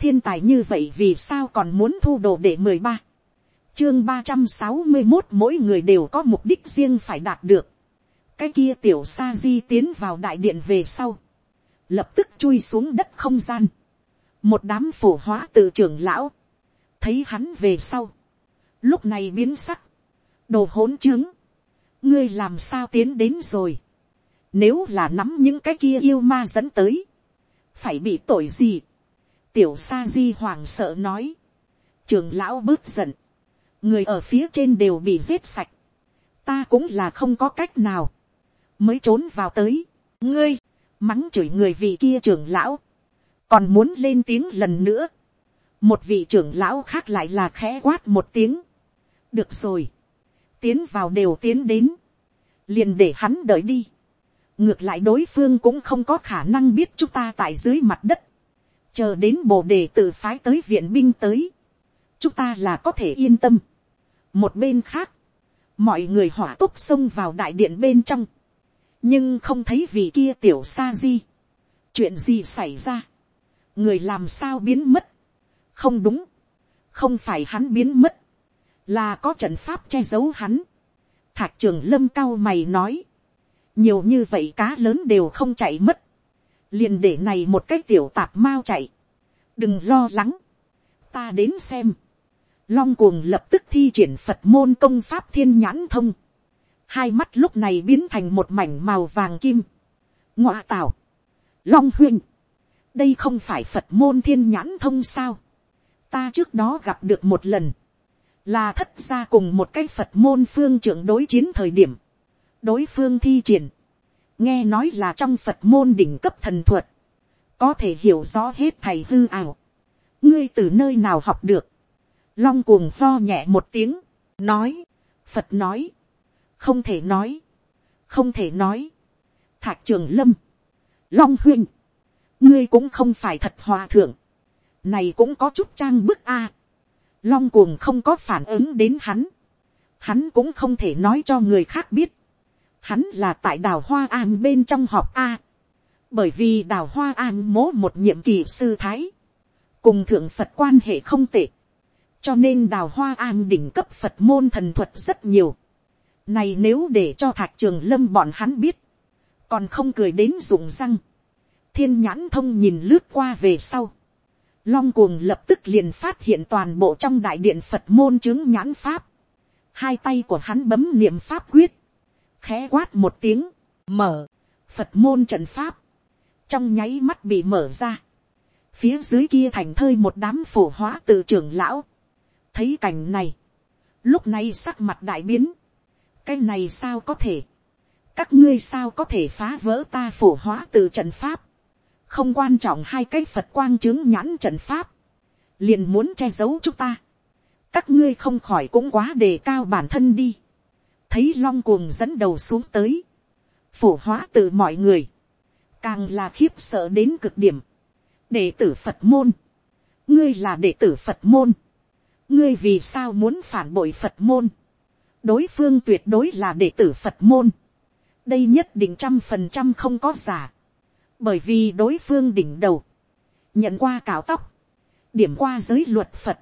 thiên tài như vậy vì sao còn muốn thu đồ để mười ba? Chương ba trăm sáu mươi một mỗi người đều có mục đích riêng phải đạt được. Cái kia tiểu sa di tiến vào đại điện về sau. Lập tức chui xuống đất không gian. Một đám phổ hóa tự trưởng lão. Thấy hắn về sau. Lúc này biến sắc. Đồ hỗn trướng. Ngươi làm sao tiến đến rồi? Nếu là nắm những cái kia yêu ma dẫn tới. Phải bị tội gì? Tiểu sa di hoàng sợ nói. Trưởng lão bớt giận. Người ở phía trên đều bị giết sạch. Ta cũng là không có cách nào. Mới trốn vào tới. Ngươi, mắng chửi người vị kia trưởng lão. Còn muốn lên tiếng lần nữa. Một vị trưởng lão khác lại là khẽ quát một tiếng. Được rồi. Tiến vào đều tiến đến. Liền để hắn đợi đi. Ngược lại đối phương cũng không có khả năng biết chúng ta tại dưới mặt đất chờ đến bồ đề tự phái tới viện binh tới. Chúng ta là có thể yên tâm. Một bên khác, mọi người hỏa túc xông vào đại điện bên trong. Nhưng không thấy vị kia tiểu sa di. Chuyện gì xảy ra? Người làm sao biến mất? Không đúng. Không phải hắn biến mất. Là có trận pháp che giấu hắn. Thạc trường lâm cao mày nói. Nhiều như vậy cá lớn đều không chạy mất liền để này một cái tiểu tạp mau chạy. Đừng lo lắng. Ta đến xem. Long cuồng lập tức thi triển phật môn công pháp thiên nhãn thông. Hai mắt lúc này biến thành một mảnh màu vàng kim. Ngoa tảo. Long huynh. Đây không phải phật môn thiên nhãn thông sao? Ta trước đó gặp được một lần. Là thất ra cùng một cái phật môn phương trưởng đối chiến thời điểm. Đối phương thi triển, nghe nói là trong phật môn đỉnh cấp thần thuật, có thể hiểu rõ hết thầy hư ảo, ngươi từ nơi nào học được, long cuồng lo nhẹ một tiếng, nói, phật nói, không thể nói, không thể nói, thạc trường lâm, long huynh, ngươi cũng không phải thật hòa thượng, này cũng có chút trang bức a, long cuồng không có phản ứng đến hắn, hắn cũng không thể nói cho người khác biết, hắn là tại đào hoa an bên trong họp a, bởi vì đào hoa an mố một nhiệm kỳ sư thái, cùng thượng phật quan hệ không tệ, cho nên đào hoa an đỉnh cấp phật môn thần thuật rất nhiều. này nếu để cho thạc trường lâm bọn hắn biết, còn không cười đến rụng răng, thiên nhãn thông nhìn lướt qua về sau, long cuồng lập tức liền phát hiện toàn bộ trong đại điện phật môn chứng nhãn pháp, hai tay của hắn bấm niệm pháp quyết, khẽ quát một tiếng, mở, phật môn trận pháp, trong nháy mắt bị mở ra, phía dưới kia thành thơi một đám phổ hóa từ trưởng lão, thấy cảnh này, lúc này sắc mặt đại biến, cái này sao có thể, các ngươi sao có thể phá vỡ ta phổ hóa từ trận pháp, không quan trọng hai cái phật quang chứng nhãn trận pháp, liền muốn che giấu chúng ta, các ngươi không khỏi cũng quá đề cao bản thân đi, thấy long cuồng dẫn đầu xuống tới, phổ hóa từ mọi người, càng là khiếp sợ đến cực điểm, đệ tử phật môn, ngươi là đệ tử phật môn, ngươi vì sao muốn phản bội phật môn, đối phương tuyệt đối là đệ tử phật môn, đây nhất định trăm phần trăm không có giả, bởi vì đối phương đỉnh đầu, nhận qua cào tóc, điểm qua giới luật phật,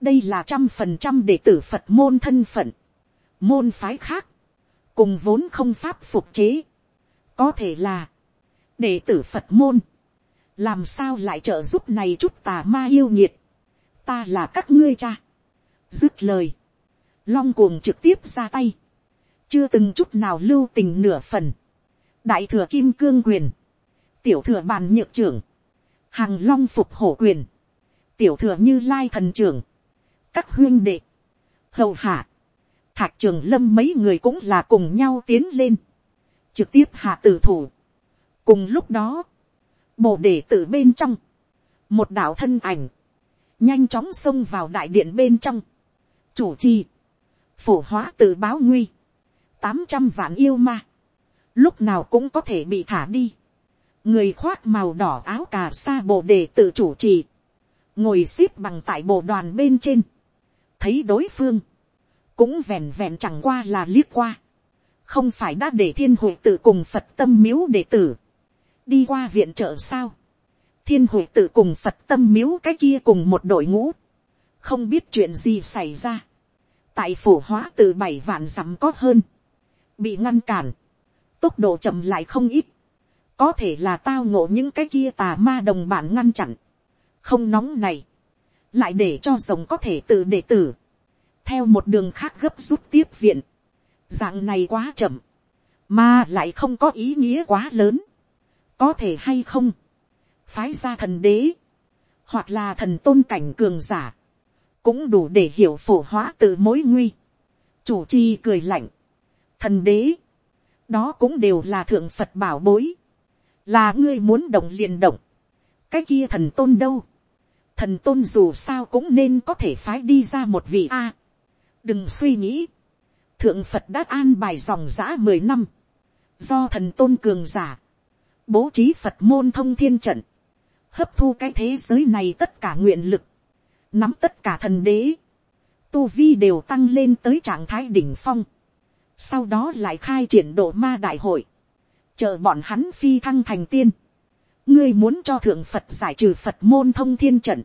đây là trăm phần trăm đệ tử phật môn thân phận, môn phái khác, cùng vốn không pháp phục chế, có thể là, đệ tử phật môn, làm sao lại trợ giúp này chút tà ma yêu nhiệt, ta là các ngươi cha, dứt lời, long cuồng trực tiếp ra tay, chưa từng chút nào lưu tình nửa phần, đại thừa kim cương quyền, tiểu thừa bàn nhược trưởng, hàng long phục hổ quyền, tiểu thừa như lai thần trưởng, các huyên đệ, hầu hạ, thạc trường lâm mấy người cũng là cùng nhau tiến lên, trực tiếp hạ tử thủ. cùng lúc đó, bồ đề tử bên trong, một đạo thân ảnh, nhanh chóng xông vào đại điện bên trong, chủ trì, phổ hóa tự báo nguy, tám trăm vạn yêu ma, lúc nào cũng có thể bị thả đi, người khoác màu đỏ áo cà sa bồ đề tự chủ trì, ngồi x ế p bằng tại bộ đoàn bên trên, thấy đối phương, cũng vẹn vẹn chẳng qua là liếc qua, không phải đã để thiên hội tự cùng phật tâm miếu đệ tử, đi qua viện trợ sao, thiên hội tự cùng phật tâm miếu cái kia cùng một đội ngũ, không biết chuyện gì xảy ra, tại phổ hóa từ bảy vạn dặm có hơn, bị ngăn cản, tốc độ chậm lại không ít, có thể là tao ngộ những cái kia tà ma đồng bản ngăn chặn, không nóng này, lại để cho rồng có thể tự đệ tử, theo một đường khác gấp rút tiếp viện, dạng này quá chậm, mà lại không có ý nghĩa quá lớn, có thể hay không, phái ra thần đế, hoặc là thần tôn cảnh cường giả, cũng đủ để hiểu phổ hóa từ mối nguy. chủ chi cười lạnh, thần đế, đó cũng đều là thượng phật bảo bối, là ngươi muốn động liền động, cái kia thần tôn đâu, thần tôn dù sao cũng nên có thể phái đi ra một vị a đừng suy nghĩ, thượng phật đã an bài dòng giã mười năm, do thần tôn cường giả, bố trí phật môn thông thiên trận, hấp thu cái thế giới này tất cả nguyện lực, nắm tất cả thần đế, tu vi đều tăng lên tới trạng thái đỉnh phong, sau đó lại khai triển độ ma đại hội, chờ bọn hắn phi thăng thành tiên, ngươi muốn cho thượng phật giải trừ phật môn thông thiên trận,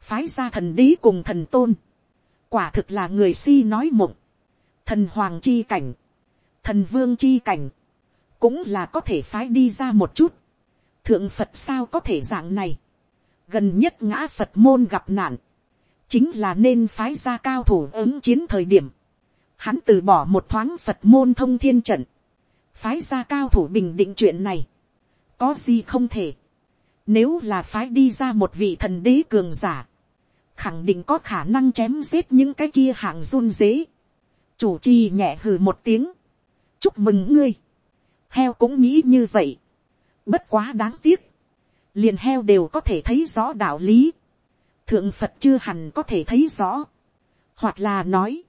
phái ra thần đế cùng thần tôn, quả thực là người si nói mộng, thần hoàng chi cảnh, thần vương chi cảnh, cũng là có thể phái đi ra một chút, thượng phật sao có thể dạng này, gần nhất ngã phật môn gặp nạn, chính là nên phái ra cao thủ ứng chiến thời điểm, hắn từ bỏ một thoáng phật môn thông thiên trận, phái ra cao thủ bình định chuyện này, có gì không thể, nếu là phái đi ra một vị thần đế cường giả, khẳng định có khả năng chém giết những cái kia hạng run dế. chủ trì nhẹ hừ một tiếng, chúc mừng ngươi, heo cũng nghĩ như vậy, bất quá đáng tiếc, liền heo đều có thể thấy rõ đạo lý, thượng phật chưa hẳn có thể thấy rõ, hoặc là nói,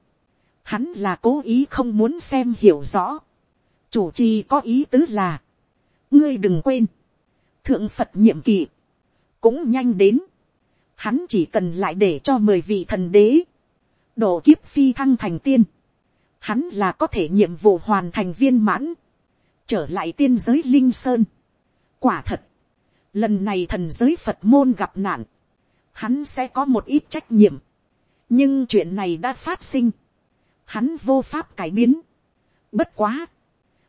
hắn là cố ý không muốn xem hiểu rõ, chủ trì có ý tứ là, ngươi đừng quên, thượng phật nhiệm kỳ, cũng nhanh đến, hắn chỉ cần lại để cho mười vị thần đế, độ kiếp phi thăng thành tiên, hắn là có thể nhiệm vụ hoàn thành viên mãn, trở lại tiên giới linh sơn. quả thật, lần này thần giới phật môn gặp nạn, hắn sẽ có một ít trách nhiệm, nhưng chuyện này đã phát sinh, hắn vô pháp cải biến. bất quá,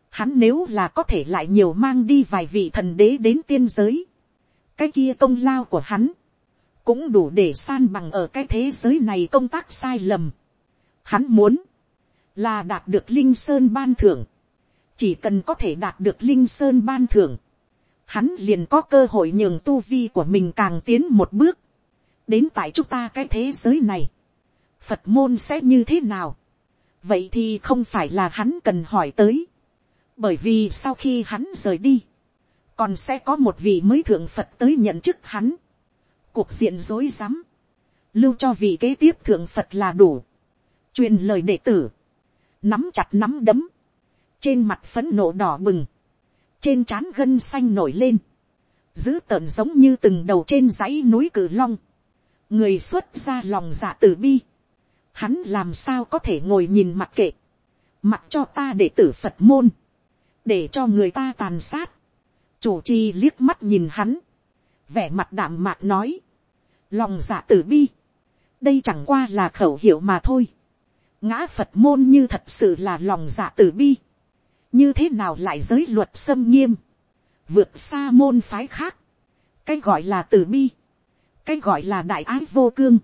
hắn nếu là có thể lại nhiều mang đi vài vị thần đế đến tiên giới, cái kia công lao của hắn, cũng đủ để san bằng ở cái thế giới này công tác sai lầm. Hắn muốn, là đạt được linh sơn ban thưởng, chỉ cần có thể đạt được linh sơn ban thưởng, hắn liền có cơ hội nhường tu vi của mình càng tiến một bước, đến tại chúng ta cái thế giới này, phật môn sẽ như thế nào, vậy thì không phải là hắn cần hỏi tới, bởi vì sau khi hắn rời đi, còn sẽ có một vị mới thượng phật tới nhận chức hắn, cuộc diện dối rắm, lưu cho vị kế tiếp thượng phật là đủ, truyền lời đệ tử, nắm chặt nắm đấm, trên mặt phấn nộ đỏ bừng, trên trán gân xanh nổi lên, giữ tợn giống như từng đầu trên dãy núi cử long, người xuất ra lòng dạ tử bi, hắn làm sao có thể ngồi nhìn mặc kệ, mặc cho ta để tử phật môn, để cho người ta tàn sát, chủ trì liếc mắt nhìn hắn, vẻ mặt đạm mạc nói, lòng dạ tử bi, đây chẳng qua là khẩu hiệu mà thôi, ngã phật môn như thật sự là lòng dạ tử bi, như thế nào lại giới luật xâm nghiêm, vượt xa môn phái khác, cái gọi là tử bi, cái gọi là đại ái vô cương,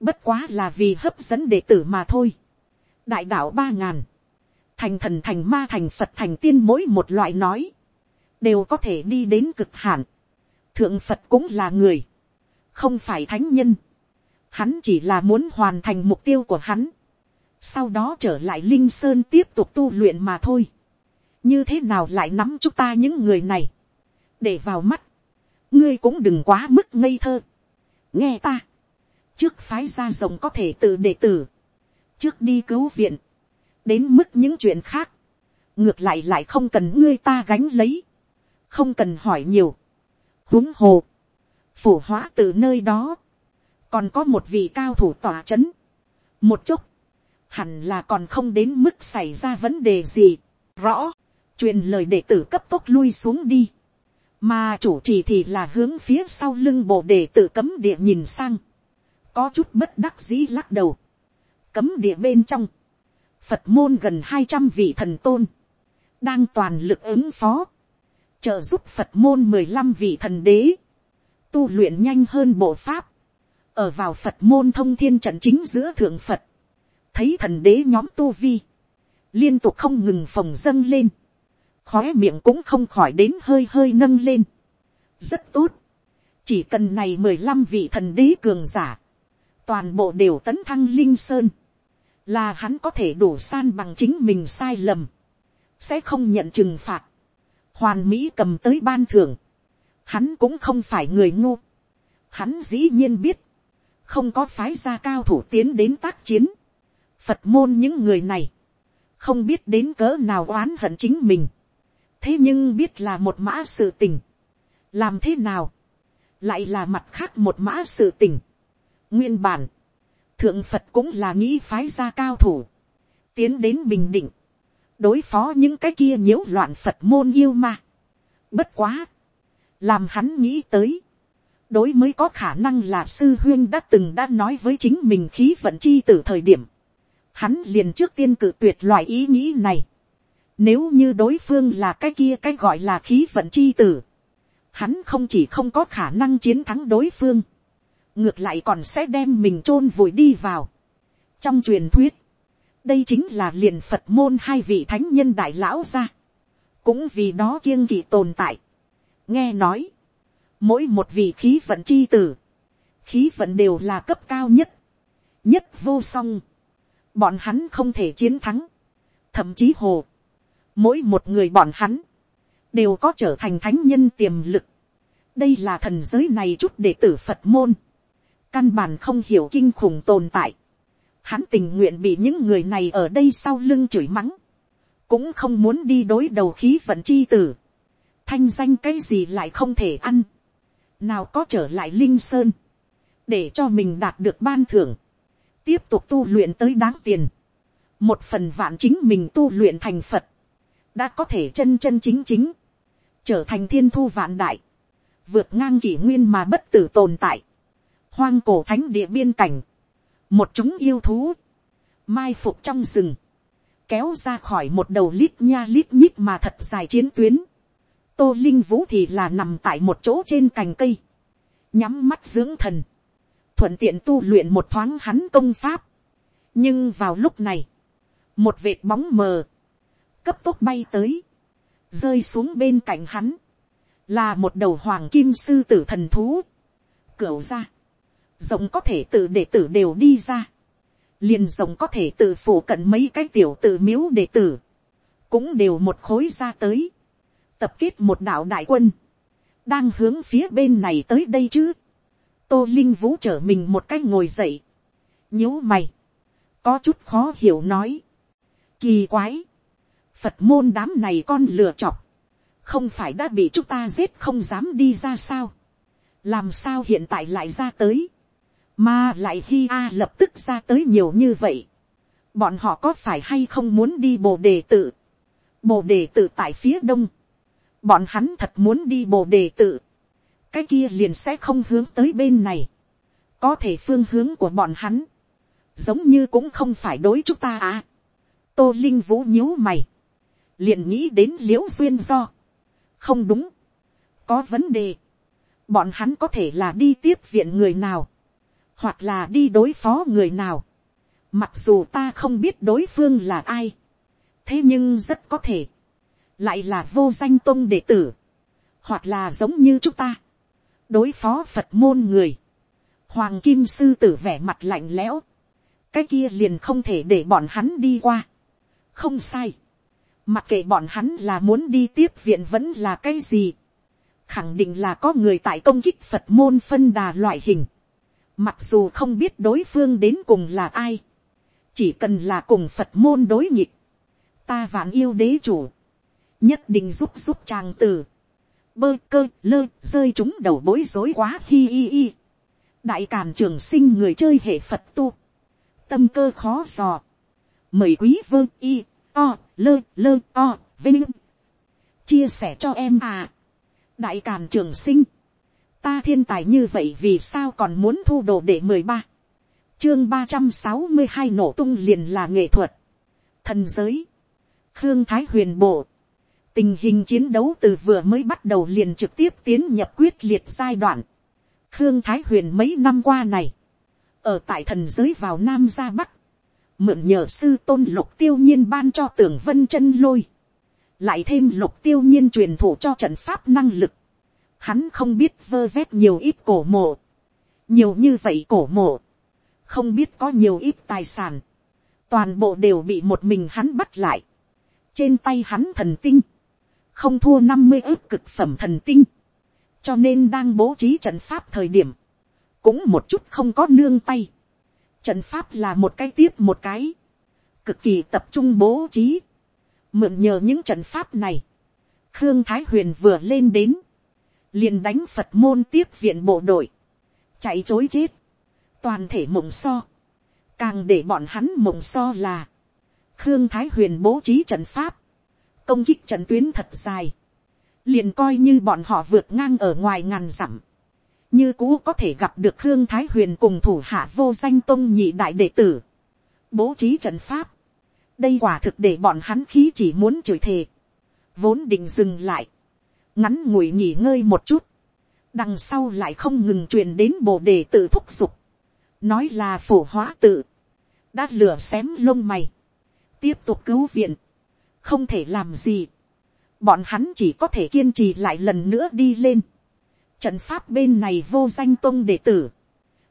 bất quá là vì hấp dẫn đệ tử mà thôi, đại đạo ba ngàn, thành thần thành ma thành phật thành tiên mỗi một loại nói, đều có thể đi đến cực hạn, thượng phật cũng là người, không phải thánh nhân, hắn chỉ là muốn hoàn thành mục tiêu của hắn, sau đó trở lại linh sơn tiếp tục tu luyện mà thôi, như thế nào lại nắm chúng ta những người này, để vào mắt, ngươi cũng đừng quá mức ngây thơ, nghe ta, trước phái ra rồng có thể tự đệ tử, trước đi cứu viện, đến mức những chuyện khác, ngược lại lại không cần ngươi ta gánh lấy, không cần hỏi nhiều, huống hồ, phủ hóa từ nơi đó, còn có một vị cao thủ tỏa c h ấ n một chút, hẳn là còn không đến mức xảy ra vấn đề gì, rõ, truyền lời đệ tử cấp tốc lui xuống đi, mà chủ trì thì là hướng phía sau lưng bộ đệ tử cấm địa nhìn sang, có chút bất đắc dĩ lắc đầu, cấm địa bên trong, phật môn gần hai trăm vị thần tôn, đang toàn lực ứng phó, trợ giúp phật môn mười lăm vị thần đế, tu luyện nhanh hơn bộ pháp, ở vào phật môn thông thiên trận chính giữa thượng phật, thấy thần đế nhóm tu vi, liên tục không ngừng phòng dâng lên, khóe miệng cũng không khỏi đến hơi hơi nâng lên. rất tốt, chỉ cần này mười lăm vị thần đế cường giả, toàn bộ đều tấn thăng linh sơn, là hắn có thể đủ san bằng chính mình sai lầm, sẽ không nhận trừng phạt, hoàn mỹ cầm tới ban thưởng, hắn cũng không phải người ngu, hắn dĩ nhiên biết, không có phái gia cao thủ tiến đến tác chiến, phật môn những người này, không biết đến cỡ nào oán hận chính mình, thế nhưng biết là một mã sự tình, làm thế nào, lại là mặt khác một mã sự tình. nguyên bản, thượng phật cũng là nghĩ phái gia cao thủ, tiến đến bình định, đối phó những cái kia nhiễu loạn phật môn yêu ma. bất quá, làm hắn nghĩ tới, đối mới có khả năng là sư huyên đã từng đã nói với chính mình khí vận chi từ thời điểm, hắn liền trước tiên cự tuyệt loại ý nghĩ này. Nếu như đối phương là cái kia cái gọi là khí vận chi tử, hắn không chỉ không có khả năng chiến thắng đối phương, ngược lại còn sẽ đem mình chôn vùi đi vào. trong truyền thuyết, đây chính là liền phật môn hai vị thánh nhân đại lão ra, cũng vì đó kiêng kỵ tồn tại. nghe nói, mỗi một vị khí vận chi tử, khí vận đều là cấp cao nhất, nhất vô song, bọn hắn không thể chiến thắng, thậm chí hồ, mỗi một người bọn hắn, đều có trở thành thánh nhân tiềm lực, đây là thần giới này chút đệ tử phật môn, căn bản không hiểu kinh khủng tồn tại, hắn tình nguyện bị những người này ở đây sau lưng chửi mắng, cũng không muốn đi đối đầu khí vận chi tử, thanh danh cái gì lại không thể ăn, nào có trở lại linh sơn, để cho mình đạt được ban thưởng, tiếp tục tu luyện tới đáng tiền, một phần vạn chính mình tu luyện thành phật, đã có thể chân chân chính chính, trở thành thiên thu vạn đại, vượt ngang kỷ nguyên mà bất tử tồn tại, hoang cổ thánh địa biên cảnh, một chúng yêu thú, mai phục trong rừng, kéo ra khỏi một đầu lít nha lít nhít mà thật dài chiến tuyến, tô linh vũ thì là nằm tại một chỗ trên cành cây, nhắm mắt dưỡng thần, thuận tiện tu luyện một thoáng hắn công pháp. nhưng vào lúc này, một vệt bóng mờ, cấp tốc bay tới, rơi xuống bên cạnh hắn, là một đầu hoàng kim sư tử thần thú, cửu ra, rộng có thể tự đệ tử đều đi ra, liền rộng có thể tự phủ cận mấy cái tiểu tự miếu đệ tử, cũng đều một khối ra tới, tập kết một đạo đại quân, đang hướng phía bên này tới đây chứ, tô linh vũ trở mình một cách ngồi dậy, nhíu mày, có chút khó hiểu nói, kỳ quái, phật môn đám này con lừa chọc, không phải đã bị chúng ta giết không dám đi ra sao, làm sao hiện tại lại ra tới, mà lại khi a lập tức ra tới nhiều như vậy, bọn họ có phải hay không muốn đi bồ đề tự, bồ đề tự tại phía đông, bọn hắn thật muốn đi bồ đề tự, cái kia liền sẽ không hướng tới bên này. có thể phương hướng của bọn hắn, giống như cũng không phải đối chúng ta à. tô linh vũ nhíu mày, liền nghĩ đến liễu duyên do. không đúng, có vấn đề, bọn hắn có thể là đi tiếp viện người nào, hoặc là đi đối phó người nào. mặc dù ta không biết đối phương là ai, thế nhưng rất có thể, lại là vô danh tôn đệ tử, hoặc là giống như chúng ta, đối phó phật môn người, hoàng kim sư tử vẻ mặt lạnh lẽo, cái kia liền không thể để bọn hắn đi qua. không sai, mặc kệ bọn hắn là muốn đi tiếp viện vẫn là cái gì, khẳng định là có người tại công kích phật môn phân đà loại hình, mặc dù không biết đối phương đến cùng là ai, chỉ cần là cùng phật môn đối nghịch, ta vạn yêu đế chủ, nhất định giúp giúp chàng tử, bơ cơ lơ rơi chúng đầu bối rối quá hi hi hi. đại càn trường sinh người chơi hệ phật tu. tâm cơ khó dò. mời quý vơ y o lơ lơ o vinh. chia sẻ cho em à. đại càn trường sinh, ta thiên tài như vậy vì sao còn muốn thu đồ để mười ba, chương ba trăm sáu mươi hai nổ tung liền là nghệ thuật, thần giới, khương thái huyền bộ, tình hình chiến đấu từ vừa mới bắt đầu liền trực tiếp tiến nhập quyết liệt giai đoạn, khương thái huyền mấy năm qua này, ở tại thần giới vào nam ra bắc, mượn nhờ sư tôn lục tiêu nhiên ban cho tưởng vân chân lôi, lại thêm lục tiêu nhiên truyền thụ cho trận pháp năng lực, hắn không biết vơ vét nhiều ít cổ mộ, nhiều như vậy cổ mộ, không biết có nhiều ít tài sản, toàn bộ đều bị một mình hắn bắt lại, trên tay hắn thần tinh, không thua năm mươi ước cực phẩm thần tinh, cho nên đang bố trí trận pháp thời điểm, cũng một chút không có nương tay. Trận pháp là một cái tiếp một cái, cực kỳ tập trung bố trí, mượn nhờ những trận pháp này, khương thái huyền vừa lên đến, liền đánh phật môn tiếp viện bộ đội, chạy chối chết, toàn thể mộng so, càng để bọn hắn mộng so là, khương thái huyền bố trí trận pháp, công kích trận tuyến thật dài, liền coi như bọn họ vượt ngang ở ngoài ngàn dặm, như cũ có thể gặp được khương thái huyền cùng thủ hạ vô danh tôn nhị đại đệ tử, bố trí trận pháp, đây quả thực để bọn hắn khí chỉ muốn chửi thề, vốn định dừng lại, ngắn ngủi nghỉ ngơi một chút, đằng sau lại không ngừng truyền đến bồ đề tự thúc giục, nói là phổ hóa tự, đã lửa xém lông mày, tiếp tục cứu viện, không thể làm gì, bọn hắn chỉ có thể kiên trì lại lần nữa đi lên, trận pháp bên này vô danh tôn đệ tử,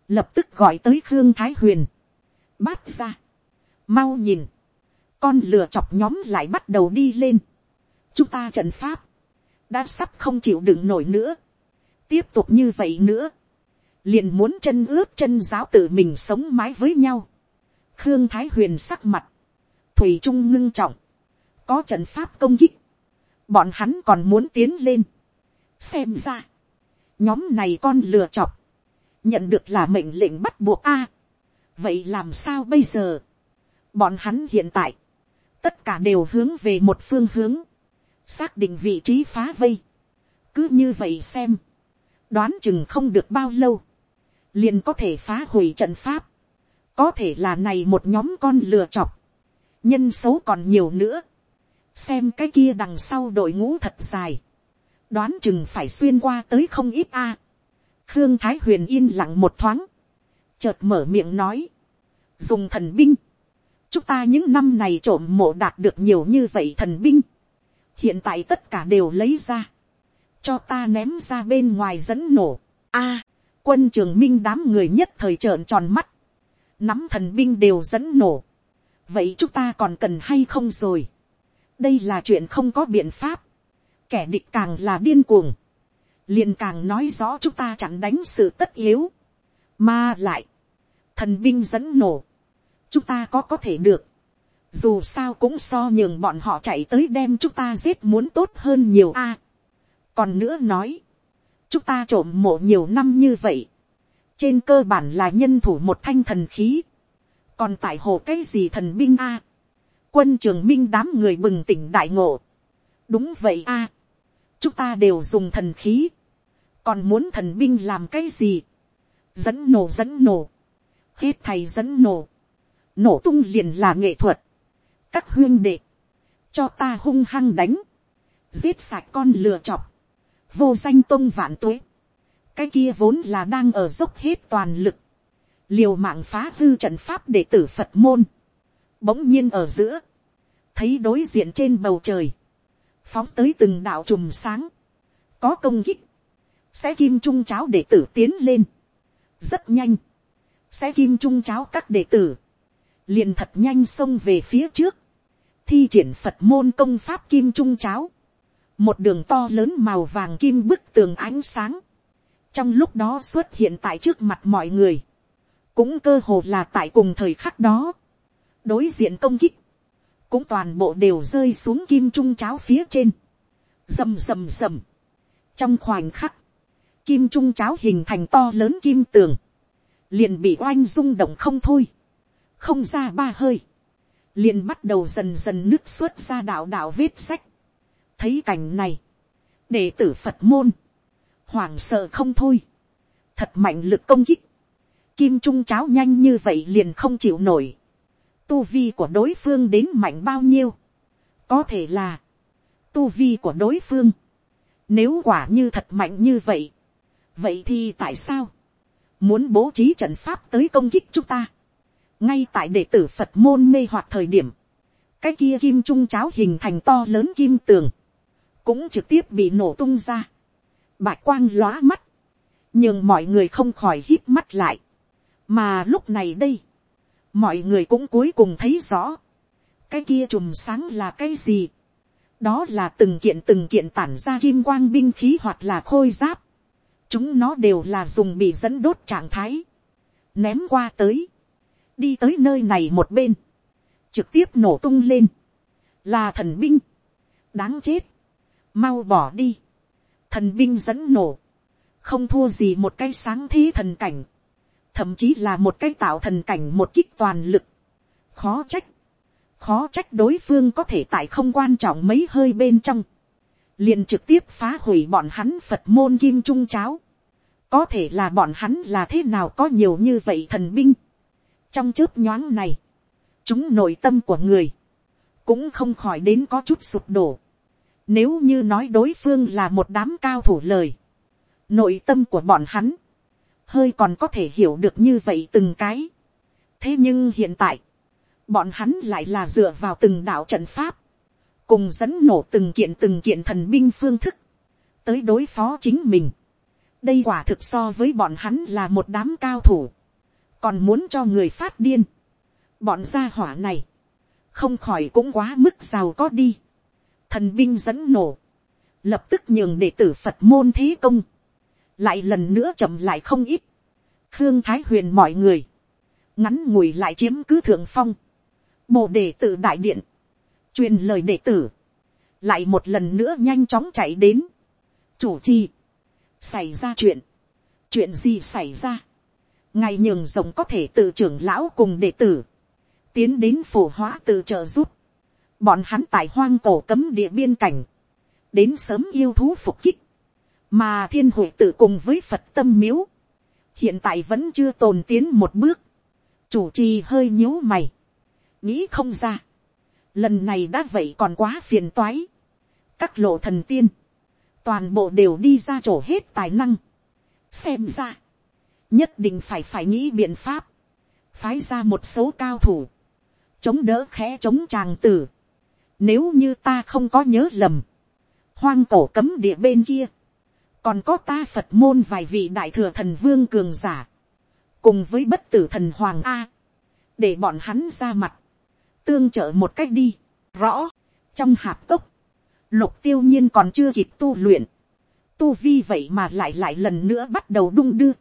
lập tức gọi tới khương thái huyền, bát ra, mau nhìn, con lửa chọc nhóm lại bắt đầu đi lên, chúng ta trận pháp, đã sắp không chịu đựng nổi nữa, tiếp tục như vậy nữa, liền muốn chân ướp chân giáo tự mình sống mái với nhau, khương thái huyền sắc mặt, thủy trung ngưng trọng, có trận pháp công kích, bọn hắn còn muốn tiến lên, xem ra, nhóm này con lừa chọc, nhận được là mệnh lệnh bắt buộc a. vậy làm sao bây giờ, bọn hắn hiện tại, tất cả đều hướng về một phương hướng, xác định vị trí phá vây, cứ như vậy xem, đoán chừng không được bao lâu, liền có thể phá hủy trận pháp, có thể là này một nhóm con lừa chọc, nhân xấu còn nhiều nữa, xem cái kia đằng sau đội ngũ thật dài, đoán chừng phải xuyên qua tới không ít a. khương thái huyền yên lặng một thoáng, chợt mở miệng nói, dùng thần binh, chúng ta những năm này trộm mộ đạt được nhiều như vậy thần binh, hiện tại tất cả đều lấy ra, cho ta ném ra bên ngoài dẫn nổ. a, quân trường minh đám người nhất thời trợn tròn mắt, nắm thần binh đều dẫn nổ, vậy chúng ta còn cần hay không rồi, đây là chuyện không có biện pháp, kẻ địch càng là điên cuồng, liền càng nói rõ chúng ta chẳng đánh sự tất yếu, mà lại, thần binh dẫn nổ, chúng ta có có thể được, dù sao cũng so nhường bọn họ chạy tới đem chúng ta giết muốn tốt hơn nhiều a. còn nữa nói, chúng ta trộm mộ nhiều năm như vậy, trên cơ bản là nhân thủ một thanh thần khí, còn tại hồ cái gì thần binh a, quân trường minh đám người bừng tỉnh đại ngộ, đúng vậy a, chúng ta đều dùng thần khí, còn muốn thần binh làm cái gì, dẫn nổ dẫn nổ, hết thầy dẫn nổ, nổ tung liền là nghệ thuật, các huyên đệ, cho ta hung hăng đánh, giết sạch con lừa chọc, vô danh tôn vạn tuế, cái kia vốn là đang ở dốc hết toàn lực, liều mạng phá hư trận pháp để tử phật môn, bỗng nhiên ở giữa, thấy đối diện trên bầu trời, phóng tới từng đạo trùm sáng, có công kích, sẽ kim trung cháo đệ tử tiến lên, rất nhanh, sẽ kim trung cháo các đệ tử, liền thật nhanh xông về phía trước, thi triển phật môn công pháp kim trung cháo, một đường to lớn màu vàng kim bức tường ánh sáng, trong lúc đó xuất hiện tại trước mặt mọi người, cũng cơ hồ là tại cùng thời khắc đó, đối diện công kích, cũng toàn bộ đều rơi xuống kim trung cháo phía trên, rầm rầm rầm, trong khoảnh khắc, kim trung cháo hình thành to lớn kim tường, liền bị oanh rung động không thôi, không ra ba hơi, liền bắt đầu dần dần nước xuất ra đạo đạo vết sách. thấy cảnh này, đệ tử phật môn, hoảng sợ không thôi, thật mạnh lực công kích, kim trung cháo nhanh như vậy liền không chịu nổi, tu vi của đối phương đến mạnh bao nhiêu, có thể là, tu vi của đối phương, nếu quả như thật mạnh như vậy, vậy thì tại sao, muốn bố trí trận pháp tới công kích chúng ta, ngay tại đệ tử phật môn mê hoặc thời điểm, cái kia kim trung cháo hình thành to lớn kim tường, cũng trực tiếp bị nổ tung ra, bạch quang lóa mắt, nhưng mọi người không khỏi hít mắt lại, mà lúc này đây, mọi người cũng cuối cùng thấy rõ, cái kia chùm sáng là cái gì, đó là từng kiện từng kiện tản ra kim quang binh khí hoặc là khôi giáp, chúng nó đều là dùng bị dẫn đốt trạng thái, ném qua tới, đi tới nơi này một bên, trực tiếp nổ tung lên, là thần binh, đáng chết, mau bỏ đi, thần binh dẫn nổ, không thua gì một cái sáng thế thần cảnh, thậm chí là một cái tạo thần cảnh một kích toàn lực, khó trách, khó trách đối phương có thể tại không quan trọng mấy hơi bên trong, liền trực tiếp phá hủy bọn hắn phật môn kim trung cháo, có thể là bọn hắn là thế nào có nhiều như vậy thần binh, trong chớp nhoáng này, chúng nội tâm của người, cũng không khỏi đến có chút sụp đổ. Nếu như nói đối phương là một đám cao thủ lời, nội tâm của bọn hắn, hơi còn có thể hiểu được như vậy từng cái. thế nhưng hiện tại, bọn hắn lại là dựa vào từng đạo trận pháp, cùng dẫn nổ từng kiện từng kiện thần binh phương thức, tới đối phó chính mình. đây quả thực so với bọn hắn là một đám cao thủ, còn muốn cho người phát điên. bọn gia hỏa này, không khỏi cũng quá mức giàu có đi. thần binh dẫn nổ, lập tức nhường đệ tử phật môn thế công, lại lần nữa chậm lại không ít. khương thái huyền mọi người, ngắn ngủi lại chiếm cứ thượng phong, bộ đệ tử đại điện, truyền lời đệ tử, lại một lần nữa nhanh chóng chạy đến, chủ trì xảy ra chuyện, chuyện gì xảy ra, ngày nhường rồng có thể tự trưởng lão cùng đệ tử, tiến đến phổ hóa tự trợ giúp, bọn hắn tại hoang cổ cấm địa biên cảnh, đến sớm yêu thú phục kích, mà thiên hội tự cùng với phật tâm miếu, hiện tại vẫn chưa tồn tiến một bước, chủ trì hơi nhíu mày, nghĩ không ra, lần này đã vậy còn quá phiền toái, các lộ thần tiên, toàn bộ đều đi ra chỗ hết tài năng, xem ra, nhất định phải phải nghĩ biện pháp, phái ra một số cao thủ, chống đỡ khẽ chống tràng tử. Nếu như ta không có nhớ lầm, hoang cổ cấm địa bên kia, còn có ta phật môn vài vị đại thừa thần vương cường giả, cùng với bất tử thần hoàng a, để bọn hắn ra mặt, tương trợ một cách đi, rõ, trong hạp cốc, lục tiêu nhiên còn chưa kịp tu luyện, tu vi vậy mà lại lại lần nữa bắt đầu đung đưa,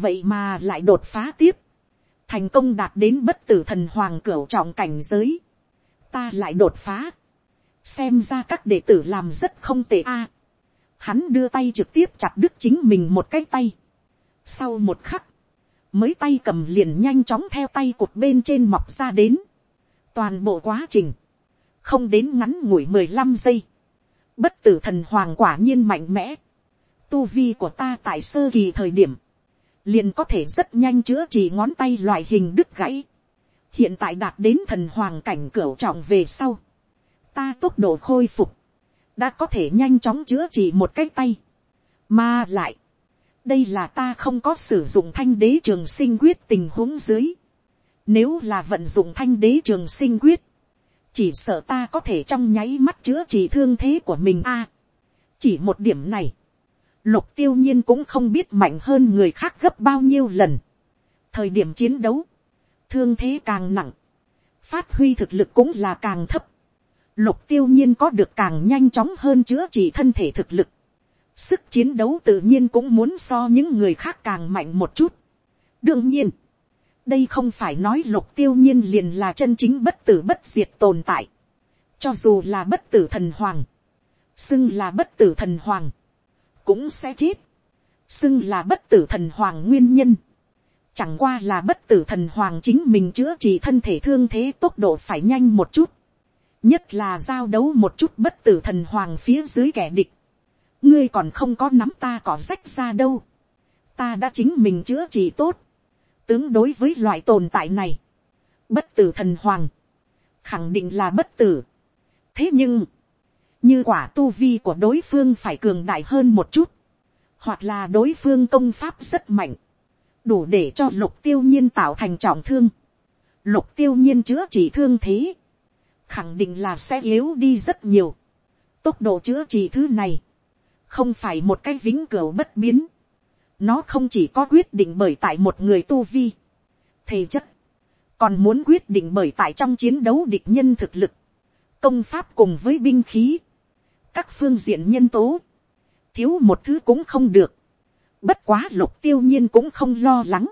vậy mà lại đột phá tiếp, thành công đạt đến bất tử thần hoàng cửu trọng cảnh giới, ta lại đột phá, xem ra các đệ tử làm rất không tệ a, hắn đưa tay trực tiếp chặt đứt chính mình một cái tay, sau một khắc, mới tay cầm liền nhanh chóng theo tay cột bên trên mọc ra đến, toàn bộ quá trình, không đến ngắn ngủi mười lăm giây, bất tử thần hoàng quả nhiên mạnh mẽ, tu vi của ta tại sơ kỳ thời điểm, liền có thể rất nhanh chữa trị ngón tay loại hình đứt gãy. hiện tại đạt đến thần hoàng cảnh cửa trọng về sau. ta tốc độ khôi phục, đã có thể nhanh chóng chữa trị một cái tay. mà lại, đây là ta không có sử dụng thanh đế trường sinh quyết tình huống dưới. nếu là vận dụng thanh đế trường sinh quyết, chỉ sợ ta có thể trong nháy mắt chữa trị thương thế của mình a. chỉ một điểm này, lục tiêu nhiên cũng không biết mạnh hơn người khác gấp bao nhiêu lần. thời điểm chiến đấu, thương thế càng nặng, phát huy thực lực cũng là càng thấp. lục tiêu nhiên có được càng nhanh chóng hơn chữa trị thân thể thực lực. sức chiến đấu tự nhiên cũng muốn so những người khác càng mạnh một chút. đương nhiên, đây không phải nói lục tiêu nhiên liền là chân chính bất tử bất diệt tồn tại. cho dù là bất tử thần hoàng, xưng là bất tử thần hoàng, cũng sẽ chết. xưng là bất tử thần hoàng nguyên nhân. chẳng qua là bất tử thần hoàng chính mình chữa trị thân thể thương thế tốc độ phải nhanh một chút. nhất là giao đấu một chút bất tử thần hoàng phía dưới kẻ địch. ngươi còn không có nắm ta cỏ rách ra đâu, ta đã chính mình chữa trị tốt, tướng đối với loại tồn tại này, bất tử thần hoàng, khẳng định là bất tử. thế nhưng, như quả tu vi của đối phương phải cường đại hơn một chút, hoặc là đối phương công pháp rất mạnh, đủ để cho lục tiêu nhiên tạo thành trọng thương, lục tiêu nhiên chữa trị thương thế, khẳng định là sẽ yếu đi rất nhiều. Tốc độ chữa trị thứ này, không phải một cái vĩnh cửu bất biến. Nó không chỉ có quyết định bởi tại một người tu vi, thể chất, còn muốn quyết định bởi tại trong chiến đấu địch nhân thực lực, công pháp cùng với binh khí, các phương diện nhân tố, thiếu một thứ cũng không được. Bất quá lục tiêu nhiên cũng không lo lắng,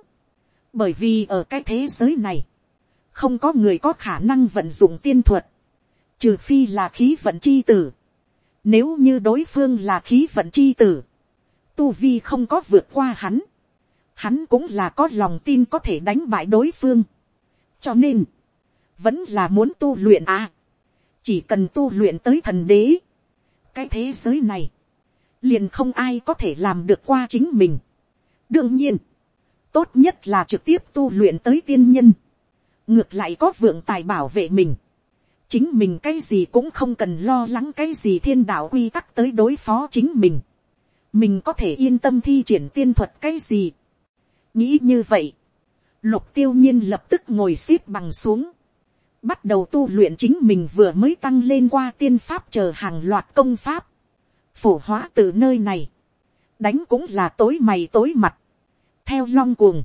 bởi vì ở cái thế giới này, không có người có khả năng vận dụng tiên thuật, trừ phi là khí vận chi tử. Nếu như đối phương là khí vận chi tử, tu vi không có vượt qua hắn, hắn cũng là có lòng tin có thể đánh bại đối phương. cho nên, vẫn là muốn tu luyện à. chỉ cần tu luyện tới thần đế, cái thế giới này, liền không ai có thể làm được qua chính mình. đương nhiên, tốt nhất là trực tiếp tu luyện tới tiên nhân ngược lại có vượng tài bảo vệ mình, chính mình cái gì cũng không cần lo lắng cái gì thiên đạo quy tắc tới đối phó chính mình, mình có thể yên tâm thi triển tiên thuật cái gì. nghĩ như vậy, lục tiêu nhiên lập tức ngồi x ế p bằng xuống, bắt đầu tu luyện chính mình vừa mới tăng lên qua tiên pháp chờ hàng loạt công pháp, phổ hóa từ nơi này, đánh cũng là tối mày tối mặt, theo long cuồng,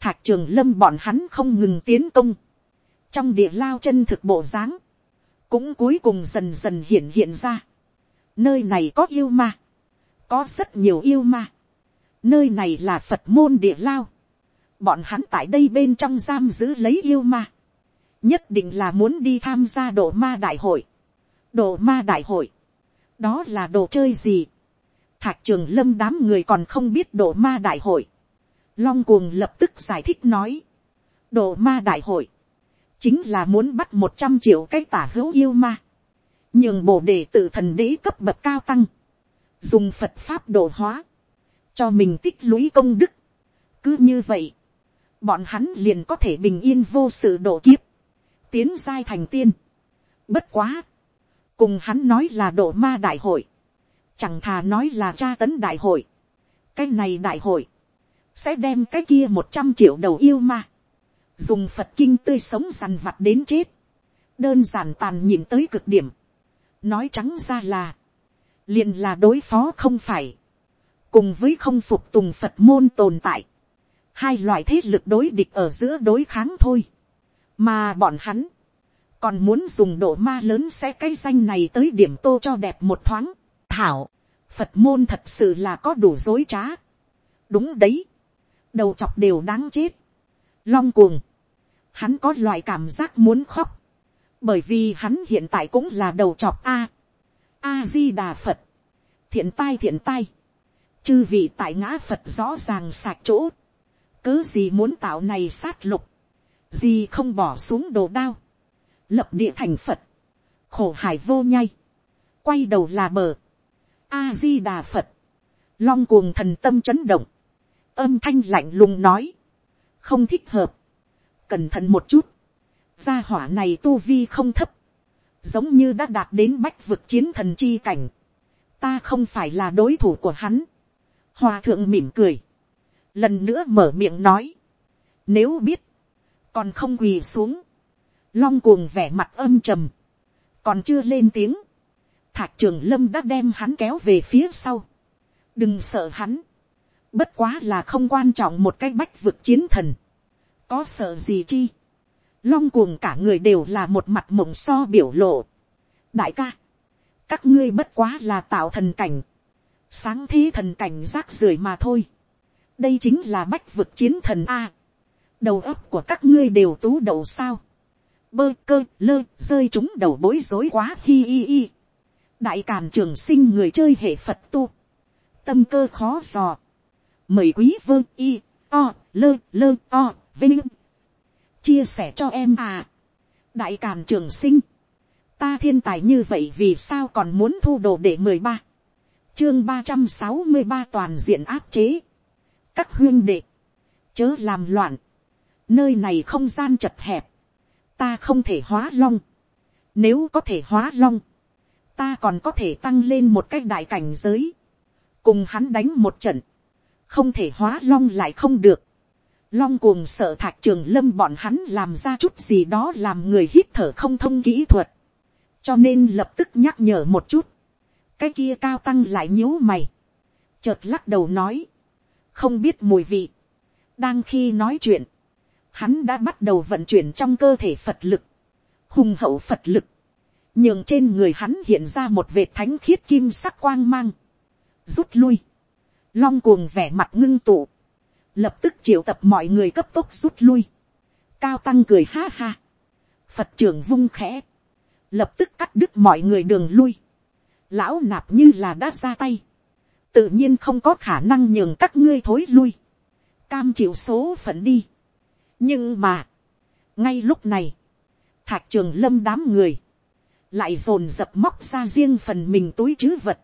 thạc trường lâm bọn hắn không ngừng tiến công, trong địa lao chân thực bộ dáng, cũng cuối cùng dần dần hiện hiện ra. nơi này có yêu ma, có rất nhiều yêu ma, nơi này là phật môn địa lao, bọn hắn tại đây bên trong giam giữ lấy yêu ma, nhất định là muốn đi tham gia độ ma đại hội, độ ma đại hội, đó là đồ chơi gì, thạc trường lâm đám người còn không biết độ ma đại hội, Long cuồng lập tức giải thích nói. Độ ma đại hội. Chính là muốn bắt một trăm triệu cái tả hữu yêu ma. nhường bổ đề tự thần đế cấp bậc cao tăng. Dùng Phật Pháp độ hóa. Cho mình tích lũy công đức. Cứ như vậy. Bọn hắn liền có thể bình yên vô sự độ kiếp. Tiến giai thành tiên. Bất quá. Cùng hắn nói là độ ma đại hội. Chẳng thà nói là tra tấn đại hội. Cái này đại hội sẽ đem cái kia một trăm triệu đầu yêu ma, dùng phật kinh tươi sống dằn vặt đến chết, đơn giản tàn nhìn tới cực điểm, nói trắng ra là, liền là đối phó không phải, cùng với không phục tùng phật môn tồn tại, hai loại thế lực đối địch ở giữa đối kháng thôi, mà bọn hắn, còn muốn dùng độ ma lớn sẽ cái danh này tới điểm tô cho đẹp một thoáng, thảo, phật môn thật sự là có đủ dối trá, đúng đấy, đầu chọc đều đáng chết. Long cuồng, hắn có loại cảm giác muốn khóc, bởi vì hắn hiện tại cũng là đầu chọc a. A di đà phật, thiện tai thiện tai, chư vị tại ngã phật rõ ràng sạc chỗ, Cứ gì muốn tạo này sát lục, gì không bỏ xuống đồ đao, lập địa thành phật, khổ hải vô nhai, quay đầu là bờ, a di đà phật, long cuồng thần tâm chấn động, âm thanh lạnh lùng nói, không thích hợp, cẩn thận một chút, gia hỏa này tu vi không thấp, giống như đã đạt đến bách vực chiến thần chi cảnh, ta không phải là đối thủ của hắn, hòa thượng mỉm cười, lần nữa mở miệng nói, nếu biết, còn không quỳ xuống, long cuồng vẻ mặt âm trầm, còn chưa lên tiếng, thạc trường lâm đã đem hắn kéo về phía sau, đừng sợ hắn, Bất quá là không quan trọng một cái bách vực chiến thần. Có sợ gì chi? Long cuồng cả người đều là một mặt mộng so biểu lộ. Đại ca. Các ngươi bất quá là tạo thần cảnh. Sáng thế thần cảnh rác rưởi mà thôi. Đây chính là bách vực chiến thần A. Đầu óc của các ngươi đều tú đầu sao. Bơ cơ lơ rơi chúng đầu bối rối quá hi hi hi. Đại càn trường sinh người chơi hệ Phật tu. Tâm cơ khó dò mời quý vương y o lơ lơ o vinh chia sẻ cho em à đại càn trường sinh ta thiên tài như vậy vì sao còn muốn thu đồ để mười ba chương ba trăm sáu mươi ba toàn diện áp chế. các huyên đệ, chớ làm loạn, nơi này không gian chật hẹp, ta không thể hóa long, nếu có thể hóa long, ta còn có thể tăng lên một cái đại cảnh giới, cùng hắn đánh một trận, không thể hóa long lại không được, long cuồng sợ thạch trường lâm bọn hắn làm ra chút gì đó làm người hít thở không thông kỹ thuật, cho nên lập tức nhắc nhở một chút, cái kia cao tăng lại nhíu mày, chợt lắc đầu nói, không biết mùi vị, đang khi nói chuyện, hắn đã bắt đầu vận chuyển trong cơ thể phật lực, hùng hậu phật lực, nhường trên người hắn hiện ra một vệt thánh khiết kim sắc quang mang, rút lui, long cuồng vẻ mặt ngưng tụ, lập tức triệu tập mọi người cấp tốc rút lui, cao tăng cười ha ha, phật trưởng vung khẽ, lập tức cắt đứt mọi người đường lui, lão nạp như là đã ra tay, tự nhiên không có khả năng nhường các ngươi thối lui, cam chịu số phận đi nhưng mà, ngay lúc này, thạc trường lâm đám người, lại dồn dập móc ra riêng phần mình túi chứ vật,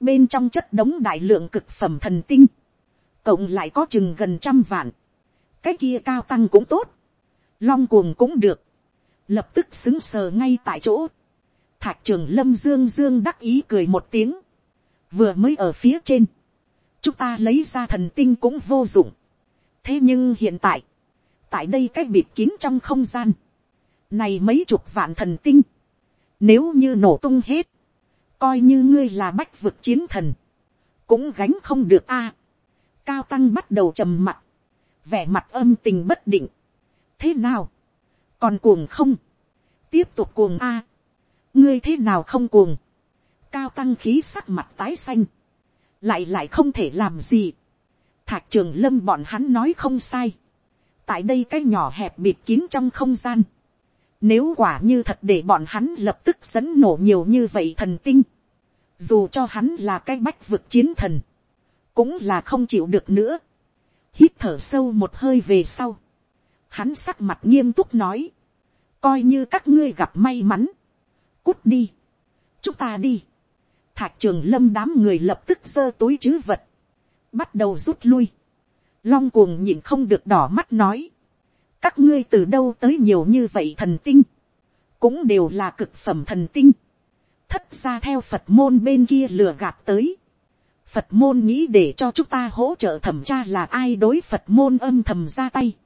bên trong chất đống đại lượng cực phẩm thần tinh, cộng lại có chừng gần trăm vạn, cái kia cao tăng cũng tốt, long cuồng cũng được, lập tức xứng sờ ngay tại chỗ, thạc trường lâm dương dương đắc ý cười một tiếng, vừa mới ở phía trên, chúng ta lấy ra thần tinh cũng vô dụng, thế nhưng hiện tại, tại đây cái bịt kín trong không gian, này mấy chục vạn thần tinh, nếu như nổ tung hết, coi như ngươi là bách vực chiến thần, cũng gánh không được a. cao tăng bắt đầu trầm mặt, vẻ mặt âm tình bất định. thế nào, còn cuồng không, tiếp tục cuồng a. ngươi thế nào không cuồng, cao tăng khí sắc mặt tái xanh, lại lại không thể làm gì. thạc trường lâm bọn hắn nói không sai, tại đây cái nhỏ hẹp bịt kín trong không gian, nếu quả như thật để bọn hắn lập tức dẫn nổ nhiều như vậy thần tinh. Dù cho hắn là cái bách vực chiến thần. Cũng là không chịu được nữa. Hít thở sâu một hơi về sau. Hắn sắc mặt nghiêm túc nói. Coi như các ngươi gặp may mắn. Cút đi. Chúng ta đi. Thạc trường lâm đám người lập tức giơ túi chứ vật. Bắt đầu rút lui. Long cuồng nhìn không được đỏ mắt nói. các ngươi từ đâu tới nhiều như vậy thần tinh, cũng đều là cực phẩm thần tinh, thất ra theo phật môn bên kia lừa gạt tới, phật môn nghĩ để cho chúng ta hỗ trợ thẩm tra là ai đối phật môn âm thầm ra tay,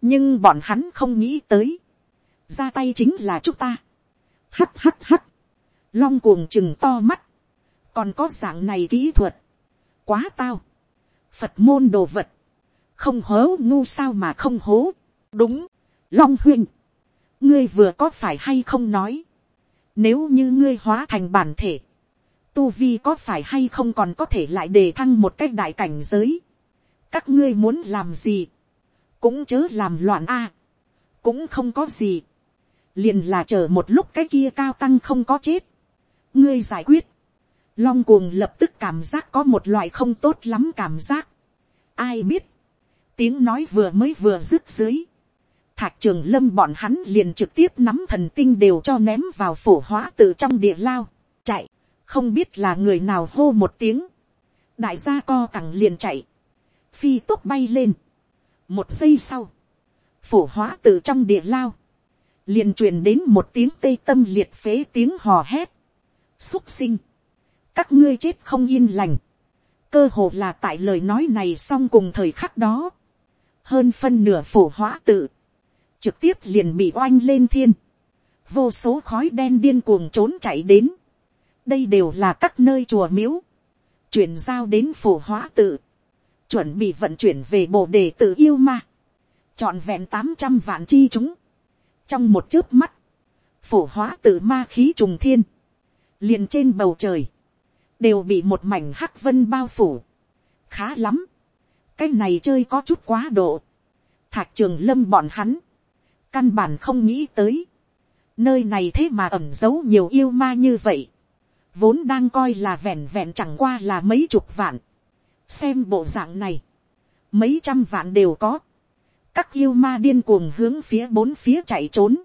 nhưng bọn hắn không nghĩ tới, ra tay chính là chúng ta, hắt hắt hắt, long cuồng chừng to mắt, còn có dạng này kỹ thuật, quá tao, phật môn đồ vật, không hố ngu sao mà không hố, đúng, long huynh, ngươi vừa có phải hay không nói, nếu như ngươi hóa thành bản thể, tu vi có phải hay không còn có thể lại đề thăng một cách đại cảnh giới, các ngươi muốn làm gì, cũng chớ làm loạn a, cũng không có gì, liền là chờ một lúc cái kia cao tăng không có chết, ngươi giải quyết, long cuồng lập tức cảm giác có một loại không tốt lắm cảm giác, ai biết, tiếng nói vừa mới vừa rứt dưới, thạc trường lâm bọn hắn liền trực tiếp nắm thần tinh đều cho ném vào phổ hóa từ trong địa lao, chạy, không biết là người nào hô một tiếng, đại gia co cẳng liền chạy, phi tốt bay lên, một giây sau, phổ hóa từ trong địa lao, liền truyền đến một tiếng tây tâm liệt phế tiếng hò hét, xúc sinh, các ngươi chết không yên lành, cơ hồ là tại lời nói này xong cùng thời khắc đó, hơn phân nửa phổ hóa tự, trực tiếp liền bị oanh lên thiên, vô số khói đen điên cuồng trốn chạy đến, đây đều là các nơi chùa miếu, chuyển giao đến phổ hóa tự, chuẩn bị vận chuyển về bộ đề tự yêu ma, trọn vẹn tám trăm vạn chi chúng, trong một chớp mắt, phổ hóa tự ma khí trùng thiên, liền trên bầu trời, đều bị một mảnh hắc vân bao phủ, khá lắm, cái này chơi có chút quá độ, thạc trường lâm bọn hắn, căn bản không nghĩ tới, nơi này thế mà ẩm giấu nhiều yêu ma như vậy, vốn đang coi là vẹn vẹn chẳng qua là mấy chục vạn, xem bộ dạng này, mấy trăm vạn đều có, các yêu ma điên cuồng hướng phía bốn phía chạy trốn,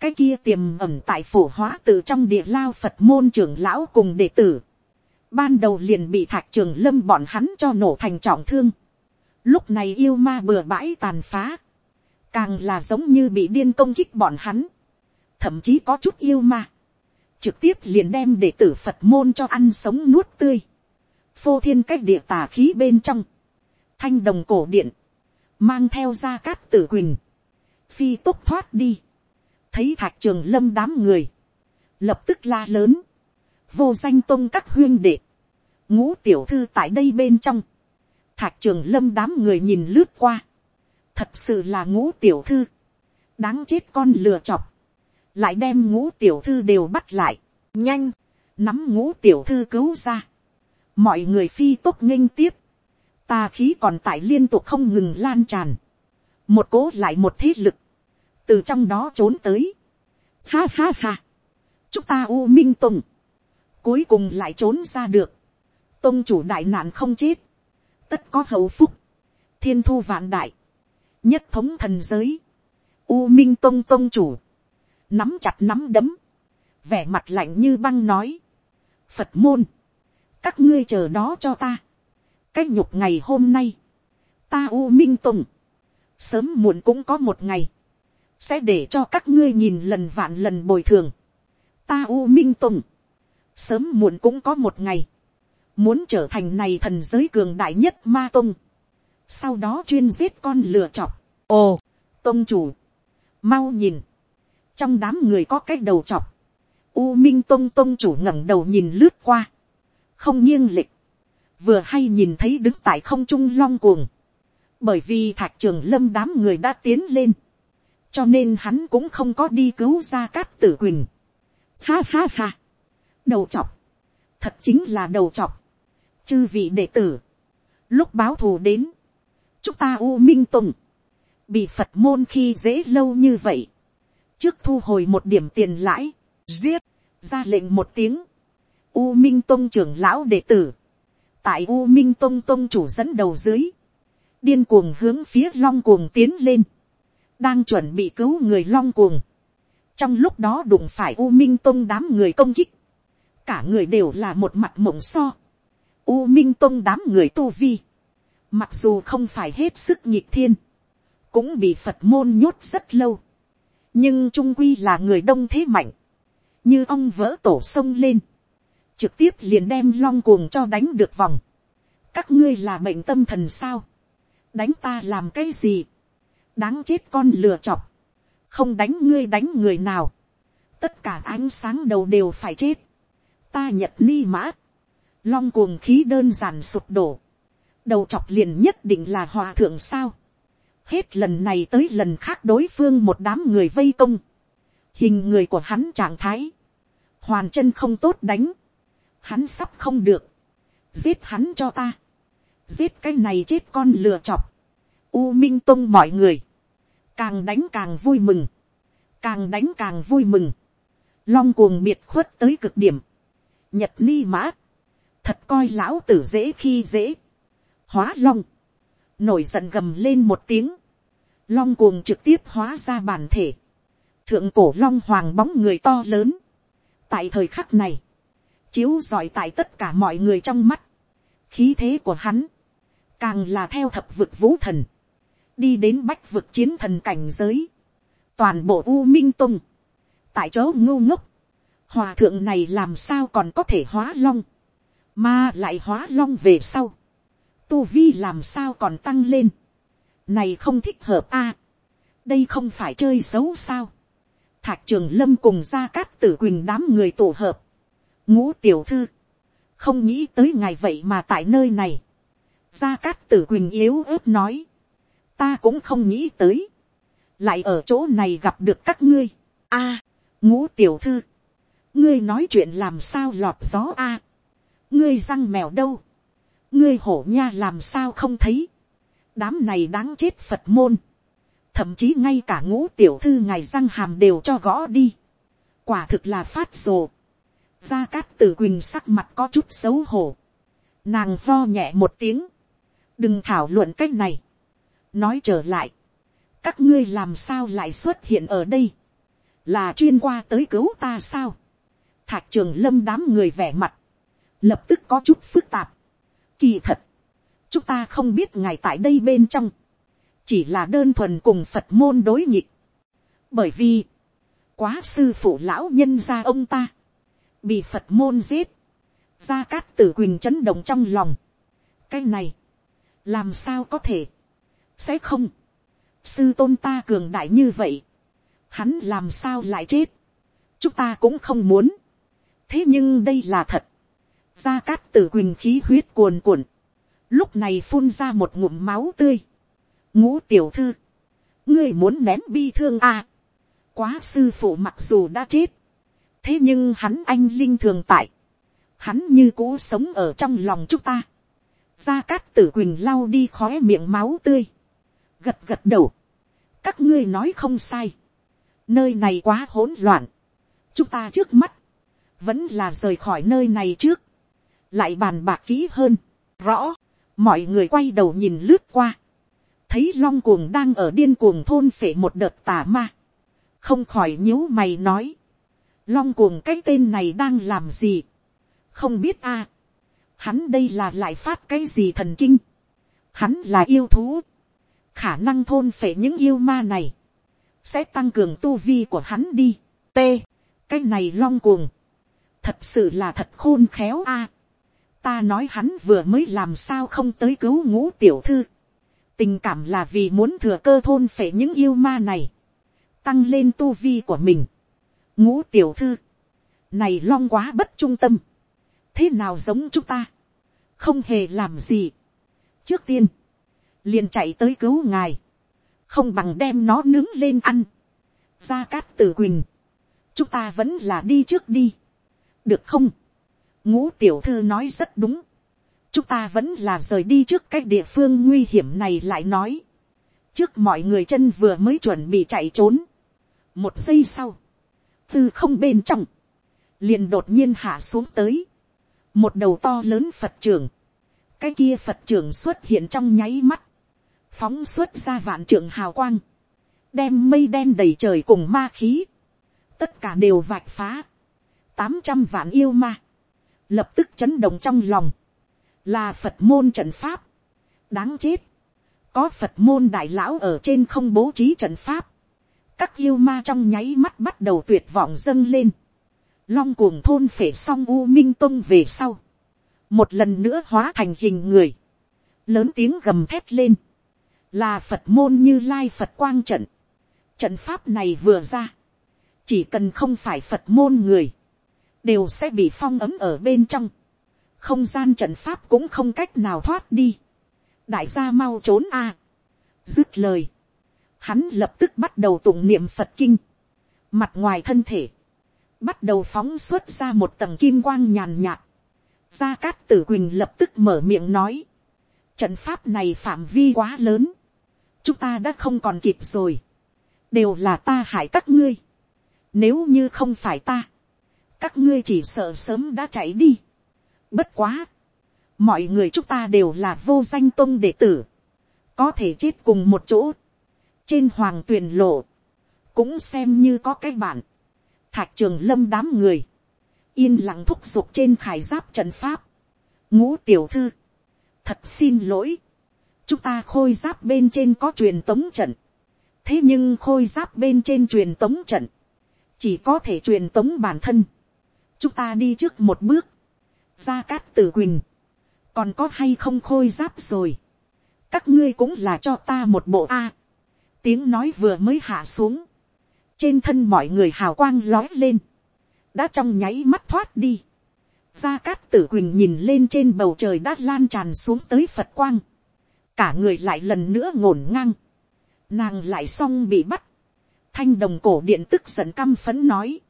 cái kia tiềm ẩm tại phổ hóa từ trong địa lao phật môn trưởng lão cùng đệ tử, ban đầu liền bị thạch trường lâm bọn hắn cho nổ thành trọng thương lúc này yêu ma bừa bãi tàn phá, càng là giống như bị điên công kích bọn hắn, thậm chí có chút yêu ma, trực tiếp liền đem đệ tử phật môn cho ăn sống nuốt tươi, phô thiên cách địa tà khí bên trong, thanh đồng cổ điện, mang theo ra cát tử quỳnh, phi tốc thoát đi, thấy thạch trường lâm đám người, lập tức la lớn, vô danh tôn các huyên đệ, ngũ tiểu thư tại đây bên trong, thạch trường lâm đám người nhìn lướt qua, thật sự là ngũ tiểu thư, đáng chết con lừa chọc, lại đem ngũ tiểu thư đều bắt lại, nhanh, nắm ngũ tiểu thư cứu ra, mọi người phi tốt nghênh tiếp, tà khí còn tại liên tục không ngừng lan tràn, một cố lại một thế lực, từ trong đó trốn tới, ha ha ha, chúng ta u minh tùng, cuối cùng lại trốn ra được, tôn chủ đại nạn không chết, tất có hậu phúc, thiên thu vạn đại, nhất thống thần giới, u minh tông tông chủ, nắm chặt nắm đấm, vẻ mặt lạnh như băng nói, phật môn, các ngươi chờ đó cho ta, cái nhục ngày hôm nay, ta u minh tùng, sớm muộn cũng có một ngày, sẽ để cho các ngươi nhìn lần vạn lần bồi thường, ta u minh tùng, sớm muộn cũng có một ngày, muốn trở thành này thần giới cường đại nhất ma tông, sau đó chuyên giết con lừa chọc, ồ, tông chủ, mau nhìn, trong đám người có cái đầu chọc, u minh tông tông chủ ngẩng đầu nhìn lướt qua, không nghiêng lịch, vừa hay nhìn thấy đứng tại không trung long cuồng, bởi vì thạc trường lâm đám người đã tiến lên, cho nên hắn cũng không có đi cứu ra cát tử quỳnh. Ha ha ha, đầu chọc, thật chính là đầu chọc, chư vị đệ tử, lúc báo thù đến, chúng ta u minh tùng, bị phật môn khi dễ lâu như vậy, trước thu hồi một điểm tiền lãi, giết, ra lệnh một tiếng, u minh tông trưởng lão đệ tử, tại u minh tông tông chủ dẫn đầu dưới, điên cuồng hướng phía long cuồng tiến lên, đang chuẩn bị cứu người long cuồng, trong lúc đó đụng phải u minh tông đám người công kích, cả người đều là một mặt mộng so, u minh tông đám người tu vi, mặc dù không phải hết sức nhịp thiên, cũng bị phật môn nhốt rất lâu, nhưng trung quy là người đông thế mạnh, như ông vỡ tổ sông lên, trực tiếp liền đem long cuồng cho đánh được vòng. các ngươi là bệnh tâm thần sao, đánh ta làm cái gì, đáng chết con lừa chọc, không đánh ngươi đánh người nào, tất cả ánh sáng đầu đều phải chết, ta nhật ni mã, long cuồng khí đơn giản sụp đổ, đầu chọc liền nhất định là hòa thượng sao, hết lần này tới lần khác đối phương một đám người vây công, hình người của hắn trạng thái, hoàn chân không tốt đánh, hắn sắp không được, giết hắn cho ta, giết cái này chết con lừa chọc, u minh tông mọi người, càng đánh càng vui mừng, càng đánh càng vui mừng, long cuồng biệt khuất tới cực điểm, nhật ni mã, thật coi lão tử dễ khi dễ, hóa long, nổi giận gầm lên một tiếng, long cuồng trực tiếp hóa ra bản thể, thượng cổ long hoàng bóng người to lớn, tại thời khắc này, chiếu giỏi tại tất cả mọi người trong mắt, khí thế của hắn, càng là theo thập vực vũ thần, đi đến bách vực chiến thần cảnh giới, toàn bộ u minh tung, tại chỗ ngu ngốc, hòa thượng này làm sao còn có thể hóa long, mà lại hóa long về sau, tu vi làm sao còn tăng lên, này không thích hợp a, đây không phải chơi xấu sao, thạc trường lâm cùng gia cát tử quỳnh đám người tổ hợp, ngũ tiểu thư, không nghĩ tới ngày vậy mà tại nơi này, gia cát tử quỳnh yếu ớt nói, ta cũng không nghĩ tới, lại ở chỗ này gặp được các ngươi, a, ngũ tiểu thư, ngươi nói chuyện làm sao lọt gió a, ngươi răng mèo đâu, ngươi hổ nha làm sao không thấy, đám này đáng chết phật môn, thậm chí ngay cả ngũ tiểu thư ngài răng hàm đều cho gõ đi, quả thực là phát rồ, gia cát tử quỳnh sắc mặt có chút xấu hổ, nàng lo nhẹ một tiếng, đừng thảo luận c á c h này, nói trở lại, các ngươi làm sao lại xuất hiện ở đây, là chuyên qua tới cứu ta sao, thạc trường lâm đám người vẻ mặt, lập tức có chút phức tạp. Kỳ thật, chúng ta không biết ngài tại đây bên trong, chỉ là đơn thuần cùng phật môn đối nghịch. bởi vì, quá sư phụ lão nhân gia ông ta, bị phật môn giết, gia cát tử quỳnh chấn động trong lòng. cái này, làm sao có thể, sẽ không, sư tôn ta cường đại như vậy, hắn làm sao lại chết, chúng ta cũng không muốn, thế nhưng đây là thật, gia cát tử quỳnh khí huyết cuồn cuộn, lúc này phun ra một ngụm máu tươi, ngũ tiểu thư, ngươi muốn nén bi thương à, quá sư phụ mặc dù đã chết, thế nhưng hắn anh linh thường tại, hắn như cũ sống ở trong lòng chúng ta, gia cát tử quỳnh lau đi khói miệng máu tươi, gật gật đầu, các ngươi nói không sai, nơi này quá hỗn loạn, chúng ta trước mắt, vẫn là rời khỏi nơi này trước, lại bàn bạc kỹ hơn, rõ, mọi người quay đầu nhìn lướt qua, thấy long cuồng đang ở điên cuồng thôn phệ một đợt tà ma, không khỏi nhíu mày nói, long cuồng cái tên này đang làm gì, không biết a, hắn đây là lại phát cái gì thần kinh, hắn là yêu thú, khả năng thôn phệ những yêu ma này, sẽ tăng cường tu vi của hắn đi. T. cái này long cuồng, thật sự là thật khôn khéo a ta nói hắn vừa mới làm sao không tới cứu ngũ tiểu thư. tình cảm là vì muốn thừa cơ thôn phệ những yêu ma này, tăng lên tu vi của mình. ngũ tiểu thư, này long quá bất trung tâm, thế nào giống chúng ta, không hề làm gì. trước tiên, liền chạy tới cứu ngài, không bằng đem nó nướng lên ăn. gia cát tử quỳnh, chúng ta vẫn là đi trước đi, được không, ngũ tiểu thư nói rất đúng, chúng ta vẫn là rời đi trước cái địa phương nguy hiểm này lại nói, trước mọi người chân vừa mới chuẩn bị chạy trốn, một giây sau, từ không bên trong, liền đột nhiên hạ xuống tới, một đầu to lớn phật trưởng, cái kia phật trưởng xuất hiện trong nháy mắt, phóng xuất ra vạn trưởng hào quang, đem mây đen đầy trời cùng ma khí, tất cả đều vạch phá, tám trăm vạn yêu ma, lập tức chấn động trong lòng, là phật môn trận pháp, đáng chết, có phật môn đại lão ở trên không bố trí trận pháp, các yêu ma trong nháy mắt bắt đầu tuyệt vọng dâng lên, long cuồng thôn phể xong u minh tông về sau, một lần nữa hóa thành hình người, lớn tiếng gầm thét lên, là phật môn như lai phật quang trận. trận pháp này vừa ra, chỉ cần không phải phật môn người, đều sẽ bị phong ấm ở bên trong, không gian trận pháp cũng không cách nào thoát đi, đại gia mau trốn a, dứt lời, hắn lập tức bắt đầu tụng niệm phật kinh, mặt ngoài thân thể, bắt đầu phóng xuất ra một tầng kim quang nhàn nhạt, gia cát tử quỳnh lập tức mở miệng nói, trận pháp này phạm vi quá lớn, chúng ta đã không còn kịp rồi, đều là ta hại các ngươi, nếu như không phải ta, các ngươi chỉ sợ sớm đã chạy đi. Bất quá, mọi người chúng ta đều là vô danh tôn đệ tử, có thể chết cùng một chỗ, trên hoàng tuyền lộ, cũng xem như có cái bạn, thạch trường lâm đám người, yên lặng thúc giục trên khải giáp trận pháp, ngũ tiểu thư, thật xin lỗi, chúng ta khôi giáp bên trên có truyền tống trận, thế nhưng khôi giáp bên trên truyền tống trận, chỉ có thể truyền tống bản thân, chúng ta đi trước một bước, gia cát tử quỳnh, còn có hay không khôi giáp rồi, các ngươi cũng là cho ta một bộ a, tiếng nói vừa mới hạ xuống, trên thân mọi người hào quang lói lên, đã trong nháy mắt thoát đi, gia cát tử quỳnh nhìn lên trên bầu trời đã lan tràn xuống tới phật quang, cả người lại lần nữa ngổn ngang, nàng lại xong bị bắt, thanh đồng cổ điện tức giận căm phấn nói,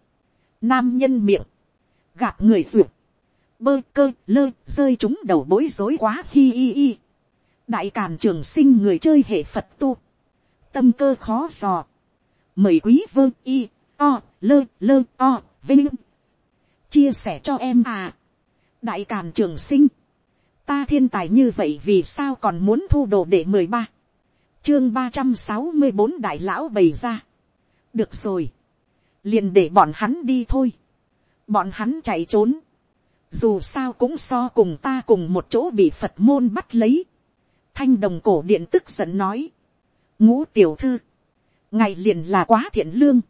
nam nhân miệng, gạt người ruột, bơ cơ lơ rơi chúng đầu bối rối quá hi hi hi, đại càn trường sinh người chơi hệ phật tu, tâm cơ khó dò, mời quý vơ y, o, lơ lơ o, vinh, chia sẻ cho em à, đại càn trường sinh, ta thiên tài như vậy vì sao còn muốn thu đồ để mười ba? Chương ba trăm sáu mươi bốn đại lão bày ra. Được rồi. Liền để bọn hắn đi thôi bọn hắn chạy trốn. Dù sao cũng so cùng ta cùng một chỗ bị phật môn bắt lấy. thanh đồng cổ điện tức giận nói, ngũ tiểu thư, ngày liền là quá thiện lương.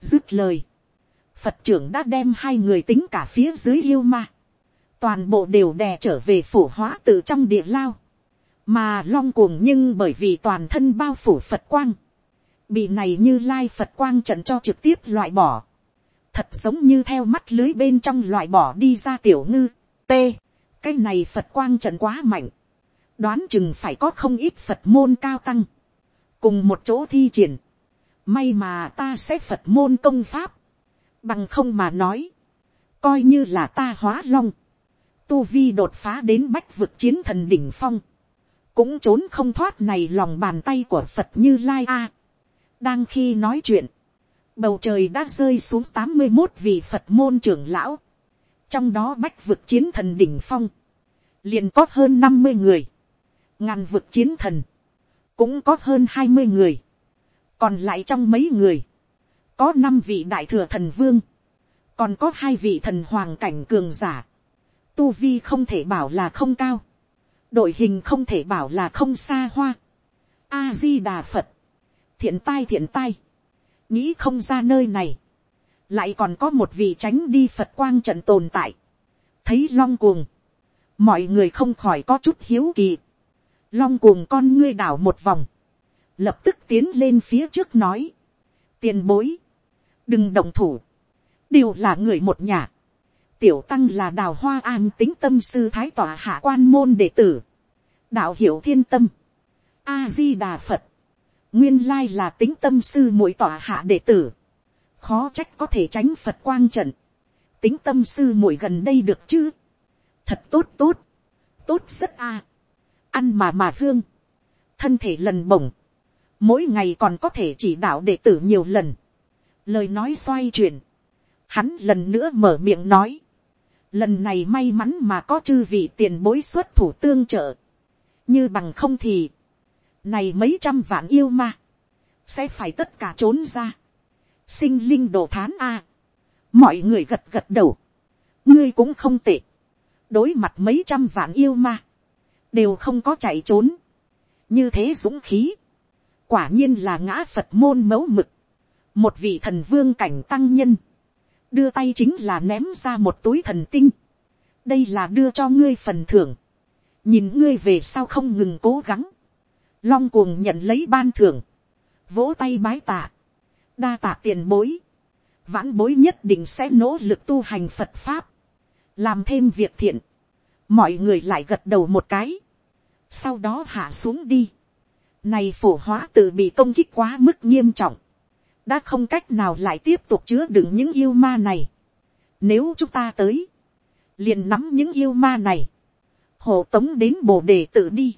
dứt lời, phật trưởng đã đem hai người tính cả phía dưới yêu ma, toàn bộ đều đè trở về phủ hóa từ trong địa lao, mà long cuồng nhưng bởi vì toàn thân bao phủ phật quang, bị này như lai phật quang trận cho trực tiếp loại bỏ, thật giống như theo mắt lưới bên trong loại bỏ đi ra tiểu ngư, t, cái này phật quang trận quá mạnh, đoán chừng phải có không ít phật môn cao tăng, cùng một chỗ thi triển, may mà ta sẽ phật môn công pháp, bằng không mà nói, coi như là ta hóa long, tu vi đột phá đến bách vực chiến thần đỉnh phong, cũng trốn không thoát này lòng bàn tay của phật như lai a. đang khi nói chuyện, bầu trời đã rơi xuống tám mươi một vị phật môn trưởng lão, trong đó bách vực chiến thần đỉnh phong, liền có hơn năm mươi người, ngàn vực chiến thần, cũng có hơn hai mươi người, còn lại trong mấy người, có năm vị đại thừa thần vương, còn có hai vị thần hoàng cảnh cường giả, tu vi không thể bảo là không cao, đội hình không thể bảo là không xa hoa, a di đà phật, thiện tai thiện tai, nghĩ không ra nơi này, lại còn có một vị tránh đi phật quang trận tồn tại, thấy long cuồng, mọi người không khỏi có chút hiếu kỳ, long cuồng con ngươi đảo một vòng, lập tức tiến lên phía trước nói, tiền bối, đừng động thủ, đều là người một nhà, tiểu tăng là đào hoa an tính tâm sư thái tỏa hạ quan môn đệ tử, đạo hiểu thiên tâm, a di đà phật, nguyên lai là tính tâm sư mỗi tỏa hạ đệ tử, khó trách có thể tránh phật quang trận, tính tâm sư mỗi gần đây được chứ, thật tốt tốt, tốt rất a, ăn mà mà hương, thân thể lần bổng, mỗi ngày còn có thể chỉ đạo đệ tử nhiều lần, lời nói xoay chuyển, hắn lần nữa mở miệng nói, lần này may mắn mà có chư vị tiền bối xuất thủ tương trợ, như bằng không thì, này mấy trăm vạn yêu ma, sẽ phải tất cả trốn ra, sinh linh đồ thán a, mọi người gật gật đầu, ngươi cũng không tệ, đối mặt mấy trăm vạn yêu ma, đều không có chạy trốn, như thế dũng khí, quả nhiên là ngã phật môn mẫu mực, một vị thần vương cảnh tăng nhân, đưa tay chính là ném ra một túi thần tinh, đây là đưa cho ngươi phần thưởng, nhìn ngươi về sau không ngừng cố gắng, long cuồng nhận lấy ban thưởng, vỗ tay bái tạ, đa tạ tiền bối, vãn bối nhất định sẽ nỗ lực tu hành phật pháp, làm thêm việc thiện, mọi người lại gật đầu một cái, sau đó hạ xuống đi, này phổ hóa tự bị công kích quá mức nghiêm trọng, đã không cách nào lại tiếp tục chứa đựng những yêu ma này. Nếu chúng ta tới, liền nắm những yêu ma này, hộ tống đến bồ đề tự đi,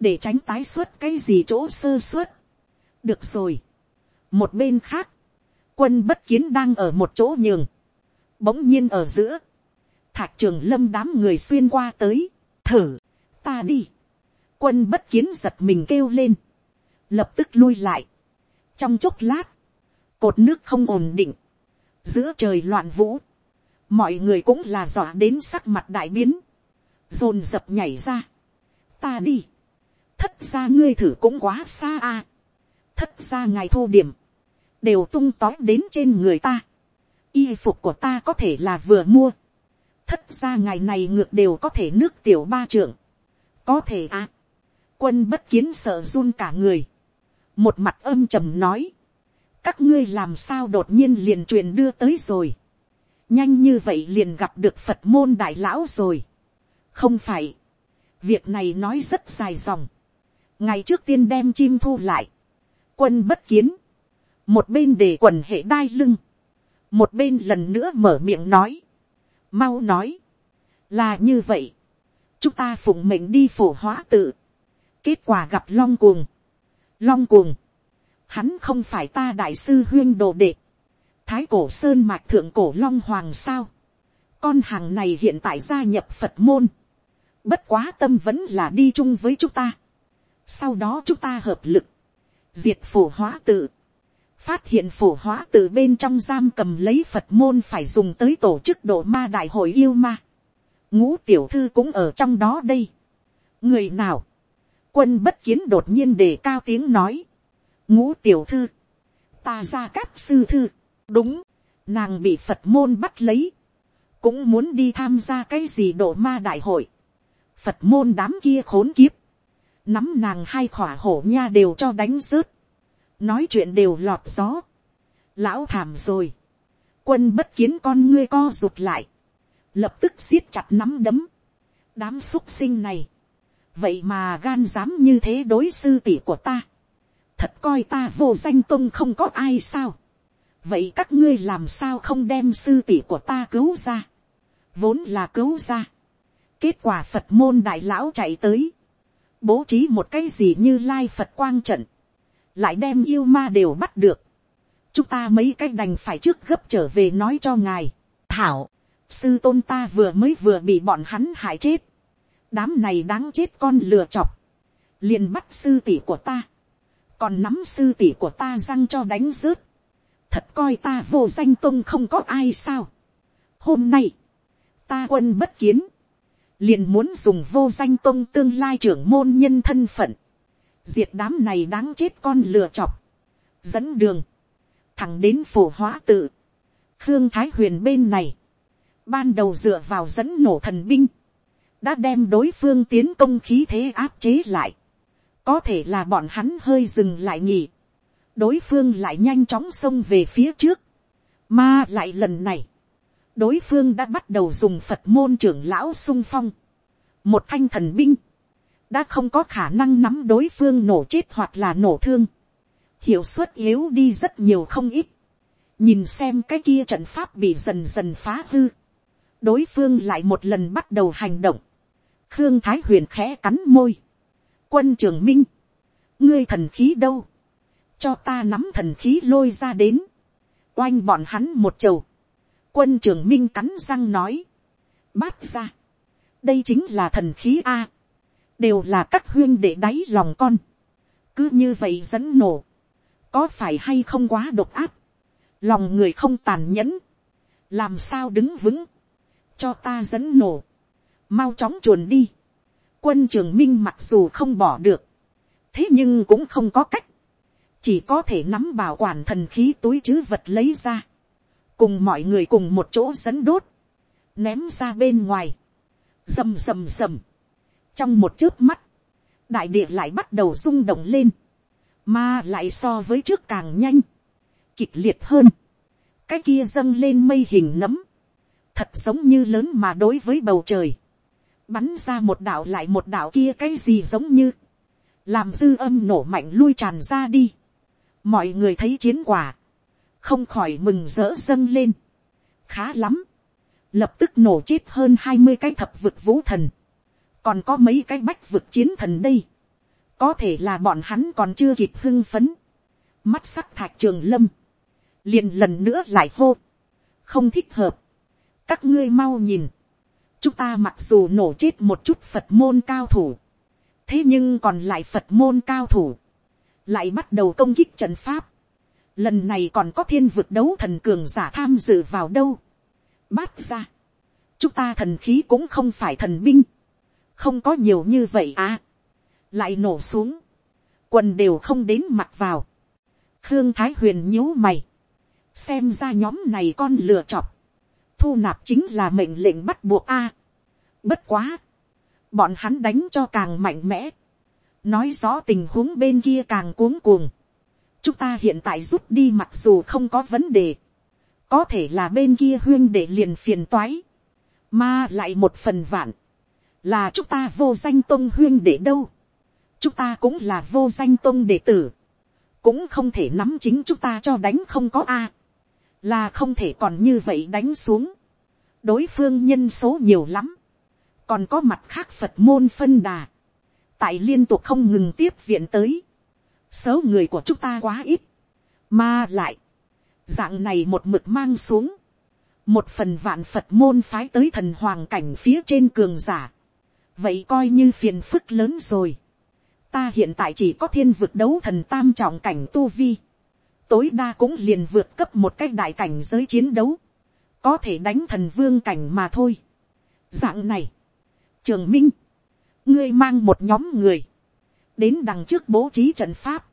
để tránh tái xuất cái gì chỗ sơ xuất. được rồi. một bên khác, quân bất kiến đang ở một chỗ nhường, bỗng nhiên ở giữa, thạc trường lâm đám người xuyên qua tới, thử, ta đi, quân bất kiến giật mình kêu lên, lập tức lui lại, trong chốc lát, cột nước không ổn định, giữa trời loạn vũ, mọi người cũng là dọa đến sắc mặt đại biến, dồn dập nhảy ra, ta đi, thất ra ngươi thử cũng quá xa a, thất ra ngài thu điểm, đều tung tói đến trên người ta, y phục của ta có thể là vừa mua, thất ra ngài này ngược đều có thể nước tiểu ba trưởng, có thể à, quân bất kiến sợ run cả người, một mặt âm trầm nói, các ngươi làm sao đột nhiên liền truyền đưa tới rồi, nhanh như vậy liền gặp được phật môn đại lão rồi, không phải, việc này nói rất dài dòng, ngày trước tiên đem chim thu lại, quân bất kiến, một bên để quần hệ đai lưng, một bên lần nữa mở miệng nói, mau nói, là như vậy, chúng ta phụng mệnh đi phổ hóa tự, kết quả gặp long cuồng, long cuồng, hắn không phải ta đại sư huyên đồ đệ, thái cổ sơn mạch thượng cổ long hoàng sao, con hàng này hiện tại gia nhập phật môn, bất quá tâm vẫn là đi chung với chúng ta, sau đó chúng ta hợp lực, diệt phổ hóa tự, phát hiện phổ hóa tự bên trong giam cầm lấy phật môn phải dùng tới tổ chức độ ma đại hội yêu ma, ngũ tiểu thư cũng ở trong đó đây. người nào, quân bất kiến đột nhiên đề cao tiếng nói, ngũ tiểu thư, ta ra cát sư thư, đúng, nàng bị phật môn bắt lấy, cũng muốn đi tham gia cái gì độ ma đại hội, phật môn đám kia khốn kiếp, nắm nàng hai khỏa hổ nha đều cho đánh rớt, nói chuyện đều lọt gió, lão thảm rồi, quân bất kiến con ngươi co rụt lại, lập tức siết chặt nắm đấm, đám x sinh này, vậy mà gan dám như thế đối sư tỷ của ta, thật coi ta vô danh tôn không có ai sao, vậy các ngươi làm sao không đem sư tỷ của ta cứu ra, vốn là cứu ra, kết quả phật môn đại lão chạy tới, bố trí một cái gì như lai phật quang trận, lại đem yêu ma đều bắt được, chúng ta mấy cái đành phải trước gấp trở về nói cho ngài, thảo, sư tôn ta vừa mới vừa bị bọn hắn hại chết, đám này đáng chết con lừa chọc, liền bắt sư tỷ của ta, còn nắm sư tỷ của ta răng cho đánh rớt, thật coi ta vô danh tôn không có ai sao. hôm nay, ta quân bất kiến, liền muốn dùng vô danh tôn tương lai trưởng môn nhân thân phận, diệt đám này đáng chết con lừa chọc, dẫn đường, thẳng đến phổ hóa tự, khương thái huyền bên này, ban đầu dựa vào dẫn nổ thần binh, đã đem đối phương tiến công khí thế áp chế lại, có thể là bọn hắn hơi dừng lại nhỉ, đối phương lại nhanh chóng xông về phía trước, mà lại lần này, đối phương đã bắt đầu dùng phật môn trưởng lão sung phong, một thanh thần binh, đã không có khả năng nắm đối phương nổ chết hoặc là nổ thương, hiệu suất yếu đi rất nhiều không ít, nhìn xem cái kia trận pháp bị dần dần phá hư, đối phương lại một lần bắt đầu hành động, khương thái huyền khẽ cắn môi, quân trường minh, ngươi thần khí đâu, cho ta nắm thần khí lôi ra đến, oanh bọn hắn một chầu, quân trường minh cắn răng nói, bát ra, đây chính là thần khí a, đều là các huyên để đáy lòng con, cứ như vậy dẫn nổ, có phải hay không quá độc áp, lòng người không tàn nhẫn, làm sao đứng vững, cho ta dẫn nổ, mau chóng chuồn đi, quân trường minh mặc dù không bỏ được, thế nhưng cũng không có cách, chỉ có thể nắm bảo quản thần khí túi chứ vật lấy ra, cùng mọi người cùng một chỗ dẫn đốt, ném ra bên ngoài, rầm rầm rầm, trong một chớp mắt, đại địa lại bắt đầu rung động lên, mà lại so với trước càng nhanh, kịch liệt hơn, cái kia dâng lên mây hình nấm, thật giống như lớn mà đối với bầu trời, bắn ra một đạo lại một đạo kia cái gì giống như, làm dư âm nổ mạnh lui tràn ra đi, mọi người thấy chiến quả, không khỏi mừng rỡ dâng lên, khá lắm, lập tức nổ chết hơn hai mươi cái thập vực vũ thần, còn có mấy cái bách vực chiến thần đây, có thể là bọn hắn còn chưa kịp hưng phấn, mắt sắc thạch trường lâm, liền lần nữa lại hô, không thích hợp, các ngươi mau nhìn, chúng ta mặc dù nổ chết một chút phật môn cao thủ, thế nhưng còn lại phật môn cao thủ, lại bắt đầu công kích trận pháp, lần này còn có thiên vực đấu thần cường giả tham dự vào đâu, bát ra, chúng ta thần khí cũng không phải thần binh, không có nhiều như vậy à, lại nổ xuống, quần đều không đến mặt vào, khương thái huyền nhíu mày, xem ra nhóm này con lựa chọc, thu nạp chính là mệnh lệnh bắt buộc a. bất quá, bọn hắn đánh cho càng mạnh mẽ, nói rõ tình huống bên kia càng cuống cuồng chúng ta hiện tại rút đi mặc dù không có vấn đề, có thể là bên kia huyên để liền phiền toái, mà lại một phần vạn, là chúng ta vô danh tôn huyên để đâu, chúng ta cũng là vô danh tôn đệ tử, cũng không thể nắm chính chúng ta cho đánh không có a, là không thể còn như vậy đánh xuống, đối phương nhân số nhiều lắm, còn có mặt khác phật môn phân đà, tại liên tục không ngừng tiếp viện tới, số người của chúng ta quá ít, mà lại, dạng này một mực mang xuống, một phần vạn phật môn phái tới thần hoàng cảnh phía trên cường giả, vậy coi như phiền phức lớn rồi. ta hiện tại chỉ có thiên vực đấu thần tam trọng cảnh tu vi, tối đa cũng liền vượt cấp một cách đại cảnh giới chiến đấu, có thể đánh thần vương cảnh mà thôi. dạng này, trường minh, ngươi mang một nhóm người, đến đằng trước bố trí trận pháp,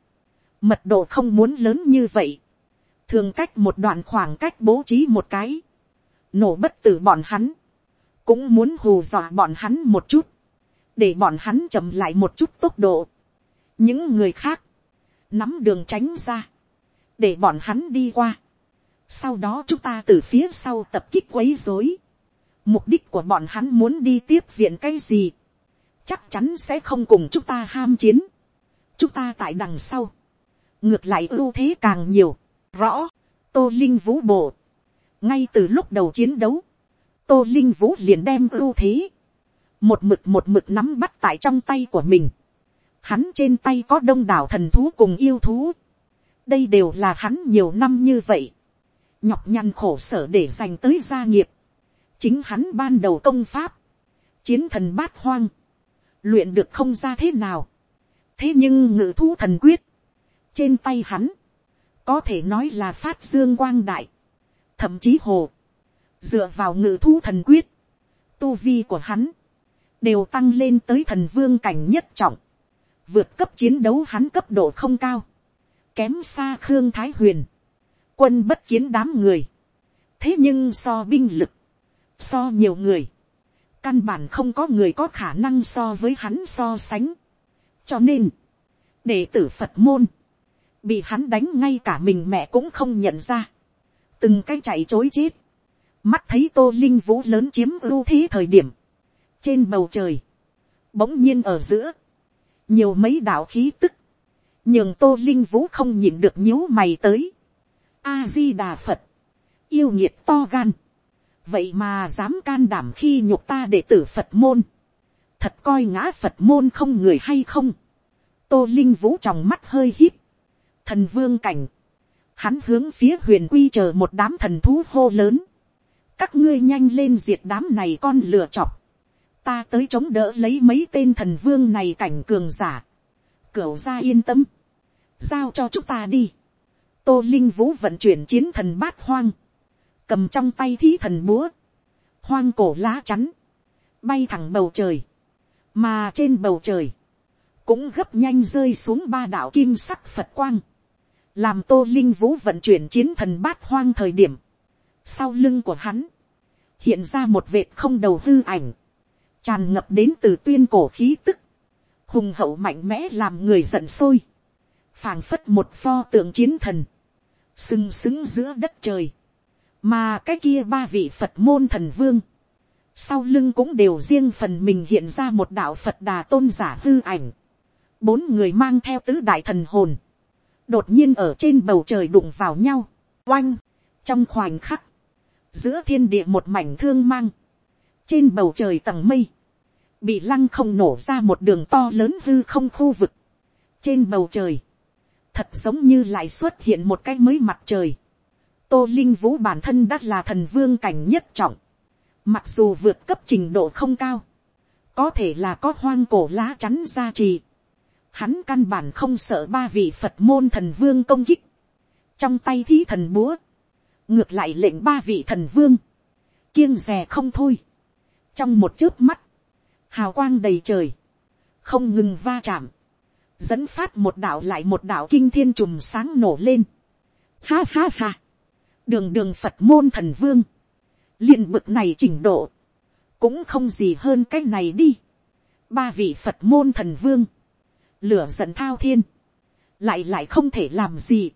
mật độ không muốn lớn như vậy, thường cách một đoạn khoảng cách bố trí một cái, nổ bất tử bọn hắn, cũng muốn hù dọa bọn hắn một chút, để bọn hắn chậm lại một chút tốc độ. những người khác, nắm đường tránh ra, để bọn hắn đi qua. sau đó chúng ta từ phía sau tập kích quấy dối. mục đích của bọn hắn muốn đi tiếp viện cái gì, chắc chắn sẽ không cùng chúng ta ham chiến. chúng ta tại đằng sau, ngược lại ưu thế càng nhiều, rõ, tô linh vũ bộ. ngay từ lúc đầu chiến đấu, tô linh vũ liền đem ưu thế, một mực một mực nắm bắt tại trong tay của mình. Hắn trên tay có đông đảo thần thú cùng yêu thú. đây đều là hắn nhiều năm như vậy. nhọc nhằn khổ sở để dành tới gia nghiệp. chính hắn ban đầu công pháp, chiến thần bát hoang, luyện được không ra thế nào. thế nhưng ngự thú thần quyết, trên tay hắn, có thể nói là phát dương quang đại, thậm chí hồ, dựa vào ngự thú thần quyết, tu vi của hắn, đều tăng lên tới thần vương cảnh nhất trọng, vượt cấp chiến đấu hắn cấp độ không cao, kém xa khương thái huyền, quân bất kiến đám người, thế nhưng so binh lực, so nhiều người, căn bản không có người có khả năng so với hắn so sánh, cho nên, đệ tử phật môn, bị hắn đánh ngay cả mình mẹ cũng không nhận ra, từng cái chạy chối chết, mắt thấy tô linh vũ lớn chiếm ưu thế thời điểm, trên bầu trời, bỗng nhiên ở giữa, nhiều mấy đạo khí tức, nhường tô linh vũ không nhìn được nhíu mày tới. a di đà phật, yêu nhiệt to gan, vậy mà dám can đảm khi nhục ta để tử phật môn, thật coi ngã phật môn không người hay không, tô linh vũ trong mắt hơi hít, thần vương cảnh, hắn hướng phía huyền quy chờ một đám thần thú hô lớn, các ngươi nhanh lên diệt đám này con lừa chọc, ta tới chống đỡ lấy mấy tên thần vương này cảnh cường giả. Cửu ra yên tâm. Giao cho chúng ta đi. Tô Linh Vũ vận chuyển chiến thần bát hoang. Cầm trong tay thí thần búa. Hoang cổ lá chắn. Bay thẳng bầu trời. Mà trên bầu trời. Cũng gấp nhanh rơi xuống ba đạo kim sắc Phật quang. Làm Tô Linh Vũ vận chuyển chiến thần bát hoang thời điểm. Sau lưng của hắn. Hiện ra một vệt không đầu hư ảnh tràn ngập đến từ tuyên cổ khí tức, hùng hậu mạnh mẽ làm người giận sôi, phảng phất một pho tượng chiến thần, sừng sững giữa đất trời, mà cái kia ba vị phật môn thần vương, sau lưng cũng đều riêng phần mình hiện ra một đạo phật đà tôn giả hư ảnh, bốn người mang theo tứ đại thần hồn, đột nhiên ở trên bầu trời đụng vào nhau, oanh, trong khoảnh khắc, giữa thiên địa một mảnh thương mang, trên bầu trời tầng mây, bị lăng không nổ ra một đường to lớn hư không khu vực. trên bầu trời, thật giống như lại xuất hiện một cái mới mặt trời tô linh vũ bản thân đã là thần vương cảnh nhất trọng, mặc dù vượt cấp trình độ không cao, có thể là có hoang cổ lá chắn gia trì. Hắn căn bản không sợ ba vị Phật môn thần vương công kích. Trong tay thí thần búa. Ngược lại lệnh ba vị thần vương. Kiêng rè không thôi. Trong một chớp mắt hào quang đầy trời, không ngừng va chạm, dẫn phát một đạo lại một đạo kinh thiên trùm sáng nổ lên. Ha ha ha, đường đường phật môn thần vương, liền bực này trình độ, cũng không gì hơn cái này đi. ba vị phật môn thần vương, lửa giận thao thiên, lại lại không thể làm gì.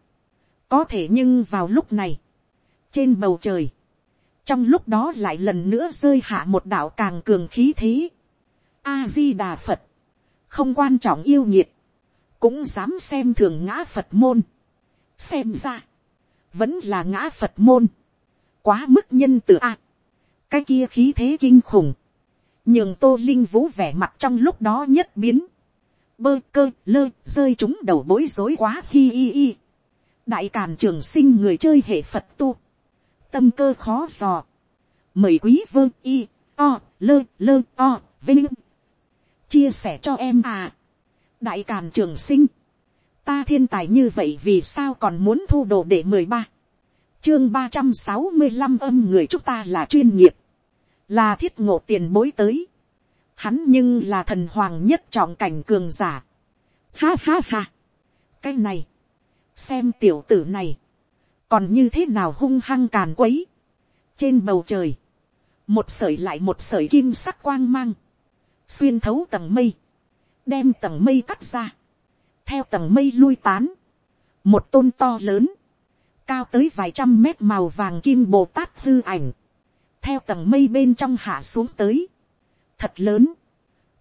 có thể nhưng vào lúc này, trên bầu trời, trong lúc đó lại lần nữa rơi hạ một đạo càng cường khí thế, a di đà phật, không quan trọng yêu nhiệt, cũng dám xem thường ngã phật môn. xem ra, vẫn là ngã phật môn, quá mức nhân từ a, cái kia khí thế kinh khủng, nhường tô linh vũ vẻ mặt trong lúc đó nhất biến, bơ cơ lơ rơi chúng đầu bối rối quá hi hi hi. đại càn trường sinh người chơi hệ phật tu, tâm cơ khó dò, mời quý vơ y o lơ lơ o vinh. Chia sẻ cho em à. đại càn trường sinh, ta thiên tài như vậy vì sao còn muốn thu đồ để mười ba, chương ba trăm sáu mươi năm âm người chúng ta là chuyên nghiệp, là thiết ngộ tiền bối tới, hắn nhưng là thần hoàng nhất trọng cảnh cường giả. Ha ha ha, cái này, xem tiểu tử này, còn như thế nào hung hăng càn quấy, trên bầu trời, một sởi lại một sởi kim sắc quang mang, xuyên thấu tầng mây, đem tầng mây cắt ra, theo tầng mây lui tán, một tôn to lớn, cao tới vài trăm mét màu vàng kim bồ tát hư ảnh, theo tầng mây bên trong hạ xuống tới, thật lớn,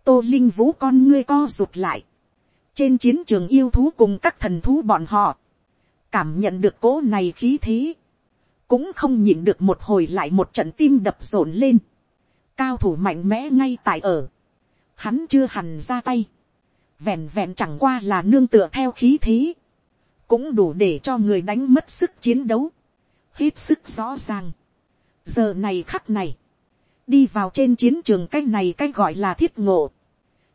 tô linh vũ con ngươi co rụt lại, trên chiến trường yêu thú cùng các thần thú bọn họ, cảm nhận được cỗ này khí thế, cũng không nhịn được một hồi lại một trận tim đập rộn lên, cao thủ mạnh mẽ ngay tại ở, hắn chưa hẳn ra tay, vẹn vẹn chẳng qua là nương tựa theo khí thế, cũng đủ để cho người đánh mất sức chiến đấu, hết sức rõ ràng. giờ này khắc này, đi vào trên chiến trường cái này cái gọi là thiết ngộ,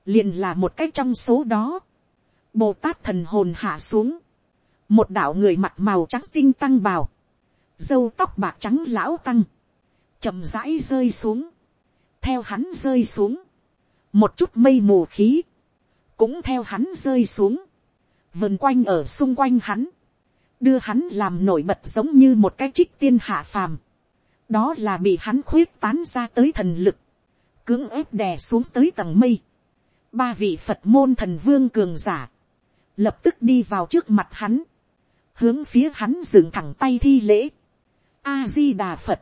liền là một cái trong số đó, bồ tát thần hồn hạ xuống, một đạo người mặt màu trắng tinh tăng bào, dâu tóc bạc trắng lão tăng, chậm rãi rơi xuống, theo hắn rơi xuống, một chút mây mù khí, cũng theo hắn rơi xuống, vần quanh ở xung quanh hắn, đưa hắn làm nổi bật giống như một cái trích tiên hạ phàm, đó là bị hắn khuyết tán ra tới thần lực, cưỡng ép đè xuống tới tầng mây, ba vị phật môn thần vương cường giả, lập tức đi vào trước mặt hắn, hướng phía hắn dừng thẳng tay thi lễ, a di đà phật,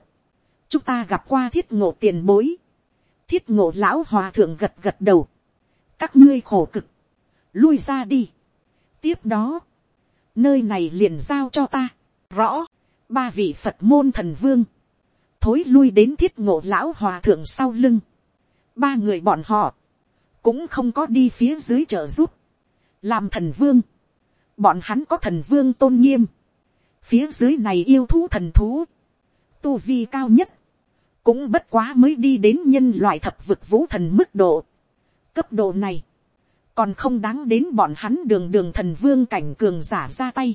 chúng ta gặp qua thiết ngộ tiền bối, thiết ngộ lão hòa thượng gật gật đầu, các ngươi khổ cực, lui ra đi. tiếp đó, nơi này liền giao cho ta, rõ, ba vị phật môn thần vương, thối lui đến thiết ngộ lão hòa thượng sau lưng, ba người bọn họ, cũng không có đi phía dưới trợ giúp, làm thần vương, bọn hắn có thần vương tôn nghiêm, phía dưới này yêu thú thần thú, tu vi cao nhất, cũng bất quá mới đi đến nhân loại thập vực vũ thần mức độ. Cấp độ này, còn không đáng đến bọn hắn đường đường thần vương cảnh cường giả ra tay.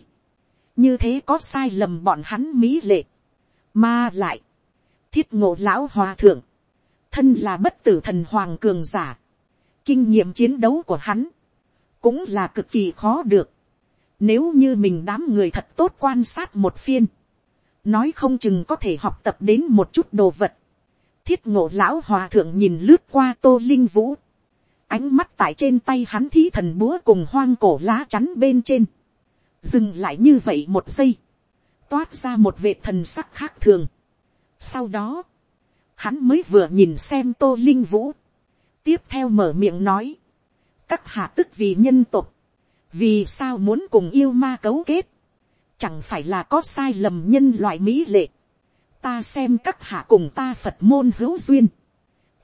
Như thế có sai lầm bọn hắn mỹ lệ. Mà lại, thiết ngộ lão hòa thượng, thân là bất tử thần hoàng cường giả. Kinh nghiệm chiến đấu của hắn, cũng là cực kỳ khó được. Nếu như mình đám người thật tốt quan sát một phiên, nói không chừng có thể học tập đến một chút đồ vật thiết ngộ lão hòa thượng nhìn lướt qua tô linh vũ. Ánh mắt tại trên tay hắn thí thần búa cùng hoang cổ lá chắn bên trên. Dừng lại như vậy một giây. Toát ra một vệ thần sắc khác thường. Sau đó, hắn mới vừa nhìn xem tô linh vũ. Tiếp theo mở miệng nói. Các hạ tức vì nhân tục. Vì sao muốn cùng yêu ma cấu kết. Chẳng phải là có sai lầm nhân loại mỹ lệ ta xem các hạ cùng ta phật môn hữu duyên,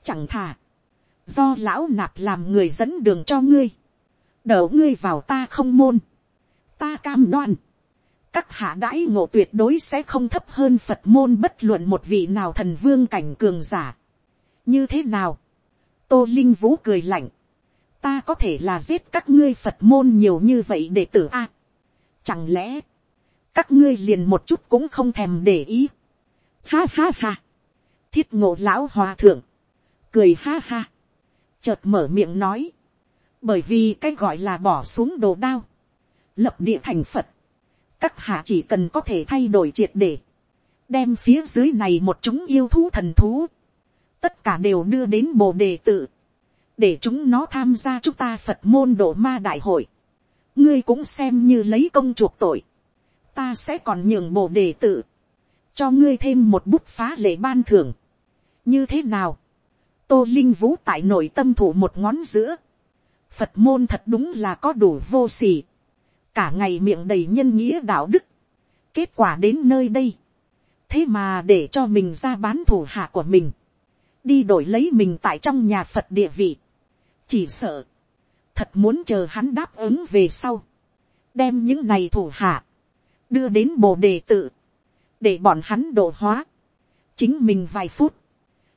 chẳng thà, do lão nạp làm người dẫn đường cho ngươi, đỡ ngươi vào ta không môn, ta cam đoan, các hạ đãi ngộ tuyệt đối sẽ không thấp hơn phật môn bất luận một vị nào thần vương cảnh cường giả. như thế nào, tô linh vũ cười lạnh, ta có thể là giết các ngươi phật môn nhiều như vậy để tử a. chẳng lẽ, các ngươi liền một chút cũng không thèm để ý. Ha ha ha. Thiết ngộ lão hòa thượng. Cười ha ha. Chợt mở miệng nói. Bởi vì cái gọi là bỏ xuống đồ đao. Lập địa thành Phật. Các hạ chỉ cần có thể thay đổi triệt để. Đem phía dưới này một chúng yêu thú thần thú. Tất cả đều đưa đến bồ đề tự. Để chúng nó tham gia chúng ta Phật môn độ ma đại hội. Ngươi cũng xem như lấy công chuộc tội. Ta sẽ còn nhường bồ đề tự cho ngươi thêm một bút phá lệ ban thưởng. như thế nào, tô linh vũ tại nội tâm thủ một ngón giữa, phật môn thật đúng là có đủ vô s ỉ cả ngày miệng đầy nhân nghĩa đạo đức, kết quả đến nơi đây, thế mà để cho mình ra bán thủ hạ của mình, đi đổi lấy mình tại trong nhà phật địa vị, chỉ sợ, thật muốn chờ hắn đáp ứng về sau, đem những này thủ hạ, đưa đến bồ đề tự, để bọn hắn độ hóa, chính mình vài phút,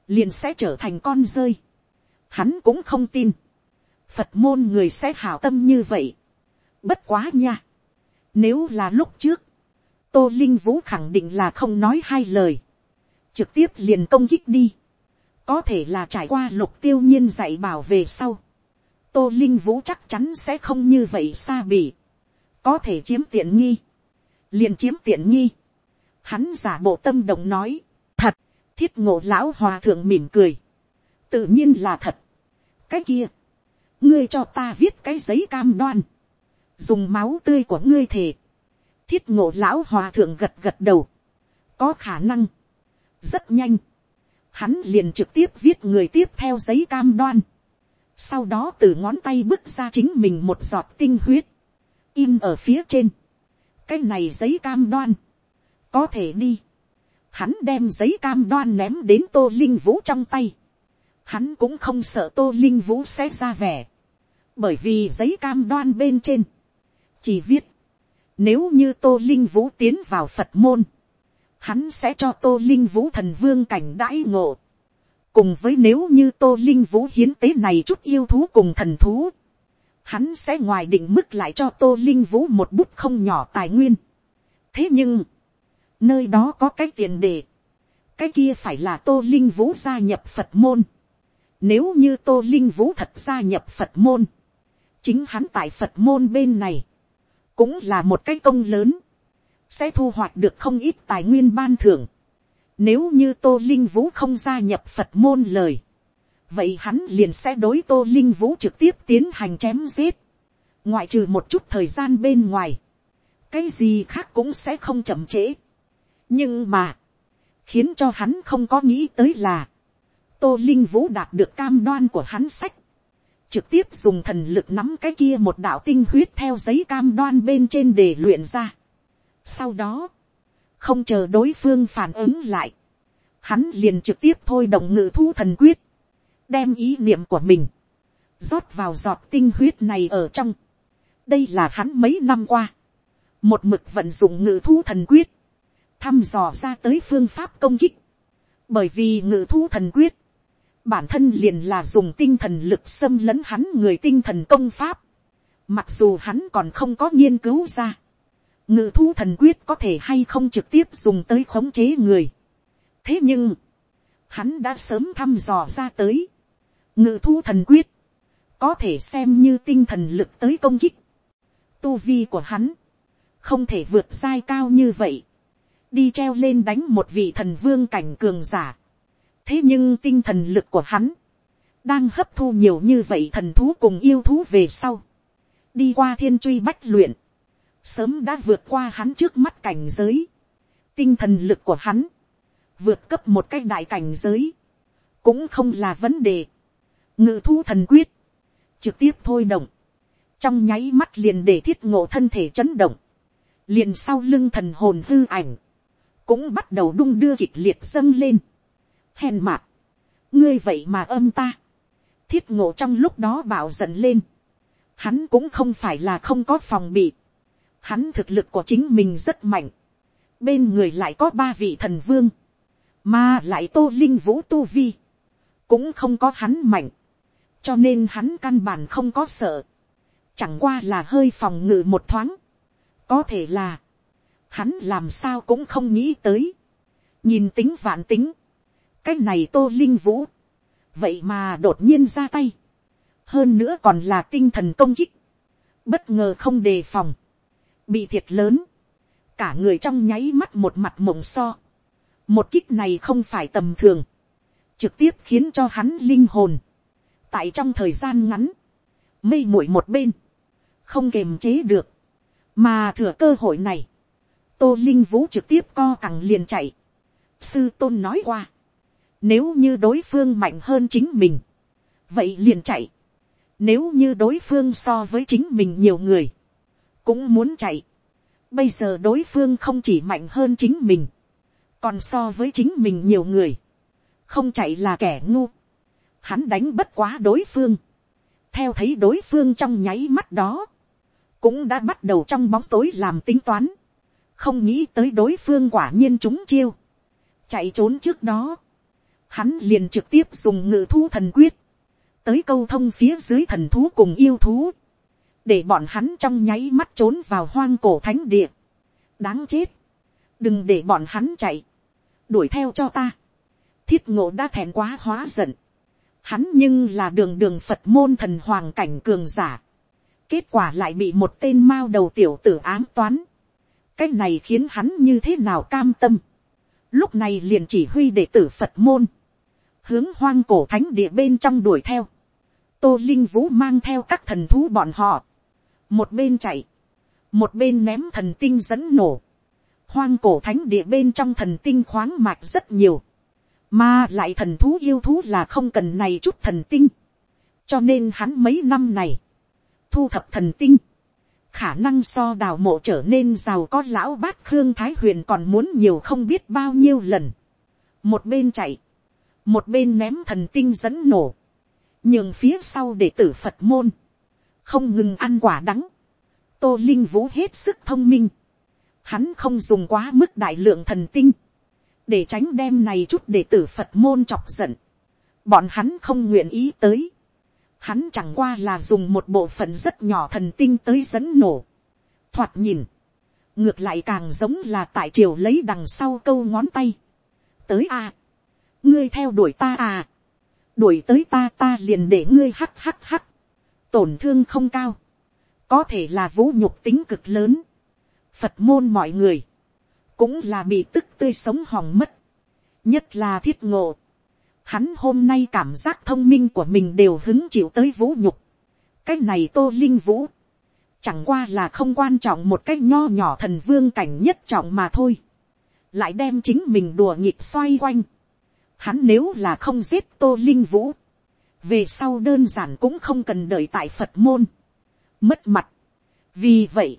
liền sẽ trở thành con rơi. Hắn cũng không tin, phật môn người sẽ hảo tâm như vậy. bất quá nha, nếu là lúc trước, tô linh vũ khẳng định là không nói hai lời, trực tiếp liền công kích đi, có thể là trải qua lục tiêu nhiên dạy bảo về sau, tô linh vũ chắc chắn sẽ không như vậy xa bỉ, có thể chiếm tiện nghi, liền chiếm tiện nghi, hắn giả bộ tâm động nói, thiết ngộ lão hòa thượng mỉm cười, tự nhiên là thật, cái kia, ngươi cho ta viết cái giấy cam đoan, dùng máu tươi của ngươi thề, thiết ngộ lão hòa thượng gật gật đầu, có khả năng, rất nhanh, hắn liền trực tiếp viết người tiếp theo giấy cam đoan, sau đó từ ngón tay bước ra chính mình một giọt tinh huyết, in ở phía trên, cái này giấy cam đoan, có thể đi, hắn đem giấy cam đoan ném đến tô linh vũ trong tay, hắn cũng không sợ tô linh vũ sẽ ra vẻ, bởi vì giấy cam đoan bên trên, chỉ viết, nếu như tô linh vũ tiến vào phật môn, hắn sẽ cho tô linh vũ thần vương cảnh đãi ngộ, cùng với nếu như tô linh vũ hiến tế này chút yêu thú cùng thần thú, hắn sẽ ngoài định mức lại cho tô linh vũ một bút không nhỏ tài nguyên. thế nhưng, nơi đó có cái tiền đề, cái kia phải là tô linh vũ gia nhập phật môn. nếu như tô linh vũ thật gia nhập phật môn, chính hắn tại phật môn bên này, cũng là một cái công lớn, sẽ thu hoạch được không ít tài nguyên ban thưởng. Nếu như tô linh vũ không gia nhập phật môn lời, vậy hắn liền sẽ đối tô linh vũ trực tiếp tiến hành chém giết, ngoại trừ một chút thời gian bên ngoài, cái gì khác cũng sẽ không chậm trễ nhưng mà, khiến cho hắn không có nghĩ tới là, tô linh vũ đạt được cam đoan của hắn sách, trực tiếp dùng thần lực nắm cái kia một đạo tinh huyết theo giấy cam đoan bên trên để luyện ra. Sau đó, không chờ đối phương phản ứng lại, hắn liền trực tiếp thôi động ngự thu thần quyết, đem ý niệm của mình, rót vào giọt tinh huyết này ở trong. đây là hắn mấy năm qua, một mực vận dụng ngự thu thần quyết, thăm dò ra tới phương pháp công kích, bởi vì ngự thu thần quyết, bản thân liền là dùng tinh thần lực xâm lấn hắn người tinh thần công pháp, mặc dù hắn còn không có nghiên cứu ra, ngự thu thần quyết có thể hay không trực tiếp dùng tới khống chế người. thế nhưng, hắn đã sớm thăm dò ra tới, ngự thu thần quyết, có thể xem như tinh thần lực tới công kích. Tu vi của hắn, không thể vượt sai cao như vậy, đi treo lên đánh một vị thần vương cảnh cường giả. thế nhưng tinh thần lực của hắn, đang hấp thu nhiều như vậy thần thú cùng yêu thú về sau, đi qua thiên truy bách luyện, sớm đã vượt qua hắn trước mắt cảnh giới, tinh thần lực của hắn, vượt cấp một cách đại cảnh giới, cũng không là vấn đề. Ngự thu thần quyết, trực tiếp thôi động, trong nháy mắt liền để thiết ngộ thân thể chấn động, liền sau lưng thần hồn hư ảnh, cũng bắt đầu đung đưa kịch liệt dâng lên. Hèn mạt, ngươi vậy mà âm ta, thiết ngộ trong lúc đó bảo giận lên, hắn cũng không phải là không có phòng bị, hắn thực lực của chính mình rất mạnh, bên người lại có ba vị thần vương, mà lại tô linh vũ tu vi, cũng không có hắn mạnh, cho nên hắn căn bản không có sợ, chẳng qua là hơi phòng ngự một thoáng, có thể là, hắn làm sao cũng không nghĩ tới, nhìn tính vạn tính, cái này tô linh vũ, vậy mà đột nhiên ra tay, hơn nữa còn là tinh thần công kích, bất ngờ không đề phòng, bị thiệt lớn, cả người trong nháy mắt một mặt mộng so, một kích này không phải tầm thường, trực tiếp khiến cho hắn linh hồn, tại trong thời gian ngắn, mây muội một bên, không kềm chế được, mà thừa cơ hội này, tô linh vũ trực tiếp co cẳng liền chạy. sư tôn nói qua, nếu như đối phương mạnh hơn chính mình, vậy liền chạy. nếu như đối phương so với chính mình nhiều người, cũng muốn chạy. bây giờ đối phương không chỉ mạnh hơn chính mình, còn so với chính mình nhiều người, không chạy là kẻ ngu hắn đánh bất quá đối phương, theo thấy đối phương trong nháy mắt đó, cũng đã bắt đầu trong bóng tối làm tính toán, không nghĩ tới đối phương quả nhiên chúng chiêu, chạy trốn trước đó, hắn liền trực tiếp dùng ngự thu thần quyết, tới câu thông phía dưới thần thú cùng yêu thú, để bọn hắn trong nháy mắt trốn vào hoang cổ thánh địa, đáng chết, đừng để bọn hắn chạy, đuổi theo cho ta, thiết ngộ đã thèn quá hóa giận. Hắn nhưng là đường đường Phật môn thần hoàng cảnh cường giả. Kết quả lại bị một tên mao đầu tiểu tử ám toán. Cái này khiến hắn như thế nào cam tâm. Lúc này liền chỉ huy đệ tử Phật môn. Hướng hoang cổ thánh địa bên trong đuổi theo. Tô Linh Vũ mang theo các thần thú bọn họ. Một bên chạy. Một bên ném thần tinh dẫn nổ. Hoang cổ thánh địa bên trong thần tinh khoáng mạch rất nhiều mà lại thần thú yêu thú là không cần này chút thần tinh. Cho nên hắn mấy năm này. Thu thập thần tinh. Khả năng so đào mộ trở nên giàu có lão bát Khương Thái Huyền còn muốn nhiều không biết bao nhiêu lần. Một bên chạy. Một bên ném thần tinh dẫn nổ. nhường phía sau để tử Phật môn. Không ngừng ăn quả đắng. Tô Linh Vũ hết sức thông minh. Hắn không dùng quá mức đại lượng thần tinh để tránh đem này chút để tử phật môn chọc giận, bọn hắn không nguyện ý tới, hắn chẳng qua là dùng một bộ phận rất nhỏ thần tinh tới dẫn nổ, thoạt nhìn, ngược lại càng giống là tại triều lấy đằng sau câu ngón tay, tới a, à. ngươi theo đuổi ta à, đuổi tới ta ta liền để ngươi hắc hắc hắc. tổn thương không cao, có thể là vũ nhục tính cực lớn, phật môn mọi người, cũng là bị tức tươi sống hòng mất. nhất là thiết ngộ hắn hôm nay cảm giác thông minh của mình đều hứng chịu tới vũ nhục. cái này tô linh vũ. chẳng qua là không quan trọng một cái nho nhỏ thần vương cảnh nhất trọng mà thôi. lại đem chính mình đùa nhịp xoay quanh. hắn nếu là không giết tô linh vũ. về sau đơn giản cũng không cần đợi tại phật môn. mất mặt. vì vậy,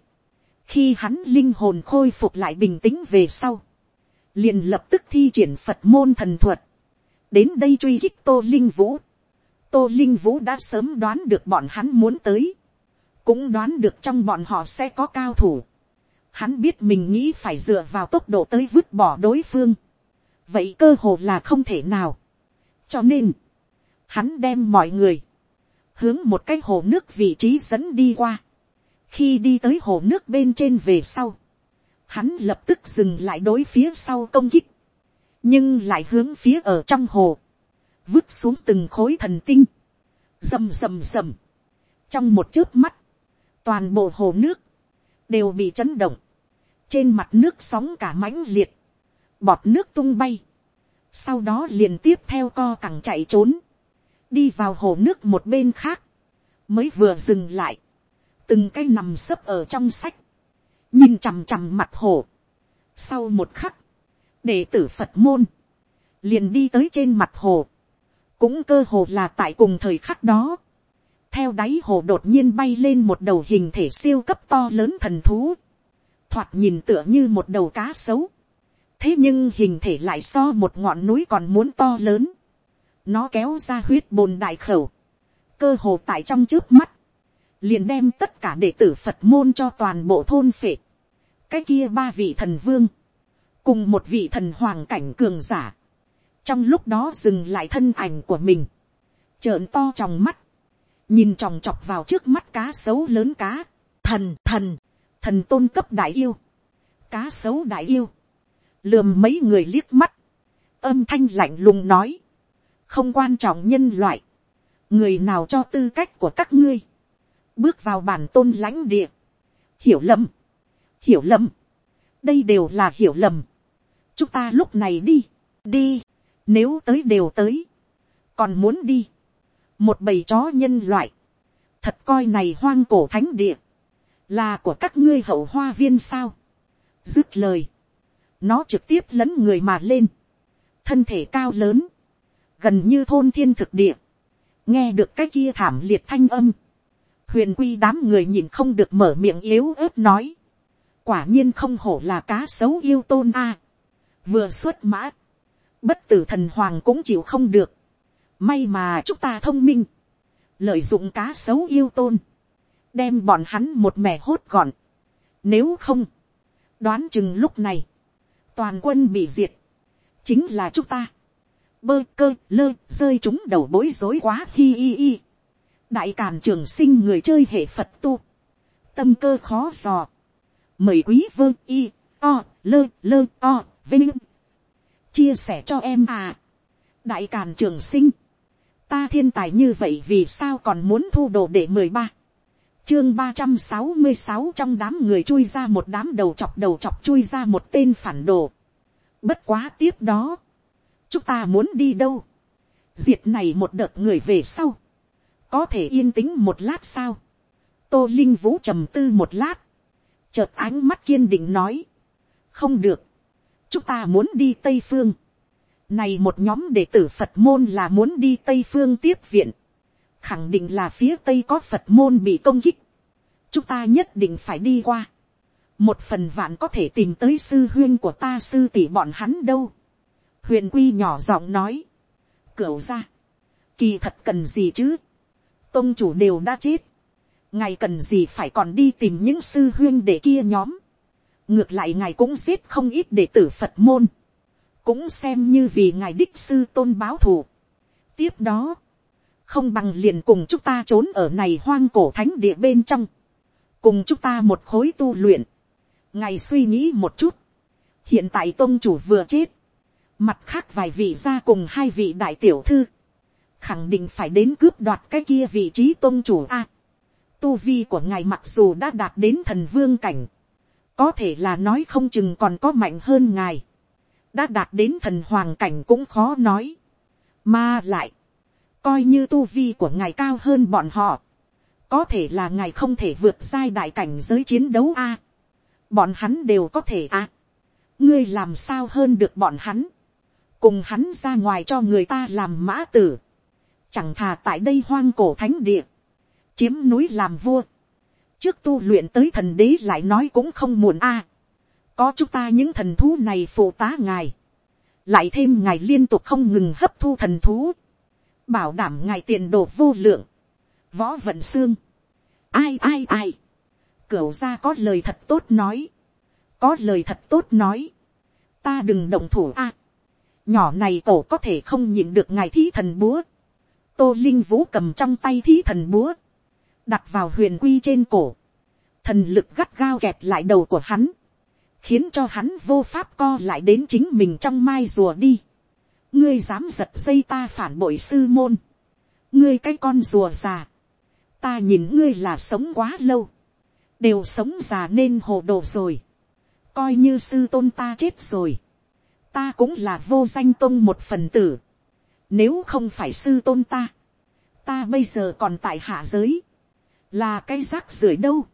khi hắn linh hồn khôi phục lại bình tĩnh về sau, liền lập tức thi triển phật môn thần thuật, đến đây truy kích tô linh vũ. tô linh vũ đã sớm đoán được bọn hắn muốn tới, cũng đoán được trong bọn họ sẽ có cao thủ. Hắn biết mình nghĩ phải dựa vào tốc độ tới vứt bỏ đối phương. vậy cơ hồ là không thể nào. cho nên, hắn đem mọi người, hướng một cái hồ nước vị trí dẫn đi qua khi đi tới hồ nước bên trên về sau, hắn lập tức dừng lại đối phía sau công kích, nhưng lại hướng phía ở trong hồ, vứt xuống từng khối thần tinh, rầm rầm rầm, trong một chớp mắt, toàn bộ hồ nước, đều bị chấn động, trên mặt nước sóng cả mãnh liệt, bọt nước tung bay, sau đó liền tiếp theo co cẳng chạy trốn, đi vào hồ nước một bên khác, mới vừa dừng lại, từng cái nằm sấp ở trong sách, nhìn chằm chằm mặt hồ. Sau một khắc, đệ tử Phật môn, liền đi tới trên mặt hồ, cũng cơ hồ là tại cùng thời khắc đó. Theo đáy hồ đột nhiên bay lên một đầu hình thể siêu cấp to lớn thần thú, thoạt nhìn tựa như một đầu cá sấu. thế nhưng hình thể lại so một ngọn núi còn muốn to lớn. nó kéo ra huyết bồn đại khẩu, cơ hồ tại trong trước mắt, liền đem tất cả đệ tử phật môn cho toàn bộ thôn phệ. cái kia ba vị thần vương, cùng một vị thần hoàng cảnh cường giả, trong lúc đó dừng lại thân ảnh của mình, trợn to trong mắt, nhìn tròng chọc vào trước mắt cá sấu lớn cá, thần thần, thần tôn cấp đại yêu, cá sấu đại yêu, lườm mấy người liếc mắt, âm thanh lạnh lùng nói, không quan trọng nhân loại, người nào cho tư cách của các ngươi, bước vào bản tôn lãnh địa. hiểu lầm, hiểu lầm, đây đều là hiểu lầm chúng ta lúc này đi, đi, nếu tới đều tới, còn muốn đi, một bầy chó nhân loại, thật coi này hoang cổ thánh địa, là của các ngươi hậu hoa viên sao. dứt lời, nó trực tiếp lấn người mà lên, thân thể cao lớn, gần như thôn thiên thực địa, nghe được cái kia thảm liệt thanh âm, huyền quy đám người nhìn không được mở miệng yếu ớt nói. quả nhiên không hổ là cá sấu yêu tôn a vừa xuất mã, bất tử thần hoàng cũng chịu không được. may mà chúng ta thông minh, lợi dụng cá sấu yêu tôn, đem bọn hắn một mẻ hốt gọn. nếu không, đoán chừng lúc này, toàn quân bị diệt, chính là chúng ta. bơ cơ lơ rơi chúng đầu bối rối quá hi hi hi. Đại càn trường sinh người chơi hệ phật tu, tâm cơ khó dò, mời quý vơ y, o, lơ, lơ, o, vinh, chia sẻ cho em à, đại càn trường sinh, ta thiên tài như vậy vì sao còn muốn thu đồ để mười ba, chương ba trăm sáu mươi sáu trong đám người chui ra một đám đầu chọc đầu chọc chui ra một tên phản đồ. Bất quá tiếp đó, chúng ta muốn đi đâu, diệt này một đợt người về sau, có thể yên tĩnh một lát sao, tô linh vũ trầm tư một lát, chợt ánh mắt kiên định nói, không được, chúng ta muốn đi tây phương, này một nhóm đệ tử phật môn là muốn đi tây phương tiếp viện, khẳng định là phía tây có phật môn bị công kích, chúng ta nhất định phải đi qua, một phần vạn có thể tìm tới sư huyên của ta sư tỷ bọn hắn đâu, huyền quy nhỏ giọng nói, cửu ra, kỳ thật cần gì chứ, tông chủ đều đã chết, ngài cần gì phải còn đi tìm những sư huyên để kia nhóm, ngược lại ngài cũng giết không ít đệ tử phật môn, cũng xem như vì ngài đích sư tôn báo thù. tiếp đó, không bằng liền cùng chúng ta trốn ở này hoang cổ thánh địa bên trong, cùng chúng ta một khối tu luyện, ngài suy nghĩ một chút, hiện tại tôn chủ vừa chết, mặt khác vài vị ra cùng hai vị đại tiểu thư, khẳng định phải đến cướp đoạt cái kia vị trí tôn chủ a. tu vi của ngài mặc dù đã đạt đến thần vương cảnh, có thể là nói không chừng còn có mạnh hơn ngài, đã đạt đến thần hoàng cảnh cũng khó nói, mà lại, coi như tu vi của ngài cao hơn bọn họ, có thể là ngài không thể vượt sai đại cảnh giới chiến đấu a, bọn hắn đều có thể a, ngươi làm sao hơn được bọn hắn, cùng hắn ra ngoài cho người ta làm mã tử, chẳng thà tại đây hoang cổ thánh địa, chiếm núi làm vua, trước tu luyện tới thần đế lại nói cũng không muộn a, có chúng ta những thần thú này phụ tá ngài, lại thêm ngài liên tục không ngừng hấp thu thần thú, bảo đảm ngài tiền đồ vô lượng, võ vận xương, ai ai ai, cửu ra có lời thật tốt nói, có lời thật tốt nói, ta đừng động thủ a, nhỏ này cổ có thể không nhịn được ngài thí thần búa, tô linh vũ cầm trong tay thí thần búa, đặt vào huyền quy trên cổ, thần lực gắt gao kẹp lại đầu của hắn, khiến cho hắn vô pháp co lại đến chính mình trong mai rùa đi. ngươi dám giật dây ta phản bội sư môn, ngươi cái con rùa già, ta nhìn ngươi là sống quá lâu, đều sống già nên hồ đồ rồi, coi như sư tôn ta chết rồi, ta cũng là vô danh tôn một phần tử, nếu không phải sư tôn ta, ta bây giờ còn tại hạ giới, là cái rác rưởi đâu,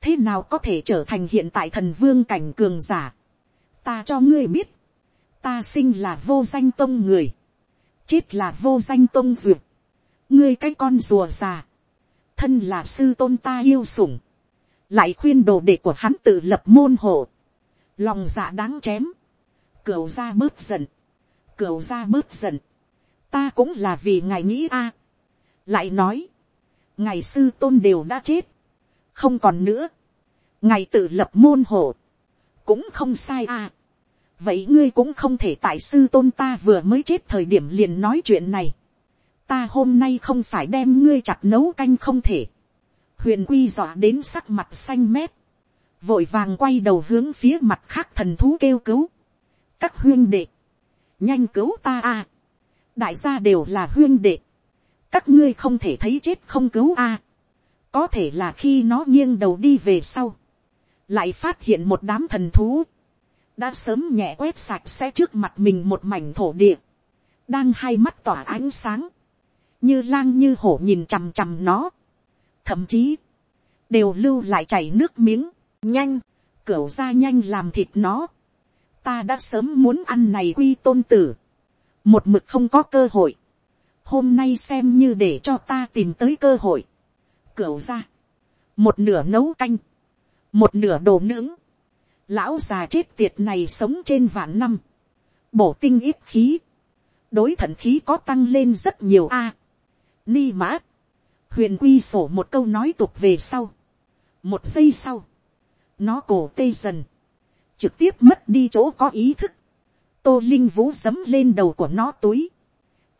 thế nào có thể trở thành hiện tại thần vương cảnh cường giả. ta cho ngươi biết, ta sinh là vô danh tông người, chết là vô danh tông duyệt, ngươi cái con rùa già, thân là sư tôn ta yêu sủng, lại khuyên đồ đệ của hắn tự lập môn hộ, lòng dạ đáng chém, cửu ra bớt giận, cửu ra bớt giận, ta cũng là vì ngài nghĩ a, lại nói, ngày sư tôn đều đã chết, không còn nữa, ngày tự lập môn hộ, cũng không sai à. vậy ngươi cũng không thể tại sư tôn ta vừa mới chết thời điểm liền nói chuyện này. ta hôm nay không phải đem ngươi chặt nấu canh không thể. huyền quy dọa đến sắc mặt xanh mét, vội vàng quay đầu hướng phía mặt khác thần thú kêu cứu. các huyên đệ, nhanh cứu ta à. đại gia đều là huyên đệ, các ngươi không thể thấy chết không cứu a. có thể là khi nó nghiêng đầu đi về sau, lại phát hiện một đám thần thú, đã sớm nhẹ quét sạch sẽ trước mặt mình một mảnh thổ địa, đang hai mắt tỏa ánh sáng, như lang như hổ nhìn chằm chằm nó, thậm chí, đều lưu lại chảy nước miếng, nhanh, cửu ra nhanh làm thịt nó, ta đã sớm muốn ăn này quy tôn tử, một mực không có cơ hội, hôm nay xem như để cho ta tìm tới cơ hội, cửu ra, một nửa nấu canh, một nửa đồ nướng, lão già chết tiệt này sống trên vạn năm, bổ tinh ít khí, đối thận khí có tăng lên rất nhiều a. ni mã, huyền quy sổ một câu nói tục về sau, một giây sau, nó cổ tê dần, trực tiếp mất đi chỗ có ý thức, tô linh vũ dấm lên đầu của nó túi,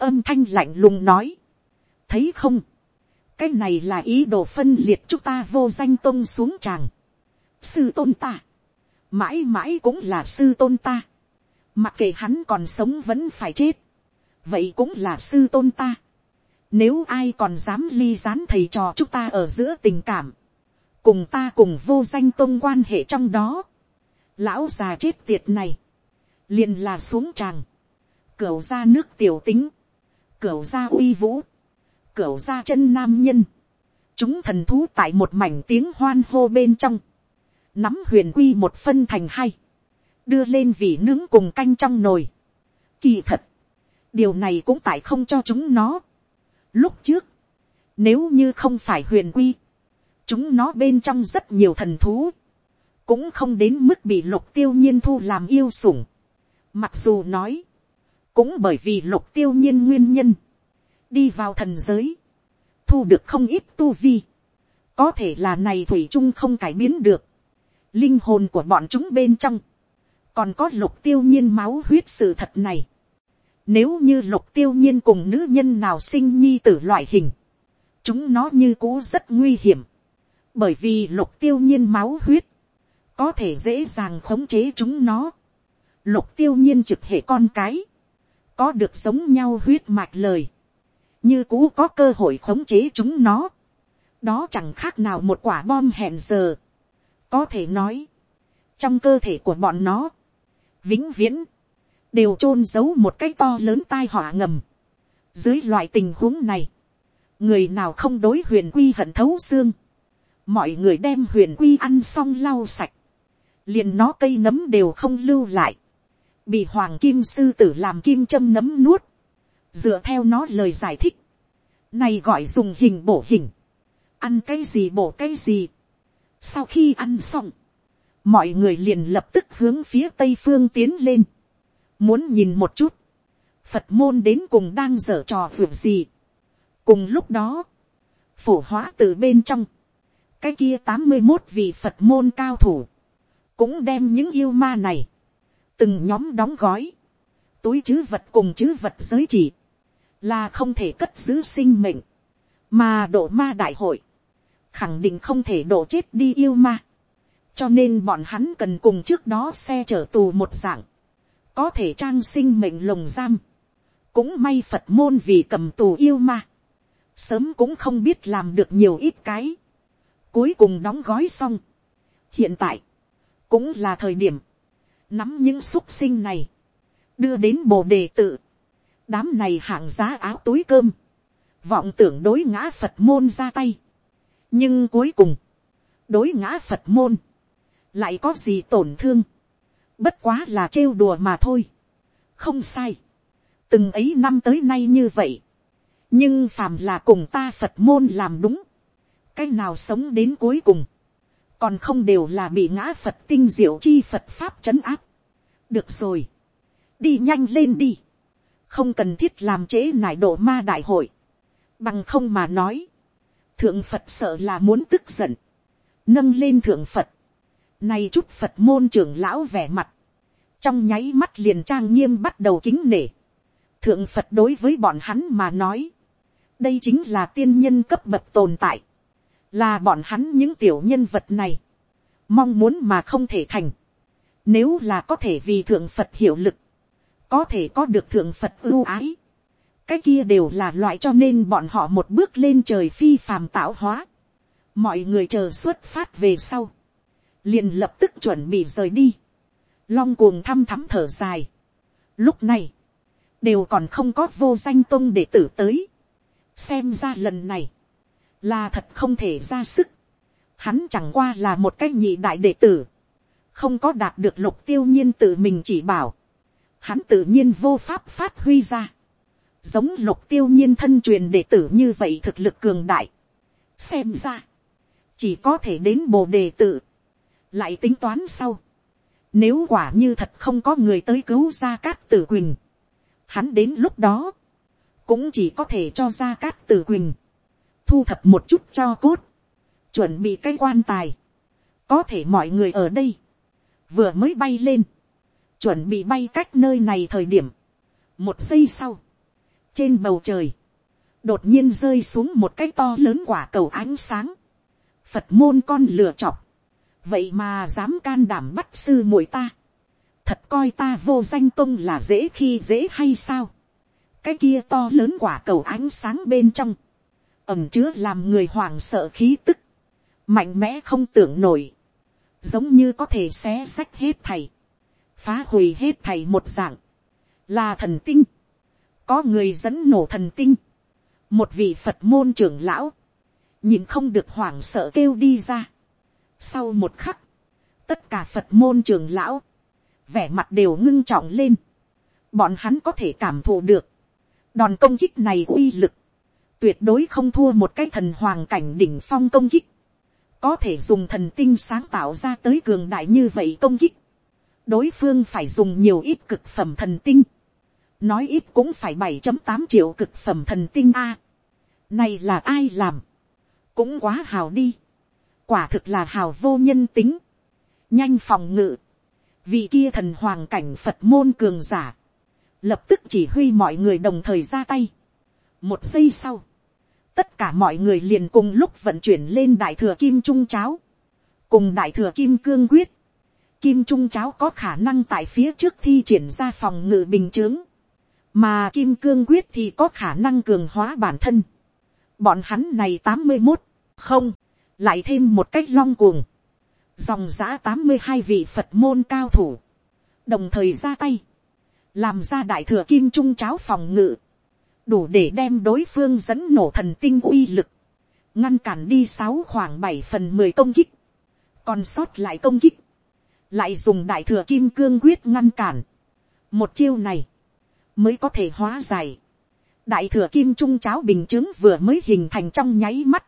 âm thanh lạnh lùng nói, thấy không, cái này là ý đồ phân liệt chúng ta vô danh tôn xuống tràng, sư tôn ta, mãi mãi cũng là sư tôn ta, mặc kệ hắn còn sống vẫn phải chết, vậy cũng là sư tôn ta. Nếu ai còn dám ly gián thầy trò chúng ta ở giữa tình cảm, cùng ta cùng vô danh tôn quan hệ trong đó, lão già chết tiệt này, liền là xuống tràng, cửu ra nước tiểu tính, cửu ra uy vũ, cửu ra chân nam nhân, chúng thần thú tại một mảnh tiếng hoan hô bên trong, nắm huyền quy một phân thành hai, đưa lên vị nướng cùng canh trong nồi. Kỳ thật, điều này cũng tại không cho chúng nó. Lúc trước, nếu như không phải huyền quy, chúng nó bên trong rất nhiều thần thú, cũng không đến mức bị lục tiêu nhiên thu làm yêu sủng. Mặc dù nói, cũng bởi vì lục tiêu nhiên nguyên nhân, đi vào thần giới, thu được không ít tu vi, có thể là này thủy chung không cải biến được, linh hồn của bọn chúng bên trong, còn có lục tiêu nhiên máu huyết sự thật này. Nếu như lục tiêu nhiên cùng nữ nhân nào sinh nhi tử loại hình, chúng nó như cũ rất nguy hiểm, bởi vì lục tiêu nhiên máu huyết, có thể dễ dàng khống chế chúng nó. Lục tiêu nhiên trực hệ con cái, có được giống nhau huyết mạch lời, như cũ có cơ hội khống chế chúng nó. đó chẳng khác nào một quả bom hẹn giờ. có thể nói, trong cơ thể của bọn nó, vĩnh viễn, đều t r ô n giấu một cái to lớn tai họa ngầm. dưới loại tình huống này, người nào không đối huyền quy hận thấu xương, mọi người đem huyền quy ăn xong lau sạch, liền nó cây nấm đều không lưu lại, bị hoàng kim sư tử làm kim châm nấm nuốt, dựa theo nó lời giải thích, này gọi dùng hình bổ hình, ăn cái gì bổ cái gì, sau khi ăn xong, mọi người liền lập tức hướng phía tây phương tiến lên, muốn nhìn một chút, phật môn đến cùng đang dở trò phượng gì. cùng lúc đó, phổ hóa từ bên trong, cái kia tám mươi một vị phật môn cao thủ, cũng đem những yêu ma này, từng nhóm đóng gói, túi chứ vật cùng chứ vật giới chỉ, là không thể cất giữ sinh mệnh, mà độ ma đại hội, khẳng định không thể độ chết đi yêu ma. Cho nên bọn hắn cần cùng trước đó xe chở tù một dạng, có thể trang sinh mệnh lồng giam, cũng may phật môn vì cầm tù yêu ma, sớm cũng không biết làm được nhiều ít cái, cuối cùng đóng gói xong, hiện tại, cũng là thời điểm, nắm những xúc sinh này, đưa đến bồ đề tự, đám này hạng giá áo túi cơm, vọng tưởng đối ngã phật môn ra tay, nhưng cuối cùng, đối ngã phật môn, lại có gì tổn thương, bất quá là trêu đùa mà thôi, không sai, từng ấy năm tới nay như vậy, nhưng phàm là cùng ta phật môn làm đúng, cái nào sống đến cuối cùng, còn không đều là bị ngã phật tinh diệu chi phật pháp c h ấ n áp. được rồi, đi nhanh lên đi, không cần thiết làm chế nải độ ma đại hội, bằng không mà nói, thượng phật sợ là muốn tức giận, nâng lên thượng phật, nay chút Phật môn trưởng lão vẻ mặt. Trong nháy mắt liền trang nghiêm bắt đầu kính nể. Thượng Phật đối với bọn hắn mà nói. Đây chính là tiên nhân cấp bậc tồn tại. Là bọn hắn những tiểu nhân vật này. Mong muốn mà không thể thành. Nếu là có thể vì Thượng Phật hiệu lực. Có thể có được Thượng Phật ưu ái. Cái kia đều là loại cho nên bọn họ một bước lên trời phi phàm tạo hóa. Mọi người chờ xuất phát về sau liền lập tức chuẩn bị rời đi, long cuồng thăm thắm thở dài. Lúc này, đều còn không có vô danh tôn để tử tới, xem ra lần này, là thật không thể ra sức, hắn chẳng qua là một cái nhị đại đệ tử, không có đạt được lục tiêu nhiên tự mình chỉ bảo, hắn tự nhiên vô pháp phát huy ra, giống lục tiêu nhiên thân truyền đệ tử như vậy thực lực cường đại, xem ra, chỉ có thể đến bồ đề tử, lại tính toán sau, nếu quả như thật không có người tới cứu ra cát tử quỳnh, hắn đến lúc đó, cũng chỉ có thể cho ra cát tử quỳnh, thu thập một chút cho cốt, chuẩn bị cái quan tài, có thể mọi người ở đây, vừa mới bay lên, chuẩn bị bay cách nơi này thời điểm, một giây sau, trên bầu trời, đột nhiên rơi xuống một cái to lớn quả cầu ánh sáng, phật môn con lửa chọc, vậy mà dám can đảm bắt sư muội ta, thật coi ta vô danh tông là dễ khi dễ hay sao, cái kia to lớn quả cầu ánh sáng bên trong, ẩm chứa làm người hoảng sợ khí tức, mạnh mẽ không tưởng nổi, giống như có thể xé sách hết thầy, phá hủy hết thầy một dạng, là thần tinh, có người dẫn nổ thần tinh, một vị phật môn trưởng lão, nhìn không được hoảng sợ kêu đi ra. Sau một khắc, tất cả phật môn trưởng lão, vẻ mặt đều ngưng trọng lên, bọn hắn có thể cảm thụ được, đòn công kích này uy lực, tuyệt đối không thua một cái thần hoàng cảnh đỉnh phong công kích, có thể dùng thần tinh sáng tạo ra tới cường đại như vậy công kích, đối phương phải dùng nhiều ít cực phẩm thần tinh, nói ít cũng phải bảy tám triệu cực phẩm thần tinh a. này là ai làm, cũng quá hào đi, quả thực là hào vô nhân tính, nhanh phòng ngự, vì kia thần hoàng cảnh phật môn cường giả, lập tức chỉ huy mọi người đồng thời ra tay. một giây sau, tất cả mọi người liền cùng lúc vận chuyển lên đại thừa kim trung cháo, cùng đại thừa kim cương quyết, kim trung cháo có khả năng tại phía trước thi triển ra phòng ngự bình chướng, mà kim cương quyết thì có khả năng cường hóa bản thân. bọn hắn này tám mươi một, không, lại thêm một cách long cuồng, dòng giã tám mươi hai vị phật môn cao thủ, đồng thời ra tay, làm ra đại thừa kim trung cháo phòng ngự, đủ để đem đối phương dẫn nổ thần tinh uy lực, ngăn cản đi sáu khoảng bảy phần mười công kích, còn sót lại công kích, lại dùng đại thừa kim cương quyết ngăn cản. một chiêu này, mới có thể hóa giải. đại thừa kim trung cháo bình chứng vừa mới hình thành trong nháy mắt,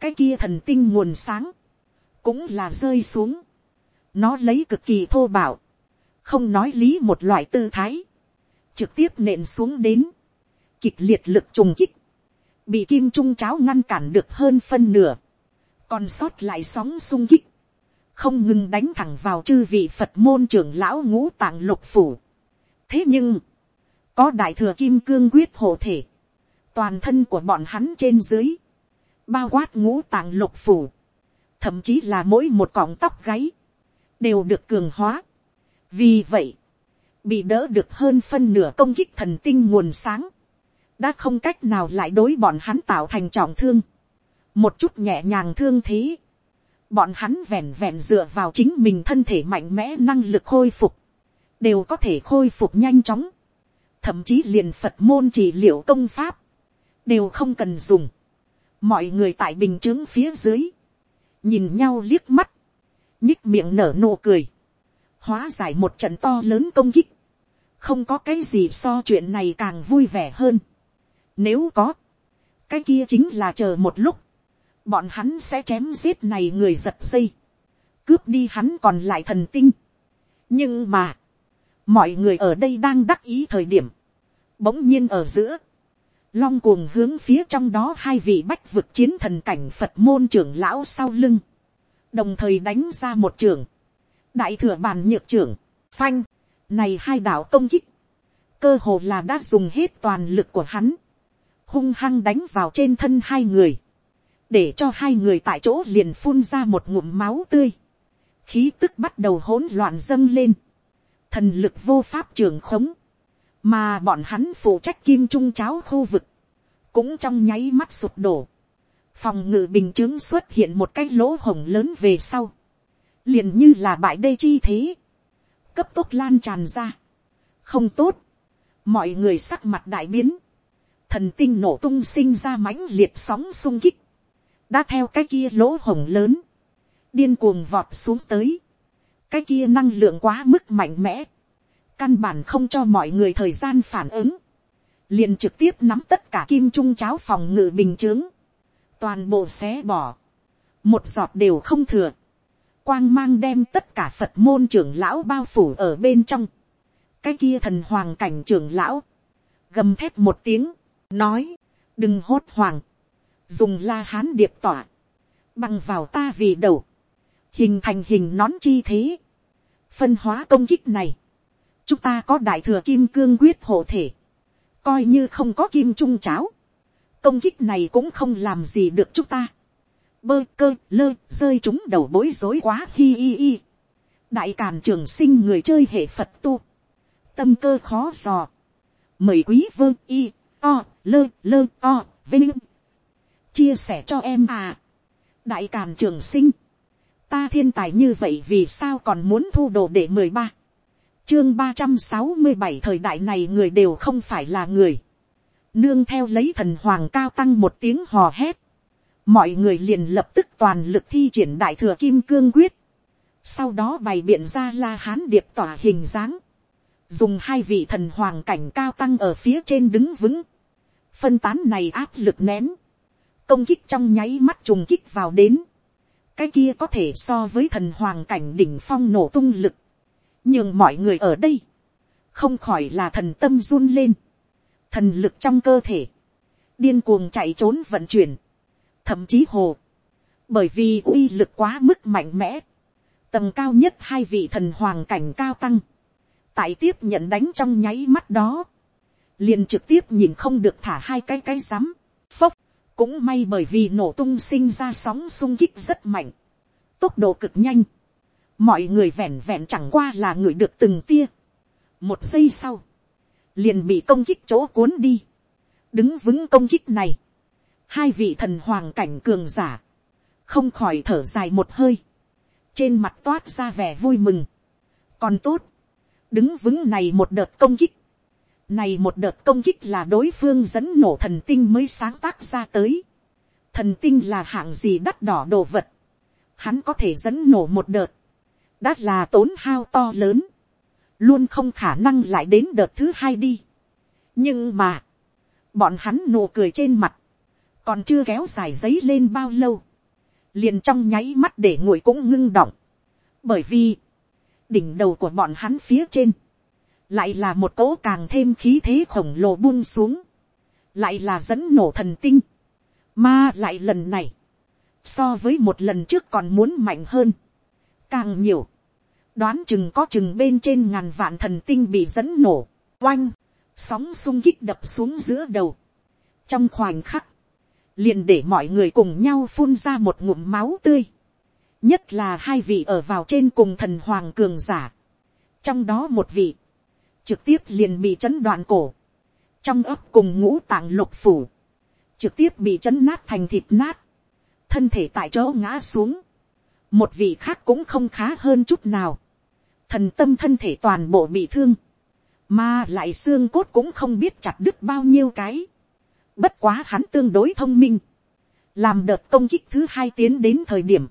cái kia thần tinh nguồn sáng, cũng là rơi xuống. nó lấy cực kỳ thô bạo, không nói lý một loại tư thái, trực tiếp nện xuống đến, kịch liệt lực trùng kích, bị kim trung cháo ngăn cản được hơn phân nửa, còn sót lại sóng sung kích, không ngừng đánh thẳng vào chư vị phật môn trưởng lão ngũ tạng lục phủ. thế nhưng, có đại thừa kim cương quyết hộ thể, toàn thân của bọn hắn trên dưới, bao quát ngũ tạng lục phủ, thậm chí là mỗi một cọng tóc gáy, đều được cường hóa. vì vậy, bị đỡ được hơn phân nửa công kích thần tinh nguồn sáng, đã không cách nào lại đối bọn hắn tạo thành trọng thương, một chút nhẹ nhàng thương thế, bọn hắn vẹn vẹn dựa vào chính mình thân thể mạnh mẽ năng lực khôi phục, đều có thể khôi phục nhanh chóng, thậm chí liền phật môn trị liệu công pháp, đều không cần dùng, mọi người tại bình chướng phía dưới, nhìn nhau liếc mắt, nhích miệng nở nụ cười, hóa giải một trận to lớn công kích, không có cái gì so chuyện này càng vui vẻ hơn. Nếu có, cái kia chính là chờ một lúc, bọn hắn sẽ chém giết này người giật dây, cướp đi hắn còn lại thần tinh. nhưng mà, mọi người ở đây đang đắc ý thời điểm, bỗng nhiên ở giữa, long cuồng hướng phía trong đó hai vị bách vực chiến thần cảnh phật môn trưởng lão sau lưng, đồng thời đánh ra một trường, đại thừa bàn nhược trưởng, phanh, này hai đạo công kích, cơ hồ là đã dùng hết toàn lực của hắn, hung hăng đánh vào trên thân hai người, để cho hai người tại chỗ liền phun ra một ngụm máu tươi, khí tức bắt đầu hỗn loạn dâng lên, thần lực vô pháp trường khống, mà bọn hắn phụ trách kim trung cháo khu vực, cũng trong nháy mắt sụp đổ, phòng ngự bình chứng xuất hiện một cái lỗ hồng lớn về sau, liền như là bãi đê chi thế, cấp tốc lan tràn ra, không tốt, mọi người sắc mặt đại biến, thần tinh nổ tung sinh ra mãnh liệt sóng sung kích, đã theo cái kia lỗ hồng lớn, điên cuồng vọt xuống tới, cái kia năng lượng quá mức mạnh mẽ, căn bản không cho mọi người thời gian phản ứng, liền trực tiếp nắm tất cả kim trung cháo phòng ngự bình chướng, toàn bộ xé bỏ, một giọt đều không thừa, quang mang đem tất cả phật môn trưởng lão bao phủ ở bên trong, cái kia thần hoàng cảnh trưởng lão, gầm thép một tiếng, nói, đừng hốt hoảng dùng la hán điệp tỏa, bằng vào ta vì đầu, hình thành hình nón chi thế, phân hóa công kích này, chúng ta có đại thừa kim cương quyết hộ thể, coi như không có kim trung cháo, công kích này cũng không làm gì được chúng ta, bơ cơ lơ rơi chúng đầu bối rối quá hi hi hi, đại càn trường sinh người chơi hệ phật tu, tâm cơ khó dò, mời quý vơ y o lơ lơ, o, vinh. Chia sẻ cho em à. Đại càn trường sinh. Ta thiên tài như vậy vì sao còn muốn thu đồ để mười ba? Chương ba trăm sáu mươi bảy thời đại này người đều không phải là người. Nương theo lấy thần hoàng cao tăng một tiếng hò hét. Mọi người liền lập tức toàn lực thi triển đại thừa kim cương quyết. Sau đó bày biện ra la hán điệp tỏa hình dáng. Dùng hai vị thần hoàng cảnh cao tăng ở phía trên đứng vững phân tán này áp lực nén. Công kích trong nháy mắt trùng kích vào đến. Cái kia có thể so với thần hoàng cảnh đỉnh phong nổ tung lực. Nhưng mọi người ở đây, không khỏi là thần tâm run lên. Thần lực trong cơ thể, điên cuồng chạy trốn vận chuyển. Thậm chí hồ, bởi vì uy lực quá mức mạnh mẽ, tầng cao nhất hai vị thần hoàng cảnh cao tăng. Tại tiếp nhận đánh trong nháy mắt đó liền trực tiếp nhìn không được thả hai cái cái rắm. Phốc, cũng may bởi vì nổ tung sinh ra sóng sung kích rất mạnh. Tốc độ cực nhanh. Mọi người vẹn vẹn chẳng qua là người được từng tia. Một giây sau, liền bị công kích chỗ cuốn đi. Đứng vững công kích này, hai vị thần hoàng cảnh cường giả, không khỏi thở dài một hơi. Trên mặt toát ra vẻ vui mừng. Còn tốt, đứng vững này một đợt công kích này một đợt công kích là đối phương dẫn nổ thần tinh mới sáng tác ra tới. Thần tinh là hạng gì đắt đỏ đồ vật. Hắn có thể dẫn nổ một đợt. Đã là tốn hao to lớn. Luôn không khả năng lại đến đợt thứ hai đi. Nhưng mà. Bọn hắn nụ cười trên mặt. Còn chưa kéo dài giấy lên bao lâu. Liền trong nháy mắt để nguội cũng ngưng động. Bởi vì. Đỉnh đầu của bọn hắn phía trên lại là một cỗ càng thêm khí thế khổng lồ buông xuống, lại là dẫn nổ thần tinh, mà lại lần này, so với một lần trước còn muốn mạnh hơn, càng nhiều, đoán chừng có chừng bên trên ngàn vạn thần tinh bị dẫn nổ, oanh, sóng sung kích đập xuống giữa đầu, trong khoảnh khắc, liền để mọi người cùng nhau phun ra một ngụm máu tươi, nhất là hai vị ở vào trên cùng thần hoàng cường giả, trong đó một vị, trực tiếp liền bị chấn đoạn cổ, trong ấp cùng ngũ tạng lục phủ, trực tiếp bị chấn nát thành thịt nát, thân thể tại chỗ ngã xuống, một vị khác cũng không khá hơn chút nào, thần tâm thân thể toàn bộ bị thương, mà lại xương cốt cũng không biết chặt đứt bao nhiêu cái, bất quá hắn tương đối thông minh, làm đợt công kích thứ hai tiến đến thời điểm,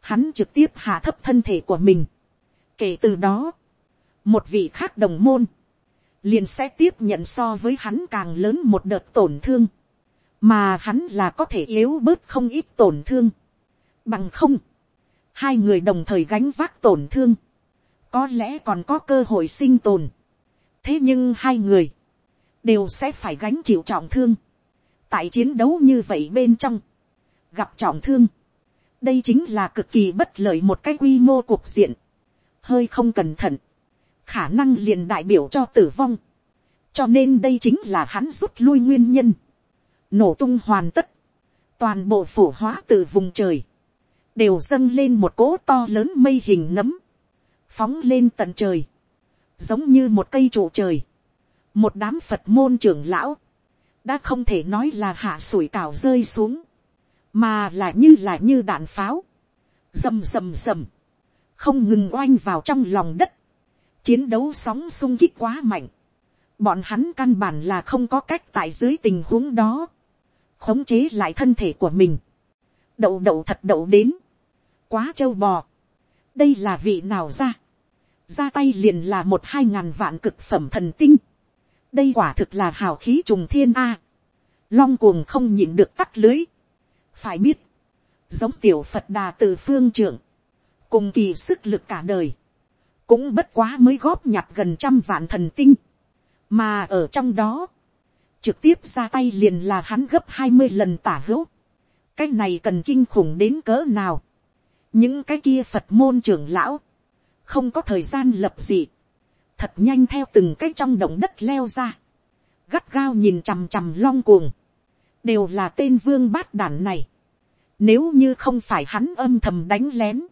hắn trực tiếp hạ thấp thân thể của mình. kể từ đó, một vị khác đồng môn, liền sẽ tiếp nhận so với hắn càng lớn một đợt tổn thương, mà hắn là có thể yếu bớt không ít tổn thương. Bằng không, hai người đồng thời gánh vác tổn thương, có lẽ còn có cơ hội sinh tồn. thế nhưng hai người, đều sẽ phải gánh chịu trọng thương. tại chiến đấu như vậy bên trong, gặp trọng thương, đây chính là cực kỳ bất lợi một cái quy mô cuộc diện, hơi không cẩn thận, khả năng liền đại biểu cho tử vong. cho nên đây chính là hắn rút lui nguyên nhân. nổ tung hoàn tất. toàn bộ phủ hóa từ vùng trời. đều dâng lên một cỗ to lớn mây hình nấm. phóng lên tận trời. giống như một cây trụ trời. một đám phật môn trưởng lão. đã không thể nói là hạ sủi cào rơi xuống. mà là như là như đạn pháo. rầm rầm rầm. không ngừng oanh vào trong lòng đất chiến đấu sóng sung kích quá mạnh, bọn hắn căn bản là không có cách tại dưới tình huống đó, khống chế lại thân thể của mình, đậu đậu thật đậu đến, quá trâu bò, đây là vị nào ra, ra tay liền là một hai ngàn vạn cực phẩm thần tinh, đây quả thực là hào khí trùng thiên a, long cuồng không nhịn được tắt lưới, phải biết, giống tiểu phật đà từ phương trưởng, cùng kỳ sức lực cả đời, cũng bất quá mới góp nhặt gần trăm vạn thần tinh, mà ở trong đó, trực tiếp ra tay liền là hắn gấp hai mươi lần tả hữu, cái này cần kinh khủng đến cỡ nào, những cái kia phật môn trưởng lão, không có thời gian lập gì, thật nhanh theo từng cái trong động đất leo ra, gắt gao nhìn chằm chằm long cuồng, đều là tên vương bát đản này, nếu như không phải hắn âm thầm đánh lén,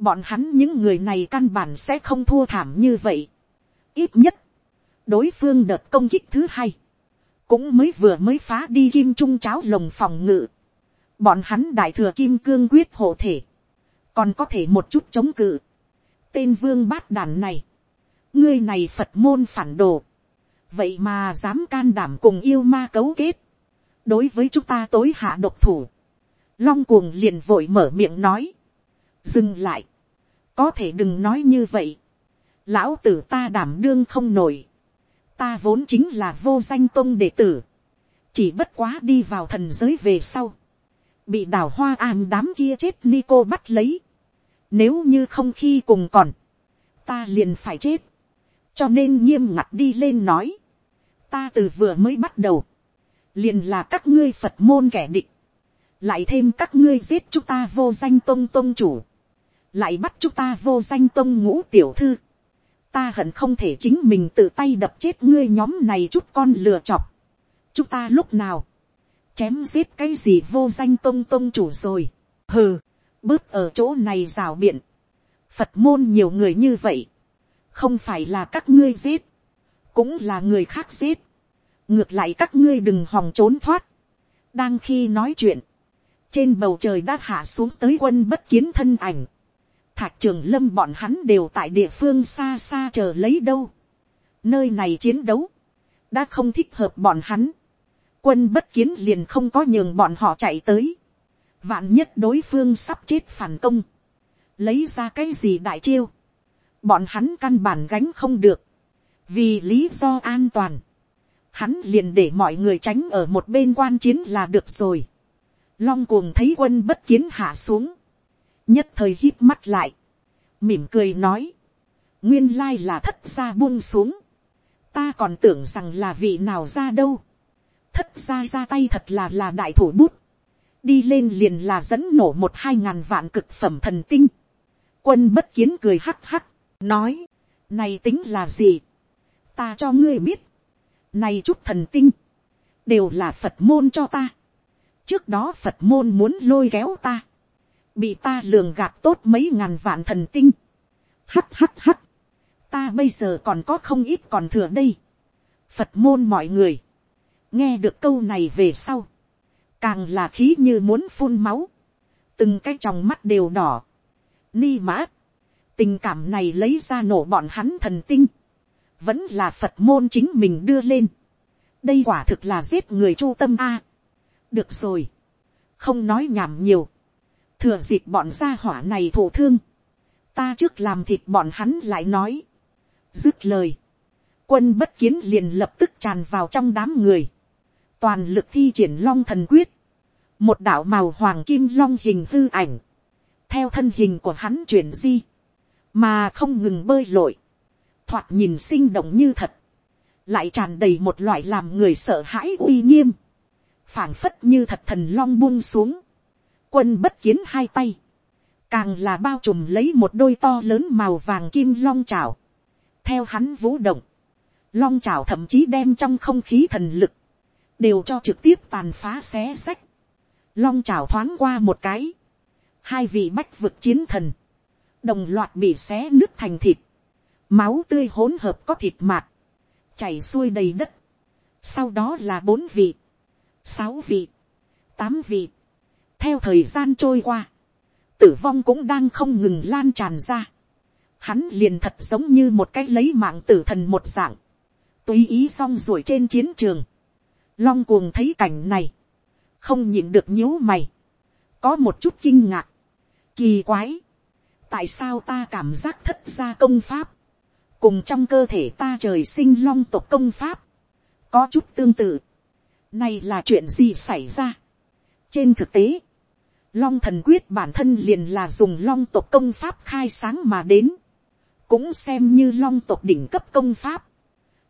bọn hắn những người này căn bản sẽ không thua thảm như vậy. ít nhất, đối phương đợt công kích thứ hai, cũng mới vừa mới phá đi kim trung cháo lồng phòng ngự, bọn hắn đại thừa kim cương quyết hộ thể, còn có thể một chút chống cự, tên vương bát đàn này, ngươi này phật môn phản đồ, vậy mà dám can đảm cùng yêu ma cấu kết, đối với chúng ta tối hạ độc thủ, long cuồng liền vội mở miệng nói, dừng lại, có thể đừng nói như vậy, lão tử ta đảm đương không nổi, ta vốn chính là vô danh tôn đệ tử, chỉ bất quá đi vào thần giới về sau, bị đào hoa an đám kia chết ni cô bắt lấy, nếu như không khi cùng còn, ta liền phải chết, cho nên nghiêm ngặt đi lên nói, ta từ vừa mới bắt đầu, liền là các ngươi phật môn kẻ địch, lại thêm các ngươi giết chúng ta vô danh tôn tôn chủ, lại bắt chúng ta vô danh tông ngũ tiểu thư, ta hận không thể chính mình tự tay đập chết ngươi nhóm này chút con lừa chọc, chúng ta lúc nào, chém giết cái gì vô danh tông tông chủ rồi, hừ, bước ở chỗ này rào biện, phật môn nhiều người như vậy, không phải là các ngươi giết, cũng là người khác giết, ngược lại các ngươi đừng hòng trốn thoát, đang khi nói chuyện, trên bầu trời đã hạ xuống tới quân bất kiến thân ảnh, thạch trường lâm bọn hắn đều tại địa phương xa xa chờ lấy đâu, nơi này chiến đấu, đã không thích hợp bọn hắn, quân bất kiến liền không có nhường bọn họ chạy tới, vạn nhất đối phương sắp chết phản công, lấy ra cái gì đại chiêu, bọn hắn căn bản gánh không được, vì lý do an toàn, hắn liền để mọi người tránh ở một bên quan chiến là được rồi. Long cuồng thấy quân bất kiến hạ xuống, nhất thời hít mắt lại, mỉm cười nói, nguyên lai là thất gia buông xuống, ta còn tưởng rằng là vị nào ra đâu, thất gia ra tay thật là là đại thủ bút, đi lên liền là dẫn nổ một hai ngàn vạn cực phẩm thần tinh, quân bất kiến cười hắc hắc, nói, này tính là gì, ta cho ngươi biết, này chút thần tinh, đều là phật môn cho ta, trước đó phật môn muốn lôi kéo ta, bị ta lường gạt tốt mấy ngàn vạn thần tinh, hắt hắt hắt, ta bây giờ còn có không ít còn thừa đây, phật môn mọi người, nghe được câu này về sau, càng là khí như muốn phun máu, từng cái trong mắt đều đỏ, ni mã, tình cảm này lấy ra nổ bọn hắn thần tinh, vẫn là phật môn chính mình đưa lên, đây quả thực là giết người chu tâm a. được rồi, không nói nhảm nhiều, thừa dịp bọn gia hỏa này thổ thương, ta trước làm thịt bọn hắn lại nói, dứt lời, quân bất kiến liền lập tức tràn vào trong đám người, toàn lực thi triển long thần quyết, một đạo màu hoàng kim long hình hư ảnh, theo thân hình của hắn chuyển di, mà không ngừng bơi lội, thoạt nhìn sinh động như thật, lại tràn đầy một loại làm người sợ hãi uy nghiêm, phảng phất như thật thần long buông xuống, quân bất kiến hai tay, càng là bao trùm lấy một đôi to lớn màu vàng kim long trào, theo hắn vũ động, long trào thậm chí đem trong không khí thần lực, đều cho trực tiếp tàn phá xé sách, long trào thoáng qua một cái, hai vị bách vực chiến thần, đồng loạt bị xé nứt thành thịt, máu tươi hỗn hợp có thịt mạt, chảy xuôi đầy đất, sau đó là bốn vị, sáu vị, tám vị, theo thời gian trôi qua, tử vong cũng đang không ngừng lan tràn ra, hắn liền thật giống như một cái lấy mạng tử thần một dạng, tùy ý xong ruổi trên chiến trường, long cuồng thấy cảnh này, không nhịn được nhíu mày, có một chút kinh ngạc, kỳ quái, tại sao ta cảm giác thất gia công pháp, cùng trong cơ thể ta trời sinh long tộc công pháp, có chút tương tự. Này là chuyện gì xảy ra? Trên thực tế, long thần quyết bản thân liền là dùng long tộc công pháp khai sáng mà đến, cũng xem như long tộc đỉnh cấp công pháp.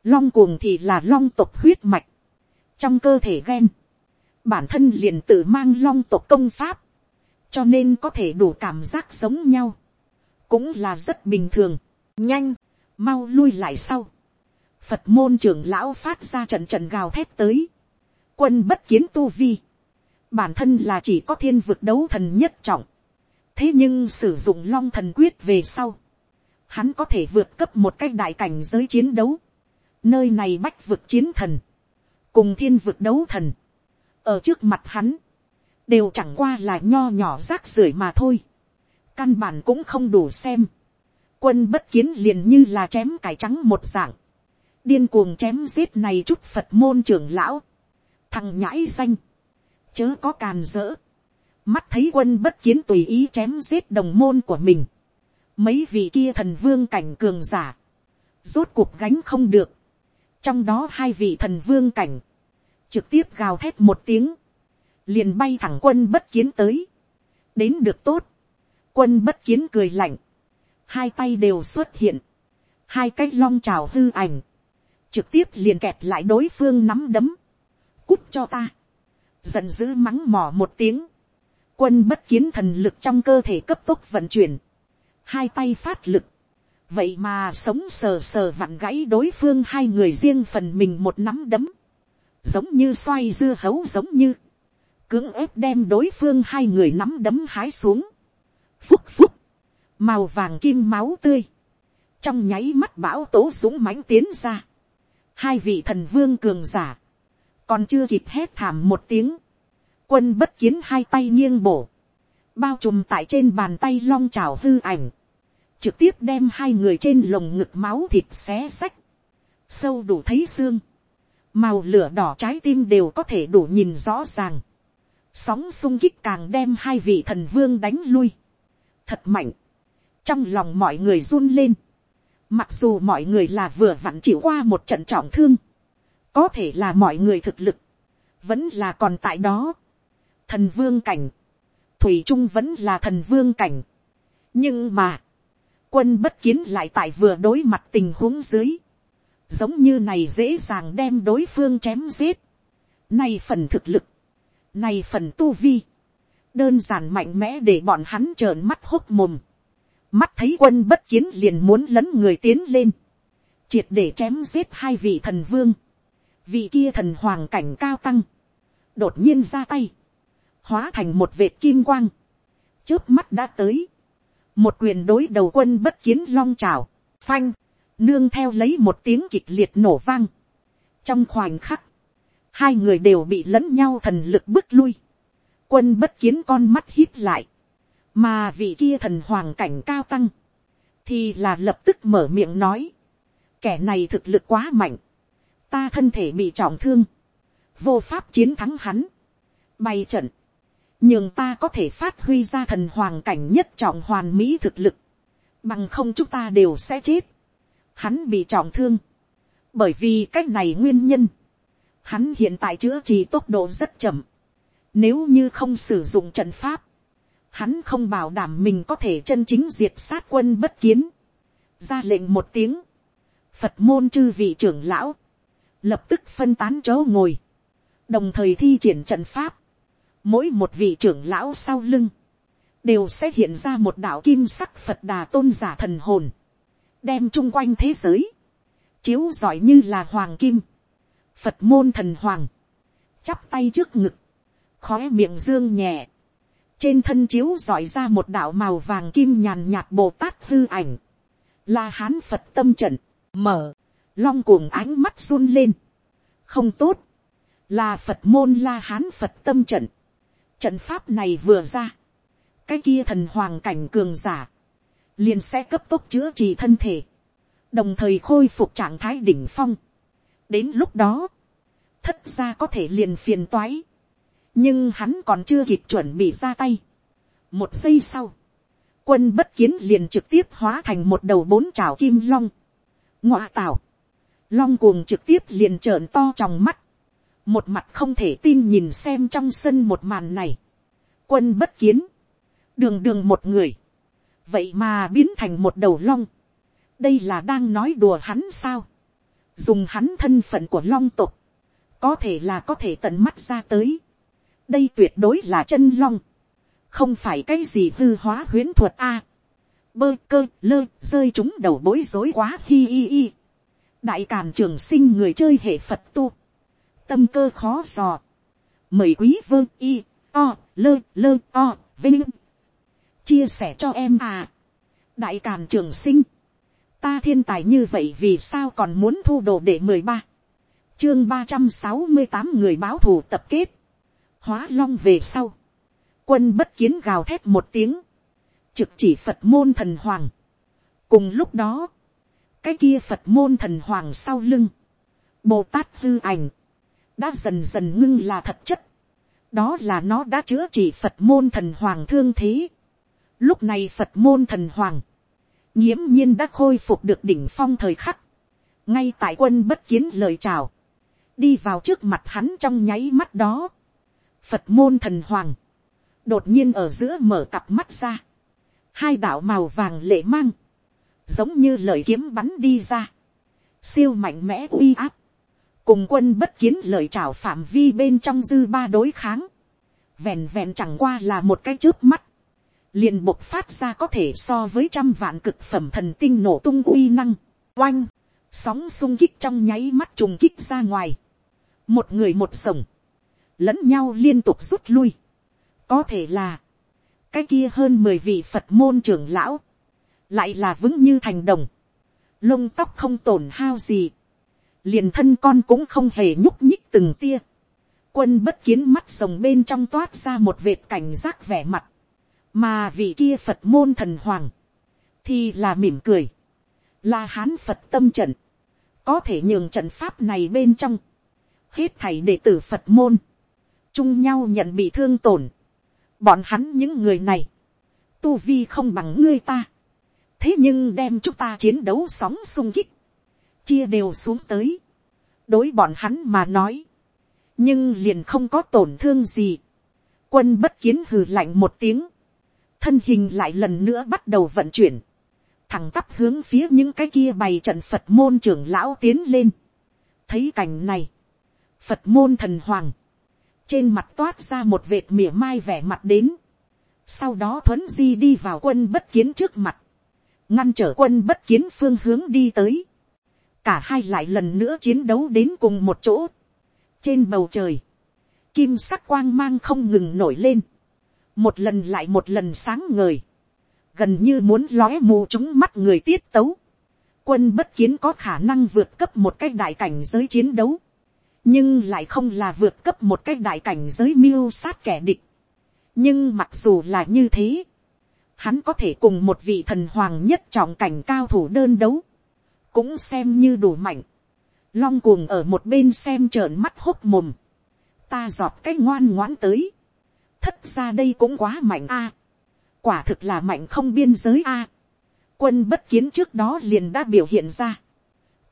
Long cuồng thì là long tộc huyết mạch, trong cơ thể ghen, bản thân liền tự mang long tộc công pháp, cho nên có thể đủ cảm giác giống nhau, cũng là rất bình thường, nhanh, mau lui lại sau. Phật môn trưởng lão phát ra trận trận gào thét tới. Quân bất kiến tu vi. Bản thân là chỉ có thiên vực đấu thần nhất trọng. Thế nhưng sử dụng long thần quyết về sau. Hắn có thể vượt cấp một cách đại cảnh giới chiến đấu. Nơi này bách vực chiến thần. Cùng thiên vực đấu thần. Ở trước mặt hắn. Đều chẳng qua là nho nhỏ rác rưởi mà thôi. Căn bản cũng không đủ xem. Quân bất kiến liền như là chém cải trắng một dạng. Điên cuồng chém giết này chút Phật môn trưởng lão. Thằng nhãi xanh. Chớ có càn rỡ. Mắt thấy quân bất kiến tùy ý chém giết đồng môn của mình. Mấy vị kia thần vương cảnh cường giả. Rốt cuộc gánh không được. Trong đó hai vị thần vương cảnh, trực tiếp gào thét một tiếng, liền bay thẳng quân bất kiến tới, đến được tốt, quân bất kiến cười lạnh, hai tay đều xuất hiện, hai cái long trào hư ảnh, trực tiếp liền kẹt lại đối phương nắm đấm, cút cho ta, giận dữ mắng mỏ một tiếng, quân bất kiến thần lực trong cơ thể cấp tốc vận chuyển, hai tay phát lực, vậy mà sống sờ sờ vặn gãy đối phương hai người riêng phần mình một nắm đấm, giống như xoay dưa hấu giống như, cưỡng ép đem đối phương hai người nắm đấm hái xuống, phúc phúc, màu vàng kim máu tươi, trong nháy mắt bão tố súng mãnh tiến ra, hai vị thần vương cường giả, còn chưa kịp hét thảm một tiếng, quân bất kiến hai tay nghiêng bổ, bao trùm tại trên bàn tay long trào hư ảnh, trực tiếp đem hai người trên lồng ngực máu thịt xé xách, sâu đủ thấy xương, màu lửa đỏ trái tim đều có thể đủ nhìn rõ ràng, sóng sung kích càng đem hai vị thần vương đánh lui, thật mạnh, trong lòng mọi người run lên, mặc dù mọi người là vừa vặn chịu qua một trận trọng thương, có thể là mọi người thực lực, vẫn là còn tại đó, thần vương cảnh, thủy trung vẫn là thần vương cảnh, nhưng mà, quân bất kiến lại tại vừa đối mặt tình huống dưới, giống như này dễ dàng đem đối phương chém giết, nay phần thực lực, nay phần tu vi, đơn giản mạnh mẽ để bọn hắn trợn mắt hốt mồm, mắt thấy quân bất kiến liền muốn lấn người tiến lên, triệt để chém giết hai vị thần vương, vị kia thần hoàng cảnh cao tăng, đột nhiên ra tay, hóa thành một vệt kim quang, trước mắt đã tới, một quyền đối đầu quân bất kiến long trào, phanh, nương theo lấy một tiếng kịch liệt nổ vang. trong khoảnh khắc, hai người đều bị lẫn nhau thần lực bước lui, quân bất kiến con mắt hít lại, mà vị kia thần hoàng cảnh cao tăng, thì là lập tức mở miệng nói, kẻ này thực lực quá mạnh, ta thân thể bị trọng thương, vô pháp chiến thắng hắn, bay trận, nhưng ta có thể phát huy ra thần hoàng cảnh nhất trọng hoàn mỹ thực lực, bằng không chúng ta đều sẽ chết. Hắn bị trọng thương, bởi vì cách này nguyên nhân, hắn hiện tại chữa trị tốc độ rất chậm. Nếu như không sử dụng trận pháp, hắn không bảo đảm mình có thể chân chính diệt sát quân bất kiến. ra lệnh một tiếng, phật môn chư vị trưởng lão, lập tức phân tán chỗ ngồi, đồng thời thi triển trận pháp, mỗi một vị trưởng lão sau lưng, đều sẽ hiện ra một đạo kim sắc phật đà tôn giả thần hồn, đem chung quanh thế giới, chiếu giỏi như là hoàng kim, phật môn thần hoàng, chắp tay trước ngực, khói miệng dương nhẹ, trên thân chiếu giỏi ra một đạo màu vàng kim nhàn nhạt bồ tát hư ảnh, là hán phật tâm trận, mở, long cuồng ánh mắt run lên, không tốt, là phật môn la hán phật tâm trận, Trận pháp này vừa ra. Cái kia thần hoàng cảnh cường giả. Liền sẽ cấp tốc chữa trị thân thể. Đồng thời khôi phục trạng thái đỉnh phong. Đến lúc đó. Thất ra có thể liền phiền toái. Nhưng hắn còn chưa kịp chuẩn bị ra tay. Một giây sau. Quân bất kiến liền trực tiếp hóa thành một đầu bốn trào kim long. Ngọa tảo. Long cuồng trực tiếp liền trợn to trong mắt. Một mặt không thể tin nhìn xem trong sân một màn này, quân bất kiến, đường đường một người, vậy mà biến thành một đầu long, đây là đang nói đùa hắn sao, dùng hắn thân phận của long tục, có thể là có thể tận mắt ra tới, đây tuyệt đối là chân long, không phải cái gì hư hóa huyễn thuật a, bơ cơ lơ rơi chúng đầu bối rối quá hi hi hi, đại càn trường sinh người chơi hệ phật tu, tâm cơ khó dò. Mời quý vương y, o, lơ, lơ, o, vinh. Chia sẻ cho em à. Đại Càn Trường Sinh. ta thiên tài như vậy vì sao còn muốn thu đồ để mười ba, chương ba trăm sáu mươi tám người báo thù tập kết, hóa long về sau, quân bất kiến gào thét một tiếng, trực chỉ phật môn thần hoàng. cùng lúc đó, cái kia phật môn thần hoàng sau lưng, bồ tát hư ảnh, đã dần dần ngưng là thật chất, đó là nó đã chữa trị phật môn thần hoàng thương thế. lúc này phật môn thần hoàng, nghiễm nhiên đã khôi phục được đỉnh phong thời khắc, ngay tại quân bất kiến lời chào, đi vào trước mặt hắn trong nháy mắt đó, phật môn thần hoàng, đột nhiên ở giữa mở cặp mắt ra, hai đạo màu vàng lệ mang, giống như lời kiếm bắn đi ra, siêu mạnh mẽ uy áp, cùng quân bất kiến lời trảo phạm vi bên trong dư ba đối kháng, vẹn vẹn chẳng qua là một cái trước mắt, liền bộc phát ra có thể so với trăm vạn cực phẩm thần tinh nổ tung uy năng, oanh, sóng sung kích trong nháy mắt trùng kích ra ngoài, một người một sổng, lẫn nhau liên tục rút lui, có thể là, cái kia hơn mười vị phật môn trưởng lão, lại là vững như thành đồng, lông tóc không tổn hao gì, liền thân con cũng không hề nhúc nhích từng tia, quân bất kiến mắt rồng bên trong toát ra một vệt cảnh giác vẻ mặt, mà vị kia phật môn thần hoàng, thì là mỉm cười, là hán phật tâm trận, có thể nhường trận pháp này bên trong, hết thảy đệ tử phật môn, chung nhau nhận bị thương tổn, bọn hắn những người này, tu vi không bằng ngươi ta, thế nhưng đem chúng ta chiến đấu sóng sung kích, chia đều xuống tới, đối bọn hắn mà nói, nhưng liền không có tổn thương gì, quân bất kiến hừ lạnh một tiếng, thân hình lại lần nữa bắt đầu vận chuyển, thẳng tắp hướng phía những cái kia bày trận phật môn trưởng lão tiến lên, thấy cảnh này, phật môn thần hoàng, trên mặt toát ra một vệt mỉa mai vẻ mặt đến, sau đó thuấn di đi vào quân bất kiến trước mặt, ngăn trở quân bất kiến phương hướng đi tới, cả hai lại lần nữa chiến đấu đến cùng một chỗ, trên bầu trời, kim sắc quang mang không ngừng nổi lên, một lần lại một lần sáng ngời, gần như muốn lóe mù chúng mắt người tiết tấu, quân bất kiến có khả năng vượt cấp một cái đại cảnh giới chiến đấu, nhưng lại không là vượt cấp một cái đại cảnh giới miêu sát kẻ địch. nhưng mặc dù là như thế, hắn có thể cùng một vị thần hoàng nhất trọng cảnh cao thủ đơn đấu, cũng xem như đủ mạnh. long cuồng ở một bên xem trợn mắt hốt mồm, ta giọt cái ngoan ngoãn tới, thất ra đây cũng quá mạnh a, quả thực là mạnh không biên giới a, quân bất kiến trước đó liền đã biểu hiện ra,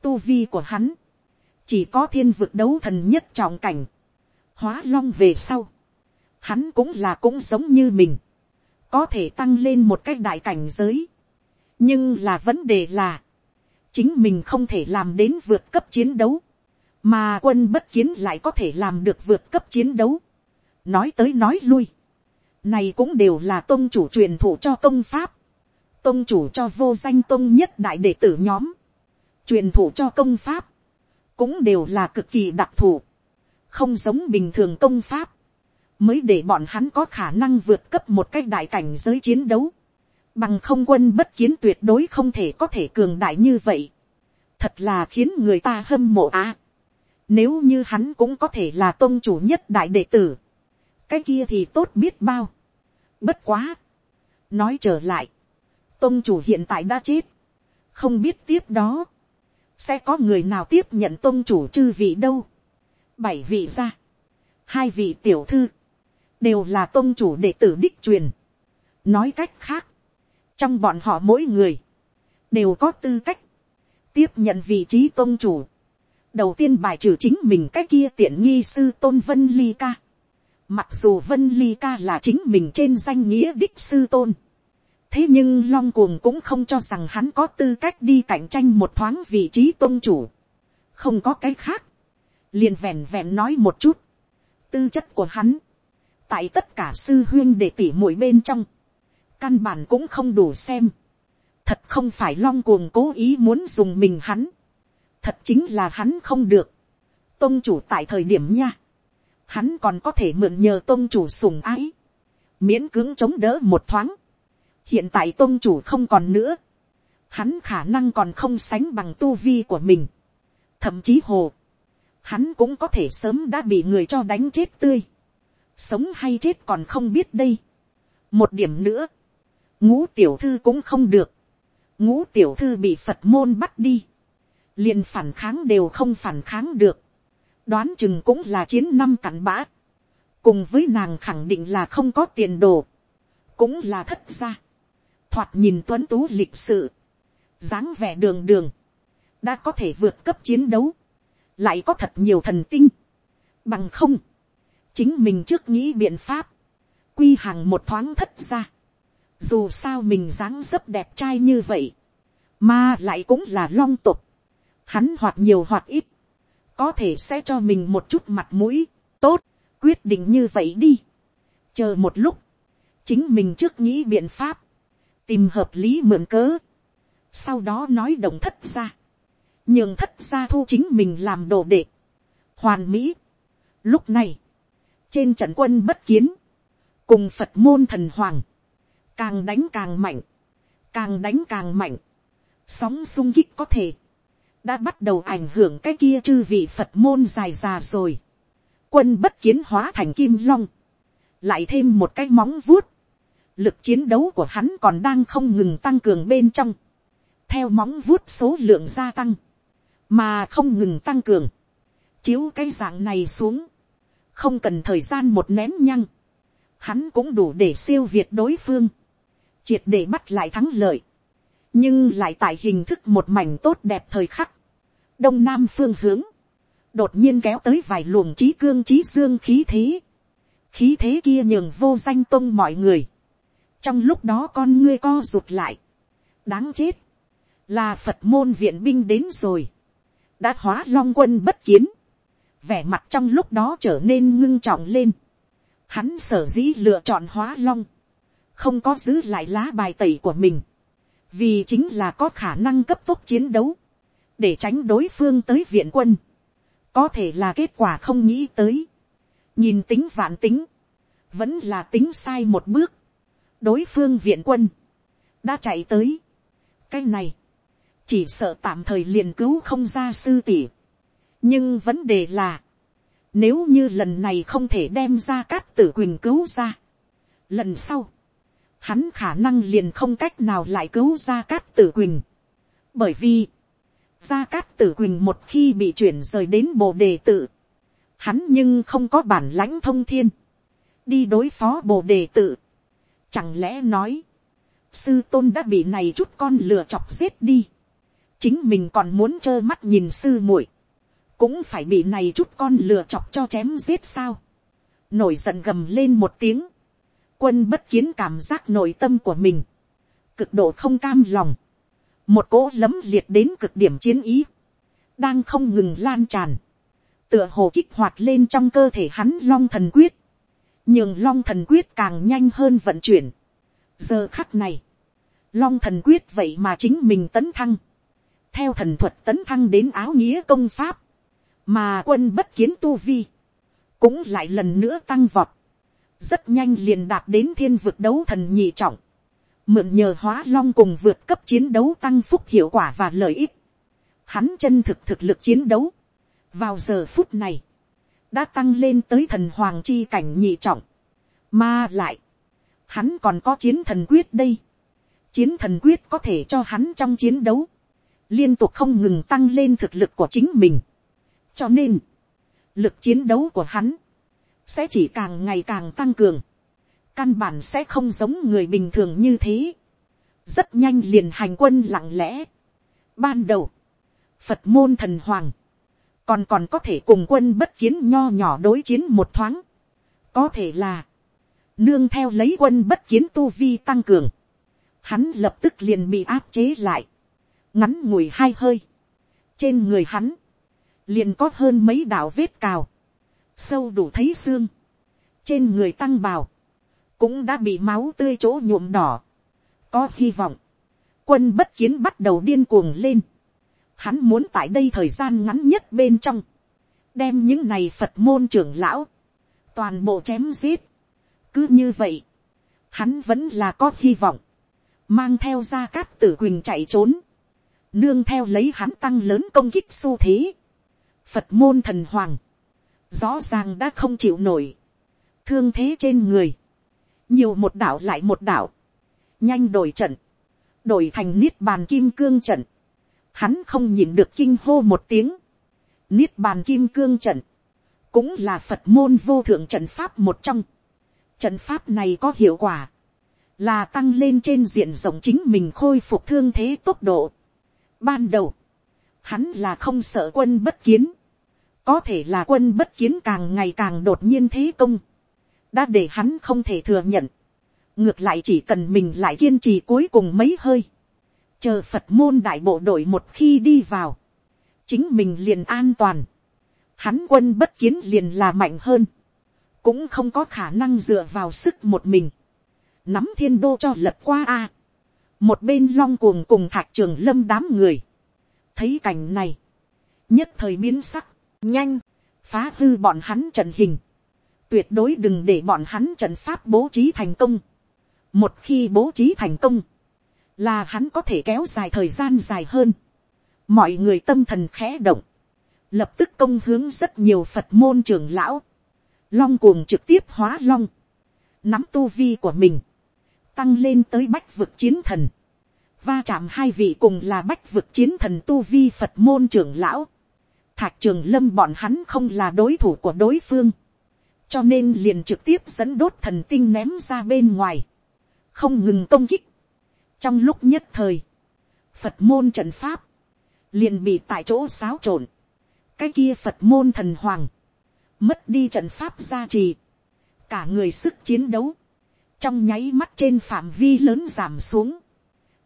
tu vi của hắn, chỉ có thiên vực đấu thần nhất trọng cảnh, hóa long về sau, hắn cũng là cũng giống như mình, có thể tăng lên một cái đại cảnh giới, nhưng là vấn đề là, chính mình không thể làm đến vượt cấp chiến đấu, mà quân bất kiến lại có thể làm được vượt cấp chiến đấu, nói tới nói lui, này cũng đều là tôn chủ truyền thụ cho công pháp, tôn chủ cho vô danh tôn nhất đại đệ tử nhóm, truyền thụ cho công pháp, cũng đều là cực kỳ đặc thù, không giống bình thường công pháp, mới để bọn hắn có khả năng vượt cấp một cách đại cảnh giới chiến đấu, bằng không quân bất kiến tuyệt đối không thể có thể cường đại như vậy, thật là khiến người ta hâm mộ á. nếu như hắn cũng có thể là tôn chủ nhất đại đệ tử, cái kia thì tốt biết bao. bất quá, nói trở lại, tôn chủ hiện tại đã chết, không biết tiếp đó, sẽ có người nào tiếp nhận tôn chủ chư vị đâu. bảy vị ra, hai vị tiểu thư, đều là tôn chủ đệ tử đích truyền. nói cách khác, trong bọn họ mỗi người, đều có tư cách, tiếp nhận vị trí tôn chủ. đầu tiên bài trừ chính mình cái kia tiện nghi sư tôn vân ly ca. mặc dù vân ly ca là chính mình trên danh nghĩa đích sư tôn thế nhưng long cuồng cũng không cho rằng hắn có tư cách đi cạnh tranh một thoáng vị trí tôn chủ. không có cái khác. liền vẹn vẹn nói một chút. tư chất của hắn tại tất cả sư huyên để tỉ mũi bên trong. căn bản cũng không đủ xem. thật không phải long cuồng cố ý muốn dùng mình hắn. thật chính là hắn không được. tôn chủ tại thời điểm nha. hắn còn có thể mượn nhờ tôn chủ sùng ái. miễn cưỡng chống đỡ một thoáng hiện tại tôn chủ không còn nữa, hắn khả năng còn không sánh bằng tu vi của mình. thậm chí hồ, hắn cũng có thể sớm đã bị người cho đánh chết tươi sống hay chết còn không biết đây. một điểm nữa, ngũ tiểu thư cũng không được. ngũ tiểu thư bị phật môn bắt đi. liền phản kháng đều không phản kháng được. đoán chừng cũng là chiến năm cặn bã. cùng với nàng khẳng định là không có tiền đồ. cũng là thất gia. thoạt nhìn tuấn tú lịch sự. dáng vẻ đường đường. đã có thể vượt cấp chiến đấu. lại có thật nhiều thần tinh. bằng không chính mình trước nghĩ biện pháp. quy hàng một thoáng thất gia dù sao mình dáng dấp đẹp trai như vậy, mà lại cũng là long tục, hắn hoặc nhiều hoặc ít, có thể sẽ cho mình một chút mặt mũi, tốt, quyết định như vậy đi, chờ một lúc, chính mình trước nghĩ biện pháp, tìm hợp lý mượn cớ, sau đó nói đồng thất ra, nhường thất ra thu chính mình làm đồ đệ, hoàn mỹ. Lúc này, trên trận quân bất kiến, cùng phật môn thần hoàng, càng đánh càng mạnh, càng đánh càng mạnh, sóng sung kích có thể, đã bắt đầu ảnh hưởng cái kia chư vị phật môn dài già rồi, quân bất kiến hóa thành kim long, lại thêm một cái móng vuốt, lực chiến đấu của hắn còn đang không ngừng tăng cường bên trong, theo móng vuốt số lượng gia tăng, mà không ngừng tăng cường, chiếu cái dạng này xuống, không cần thời gian một nén nhăng, hắn cũng đủ để siêu việt đối phương, triệt để bắt lại thắng lợi, nhưng lại tại hình thức một mảnh tốt đẹp thời khắc, đông nam phương hướng, đột nhiên kéo tới vài luồng trí cương trí dương khí thế, khí thế kia nhường vô danh tôn mọi người, trong lúc đó con ngươi co rụt lại, đáng chết, là phật môn viện binh đến rồi, đã hóa long quân bất kiến, vẻ mặt trong lúc đó trở nên ngưng trọng lên, hắn sở dĩ lựa chọn hóa long, không có giữ lại lá bài tẩy của mình, vì chính là có khả năng cấp tốc chiến đấu, để tránh đối phương tới viện quân, có thể là kết quả không nghĩ tới, nhìn tính vạn tính, vẫn là tính sai một bước, đối phương viện quân, đã chạy tới, cái này, chỉ sợ tạm thời liền cứu không ra sư tỷ, nhưng vấn đề là, nếu như lần này không thể đem ra cát tử quỳnh cứu ra, lần sau, hắn khả năng liền không cách nào lại cứu ra cát tử quỳnh. bởi vì, ra cát tử quỳnh một khi bị chuyển rời đến bồ đề tự, hắn nhưng không có bản lãnh thông thiên, đi đối phó bồ đề tự. chẳng lẽ nói, sư tôn đã bị này chút con lừa chọc giết đi, chính mình còn muốn trơ mắt nhìn sư muội, cũng phải bị này chút con lừa chọc cho chém giết sao, nổi giận gầm lên một tiếng, quân bất kiến cảm giác nội tâm của mình, cực độ không cam lòng, một cỗ lấm liệt đến cực điểm chiến ý, đang không ngừng lan tràn, tựa hồ kích hoạt lên trong cơ thể hắn long thần quyết, nhưng long thần quyết càng nhanh hơn vận chuyển. giờ khắc này, long thần quyết vậy mà chính mình tấn thăng, theo thần thuật tấn thăng đến áo nghĩa công pháp, mà quân bất kiến tu vi, cũng lại lần nữa tăng vọt, rất nhanh liền đạt đến thiên vực đấu thần nhị trọng, mượn nhờ hóa long cùng vượt cấp chiến đấu tăng phúc hiệu quả và lợi ích, hắn chân thực thực lực chiến đấu, vào giờ phút này, đã tăng lên tới thần hoàng chi cảnh nhị trọng, mà lại, hắn còn có chiến thần quyết đây, chiến thần quyết có thể cho hắn trong chiến đấu, liên tục không ngừng tăng lên thực lực của chính mình, cho nên, lực chiến đấu của hắn, sẽ chỉ càng ngày càng tăng cường, căn bản sẽ không giống người bình thường như thế, rất nhanh liền hành quân lặng lẽ. Ban đầu, Phật môn thần hoàng, còn còn có thể cùng quân bất kiến nho nhỏ đối chiến một thoáng, có thể là, nương theo lấy quân bất kiến tu vi tăng cường, hắn lập tức liền bị áp chế lại, ngắn ngủi hai hơi, trên người hắn, liền có hơn mấy đạo vết cào, sâu đủ thấy xương, trên người tăng bào, cũng đã bị máu tươi chỗ nhuộm đỏ, có hy vọng, quân bất kiến bắt đầu điên cuồng lên, hắn muốn tại đây thời gian ngắn nhất bên trong, đem những này phật môn trưởng lão, toàn bộ chém giết, cứ như vậy, hắn vẫn là có hy vọng, mang theo ra cát tử quỳnh chạy trốn, nương theo lấy hắn tăng lớn công kích xu thế, phật môn thần hoàng, rõ ràng đã không chịu nổi, thương thế trên người, nhiều một đảo lại một đảo, nhanh đổi trận, đổi thành niết bàn kim cương trận, hắn không nhìn được kinh hô một tiếng, niết bàn kim cương trận, cũng là phật môn vô thượng trận pháp một trong, trận pháp này có hiệu quả, là tăng lên trên diện rộng chính mình khôi phục thương thế tốc độ. Ban đầu, hắn là không sợ quân bất kiến, có thể là quân bất kiến càng ngày càng đột nhiên thế công, đã để hắn không thể thừa nhận, ngược lại chỉ cần mình lại kiên trì cuối cùng mấy hơi, chờ phật môn đại bộ đội một khi đi vào, chính mình liền an toàn, hắn quân bất kiến liền là mạnh hơn, cũng không có khả năng dựa vào sức một mình, nắm thiên đô cho lật qua a, một bên long cuồng cùng thạc trường lâm đám người, thấy cảnh này, nhất thời biến sắc, nhanh, phá hư bọn hắn trận hình, tuyệt đối đừng để bọn hắn trận pháp bố trí thành công, một khi bố trí thành công, là hắn có thể kéo dài thời gian dài hơn, mọi người tâm thần khẽ động, lập tức công hướng rất nhiều phật môn trưởng lão, long cuồng trực tiếp hóa long, nắm tu vi của mình, tăng lên tới bách vực chiến thần, va chạm hai vị cùng là bách vực chiến thần tu vi phật môn trưởng lão, thạc trường lâm bọn hắn không là đối thủ của đối phương, cho nên liền trực tiếp dẫn đốt thần tinh ném ra bên ngoài, không ngừng công kích. trong lúc nhất thời, phật môn trận pháp, liền bị tại chỗ xáo trộn, cái kia phật môn thần hoàng, mất đi trận pháp gia trì, cả người sức chiến đấu, trong nháy mắt trên phạm vi lớn giảm xuống,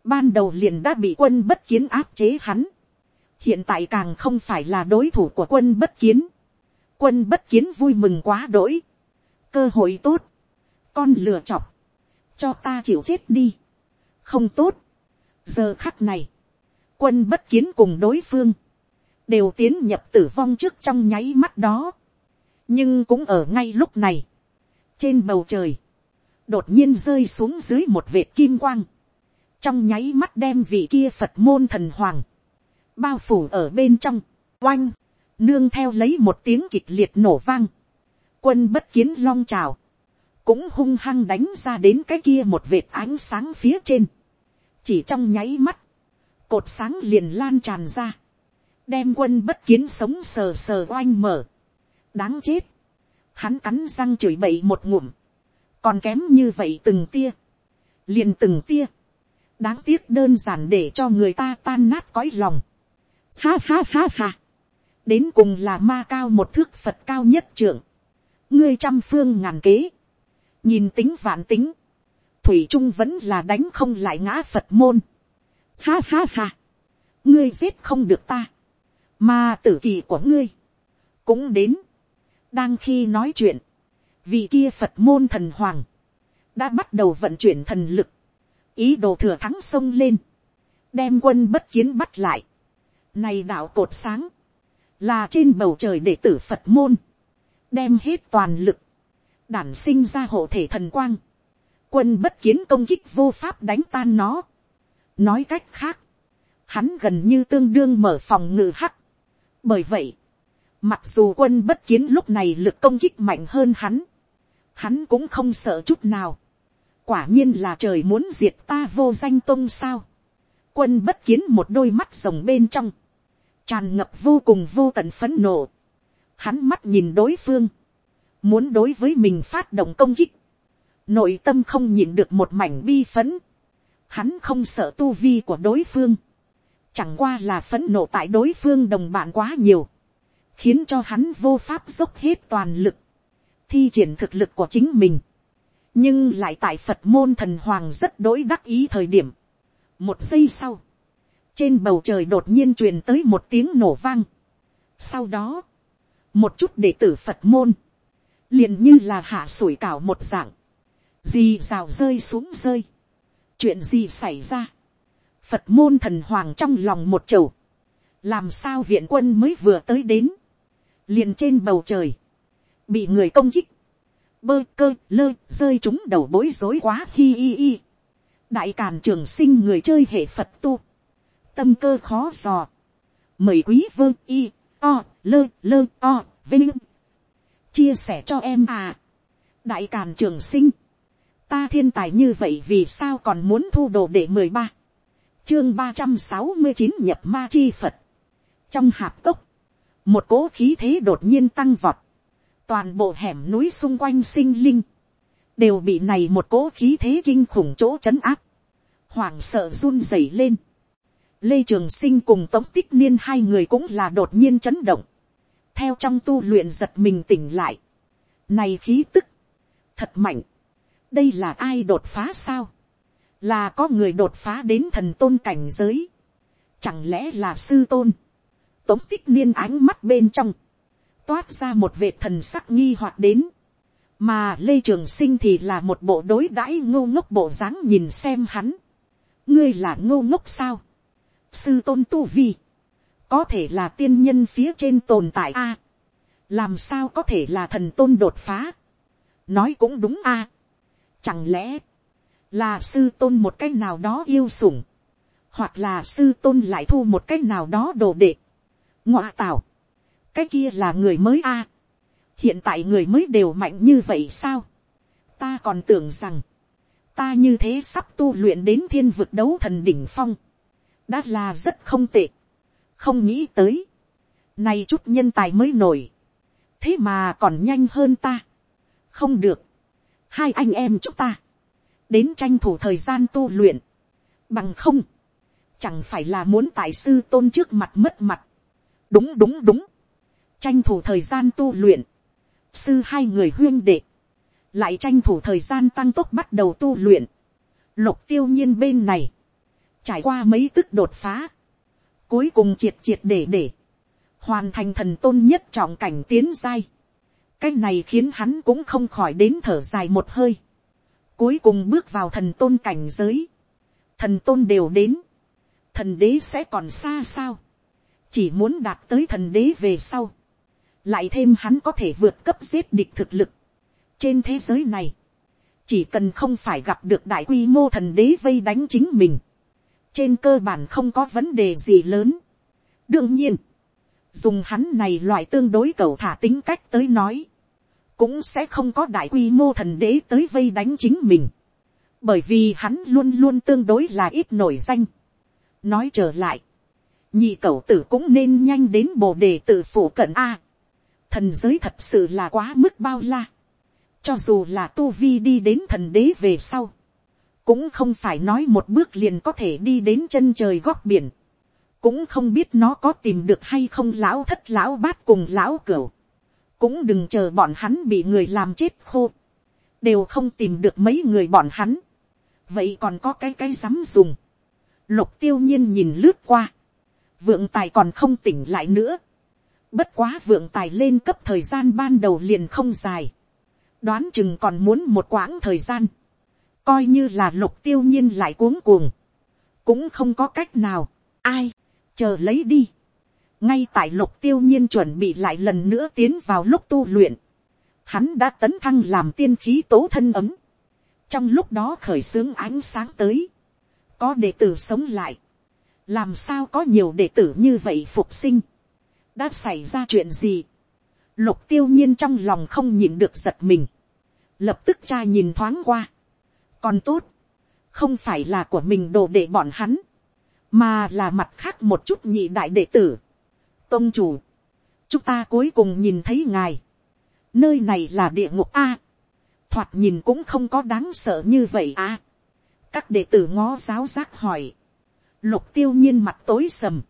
ban đầu liền đã bị quân bất kiến áp chế hắn, hiện tại càng không phải là đối thủ của quân bất kiến, quân bất kiến vui mừng quá đỗi, cơ hội tốt, con lừa chọc, cho ta chịu chết đi, không tốt, giờ khắc này, quân bất kiến cùng đối phương, đều tiến nhập tử vong trước trong nháy mắt đó, nhưng cũng ở ngay lúc này, trên bầu trời, đột nhiên rơi xuống dưới một vệt kim quang, trong nháy mắt đem vị kia phật môn thần hoàng, bao phủ ở bên trong, oanh, nương theo lấy một tiếng kịch liệt nổ vang, quân bất kiến long trào, cũng hung hăng đánh ra đến cái kia một vệt ánh sáng phía trên, chỉ trong nháy mắt, cột sáng liền lan tràn ra, đem quân bất kiến sống sờ sờ oanh mở, đáng chết, hắn cắn răng chửi bậy một ngụm, còn kém như vậy từng tia, liền từng tia, đáng tiếc đơn giản để cho người ta tan nát cõi lòng, ha ha ha ha, đến cùng là ma cao một thước phật cao nhất trưởng, ngươi trăm phương ngàn kế, nhìn tính vạn tính, thủy trung vẫn là đánh không lại ngã phật môn, ha ha ha, ngươi giết không được ta, mà tử kỳ của ngươi, cũng đến, đang khi nói chuyện, vị kia phật môn thần hoàng, đã bắt đầu vận chuyển thần lực, ý đồ thừa thắng sông lên, đem quân bất kiến bắt lại. Này đạo cột sáng, là trên bầu trời đệ tử Phật môn, đem hết toàn lực, đản sinh ra hộ thể thần quang, quân bất kiến công kích vô pháp đánh tan nó. nói cách khác, hắn gần như tương đương mở phòng ngự hắc. bởi vậy, mặc dù quân bất kiến lúc này lực công kích mạnh hơn hắn, hắn cũng không sợ chút nào. quả nhiên là trời muốn diệt ta vô danh tôn sao. quân bất kiến một đôi mắt rồng bên trong, tràn ngập vô cùng vô tận phấn nộ. hắn mắt nhìn đối phương, muốn đối với mình phát động công kích, nội tâm không nhìn được một mảnh bi phấn, hắn không sợ tu vi của đối phương, chẳng qua là phấn nộ tại đối phương đồng bạn quá nhiều, khiến cho hắn vô pháp dốc hết toàn lực, thi triển thực lực của chính mình, nhưng lại tại phật môn thần hoàng rất đối đắc ý thời điểm. một giây sau, trên bầu trời đột nhiên truyền tới một tiếng nổ vang. sau đó, một chút đệ tử phật môn, liền như là hạ sủi cảo một dạng, gì rào rơi xuống rơi, chuyện gì xảy ra, phật môn thần hoàng trong lòng một chầu, làm sao viện quân mới vừa tới đến, liền trên bầu trời, bị người công kích, bơ cơ lơ rơi chúng đầu bối rối quá hi hi hi. đại càn trường sinh người chơi hệ phật tu, tâm cơ khó dò, mời quý vương y, o, lơ lơ o, vinh, chia sẻ cho em à, đại càn trường sinh, ta thiên tài như vậy vì sao còn muốn thu đồ để mười ba, chương ba trăm sáu mươi chín nhập ma chi phật, trong hạp cốc, một cỗ khí thế đột nhiên tăng vọt, toàn bộ hẻm núi xung quanh sinh linh, đều bị này một cỗ khí thế kinh khủng chỗ chấn áp, hoảng sợ run rẩy lên. Lê Trường Sinh cùng Tống Tích Niên hai người cũng là đột nhiên chấn động. Theo trong tu luyện giật mình tỉnh lại. Này khí tức. Thật mạnh. Đây là ai đột phá sao? Là có người đột phá đến thần tôn cảnh giới. Chẳng lẽ là sư tôn? Tống Tích Niên ánh mắt bên trong. Toát ra một vệt thần sắc nghi hoặc đến mà lê trường sinh thì là một bộ đối đãi ngô ngốc bộ dáng nhìn xem hắn. ngươi là ngô ngốc sao sư tôn tu vi. có thể là tiên nhân phía trên tồn tại a. làm sao có thể là thần tôn đột phá. nói cũng đúng a. chẳng lẽ là sư tôn một cái nào đó yêu sủng. hoặc là sư tôn lại thu một cái nào đó đồ đệ. ngoạ tào. cái kia là người mới a hiện tại người mới đều mạnh như vậy sao, ta còn tưởng rằng, ta như thế sắp tu luyện đến thiên vực đấu thần đỉnh phong, đã là rất không tệ, không nghĩ tới, nay chút nhân tài mới nổi, thế mà còn nhanh hơn ta, không được, hai anh em chúng ta, đến tranh thủ thời gian tu luyện, bằng không, chẳng phải là muốn tại sư tôn trước mặt mất mặt, đúng đúng đúng, tranh thủ thời gian tu luyện, sư hai người huyên đệ, lại tranh thủ thời gian tăng tốc bắt đầu tu luyện. Lục tiêu nhiên bên này, trải qua mấy tức đột phá, cuối cùng triệt triệt để để, hoàn thành thần tôn nhất trọng cảnh tiến giai. cái này khiến hắn cũng không khỏi đến thở dài một hơi. cuối cùng bước vào thần tôn cảnh giới, thần tôn đều đến, thần đế sẽ còn xa sao, chỉ muốn đạt tới thần đế về sau, lại thêm hắn có thể vượt cấp giết địch thực lực. trên thế giới này, chỉ cần không phải gặp được đại quy mô thần đế vây đánh chính mình, trên cơ bản không có vấn đề gì lớn. đương nhiên, dùng hắn này loại tương đối cầu thả tính cách tới nói, cũng sẽ không có đại quy mô thần đế tới vây đánh chính mình, bởi vì hắn luôn luôn tương đối là ít nổi danh. nói trở lại, nhị cậu tử cũng nên nhanh đến bồ đề tự phủ cận a thần giới thật sự là quá mức bao la. cho dù là tu vi đi đến thần đế về sau, cũng không phải nói một bước liền có thể đi đến chân trời góc biển, cũng không biết nó có tìm được hay không lão thất lão bát cùng lão cửu, cũng đừng chờ bọn hắn bị người làm chết khô, đều không tìm được mấy người bọn hắn, vậy còn có cái cái dám dùng, lục tiêu nhiên nhìn lướt qua, vượng tài còn không tỉnh lại nữa, Bất quá vượng tài lên cấp thời gian ban đầu liền không dài. Đoán chừng còn muốn một quãng thời gian. Coi như là lục tiêu nhiên lại cuống cuồng. Cũng không có cách nào. Ai? Chờ lấy đi. Ngay tại lục tiêu nhiên chuẩn bị lại lần nữa tiến vào lúc tu luyện. Hắn đã tấn thăng làm tiên khí tố thân ấm. Trong lúc đó khởi xướng ánh sáng tới. Có đệ tử sống lại. Làm sao có nhiều đệ tử như vậy phục sinh đã xảy ra chuyện gì, lục tiêu nhiên trong lòng không nhìn được giật mình, lập tức cha nhìn thoáng qua, còn tốt, không phải là của mình đồ để bọn hắn, mà là mặt khác một chút nhị đại đệ tử, tông chủ, chúng ta cuối cùng nhìn thấy ngài, nơi này là địa ngục a, thoạt nhìn cũng không có đáng sợ như vậy a, các đệ tử ngó giáo giác hỏi, lục tiêu nhiên mặt tối sầm,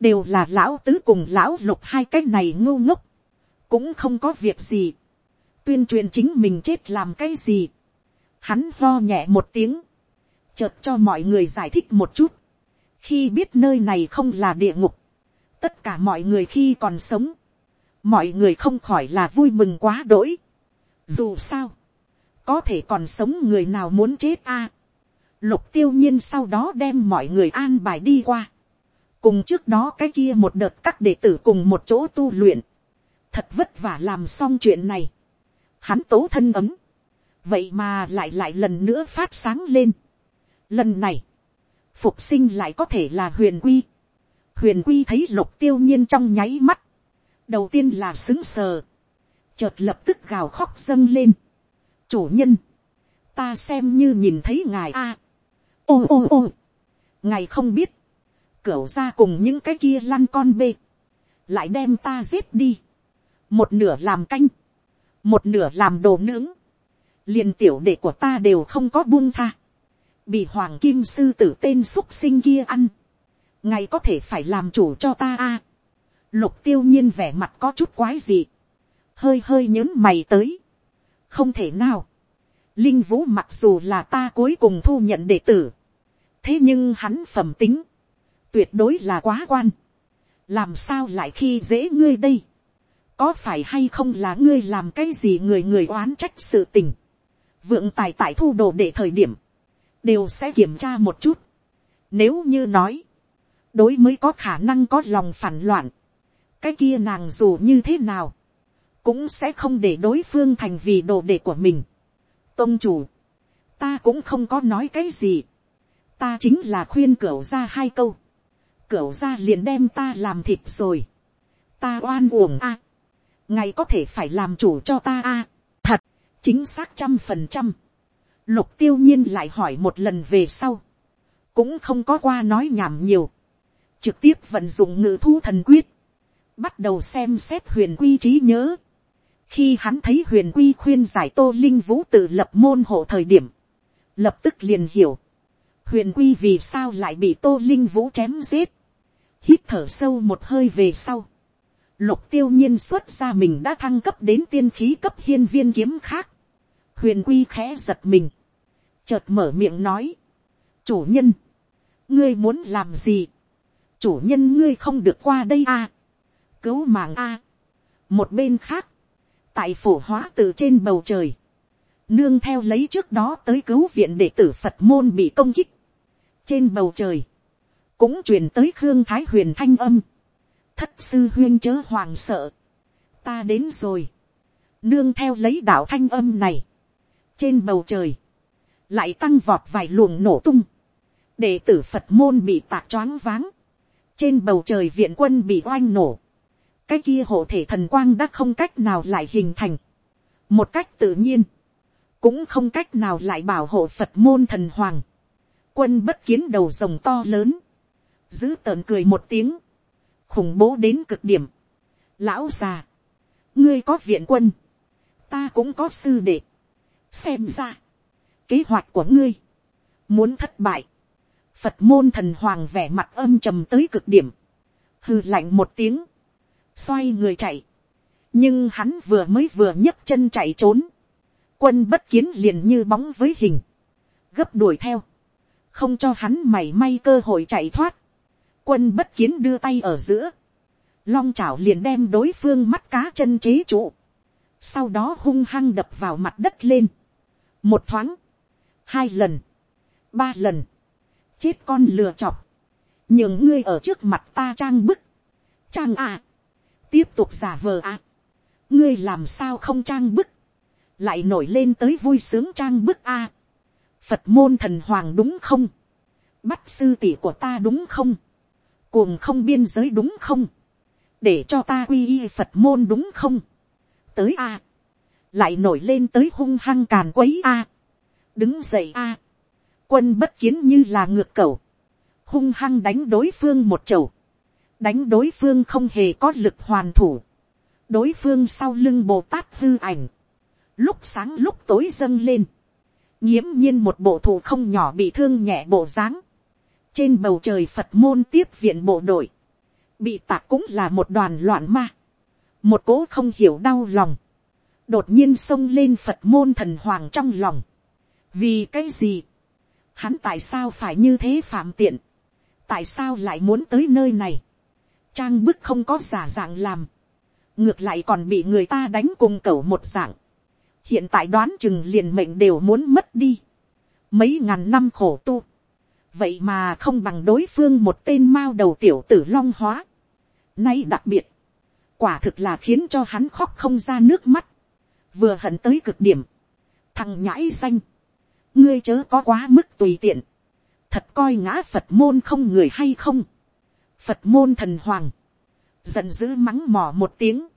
đều là lão tứ cùng lão lục hai cái này ngu ngốc, cũng không có việc gì, tuyên truyền chính mình chết làm cái gì, hắn lo nhẹ một tiếng, chợt cho mọi người giải thích một chút, khi biết nơi này không là địa ngục, tất cả mọi người khi còn sống, mọi người không khỏi là vui mừng quá đỗi, dù sao, có thể còn sống người nào muốn chết a, lục tiêu nhiên sau đó đem mọi người an bài đi qua, cùng trước đó cái kia một đợt các đệ tử cùng một chỗ tu luyện, thật vất vả làm xong chuyện này, hắn tố thân ấm, vậy mà lại lại lần nữa phát sáng lên, Lần này, phục sinh lại có thể là huyền quy. Huyền quy thấy lục tiêu nhiên trong nháy mắt. Đầu tiên là xứng sờ. Chợt lập tức gào khóc dâng lên. Chủ nhân. Ta xem như nhìn thấy ngài a. À, ô ô ô. Ngài không biết. Cửu ra cùng những cái kia lăn con bê. Lại đem ta giết đi. Một nửa làm canh. Một nửa làm đồ nướng liền tiểu đệ của ta đều không có buông tha. Bị hoàng kim sư tử tên x sinh kia ăn, ngày có thể phải làm chủ cho ta a. lục tiêu nhiên vẻ mặt có chút quái gì, hơi hơi nhớn mày tới, không thể nào, linh vũ mặc dù là ta cuối cùng thu nhận đệ tử, thế nhưng hắn phẩm tính, tuyệt đối là quá quan, làm sao lại khi dễ ngươi đây, có phải hay không là ngươi làm cái gì người người oán trách sự tình, vượng tài tại thu đồ để thời điểm, đều sẽ kiểm tra một chút. Nếu như nói, đối mới có khả năng có lòng phản loạn, cái kia nàng dù như thế nào, cũng sẽ không để đối phương thành vì đồ đệ của mình. Tôn chủ, ta cũng không có nói cái gì, ta chính là khuyên cửa ra hai câu, cửa ra liền đem ta làm thịt rồi, ta oan uổng a, ngày có thể phải làm chủ cho ta a, chính xác trăm phần trăm, Lục tiêu nhiên lại hỏi một lần về sau. Cũng không có qua nói nhảm nhiều. Trực tiếp vận dụng ngữ thu thần quyết. Bắt đầu xem xét huyền quy trí nhớ. Khi hắn thấy huyền quy khuyên giải tô linh vũ tự lập môn hộ thời điểm. Lập tức liền hiểu. Huyền quy vì sao lại bị tô linh vũ chém giết. Hít thở sâu một hơi về sau. Lục tiêu nhiên xuất ra mình đã thăng cấp đến tiên khí cấp hiên viên kiếm khác. Huyền quy khẽ giật mình. Chợt mở miệng nói, chủ nhân, ngươi muốn làm gì, chủ nhân ngươi không được qua đây a, à? cứu mạng a, một bên khác, tại phổ hóa từ trên bầu trời, nương theo lấy trước đó tới cứu viện đệ tử phật môn bị công kích, trên bầu trời, cũng truyền tới khương thái huyền thanh âm, thất sư huyên chớ hoàng sợ, ta đến rồi, nương theo lấy đạo thanh âm này, trên bầu trời, lại tăng vọt vài luồng nổ tung, đệ tử phật môn bị tạc choáng váng, trên bầu trời viện quân bị oanh nổ, cái kia hộ thể thần quang đã không cách nào lại hình thành, một cách tự nhiên, cũng không cách nào lại bảo hộ phật môn thần hoàng, quân bất kiến đầu rồng to lớn, giữ tợn cười một tiếng, khủng bố đến cực điểm, lão già, ngươi có viện quân, ta cũng có sư đệ, xem ra, kế hoạch của ngươi, muốn thất bại, phật môn thần hoàng vẻ mặt âm trầm tới cực điểm, hư lạnh một tiếng, xoay người chạy, nhưng hắn vừa mới vừa nhấc chân chạy trốn, quân bất kiến liền như bóng với hình, gấp đuổi theo, không cho hắn mảy may cơ hội chạy thoát, quân bất kiến đưa tay ở giữa, long chảo liền đem đối phương mắt cá chân chế trụ, sau đó hung hăng đập vào mặt đất lên, một thoáng, hai lần, ba lần, chết con lừa chọc, những ngươi ở trước mặt ta trang bức, trang à, tiếp tục giả vờ à, ngươi làm sao không trang bức, lại nổi lên tới vui sướng trang bức a, à. phật môn thần hoàng đúng không, bắt sư tỷ của ta đúng không, cuồng không biên giới đúng không, để cho ta quy y phật môn đúng không, tới a, à. lại nổi lên tới hung hăng càn quấy a, đứng dậy a. quân bất kiến như là ngược cầu. Hung hăng đánh đối phương một chầu. Đánh đối phương không hề có lực hoàn thủ. Đối phương sau lưng Bồ Tát hư ảnh. Lúc sáng lúc tối dâng lên. nghiễm nhiên một bộ thủ không nhỏ bị thương nhẹ bộ dáng. Trên bầu trời Phật môn tiếp viện bộ đội. Bị tạc cũng là một đoàn loạn ma. Một cố không hiểu đau lòng. Đột nhiên xông lên phật môn thần hoàng trong lòng. Vì cái gì, hắn tại sao phải như thế phạm tiện, tại sao lại muốn tới nơi này, trang bức không có giả dạng làm, ngược lại còn bị người ta đánh cùng cẩu một dạng, hiện tại đoán chừng liền mệnh đều muốn mất đi, mấy ngàn năm khổ tu, vậy mà không bằng đối phương một tên mao đầu tiểu tử long hóa, nay đặc biệt, quả thực là khiến cho hắn khóc không ra nước mắt, vừa hận tới cực điểm, thằng nhãi xanh ngươi chớ có quá mức tùy tiện, thật coi ngã phật môn không người hay không, phật môn thần hoàng, giận dữ mắng mỏ một tiếng,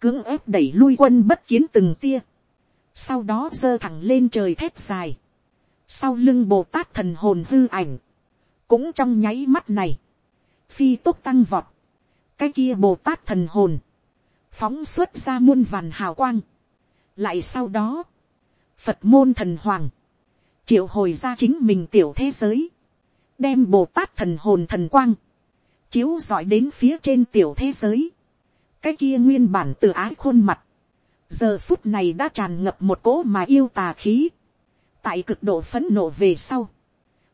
cưỡng ép đẩy lui quân bất chiến từng tia, sau đó giơ thẳng lên trời thét dài, sau lưng bồ tát thần hồn hư ảnh, cũng trong nháy mắt này, phi tốc tăng vọt, cái kia bồ tát thần hồn, phóng xuất ra muôn vàn hào quang, lại sau đó, phật môn thần hoàng, triệu hồi ra chính mình tiểu thế giới, đem bồ tát thần hồn thần quang, chiếu dọi đến phía trên tiểu thế giới, cái kia nguyên bản từ ái khuôn mặt, giờ phút này đã tràn ngập một cỗ mà yêu tà khí, tại cực độ phấn nộ về sau,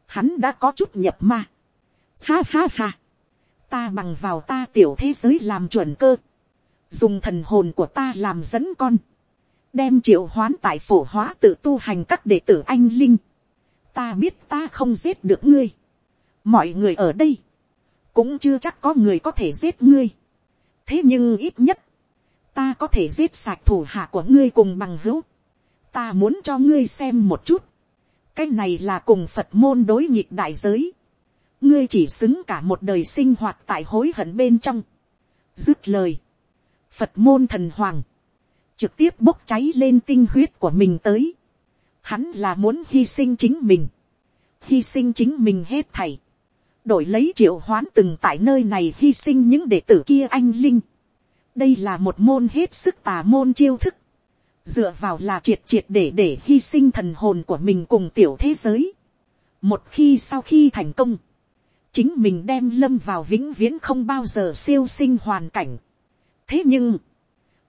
hắn đã có chút nhập ma. Ha ha ha, ta bằng vào ta tiểu thế giới làm chuẩn cơ, dùng thần hồn của ta làm dẫn con, đem triệu hoán tại phổ hóa tự tu hành các đệ tử anh linh. ta biết ta không giết được ngươi. mọi người ở đây, cũng chưa chắc có người có thể giết ngươi. thế nhưng ít nhất, ta có thể giết sạch thủ hạ của ngươi cùng bằng hữu ta muốn cho ngươi xem một chút. cái này là cùng phật môn đối nghịch đại giới. ngươi chỉ xứng cả một đời sinh hoạt tại hối hận bên trong. dứt lời. phật môn thần hoàng trực tiếp bốc cháy lên tinh huyết của mình tới. Hắn là muốn hy sinh chính mình, hy sinh chính mình hết thảy, đổi lấy triệu hoán từng tại nơi này hy sinh những đệ tử kia anh linh. đây là một môn hết sức tà môn chiêu thức, dựa vào là triệt triệt để để hy sinh thần hồn của mình cùng tiểu thế giới. một khi sau khi thành công, chính mình đem lâm vào vĩnh viễn không bao giờ siêu sinh hoàn cảnh. thế nhưng,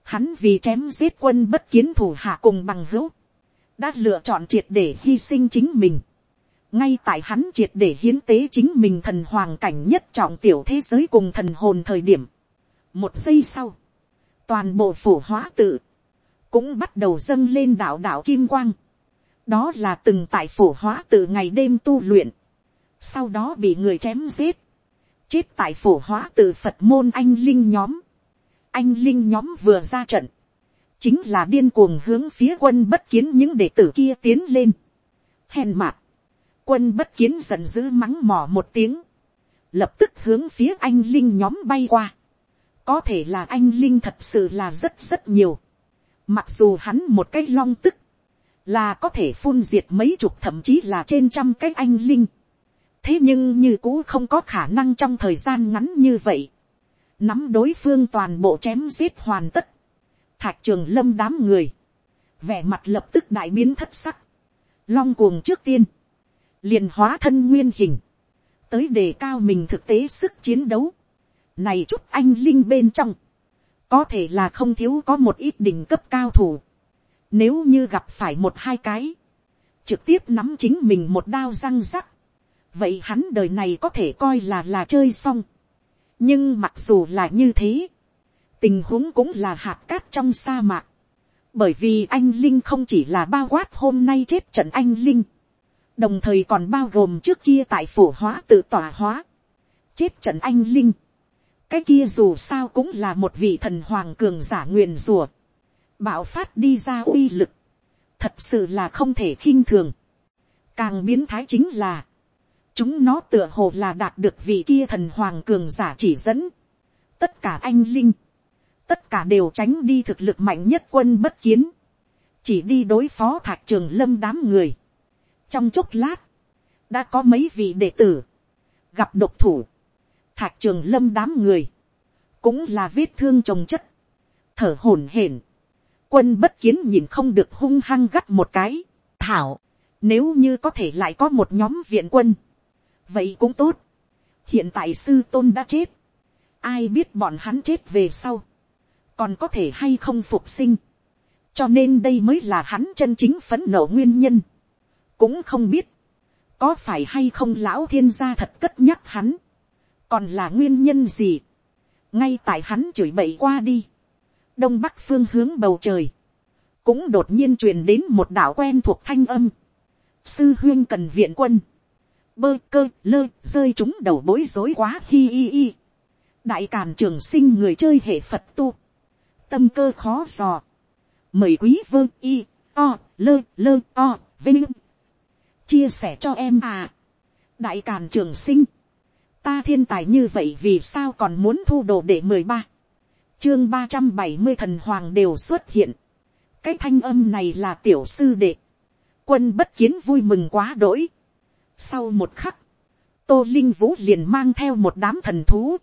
Hắn vì chém giết quân bất kiến thủ hạ cùng bằng hữu. Đã lựa chọn triệt để hy sinh chính mình. Ngay tại hắn triệt để hiến tế chính mình thần hoàng cảnh nhất trọng tiểu thế giới cùng thần hồn thời điểm. Một giây sau. Toàn bộ phủ hóa tự. Cũng bắt đầu dâng lên đạo đạo kim quang. Đó là từng tại phổ hóa từ ngày đêm tu luyện. Sau đó bị người chém giết chết tại phổ hóa từ phật môn anh linh nhóm, anh linh nhóm vừa ra trận, chính là điên cuồng hướng phía quân bất kiến những đệ tử kia tiến lên. Hèn mạt, quân bất kiến giận dữ mắng mỏ một tiếng, lập tức hướng phía anh linh nhóm bay qua. có thể là anh linh thật sự là rất rất nhiều mặc dù hắn một cái long tức, là có thể phun diệt mấy chục thậm chí là trên trăm cái anh linh. thế nhưng như cũ không có khả năng trong thời gian ngắn như vậy. Nắm đối phương toàn bộ chém giết hoàn tất, thạch trường lâm đám người, vẻ mặt lập tức đại biến thất sắc, long cuồng trước tiên, liền hóa thân nguyên hình, tới đề cao mình thực tế sức chiến đấu, này chút anh linh bên trong, có thể là không thiếu có một ít đỉnh cấp cao thủ, nếu như gặp phải một hai cái, trực tiếp nắm chính mình một đao răng rắc, vậy hắn đời này có thể coi là là chơi xong, nhưng mặc dù là như thế, tình huống cũng là hạt cát trong sa mạc, bởi vì anh linh không chỉ là bao quát hôm nay chết trận anh linh, đồng thời còn bao gồm trước kia tại phổ hóa tự tỏa hóa, chết trận anh linh, cái kia dù sao cũng là một vị thần hoàng cường giả nguyền rùa, bạo phát đi ra uy lực, thật sự là không thể khinh thường, càng biến thái chính là, chúng nó tựa hồ là đạt được vị kia thần hoàng cường giả chỉ dẫn. tất cả anh linh, tất cả đều tránh đi thực lực mạnh nhất quân bất kiến, chỉ đi đối phó thạc trường lâm đám người. trong chốc lát, đã có mấy vị đệ tử, gặp độc thủ, thạc trường lâm đám người, cũng là vết thương trồng chất, thở hổn hển, quân bất kiến nhìn không được hung hăng gắt một cái, thảo, nếu như có thể lại có một nhóm viện quân, vậy cũng tốt. hiện tại sư tôn đã chết. ai biết bọn hắn chết về sau. còn có thể hay không phục sinh. cho nên đây mới là hắn chân chính phấn nộ nguyên nhân. cũng không biết. có phải hay không lão thiên gia thật cất nhắc hắn còn là nguyên nhân gì. ngay tại hắn chửi bậy qua đi. đông bắc phương hướng bầu trời. cũng đột nhiên truyền đến một đảo quen thuộc thanh âm. sư huyên cần viện quân bơ cơ lơ rơi chúng đầu bối rối quá hi hi hi. đại càn trường sinh người chơi hệ phật tu. tâm cơ khó dò. mời quý vơ y o lơ lơ o vinh. chia sẻ cho em à. đại càn trường sinh, ta thiên tài như vậy vì sao còn muốn thu đồ để mười ba, chương ba trăm bảy mươi thần hoàng đều xuất hiện, cái thanh âm này là tiểu sư đệ, quân bất kiến vui mừng quá đỗi. sau một khắc, tô linh vũ liền mang theo một đám thần thú,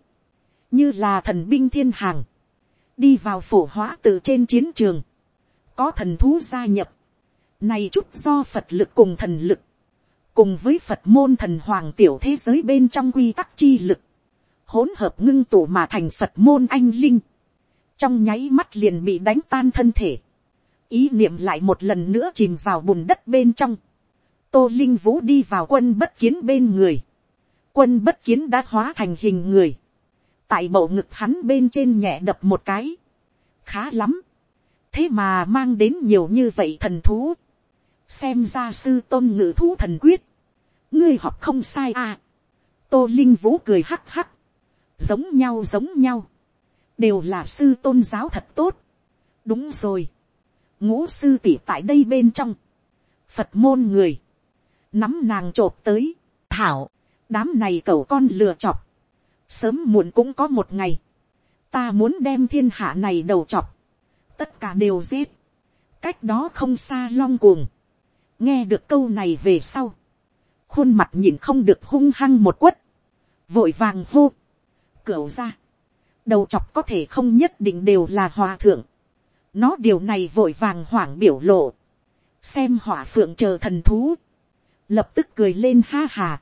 như là thần binh thiên hàng, đi vào phổ hóa từ trên chiến trường, có thần thú gia nhập, này chút do phật lực cùng thần lực, cùng với phật môn thần hoàng tiểu thế giới bên trong quy tắc chi lực, hỗn hợp ngưng tụ mà thành phật môn anh linh, trong nháy mắt liền bị đánh tan thân thể, ý niệm lại một lần nữa chìm vào bùn đất bên trong, tô linh vũ đi vào quân bất kiến bên người, quân bất kiến đã hóa thành hình người, tại bộ ngực hắn bên trên nhẹ đập một cái, khá lắm, thế mà mang đến nhiều như vậy thần thú, xem ra sư tôn ngự thú thần quyết, ngươi học không sai à, tô linh vũ cười hắc hắc, giống nhau giống nhau, đều là sư tôn giáo thật tốt, đúng rồi, ngũ sư tỷ tại đây bên trong, phật môn người, nắm nàng t r ộ p tới, thảo, đám này cậu con lừa chọc, sớm muộn cũng có một ngày, ta muốn đem thiên hạ này đầu chọc, tất cả đều giết, cách đó không xa long cuồng, nghe được câu này về sau, khuôn mặt nhìn không được hung hăng một quất, vội vàng hô, cửu ra, đầu chọc có thể không nhất định đều là hòa thượng, nó điều này vội vàng hoảng biểu lộ. Xem hỏa phượng chờ thần thú. Lập tức cười lên ha hà.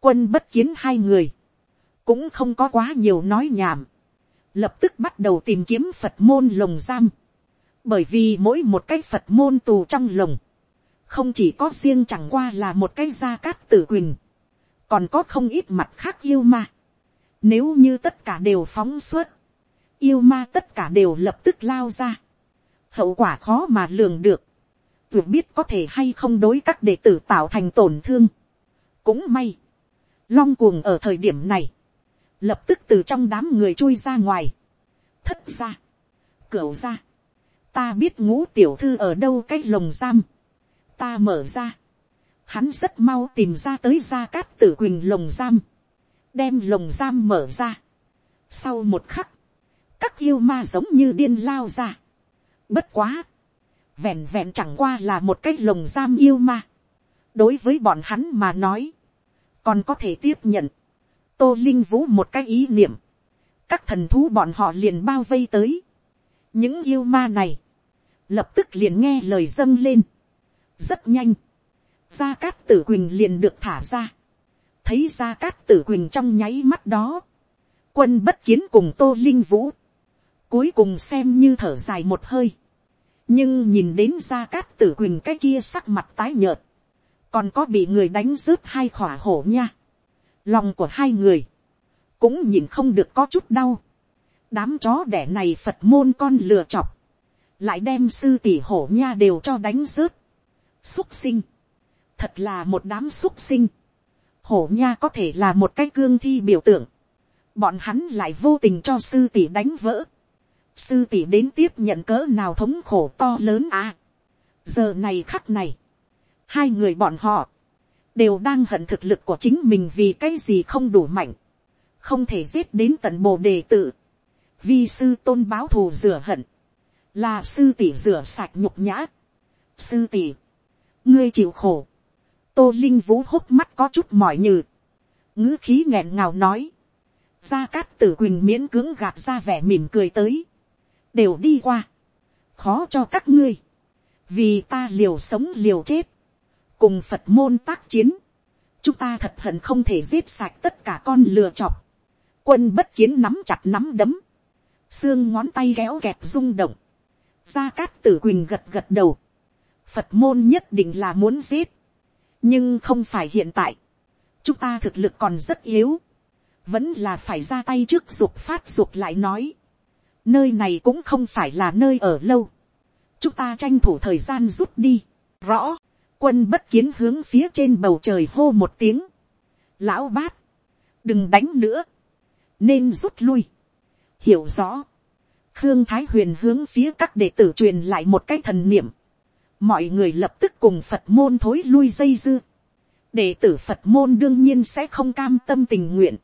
Quân bất kiến hai người. Cũng không có quá nhiều nói nhảm. Lập tức bắt đầu tìm kiếm Phật môn lồng giam. Bởi vì mỗi một cái Phật môn tù trong lồng. Không chỉ có riêng chẳng qua là một cái gia cát tử quỳnh. Còn có không ít mặt khác yêu ma. Nếu như tất cả đều phóng suốt. Yêu ma tất cả đều lập tức lao ra hậu quả khó mà lường được, Dù biết có thể hay không đối các đệ tử tạo thành tổn thương. cũng may, long cuồng ở thời điểm này, lập tức từ trong đám người chui ra ngoài, thất ra, cửu ra, ta biết ngũ tiểu thư ở đâu cái lồng giam, ta mở ra, hắn rất mau tìm ra tới gia cát tử quỳnh lồng giam, đem lồng giam mở ra. Sau một khắc, các yêu ma giống như điên lao ra, Bất quá. Vẹn vẹn chẳng qua là một cái lồng giam yêu ma. Đối với bọn hắn mà nói. Còn có thể tiếp nhận. Tô Linh Vũ một cái ý niệm. Các thần thú bọn họ liền bao vây tới. Những yêu ma này. Lập tức liền nghe lời dâng lên. Rất nhanh. Gia Cát Tử Quỳnh liền được thả ra. Thấy Gia Cát Tử Quỳnh trong nháy mắt đó. Quân bất kiến cùng Tô Linh Vũ Cuối cùng xem như thở dài một hơi. Nhưng nhìn đến gia cát tử quỳnh cái kia sắc mặt tái nhợt. Còn có bị người đánh rớt hai khỏa hổ nha. Lòng của hai người. Cũng nhìn không được có chút đau. Đám chó đẻ này Phật môn con lừa chọc. Lại đem sư tỷ hổ nha đều cho đánh rớt. Xúc sinh. Thật là một đám xúc sinh. Hổ nha có thể là một cái cương thi biểu tượng bọn hắn lại vô tình cho sư tỷ đánh vỡ sư tỷ đến tiếp nhận cỡ nào thống khổ to lớn à. giờ này khắc này, hai người bọn họ, đều đang hận thực lực của chính mình vì cái gì không đủ mạnh, không thể giết đến tận bồ đề tự, vi sư tôn báo thù rửa hận, là sư tỷ rửa sạch nhục nhã, sư tỷ, ngươi chịu khổ, tô linh vũ hốc mắt có chút mỏi nhừ, ngữ khí nghẹn ngào nói, gia cát tử quỳnh miễn cưỡng gạt ra vẻ mỉm cười tới, đều đi qua, khó cho các ngươi, vì ta liều sống liều chết, cùng phật môn tác chiến, chúng ta thật hận không thể giết sạch tất cả con lừa chọc, quân bất kiến nắm chặt nắm đấm, xương ngón tay kéo kẹt rung động, gia cát tử quỳnh gật gật đầu, phật môn nhất định là muốn giết, nhưng không phải hiện tại, chúng ta thực lực còn rất yếu, vẫn là phải ra tay trước dục phát dục lại nói, nơi này cũng không phải là nơi ở lâu, chúng ta tranh thủ thời gian rút đi, rõ, quân bất kiến hướng phía trên bầu trời hô một tiếng, lão bát, đừng đánh nữa, nên rút lui, hiểu rõ, khương thái huyền hướng phía các đệ tử truyền lại một cái thần niệm, mọi người lập tức cùng phật môn thối lui dây dưa, đệ tử phật môn đương nhiên sẽ không cam tâm tình nguyện,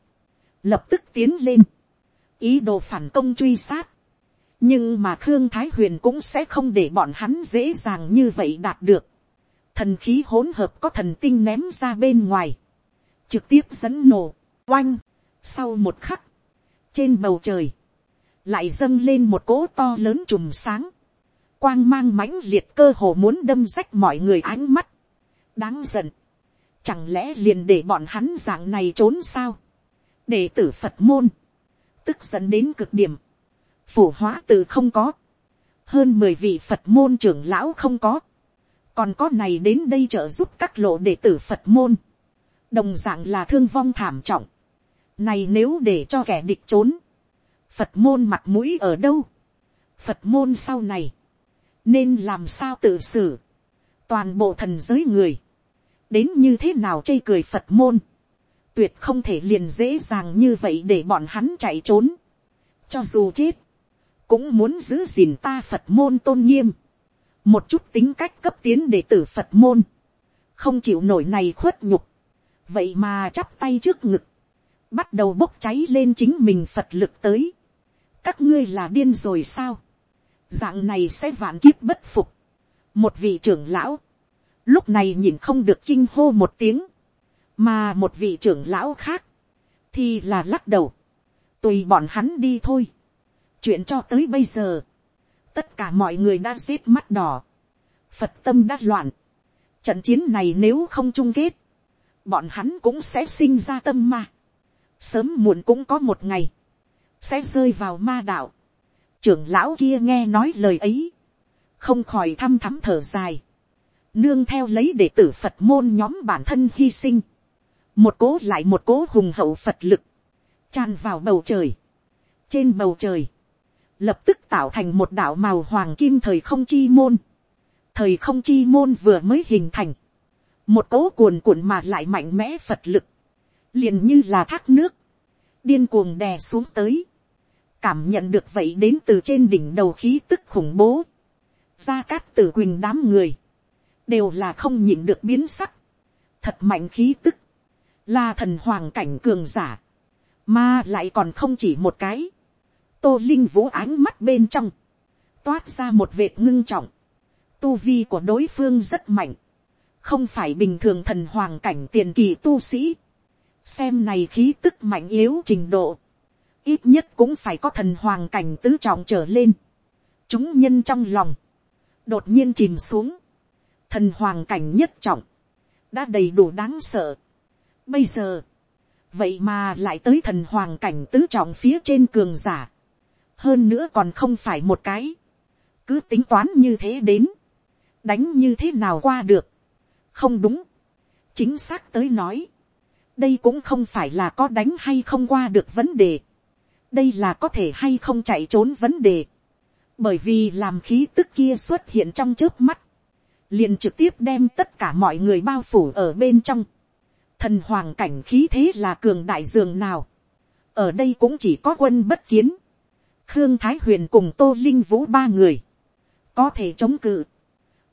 lập tức tiến lên, ý đồ phản công truy sát, nhưng mà khương thái huyền cũng sẽ không để bọn hắn dễ dàng như vậy đạt được, thần khí hỗn hợp có thần tinh ném ra bên ngoài, trực tiếp dẫn nổ, oanh, sau một khắc, trên bầu trời, lại dâng lên một cỗ to lớn chùm sáng, quang mang mãnh liệt cơ hồ muốn đâm rách mọi người ánh mắt, đáng giận, chẳng lẽ liền để bọn hắn dạng này trốn sao, để tử phật môn, tức giận đến cực điểm, phủ hóa từ không có, hơn mười vị phật môn trưởng lão không có, còn có này đến đây trợ giúp các lộ đệ tử phật môn, đồng d ạ n g là thương vong thảm trọng, này nếu để cho kẻ địch trốn, phật môn mặt mũi ở đâu, phật môn sau này, nên làm sao tự xử, toàn bộ thần giới người, đến như thế nào chê cười phật môn, tuyệt không thể liền dễ dàng như vậy để bọn hắn chạy trốn, cho dù chết, cũng muốn giữ gìn ta phật môn tôn nghiêm, một chút tính cách cấp tiến để tử phật môn, không chịu nổi này khuất nhục, vậy mà chắp tay trước ngực, bắt đầu bốc cháy lên chính mình phật lực tới, các ngươi là điên rồi sao, dạng này sẽ vạn kiếp bất phục, một vị trưởng lão, lúc này nhìn không được kinh hô một tiếng, mà một vị trưởng lão khác, thì là lắc đầu, tùy bọn hắn đi thôi, chuyện cho tới bây giờ, tất cả mọi người đã xếp mắt đỏ, phật tâm đã loạn, trận chiến này nếu không chung kết, bọn hắn cũng sẽ sinh ra tâm ma, sớm muộn cũng có một ngày, sẽ rơi vào ma đạo, trưởng lão kia nghe nói lời ấy, không khỏi thăm thắm thở dài, nương theo lấy đệ tử phật môn nhóm bản thân hy sinh, một cố lại một cố hùng hậu phật lực, tràn vào bầu trời, trên bầu trời, lập tức tạo thành một đạo màu hoàng kim thời không chi môn. Thời không chi môn vừa mới hình thành. Một cố cuồn cuộn mà lại mạnh mẽ Phật lực. Liền như là thác nước. Điên cuồng đè xuống tới. Cảm nhận được vậy đến từ trên đỉnh đầu khí tức khủng bố. Gia cát tử quỳnh đám người. Đều là không nhịn được biến sắc. Thật mạnh khí tức. Là thần hoàng cảnh cường giả. Mà lại còn không chỉ một cái tô linh vũ ánh mắt bên trong, toát ra một vệt ngưng trọng, tu vi của đối phương rất mạnh, không phải bình thường thần hoàng cảnh tiền kỳ tu sĩ, xem này khí tức mạnh yếu trình độ, ít nhất cũng phải có thần hoàng cảnh tứ trọng trở lên, chúng nhân trong lòng, đột nhiên chìm xuống, thần hoàng cảnh nhất trọng, đã đầy đủ đáng sợ. Bây giờ, vậy mà lại tới thần hoàng cảnh tứ trọng phía trên cường giả, hơn nữa còn không phải một cái, cứ tính toán như thế đến, đánh như thế nào qua được, không đúng, chính xác tới nói, đây cũng không phải là có đánh hay không qua được vấn đề, đây là có thể hay không chạy trốn vấn đề, bởi vì làm khí tức kia xuất hiện trong trước mắt, liền trực tiếp đem tất cả mọi người bao phủ ở bên trong, thần hoàng cảnh khí thế là cường đại dường nào, ở đây cũng chỉ có quân bất kiến, khương thái huyền cùng tô linh vũ ba người, có thể chống cự,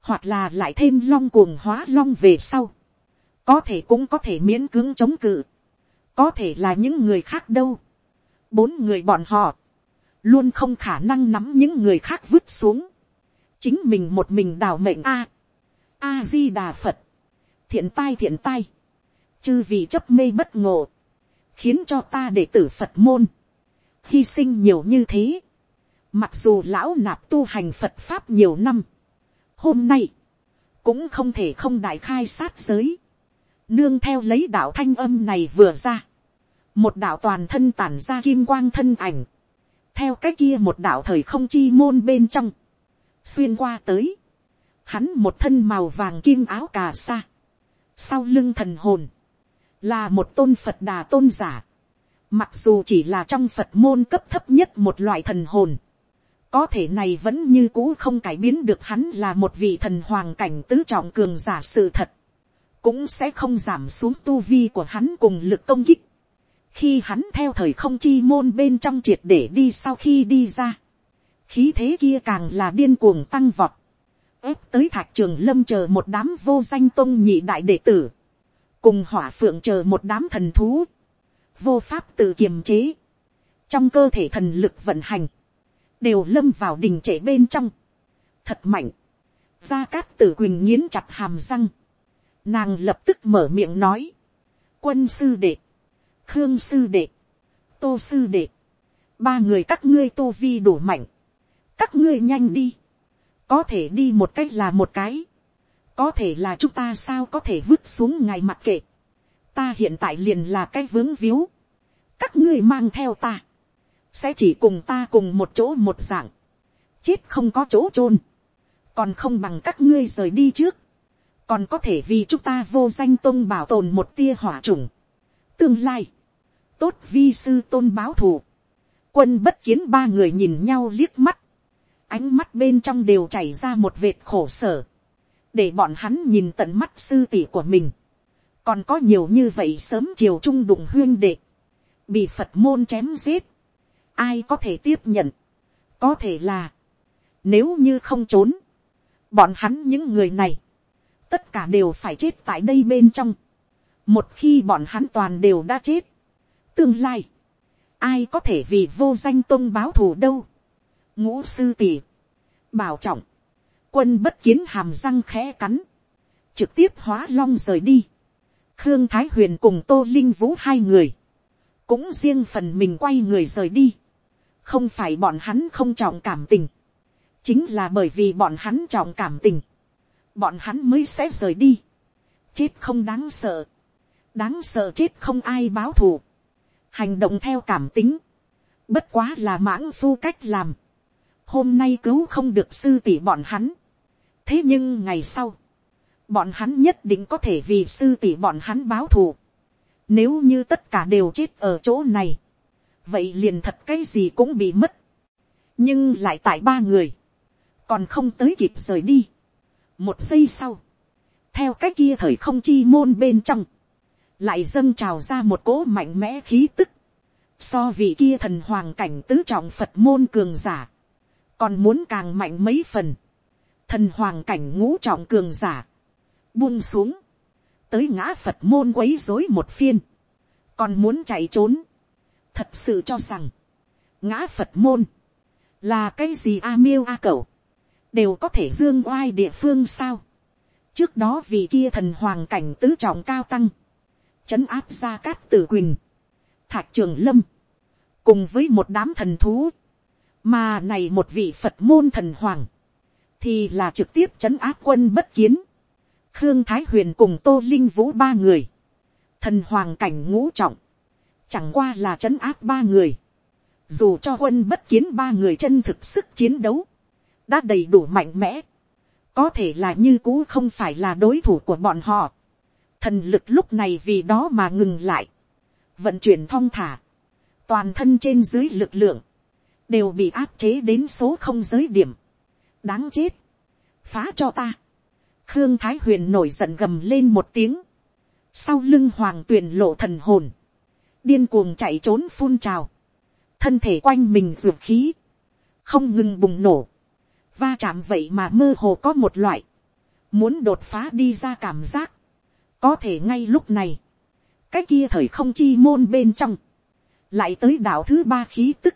hoặc là lại thêm long cuồng hóa long về sau, có thể cũng có thể miễn cưỡng chống cự, có thể là những người khác đâu, bốn người bọn họ, luôn không khả năng nắm những người khác vứt xuống, chính mình một mình đào mệnh a, a di đà phật, thiện tai thiện tai, chư vì chấp mê bất ngộ, khiến cho ta đệ tử phật môn, hy sinh nhiều như thế. Mặc dù lão nạp tu hành Phật Pháp nhiều năm. Hôm nay, cũng không thể không đại khai sát giới. Nương theo lấy đạo thanh âm này vừa ra. Một đạo toàn thân tản ra kim quang thân ảnh. Theo cái kia một đạo thời không chi môn bên trong. Xuyên qua tới. Hắn một thân màu vàng kim áo cà sa. Sau lưng thần hồn. Là một tôn Phật đà tôn giả Mặc dù chỉ là trong Phật môn cấp thấp nhất một loại thần hồn. Có thể này vẫn như cũ không cải biến được hắn là một vị thần hoàng cảnh tứ trọng cường giả sự thật. Cũng sẽ không giảm xuống tu vi của hắn cùng lực công kích. Khi hắn theo thời không chi môn bên trong triệt để đi sau khi đi ra. Khí thế kia càng là điên cuồng tăng vọt. ép tới thạch trường lâm chờ một đám vô danh tôn nhị đại đệ tử. Cùng hỏa phượng chờ một đám thần thú, vô pháp tự kiềm chế, trong cơ thể thần lực vận hành, đều lâm vào đình trệ bên trong, thật mạnh, gia cát tử quỳnh nghiến chặt hàm răng, nàng lập tức mở miệng nói, quân sư đệ, khương sư đệ, tô sư đệ, ba người các ngươi tô vi đủ mạnh, các ngươi nhanh đi, có thể đi một cách là một cái, có thể là chúng ta sao có thể vứt xuống ngài mặc kệ, ta hiện tại liền là cái vướng víu, các ngươi mang theo ta, sẽ chỉ cùng ta cùng một chỗ một dạng, chết không có chỗ chôn, còn không bằng các ngươi rời đi trước, còn có thể vì chúng ta vô danh tôn bảo tồn một tia hỏa trùng. tương lai, tốt vi sư tôn báo thù, quân bất kiến ba người nhìn nhau liếc mắt, ánh mắt bên trong đều chảy ra một vệt khổ sở, để bọn hắn nhìn tận mắt sư tỷ của mình, còn có nhiều như vậy sớm chiều trung đụng huyên đệ, bị phật môn chém giết, ai có thể tiếp nhận, có thể là, nếu như không trốn, bọn hắn những người này, tất cả đều phải chết tại đây bên trong, một khi bọn hắn toàn đều đã chết, tương lai, ai có thể vì vô danh tôn báo thù đâu, ngũ sư tỷ, bảo trọng, quân bất kiến hàm răng khẽ cắn, trực tiếp hóa long rời đi, khương thái huyền cùng tô linh vũ hai người, cũng riêng phần mình quay người rời đi, không phải bọn hắn không trọng cảm tình, chính là bởi vì bọn hắn trọng cảm tình, bọn hắn mới sẽ rời đi, chết không đáng sợ, đáng sợ chết không ai báo thù, hành động theo cảm tính, bất quá là mãng phu cách làm, hôm nay cứu không được sư tỷ bọn hắn, thế nhưng ngày sau, bọn hắn nhất định có thể vì sư tỷ bọn hắn báo thù, nếu như tất cả đều chết ở chỗ này, vậy liền thật cái gì cũng bị mất, nhưng lại tại ba người, còn không tới kịp rời đi. một giây sau, theo cái kia thời không chi môn bên trong, lại dâng trào ra một cỗ mạnh mẽ khí tức, so vì kia thần hoàng cảnh tứ trọng phật môn cường giả, còn muốn càng mạnh mấy phần, thần hoàng cảnh ngũ trọng cường giả, buông xuống, tới ngã phật môn quấy dối một phiên, còn muốn chạy trốn, thật sự cho rằng, ngã phật môn, là cái gì a miêu a cẩu, đều có thể dương oai địa phương sao. trước đó vì kia thần hoàng cảnh tứ trọng cao tăng, chấn áp ra cát tử quỳnh, thạc trường lâm, cùng với một đám thần thú, mà này một vị phật môn thần hoàng, thì là trực tiếp chấn áp quân bất kiến, khương thái huyền cùng tô linh vũ ba người, thần hoàng cảnh ngũ trọng, chẳng qua là chấn áp ba người, dù cho quân bất kiến ba người chân thực sức chiến đấu, đã đầy đủ mạnh mẽ, có thể là như cũ không phải là đối thủ của bọn họ. Thần lực lúc này vì đó mà ngừng lại, vận chuyển thong thả, toàn thân trên dưới lực lượng, đều bị áp chế đến số không giới điểm. đáng chết, phá cho ta. khương thái huyền nổi giận gầm lên một tiếng, sau lưng hoàng tuyền lộ thần hồn, điên cuồng chạy trốn phun trào, thân thể quanh mình ruột khí, không ngừng bùng nổ, va chạm vậy mà mơ hồ có một loại, muốn đột phá đi ra cảm giác, có thể ngay lúc này, cái kia thời không chi môn bên trong, lại tới đạo thứ ba khí tức,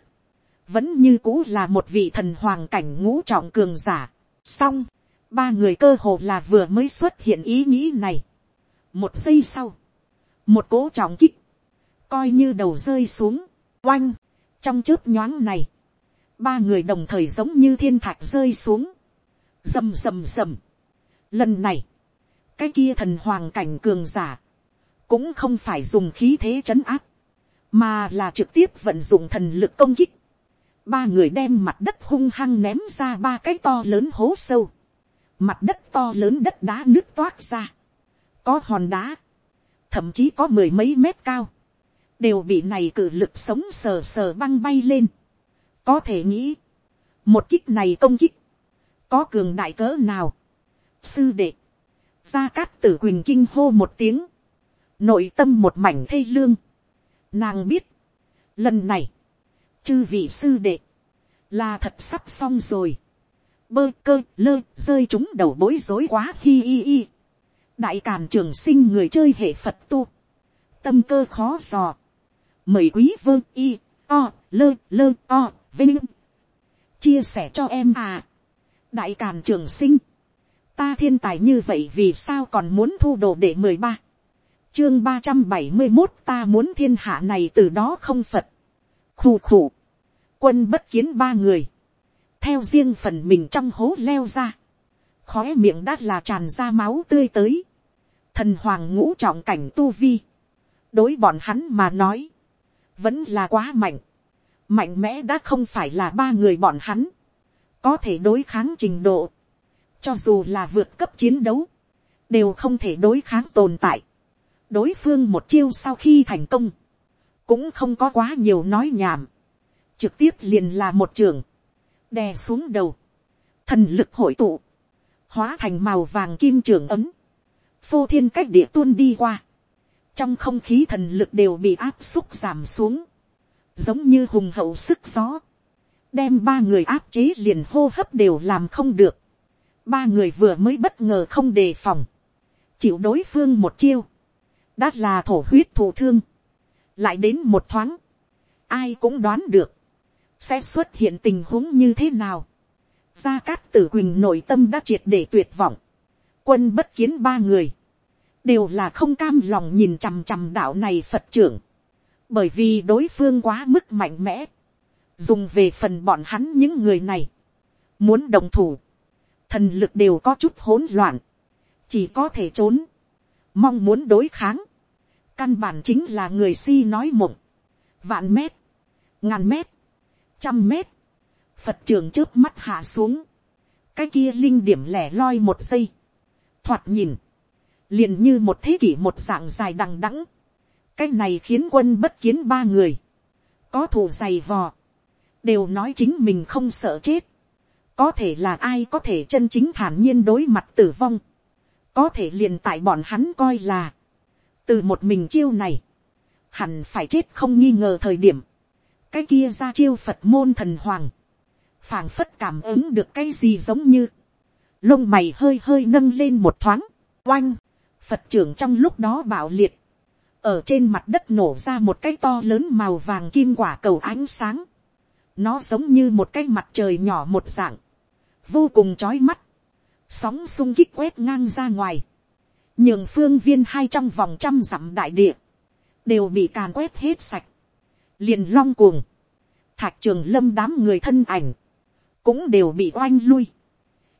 vẫn như cũ là một vị thần hoàng cảnh ngũ trọng cường giả. xong, ba người cơ hồ là vừa mới xuất hiện ý nghĩ này. một giây sau, một cố trọng kích, coi như đầu rơi xuống, oanh, trong chớp nhoáng này, ba người đồng thời giống như thiên thạch rơi xuống, rầm rầm rầm. Lần này, cái kia thần hoàng cảnh cường giả, cũng không phải dùng khí thế trấn áp, mà là trực tiếp vận dụng thần lực công kích. Ba người đem mặt đất hung hăng ném ra ba cái to lớn hố sâu. Mặt đất to lớn đất đá nước toát ra. Có hòn đá. Thậm chí có mười mấy mét cao. Đều bị này cử lực sống sờ sờ băng bay lên có thể nghĩ, một kích này công kích, có cường đại cỡ nào. Sư đệ, gia cát tử quỳnh kinh hô một tiếng, nội tâm một mảnh thê lương. Nàng biết, lần này, chư vị sư đệ, là thật sắp xong rồi. Bơ cơ lơ rơi chúng đầu bối rối quá hi hi hi. đại càn trường sinh người chơi hệ phật tu, tâm cơ khó dò, mời quý vương y, o, lơ lơ o, vinh, chia sẻ cho em à, đại càn trường sinh, ta thiên tài như vậy vì sao còn muốn thu đồ để mười ba, chương ba trăm bảy mươi một ta muốn thiên hạ này từ đó không phật, khù khù, quân bất kiến ba người, theo riêng phần mình trong hố leo ra, khói miệng đã là tràn ra máu tươi tới, thần hoàng ngũ trọng cảnh tu vi, đối bọn hắn mà nói, vẫn là quá mạnh, mạnh mẽ đã không phải là ba người bọn hắn, có thể đối kháng trình độ, cho dù là vượt cấp chiến đấu, đều không thể đối kháng tồn tại. đối phương một chiêu sau khi thành công, cũng không có quá nhiều nói nhảm, trực tiếp liền là một trường, đè xuống đầu, thần lực hội tụ, hóa thành màu vàng kim trường ấm, phô thiên cách địa tuôn đi qua, trong không khí thần lực đều bị áp xúc giảm xuống, giống như hùng hậu sức gió, đem ba người áp chế liền hô hấp đều làm không được, ba người vừa mới bất ngờ không đề phòng, chịu đối phương một chiêu, đã là thổ huyết thổ thương, lại đến một thoáng, ai cũng đoán được, sẽ xuất hiện tình huống như thế nào. Gia Cát Tử Quỳnh nội tâm đã triệt để tuyệt vọng. Quân bất kiến ba người. Đều là không cam lòng nhìn chằm chằm đạo này Phật trưởng. Bởi vì đối phương quá mức mạnh mẽ. Dùng về phần bọn hắn những người này. Muốn đồng thủ. Thần lực đều có chút hỗn loạn. Chỉ có thể trốn. Mong muốn đối kháng. Căn bản chính là người si nói mộng. Vạn mét. Ngàn mét trăm mét, phật trường trước mắt hạ xuống, cái kia linh điểm lẻ loi một giây, thoạt nhìn, liền như một thế kỷ một dạng dài đằng đẵng, cái này khiến quân bất kiến ba người, có thù dày vò, đều nói chính mình không sợ chết, có thể là ai có thể chân chính thản nhiên đối mặt tử vong, có thể liền tại bọn hắn coi là, từ một mình chiêu này, hẳn phải chết không nghi ngờ thời điểm, cái kia ra chiêu phật môn thần hoàng, phảng phất cảm ứng được cái gì giống như, lông mày hơi hơi nâng lên một thoáng, oanh, phật trưởng trong lúc đó bạo liệt, ở trên mặt đất nổ ra một cái to lớn màu vàng kim quả cầu ánh sáng, nó giống như một cái mặt trời nhỏ một dạng, vô cùng trói mắt, sóng sung kích quét ngang ra ngoài, nhường phương viên hai trong vòng trăm dặm đại địa, đều bị càn quét hết sạch, liền long cuồng, thạc trường lâm đám người thân ảnh, cũng đều bị oanh lui.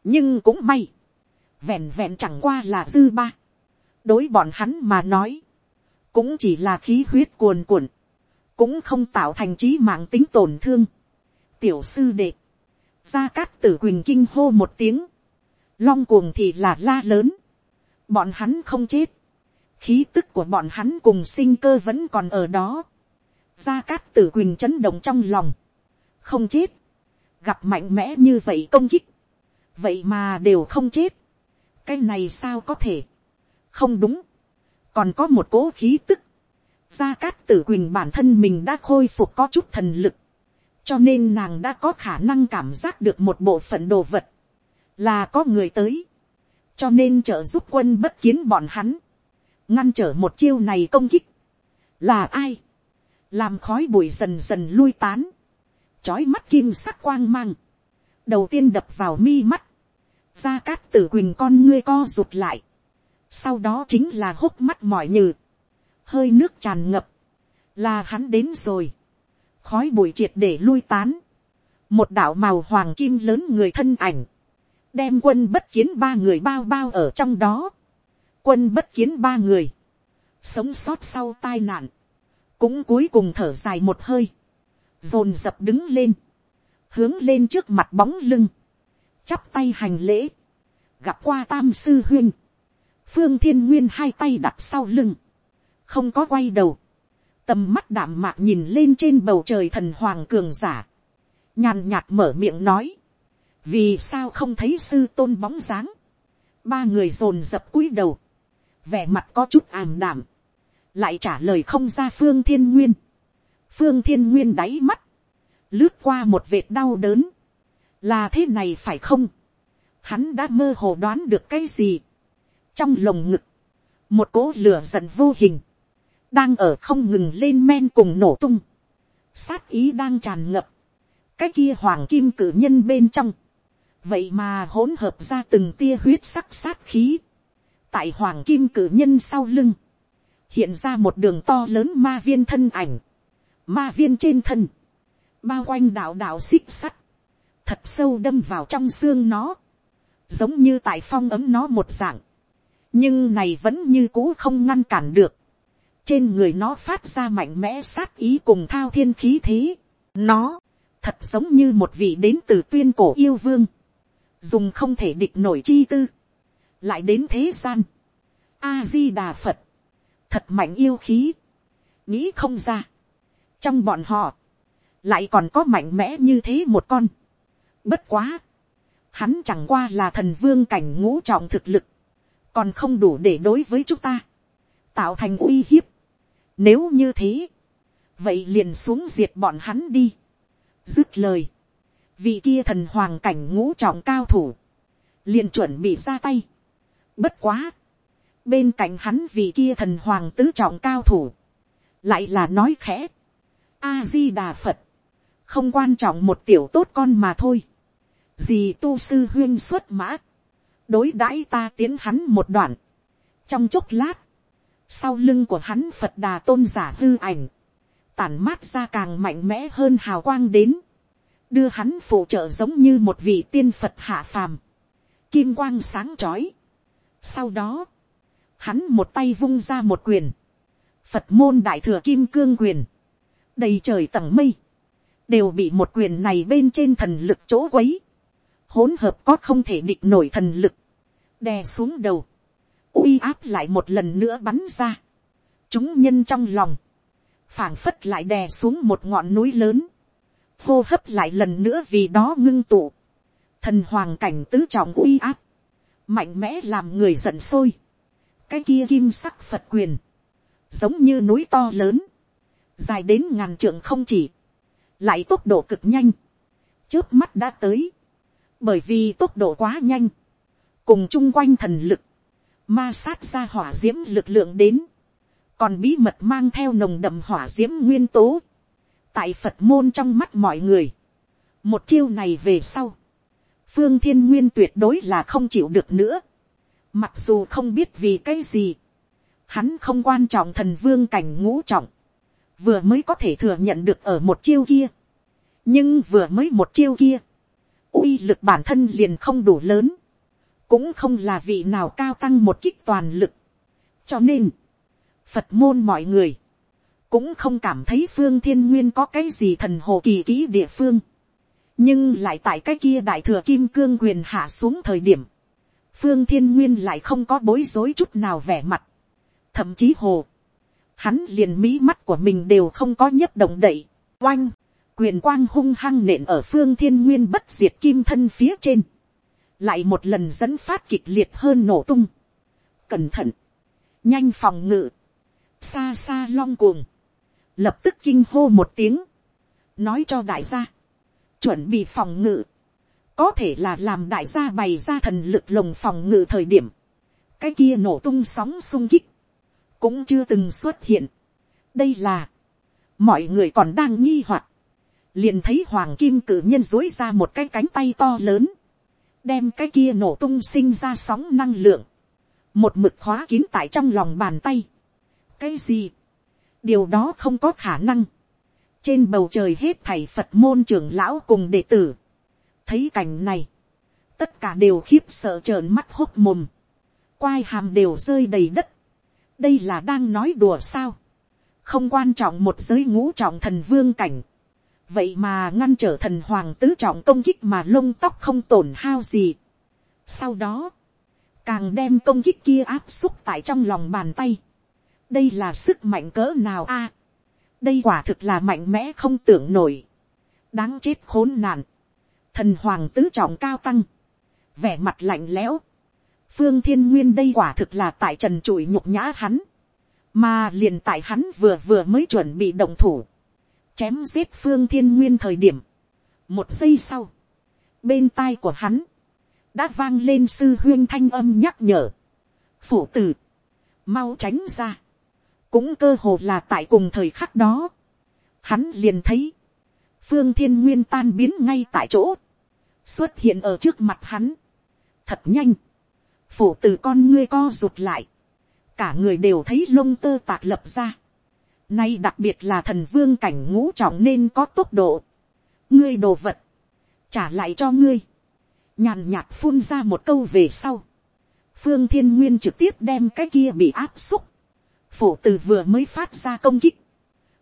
nhưng cũng may, vẹn vẹn chẳng qua là dư ba. đối bọn hắn mà nói, cũng chỉ là khí huyết cuồn cuộn, cũng không tạo thành trí mạng tính tổn thương. tiểu sư đệ, gia cát tử quỳnh kinh hô một tiếng, long cuồng thì là la lớn, bọn hắn không chết, khí tức của bọn hắn cùng sinh cơ vẫn còn ở đó. Gia Cát Tử Quỳnh chấn động trong lòng. Không chết. Gặp mạnh mẽ như vậy công kích. Vậy mà đều không chết. Cái này sao có thể. Không đúng. Còn có một cố khí tức. Gia Cát Tử Quỳnh bản thân mình đã khôi phục có chút thần lực. Cho nên nàng đã có khả năng cảm giác được một bộ phận đồ vật. Là có người tới. Cho nên trợ giúp quân bất kiến bọn hắn. Ngăn trở một chiêu này công kích. Là ai? làm khói bụi dần dần lui tán, trói mắt kim sắc quang mang, đầu tiên đập vào mi mắt, ra cát tử quỳnh con ngươi co rụt lại, sau đó chính là hốc mắt mỏi nhừ, hơi nước tràn ngập, là hắn đến rồi, khói bụi triệt để lui tán, một đạo màu hoàng kim lớn người thân ảnh, đem quân bất kiến ba người bao bao ở trong đó, quân bất kiến ba người, sống sót sau tai nạn, cũng cuối cùng thở dài một hơi, dồn dập đứng lên, hướng lên trước mặt bóng lưng, chắp tay hành lễ, gặp qua tam sư huyên, phương thiên nguyên hai tay đặt sau lưng, không có quay đầu, tầm mắt đảm mạc nhìn lên trên bầu trời thần hoàng cường giả, nhàn nhạt mở miệng nói, vì sao không thấy sư tôn bóng dáng, ba người dồn dập cúi đầu, vẻ mặt có chút ảm đảm, lại trả lời không ra phương thiên nguyên. phương thiên nguyên đáy mắt, lướt qua một vệt đau đớn, là thế này phải không. hắn đã mơ hồ đoán được cái gì. trong lồng ngực, một cỗ lửa giận vô hình, đang ở không ngừng lên men cùng nổ tung, sát ý đang tràn ngập, cái kia hoàng kim cử nhân bên trong, vậy mà hỗn hợp ra từng tia huyết sắc sát khí, tại hoàng kim cử nhân sau lưng, hiện ra một đường to lớn ma viên thân ảnh, ma viên trên thân, bao quanh đạo đạo xích sắt, thật sâu đâm vào trong xương nó, giống như tại phong ấm nó một dạng, nhưng này vẫn như cũ không ngăn cản được, trên người nó phát ra mạnh mẽ sát ý cùng thao thiên khí thế, nó, thật giống như một vị đến từ tuyên cổ yêu vương, dùng không thể địch nổi chi tư, lại đến thế gian, a di đà phật, thật mạnh yêu khí, nghĩ không ra, trong bọn họ, lại còn có mạnh mẽ như thế một con, bất quá, hắn chẳng qua là thần vương cảnh ngũ trọng thực lực, còn không đủ để đối với chúng ta, tạo thành uy hiếp. Nếu như thế, vậy liền xuống diệt bọn hắn đi. Dứt lời, vị kia thần hoàng cảnh ngũ trọng cao thủ, liền chuẩn bị ra tay. Bất quá, bên cạnh hắn vị kia thần hoàng tứ trọng cao thủ, lại là nói khẽ, a di đà phật, không quan trọng một tiểu tốt con mà thôi, gì tu sư huyên xuất mã, đối đãi ta tiến hắn một đoạn, trong chốc lát, sau lưng của hắn phật đà tôn giả hư ảnh, tản mát ra càng mạnh mẽ hơn hào quang đến, đưa hắn phụ trợ giống như một vị tiên phật hạ phàm, kim quang sáng trói. Sau đó, hắn một tay vung ra một quyền, phật môn đại thừa kim cương quyền, đầy trời tầng mây, đều bị một quyền này bên trên thần lực chỗ quấy, hỗn hợp có không thể địch nổi thần lực, đè xuống đầu, uy áp lại một lần nữa bắn ra, chúng nhân trong lòng, phảng phất lại đè xuống một ngọn núi lớn, hô hấp lại lần nữa vì đó ngưng tụ, thần hoàng cảnh tứ trọng uy áp, mạnh mẽ làm người giận sôi, cái kia kim sắc phật quyền, giống như núi to lớn, dài đến ngàn trượng không chỉ, lại tốc độ cực nhanh, trước mắt đã tới, bởi vì tốc độ quá nhanh, cùng chung quanh thần lực, ma sát ra hỏa d i ễ m lực lượng đến, còn bí mật mang theo nồng đậm hỏa d i ễ m nguyên tố, tại phật môn trong mắt mọi người, một chiêu này về sau, phương thiên nguyên tuyệt đối là không chịu được nữa, mặc dù không biết vì cái gì, hắn không quan trọng thần vương cảnh ngũ trọng, vừa mới có thể thừa nhận được ở một chiêu kia, nhưng vừa mới một chiêu kia, uy lực bản thân liền không đủ lớn, cũng không là vị nào cao tăng một kích toàn lực. cho nên, phật môn mọi người, cũng không cảm thấy phương thiên nguyên có cái gì thần hồ kỳ kỹ địa phương, nhưng lại tại cái kia đại thừa kim cương quyền hạ xuống thời điểm, phương thiên nguyên lại không có bối rối chút nào vẻ mặt, thậm chí hồ, hắn liền mí mắt của mình đều không có nhấp động đậy, oanh, quyền quang hung hăng nện ở phương thiên nguyên bất diệt kim thân phía trên, lại một lần dẫn phát kịch liệt hơn nổ tung. Cẩn thận, nhanh phòng ngự, xa xa long cuồng, lập tức kinh hô một tiếng, nói cho đại gia, chuẩn bị phòng ngự, có thể là làm đại gia bày ra thần lực lồng phòng ngự thời điểm, cái kia nổ tung sóng sung kích, cũng chưa từng xuất hiện. đây là, mọi người còn đang nghi hoặc, liền thấy hoàng kim cử nhân dối ra một cái cánh tay to lớn, đem cái kia nổ tung sinh ra sóng năng lượng, một mực khóa kín tại trong lòng bàn tay. cái gì, điều đó không có khả năng. trên bầu trời hết thầy phật môn trưởng lão cùng đệ tử, thấy cảnh này, tất cả đều khiếp sợ trợn mắt hốc mồm, quai hàm đều rơi đầy đất, đây là đang nói đùa sao, không quan trọng một giới ngũ trọng thần vương cảnh, vậy mà ngăn trở thần hoàng tứ trọng công kích mà lông tóc không tổn hao gì. sau đó, càng đem công kích kia áp xúc tại trong lòng bàn tay. đây là sức mạnh cỡ nào a. đây quả thực là mạnh mẽ không tưởng nổi. đáng chết khốn nạn. thần hoàng tứ trọng cao tăng. vẻ mặt lạnh lẽo. phương thiên nguyên đây quả thực là tại trần trụi nhục nhã hắn. mà liền tại hắn vừa vừa mới chuẩn bị động thủ chém giết phương thiên nguyên thời điểm. một giây sau, bên tai của hắn, đã vang lên sư huyên thanh âm nhắc nhở. phủ tử, mau tránh ra, cũng cơ hồ là tại cùng thời khắc đó, hắn liền thấy, phương thiên nguyên tan biến ngay tại chỗ, xuất hiện ở trước mặt hắn, thật nhanh, phủ tử con ngươi co rụt lại, cả người đều thấy lông tơ tạc lập ra, nay đặc biệt là thần vương cảnh ngũ trọng nên có tốc độ, ngươi đồ vật, trả lại cho ngươi, nhàn nhạt phun ra một câu về sau, phương thiên nguyên trực tiếp đem cái kia bị áp xúc, phổ từ vừa mới phát ra công kích,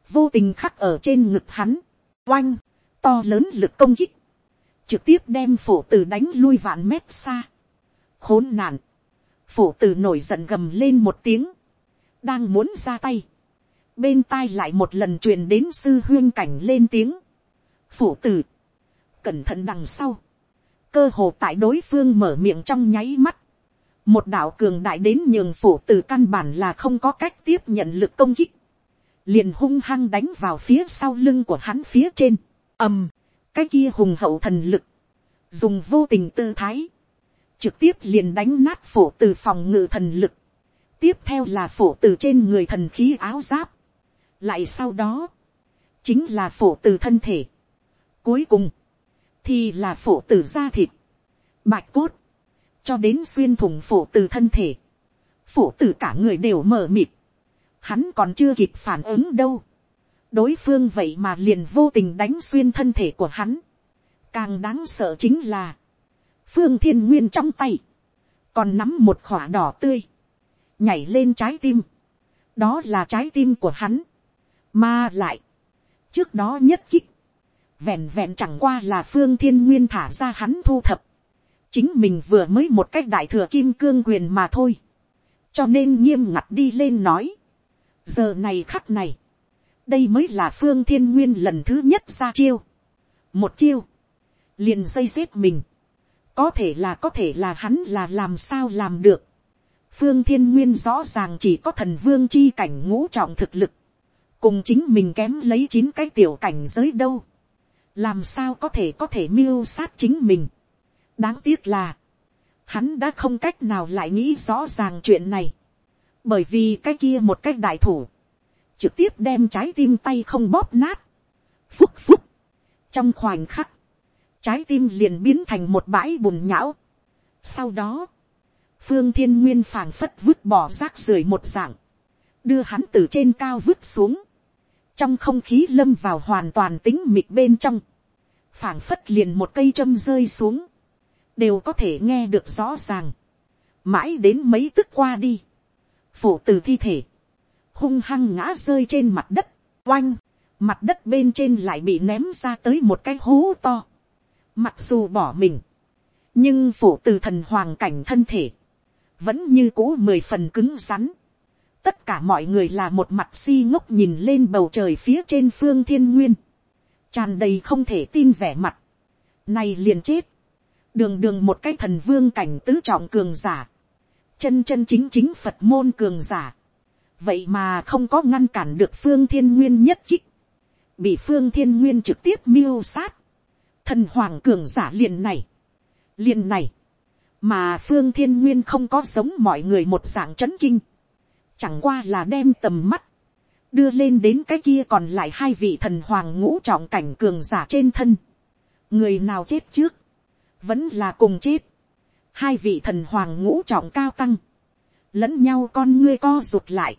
vô tình khắc ở trên ngực hắn, oanh, to lớn lực công kích, trực tiếp đem phổ từ đánh lui vạn mét xa, khốn nạn, phổ từ nổi giận gầm lên một tiếng, đang muốn ra tay, bên tai lại một lần truyền đến sư huyên cảnh lên tiếng, phủ tử. Cẩn thận đằng sau, cơ hồ tại đối phương mở miệng trong nháy mắt, một đạo cường đại đến nhường phủ tử căn bản là không có cách tiếp nhận lực công kích, liền hung hăng đánh vào phía sau lưng của hắn phía trên, ầm, cái kia hùng hậu thần lực, dùng vô tình tư thái, trực tiếp liền đánh nát phổ từ phòng ngự thần lực, tiếp theo là phổ từ trên người thần khí áo giáp, lại sau đó, chính là phổ từ thân thể, cuối cùng, thì là phổ từ da thịt, bạch cốt, cho đến xuyên thủng phổ từ thân thể, phổ từ cả người đều mờ mịt, hắn còn chưa kịp phản ứng đâu, đối phương vậy mà liền vô tình đánh xuyên thân thể của hắn, càng đáng sợ chính là, phương thiên nguyên trong tay, còn nắm một khỏa đỏ tươi, nhảy lên trái tim, đó là trái tim của hắn, mà lại, trước đó nhất kích, vẹn vẹn chẳng qua là phương thiên nguyên thả ra hắn thu thập, chính mình vừa mới một cách đại thừa kim cương quyền mà thôi, cho nên nghiêm ngặt đi lên nói, giờ này khắc này, đây mới là phương thiên nguyên lần thứ nhất ra chiêu, một chiêu, liền dây xếp mình, có thể là có thể là hắn là làm sao làm được, phương thiên nguyên rõ ràng chỉ có thần vương chi cảnh ngũ trọng thực lực, cùng chính mình kém lấy chín cái tiểu cảnh giới đâu, làm sao có thể có thể mưu sát chính mình. đáng tiếc là, hắn đã không cách nào lại nghĩ rõ ràng chuyện này, bởi vì cái kia một cách đại thủ, trực tiếp đem trái tim tay không bóp nát, phúc phúc, trong khoảnh khắc, trái tim liền biến thành một bãi bùn nhão. sau đó, phương thiên nguyên phảng phất vứt bỏ rác rưởi một dạng, đưa hắn từ trên cao vứt xuống, trong không khí lâm vào hoàn toàn tính mịt bên trong, phảng phất liền một cây châm rơi xuống, đều có thể nghe được rõ ràng, mãi đến mấy tức qua đi, phổ từ thi thể, hung hăng ngã rơi trên mặt đất, oanh, mặt đất bên trên lại bị ném ra tới một cái hố to, mặc dù bỏ mình, nhưng phổ từ thần hoàng cảnh thân thể, vẫn như cũ mười phần cứng rắn, tất cả mọi người là một mặt si ngốc nhìn lên bầu trời phía trên phương thiên nguyên, tràn đầy không thể tin vẻ mặt, này liền chết, đường đường một cái thần vương cảnh tứ trọng cường giả, chân chân chính chính phật môn cường giả, vậy mà không có ngăn cản được phương thiên nguyên nhất kích, bị phương thiên nguyên trực tiếp miêu sát, thần hoàng cường giả liền này, liền này, mà phương thiên nguyên không có sống mọi người một dạng c h ấ n kinh, chẳng qua là đem tầm mắt, đưa lên đến cái kia còn lại hai vị thần hoàng ngũ trọng cảnh cường giả trên thân. người nào chết trước, vẫn là cùng chết. hai vị thần hoàng ngũ trọng cao tăng, lẫn nhau con ngươi co rụt lại,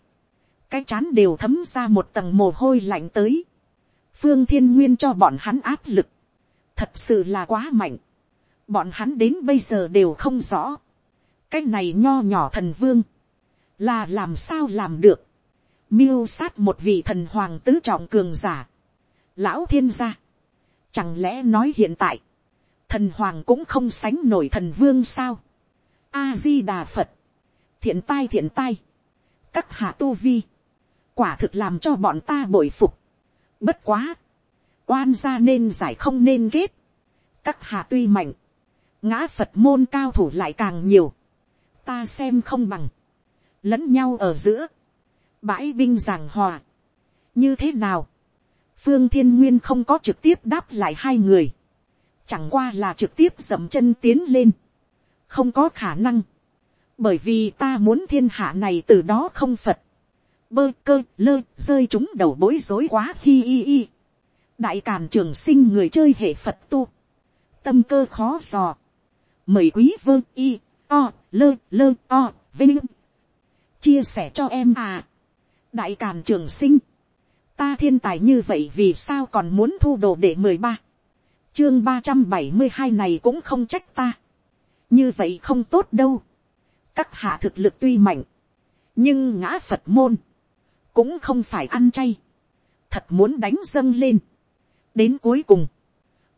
cái chán đều thấm ra một tầng mồ hôi lạnh tới. phương thiên nguyên cho bọn hắn áp lực, thật sự là quá mạnh. bọn hắn đến bây giờ đều không rõ. cái này nho nhỏ thần vương, là làm sao làm được, miêu sát một vị thần hoàng tứ trọng cường giả, lão thiên gia, chẳng lẽ nói hiện tại, thần hoàng cũng không sánh nổi thần vương sao, a di đà phật, thiện tai thiện tai, các hạ tu vi, quả thực làm cho bọn ta bội phục, bất quá, oan gia nên giải không nên ghét, các hạ tuy mạnh, ngã phật môn cao thủ lại càng nhiều, ta xem không bằng, lẫn nhau ở giữa, bãi binh giảng hòa. như thế nào, phương thiên nguyên không có trực tiếp đáp lại hai người, chẳng qua là trực tiếp dậm chân tiến lên, không có khả năng, bởi vì ta muốn thiên hạ này từ đó không phật, bơ cơ lơ rơi chúng đầu bối rối quá hi hi hi. đại càn trường sinh người chơi hệ phật tu, tâm cơ khó dò, mời quý vơ y o lơ lơ o vinh chia sẻ cho em à. đại càn trường sinh, ta thiên tài như vậy vì sao còn muốn thu đồ để mười ba, chương ba trăm bảy mươi hai này cũng không trách ta, như vậy không tốt đâu, các hạ thực lực tuy mạnh, nhưng ngã phật môn, cũng không phải ăn chay, thật muốn đánh dâng lên, đến cuối cùng,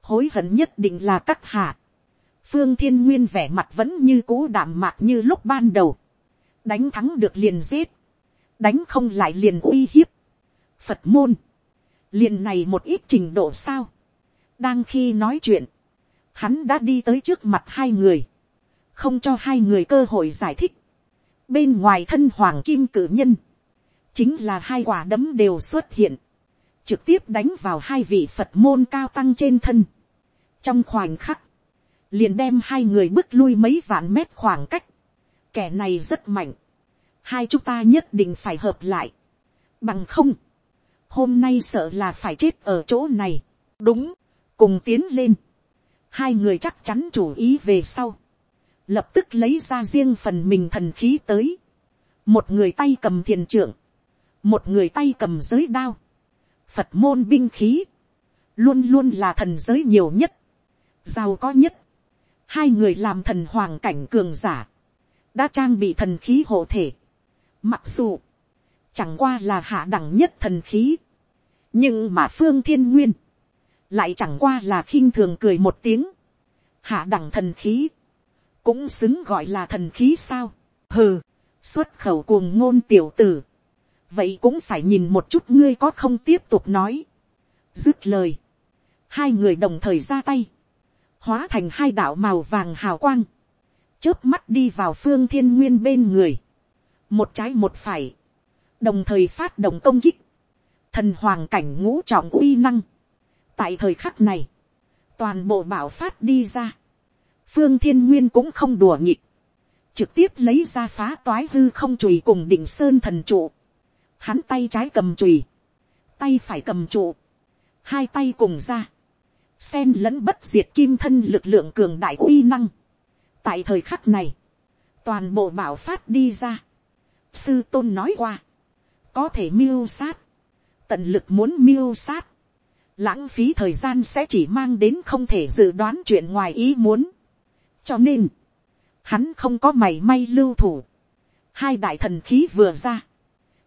hối hận nhất định là các hạ, phương thiên nguyên vẻ mặt vẫn như cũ đạm mạc như lúc ban đầu, đánh thắng được liền giết, đánh không lại liền uy hiếp, phật môn, liền này một ít trình độ sao, đang khi nói chuyện, hắn đã đi tới trước mặt hai người, không cho hai người cơ hội giải thích, bên ngoài thân hoàng kim cử nhân, chính là hai quả đấm đều xuất hiện, trực tiếp đánh vào hai vị phật môn cao tăng trên thân. trong khoảnh khắc, liền đem hai người bước lui mấy vạn mét khoảng cách, kẻ này rất mạnh, hai chúng ta nhất định phải hợp lại, bằng không, hôm nay sợ là phải chết ở chỗ này, đúng, cùng tiến lên, hai người chắc chắn chủ ý về sau, lập tức lấy ra riêng phần mình thần khí tới, một người tay cầm thiền trưởng, một người tay cầm giới đao, phật môn binh khí, luôn luôn là thần giới nhiều nhất, giàu có nhất, hai người làm thần hoàng cảnh cường giả, đã trang bị thần khí hộ thể, mặc dù, chẳng qua là hạ đẳng nhất thần khí, nhưng mà phương thiên nguyên, lại chẳng qua là khinh thường cười một tiếng, hạ đẳng thần khí, cũng xứng gọi là thần khí sao, hừ, xuất khẩu cuồng ngôn tiểu tử, vậy cũng phải nhìn một chút ngươi có không tiếp tục nói. dứt lời, hai người đồng thời ra tay, hóa thành hai đạo màu vàng hào quang, chớp mắt đi vào phương thiên nguyên bên người, một trái một phải, đồng thời phát động công kích, thần hoàng cảnh ngũ trọng uy năng. tại thời khắc này, toàn bộ bảo phát đi ra, phương thiên nguyên cũng không đùa nhịp, trực tiếp lấy ra phá toái hư không chùy cùng đỉnh sơn thần trụ, hắn tay trái cầm chùy, tay phải cầm trụ, hai tay cùng ra, sen lẫn bất diệt kim thân lực lượng cường đại uy năng tại thời khắc này, toàn bộ bảo phát đi ra, sư tôn nói qua, có thể miêu sát, tận lực muốn miêu sát, lãng phí thời gian sẽ chỉ mang đến không thể dự đoán chuyện ngoài ý muốn. cho nên, hắn không có mảy may lưu thủ, hai đại thần khí vừa ra,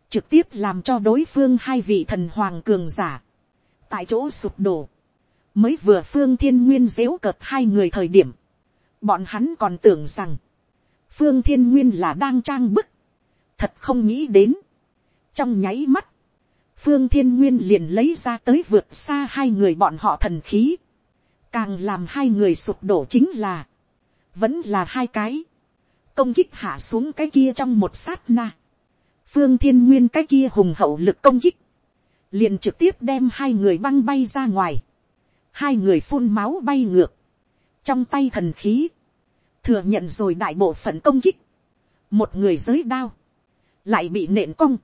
trực tiếp làm cho đối phương hai vị thần hoàng cường giả, tại chỗ sụp đổ, mới vừa phương thiên nguyên dếu cợt hai người thời điểm, bọn hắn còn tưởng rằng, phương thiên nguyên là đang trang bức, thật không nghĩ đến, trong nháy mắt, phương thiên nguyên liền lấy ra tới vượt xa hai người bọn họ thần khí, càng làm hai người sụp đổ chính là, vẫn là hai cái, công kích hạ xuống cái kia trong một sát na, phương thiên nguyên cái kia hùng hậu lực công kích, liền trực tiếp đem hai người băng bay ra ngoài, hai người phun máu bay ngược, trong tay thần khí, thừa nhận rồi đại bộ phận công kích, một người giới đao, lại bị nện cong,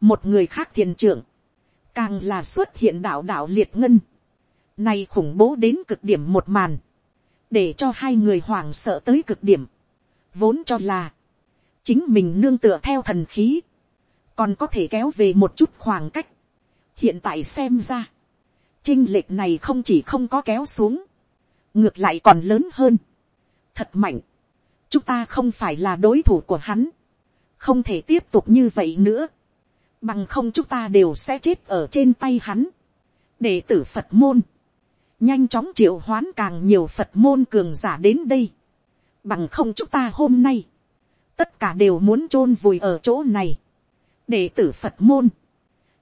một người khác thiền trưởng, càng là xuất hiện đạo đạo liệt ngân, nay khủng bố đến cực điểm một màn, để cho hai người hoảng sợ tới cực điểm, vốn cho là, chính mình nương tựa theo thần khí, còn có thể kéo về một chút khoảng cách. hiện tại xem ra, chinh lệch này không chỉ không có kéo xuống, ngược lại còn lớn hơn. thật mạnh, chúng ta không phải là đối thủ của hắn, không thể tiếp tục như vậy nữa, bằng không chúng ta đều sẽ chết ở trên tay hắn. đệ tử phật môn, nhanh chóng triệu hoán càng nhiều phật môn cường giả đến đây, bằng không chúng ta hôm nay, tất cả đều muốn chôn vùi ở chỗ này. Đệ tử phật môn,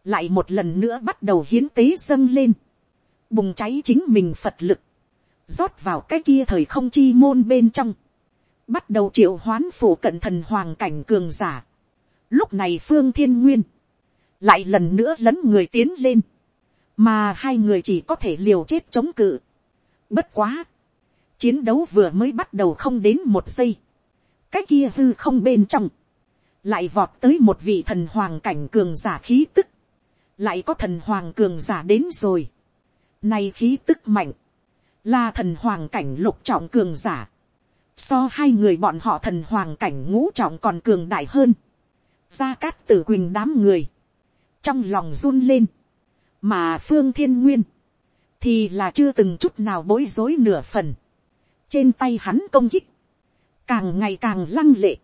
lại một lần nữa bắt đầu hiến tế dâng lên, bùng cháy chính mình phật lực, rót vào cái kia thời không chi môn bên trong, bắt đầu triệu hoán phủ cận thần hoàng cảnh cường giả. Lúc này phương thiên nguyên, lại lần nữa lấn người tiến lên, mà hai người chỉ có thể liều chết chống cự. Bất quá, chiến đấu vừa mới bắt đầu không đến một giây, cái kia hư không bên trong, lại vọt tới một vị thần hoàng cảnh cường giả khí tức, lại có thần hoàng cường giả đến rồi. Này khí tức mạnh, là thần hoàng cảnh lục trọng cường giả. So hai người bọn họ thần hoàng cảnh ngũ trọng còn cường đại hơn. Gia Cát Tử Quỳnh đám người. Trong lòng run lên. Mà Phương Thiên Nguyên. Thì là chưa từng chút nào bối rối nửa phần. Trên tay hắn công kích. Càng ngày càng lăng lệ.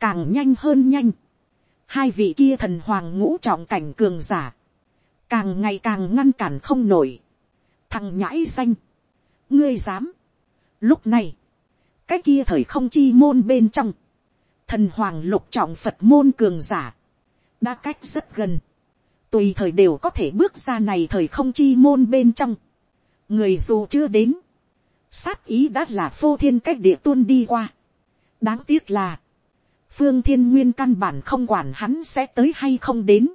Càng nhanh hơn nhanh. Hai vị kia thần hoàng ngũ trọng cảnh cường giả. Càng ngày càng ngăn cản không nổi. Thằng nhãi xanh. Ngươi dám. Lúc này. Cái kia thời không chi môn bên trong thần hoàng lục trọng phật môn cường giả, đã cách rất gần, tùy thời đều có thể bước ra này thời không chi môn bên trong, người dù chưa đến, sát ý đã là phô thiên cách địa tuôn đi qua. đáng tiếc là, phương thiên nguyên căn bản không quản hắn sẽ tới hay không đến,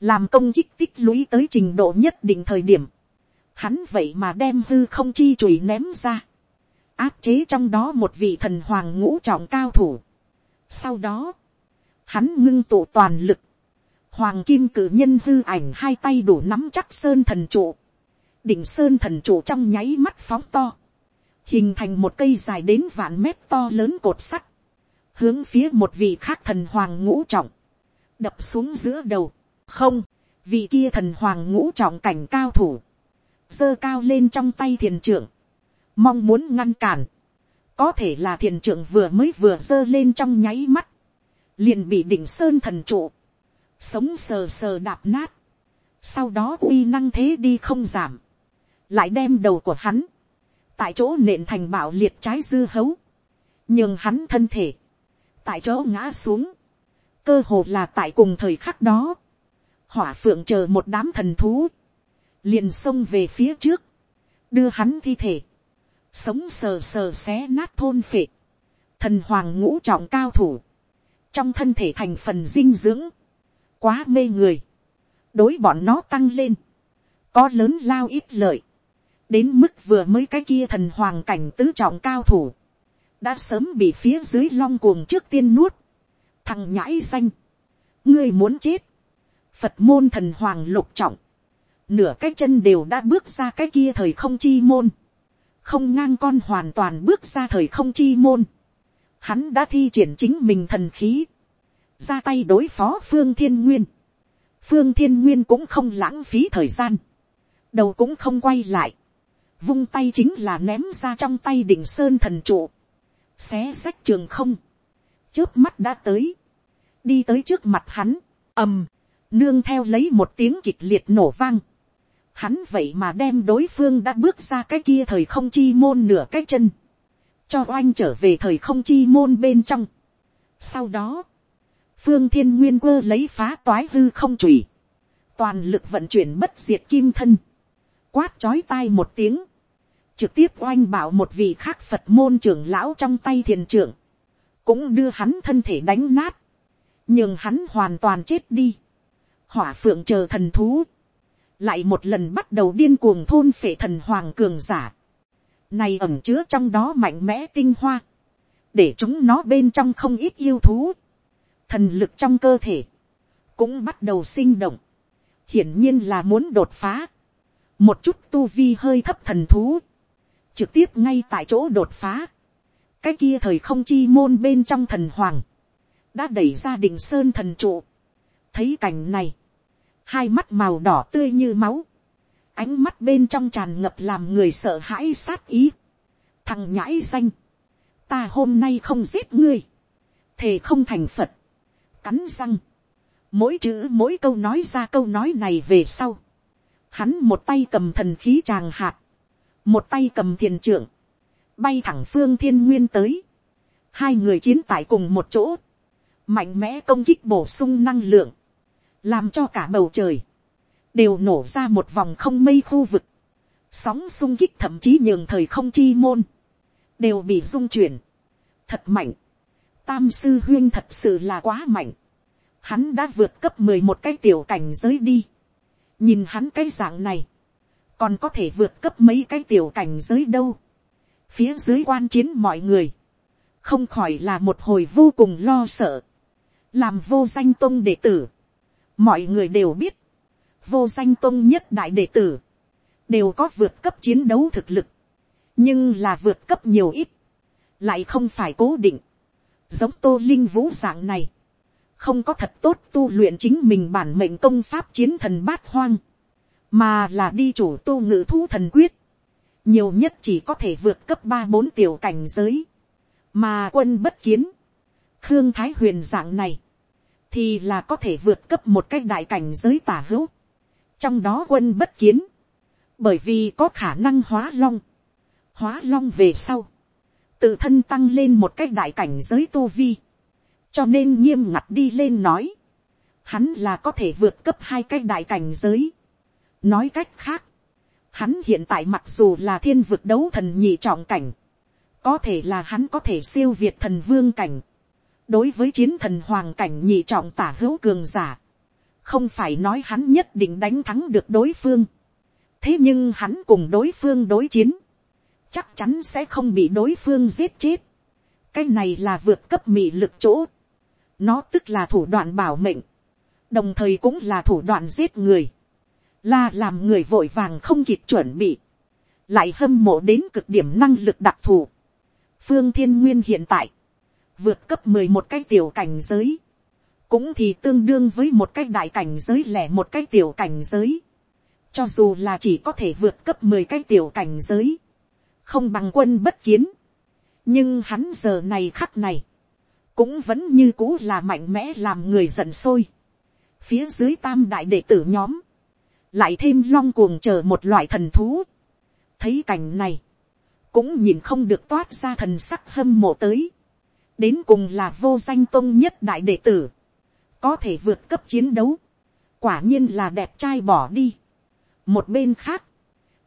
làm công kích tích lũy tới trình độ nhất định thời điểm, hắn vậy mà đem hư không chi chùy ném ra, áp chế trong đó một vị thần hoàng ngũ trọng cao thủ, sau đó, hắn ngưng tụ toàn lực, hoàng kim cử nhân hư ảnh hai tay đủ nắm chắc sơn thần trụ, đỉnh sơn thần trụ trong nháy mắt phóng to, hình thành một cây dài đến vạn mét to lớn cột sắt, hướng phía một vị khác thần hoàng ngũ trọng, đập xuống giữa đầu, không, vị kia thần hoàng ngũ trọng cảnh cao thủ, giơ cao lên trong tay thiền trưởng, mong muốn ngăn cản, có thể là thiền trưởng vừa mới vừa giơ lên trong nháy mắt, liền bị đỉnh sơn thần trụ, sống sờ sờ đạp nát, sau đó uy năng thế đi không giảm, lại đem đầu của hắn, tại chỗ nện thành bạo liệt trái dư hấu, nhưng hắn thân thể, tại chỗ ngã xuống, cơ hồ là tại cùng thời khắc đó, hỏa phượng chờ một đám thần thú, liền xông về phía trước, đưa hắn thi thể, sống sờ sờ xé nát thôn phệ, thần hoàng ngũ trọng cao thủ, trong thân thể thành phần dinh dưỡng, quá mê người, đối bọn nó tăng lên, có lớn lao ít lợi, đến mức vừa mới cái kia thần hoàng cảnh tứ trọng cao thủ, đã sớm bị phía dưới long cuồng trước tiên nuốt, thằng nhãi danh, ngươi muốn chết, phật môn thần hoàng lục trọng, nửa cái chân đều đã bước ra cái kia thời không chi môn, không ngang con hoàn toàn bước ra thời không chi môn, hắn đã thi triển chính mình thần khí, ra tay đối phó phương thiên nguyên, phương thiên nguyên cũng không lãng phí thời gian, đầu cũng không quay lại, vung tay chính là ném ra trong tay đỉnh sơn thần trụ, xé sách trường không, trước mắt đã tới, đi tới trước mặt hắn, ầm, nương theo lấy một tiếng kịch liệt nổ vang, hắn vậy mà đem đối phương đã bước ra cái kia thời không chi môn nửa cái chân, cho oanh trở về thời không chi môn bên trong. Sau đó, phương thiên nguyên quơ lấy phá toái hư không chùy, toàn lực vận chuyển bất diệt kim thân, quát chói tai một tiếng, trực tiếp oanh bảo một vị khác phật môn trưởng lão trong tay thiền trưởng, cũng đưa hắn thân thể đánh nát, nhưng hắn hoàn toàn chết đi, hỏa phượng chờ thần thú, lại một lần bắt đầu điên cuồng thôn phệ thần hoàng cường giả, này ẩm chứa trong đó mạnh mẽ tinh hoa, để chúng nó bên trong không ít yêu thú, thần lực trong cơ thể, cũng bắt đầu sinh động, hiển nhiên là muốn đột phá, một chút tu vi hơi thấp thần thú, trực tiếp ngay tại chỗ đột phá, cái kia thời không chi môn bên trong thần hoàng, đã đẩy ra đỉnh sơn thần trụ, thấy cảnh này, hai mắt màu đỏ tươi như máu, ánh mắt bên trong tràn ngập làm người sợ hãi sát ý, thằng nhãi danh, ta hôm nay không giết ngươi, thề không thành phật, cắn răng, mỗi chữ mỗi câu nói ra câu nói này về sau, hắn một tay cầm thần khí tràng hạt, một tay cầm thiền trưởng, bay thẳng phương thiên nguyên tới, hai người chiến tại cùng một chỗ, mạnh mẽ công kích bổ sung năng lượng, làm cho cả bầu trời, đều nổ ra một vòng không mây khu vực, sóng sung kích thậm chí nhường thời không chi môn, đều bị rung chuyển, thật mạnh, tam sư huyên thật sự là quá mạnh, hắn đã vượt cấp mười một cái tiểu cảnh giới đi, nhìn hắn cái dạng này, còn có thể vượt cấp mấy cái tiểu cảnh giới đâu, phía dưới quan chiến mọi người, không khỏi là một hồi vô cùng lo sợ, làm vô danh tôn đệ tử, mọi người đều biết, vô danh tôn nhất đại đệ tử, đều có vượt cấp chiến đấu thực lực, nhưng là vượt cấp nhiều ít, lại không phải cố định, giống tô linh vũ dạng này, không có thật tốt tu luyện chính mình bản mệnh công pháp chiến thần bát hoang, mà là đi chủ tu ngự thu thần quyết, nhiều nhất chỉ có thể vượt cấp ba bốn tiểu cảnh giới, mà quân bất kiến, khương thái huyền dạng này, thì là có thể vượt cấp một cái đại cảnh giới tả hữu, trong đó quân bất kiến, bởi vì có khả năng hóa long, hóa long về sau, tự thân tăng lên một cái đại cảnh giới tu vi, cho nên nghiêm ngặt đi lên nói, hắn là có thể vượt cấp hai cái đại cảnh giới. nói cách khác, hắn hiện tại mặc dù là thiên vực đấu thần nhị trọng cảnh, có thể là hắn có thể siêu việt thần vương cảnh, đối với chiến thần hoàng cảnh nhị trọng tả hữu cường giả, không phải nói hắn nhất định đánh thắng được đối phương, thế nhưng hắn cùng đối phương đối chiến, chắc chắn sẽ không bị đối phương giết chết. cái này là vượt cấp mị lực chỗ. nó tức là thủ đoạn bảo mệnh, đồng thời cũng là thủ đoạn giết người, là làm người vội vàng không kịp chuẩn bị, lại hâm mộ đến cực điểm năng lực đặc thù. phương thiên nguyên hiện tại, vượt cấp mười một cái tiểu cảnh giới, cũng thì tương đương với một cái đại cảnh giới lẻ một cái tiểu cảnh giới, cho dù là chỉ có thể vượt cấp mười cái tiểu cảnh giới, không bằng quân bất kiến. nhưng hắn giờ này khắc này, cũng vẫn như cũ là mạnh mẽ làm người giận sôi. phía dưới tam đại đệ tử nhóm, lại thêm long cuồng chờ một loại thần thú. thấy cảnh này, cũng nhìn không được toát ra thần sắc hâm mộ tới đến cùng là vô danh tôn nhất đại đệ tử, có thể vượt cấp chiến đấu, quả nhiên là đẹp trai bỏ đi. một bên khác,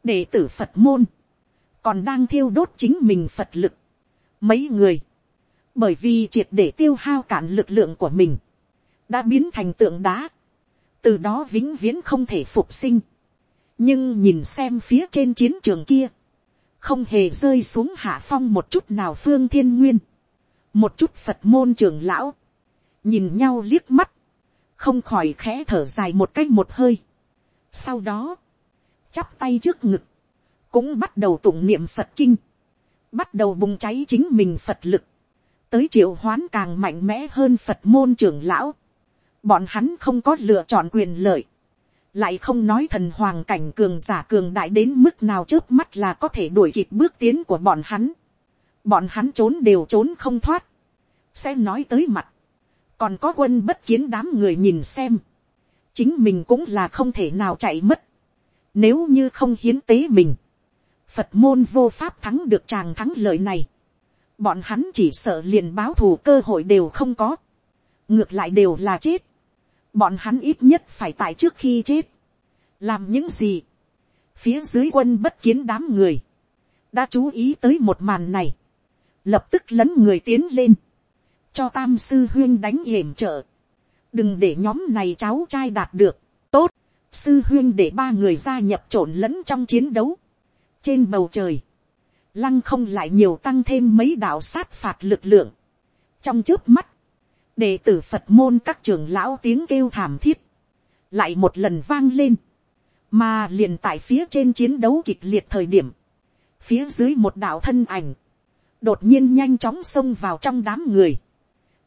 đệ tử phật môn, còn đang thiêu đốt chính mình phật lực. Mấy người, bởi vì triệt để tiêu hao cản lực lượng của mình, đã biến thành tượng đá, từ đó vĩnh viễn không thể phục sinh. nhưng nhìn xem phía trên chiến trường kia, không hề rơi xuống hạ phong một chút nào phương thiên nguyên, một chút phật môn trường lão, nhìn nhau liếc mắt, không khỏi khẽ thở dài một cách một hơi. sau đó, chắp tay trước ngực, cũng bắt đầu tụng niệm phật kinh, bắt đầu bùng cháy chính mình phật lực, tới triệu hoán càng mạnh mẽ hơn phật môn trưởng lão, bọn hắn không có lựa chọn quyền lợi, lại không nói thần hoàng cảnh cường giả cường đại đến mức nào trước mắt là có thể đuổi kịp bước tiến của bọn hắn, bọn hắn trốn đều trốn không thoát, sẽ nói tới mặt, còn có quân bất kiến đám người nhìn xem, chính mình cũng là không thể nào chạy mất, nếu như không hiến tế mình, Phật môn vô pháp thắng được chàng thắng lợi này. Bọn hắn chỉ sợ liền báo thù cơ hội đều không có. Ngược lại đều là chết. Bọn hắn ít nhất phải tại trước khi chết. Làm những gì? Phía dưới quân bất kiến đám người. Đã chú ý tới một màn này. Lập tức lấn người tiến lên. Cho tam sư huyên đánh yểm trợ. Đừng để nhóm này cháu trai đạt được. Tốt. Sư huyên để ba người gia nhập trộn lẫn trong chiến đấu trên bầu trời, lăng không lại nhiều tăng thêm mấy đạo sát phạt lực lượng. trong trước mắt, đệ tử phật môn các trưởng lão tiếng kêu thảm thiết, lại một lần vang lên, mà liền tại phía trên chiến đấu kịch liệt thời điểm, phía dưới một đạo thân ảnh, đột nhiên nhanh chóng xông vào trong đám người,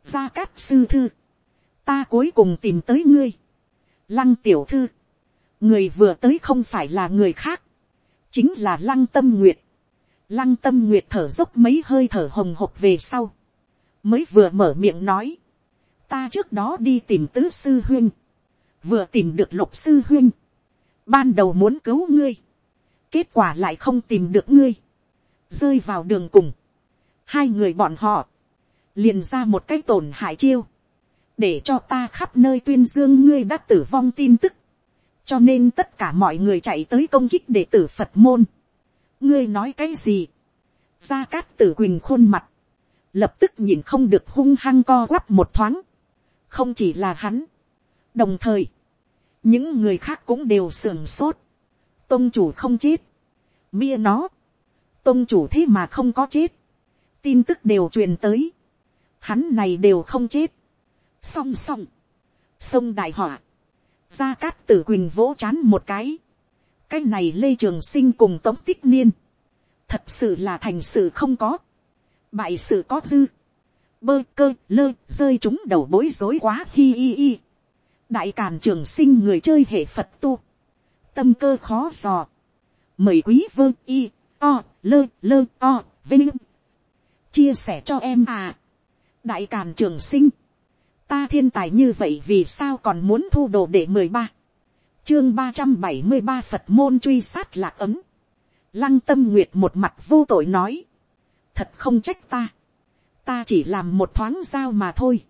gia cát sư thư, ta cuối cùng tìm tới ngươi, lăng tiểu thư, người vừa tới không phải là người khác, chính là lăng tâm nguyệt. Lăng tâm nguyệt thở dốc mấy hơi thở hồng hộc về sau. Mới vừa mở miệng nói. Ta trước đó đi tìm tứ sư huyên. Vừa tìm được lục sư huyên. Ban đầu muốn cứu ngươi. Kết quả lại không tìm được ngươi. Rơi vào đường cùng. Hai người bọn họ. Liền ra một cái tổn hại chiêu. Để cho ta khắp nơi tuyên dương ngươi đã tử vong tin tức cho nên tất cả mọi người chạy tới công kích đệ tử phật môn. ngươi nói cái gì. gia cát tử quỳnh khuôn mặt, lập tức nhìn không được hung hăng co quắp một thoáng. không chỉ là hắn. đồng thời, những người khác cũng đều sưởng sốt. tôn chủ không chết. mia nó. tôn chủ thế mà không có chết tin tức đều truyền tới, hắn này đều không chết, song song, sông đại họa, gia cát tử quỳnh vỗ c h á n một cái, cái này lê trường sinh cùng tống tích niên, thật sự là thành sự không có, bại sự có dư, bơ cơ lơ rơi chúng đầu bối rối quá hi hi hi, đại càn trường sinh người chơi hệ phật tu, tâm cơ khó dò, mời quý vơ y o lơ lơ o vinh chia sẻ cho em à, đại càn trường sinh, ta thiên tài như vậy vì sao còn muốn thu đồ để mười ba? Chương ba trăm bảy mươi ba phật môn truy sát lạc ấm. Lăng tâm nguyệt một mặt vô tội nói. Thật không trách ta. Ta chỉ làm một thoáng giao mà thôi.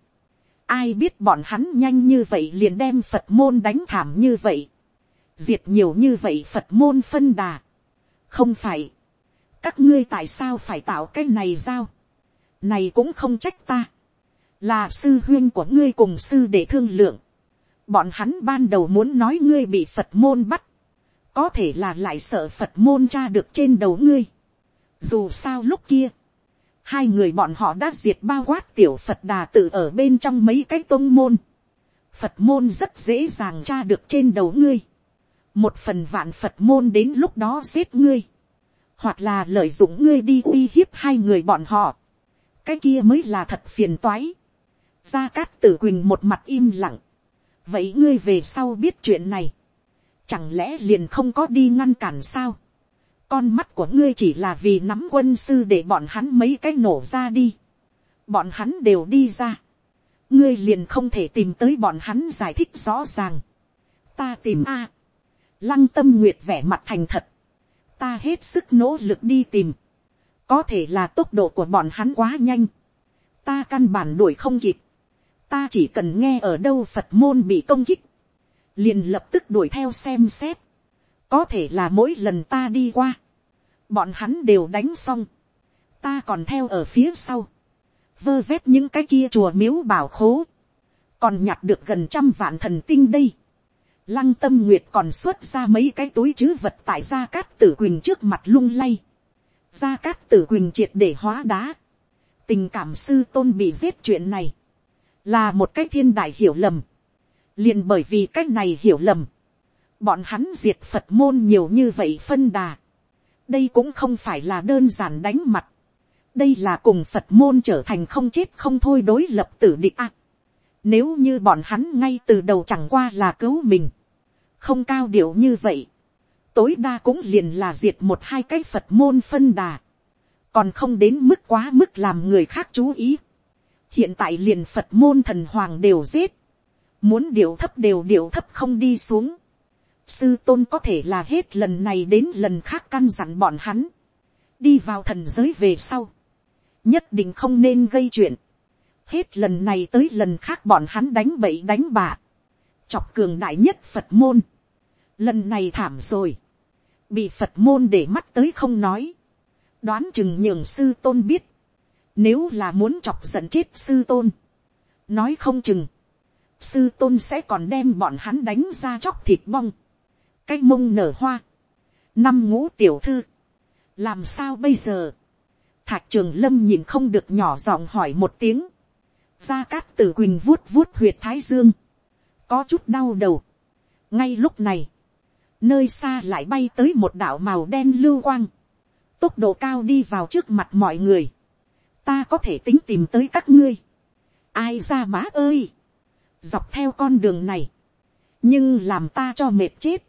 Ai biết bọn hắn nhanh như vậy liền đem phật môn đánh thảm như vậy. Diệt nhiều như vậy phật môn phân đà. Không phải các ngươi tại sao phải tạo cái này giao này cũng không trách ta là sư huyên của ngươi cùng sư để thương lượng. bọn hắn ban đầu muốn nói ngươi bị phật môn bắt, có thể là lại sợ phật môn tra được trên đầu ngươi. dù sao lúc kia, hai người bọn họ đã diệt bao quát tiểu phật đà tự ở bên trong mấy cái tôn môn. phật môn rất dễ dàng tra được trên đầu ngươi. một phần vạn phật môn đến lúc đó giết ngươi hoặc là lợi dụng ngươi đi uy hiếp hai người bọn họ. cái kia mới là thật phiền toái gia cát tử quỳnh một mặt im lặng. vậy ngươi về sau biết chuyện này, chẳng lẽ liền không có đi ngăn cản sao. con mắt của ngươi chỉ là vì nắm quân sư để bọn hắn mấy cái nổ ra đi. bọn hắn đều đi ra. ngươi liền không thể tìm tới bọn hắn giải thích rõ ràng. ta tìm a. lăng tâm nguyệt vẻ mặt thành thật ta hết sức nỗ lực đi tìm. có thể là tốc độ của bọn hắn quá nhanh. ta căn bản đuổi không kịp. Ta chỉ cần nghe ở đâu phật môn bị công kích, liền lập tức đuổi theo xem xét, có thể là mỗi lần ta đi qua, bọn hắn đều đánh xong, ta còn theo ở phía sau, vơ vét những cái kia chùa miếu bảo khố, còn nhặt được gần trăm vạn thần tinh đây, lăng tâm nguyệt còn xuất ra mấy cái túi chứ vật tại gia cát tử quỳnh trước mặt lung lay, gia cát tử quỳnh triệt để hóa đá, tình cảm sư tôn bị giết chuyện này, là một cái thiên đại hiểu lầm. liền bởi vì cái này hiểu lầm, bọn hắn diệt phật môn nhiều như vậy phân đà. đây cũng không phải là đơn giản đánh mặt. đây là cùng phật môn trở thành không chết không thôi đối lập tử địch a. nếu như bọn hắn ngay từ đầu chẳng qua là cứu mình, không cao điệu như vậy, tối đa cũng liền là diệt một hai cái phật môn phân đà, còn không đến mức quá mức làm người khác chú ý. Hiện tại liền phật môn thần hoàng đều giết, muốn điệu thấp đều điệu thấp không đi xuống, sư tôn có thể là hết lần này đến lần khác căn dặn bọn hắn, đi vào thần giới về sau, nhất định không nên gây chuyện, hết lần này tới lần khác bọn hắn đánh bậy đánh bạ, chọc cường đại nhất phật môn, lần này thảm rồi, bị phật môn để mắt tới không nói, đoán chừng nhường sư tôn biết, nếu là muốn chọc giận chết sư tôn. Nói không chừng. Sư tôn sẽ còn đem bọn hắn đánh ra chóc thịt bong. Cái mông nở hoa. Năm ngũ tiểu thư. Làm sao bây giờ? thạc trường lâm nhìn không được nhỏ giọng hỏi một tiếng. Gia cát tử quỳnh vuốt vuốt huyệt thái dương. Có chút đau đầu. Ngay lúc này. Nơi xa lại bay tới một đạo màu đen lưu quang. Tốc độ cao đi vào trước mặt mọi người ta có thể tính tìm tới các ngươi. ai ra má ơi. dọc theo con đường này. nhưng làm ta cho mệt chết.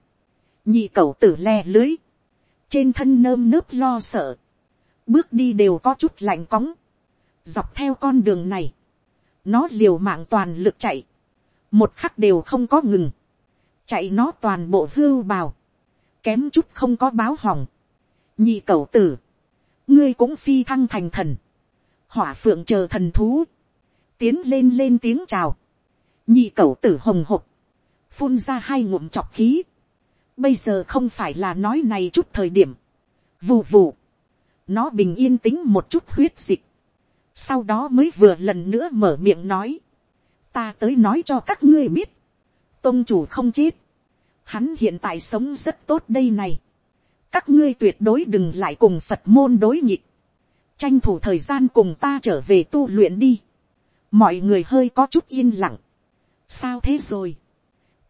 nhị cậu tử le lưới. trên thân nơm nớp lo sợ. bước đi đều có chút lạnh cóng. dọc theo con đường này. nó liều mạng toàn lực chạy một khắc đều không có ngừng. chạy nó toàn bộ hưu bào. kém chút không có báo hỏng. nhị cậu tử. ngươi cũng phi thăng thành thần. Hỏa phượng chờ thần thú, tiến lên lên tiếng chào, nhị cậu tử hồng hộc, phun ra hai ngụm chọc khí, bây giờ không phải là nói này chút thời điểm, vù vù, nó bình yên tính một chút huyết dịch, sau đó mới vừa lần nữa mở miệng nói, ta tới nói cho các ngươi biết, tôn chủ không chết, hắn hiện tại sống rất tốt đây này, các ngươi tuyệt đối đừng lại cùng phật môn đối nhịp, tranh thủ thời gian cùng ta trở về tu luyện đi, mọi người hơi có chút yên lặng, sao thế rồi,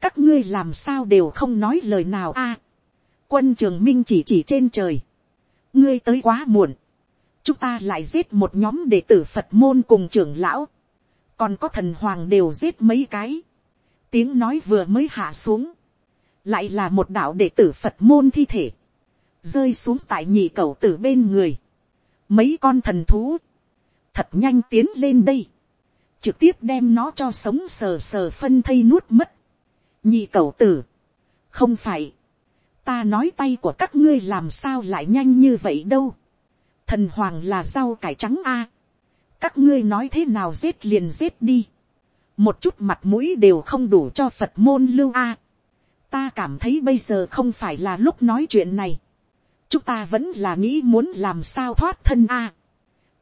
các ngươi làm sao đều không nói lời nào a, quân trường minh chỉ chỉ trên trời, ngươi tới quá muộn, chúng ta lại giết một nhóm đệ tử phật môn cùng trưởng lão, còn có thần hoàng đều giết mấy cái, tiếng nói vừa mới hạ xuống, lại là một đạo đệ tử phật môn thi thể, rơi xuống tại nhị cầu tử bên người, mấy con thần thú, thật nhanh tiến lên đây, trực tiếp đem nó cho sống sờ sờ phân thây nuốt mất, nhị cầu tử, không phải, ta nói tay của các ngươi làm sao lại nhanh như vậy đâu, thần hoàng là rau cải trắng a, các ngươi nói thế nào giết liền giết đi, một chút mặt mũi đều không đủ cho phật môn lưu a, ta cảm thấy bây giờ không phải là lúc nói chuyện này, chúng ta vẫn là nghĩ muốn làm sao thoát thân a.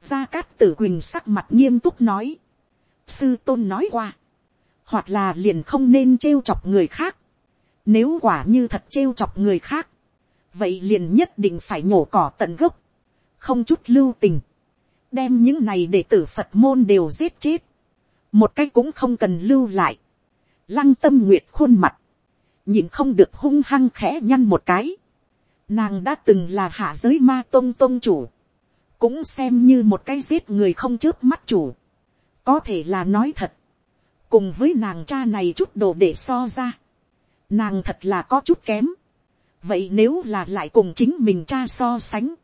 gia cát tử quỳnh sắc mặt nghiêm túc nói, sư tôn nói qua, hoặc là liền không nên trêu chọc người khác, nếu quả như thật trêu chọc người khác, vậy liền nhất định phải nhổ cỏ tận gốc, không chút lưu tình, đem những này để tử phật môn đều giết chết, một cái cũng không cần lưu lại, lăng tâm nguyệt khuôn mặt, nhìn không được hung hăng khẽ nhăn một cái, nàng đã từng là hạ giới ma tôn tôn chủ, cũng xem như một cái giết người không chớp mắt chủ, có thể là nói thật, cùng với nàng cha này chút đồ để so ra, nàng thật là có chút kém, vậy nếu là lại cùng chính mình cha so sánh,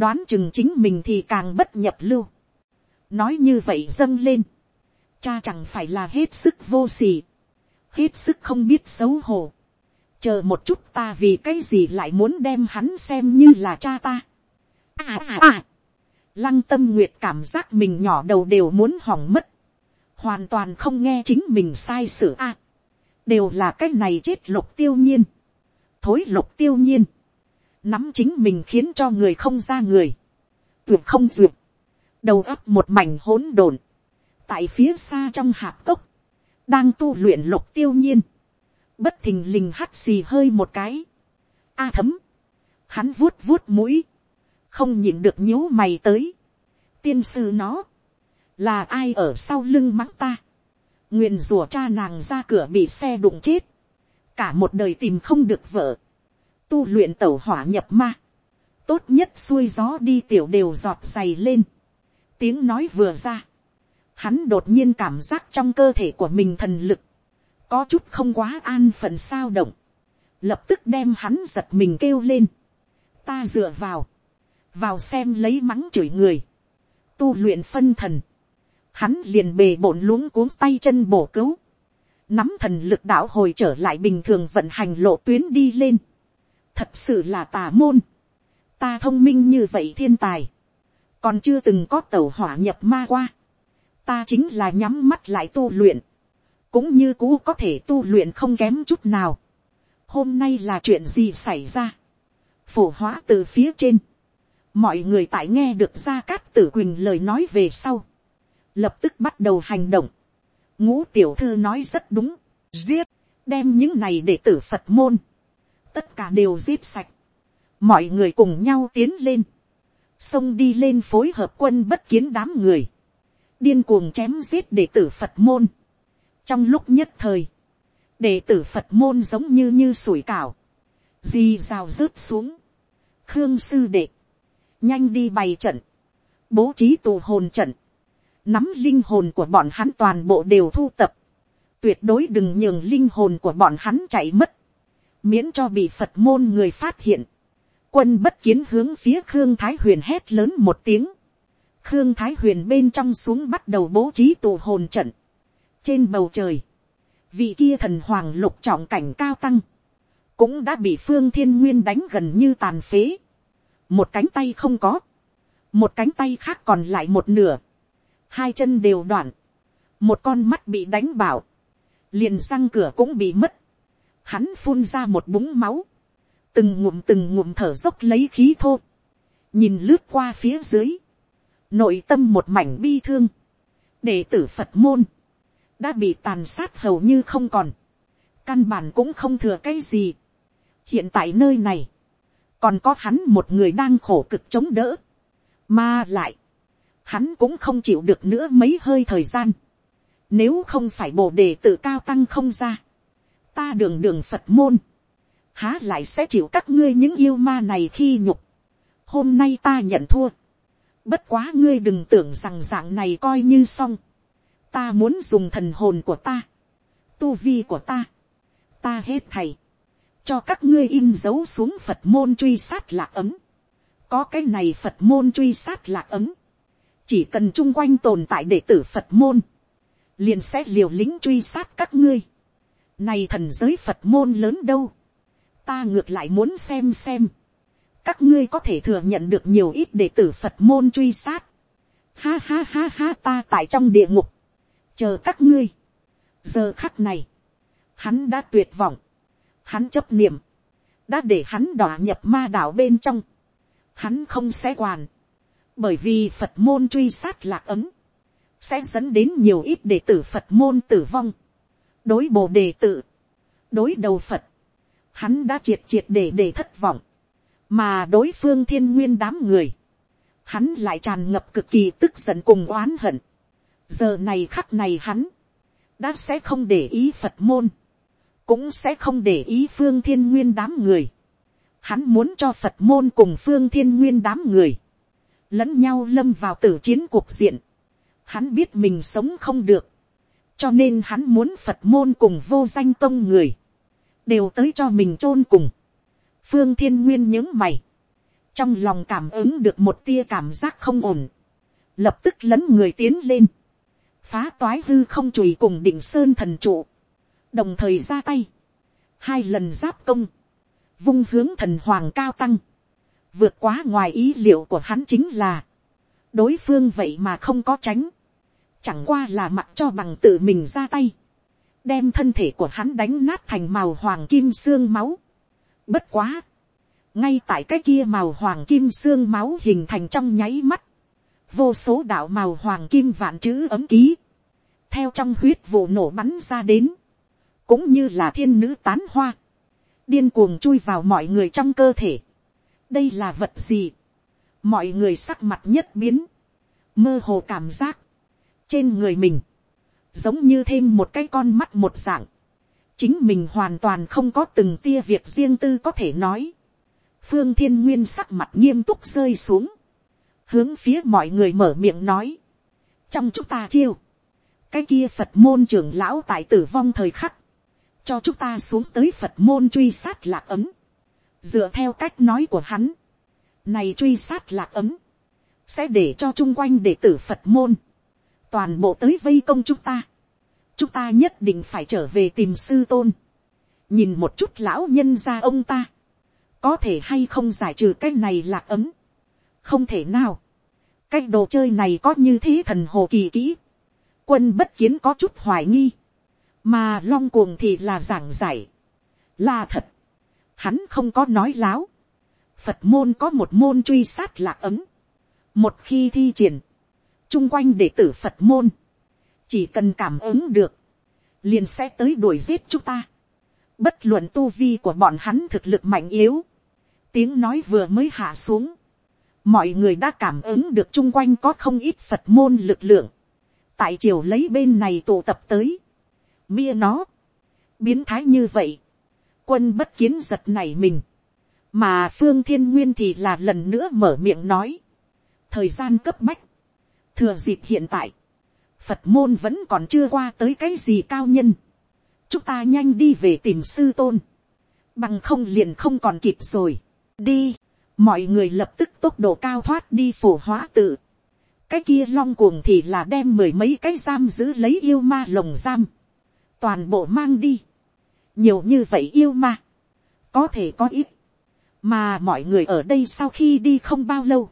đoán chừng chính mình thì càng bất nhập lưu, nói như vậy dâng lên, cha chẳng phải là hết sức vô s ỉ hết sức không biết xấu hổ, chờ một chút ta vì cái gì lại muốn đem hắn xem như là cha ta. À à à, lăng tâm nguyệt cảm giác mình nhỏ đầu đều muốn hỏng mất, hoàn toàn không nghe chính mình sai sự a, đều là cái này chết lục tiêu nhiên, thối lục tiêu nhiên, nắm chính mình khiến cho người không ra người, tuyệt không duyệt, đầu óc một mảnh hỗn độn, tại phía xa trong hạp cốc, đang tu luyện lục tiêu nhiên, bất thình lình hắt xì hơi một cái, a thấm, hắn vuốt vuốt mũi, không nhịn được nhíu mày tới, tiên sư nó, là ai ở sau lưng mắng ta, nguyện rủa cha nàng ra cửa bị xe đụng chết, cả một đời tìm không được vợ, tu luyện tẩu hỏa nhập ma, tốt nhất xuôi gió đi tiểu đều giọt dày lên, tiếng nói vừa ra, hắn đột nhiên cảm giác trong cơ thể của mình thần lực, có chút không quá an phận sao động, lập tức đem hắn giật mình kêu lên, ta dựa vào, vào xem lấy mắng chửi người, tu luyện phân thần, hắn liền bề bổn luống cuống tay chân bổ cứu, nắm thần lực đạo hồi trở lại bình thường vận hành lộ tuyến đi lên, thật sự là tà môn, ta thông minh như vậy thiên tài, còn chưa từng có tàu hỏa nhập ma qua, ta chính là nhắm mắt lại tu luyện, cũng như cũ có thể tu luyện không kém chút nào. hôm nay là chuyện gì xảy ra, phổ hóa từ phía trên, mọi người tại nghe được gia cát tử quỳnh lời nói về sau, lập tức bắt đầu hành động. ngũ tiểu thư nói rất đúng, giết, đem những này để tử phật môn, tất cả đều giết sạch, mọi người cùng nhau tiến lên, xông đi lên phối hợp quân bất kiến đám người, điên cuồng chém giết đệ tử phật môn, trong lúc nhất thời, đệ tử phật môn giống như như sủi cảo, di rào rớt xuống, khương sư đệ, nhanh đi bày trận, bố trí tù hồn trận, nắm linh hồn của bọn hắn toàn bộ đều thu tập, tuyệt đối đừng nhường linh hồn của bọn hắn chạy mất, miễn cho bị phật môn người phát hiện, quân bất kiến hướng phía khương thái huyền hét lớn một tiếng, khương thái huyền bên trong xuống bắt đầu bố trí tù hồn trận, trên bầu trời, vị kia thần hoàng lục trọng cảnh cao tăng, cũng đã bị phương thiên nguyên đánh gần như tàn phế. một cánh tay không có, một cánh tay khác còn lại một nửa, hai chân đều đoạn, một con mắt bị đánh bảo, liền răng cửa cũng bị mất, hắn phun ra một búng máu, từng ngụm từng ngụm thở dốc lấy khí thô, nhìn lướt qua phía dưới, nội tâm một mảnh bi thương, đệ tử phật môn, đã bị tàn sát hầu như không còn, căn bản cũng không thừa cái gì. hiện tại nơi này, còn có hắn một người đang khổ cực chống đỡ, Mà lại, hắn cũng không chịu được nữa mấy hơi thời gian. Nếu không phải bồ đề tự cao tăng không ra, ta đường đường Phật môn, há lại sẽ chịu các ngươi những yêu ma này khi nhục. Hôm nay ta nhận thua. Bất quá ngươi đừng tưởng rằng dạng này coi như xong. Ta muốn dùng thần hồn của ta, tu vi của ta, ta hết thầy, cho các ngươi in dấu xuống Phật môn truy sát lạc ấm. Có cái này Phật môn truy sát lạc ấm. Chỉ cần chung quanh tồn tại đệ tử Phật môn, liền sẽ liều lĩnh truy sát các ngươi. Này thần giới Phật môn lớn đâu? Ta ngược lại muốn xem xem. Các ngươi có thể thừa nhận được nhiều ít đệ tử Phật môn truy sát. Ha ha ha ha ta tại trong địa ngục. Chờ các ngươi. Giờ khắc này. Hắn đã tuyệt vọng. Hắn chấp niệm. Đã để hắn đỏ nhập ma đảo bên trong. Hắn không sẽ hoàn, Bởi vì Phật môn truy sát lạc ấm. Sẽ dẫn đến nhiều ít đệ tử Phật môn tử vong. Đối bồ đề tự. Đối đầu Phật hắn đã triệt triệt để để thất vọng, mà đối phương thiên nguyên đám người, hắn lại tràn ngập cực kỳ tức giận cùng oán hận. giờ này khắc này hắn, đã sẽ không để ý phật môn, cũng sẽ không để ý phương thiên nguyên đám người. hắn muốn cho phật môn cùng phương thiên nguyên đám người, lẫn nhau lâm vào tử chiến cuộc diện. hắn biết mình sống không được, cho nên hắn muốn phật môn cùng vô danh tông người, đều tới cho mình chôn cùng. phương thiên nguyên những mày, trong lòng cảm ứng được một tia cảm giác không ổn, lập tức lấn người tiến lên, phá toái hư không chùi cùng đỉnh sơn thần trụ, đồng thời ra tay, hai lần giáp công, vung hướng thần hoàng cao tăng, vượt quá ngoài ý liệu của hắn chính là, đối phương vậy mà không có tránh, chẳng qua là mặc cho bằng tự mình ra tay, đem thân thể của hắn đánh nát thành màu hoàng kim xương máu. Bất quá, ngay tại cái kia màu hoàng kim xương máu hình thành trong nháy mắt, vô số đạo màu hoàng kim vạn chữ ấm ký, theo trong huyết vụ nổ bắn ra đến, cũng như là thiên nữ tán hoa, điên cuồng chui vào mọi người trong cơ thể. đây là vật gì, mọi người sắc mặt nhất biến, mơ hồ cảm giác, trên người mình, giống như thêm một cái con mắt một dạng, chính mình hoàn toàn không có từng tia việc riêng tư có thể nói. phương thiên nguyên sắc mặt nghiêm túc rơi xuống, hướng phía mọi người mở miệng nói, trong chúng ta chiêu, cái kia phật môn trưởng lão tại tử vong thời khắc, cho chúng ta xuống tới phật môn truy sát lạc ấm, dựa theo cách nói của hắn, này truy sát lạc ấm, sẽ để cho chung quanh đệ tử phật môn, toàn bộ tới vây công chúng ta. chúng ta nhất định phải trở về tìm sư tôn. nhìn một chút lão nhân ra ông ta. có thể hay không giải trừ cái này lạc ấm. không thể nào. cái đồ chơi này có như thế thần hồ kỳ kỹ. quân bất kiến có chút hoài nghi. mà long cuồng thì là giảng giải. là thật. hắn không có nói láo. phật môn có một môn truy sát lạc ấm. một khi thi triển chung quanh đệ tử phật môn, chỉ cần cảm ứng được, liền sẽ tới đuổi giết chúng ta. bất luận tu vi của bọn hắn thực lực mạnh yếu, tiếng nói vừa mới hạ xuống, mọi người đã cảm ứng được chung quanh có không ít phật môn lực lượng, tại triều lấy bên này tụ tập tới, mia nó, biến thái như vậy, quân bất kiến giật này mình, mà phương thiên nguyên thì là lần nữa mở miệng nói, thời gian cấp bách, thừa dịp hiện tại, phật môn vẫn còn chưa qua tới cái gì cao nhân, chúng ta nhanh đi về tìm sư tôn, bằng không liền không còn kịp rồi, đi, mọi người lập tức tốc độ cao thoát đi phổ hóa tự, cái kia long cuồng thì là đem mười mấy cái giam giữ lấy yêu ma lồng giam, toàn bộ mang đi, nhiều như vậy yêu ma, có thể có ít, mà mọi người ở đây sau khi đi không bao lâu,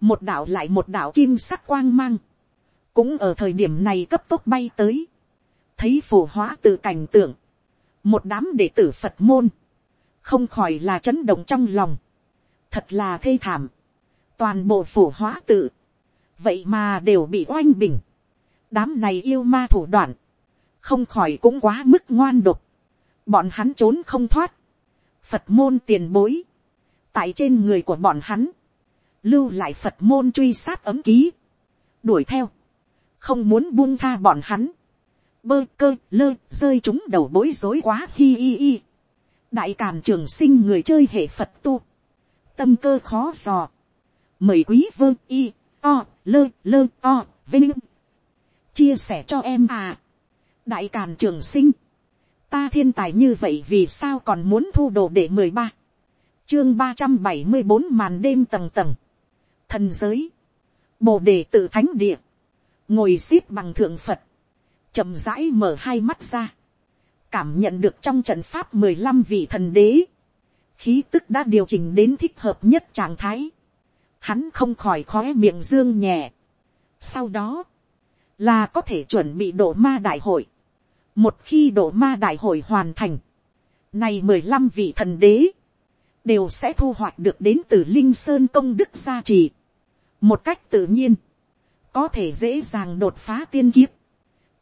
một đạo lại một đạo kim sắc quang mang, cũng ở thời điểm này cấp tốc bay tới, thấy phổ hóa từ cảnh tượng, một đám đệ tử phật môn, không khỏi là chấn động trong lòng, thật là thê thảm, toàn bộ phổ hóa tự, vậy mà đều bị oanh bình, đám này yêu ma thủ đoạn, không khỏi cũng quá mức ngoan độc, bọn hắn trốn không thoát, phật môn tiền bối, tại trên người của bọn hắn, lưu lại phật môn truy sát ấm ký, đuổi theo, không muốn buông tha bọn hắn, bơ cơ lơ rơi chúng đầu bối rối quá hi hi hi. đại càn trường sinh người chơi hệ phật tu, tâm cơ khó dò, mời quý vơ y o lơ lơ o vinh. Chia sẻ cho em à. đại càn trường sinh, ta thiên tài như vậy vì sao còn muốn thu đồ để mười ba, chương ba trăm bảy mươi bốn màn đêm tầng tầng, thần giới, bồ đề tự thánh địa, ngồi x ế p bằng thượng phật, chậm rãi mở hai mắt ra, cảm nhận được trong trận pháp mười lăm vị thần đế, khí tức đã điều chỉnh đến thích hợp nhất trạng thái, hắn không khỏi khó miệng dương nhẹ. Sau đó, là có thể chuẩn bị độ ma đại hội. Một khi độ ma đại hội hoàn thành, này mười lăm vị thần đế, đều sẽ thu hoạch được đến từ Linh Sơn công đức gia trì. Một cách tự nhiên, có thể dễ dàng đột phá tiên kiếp,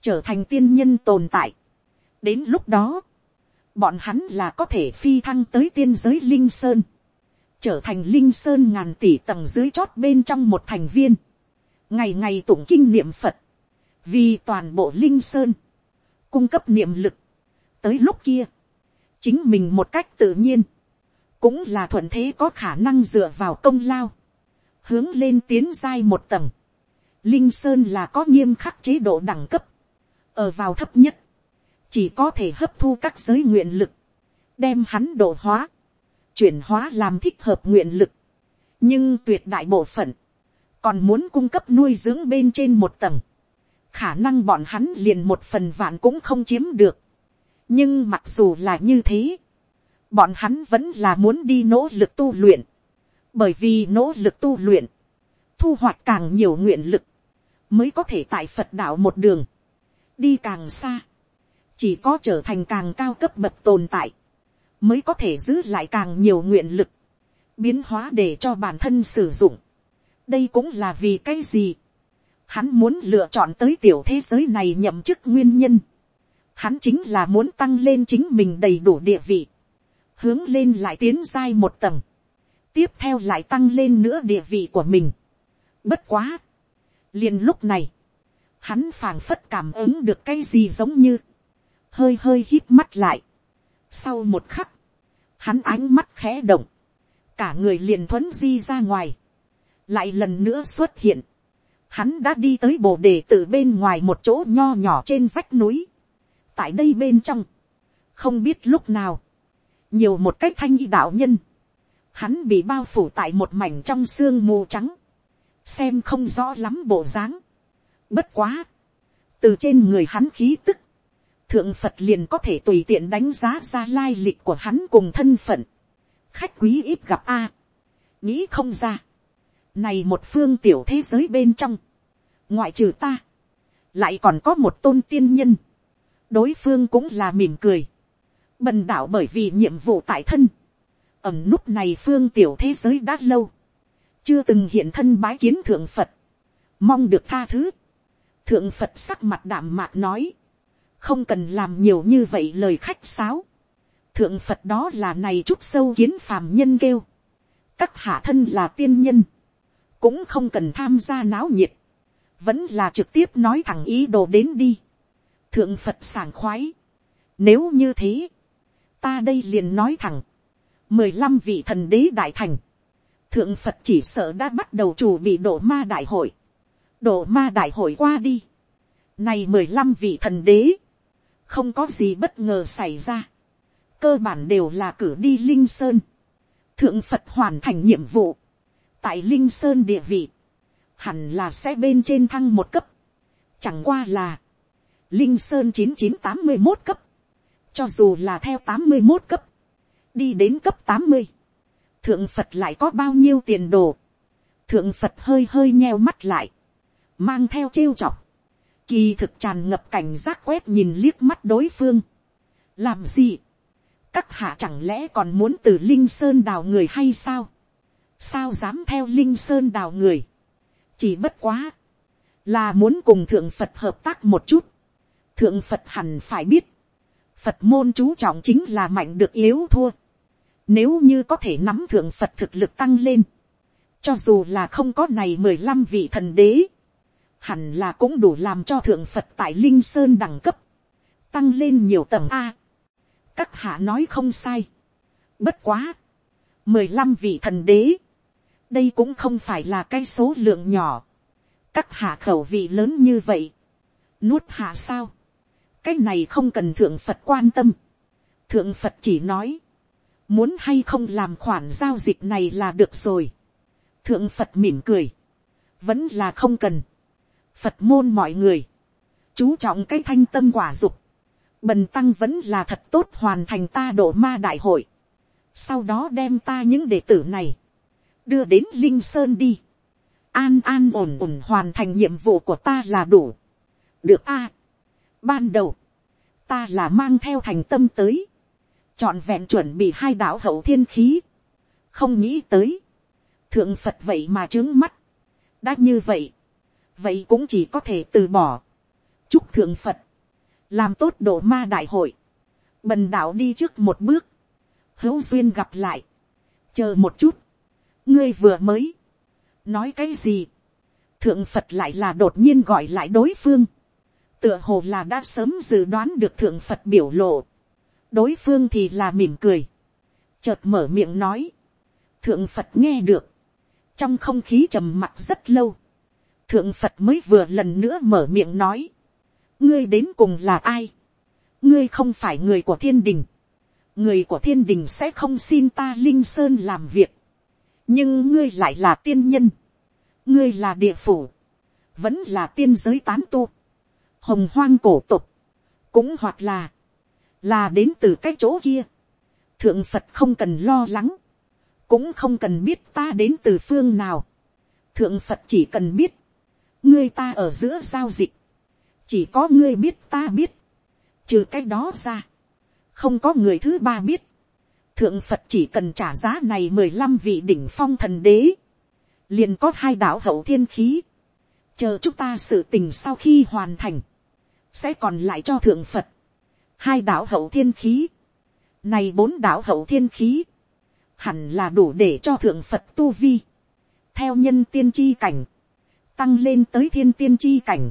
trở thành tiên nhân tồn tại. Đến lúc đó, bọn hắn là có thể phi thăng tới tiên giới Linh Sơn. Trở thành linh sơn ngàn tỷ tầng dưới chót bên trong một thành viên, ngày ngày tụng kinh niệm phật, vì toàn bộ linh sơn, cung cấp niệm lực, tới lúc kia, chính mình một cách tự nhiên, cũng là thuận thế có khả năng dựa vào công lao, hướng lên tiến giai một tầng, linh sơn là có nghiêm khắc chế độ đẳng cấp, ở vào thấp nhất, chỉ có thể hấp thu các giới nguyện lực, đem hắn độ hóa, chuyển hóa làm thích hợp nguyện lực. nhưng tuyệt đại bộ phận, còn muốn cung cấp nuôi dưỡng bên trên một tầng. khả năng bọn hắn liền một phần vạn cũng không chiếm được. nhưng mặc dù là như thế, bọn hắn vẫn là muốn đi nỗ lực tu luyện bởi vì nỗ lực tu luyện, thu hoạch càng nhiều nguyện lực, mới có thể tại phật đạo một đường, đi càng xa, chỉ có trở thành càng cao cấp bậc tồn tại, mới có thể giữ lại càng nhiều nguyện lực, biến hóa để cho bản thân sử dụng. đây cũng là vì cái gì. hắn muốn lựa chọn tới tiểu thế giới này nhậm chức nguyên nhân. hắn chính là muốn tăng lên chính mình đầy đủ địa vị, hướng lên lại tiến giai một tầng, tiếp theo lại tăng lên nữa địa vị của mình. bất quá, liền lúc này, hắn phảng phất cảm ứng được cái gì giống như, hơi hơi hít mắt lại, sau một khắc, hắn ánh mắt khẽ động, cả người liền thuấn di ra ngoài, lại lần nữa xuất hiện, hắn đã đi tới bồ đề từ bên ngoài một chỗ nho nhỏ trên vách núi, tại đây bên trong, không biết lúc nào, nhiều một cách thanh y đạo nhân, hắn bị bao phủ tại một mảnh trong sương mù trắng, xem không rõ lắm bộ dáng, bất quá, từ trên người hắn khí tức, thượng phật liền có thể tùy tiện đánh giá ra lai lịch của hắn cùng thân phận. khách quý ít gặp a. nghĩ không ra. này một phương tiểu thế giới bên trong. ngoại trừ ta. lại còn có một tôn tiên nhân. đối phương cũng là mỉm cười. bần đạo bởi vì nhiệm vụ tại thân ẩm nút này phương tiểu thế giới đã lâu. chưa từng hiện thân bái kiến thượng phật. mong được tha thứ. thượng phật sắc mặt đạm mạc nói không cần làm nhiều như vậy lời khách sáo. thượng phật đó là này chút sâu kiến phàm nhân kêu. các hạ thân là tiên nhân, cũng không cần tham gia náo nhiệt, vẫn là trực tiếp nói thẳng ý đồ đến đi. thượng phật sảng khoái. nếu như thế, ta đây liền nói thẳng, mười lăm vị thần đế đại thành, thượng phật chỉ sợ đã bắt đầu chủ bị độ ma đại hội, độ ma đại hội qua đi, này mười lăm vị thần đế, không có gì bất ngờ xảy ra, cơ bản đều là cử đi linh sơn, thượng phật hoàn thành nhiệm vụ, tại linh sơn địa vị, hẳn là sẽ bên trên thăng một cấp, chẳng qua là, linh sơn chín chín tám mươi một cấp, cho dù là theo tám mươi một cấp, đi đến cấp tám mươi, thượng phật lại có bao nhiêu tiền đồ, thượng phật hơi hơi nheo mắt lại, mang theo trêu chọc, kỳ thực tràn ngập cảnh giác quét nhìn liếc mắt đối phương. làm gì, các hạ chẳng lẽ còn muốn từ linh sơn đào người hay sao, sao dám theo linh sơn đào người, chỉ bất quá, là muốn cùng thượng phật hợp tác một chút, thượng phật hẳn phải biết, phật môn chú trọng chính là mạnh được yếu thua, nếu như có thể nắm thượng phật thực lực tăng lên, cho dù là không có này mười lăm vị thần đế, hẳn là cũng đủ làm cho thượng phật tại linh sơn đẳng cấp, tăng lên nhiều tầng a. các hạ nói không sai. bất quá, mười lăm vị thần đế, đây cũng không phải là cái số lượng nhỏ. các hạ khẩu vị lớn như vậy, nuốt hạ sao, cái này không cần thượng phật quan tâm. thượng phật chỉ nói, muốn hay không làm khoản giao dịch này là được rồi. thượng phật mỉm cười, vẫn là không cần. phật môn mọi người, chú trọng cái thanh tâm quả dục, bần tăng vẫn là thật tốt hoàn thành ta độ ma đại hội. sau đó đem ta những đệ tử này, đưa đến linh sơn đi. an an ổn ổn hoàn thành nhiệm vụ của ta là đủ. được a. ban đầu, ta là mang theo thành tâm tới, trọn vẹn chuẩn bị hai đạo hậu thiên khí, không nghĩ tới, thượng phật vậy mà trướng mắt, đã như vậy, vậy cũng chỉ có thể từ bỏ, chúc thượng phật, làm tốt độ ma đại hội, bần đạo đi trước một bước, hữu duyên gặp lại, chờ một chút, ngươi vừa mới, nói cái gì, thượng phật lại là đột nhiên gọi lại đối phương, tựa hồ là đã sớm dự đoán được thượng phật biểu lộ, đối phương thì là mỉm cười, chợt mở miệng nói, thượng phật nghe được, trong không khí trầm mặc rất lâu, thượng phật mới vừa lần nữa mở miệng nói, ngươi đến cùng là ai, ngươi không phải người của thiên đình, người của thiên đình sẽ không xin ta linh sơn làm việc, nhưng ngươi lại là tiên nhân, ngươi là địa phủ, vẫn là tiên giới tán tu, hồng hoang cổ tục, cũng hoặc là, là đến từ cái chỗ kia, thượng phật không cần lo lắng, cũng không cần biết ta đến từ phương nào, thượng phật chỉ cần biết, ngươi ta ở giữa giao dịch, chỉ có ngươi biết ta biết, trừ cái đó ra, không có người thứ ba biết, thượng phật chỉ cần trả giá này mười lăm vị đỉnh phong thần đế, liền có hai đạo hậu thiên khí, chờ chúng ta sự tình sau khi hoàn thành, sẽ còn lại cho thượng phật, hai đạo hậu thiên khí, này bốn đạo hậu thiên khí, hẳn là đủ để cho thượng phật tu vi, theo nhân tiên tri cảnh, tăng lên tới thiên tiên tri cảnh,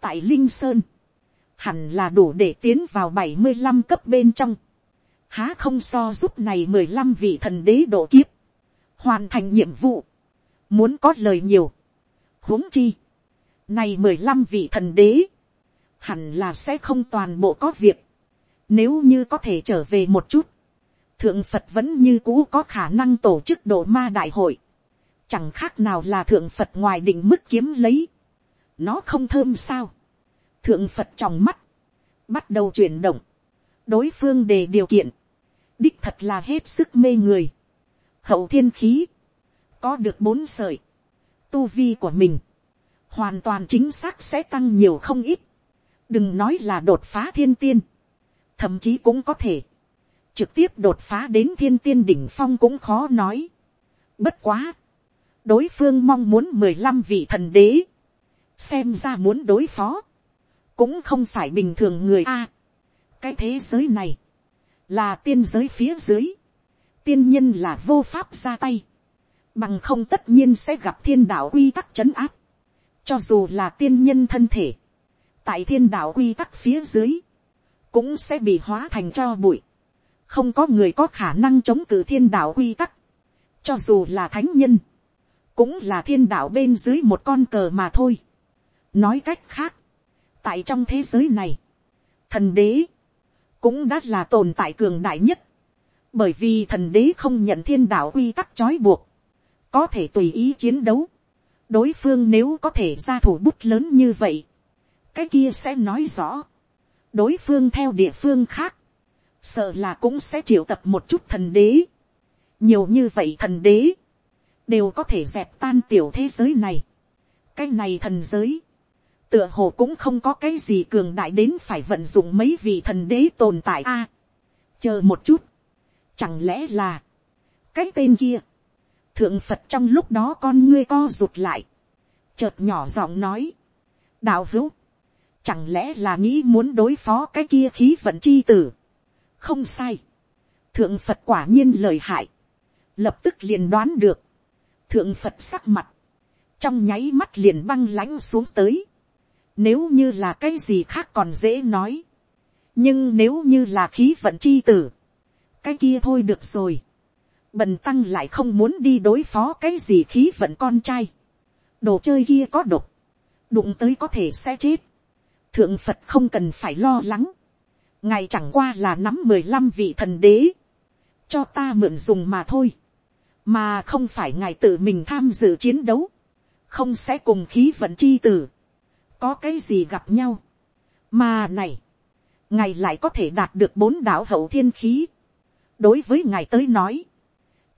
tại linh sơn, hẳn là đủ để tiến vào bảy mươi 75 cấp bên trong, há không so giúp này mười lăm vị thần đế độ kiếp, hoàn thành nhiệm vụ, muốn có lời nhiều, huống chi, này mười lăm vị thần đế, hẳn là sẽ không toàn bộ có việc, nếu như có thể trở về một chút, thượng phật vẫn như cũ có khả năng tổ chức độ ma đại hội, chẳng khác nào là thượng phật ngoài định mức kiếm lấy, nó không thơm sao, thượng phật trong mắt, bắt đầu chuyển động, đối phương đề điều kiện, đích thật là hết sức mê người, hậu thiên khí, có được bốn sợi, tu vi của mình, hoàn toàn chính xác sẽ tăng nhiều không ít, đừng nói là đột phá thiên tiên, thậm chí cũng có thể, trực tiếp đột phá đến thiên tiên đỉnh phong cũng khó nói. Bất quá, đối phương mong muốn mười lăm vị thần đế, xem ra muốn đối phó, cũng không phải bình thường người a. cái thế giới này, là tiên giới phía dưới, tiên nhân là vô pháp ra tay, bằng không tất nhiên sẽ gặp thiên đạo quy tắc c áp, cho dù là tiên nhân thân thể, tại thiên đạo quy tắc phía dưới, cũng sẽ bị hóa thành cho bụi, không có người có khả năng chống cự thiên đạo quy tắc, cho dù là thánh nhân, cũng là thiên đạo bên dưới một con cờ mà thôi. nói cách khác, tại trong thế giới này, thần đế cũng đã là tồn tại cường đại nhất, bởi vì thần đế không nhận thiên đạo quy tắc trói buộc, có thể tùy ý chiến đấu, đối phương nếu có thể ra thủ bút lớn như vậy, cái kia sẽ nói rõ, đối phương theo địa phương khác, sợ là cũng sẽ triệu tập một chút thần đế, nhiều như vậy thần đế, đều có thể dẹp tan tiểu thế giới này. cái này thần giới, tựa hồ cũng không có cái gì cường đại đến phải vận dụng mấy vị thần đế tồn tại a. chờ một chút, chẳng lẽ là, cái tên kia, thượng phật trong lúc đó con ngươi co rụt lại, chợt nhỏ giọng nói, đạo hữu, chẳng lẽ là nghĩ muốn đối phó cái kia khí vận chi tử, không sai, thượng phật quả nhiên lời hại, lập tức liền đoán được, thượng phật sắc mặt, trong nháy mắt liền băng lãnh xuống tới, nếu như là cái gì khác còn dễ nói, nhưng nếu như là khí vận chi tử, cái kia thôi được rồi, bần tăng lại không muốn đi đối phó cái gì khí vận con trai, đồ chơi kia có độc, đụng tới có thể sẽ chết, thượng phật không cần phải lo lắng, ngài chẳng qua là nắm mười lăm vị thần đế, cho ta mượn dùng mà thôi, mà không phải ngài tự mình tham dự chiến đấu, không sẽ cùng khí vận chi tử, có cái gì gặp nhau, mà này, ngài lại có thể đạt được bốn đạo hậu thiên khí, đối với ngài tới nói,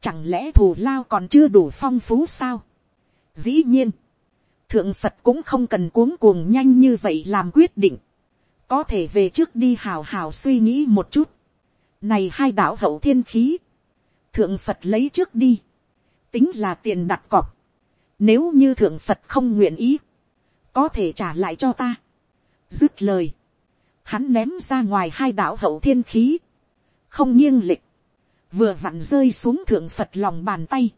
chẳng lẽ thù lao còn chưa đủ phong phú sao, dĩ nhiên, thượng phật cũng không cần cuống cuồng nhanh như vậy làm quyết định, có thể về trước đi hào hào suy nghĩ một chút, này hai đạo hậu thiên khí, thượng phật lấy trước đi, tính là tiền đặt cọc, nếu như thượng phật không nguyện ý, có thể trả lại cho ta. dứt lời, hắn ném ra ngoài hai đạo hậu thiên khí, không nghiêng lịch, vừa vặn rơi xuống thượng phật lòng bàn tay.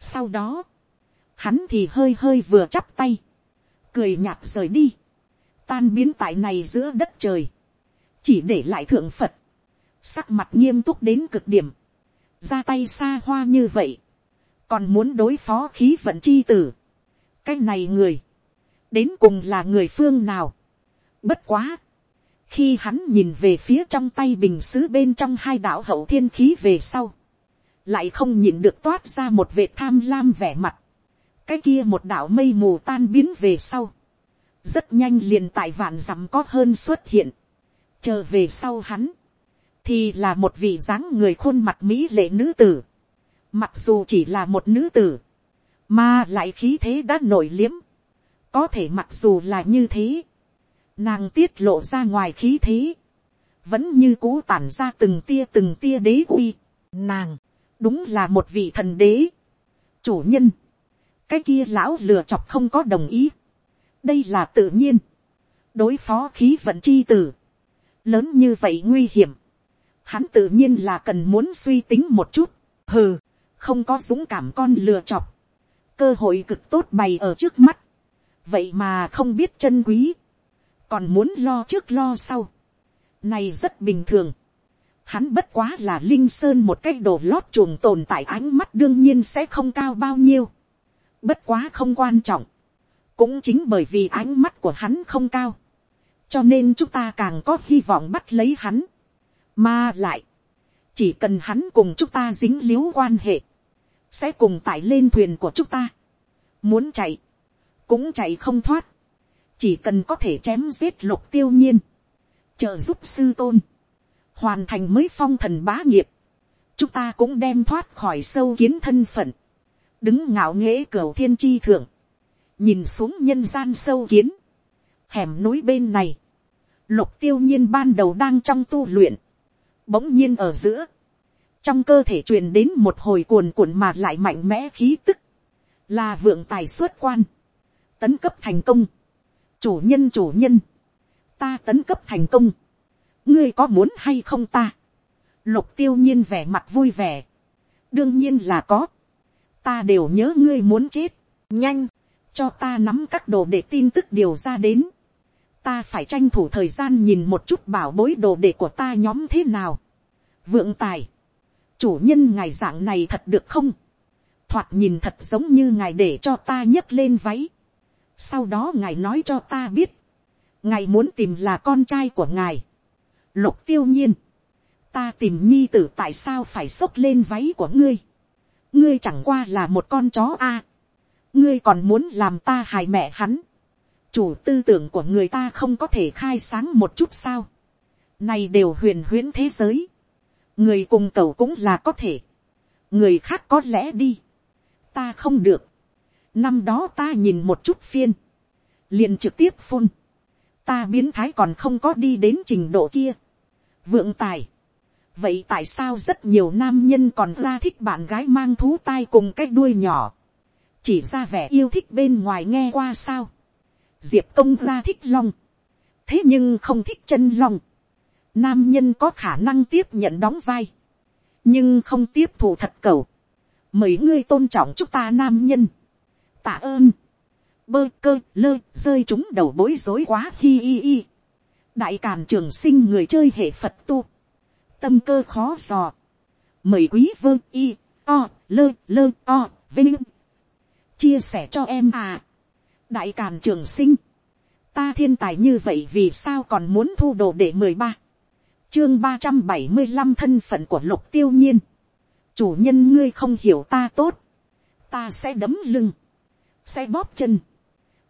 sau đó, hắn thì hơi hơi vừa chắp tay, cười nhạt rời đi, tan biến tại này giữa đất trời, chỉ để lại thượng phật, sắc mặt nghiêm túc đến cực điểm, ra tay xa hoa như vậy, còn muốn đối phó khí vận chi tử. cái này người, đến cùng là người phương nào. bất quá, khi hắn nhìn về phía trong tay bình xứ bên trong hai đạo hậu thiên khí về sau, lại không nhìn được toát ra một vệt tham lam vẻ mặt, cái kia một đạo mây mù tan biến về sau, rất nhanh liền tại vạn dặm có hơn xuất hiện, chờ về sau hắn, thì là một vị dáng người khuôn mặt mỹ lệ nữ tử, mặc dù chỉ là một nữ tử, mà lại khí thế đã nổi liếm, có thể mặc dù là như thế, nàng tiết lộ ra ngoài khí thế, vẫn như cũ tản ra từng tia từng tia đế uy, nàng, đúng là một vị thần đế, chủ nhân, cái kia lão lừa chọc không có đồng ý, đây là tự nhiên, đối phó khí vận chi tử, lớn như vậy nguy hiểm, hắn tự nhiên là cần muốn suy tính một chút, hừ, không có dũng cảm con lừa chọc, cơ hội cực tốt bày ở trước mắt, vậy mà không biết chân quý, còn muốn lo trước lo sau, này rất bình thường, hắn bất quá là linh sơn một cái đồ lót chuồng tồn tại ánh mắt đương nhiên sẽ không cao bao nhiêu, bất quá không quan trọng, cũng chính bởi vì ánh mắt của hắn không cao, cho nên chúng ta càng có hy vọng bắt lấy hắn, mà lại, chỉ cần hắn cùng chúng ta dính l i u quan hệ, sẽ cùng tải lên thuyền của chúng ta, muốn chạy, cũng chạy không thoát, chỉ cần có thể chém giết lục tiêu nhiên, trợ giúp sư tôn, hoàn thành mới phong thần bá nghiệp, chúng ta cũng đem thoát khỏi sâu kiến thân phận, đứng ngạo nghễ cửa thiên chi thượng, nhìn xuống nhân gian sâu kiến, hẻm núi bên này, lục tiêu nhiên ban đầu đang trong tu luyện, bỗng nhiên ở giữa, trong cơ thể truyền đến một hồi cuồn cuộn mà lại mạnh mẽ khí tức, là vượng tài xuất quan, tấn cấp thành công, chủ nhân chủ nhân, ta tấn cấp thành công, ngươi có muốn hay không ta, lục tiêu nhiên vẻ mặt vui vẻ, đương nhiên là có, ta đều nhớ ngươi muốn chết, nhanh, cho ta nắm các đồ để tin tức điều ra đến, ta phải tranh thủ thời gian nhìn một chút bảo bối đồ đệ của ta nhóm thế nào. vượng tài, chủ nhân ngài dạng này thật được không, thoạt nhìn thật giống như ngài để cho ta nhấc lên váy. sau đó ngài nói cho ta biết, ngài muốn tìm là con trai của ngài. lục tiêu nhiên, ta tìm nhi tử tại sao phải xốc lên váy của ngươi ngươi chẳng qua là một con chó a. À. ngươi còn muốn làm ta hài mẹ hắn chủ tư tưởng của người ta không có thể khai sáng một chút sao. Này đều huyền huyễn thế giới. Người cùng cầu cũng là có thể. Người khác có lẽ đi. Ta không được. Năm đó ta nhìn một chút phiên. liền trực tiếp phun. Ta biến thái còn không có đi đến trình độ kia. Vượng tài. Vậy tại sao rất nhiều nam nhân còn ra thích bạn gái mang thú tai cùng cái đuôi nhỏ. Chỉ ra vẻ yêu thích bên ngoài nghe qua sao? Diệp công ra thích long, thế nhưng không thích chân long, nam nhân có khả năng tiếp nhận đóng vai, nhưng không tiếp thụ thật cầu, mời ngươi tôn trọng chúng ta nam nhân, tạ ơn, bơ cơ lơ rơi chúng đầu bối rối quá hi hi hi, đại càn trường sinh người chơi hệ phật tu, tâm cơ khó dò, mời quý vương y, o, lơ lơ o, vinh, chia sẻ cho em à, đại càn trường sinh, ta thiên tài như vậy vì sao còn muốn thu đồ để mười ba, chương ba trăm bảy mươi năm thân phận của lục tiêu nhiên, chủ nhân ngươi không hiểu ta tốt, ta sẽ đấm lưng, sẽ bóp chân,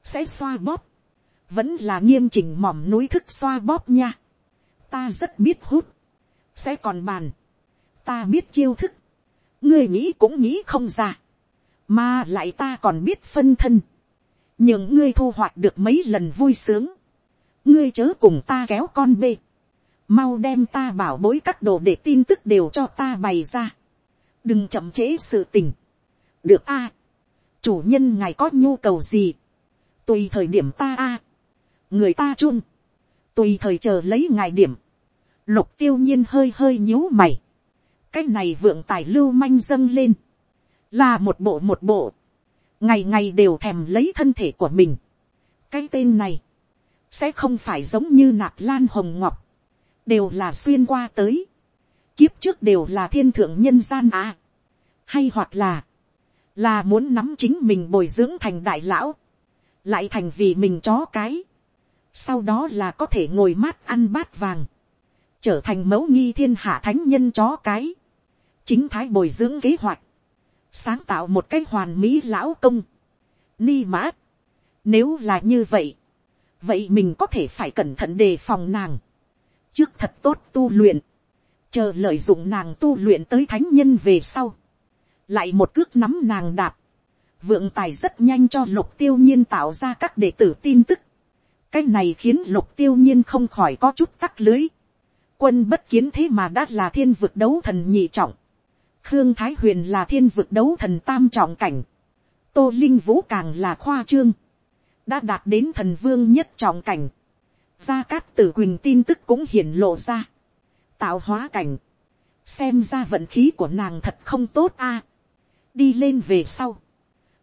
sẽ xoa bóp, vẫn là nghiêm chỉnh mỏm núi thức xoa bóp nha, ta rất biết hút, sẽ còn bàn, ta biết chiêu thức, ngươi nghĩ cũng nghĩ không ra, mà lại ta còn biết phân thân, những ngươi thu hoạch được mấy lần vui sướng, ngươi chớ cùng ta kéo con bê, mau đem ta bảo bối các đồ để tin tức đều cho ta bày ra, đừng chậm trễ sự tình, được a, chủ nhân ngài có nhu cầu gì, tùy thời điểm ta a, người ta chung, tùy thời chờ lấy ngài điểm, lục tiêu nhiên hơi hơi nhíu mày, cái này vượng tài lưu manh dâng lên, là một bộ một bộ, ngày ngày đều thèm lấy thân thể của mình. cái tên này, sẽ không phải giống như nạp lan hồng ngọc, đều là xuyên qua tới, kiếp trước đều là thiên thượng nhân gian à, hay hoặc là, là muốn nắm chính mình bồi dưỡng thành đại lão, lại thành vì mình chó cái, sau đó là có thể ngồi mát ăn bát vàng, trở thành mẫu nghi thiên hạ thánh nhân chó cái, chính thái bồi dưỡng kế hoạch, sáng tạo một cái hoàn mỹ lão công, ni mã. Nếu là như vậy, vậy mình có thể phải cẩn thận đề phòng nàng, trước thật tốt tu luyện, chờ lợi dụng nàng tu luyện tới thánh nhân về sau, lại một cước nắm nàng đạp, vượng tài rất nhanh cho lục tiêu nhiên tạo ra các đệ tử tin tức, cái này khiến lục tiêu nhiên không khỏi có chút tắc lưới, quân bất kiến thế mà đã là thiên vực đấu thần nhị trọng, khương thái huyền là thiên vực đấu thần tam trọng cảnh, tô linh vũ càng là khoa trương, đã đạt đến thần vương nhất trọng cảnh, gia cát tử quỳnh tin tức cũng hiển lộ ra, tạo hóa cảnh, xem ra vận khí của nàng thật không tốt a, đi lên về sau,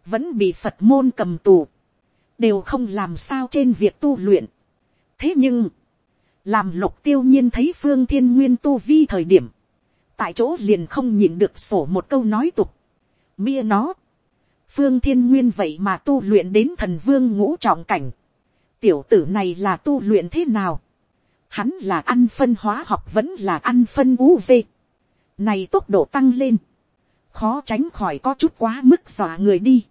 vẫn bị phật môn cầm tù, đều không làm sao trên việc tu luyện. thế nhưng, làm lục tiêu nhiên thấy phương thiên nguyên tu vi thời điểm, tại chỗ liền không nhìn được sổ một câu nói tục, mia nó, phương thiên nguyên vậy mà tu luyện đến thần vương ngũ trọng cảnh, tiểu tử này là tu luyện thế nào, hắn là ăn phân hóa học vẫn là ăn phân uv, này tốc độ tăng lên, khó tránh khỏi có chút quá mức dọa người đi,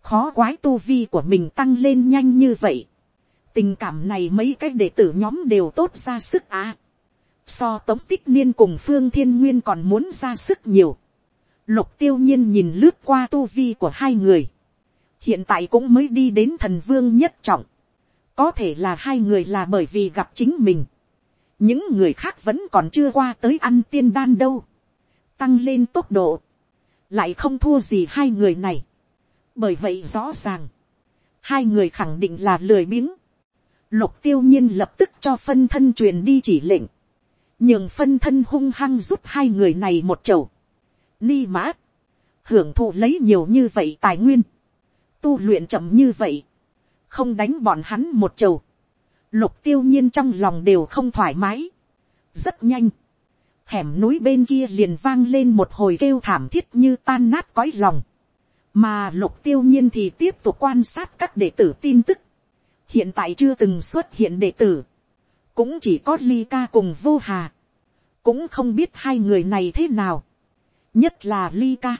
khó quái tu vi của mình tăng lên nhanh như vậy, tình cảm này mấy cái đệ tử nhóm đều tốt ra sức á, so tống tích niên cùng phương thiên nguyên còn muốn ra sức nhiều, Lục tiêu nhiên nhìn lướt qua tu vi của hai người. Hiện tại cũng mới đi đến thần vương nhất trọng. Có thể là hai người là bởi vì gặp chính mình. Những người khác vẫn còn chưa qua tới ăn tiên đan đâu. Tăng lên tốc độ. Lại không thua gì hai người này. Bởi vậy rõ ràng. Hai người khẳng định là lười biếng. Lục tiêu nhiên lập tức cho phân thân truyền đi chỉ lệnh. Nhưng phân thân hung hăng giúp hai người này một chầu. Ni mã, hưởng thụ lấy nhiều như vậy tài nguyên, tu luyện chậm như vậy, không đánh bọn hắn một chầu, lục tiêu nhiên trong lòng đều không thoải mái, rất nhanh, hẻm núi bên kia liền vang lên một hồi kêu thảm thiết như tan nát cõi lòng, mà lục tiêu nhiên thì tiếp tục quan sát các đệ tử tin tức, hiện tại chưa từng xuất hiện đệ tử, cũng chỉ có ly ca cùng vô hà, cũng không biết hai người này thế nào, nhất là ly ca,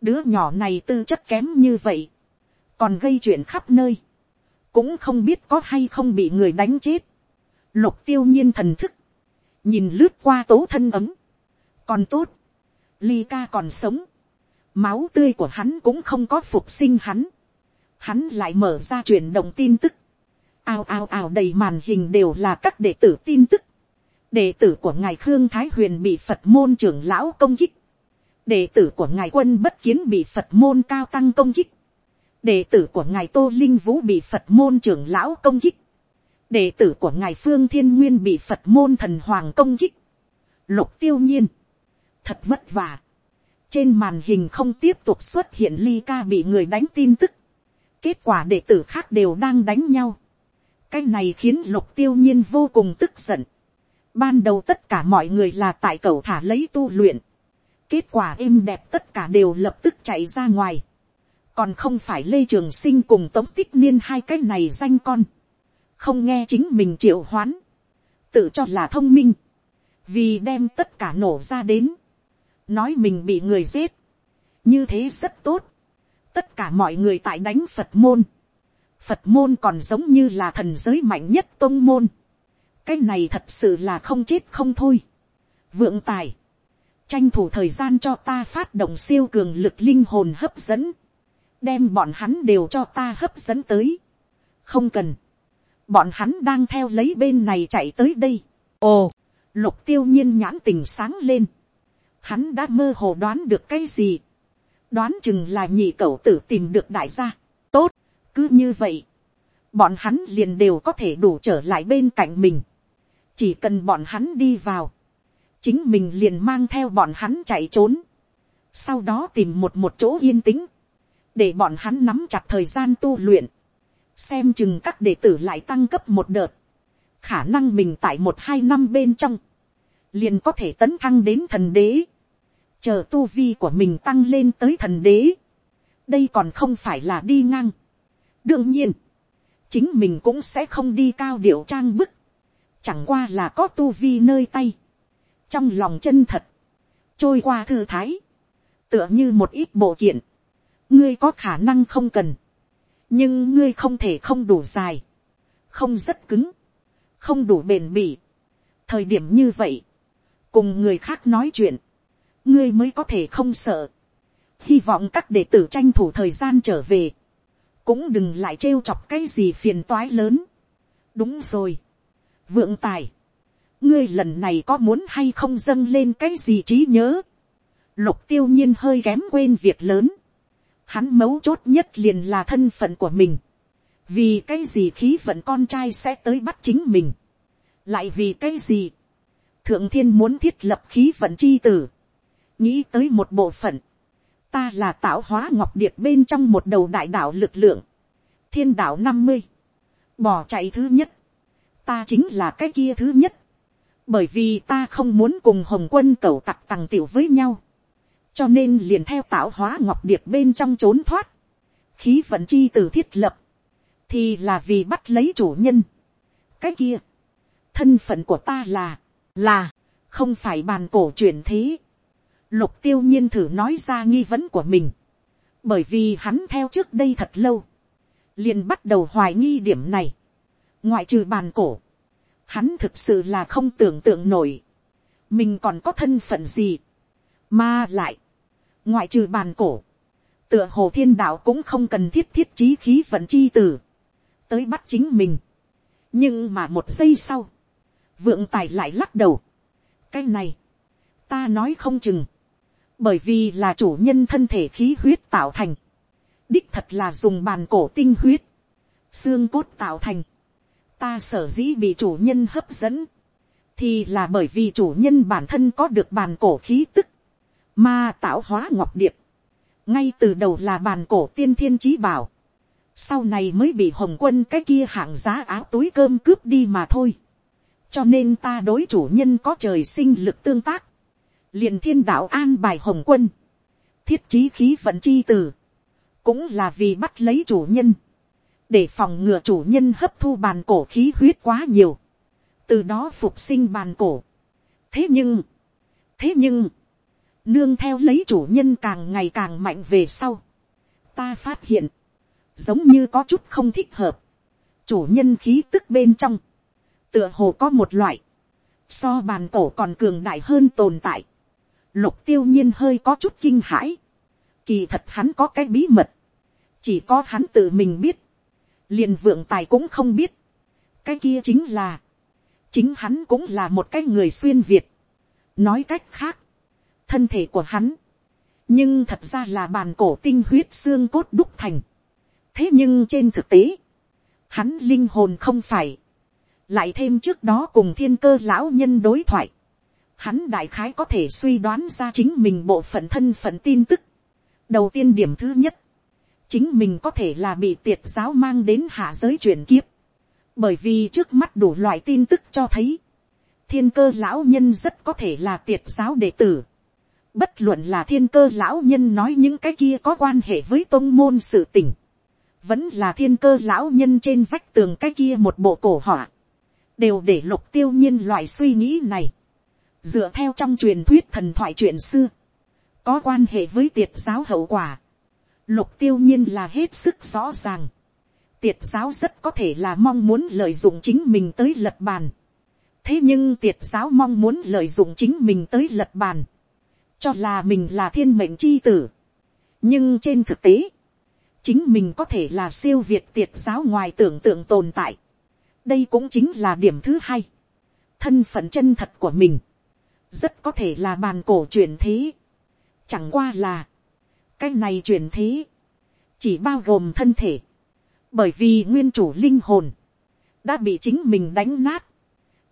đứa nhỏ này tư chất kém như vậy, còn gây chuyện khắp nơi, cũng không biết có hay không bị người đánh chết, lục tiêu nhiên thần thức, nhìn lướt qua tố thân ấm, còn tốt, ly ca còn sống, máu tươi của hắn cũng không có phục sinh hắn, hắn lại mở ra chuyển động tin tức, ào ào ào đầy màn hình đều là các đệ tử tin tức, đệ tử của ngài khương thái huyền bị phật môn trưởng lão công kích, đệ tử của ngài quân bất kiến bị phật môn cao tăng công kích, đệ tử của ngài tô linh vũ bị phật môn trưởng lão công kích, đệ tử của ngài phương thiên nguyên bị phật môn thần hoàng công kích, lục tiêu nhiên, thật vất vả, trên màn hình không tiếp tục xuất hiện ly ca bị người đánh tin tức, kết quả đệ tử khác đều đang đánh nhau, cái này khiến lục tiêu nhiên vô cùng tức giận, ban đầu tất cả mọi người là tại cầu thả lấy tu luyện, kết quả êm đẹp tất cả đều lập tức chạy ra ngoài, còn không phải lê trường sinh cùng tống tích niên hai cái này danh con, không nghe chính mình triệu hoán, tự cho là thông minh, vì đem tất cả nổ ra đến, nói mình bị người giết, như thế rất tốt, tất cả mọi người tại đánh phật môn, phật môn còn giống như là thần giới mạnh nhất tôn môn, cái này thật sự là không chết không thôi, vượng tài, tranh thủ thời gian cho ta phát động siêu cường lực linh hồn hấp dẫn, đem bọn hắn đều cho ta hấp dẫn tới, không cần, bọn hắn đang theo lấy bên này chạy tới đây, ồ, lục tiêu nhiên nhãn tình sáng lên, hắn đã mơ hồ đoán được cái gì, đoán chừng là nhị cậu tử tìm được đại gia, tốt, cứ như vậy, bọn hắn liền đều có thể đủ trở lại bên cạnh mình, chỉ cần bọn hắn đi vào, chính mình liền mang theo bọn hắn chạy trốn, sau đó tìm một một chỗ yên tĩnh, để bọn hắn nắm chặt thời gian tu luyện, xem chừng các đệ tử lại tăng cấp một đợt, khả năng mình tại một hai năm bên trong, liền có thể tấn thăng đến thần đế, chờ tu vi của mình tăng lên tới thần đế, đây còn không phải là đi ngang đương nhiên, chính mình cũng sẽ không đi cao điệu trang bức, chẳng qua là có tu vi nơi tay, trong lòng chân thật, trôi qua thư thái, tựa như một ít bộ kiện, ngươi có khả năng không cần, nhưng ngươi không thể không đủ dài, không rất cứng, không đủ bền bỉ. thời điểm như vậy, cùng người khác nói chuyện, ngươi mới có thể không sợ. hy vọng các đệ tử tranh thủ thời gian trở về, cũng đừng lại trêu chọc cái gì phiền toái lớn. đúng rồi, vượng tài, ngươi lần này có muốn hay không dâng lên cái gì trí nhớ. lục tiêu nhiên hơi kém quên việc lớn. hắn mấu chốt nhất liền là thân phận của mình. vì cái gì khí vận con trai sẽ tới bắt chính mình. lại vì cái gì. thượng thiên muốn thiết lập khí vận chi tử. nghĩ tới một bộ phận ta là tạo hóa ngọc điệp bên trong một đầu đại đạo lực lượng. thiên đạo năm mươi. bỏ chạy thứ nhất. ta chính là cái kia thứ nhất bởi vì ta không muốn cùng hồng quân cầu tặc tằng tiểu với nhau, cho nên liền theo tạo hóa ngọc điệp bên trong trốn thoát, khí vận chi từ thiết lập, thì là vì bắt lấy chủ nhân. cái kia, thân phận của ta là, là, không phải bàn cổ chuyển thế lục tiêu nhiên thử nói ra nghi vấn của mình, bởi vì hắn theo trước đây thật lâu, liền bắt đầu hoài nghi điểm này, ngoại trừ bàn cổ, hắn thực sự là không tưởng tượng nổi, mình còn có thân phận gì, mà lại, ngoại trừ bàn cổ, tựa hồ thiên đạo cũng không cần thiết thiết chí khí vận chi tử, tới bắt chính mình. nhưng mà một giây sau, vượng tài lại lắc đầu. cái này, ta nói không chừng, bởi vì là chủ nhân thân thể khí huyết tạo thành, đích thật là dùng bàn cổ tinh huyết, xương cốt tạo thành, ta sở dĩ bị chủ nhân hấp dẫn, thì là bởi vì chủ nhân bản thân có được bàn cổ khí tức, mà tạo hóa ngọc điệp, ngay từ đầu là bàn cổ tiên thiên trí bảo, sau này mới bị hồng quân cái kia hạng giá áo túi cơm cướp đi mà thôi. cho nên ta đối chủ nhân có trời sinh lực tương tác, liền thiên đạo an bài hồng quân, thiết trí khí vận chi từ, cũng là vì bắt lấy chủ nhân, để phòng ngừa chủ nhân hấp thu bàn cổ khí huyết quá nhiều, từ đó phục sinh bàn cổ. thế nhưng, thế nhưng, nương theo lấy chủ nhân càng ngày càng mạnh về sau, ta phát hiện, giống như có chút không thích hợp, chủ nhân khí tức bên trong, tựa hồ có một loại, so bàn cổ còn cường đại hơn tồn tại, lục tiêu nhiên hơi có chút kinh hãi, kỳ thật hắn có cái bí mật, chỉ có hắn tự mình biết, liền vượng tài cũng không biết, cái kia chính là, chính hắn cũng là một cái người xuyên việt, nói cách khác, thân thể của hắn, nhưng thật ra là bàn cổ tinh huyết xương cốt đúc thành, thế nhưng trên thực tế, hắn linh hồn không phải, lại thêm trước đó cùng thiên cơ lão nhân đối thoại, hắn đại khái có thể suy đoán ra chính mình bộ phận thân phận tin tức. đầu tiên điểm thứ nhất, chính mình có thể là bị tiệt giáo mang đến hạ giới chuyển kiếp. bởi vì trước mắt đủ loại tin tức cho thấy, thiên cơ lão nhân rất có thể là tiệt giáo đệ tử. bất luận là thiên cơ lão nhân nói những cái kia có quan hệ với tôn môn sự tình. vẫn là thiên cơ lão nhân trên vách tường cái kia một bộ cổ họa. đều để lục tiêu nhiên loại suy nghĩ này dựa theo trong truyền thuyết thần thoại chuyện xưa, có quan hệ với tiệt giáo hậu quả, lục tiêu nhiên là hết sức rõ ràng. tiệt giáo rất có thể là mong muốn lợi dụng chính mình tới lật bàn. thế nhưng tiệt giáo mong muốn lợi dụng chính mình tới lật bàn, cho là mình là thiên mệnh c h i tử. nhưng trên thực tế, chính mình có thể là siêu việt tiệt giáo ngoài tưởng tượng tồn tại. đây cũng chính là điểm thứ hai. thân phận chân thật của mình rất có thể là bàn cổ truyền thế. Chẳng qua là, cái này truyền thế, chỉ bao gồm thân thể, bởi vì nguyên chủ linh hồn, đã bị chính mình đánh nát,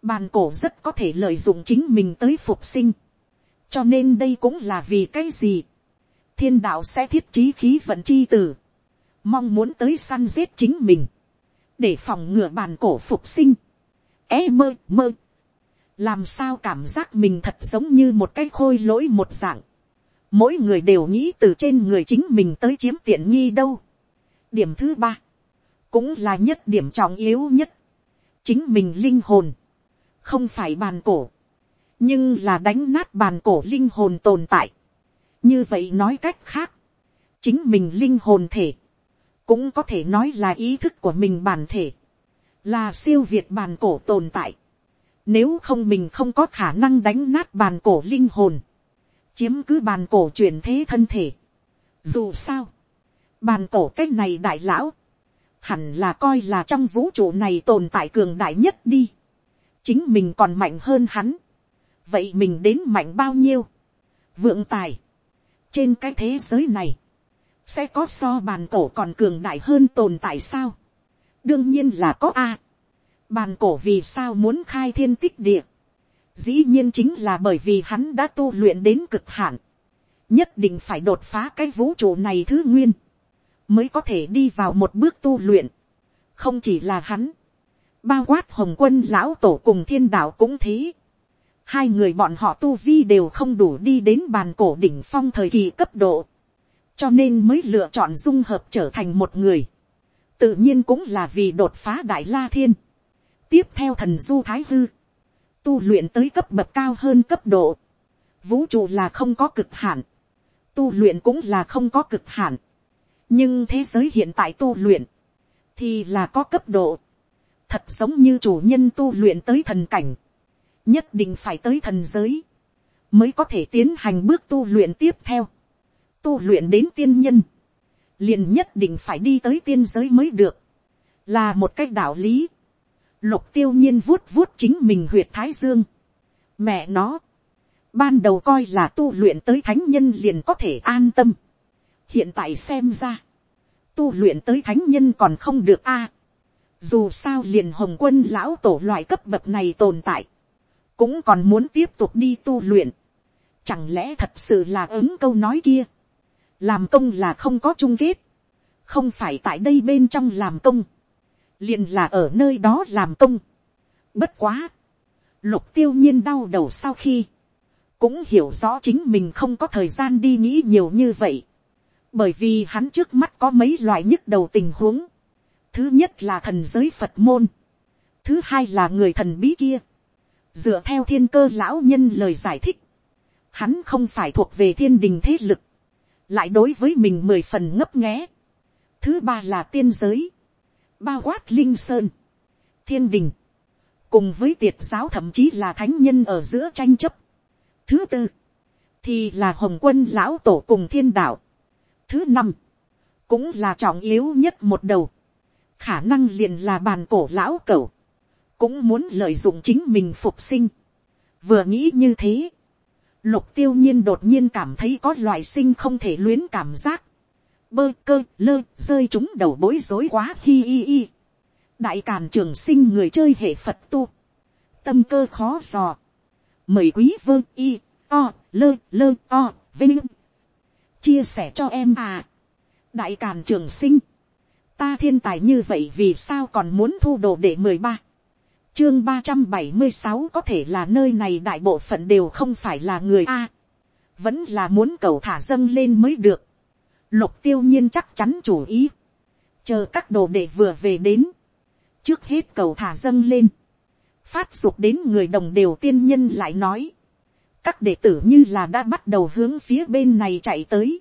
bàn cổ rất có thể lợi dụng chính mình tới phục sinh, cho nên đây cũng là vì cái gì, thiên đạo sẽ thiết trí khí vận chi tử, mong muốn tới săn giết chính mình, để phòng ngừa bàn cổ phục sinh, e mơ mơ làm sao cảm giác mình thật giống như một cái khôi lỗi một dạng. mỗi người đều nghĩ từ trên người chính mình tới chiếm tiện nghi đâu. điểm thứ ba, cũng là nhất điểm trọng yếu nhất, chính mình linh hồn, không phải bàn cổ, nhưng là đánh nát bàn cổ linh hồn tồn tại. như vậy nói cách khác, chính mình linh hồn thể, cũng có thể nói là ý thức của mình bản thể, là siêu việt bàn cổ tồn tại. Nếu không mình không có khả năng đánh nát bàn cổ linh hồn. Chiếm cứ bàn cổ chuyển thế thân thể. Dù sao. Bàn cổ cái này đại lão. Hẳn là coi là trong vũ trụ này tồn tại cường đại nhất đi. Chính mình còn mạnh hơn hắn. Vậy mình đến mạnh bao nhiêu? Vượng tài. Trên cái thế giới này. Sẽ có so bàn cổ còn cường đại hơn tồn tại sao? Đương nhiên là có A. Bàn cổ vì sao muốn khai thiên tích địa. Dĩ nhiên chính là bởi vì hắn đã tu luyện đến cực hạn. Nhất định phải đột phá cái vũ trụ này thứ nguyên. Mới có thể đi vào một bước tu luyện. Không chỉ là hắn. Bao quát hồng quân lão tổ cùng thiên đạo cũng thế. Hai người bọn họ tu vi đều không đủ đi đến bàn cổ đỉnh phong thời kỳ cấp độ. Cho nên mới lựa chọn dung hợp trở thành một người. Tự nhiên cũng là vì đột phá đại la thiên tiếp theo thần du thái hư, tu luyện tới cấp bậc cao hơn cấp độ, vũ trụ là không có cực hạn, tu luyện cũng là không có cực hạn, nhưng thế giới hiện tại tu luyện, thì là có cấp độ, thật giống như chủ nhân tu luyện tới thần cảnh, nhất định phải tới thần giới, mới có thể tiến hành bước tu luyện tiếp theo, tu luyện đến tiên nhân, liền nhất định phải đi tới tiên giới mới được, là một cách đạo lý, Lục tiêu nhiên vuốt vuốt chính mình huyệt thái dương. Mẹ nó. Ban đầu coi là tu luyện tới thánh nhân liền có thể an tâm. Hiện tại xem ra. Tu luyện tới thánh nhân còn không được a Dù sao liền hồng quân lão tổ loại cấp bậc này tồn tại. Cũng còn muốn tiếp tục đi tu luyện. Chẳng lẽ thật sự là ứng câu nói kia. Làm công là không có chung kết. Không phải tại đây bên trong làm công liền là ở nơi đó làm công. Bất quá, lục tiêu nhiên đau đầu sau khi, cũng hiểu rõ chính mình không có thời gian đi nghĩ nhiều như vậy. Bởi vì hắn trước mắt có mấy loại nhức đầu tình huống. Thứ nhất là thần giới Phật môn. Thứ hai là người thần bí kia. Dựa theo thiên cơ lão nhân lời giải thích. Hắn không phải thuộc về thiên đình thế lực. Lại đối với mình mười phần ngấp nghé. Thứ ba là tiên giới bao quát linh sơn, thiên đình, cùng với tiệt giáo thậm chí là thánh nhân ở giữa tranh chấp. Thứ tư, thì là hồng quân lão tổ cùng thiên đạo. Thứ năm, cũng là trọng yếu nhất một đầu, khả năng liền là bàn cổ lão cẩu, cũng muốn lợi dụng chính mình phục sinh. Vừa nghĩ như thế, lục tiêu nhiên đột nhiên cảm thấy có loại sinh không thể luyến cảm giác bơ cơ, lơ, rơi chúng đầu bối rối quá, hi hi hi. đại càn trường sinh người chơi hệ phật tu. tâm cơ khó dò. mời quý vơ y, o, lơ lơ, o, vinh chia sẻ cho em à đại càn trường sinh ta thiên tài như vậy vì sao còn muốn thu đồ để mười ba chương ba trăm bảy mươi sáu có thể là nơi này đại bộ phận đều không phải là người a vẫn là muốn cầu thả dâng lên mới được lục tiêu nhiên chắc chắn chủ ý. Chờ các đồ đệ vừa về đến. Trước hết cầu thả dâng lên. Phát dục đến người đồng đều tiên nhân lại nói. Các đệ tử như là đã bắt đầu hướng phía bên này chạy tới.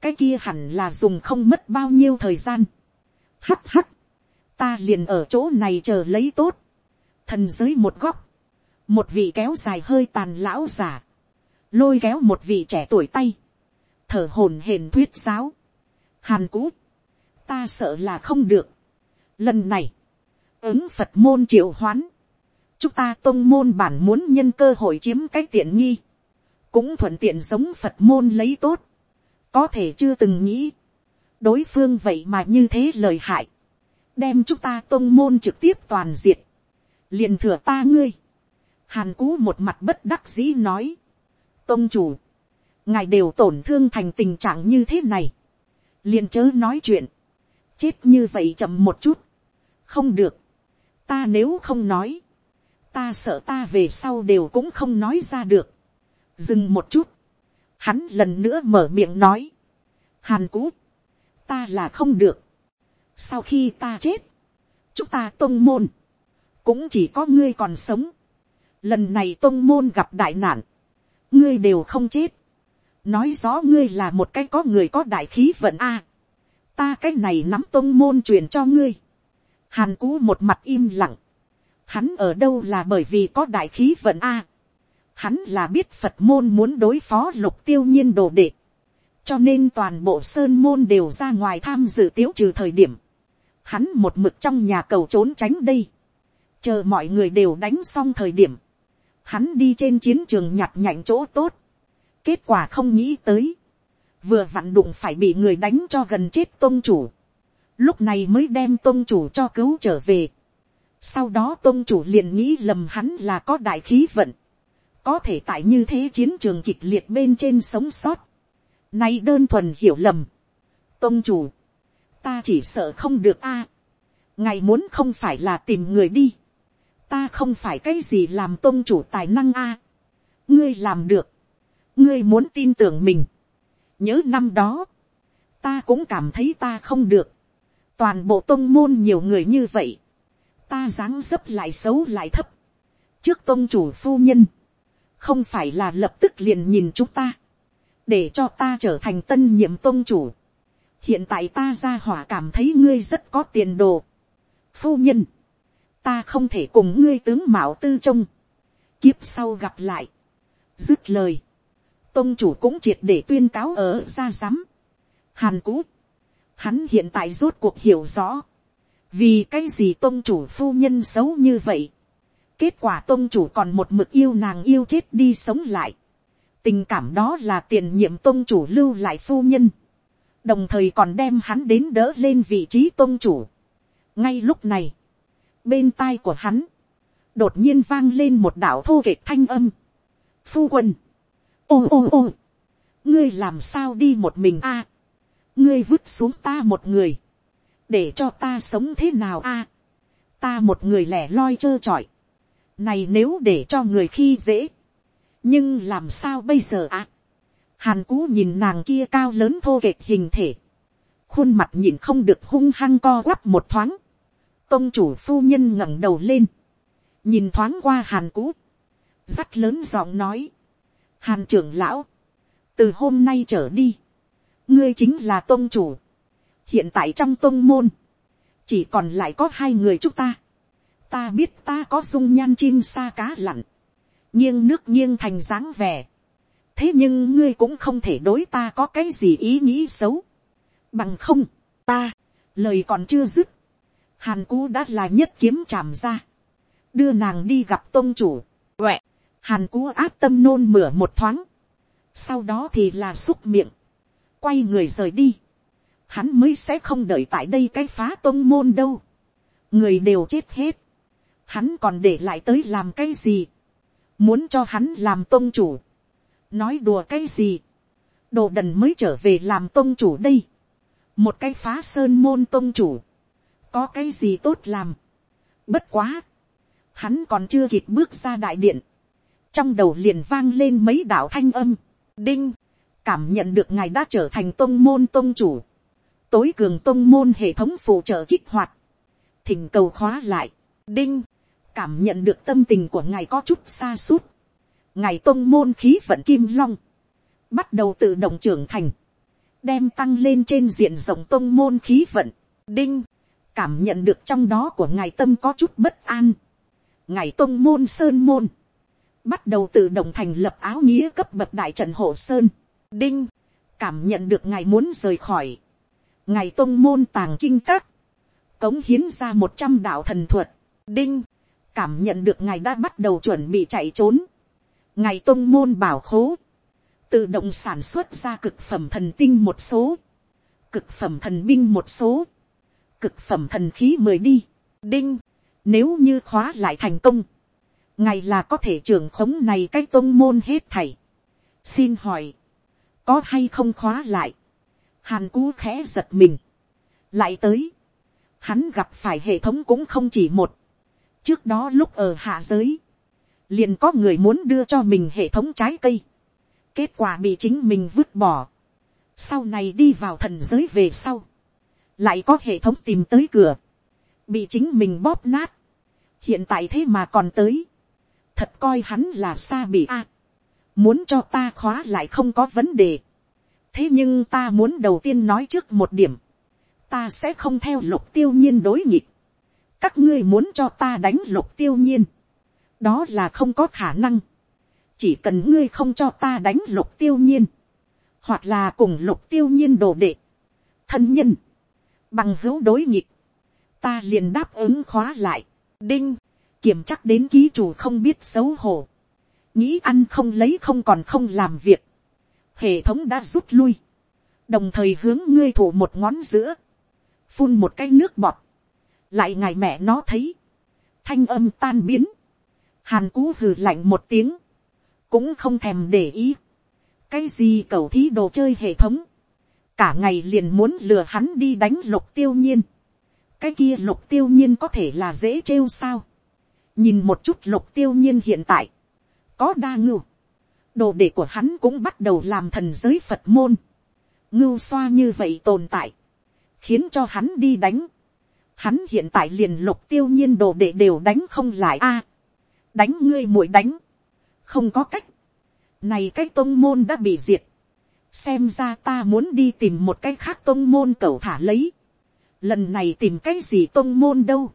Cái kia hẳn là dùng không mất bao nhiêu thời gian. Hắt hắt, ta liền ở chỗ này chờ lấy tốt, thần giới một góc, một vị kéo dài hơi tàn lão giả, lôi kéo một vị trẻ tuổi tay, thở hồn hển thuyết giáo, hàn cú, ta sợ là không được. Lần này, ứng phật môn triệu hoán, chúng ta tôn môn bản muốn nhân cơ hội chiếm cái tiện nghi, cũng thuận tiện giống phật môn lấy tốt, có thể chưa từng nghĩ, đối phương vậy mà như thế lời hại, đem chúng ta tôn môn trực tiếp toàn diệt, liền thừa ta ngươi, hàn cú một mặt bất đắc dĩ nói, tôn chủ, ngài đều tổn thương thành tình trạng như thế này, liền chớ nói chuyện, chết như vậy chậm một chút, không được, ta nếu không nói, ta sợ ta về sau đều cũng không nói ra được, dừng một chút, hắn lần nữa mở miệng nói, hàn cú, ta là không được. sau khi ta chết, chúng ta tôn môn, cũng chỉ có ngươi còn sống. lần này tôn môn gặp đại nạn, ngươi đều không chết nói rõ ngươi là một cái có người có đại khí vận a. ta cái này nắm tôn môn truyền cho ngươi. hàn cú một mặt im lặng. hắn ở đâu là bởi vì có đại khí vận a. hắn là biết phật môn muốn đối phó lục tiêu nhiên đồ đệ cho nên toàn bộ sơn môn đều ra ngoài tham dự tiếu trừ thời điểm, hắn một mực trong nhà cầu trốn tránh đây, chờ mọi người đều đánh xong thời điểm, hắn đi trên chiến trường nhặt nhạnh chỗ tốt, kết quả không nghĩ tới, vừa vặn đụng phải bị người đánh cho gần chết tôn chủ, lúc này mới đem tôn chủ cho cứu trở về, sau đó tôn chủ liền nghĩ lầm hắn là có đại khí vận, có thể tại như thế chiến trường kịch liệt bên trên sống sót, Nay đơn thuần hiểu lầm. Tông chủ. Ta chỉ sợ không được a. À, muốn không phải là tìm người đi. Ta không phải cái gì làm tông chủ tài năng a. Ngươi làm được. Ngươi muốn tin tưởng mình. Nhớ năm đó. Ta cũng cảm thấy ta không được. Toàn bộ tôn môn nhiều người như vậy. Ta dáng dấp lại xấu lại thấp. Trước tôn chủ phu nhân. Không phải là lập tức liền nhìn chúng ta để cho ta trở thành tân nhiệm tôn chủ. hiện tại ta ra hỏa cảm thấy ngươi rất có tiền đồ. phu nhân, ta không thể cùng ngươi tướng mạo tư trông. kiếp sau gặp lại. dứt lời tôn chủ cũng triệt để tuyên cáo ở ra rắm. hàn cũ. hắn hiện tại rốt cuộc hiểu rõ. vì cái gì tôn chủ phu nhân xấu như vậy. kết quả tôn chủ còn một mực yêu nàng yêu chết đi sống lại tình cảm đó là tiền nhiệm tôn chủ lưu lại phu nhân, đồng thời còn đem hắn đến đỡ lên vị trí tôn chủ. ngay lúc này, bên tai của hắn, đột nhiên vang lên một đạo thô kệch thanh âm. phu quân, ôm ôm ôm, ngươi làm sao đi một mình a, ngươi vứt xuống ta một người, để cho ta sống thế nào a, ta một người lẻ loi trơ trọi, này nếu để cho người khi dễ, nhưng làm sao bây giờ ạ à? hàn cú nhìn nàng kia cao lớn thô kệch hình thể. Khuôn mặt nhìn không được hung hăng co quắp một thoáng. Công chủ phu nhân ngẩng đầu lên. Nhìn thoáng qua hàn cú. Rất lớn giọng nói hàn trưởng lão từ hôm nay trở đi ngươi chính là tôn chủ hiện tại trong tôn môn chỉ còn lại có hai người chúng ta ta biết ta có dung nhan chim sa cá lặn nghiêng nước nghiêng thành dáng vẻ. thế nhưng ngươi cũng không thể đối ta có cái gì ý nghĩ xấu. bằng không, ta, lời còn chưa dứt. hàn cú đã là nhất kiếm chạm ra. đưa nàng đi gặp tôn chủ. uẹ, hàn cú áp tâm nôn mửa một thoáng. sau đó thì là xúc miệng. quay người rời đi. hắn mới sẽ không đợi tại đây cái phá tôn môn đâu. người đều chết hết. hắn còn để lại tới làm cái gì muốn cho hắn làm tôn chủ, nói đùa cái gì, đồ đần mới trở về làm tôn chủ đây, một cái phá sơn môn tôn chủ, có cái gì tốt làm, bất quá, hắn còn chưa kịp bước ra đại điện, trong đầu liền vang lên mấy đạo thanh âm, đinh, cảm nhận được ngài đã trở thành tôn môn tôn chủ, tối cường tôn môn hệ thống phụ trợ kích hoạt, thỉnh cầu khóa lại, đinh, cảm nhận được tâm tình của ngài có chút xa suốt, ngài tôn môn khí vận kim long, bắt đầu tự động trưởng thành, đem tăng lên trên diện rộng tôn môn khí vận, đinh, cảm nhận được trong đó của ngài tâm có chút bất an, ngài tôn môn sơn môn, bắt đầu tự động thành lập áo nghĩa cấp bậc đại trận hộ sơn, đinh, cảm nhận được ngài muốn rời khỏi, ngài tôn môn tàng kinh các, cống hiến ra một trăm đạo thần thuật, đinh, cảm nhận được ngài đã bắt đầu chuẩn bị chạy trốn, ngài tôn môn bảo khố, tự động sản xuất ra cực phẩm thần tinh một số, cực phẩm thần binh một số, cực phẩm thần khí mời đi, đinh, nếu như khóa lại thành công, ngài là có thể trưởng khống này cái tôn môn hết thảy. xin hỏi, có hay không khóa lại, hàn cú khẽ giật mình, lại tới, hắn gặp phải hệ thống cũng không chỉ một, trước đó lúc ở hạ giới, liền có người muốn đưa cho mình hệ thống trái cây, kết quả bị chính mình vứt bỏ, sau này đi vào thần giới về sau, lại có hệ thống tìm tới cửa, bị chính mình bóp nát, hiện tại thế mà còn tới, thật coi hắn là xa bị a, muốn cho ta khóa lại không có vấn đề, thế nhưng ta muốn đầu tiên nói trước một điểm, ta sẽ không theo lục tiêu nhiên đối nghịch, các ngươi muốn cho ta đánh lục tiêu nhiên, đó là không có khả năng, chỉ cần ngươi không cho ta đánh lục tiêu nhiên, hoặc là cùng lục tiêu nhiên đồ đệ, thân nhân, bằng hữu đối nghịch, ta liền đáp ứng khóa lại, đinh, kiểm chắc đến ký chủ không biết xấu hổ, nghĩ ăn không lấy không còn không làm việc, hệ thống đã rút lui, đồng thời hướng ngươi thủ một ngón giữa, phun một cái nước bọt, lại ngài mẹ nó thấy, thanh âm tan biến, hàn cú hừ lạnh một tiếng, cũng không thèm để ý, cái gì cầu thí đồ chơi hệ thống, cả ngày liền muốn lừa hắn đi đánh lục tiêu nhiên, cái kia lục tiêu nhiên có thể là dễ trêu sao, nhìn một chút lục tiêu nhiên hiện tại, có đa ngưu, đồ đệ của hắn cũng bắt đầu làm thần giới phật môn, ngưu xoa như vậy tồn tại, khiến cho hắn đi đánh, hắn hiện tại liền lục tiêu nhiên đồ đệ đều đánh không lại a, đánh ngươi muội đánh, không có cách, này cái tôn môn đã bị diệt, xem ra ta muốn đi tìm một cái khác tôn môn cẩu thả lấy, lần này tìm cái gì tôn môn đâu,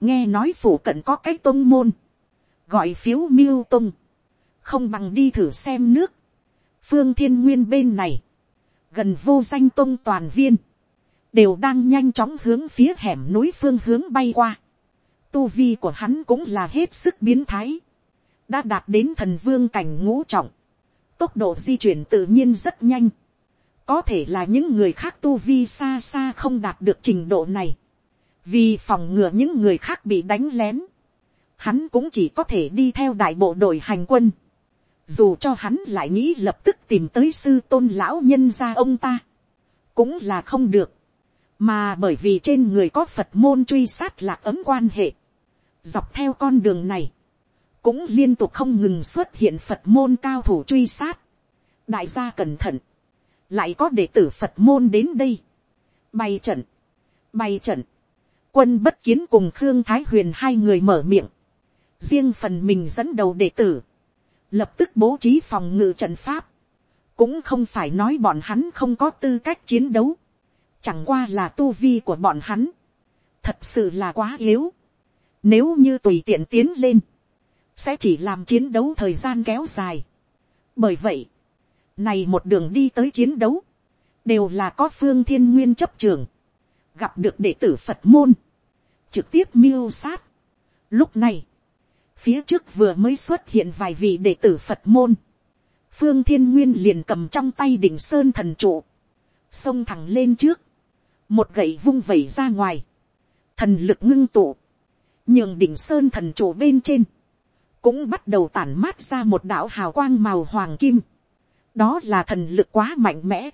nghe nói phủ cận có cái tôn môn, gọi phiếu miêu tôn, không bằng đi thử xem nước, phương thiên nguyên bên này, gần vô danh tôn toàn viên, đều đang nhanh chóng hướng phía hẻm núi phương hướng bay qua. Tu vi của hắn cũng là hết sức biến thái, đã đạt đến thần vương cảnh ngũ trọng, tốc độ di chuyển tự nhiên rất nhanh, có thể là những người khác tu vi xa xa không đạt được trình độ này, vì phòng ngừa những người khác bị đánh lén, hắn cũng chỉ có thể đi theo đại bộ đội hành quân, dù cho hắn lại nghĩ lập tức tìm tới sư tôn lão nhân gia ông ta, cũng là không được, mà bởi vì trên người có phật môn truy sát lạc ấm quan hệ, dọc theo con đường này, cũng liên tục không ngừng xuất hiện phật môn cao thủ truy sát, đại gia cẩn thận, lại có đệ tử phật môn đến đây, bay trận, bay trận, quân bất kiến cùng khương thái huyền hai người mở miệng, riêng phần mình dẫn đầu đệ tử, lập tức bố trí phòng ngự trận pháp, cũng không phải nói bọn hắn không có tư cách chiến đấu, chẳng qua là tu vi của bọn hắn, thật sự là quá yếu, nếu như tùy tiện tiến lên, sẽ chỉ làm chiến đấu thời gian kéo dài. bởi vậy, này một đường đi tới chiến đấu, đều là có phương thiên nguyên chấp trường, gặp được đệ tử phật môn, trực tiếp miêu sát. lúc này, phía trước vừa mới xuất hiện vài vị đệ tử phật môn, phương thiên nguyên liền cầm trong tay đỉnh sơn thần trụ, xông thẳng lên trước, một gậy vung vẩy ra ngoài, thần lực ngưng tụ, nhường đỉnh sơn thần trụ bên trên, cũng bắt đầu tản mát ra một đạo hào quang màu hoàng kim. đó là thần lực quá mạnh mẽ,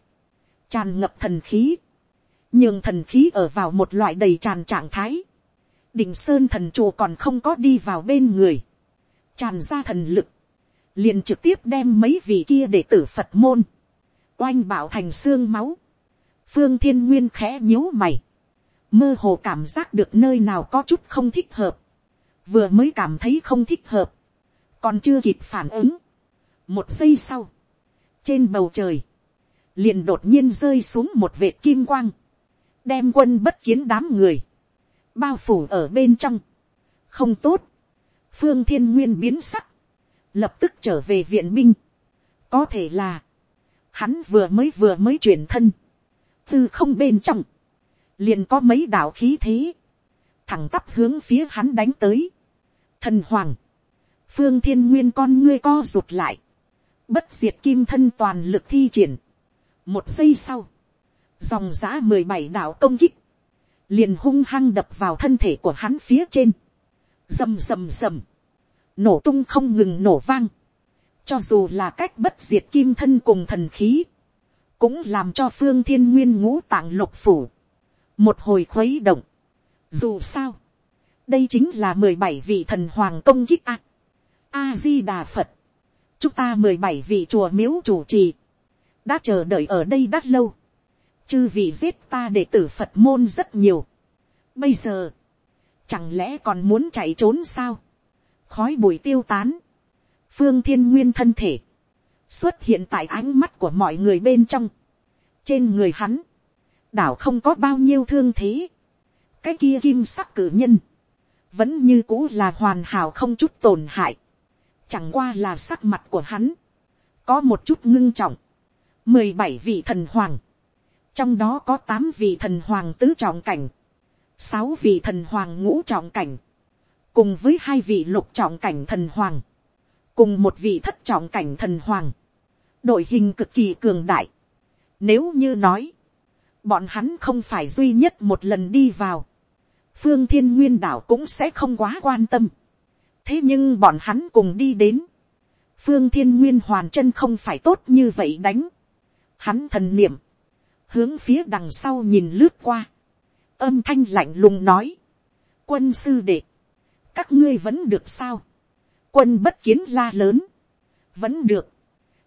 tràn ngập thần khí, nhường thần khí ở vào một loại đầy tràn trạng thái. Đỉnh sơn thần chùa còn không có đi vào bên người, tràn ra thần lực, liền trực tiếp đem mấy vị kia để tử phật môn, oanh bảo thành xương máu, phương thiên nguyên khẽ nhíu mày, mơ hồ cảm giác được nơi nào có chút không thích hợp, vừa mới cảm thấy không thích hợp, còn chưa kịp phản ứng. một giây sau, trên bầu trời, liền đột nhiên rơi xuống một vệt kim quang, đem quân bất kiến đám người, bao phủ ở bên trong, không tốt, phương thiên nguyên biến sắc, lập tức trở về viện binh, có thể là, hắn vừa mới vừa mới chuyển thân, từ không bên trong, liền có mấy đạo khí thế, thẳng tắp hướng phía hắn đánh tới. Thần hoàng, phương thiên nguyên con ngươi co rụt lại, bất diệt kim thân toàn lực thi triển. một giây sau, dòng giã mười bảy đạo công kích, liền hung hăng đập vào thân thể của hắn phía trên, rầm rầm rầm, nổ tung không ngừng nổ vang, cho dù là cách bất diệt kim thân cùng thần khí, cũng làm cho phương thiên nguyên ngũ tạng lục phủ, một hồi khuấy động. Dù sao, đây chính là mười bảy vị thần hoàng công kích a. A di đà Phật, chúng ta mười bảy vị chùa miếu chủ trì, đã chờ đợi ở đây đắt lâu. Chư vị giết ta để tử Phật môn rất nhiều. Bây giờ, chẳng lẽ còn muốn chạy trốn sao? Khói bụi tiêu tán. Phương thiên nguyên thân thể, xuất hiện tại ánh mắt của mọi người bên trong. Trên người hắn, đảo không có bao nhiêu thương thế. cái kia kim sắc cử nhân, vẫn như cũ là hoàn hảo không chút tổn hại. chẳng qua là sắc mặt của hắn, có một chút ngưng trọng. mười bảy vị thần hoàng, trong đó có tám vị thần hoàng tứ trọng cảnh, sáu vị thần hoàng ngũ trọng cảnh, cùng với hai vị lục trọng cảnh thần hoàng, cùng một vị thất trọng cảnh thần hoàng, đội hình cực kỳ cường đại. Nếu như nói, bọn hắn không phải duy nhất một lần đi vào, phương thiên nguyên đảo cũng sẽ không quá quan tâm. thế nhưng bọn hắn cùng đi đến, phương thiên nguyên hoàn chân không phải tốt như vậy đánh. hắn thần niệm, hướng phía đằng sau nhìn lướt qua, âm thanh lạnh lùng nói, quân sư đệ, các ngươi vẫn được sao, quân bất kiến la lớn, vẫn được,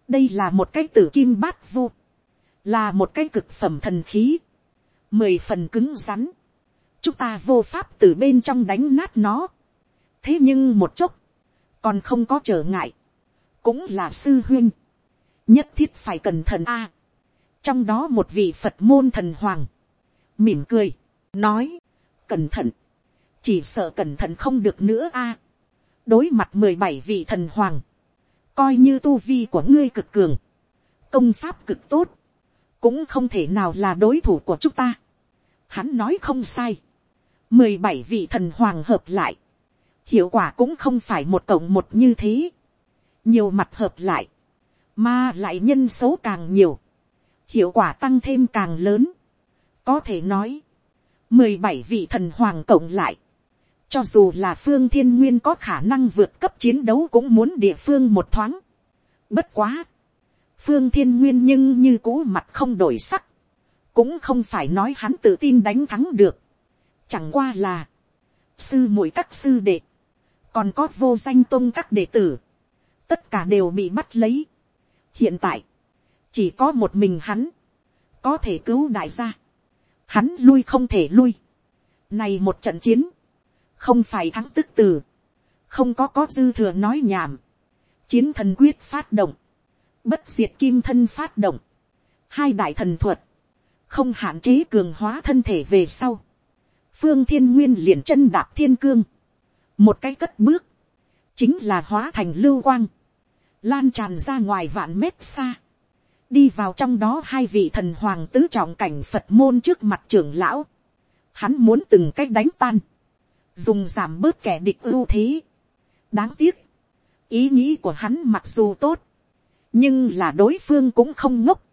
đây là một cái tử kim bát vu, là một cái cực phẩm thần khí, mười phần cứng rắn, chúng ta vô pháp từ bên trong đánh nát nó, thế nhưng một chốc, còn không có trở ngại, cũng là sư huyên, nhất thiết phải cẩn thận a, trong đó một vị phật môn thần hoàng, mỉm cười, nói, cẩn thận, chỉ sợ cẩn thận không được nữa a, đối mặt mười bảy vị thần hoàng, coi như tu vi của ngươi cực cường, công pháp cực tốt, cũng không thể nào là đối thủ của chúng ta. Hắn nói không sai. mười bảy vị thần hoàng hợp lại. Hiệu quả cũng không phải một cộng một như thế. Nhiều mặt hợp lại. Mà lại nhân số càng nhiều. Hiệu quả tăng thêm càng lớn. Có thể nói. mười bảy vị thần hoàng cộng lại. Cho dù là phương thiên nguyên có khả năng vượt cấp chiến đấu cũng muốn địa phương một thoáng. Bất quá phương thiên nguyên nhưng như cũ mặt không đổi sắc, cũng không phải nói hắn tự tin đánh thắng được, chẳng qua là, sư muội các sư đệ, còn có vô danh tôn các đệ tử, tất cả đều bị bắt lấy. hiện tại, chỉ có một mình hắn, có thể cứu đại gia, hắn lui không thể lui. Này một trận chiến, không phải thắng tức từ, không có có dư thừa nói nhảm, chiến thần quyết phát động, bất diệt kim thân phát động, hai đại thần thuật, không hạn chế cường hóa thân thể về sau, phương thiên nguyên liền chân đạp thiên cương, một cái cất bước, chính là hóa thành lưu quang, lan tràn ra ngoài vạn mét xa, đi vào trong đó hai vị thần hoàng tứ trọng cảnh phật môn trước mặt trưởng lão, hắn muốn từng cách đánh tan, dùng giảm bớt kẻ địch ưu thế. đáng tiếc, ý nghĩ của hắn mặc dù tốt, nhưng là đối phương cũng không ngốc,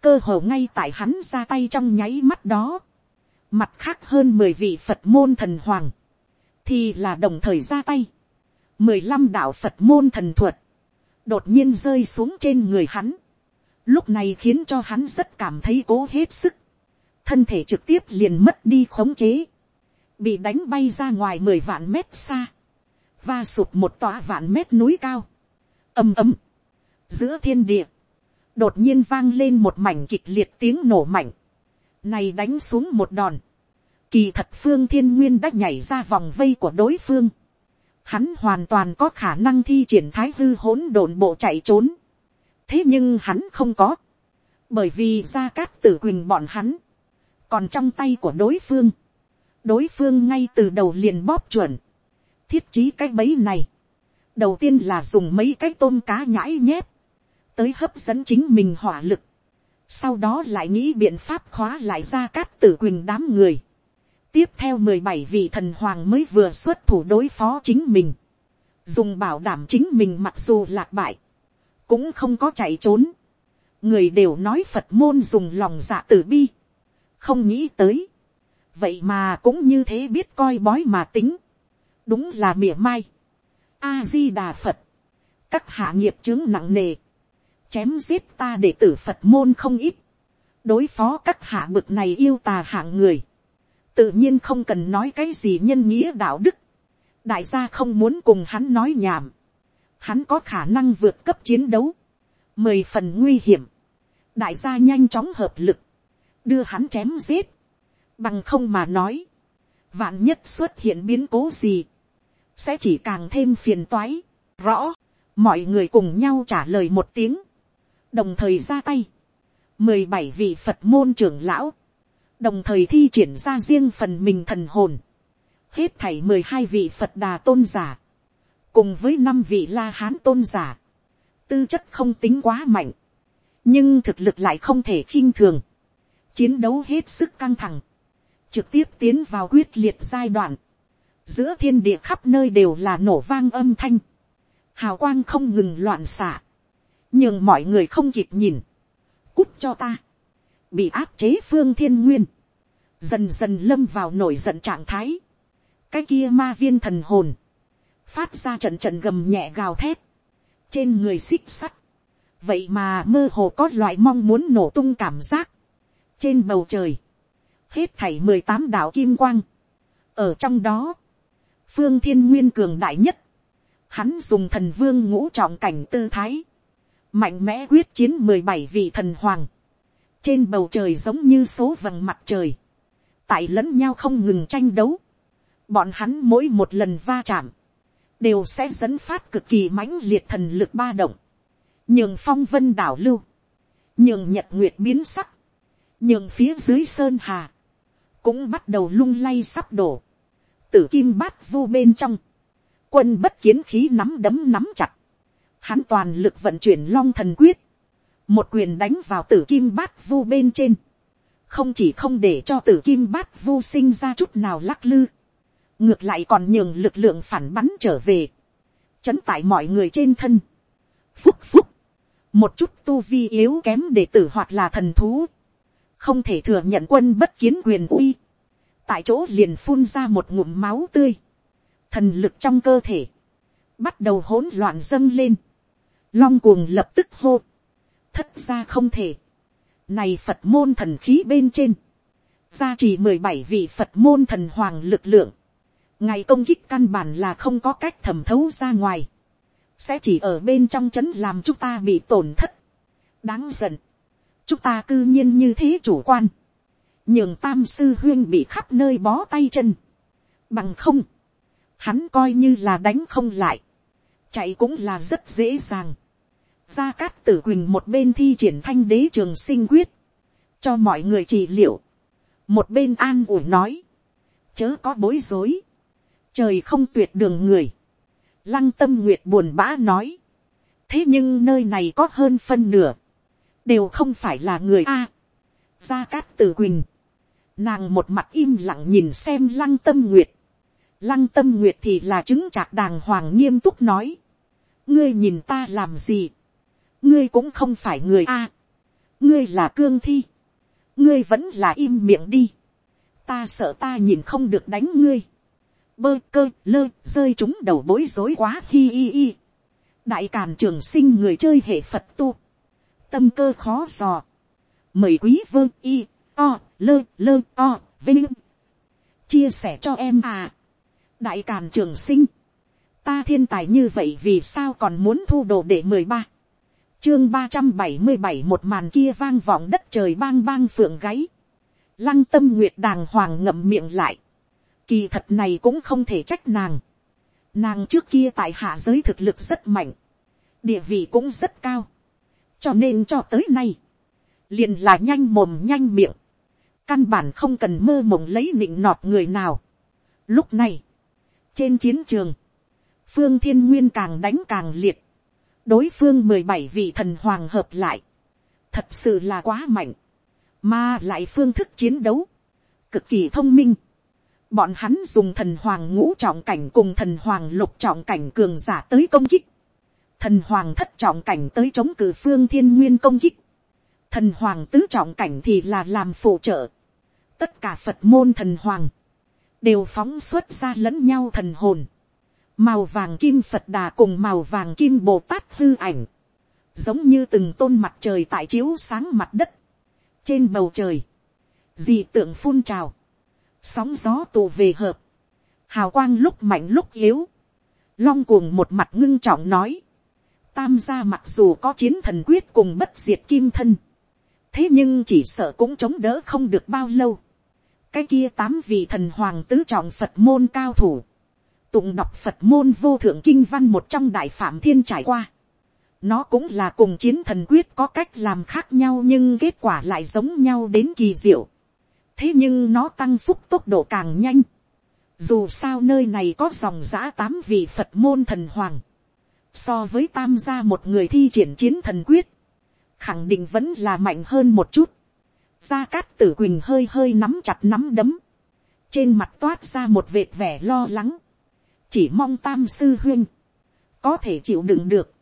cơ hồ ngay tại hắn ra tay trong nháy mắt đó, mặt khác hơn mười vị phật môn thần hoàng, thì là đồng thời ra tay, mười lăm đạo phật môn thần thuật, đột nhiên rơi xuống trên người hắn, lúc này khiến cho hắn rất cảm thấy cố hết sức, thân thể trực tiếp liền mất đi khống chế, bị đánh bay ra ngoài mười vạn mét xa, và sụp một tòa vạn mét núi cao, ầm ầm, giữa thiên địa, đột nhiên vang lên một mảnh kịch liệt tiếng nổ mạnh, này đánh xuống một đòn, kỳ thật phương thiên nguyên đã nhảy ra vòng vây của đối phương, hắn hoàn toàn có khả năng thi triển thái hư hỗn độn bộ chạy trốn, thế nhưng hắn không có, bởi vì gia cát tử quỳnh bọn hắn, còn trong tay của đối phương, đối phương ngay từ đầu liền bóp chuẩn, thiết trí cái bẫy này, đầu tiên là dùng mấy cái tôm cá nhãi nhép, tới hấp dẫn chính mình hỏa lực, sau đó lại nghĩ biện pháp khóa lại ra cát tử quỳnh đám người, tiếp theo mười bảy vị thần hoàng mới vừa xuất thủ đối phó chính mình, dùng bảo đảm chính mình mặc dù lạc bại, cũng không có chạy trốn, người đều nói phật môn dùng lòng dạ tử bi, không nghĩ tới, vậy mà cũng như thế biết coi bói mà tính, đúng là mỉa mai, a di đà phật, các hạ nghiệp chứng nặng nề, chém giết ta để tử phật môn không ít, đối phó các hạ bực này yêu tà hạng người, tự nhiên không cần nói cái gì nhân nghĩa đạo đức, đại gia không muốn cùng hắn nói nhảm, hắn có khả năng vượt cấp chiến đấu, mười phần nguy hiểm, đại gia nhanh chóng hợp lực, đưa hắn chém giết, bằng không mà nói, vạn nhất xuất hiện biến cố gì, sẽ chỉ càng thêm phiền toái, rõ, mọi người cùng nhau trả lời một tiếng, đồng thời ra tay, mười bảy vị phật môn trưởng lão, đồng thời thi triển ra riêng phần mình thần hồn, hết thảy mười hai vị phật đà tôn giả, cùng với năm vị la hán tôn giả, tư chất không tính quá mạnh, nhưng thực lực lại không thể khinh thường, chiến đấu hết sức căng thẳng, trực tiếp tiến vào quyết liệt giai đoạn, giữa thiên địa khắp nơi đều là nổ vang âm thanh, hào quang không ngừng loạn xạ, nhưng mọi người không kịp nhìn, cút cho ta, bị áp chế phương thiên nguyên, dần dần lâm vào nổi giận trạng thái, cái kia ma viên thần hồn, phát ra trận trận gầm nhẹ gào thét, trên người xích sắt, vậy mà mơ hồ có loại mong muốn nổ tung cảm giác, trên bầu trời, hết thảy mười tám đạo kim quang, ở trong đó, phương thiên nguyên cường đại nhất, hắn dùng thần vương ngũ trọng cảnh tư thái, mạnh mẽ quyết chiến mười bảy vị thần hoàng, trên bầu trời giống như số vầng mặt trời, tại lẫn nhau không ngừng tranh đấu, bọn hắn mỗi một lần va chạm, đều sẽ dẫn phát cực kỳ mãnh liệt thần lực ba động, nhường phong vân đảo lưu, nhường nhật nguyệt biến sắc, nhường phía dưới sơn hà, cũng bắt đầu lung lay sắp đổ, tử kim bát vu bên trong, quân bất kiến khí nắm đấm nắm chặt, hắn toàn lực vận chuyển long thần quyết, một quyền đánh vào tử kim bát vu bên trên, không chỉ không để cho tử kim bát vu sinh ra chút nào lắc lư, ngược lại còn nhường lực lượng phản bắn trở về, chấn tại mọi người trên thân, phúc phúc, một chút tu vi yếu kém đệ tử hoặc là thần thú, không thể thừa nhận quân bất kiến quyền uy, tại chỗ liền phun ra một ngụm máu tươi, thần lực trong cơ thể, bắt đầu hỗn loạn dâng lên, long cuồng lập tức hô, thất ra không thể, này phật môn thần khí bên trên, gia trì mười bảy vị phật môn thần hoàng lực lượng, ngày công kích căn bản là không có cách thẩm thấu ra ngoài, sẽ chỉ ở bên trong c h ấ n làm chúng ta bị tổn thất, đáng giận, chúng ta cư nhiên như thế chủ quan, nhường tam sư huyên bị khắp nơi bó tay chân, bằng không, hắn coi như là đánh không lại, chạy cũng là rất dễ dàng, gia cát tử quỳnh một bên thi triển thanh đế trường sinh quyết, cho mọi người trị liệu, một bên an ủi nói, chớ có bối rối, trời không tuyệt đường người, Lăng tâm nguyệt buồn bã nói. Thế nhưng nơi này có hơn phân nửa. Đều không phải là người A. Gia Cát Tử Quỳnh. Nàng một mặt im lặng nhìn xem lăng tâm nguyệt. Lăng tâm nguyệt thì là chứng trạc đàng hoàng nghiêm túc nói. Ngươi nhìn ta làm gì? Ngươi cũng không phải người A. Ngươi là cương thi. Ngươi vẫn là im miệng đi. Ta sợ ta nhìn không được đánh ngươi bơ cơ, lơ, rơi chúng đầu bối rối quá, hi hi hi. đại càn trường sinh người chơi hệ phật tu. tâm cơ khó dò. mời quý vơ y, o, lơ lơ, o, vinh. chia sẻ cho em à. đại càn trường sinh. ta thiên tài như vậy vì sao còn muốn thu đồ để mười ba chương ba trăm bảy mươi bảy một màn kia vang vọng đất trời bang bang phượng gáy. Lăng tâm nguyệt đàng hoàng ngậm miệng lại. Kỳ thật này cũng không thể trách nàng. Nàng trước kia tại hạ giới thực lực rất mạnh. Địa vị cũng rất cao. Cho nên cho tới nay. Liền là nhanh mồm nhanh miệng. Căn bản không cần mơ mộng lấy nịnh nọt người nào. Lúc này. Trên chiến trường. Phương Thiên Nguyên càng đánh càng liệt đối phương mười bảy vị thần hoàng hợp lại, thật sự là quá mạnh, mà lại phương thức chiến đấu, cực kỳ thông minh. Bọn hắn dùng thần hoàng ngũ trọng cảnh cùng thần hoàng lục trọng cảnh cường giả tới công kích, thần hoàng thất trọng cảnh tới chống cử phương thiên nguyên công kích, thần hoàng tứ trọng cảnh thì là làm phụ trợ, tất cả phật môn thần hoàng, đều phóng xuất ra lẫn nhau thần hồn, màu vàng kim phật đà cùng màu vàng kim bồ tát hư ảnh, giống như từng tôn mặt trời tại chiếu sáng mặt đất, trên bầu trời, dị tượng phun trào, sóng gió tù về hợp, hào quang lúc mạnh lúc yếu, long cuồng một mặt ngưng trọng nói, tam gia mặc dù có chiến thần quyết cùng bất diệt kim thân, thế nhưng chỉ sợ cũng chống đỡ không được bao lâu, cái kia tám vị thần hoàng tứ trọng phật môn cao thủ, tụng đọc phật môn vô thượng kinh văn một trong đại phạm thiên trải qua. nó cũng là cùng chiến thần quyết có cách làm khác nhau nhưng kết quả lại giống nhau đến kỳ diệu thế nhưng nó tăng phúc tốc độ càng nhanh. dù sao nơi này có dòng giã tám vị phật môn thần hoàng. so với tam gia một người thi triển chiến thần quyết, khẳng định vẫn là mạnh hơn một chút. gia cát tử quỳnh hơi hơi nắm chặt nắm đấm. trên mặt toát ra một vệt vẻ lo lắng chỉ mong tam sư huyên, có thể chịu đựng được.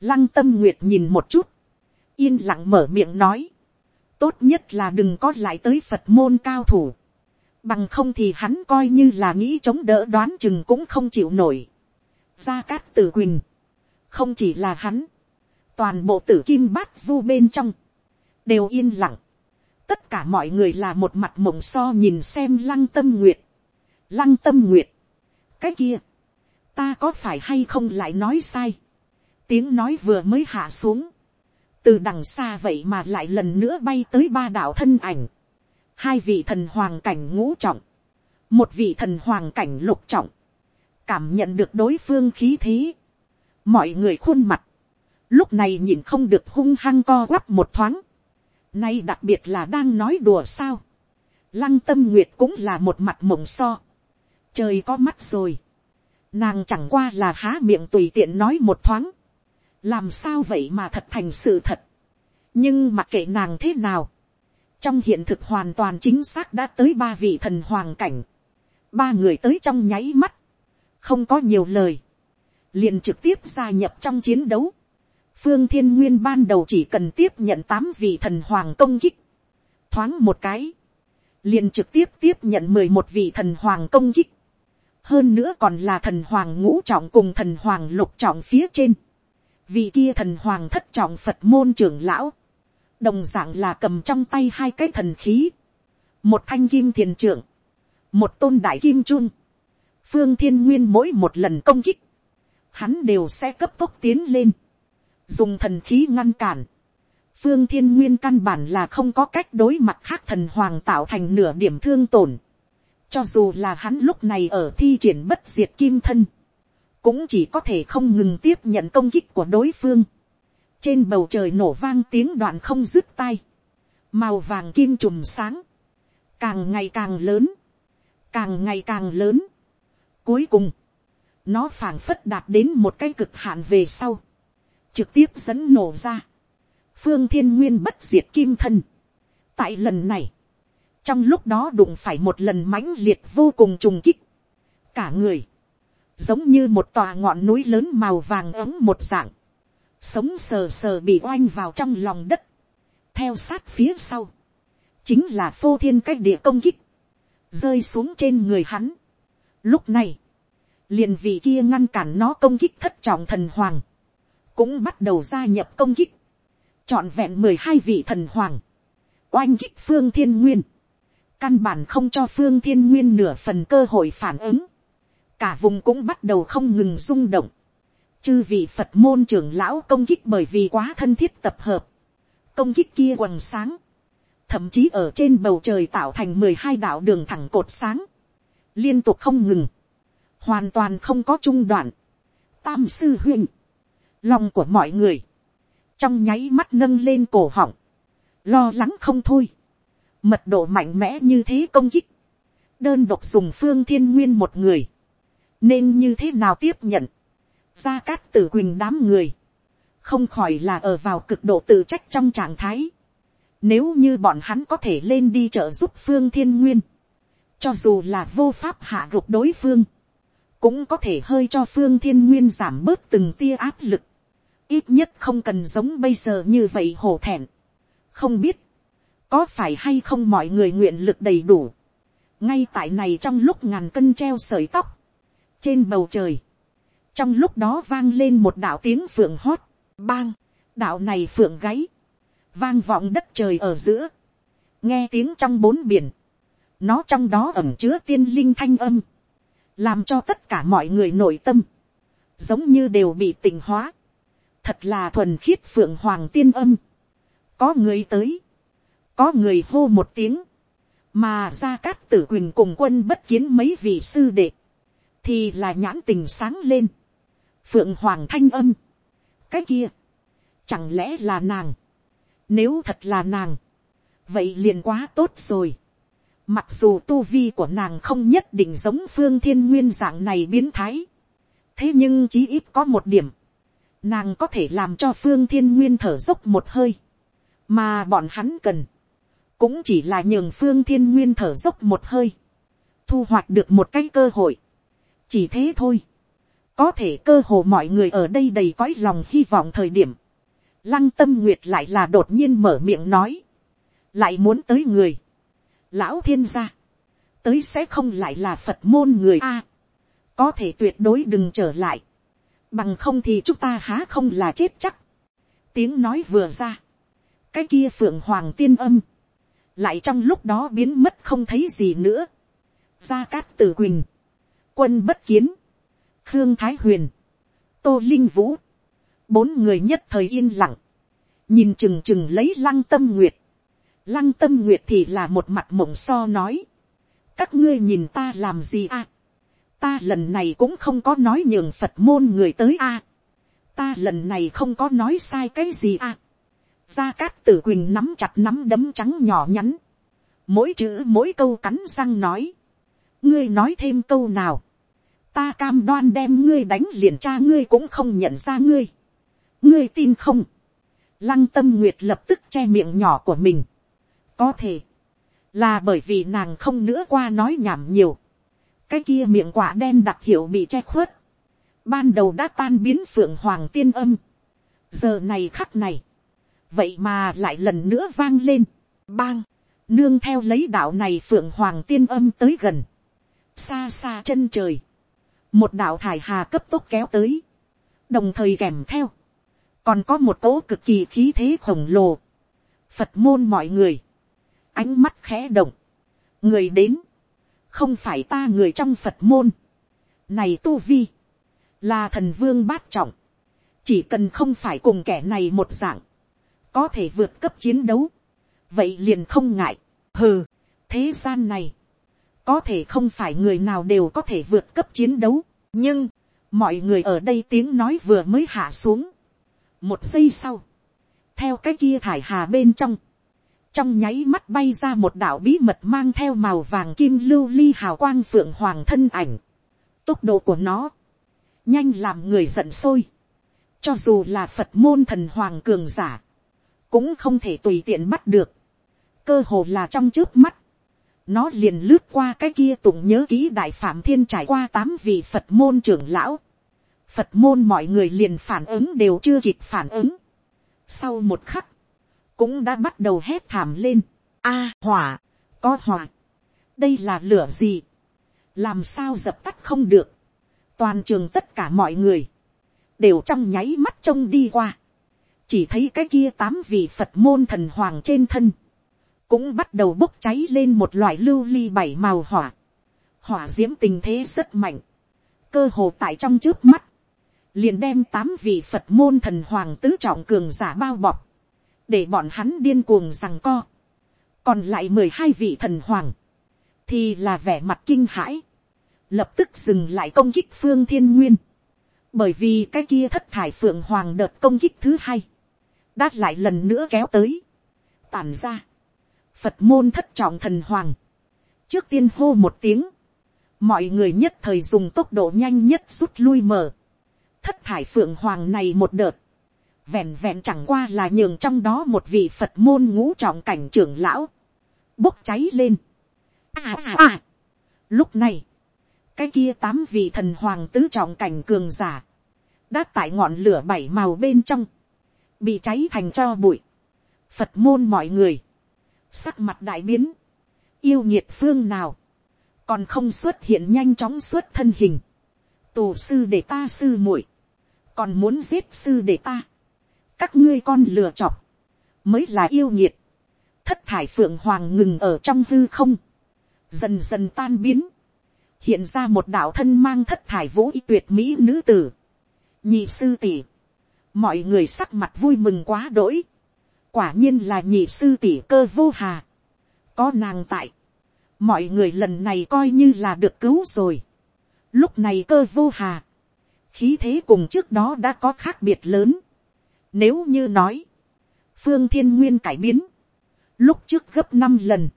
lăng tâm nguyệt nhìn một chút, yên lặng mở miệng nói, tốt nhất là đừng có lại tới phật môn cao thủ, bằng không thì hắn coi như là nghĩ chống đỡ đoán chừng cũng không chịu nổi. gia cát tử quỳnh, không chỉ là hắn, toàn bộ tử kim bát vu bên trong, đều yên lặng, tất cả mọi người là một mặt mộng so nhìn xem lăng tâm nguyệt, lăng tâm nguyệt, cái kia, ta có phải hay không lại nói sai, tiếng nói vừa mới hạ xuống, từ đằng xa vậy mà lại lần nữa bay tới ba đạo thân ảnh, hai vị thần hoàng cảnh ngũ trọng, một vị thần hoàng cảnh lục trọng, cảm nhận được đối phương khí thế, mọi người khuôn mặt, lúc này nhìn không được hung hăng co quắp một thoáng, nay đặc biệt là đang nói đùa sao, lăng tâm nguyệt cũng là một mặt mộng so, trời có mắt rồi, nàng chẳng qua là há miệng tùy tiện nói một thoáng, làm sao vậy mà thật thành sự thật, nhưng mặc kệ nàng thế nào, trong hiện thực hoàn toàn chính xác đã tới ba vị thần hoàng cảnh, ba người tới trong nháy mắt, không có nhiều lời, liền trực tiếp gia nhập trong chiến đấu, phương thiên nguyên ban đầu chỉ cần tiếp nhận tám vị thần hoàng công kích, thoáng một cái, liền trực tiếp tiếp nhận mười một vị thần hoàng công kích, hơn nữa còn là thần hoàng ngũ trọng cùng thần hoàng lục trọng phía trên, vì kia thần hoàng thất trọng phật môn trưởng lão, đồng d ạ n g là cầm trong tay hai cái thần khí, một thanh kim thiền trưởng, một tôn đại kim trung, phương thiên nguyên mỗi một lần công kích, hắn đều sẽ cấp tốc tiến lên, dùng thần khí ngăn cản, phương thiên nguyên căn bản là không có cách đối mặt khác thần hoàng tạo thành nửa điểm thương tổn, cho dù là hắn lúc này ở thi triển bất diệt kim thân. Cũng chỉ có thể không ngừng tiếp nhận công kích của đối phương. Trên bầu trời nổ vang tiếng đoạn không dứt tay. Màu vàng kim trùm sáng. Càng ngày càng lớn. Càng ngày càng lớn. Cuối cùng. Nó phảng phất đạt đến một cái cực hạn về sau. Trực tiếp dẫn nổ ra. Phương thiên nguyên bất diệt kim thân. Tại lần này trong lúc đó đụng phải một lần mãnh liệt vô cùng trùng kích, cả người, giống như một tòa ngọn núi lớn màu vàng ấm một dạng, sống sờ sờ bị oanh vào trong lòng đất, theo sát phía sau, chính là phô thiên cách địa công kích, rơi xuống trên người hắn, Lúc này, liền vị kia ngăn cản nó công kích thất trọng thần hoàng, cũng bắt đầu gia nhập công kích, trọn vẹn mười hai vị thần hoàng, oanh kích phương thiên nguyên, căn bản không cho phương thiên nguyên nửa phần cơ hội phản ứng, cả vùng cũng bắt đầu không ngừng rung động, chư vị phật môn trưởng lão công kích bởi vì quá thân thiết tập hợp, công kích kia quần sáng, thậm chí ở trên bầu trời tạo thành mười hai đạo đường thẳng cột sáng, liên tục không ngừng, hoàn toàn không có trung đoạn. Tam sư huynh, lòng của mọi người, trong nháy mắt nâng lên cổ họng, lo lắng không thôi, mật độ mạnh mẽ như thế công kích, đơn độc dùng phương thiên nguyên một người, nên như thế nào tiếp nhận, gia cát tử quỳnh đám người, không khỏi là ở vào cực độ tự trách trong trạng thái, nếu như bọn hắn có thể lên đi trợ giúp phương thiên nguyên, cho dù là vô pháp hạ gục đối phương, cũng có thể hơi cho phương thiên nguyên giảm bớt từng tia áp lực, ít nhất không cần giống bây giờ như vậy hổ thẹn. không biết, có phải hay không mọi người nguyện lực đầy đủ, ngay tại này trong lúc ngàn cân treo sợi tóc, trên bầu trời, trong lúc đó vang lên một đạo tiếng phượng hót, bang, đạo này phượng gáy, vang vọng đất trời ở giữa, nghe tiếng trong bốn biển, nó trong đó ẩm chứa tiên linh thanh âm, làm cho tất cả mọi người nội tâm, giống như đều bị tỉnh hóa, thật là thuần khiết phượng hoàng tiên âm, có người tới, có người hô một tiếng, mà ra cát tử quỳnh cùng quân bất kiến mấy vị sư đệ, thì là nhãn tình sáng lên, phượng hoàng thanh âm, cái kia, chẳng lẽ là nàng, nếu thật là nàng, vậy liền quá tốt rồi. Mặc dù tu vi của nàng không nhất định giống phương thiên nguyên dạng này biến thái. Thế nhưng chí ít có một điểm. Nàng có thể làm cho phương thiên nguyên thở dốc một hơi. Mà bọn hắn cần. Cũng chỉ là nhường phương thiên nguyên thở dốc một hơi. Thu hoạch được một cái cơ hội. Chỉ thế thôi. Có thể cơ hồ mọi người ở đây đầy cõi lòng hy vọng thời điểm. Lăng tâm nguyệt lại là đột nhiên mở miệng nói. Lại muốn tới người. Lão thiên gia, tới sẽ không lại là phật môn người a, có thể tuyệt đối đừng trở lại, bằng không thì chúng ta há không là chết chắc, tiếng nói vừa ra, cái kia phượng hoàng tiên âm, lại trong lúc đó biến mất không thấy gì nữa, gia cát tử quỳnh, quân bất kiến, khương thái huyền, tô linh vũ, bốn người nhất thời yên lặng, nhìn chừng chừng lấy lăng tâm nguyệt, Lăng tâm nguyệt thì là một mặt mộng so nói. Các ngươi nhìn ta làm gì à? Ta lần này cũng không có nói nhường Phật môn người tới à? Ta lần này không có nói sai cái gì à? Gia Cát Tử Quỳnh nắm chặt nắm đấm trắng nhỏ nhắn. Mỗi chữ mỗi câu cắn răng nói. Ngươi nói thêm câu nào. Ta cam đoan đem ngươi đánh liền cha ngươi cũng không nhận ra ngươi. Ngươi tin không? Lăng tâm nguyệt lập tức che miệng nhỏ của mình có thể, là bởi vì nàng không nữa qua nói nhảm nhiều. cái kia miệng quả đen đặc hiệu bị che khuất. ban đầu đã tan biến phượng hoàng tiên âm. giờ này khắc này, vậy mà lại lần nữa vang lên, bang, nương theo lấy đạo này phượng hoàng tiên âm tới gần, xa xa chân trời, một đạo thải hà cấp tốc kéo tới, đồng thời kèm theo, còn có một cỗ cực kỳ khí thế khổng lồ, phật môn mọi người, ánh mắt khẽ động, người đến, không phải ta người trong phật môn, này tu vi, là thần vương bát trọng, chỉ cần không phải cùng kẻ này một dạng, có thể vượt cấp chiến đấu, vậy liền không ngại, hừ, thế gian này, có thể không phải người nào đều có thể vượt cấp chiến đấu, nhưng, mọi người ở đây tiếng nói vừa mới hạ xuống, một giây sau, theo cái kia thải hà bên trong, trong nháy mắt bay ra một đạo bí mật mang theo màu vàng kim lưu ly hào quang phượng hoàng thân ảnh. Tốc độ của nó, nhanh làm người giận sôi. Cho dù là Phật môn thần hoàng cường giả, cũng không thể tùy tiện bắt được. Cơ hồ là trong trước mắt, nó liền lướt qua cái kia tụng nhớ ký đại phạm thiên trải qua tám vị Phật môn trưởng lão. Phật môn mọi người liền phản ứng đều chưa kịp phản ứng. Sau một khắc, cũng đã bắt đầu hét thảm lên. A hỏa, có hỏa. đây là lửa gì. làm sao dập tắt không được, toàn trường tất cả mọi người, đều trong nháy mắt trông đi qua, chỉ thấy cái kia tám vị phật môn thần hoàng trên thân, cũng bắt đầu bốc cháy lên một loại lưu ly bảy màu hỏa, hỏa d i ễ m tình thế rất mạnh, cơ hồ tại trong trước mắt, liền đem tám vị phật môn thần hoàng tứ trọng cường giả bao bọc, để bọn hắn điên cuồng rằng co, còn lại mười hai vị thần hoàng, thì là vẻ mặt kinh hãi, lập tức dừng lại công kích phương thiên nguyên, bởi vì cái kia thất thải phượng hoàng đợt công kích thứ hai, đã lại lần nữa kéo tới, tàn ra, phật môn thất trọng thần hoàng, trước tiên hô một tiếng, mọi người nhất thời dùng tốc độ nhanh nhất rút lui mở, thất thải phượng hoàng này một đợt, vẹn vẹn chẳng qua là nhường trong đó một vị phật môn ngũ trọng cảnh trưởng lão, bốc cháy lên. À à à, lúc này, cái kia tám vị thần hoàng tứ trọng cảnh cường giả, đã tại ngọn lửa bảy màu bên trong, bị cháy thành cho bụi, phật môn mọi người, sắc mặt đại biến, yêu nhiệt phương nào, còn không xuất hiện nhanh chóng xuất thân hình, tù sư để ta sư muội, còn muốn giết sư để ta, các ngươi con lừa chọc, mới là yêu nhiệt, thất thải phượng hoàng ngừng ở trong hư không, dần dần tan biến, hiện ra một đạo thân mang thất thải vũ y tuyệt mỹ nữ tử, nhị sư tỷ, mọi người sắc mặt vui mừng quá đỗi, quả nhiên là nhị sư tỷ cơ vô hà. có nàng tại, mọi người lần này coi như là được cứu rồi. lúc này cơ vô hà, khí thế cùng trước đó đã có khác biệt lớn. nếu như nói, phương thiên nguyên cải biến, lúc trước gấp năm lần,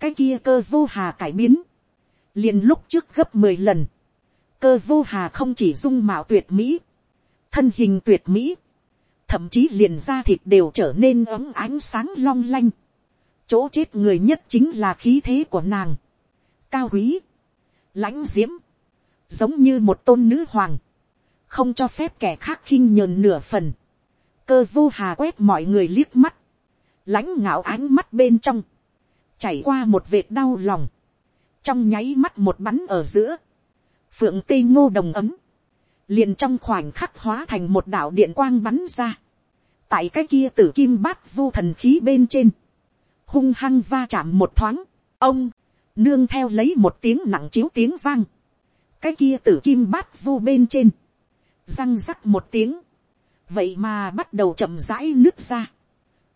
cái kia cơ vô hà cải biến, liền lúc trước gấp mười lần, cơ vô hà không chỉ dung mạo tuyệt mỹ, thân hình tuyệt mỹ, thậm chí liền da thịt đều trở nên ấm ánh sáng long lanh. chỗ chết người nhất chính là khí thế của nàng, cao quý, lãnh diễm, giống như một tôn nữ hoàng, không cho phép kẻ khác khinh nhờn nửa phần, cơ vô hà quét mọi người liếc mắt, lãnh ngạo ánh mắt bên trong, chảy qua một vệt đau lòng, trong nháy mắt một bắn ở giữa, phượng tây ngô đồng ấm, liền trong khoảnh khắc hóa thành một đạo điện quang bắn ra, tại cái kia tử kim bát vu thần khí bên trên, hung hăng va chạm một thoáng, ông, nương theo lấy một tiếng nặng chiếu tiếng vang, cái kia tử kim bát vu bên trên, răng rắc một tiếng, vậy mà bắt đầu chậm rãi nước ra,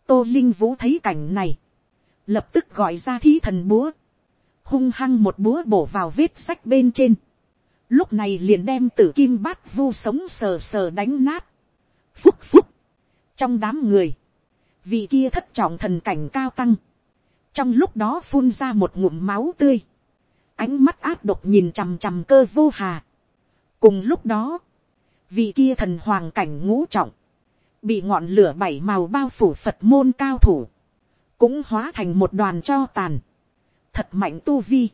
tô linh vũ thấy cảnh này, lập tức gọi ra thí thần búa, hung hăng một búa bổ vào vết sách bên trên, lúc này liền đem tử kim bát vu sống sờ sờ đánh nát. phúc phúc, trong đám người, vị kia thất trọng thần cảnh cao tăng, trong lúc đó phun ra một ngụm máu tươi, ánh mắt áp độc nhìn chằm chằm cơ vô hà. cùng lúc đó, vị kia thần hoàng cảnh ngũ trọng, bị ngọn lửa bảy màu bao phủ phật môn cao thủ, cũng hóa thành một đoàn cho tàn, thật mạnh tu vi,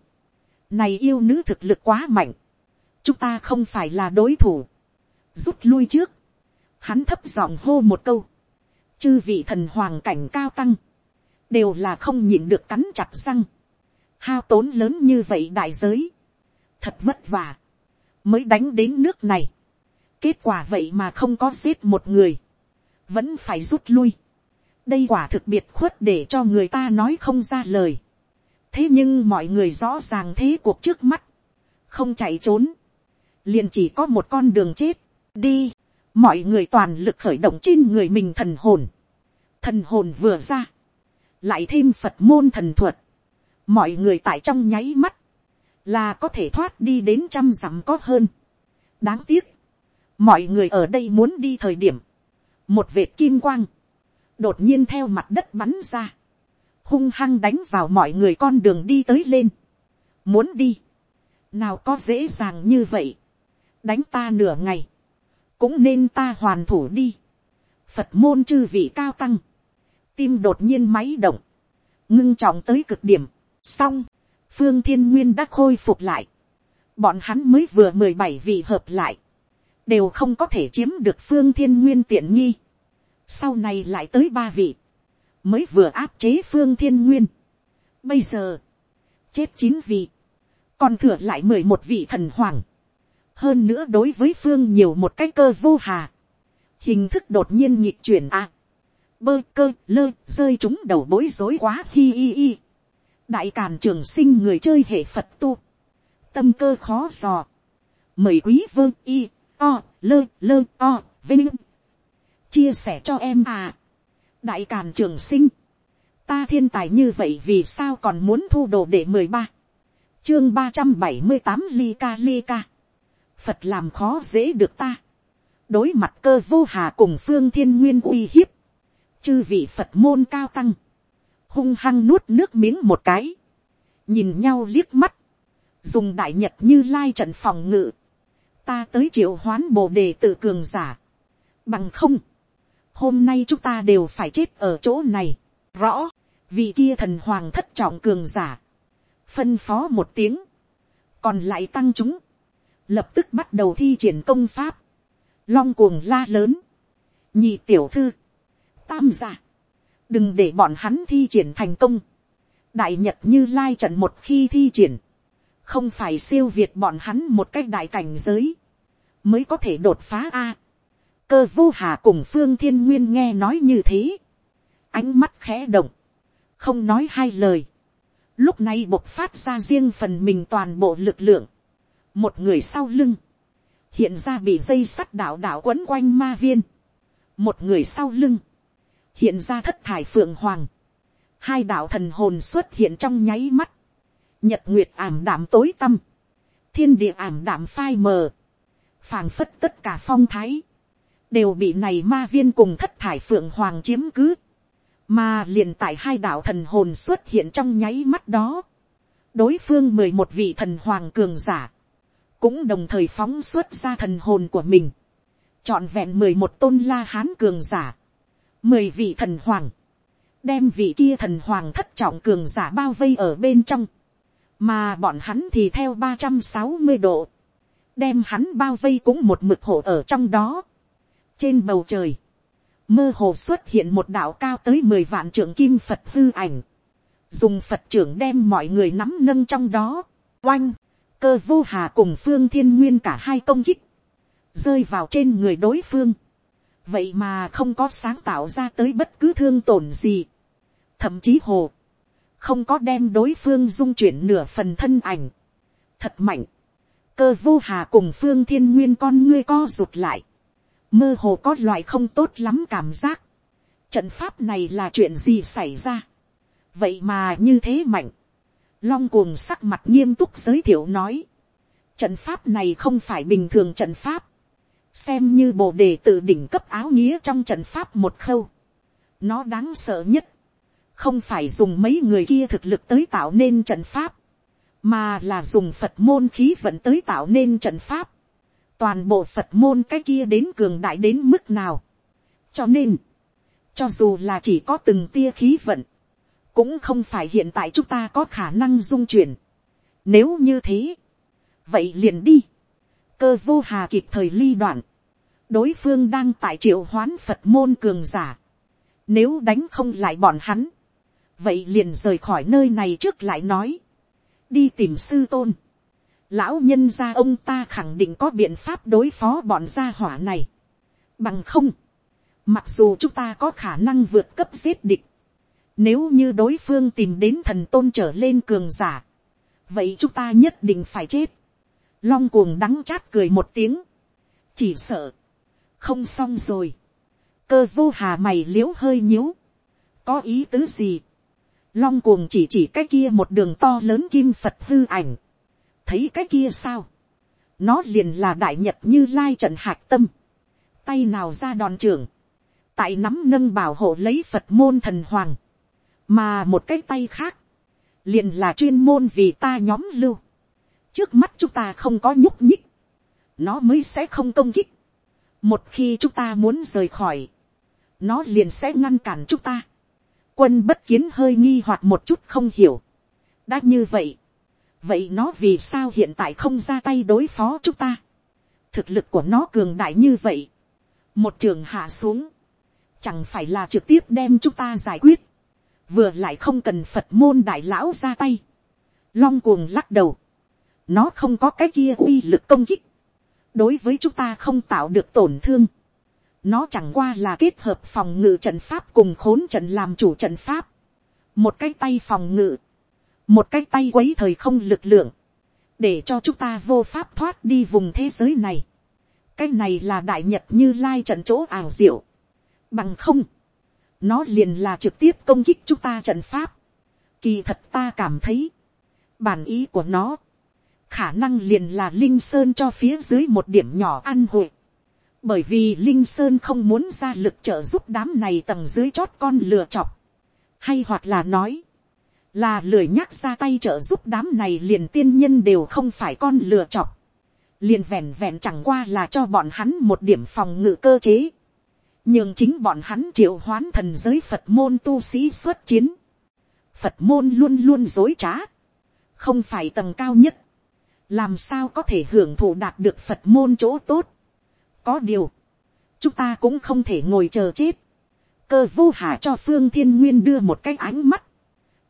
này yêu nữ thực lực quá mạnh, chúng ta không phải là đối thủ, rút lui trước, hắn thấp giọng hô một câu, chư vị thần hoàng cảnh cao tăng, đều là không nhịn được cắn chặt răng, hao tốn lớn như vậy đại giới, thật vất vả, mới đánh đến nước này, kết quả vậy mà không có giết một người, vẫn phải rút lui, đây quả thực biệt khuất để cho người ta nói không ra lời, thế nhưng mọi người rõ ràng thế cuộc trước mắt, không chạy trốn, liền chỉ có một con đường chết, đi, mọi người toàn lực khởi động trên người mình thần hồn, thần hồn vừa ra, lại thêm phật môn thần thuật, mọi người tại trong nháy mắt, là có thể thoát đi đến trăm dặm có hơn. đáng tiếc, mọi người ở đây muốn đi thời điểm, một vệt kim quang, đột nhiên theo mặt đất bắn ra, hung hăng đánh vào mọi người con đường đi tới lên, muốn đi, nào có dễ dàng như vậy, đánh ta nửa ngày, cũng nên ta hoàn thủ đi. Phật môn chư vị cao tăng, tim đột nhiên máy động, ngưng trọng tới cực điểm, xong, phương thiên nguyên đã khôi phục lại, bọn hắn mới vừa mười bảy vị hợp lại, đều không có thể chiếm được phương thiên nguyên tiện nghi, sau này lại tới ba vị, mới vừa áp chế phương thiên nguyên, bây giờ, chết chín vị, còn thừa lại mười một vị thần hoàng, hơn nữa đối với phương nhiều một cái cơ vô hà, hình thức đột nhiên nhịp chuyển a, bơ cơ lơ rơi chúng đầu bối rối quá hi hi hi, đại càn trường sinh người chơi hệ phật tu, tâm cơ khó dò, mời quý vương y o lơ lơ o vinh. Chia sẻ cho em à, đại càn trường sinh, ta thiên tài như vậy vì sao còn muốn thu đồ để mười ba, chương ba trăm bảy mươi tám ly ca ly ca, phật làm khó dễ được ta, đối mặt cơ vô hà cùng phương thiên nguyên uy hiếp, chư vị phật môn cao tăng, hung hăng nuốt nước miếng một cái, nhìn nhau liếc mắt, dùng đại nhật như lai trận phòng ngự, ta tới triệu hoán bồ đề tự cường giả, bằng không, hôm nay chúng ta đều phải chết ở chỗ này, rõ, vì kia thần hoàng thất trọng cường giả, phân phó một tiếng, còn lại tăng chúng, lập tức bắt đầu thi triển công pháp, long cuồng la lớn, nhị tiểu thư, tam giả, đừng để bọn hắn thi triển thành công, đại nhật như lai trận một khi thi triển, không phải siêu việt bọn hắn một cách đại cảnh giới, mới có thể đột phá a. cơ vô hà cùng phương thiên nguyên nghe nói như thế, ánh mắt khẽ động, không nói hai lời, lúc này bộc phát ra riêng phần mình toàn bộ lực lượng, một người sau lưng, hiện ra bị dây sắt đảo đảo quấn quanh ma viên, một người sau lưng, hiện ra thất thải phượng hoàng, hai đạo thần hồn xuất hiện trong nháy mắt, nhật nguyệt ảm đạm tối tăm, thiên địa ảm đạm phai mờ, phảng phất tất cả phong thái, đều bị này ma viên cùng thất thải phượng hoàng chiếm cứ, mà liền tại hai đạo thần hồn xuất hiện trong nháy mắt đó, đối phương mười một vị thần hoàng cường giả, cũng đồng thời phóng xuất ra thần hồn của mình, trọn vẹn mười một tôn la hán cường giả, mười vị thần hoàng, đem vị kia thần hoàng thất trọng cường giả bao vây ở bên trong, mà bọn hắn thì theo ba trăm sáu mươi độ, đem hắn bao vây cũng một mực hộ ở trong đó. trên bầu trời, mơ hồ xuất hiện một đạo cao tới mười vạn trưởng kim phật hư ảnh, dùng phật trưởng đem mọi người nắm nâng trong đó, oanh, cơ vô hà cùng phương thiên nguyên cả hai công kích, rơi vào trên người đối phương, vậy mà không có sáng tạo ra tới bất cứ thương tổn gì, thậm chí hồ, không có đem đối phương dung chuyển nửa phần thân ảnh, thật mạnh, cơ vô hà cùng phương thiên nguyên con ngươi co rụt lại, mơ hồ có loại không tốt lắm cảm giác, trận pháp này là chuyện gì xảy ra, vậy mà như thế mạnh, long cuồng sắc mặt nghiêm túc giới thiệu nói, trận pháp này không phải bình thường trận pháp, xem như bộ đề tự đỉnh cấp áo nghĩa trong trận pháp một khâu, nó đáng sợ nhất, không phải dùng mấy người kia thực lực tới tạo nên trận pháp, mà là dùng phật môn khí vận tới tạo nên trận pháp, toàn bộ phật môn cái kia đến cường đại đến mức nào. cho nên, cho dù là chỉ có từng tia khí vận, cũng không phải hiện tại chúng ta có khả năng dung chuyển. nếu như thế, vậy liền đi. cơ vô hà kịp thời ly đoạn, đối phương đang tại triệu hoán phật môn cường giả. nếu đánh không lại bọn hắn, vậy liền rời khỏi nơi này trước lại nói, đi tìm sư tôn. lão nhân gia ông ta khẳng định có biện pháp đối phó bọn gia hỏa này. bằng không, mặc dù chúng ta có khả năng vượt cấp giết địch, nếu như đối phương tìm đến thần tôn trở lên cường giả, vậy chúng ta nhất định phải chết. long cuồng đắng chát cười một tiếng, chỉ sợ, không xong rồi, cơ vô hà mày liễu hơi nhíu, có ý tứ gì, long cuồng chỉ chỉ cái kia một đường to lớn kim phật hư ảnh. thấy cái kia sao. nó liền là đại nhật như lai trận hạc tâm. tay nào ra đòn trưởng. tại nắm nâng bảo hộ lấy phật môn thần hoàng mà một cái tay khác. liền là chuyên môn vì ta nhóm lưu. trước mắt chúng ta không có nhúc nhích. nó mới sẽ không công kích. một khi chúng ta muốn rời khỏi. nó liền sẽ ngăn cản chúng ta quân bất kiến hơi nghi hoặc một chút không hiểu. đã như vậy, vậy nó vì sao hiện tại không ra tay đối phó chúng ta. thực lực của nó cường đại như vậy. một trường hạ xuống, chẳng phải là trực tiếp đem chúng ta giải quyết, vừa lại không cần phật môn đại lão ra tay. long cuồng lắc đầu, nó không có cái kia uy lực công kích, đối với chúng ta không tạo được tổn thương, nó chẳng qua là kết hợp phòng ngự trận pháp cùng khốn trận làm chủ trận pháp, một cái tay phòng ngự, một cái tay quấy thời không lực lượng, để cho chúng ta vô pháp thoát đi vùng thế giới này. cái này là đại nhật như lai trận chỗ ảo diệu, bằng không, nó liền là trực tiếp công kích chúng ta trận pháp. Kỳ thật ta cảm thấy, bản ý của nó, khả năng liền là linh sơn cho phía dưới một điểm nhỏ ăn hội. bởi vì linh sơn không muốn ra lực trợ giúp đám này tầng dưới chót con lừa chọc. hay hoặc là nói, là lười nhắc ra tay trợ giúp đám này liền tiên nhân đều không phải con lừa chọc. liền vẹn vẹn chẳng qua là cho bọn hắn một điểm phòng ngự cơ chế nhưng chính bọn hắn triệu hoán thần giới phật môn tu sĩ xuất chiến. phật môn luôn luôn dối trá, không phải tầng cao nhất, làm sao có thể hưởng thụ đạt được phật môn chỗ tốt. có điều, chúng ta cũng không thể ngồi chờ chết. cơ vô hạ cho phương thiên nguyên đưa một cái ánh mắt.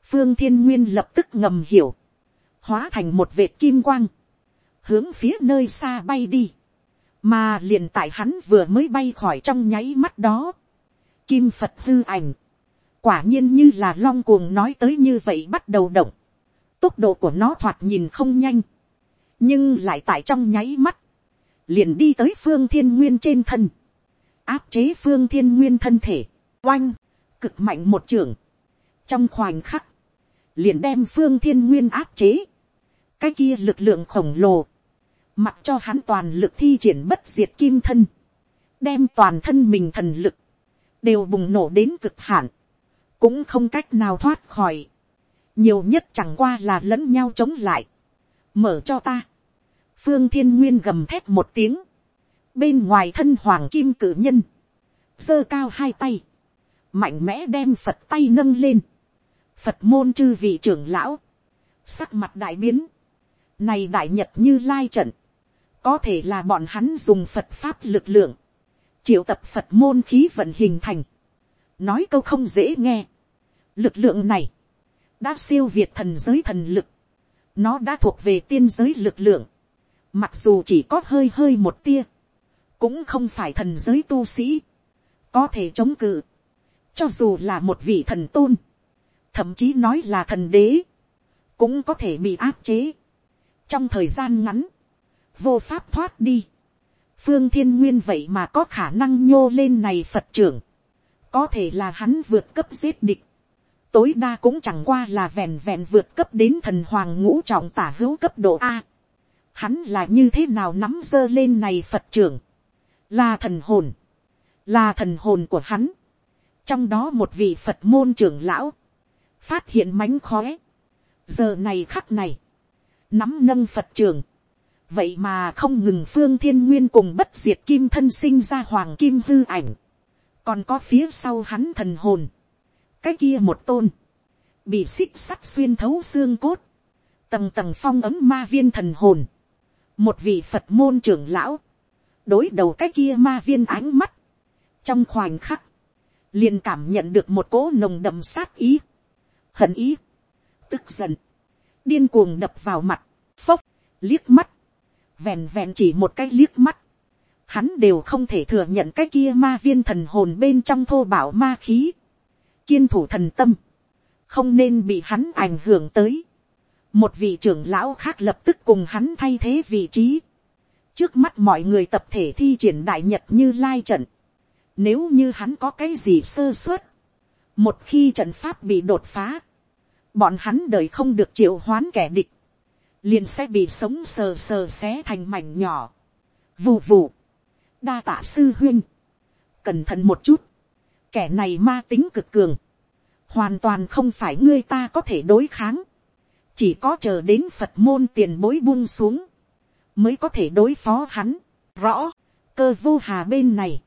phương thiên nguyên lập tức ngầm hiểu, hóa thành một vệt kim quang, hướng phía nơi xa bay đi mà liền tại hắn vừa mới bay khỏi trong nháy mắt đó, kim phật hư ảnh, quả nhiên như là long cuồng nói tới như vậy bắt đầu động, tốc độ của nó thoạt nhìn không nhanh, nhưng lại tại trong nháy mắt, liền đi tới phương thiên nguyên trên thân, áp chế phương thiên nguyên thân thể, oanh, cực mạnh một trường, trong khoảnh khắc, liền đem phương thiên nguyên áp chế, cái kia lực lượng khổng lồ, mặc cho hắn toàn lực thi triển bất diệt kim thân, đem toàn thân mình thần lực, đều bùng nổ đến cực hạn, cũng không cách nào thoát khỏi, nhiều nhất chẳng qua là lẫn nhau chống lại, mở cho ta, phương thiên nguyên gầm thét một tiếng, bên ngoài thân hoàng kim cử nhân, giơ cao hai tay, mạnh mẽ đem phật tay nâng lên, phật môn chư vị trưởng lão, sắc mặt đại biến, này đại nhật như lai trận, có thể là bọn hắn dùng phật pháp lực lượng, triệu tập phật môn khí vận hình thành, nói câu không dễ nghe, lực lượng này, đã siêu việt thần giới thần lực, nó đã thuộc về tiên giới lực lượng, mặc dù chỉ có hơi hơi một tia, cũng không phải thần giới tu sĩ, có thể chống cự, cho dù là một vị thần tôn, thậm chí nói là thần đế, cũng có thể bị áp chế. trong thời gian ngắn, vô pháp thoát đi. phương thiên nguyên vậy mà có khả năng nhô lên này phật trưởng. có thể là hắn vượt cấp giết địch. tối đa cũng chẳng qua là vẹn vẹn vượt cấp đến thần hoàng ngũ trọng tả hữu cấp độ a. hắn là như thế nào nắm dơ lên này phật trưởng. là thần hồn. là thần hồn của hắn. trong đó một vị phật môn trưởng lão. phát hiện mánh khóe. giờ này khắc này. nắm nâng phật trưởng vậy mà không ngừng phương thiên nguyên cùng bất diệt kim thân sinh ra hoàng kim hư ảnh, còn có phía sau hắn thần hồn, cái kia một tôn, bị xích sắt xuyên thấu xương cốt, tầng tầng phong ấm ma viên thần hồn, một vị phật môn trưởng lão, đối đầu cái kia ma viên ánh mắt, trong khoảnh khắc, liền cảm nhận được một cỗ nồng đậm sát ý, hận ý, tức giận, điên cuồng đập vào mặt, phốc, liếc mắt, vẹn vẹn chỉ một cái liếc mắt, hắn đều không thể thừa nhận cái kia ma viên thần hồn bên trong thô bảo ma khí, kiên thủ thần tâm, không nên bị hắn ảnh hưởng tới. một vị trưởng lão khác lập tức cùng hắn thay thế vị trí, trước mắt mọi người tập thể thi triển đại nhật như lai trận, nếu như hắn có cái gì sơ suất, một khi trận pháp bị đột phá, bọn hắn đời không được triệu hoán kẻ địch, liền sẽ bị sống sờ sờ xé thành mảnh nhỏ. Vù vù. Đa tạ sư huyên. Cẩn thận một chút. Kẻ này ma tính cực cường. Hoàn toàn không phải ngươi ta có thể đối kháng. Chỉ có chờ đến Phật môn tiền bối buông xuống. Mới có thể đối phó hắn. Rõ. Cơ vô hà bên này.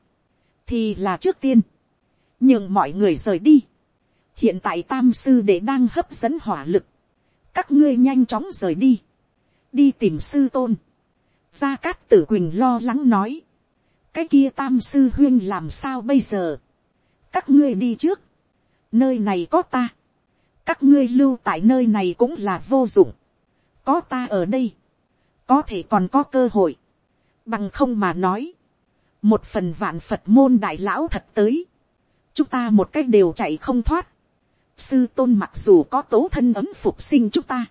Thì là trước tiên. Nhưng mọi người rời đi. Hiện tại tam sư đệ đang hấp dẫn hỏa lực các ngươi nhanh chóng rời đi, đi tìm sư tôn. gia cát tử quỳnh lo lắng nói, cái kia tam sư huyên làm sao bây giờ, các ngươi đi trước, nơi này có ta, các ngươi lưu tại nơi này cũng là vô dụng, có ta ở đây, có thể còn có cơ hội, bằng không mà nói, một phần vạn phật môn đại lão thật tới, chúng ta một cách đều chạy không thoát, sư tôn mặc dù có tố thân ấm phục sinh chúng ta,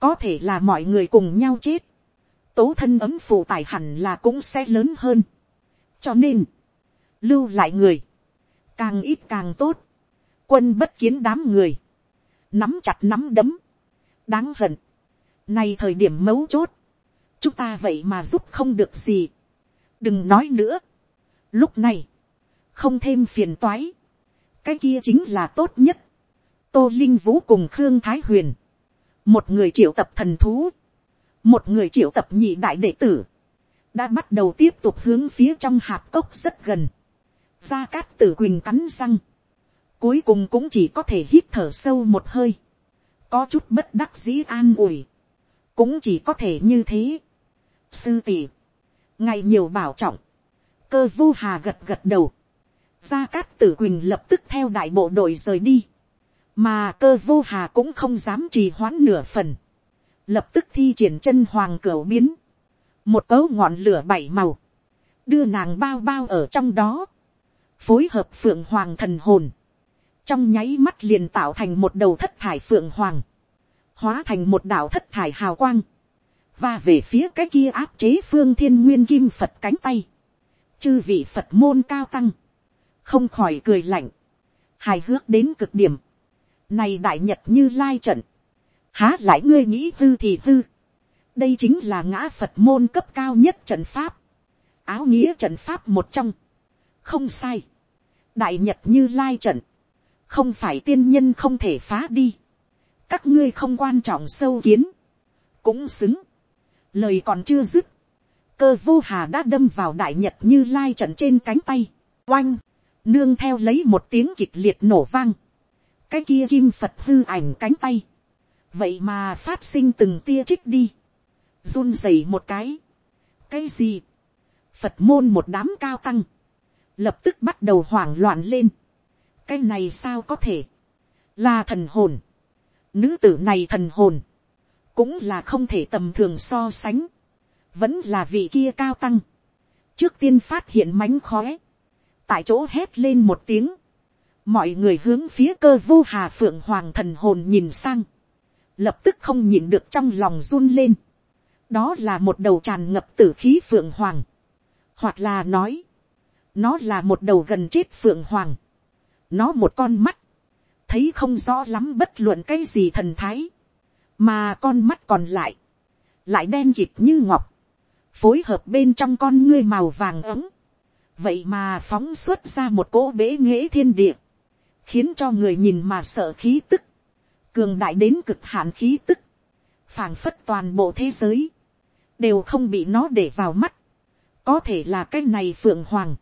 có thể là mọi người cùng nhau chết, tố thân ấm phụ tải hẳn là cũng sẽ lớn hơn, cho nên, lưu lại người, càng ít càng tốt, quân bất kiến đám người, nắm chặt nắm đấm, đáng hận, nay thời điểm mấu chốt, chúng ta vậy mà giúp không được gì, đừng nói nữa, lúc này, không thêm phiền toái, cái kia chính là tốt nhất, tô linh vũ cùng khương thái huyền, một người triệu tập thần thú, một người triệu tập nhị đại đệ tử, đã bắt đầu tiếp tục hướng phía trong hạp cốc rất gần, gia cát tử quỳnh cắn răng, cuối cùng cũng chỉ có thể hít thở sâu một hơi, có chút bất đắc dĩ an ủi, cũng chỉ có thể như thế. sư tỷ, ngày nhiều bảo trọng, cơ vô hà gật gật đầu, gia cát tử quỳnh lập tức theo đại bộ đội rời đi, mà cơ vô hà cũng không dám trì hoãn nửa phần, lập tức thi triển chân hoàng cửa biến, một cấu ngọn lửa bảy màu, đưa nàng bao bao ở trong đó, phối hợp phượng hoàng thần hồn, trong nháy mắt liền tạo thành một đầu thất thải phượng hoàng, hóa thành một đảo thất thải hào quang, và về phía cái kia áp chế phương thiên nguyên kim phật cánh tay, chư vị phật môn cao tăng, không khỏi cười lạnh, hài hước đến cực điểm, này đại nhật như lai trận, há lại ngươi nghĩ tư thì tư, đây chính là ngã phật môn cấp cao nhất trận pháp, áo nghĩa trận pháp một trong, không sai, đại nhật như lai trận, không phải tiên nhân không thể phá đi, các ngươi không quan trọng sâu kiến, cũng xứng, lời còn chưa dứt, cơ vô hà đã đâm vào đại nhật như lai trận trên cánh tay, oanh, nương theo lấy một tiếng kịch liệt nổ vang, cái kia kim phật hư ảnh cánh tay, vậy mà phát sinh từng tia trích đi, run rẩy một cái, cái gì, phật môn một đám cao tăng, lập tức bắt đầu hoảng loạn lên, cái này sao có thể, là thần hồn, nữ tử này thần hồn, cũng là không thể tầm thường so sánh, vẫn là vị kia cao tăng, trước tiên phát hiện mánh khóe, tại chỗ hét lên một tiếng, mọi người hướng phía cơ vô hà phượng hoàng thần hồn nhìn sang, lập tức không nhìn được trong lòng run lên, đó là một đầu tràn ngập tử khí phượng hoàng, hoặc là nói, nó là một đầu gần chết phượng hoàng, nó một con mắt, thấy không rõ lắm bất luận cái gì thần thái, mà con mắt còn lại, lại đen kịt như ngọc, phối hợp bên trong con ngươi màu vàng ấm, vậy mà phóng xuất ra một cỗ bế nghễ thiên địa, khiến cho người nhìn mà sợ khí tức, cường đại đến cực hạn khí tức, phảng phất toàn bộ thế giới, đều không bị nó để vào mắt, có thể là cái này phượng hoàng,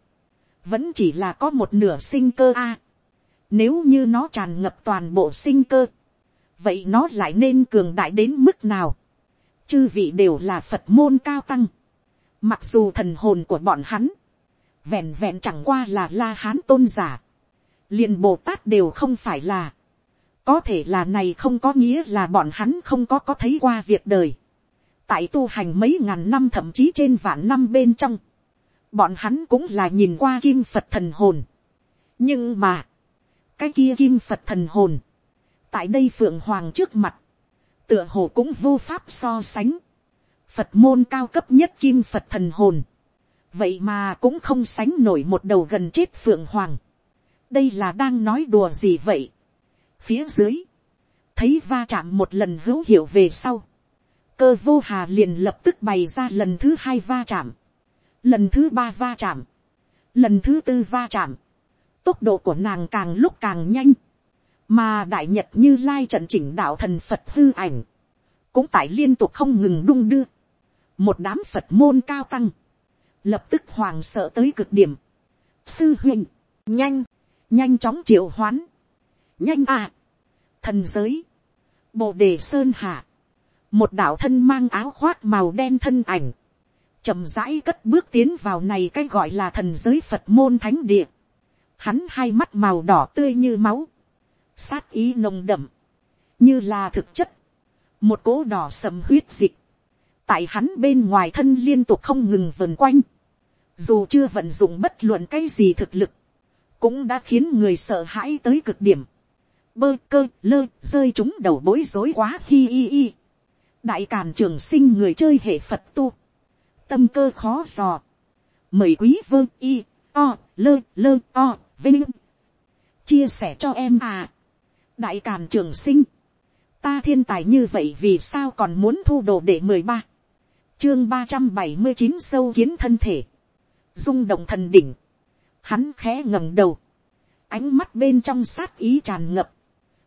vẫn chỉ là có một nửa sinh cơ a, nếu như nó tràn ngập toàn bộ sinh cơ, vậy nó lại nên cường đại đến mức nào. Chư vị đều là Phật môn cao tăng. Mặc dù thần hồn của bọn hắn, vẹn vẹn chẳng qua là la hán tôn giả liền Bồ Tát đều không phải là. Có thể là này không có nghĩa là bọn hắn không có có thấy qua việc đời. Tại tu hành mấy ngàn năm thậm chí trên vạn năm bên trong. Bọn hắn cũng là nhìn qua kim Phật thần hồn. Nhưng mà cái kia kim phật thần hồn, tại đây phượng hoàng trước mặt, tựa hồ cũng vô pháp so sánh, phật môn cao cấp nhất kim phật thần hồn, vậy mà cũng không sánh nổi một đầu gần chết phượng hoàng, đây là đang nói đùa gì vậy, phía dưới, thấy va chạm một lần hữu hiệu về sau, cơ vô hà liền lập tức bày ra lần thứ hai va chạm, lần thứ ba va chạm, lần thứ tư va chạm, tốc độ của nàng càng lúc càng nhanh, mà đại nhật như lai trận chỉnh đạo thần phật hư ảnh, cũng tại liên tục không ngừng đung đưa, một đám phật môn cao tăng, lập tức hoàng sợ tới cực điểm, sư huynh, nhanh, nhanh chóng triệu hoán, nhanh à, thần giới, bộ đề sơn hạ, một đạo thân mang áo khoác màu đen thân ảnh, chậm rãi cất bước tiến vào này cái gọi là thần giới phật môn thánh địa, hắn hai mắt màu đỏ tươi như máu, sát ý nồng đậm, như là thực chất, một cỗ đỏ sầm huyết dịch, tại hắn bên ngoài thân liên tục không ngừng vần quanh, dù chưa vận dụng bất luận cái gì thực lực, cũng đã khiến người sợ hãi tới cực điểm, bơ cơ lơ rơi chúng đầu bối rối quá hi hi hi. đại càn trường sinh người chơi hệ phật tu, tâm cơ khó dò, mời quý vơ y o lơ lơ o vinh. Chia sẻ cho em à. Đại càn trường sinh. Ta thiên tài như vậy vì sao còn muốn thu đồ để mười ba? Chương ba trăm bảy mươi chín sâu kiến thân thể. Rung động thần đỉnh hắn khẽ ngẩng đầu. Ánh mắt bên trong sát ý tràn ngập.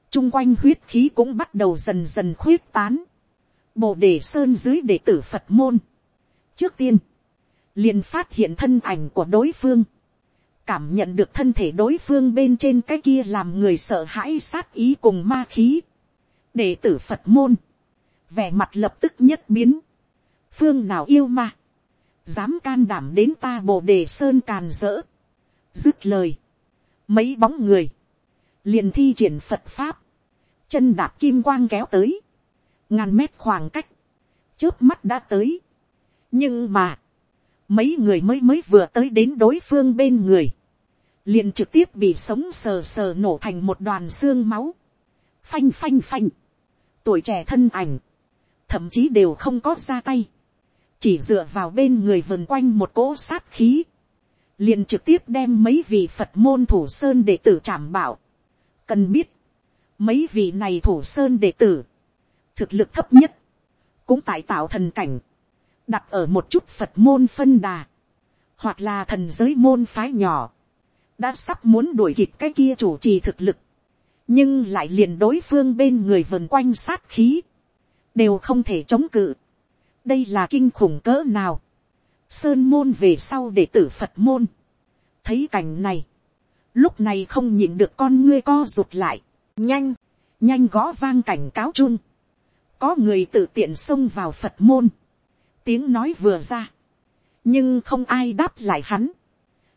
Chung quanh huyết khí cũng bắt đầu dần dần khuyết tán. Bồ đề sơn dưới đệ tử phật môn. Trước tiên liền phát hiện thân ảnh của đối phương. Cảm nhận được thân thể đối phương bên trên cái kia làm người sợ hãi sát ý cùng ma khí. đệ tử phật môn, vẻ mặt lập tức nhất biến, phương nào yêu ma, dám can đảm đến ta bồ đề sơn càn rỡ, dứt lời, mấy bóng người, liền thi triển phật pháp, chân đạp kim quang kéo tới, ngàn mét khoảng cách, trước mắt đã tới, nhưng mà, mấy người mới mới vừa tới đến đối phương bên người, liền trực tiếp bị sống sờ sờ nổ thành một đoàn xương máu, phanh phanh phanh, tuổi trẻ thân ảnh, thậm chí đều không có ra tay, chỉ dựa vào bên người vườn quanh một cỗ sát khí, liền trực tiếp đem mấy vị phật môn thủ sơn đệ tử trảm bảo. cần biết, mấy vị này thủ sơn đệ tử, thực lực thấp nhất, cũng tại tạo thần cảnh, đặt ở một chút phật môn phân đà, hoặc là thần giới môn phái nhỏ, đã sắp muốn đuổi kịp cái kia chủ trì thực lực, nhưng lại liền đối phương bên người vần quanh sát khí, đều không thể chống cự. đây là kinh khủng cỡ nào sơn môn về sau để tử phật môn. thấy cảnh này, lúc này không nhịn được con ngươi co rụt lại, nhanh, nhanh gõ vang cảnh cáo chung. có người tự tiện xông vào phật môn, tiếng nói vừa ra, nhưng không ai đáp lại hắn.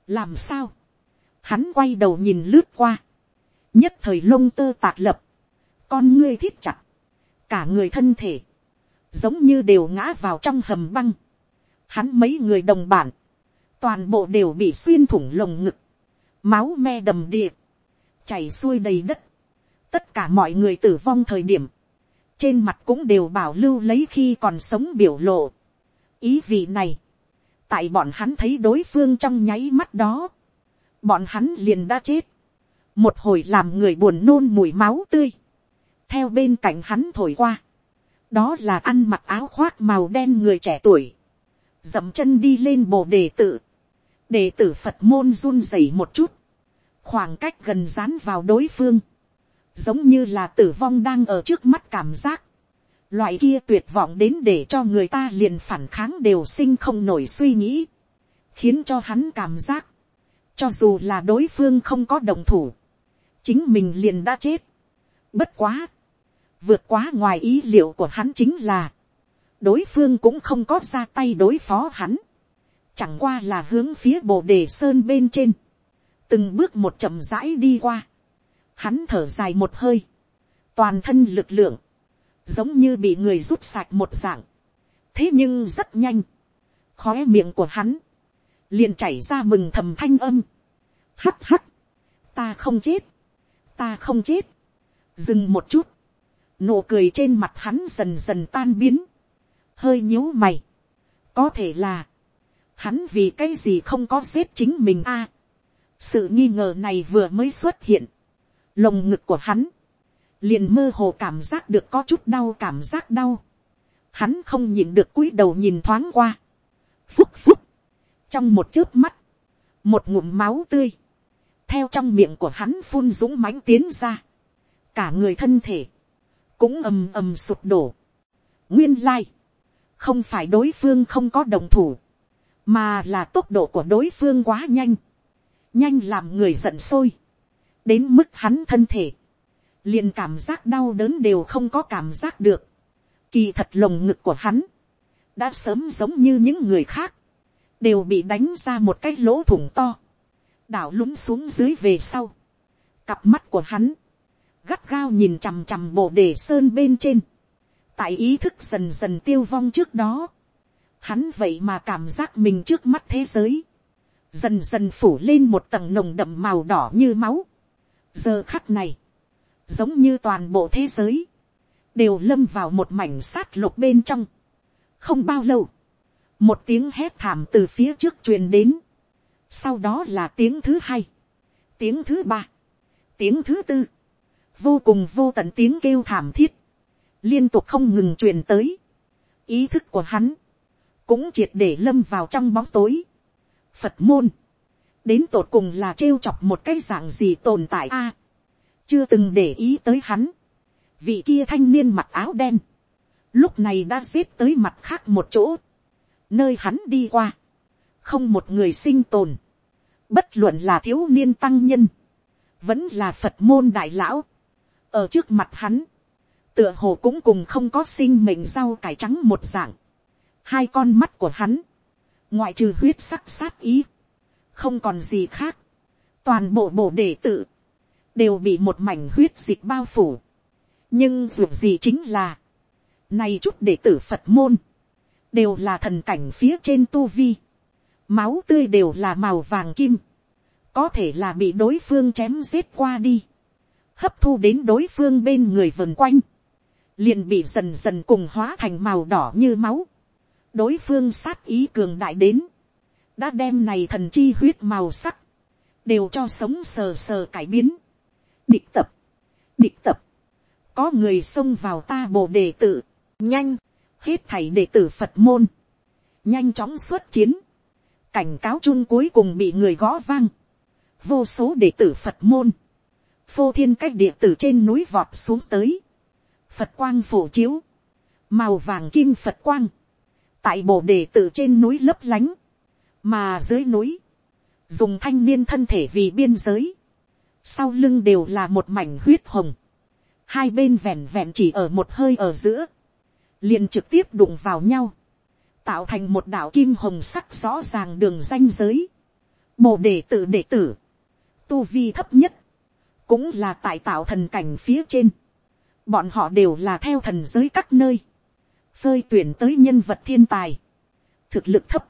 làm sao, hắn quay đầu nhìn lướt qua, nhất thời lông tơ tạc lập, con ngươi thiết chặt, cả người thân thể, giống như đều ngã vào trong hầm băng, hắn mấy người đồng bản, toàn bộ đều bị xuyên thủng lồng ngực, máu me đầm địa, chảy xuôi đầy đất, tất cả mọi người tử vong thời điểm, trên mặt cũng đều bảo lưu lấy khi còn sống biểu lộ. ý vị này, tại bọn hắn thấy đối phương trong nháy mắt đó, bọn hắn liền đã chết, một hồi làm người buồn nôn mùi máu tươi, theo bên cạnh hắn thổi qua, đó là ăn mặc áo khoác màu đen người trẻ tuổi, dậm chân đi lên bồ đề tự, đề tử phật môn run rẩy một chút, khoảng cách gần dán vào đối phương, giống như là tử vong đang ở trước mắt cảm giác, loại kia tuyệt vọng đến để cho người ta liền phản kháng đều sinh không nổi suy nghĩ, khiến cho hắn cảm giác, cho dù là đối phương không có đồng thủ. Chính mình liền đã chết. Bất quá. Vượt quá ngoài ý liệu của hắn chính là. Đối phương cũng không có ra tay đối phó hắn. Chẳng qua là hướng phía bồ đề sơn bên trên. Từng bước một chậm rãi đi qua. Hắn thở dài một hơi. Toàn thân lực lượng. Giống như bị người rút sạch một dạng. Thế nhưng rất nhanh. khói miệng của hắn liền chảy ra mừng thầm thanh âm. Hắt hắt, ta không chết, ta không chết. Dừng một chút, nụ cười trên mặt hắn dần dần tan biến, hơi nhíu mày. Có thể là, hắn vì cái gì không có xếp chính mình a. sự nghi ngờ này vừa mới xuất hiện, lồng ngực của hắn, liền mơ hồ cảm giác được có chút đau cảm giác đau. Hắn không nhìn được cúi đầu nhìn thoáng qua. Phúc phúc trong một chớp mắt, một ngụm máu tươi, theo trong miệng của hắn phun dũng mãnh tiến ra, cả người thân thể, cũng ầm ầm sụp đổ. nguyên lai, không phải đối phương không có đồng thủ, mà là tốc độ của đối phương quá nhanh, nhanh làm người giận sôi, đến mức hắn thân thể, liền cảm giác đau đớn đều không có cảm giác được, kỳ thật lồng ngực của hắn, đã sớm giống như những người khác, đều bị đánh ra một cái lỗ thủng to, đảo lúng xuống dưới về sau, cặp mắt của hắn, gắt gao nhìn chằm chằm bộ đề sơn bên trên, tại ý thức dần dần tiêu vong trước đó, hắn vậy mà cảm giác mình trước mắt thế giới, dần dần phủ lên một tầng nồng đậm màu đỏ như máu. giờ khắc này, giống như toàn bộ thế giới, đều lâm vào một mảnh sát lục bên trong. không bao lâu, một tiếng hét thảm từ phía trước truyền đến, sau đó là tiếng thứ hai, tiếng thứ ba, tiếng thứ tư, vô cùng vô tận tiếng kêu thảm thiết, liên tục không ngừng truyền tới, ý thức của hắn, cũng triệt để lâm vào trong bóng tối. Phật môn, đến tột cùng là trêu chọc một cái dạng gì tồn tại a, chưa từng để ý tới hắn, vị kia thanh niên mặc áo đen, lúc này đã xếp tới mặt khác một chỗ, nơi hắn đi qua, không một người sinh tồn, bất luận là thiếu niên tăng nhân, vẫn là phật môn đại lão, ở trước mặt hắn, tựa hồ cũng cùng không có sinh mệnh rau cải trắng một dạng, hai con mắt của hắn, ngoại trừ huyết sắc sát ý, không còn gì khác, toàn bộ bộ đệ tử, đều bị một mảnh huyết dịch bao phủ, nhưng dù gì chính là, nay chút đệ tử phật môn, đều là thần cảnh phía trên tu vi, máu tươi đều là màu vàng kim, có thể là bị đối phương chém giết qua đi, hấp thu đến đối phương bên người vần quanh, liền bị dần dần cùng hóa thành màu đỏ như máu, đối phương sát ý cường đại đến, đã đem này thần chi huyết màu sắc, đều cho sống sờ sờ cải biến. Địch tập, địch tập, có người xông vào ta bộ đệ tử, nhanh, hết thảy đệ tử phật môn, nhanh chóng xuất chiến, cảnh cáo chung cuối cùng bị người gõ vang, vô số đệ tử phật môn, phô thiên cách địa tử trên núi vọt xuống tới, phật quang phổ chiếu, màu vàng kim phật quang, tại bộ đề tử trên núi lấp lánh, mà dưới núi, dùng thanh niên thân thể vì biên giới, sau lưng đều là một mảnh huyết hồng, hai bên vẹn vẹn chỉ ở một hơi ở giữa, liền trực tiếp đụng vào nhau, tạo thành một đạo kim hồng sắc rõ ràng đường danh giới, bộ đề tử đệ tử, tu vi thấp nhất, cũng là tại tạo thần cảnh phía trên, bọn họ đều là theo thần giới các nơi, phơi tuyển tới nhân vật thiên tài, thực lực thấp,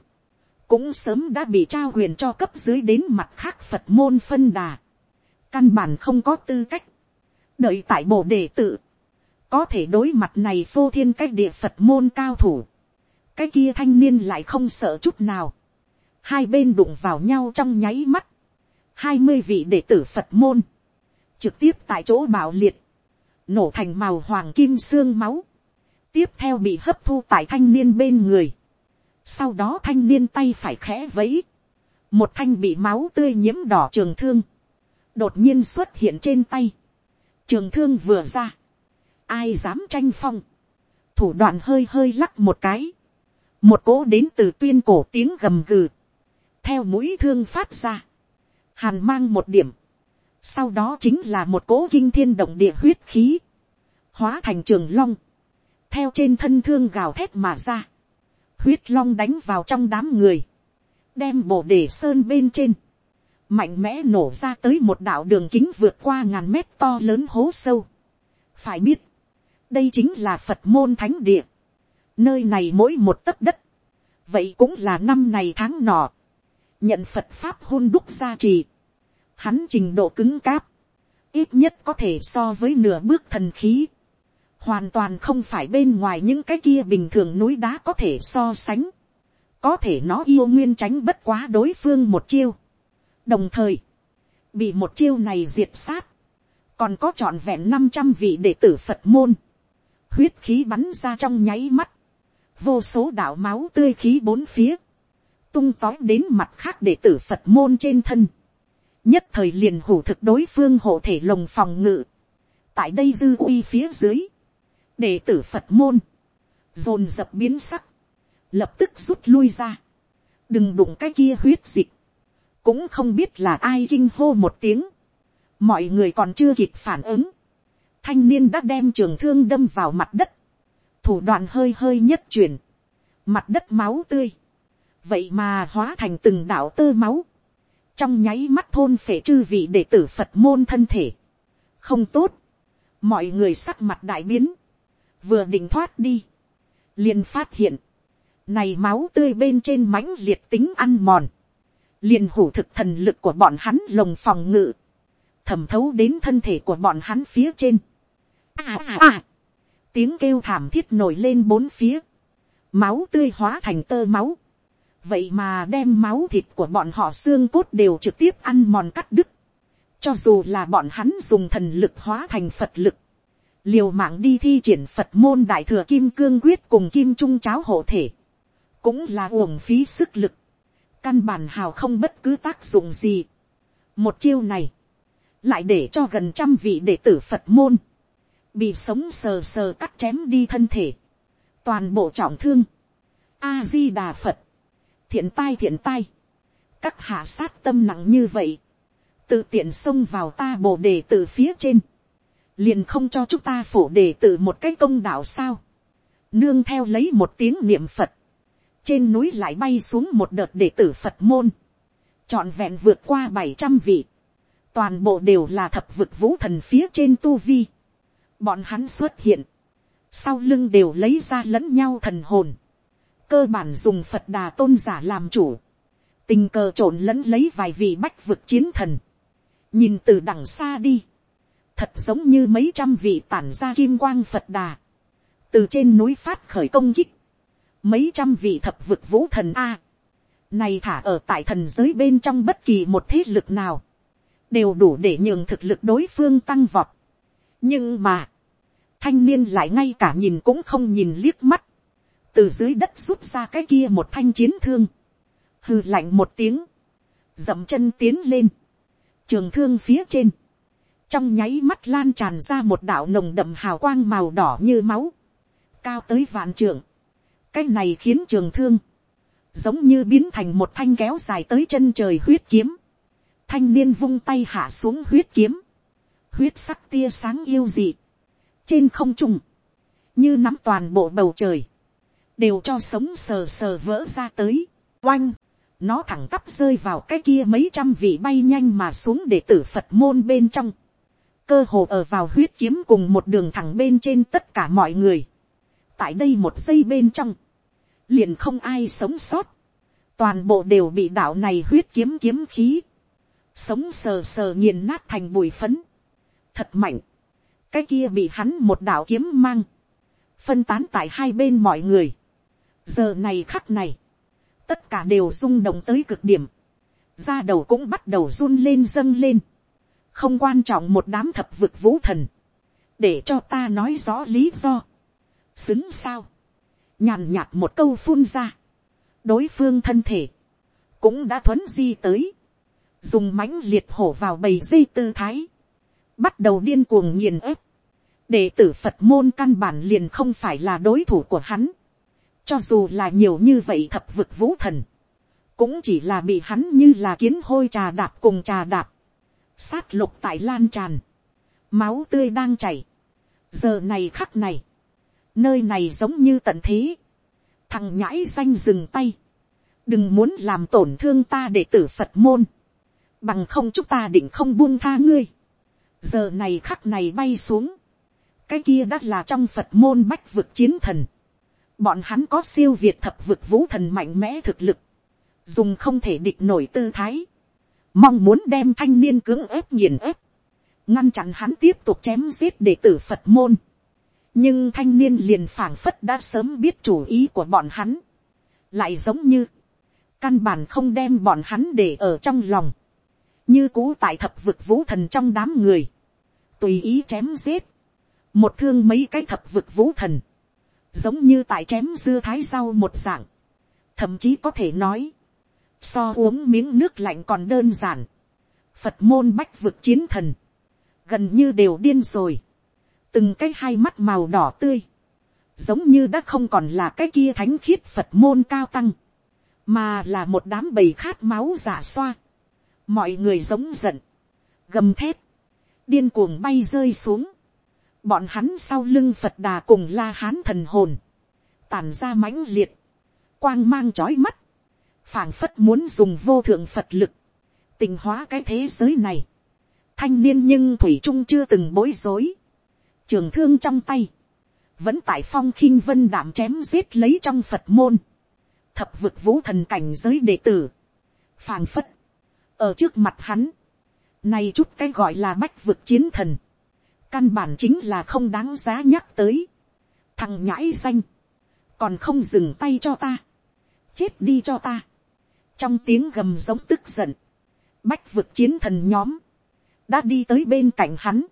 cũng sớm đã bị trao quyền cho cấp dưới đến mặt khác phật môn phân đà, căn bản không có tư cách, đợi tại bộ đề tử, có thể đối mặt này phô thiên cách địa phật môn cao thủ, cái kia thanh niên lại không sợ chút nào, hai bên đụng vào nhau trong nháy mắt, hai mươi vị đệ tử phật môn, trực tiếp tại chỗ bảo liệt, nổ thành màu hoàng kim xương máu, tiếp theo bị hấp thu tại thanh niên bên người. Sau đó thanh niên tay phải khẽ vẫy. Một thanh bị máu tươi nhiễm đỏ trường thương. Đột nhiên xuất hiện trên tay. Trường thương vừa ra. Ai dám tranh phong. Thủ đoạn hơi hơi lắc một cái. Một cỗ đến từ tuyên cổ tiếng gầm gừ. Theo mũi thương phát ra. Hàn mang một điểm. Sau đó chính là một cỗ kinh thiên động địa huyết khí. Hóa thành trường long. Theo trên thân thương gào thét mà ra, huyết long đánh vào trong đám người, đem bổ để sơn bên trên, mạnh mẽ nổ ra tới một đạo đường kính vượt qua ngàn mét to lớn hố sâu. phải biết, đây chính là phật môn thánh địa, nơi này mỗi một tấc đất, vậy cũng là năm này tháng nọ, nhận phật pháp hôn đúc gia trì, hắn trình độ cứng cáp, ít nhất có thể so với nửa bước thần khí, hoàn toàn không phải bên ngoài những cái kia bình thường núi đá có thể so sánh, có thể nó yêu nguyên tránh bất quá đối phương một chiêu, đồng thời, bị một chiêu này diệt sát, còn có trọn vẹn năm trăm vị đệ tử phật môn, huyết khí bắn ra trong nháy mắt, vô số đạo máu tươi khí bốn phía, tung tói đến mặt khác đệ tử phật môn trên thân, nhất thời liền hủ thực đối phương hộ thể lồng phòng ngự, tại đây dư uy phía dưới, đệ tử phật môn, dồn dập biến sắc, lập tức rút lui ra, đừng đụng cái kia huyết dịch, cũng không biết là ai kinh hô một tiếng, mọi người còn chưa kịp phản ứng, thanh niên đã đem trường thương đâm vào mặt đất, thủ đoạn hơi hơi nhất chuyển, mặt đất máu tươi, vậy mà hóa thành từng đạo tơ máu, trong nháy mắt thôn phệ chư vị đệ tử phật môn thân thể, không tốt, mọi người sắc mặt đại biến, vừa định thoát đi, liền phát hiện, Này máu tươi bên trên mãnh liệt tính ăn mòn. liền hủ thực thần lực của bọn hắn lồng phòng ngự. Thẩm thấu đến thân thể của bọn hắn phía trên. À à à. Tiếng kêu thảm thiết nổi lên bốn phía. Máu tươi hóa thành tơ máu. Vậy mà đem máu thịt của bọn họ xương cốt đều trực tiếp ăn mòn cắt đứt. Cho dù là bọn hắn dùng thần lực hóa thành Phật lực. Liều mạng đi thi triển phật môn đại thừa kim cương quyết cùng kim trung cháo hộ thể, cũng là uổng phí sức lực, căn bản hào không bất cứ tác dụng gì. một chiêu này, lại để cho gần trăm vị đệ tử phật môn, bị sống sờ sờ cắt chém đi thân thể, toàn bộ trọng thương, a di đà phật, thiện tai thiện tai, các hạ sát tâm nặng như vậy, tự tiện xông vào ta bồ đề từ phía trên, liền không cho chúng ta phổ đề từ một cái công đạo sao. nương theo lấy một tiếng niệm phật, trên núi lại bay xuống một đợt đệ tử phật môn, trọn vẹn vượt qua bảy trăm vị, toàn bộ đều là thập vực vũ thần phía trên tu vi. bọn hắn xuất hiện, sau lưng đều lấy ra lẫn nhau thần hồn, cơ bản dùng phật đà tôn giả làm chủ, tình cờ trộn lẫn lấy vài vị bách vực chiến thần, nhìn từ đằng xa đi, thật giống như mấy trăm vị tản ra kim quang phật đà, từ trên núi phát khởi công kích, mấy trăm vị thập vực vũ thần a, này thả ở tại thần giới bên trong bất kỳ một thế lực nào, đều đủ để nhường thực lực đối phương tăng vọt. nhưng mà, thanh niên lại ngay cả nhìn cũng không nhìn liếc mắt, từ dưới đất rút ra cái kia một thanh chiến thương, hư lạnh một tiếng, dậm chân tiến lên, trường thương phía trên, trong nháy mắt lan tràn ra một đạo nồng đậm hào quang màu đỏ như máu, cao tới vạn trường cái này khiến trường thương, giống như biến thành một thanh kéo dài tới chân trời huyết kiếm, thanh niên vung tay hạ xuống huyết kiếm, huyết sắc tia sáng yêu dị, trên không trung, như nắm toàn bộ bầu trời, đều cho sống sờ sờ vỡ ra tới, oanh, nó thẳng tắp rơi vào cái kia mấy trăm vị bay nhanh mà xuống để tử phật môn bên trong, cơ hồ ở vào huyết kiếm cùng một đường thẳng bên trên tất cả mọi người. tại đây một giây bên trong, liền không ai sống sót, toàn bộ đều bị đạo này huyết kiếm kiếm khí, sống sờ sờ nghiền nát thành bụi phấn, thật mạnh, cái kia bị hắn một đạo kiếm mang, phân tán tại hai bên mọi người, giờ này khắc này, tất cả đều rung động tới cực điểm, da đầu cũng bắt đầu run lên dâng lên, không quan trọng một đám thập vực vũ thần, để cho ta nói rõ lý do, xứng sao, nhàn nhạt một câu phun ra, đối phương thân thể, cũng đã thuấn di tới, dùng mãnh liệt hổ vào bầy dây tư thái, bắt đầu điên cuồng nghiền ép, đệ tử phật môn căn bản liền không phải là đối thủ của hắn, cho dù là nhiều như vậy thập vực vũ thần, cũng chỉ là bị hắn như là kiến hôi trà đạp cùng trà đạp, sát lục tại lan tràn, máu tươi đang chảy, giờ này khắc này, nơi này giống như tận thế, thằng nhãi danh dừng tay, đừng muốn làm tổn thương ta để tử phật môn, bằng không chúng ta định không buông tha ngươi, giờ này khắc này bay xuống, cái kia đã là trong phật môn bách vực chiến thần, bọn hắn có siêu việt thập vực vũ thần mạnh mẽ thực lực, dùng không thể địch nổi tư thái, mong muốn đem thanh niên cưỡng ép nghiền ép, ngăn chặn hắn tiếp tục chém giết đệ tử phật môn. nhưng thanh niên liền phảng phất đã sớm biết chủ ý của bọn hắn, lại giống như, căn bản không đem bọn hắn để ở trong lòng, như cũ tại thập vực vũ thần trong đám người, tùy ý chém giết, một thương mấy cái thập vực vũ thần, giống như tại chém dưa thái rau một dạng, thậm chí có thể nói, so uống miếng nước lạnh còn đơn giản, phật môn bách vực chiến thần, gần như đều điên rồi, từng cái hai mắt màu đỏ tươi, giống như đã không còn là cái kia thánh khiết phật môn cao tăng, mà là một đám bầy khát máu giả xoa, mọi người giống giận, gầm thép, điên cuồng bay rơi xuống, bọn hắn sau lưng phật đà cùng la hán thần hồn, tàn ra mãnh liệt, quang mang trói mắt, phảng phất muốn dùng vô thượng phật lực, tình hóa cái thế giới này, thanh niên nhưng thủy trung chưa từng bối rối, trường thương trong tay, vẫn tại phong khinh vân đảm chém giết lấy trong phật môn, thập vực vũ thần cảnh giới đệ tử, phảng phất, ở trước mặt hắn, nay chút cái gọi là bách vực chiến thần, căn bản chính là không đáng giá nhắc tới, thằng nhãi xanh còn không dừng tay cho ta, chết đi cho ta, trong tiếng gầm giống tức giận, bách vực chiến thần nhóm, đã đi tới bên cạnh hắn,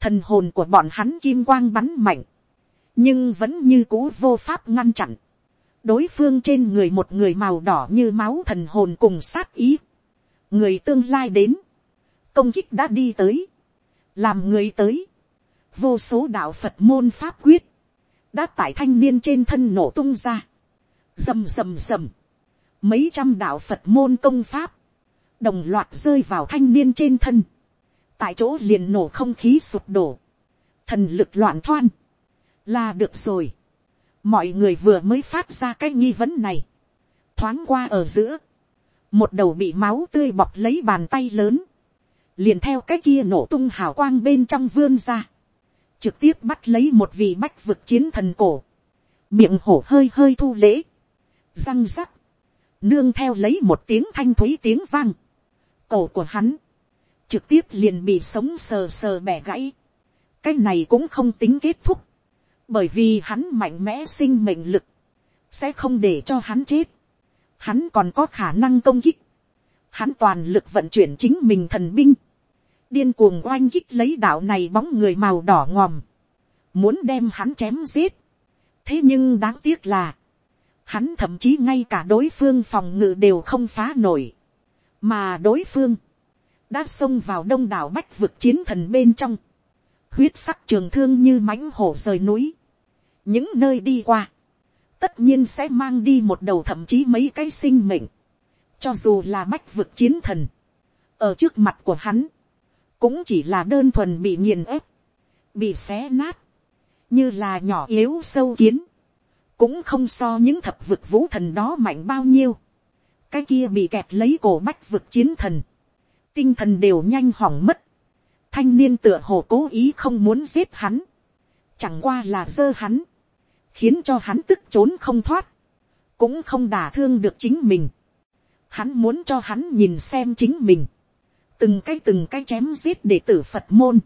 thần hồn của bọn hắn kim quang bắn mạnh, nhưng vẫn như cũ vô pháp ngăn chặn, đối phương trên người một người màu đỏ như máu thần hồn cùng sát ý, người tương lai đến, công kích đã đi tới, làm người tới, vô số đạo phật môn pháp quyết, đã tại thanh niên trên thân nổ tung ra, rầm rầm rầm, mấy trăm đạo phật môn công pháp, đồng loạt rơi vào thanh niên trên thân, tại chỗ liền nổ không khí sụp đổ, thần lực loạn thoan, là được rồi, mọi người vừa mới phát ra cái nghi vấn này, thoáng qua ở giữa, một đầu bị máu tươi bọc lấy bàn tay lớn, liền theo cái kia nổ tung hào quang bên trong vươn ra, trực tiếp bắt lấy một vị bách vực chiến thần cổ, miệng hổ hơi hơi thu lễ, răng rắc, nương theo lấy một tiếng thanh thúy tiếng vang, cổ của hắn, trực tiếp liền bị sống sờ sờ bẻ gãy, cái này cũng không tính kết thúc, bởi vì hắn mạnh mẽ sinh mệnh lực, sẽ không để cho hắn chết, hắn còn có khả năng công kích, hắn toàn lực vận chuyển chính mình thần binh, điên cuồng oanh kích lấy đạo này bóng người màu đỏ ngòm, muốn đem hắn chém giết. thế nhưng đáng tiếc là, hắn thậm chí ngay cả đối phương phòng ngự đều không phá nổi, mà đối phương đã xông vào đông đảo bách vực chiến thần bên trong, huyết sắc trường thương như mãnh hổ rời núi, những nơi đi qua, tất nhiên sẽ mang đi một đầu thậm chí mấy cái sinh mệnh, cho dù là bách vực chiến thần, ở trước mặt của hắn, cũng chỉ là đơn thuần bị nghiền ép, bị xé nát, như là nhỏ yếu sâu kiến, cũng không so những thập vực vũ thần đó mạnh bao nhiêu, cái kia bị kẹt lấy cổ bách vực chiến thần, tinh thần đều nhanh hỏng mất, thanh niên tựa hồ cố ý không muốn giết hắn, chẳng qua là dơ hắn, khiến cho hắn tức trốn không thoát, cũng không đả thương được chính mình. Hắn muốn cho hắn nhìn xem chính mình, từng cái từng cái chém giết để tử phật môn,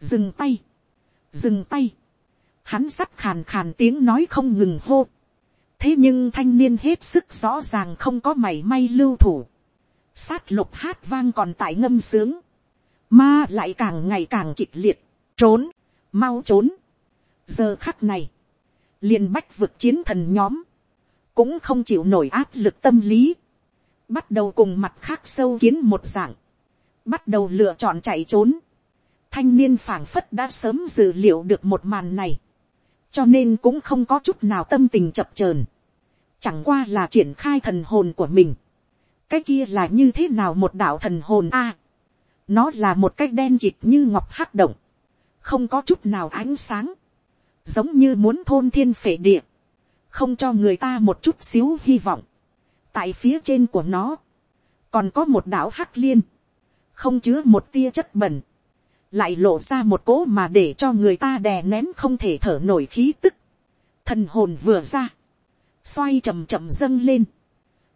dừng tay, dừng tay, hắn sắt khàn khàn tiếng nói không ngừng hô, thế nhưng thanh niên hết sức rõ ràng không có mảy may lưu thủ, sát lục hát vang còn tại ngâm sướng, ma lại càng ngày càng kịch liệt, trốn, mau trốn. giờ khắc này, liền bách vực chiến thần nhóm, cũng không chịu nổi áp lực tâm lý, bắt đầu cùng mặt khác sâu kiến một dạng, bắt đầu lựa chọn chạy trốn. Thanh niên phảng phất đã sớm dự liệu được một màn này, cho nên cũng không có chút nào tâm tình chập chờn, chẳng qua là triển khai thần hồn của mình. cái kia là như thế nào một đạo thần hồn a, nó là một cái đen kịt như ngọc hắc động, không có chút nào ánh sáng, giống như muốn thôn thiên phệ địa, không cho người ta một chút xíu hy vọng. tại phía trên của nó, còn có một đảo hắc liên, không chứa một tia chất bẩn, lại lộ ra một cỗ mà để cho người ta đè nén không thể thở nổi khí tức. thần hồn vừa ra, xoay chậm chậm dâng lên,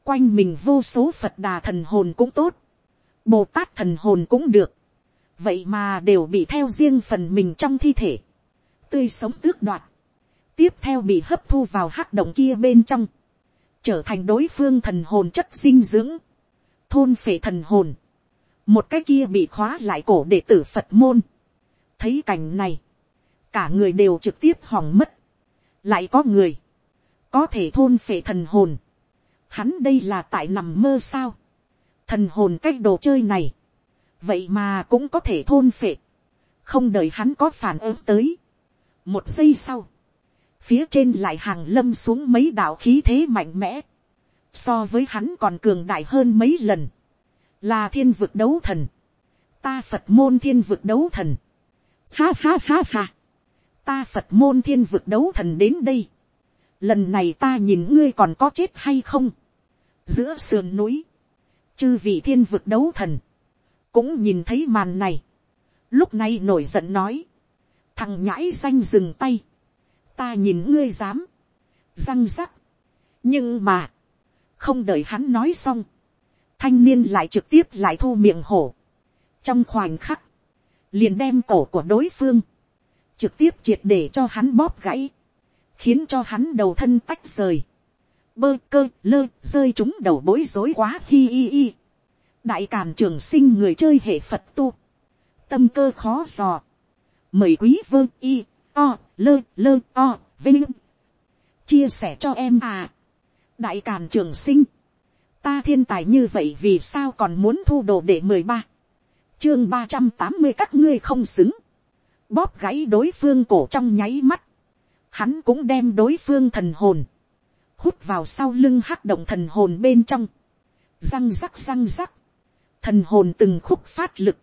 quanh mình vô số phật đà thần hồn cũng tốt, bồ tát thần hồn cũng được, vậy mà đều bị theo riêng phần mình trong thi thể, tươi sống tước đoạt, tiếp theo bị hấp thu vào hắc động kia bên trong, trở thành đối phương thần hồn chất dinh dưỡng, thôn phệ thần hồn, một cái kia bị khóa lại cổ đệ tử phật môn, thấy cảnh này, cả người đều trực tiếp hỏng mất, lại có người, có thể thôn phệ thần hồn, hắn đây là tại nằm mơ sao, thần hồn cái đồ chơi này, vậy mà cũng có thể thôn phệ, không đợi hắn có phản ứng tới, một giây sau, phía trên lại hàng lâm xuống mấy đạo khí thế mạnh mẽ, so với hắn còn cường đại hơn mấy lần, là thiên vực đấu thần, ta phật môn thiên vực đấu thần, ha ha ha ha, ta phật môn thiên vực đấu thần đến đây, lần này ta nhìn ngươi còn có chết hay không, giữa sườn núi, chư vị thiên vực đấu thần, cũng nhìn thấy màn này, lúc này nổi giận nói, thằng nhãi xanh dừng tay, ta nhìn ngươi dám, răng rắc, nhưng mà, không đợi hắn nói xong, thanh niên lại trực tiếp lại thu miệng hổ, trong khoảnh khắc, liền đem cổ của đối phương, trực tiếp triệt để cho hắn bóp gãy, khiến cho hắn đầu thân tách rời, bơ cơ lơ rơi chúng đầu bối rối quá hi hi hi. đại càn trường sinh người chơi hệ phật tu, tâm cơ khó dò, mời quý vương y o lơ lơ o vinh. Chia sẻ cho em à. đại càn trường sinh, ta thiên tài như vậy vì sao còn muốn thu đồ để mười ba, chương ba trăm tám mươi các ngươi không xứng, bóp gãy đối phương cổ trong nháy mắt, hắn cũng đem đối phương thần hồn, hút vào sau lưng hắc động thần hồn bên trong, răng rắc răng rắc, thần hồn từng khúc phát lực,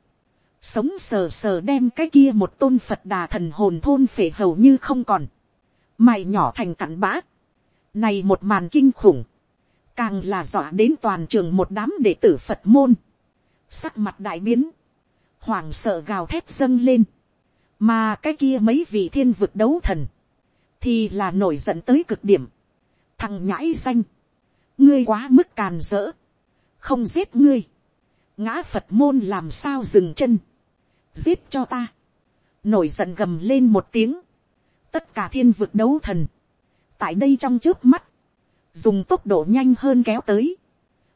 sống sờ sờ đem cái kia một tôn phật đà thần hồn thôn phể hầu như không còn, mày nhỏ thành cặn bã, này một màn kinh khủng, càng là dọa đến toàn trường một đám đệ tử phật môn, sắc mặt đại biến, hoảng sợ gào thét dâng lên, mà cái kia mấy vị thiên vực đấu thần, thì là nổi giận tới cực điểm, thằng nhãi danh, ngươi quá mức càn rỡ, không giết ngươi, ngã phật môn làm sao dừng chân, giết cho ta, nổi giận gầm lên một tiếng, tất cả thiên vực đấu thần, tại đây trong trước mắt, dùng tốc độ nhanh hơn kéo tới,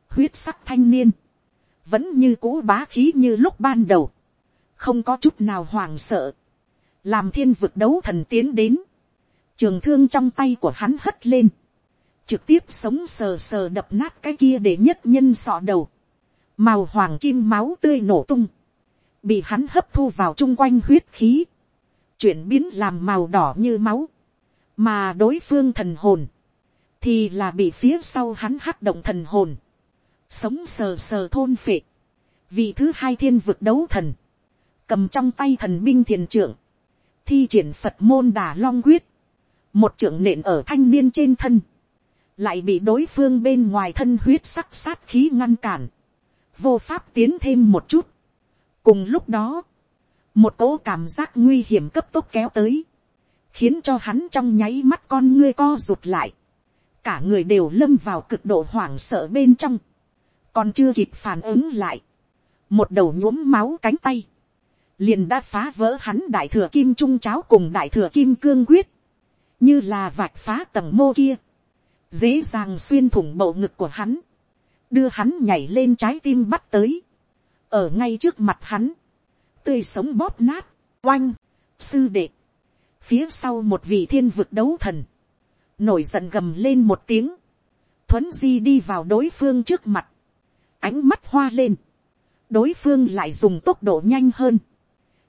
huyết sắc thanh niên, vẫn như cũ bá khí như lúc ban đầu, không có chút nào hoảng sợ, làm thiên vực đấu thần tiến đến, trường thương trong tay của hắn hất lên, trực tiếp sống sờ sờ đập nát cái kia để nhất nhân sọ đầu, màu hoàng kim máu tươi nổ tung, bị hắn hấp thu vào chung quanh huyết khí, chuyển biến làm màu đỏ như máu, mà đối phương thần hồn, thì là bị phía sau hắn hắc động thần hồn, sống sờ sờ thôn phệ, vì thứ hai thiên vực đấu thần, cầm trong tay thần binh thiền trưởng, thi triển phật môn đà long quyết, một trưởng nện ở thanh niên trên thân, lại bị đối phương bên ngoài thân huyết sắc sát khí ngăn cản, vô pháp tiến thêm một chút. cùng lúc đó, một cỗ cảm giác nguy hiểm cấp tốc kéo tới, khiến cho hắn trong nháy mắt con ngươi co rụt lại, cả người đều lâm vào cực độ hoảng sợ bên trong, còn chưa kịp phản ứng lại, một đầu nhuốm máu cánh tay, liền đã phá vỡ hắn đại thừa kim trung cháo cùng đại thừa kim cương quyết, như là vạch phá tầng mô kia, dễ dàng xuyên thủng bầu ngực của hắn, đưa hắn nhảy lên trái tim bắt tới, ở ngay trước mặt hắn, tươi sống bóp nát, oanh, sư đệ, phía sau một vị thiên vực đấu thần, nổi giận gầm lên một tiếng, thuấn di đi vào đối phương trước mặt, ánh mắt hoa lên, đối phương lại dùng tốc độ nhanh hơn,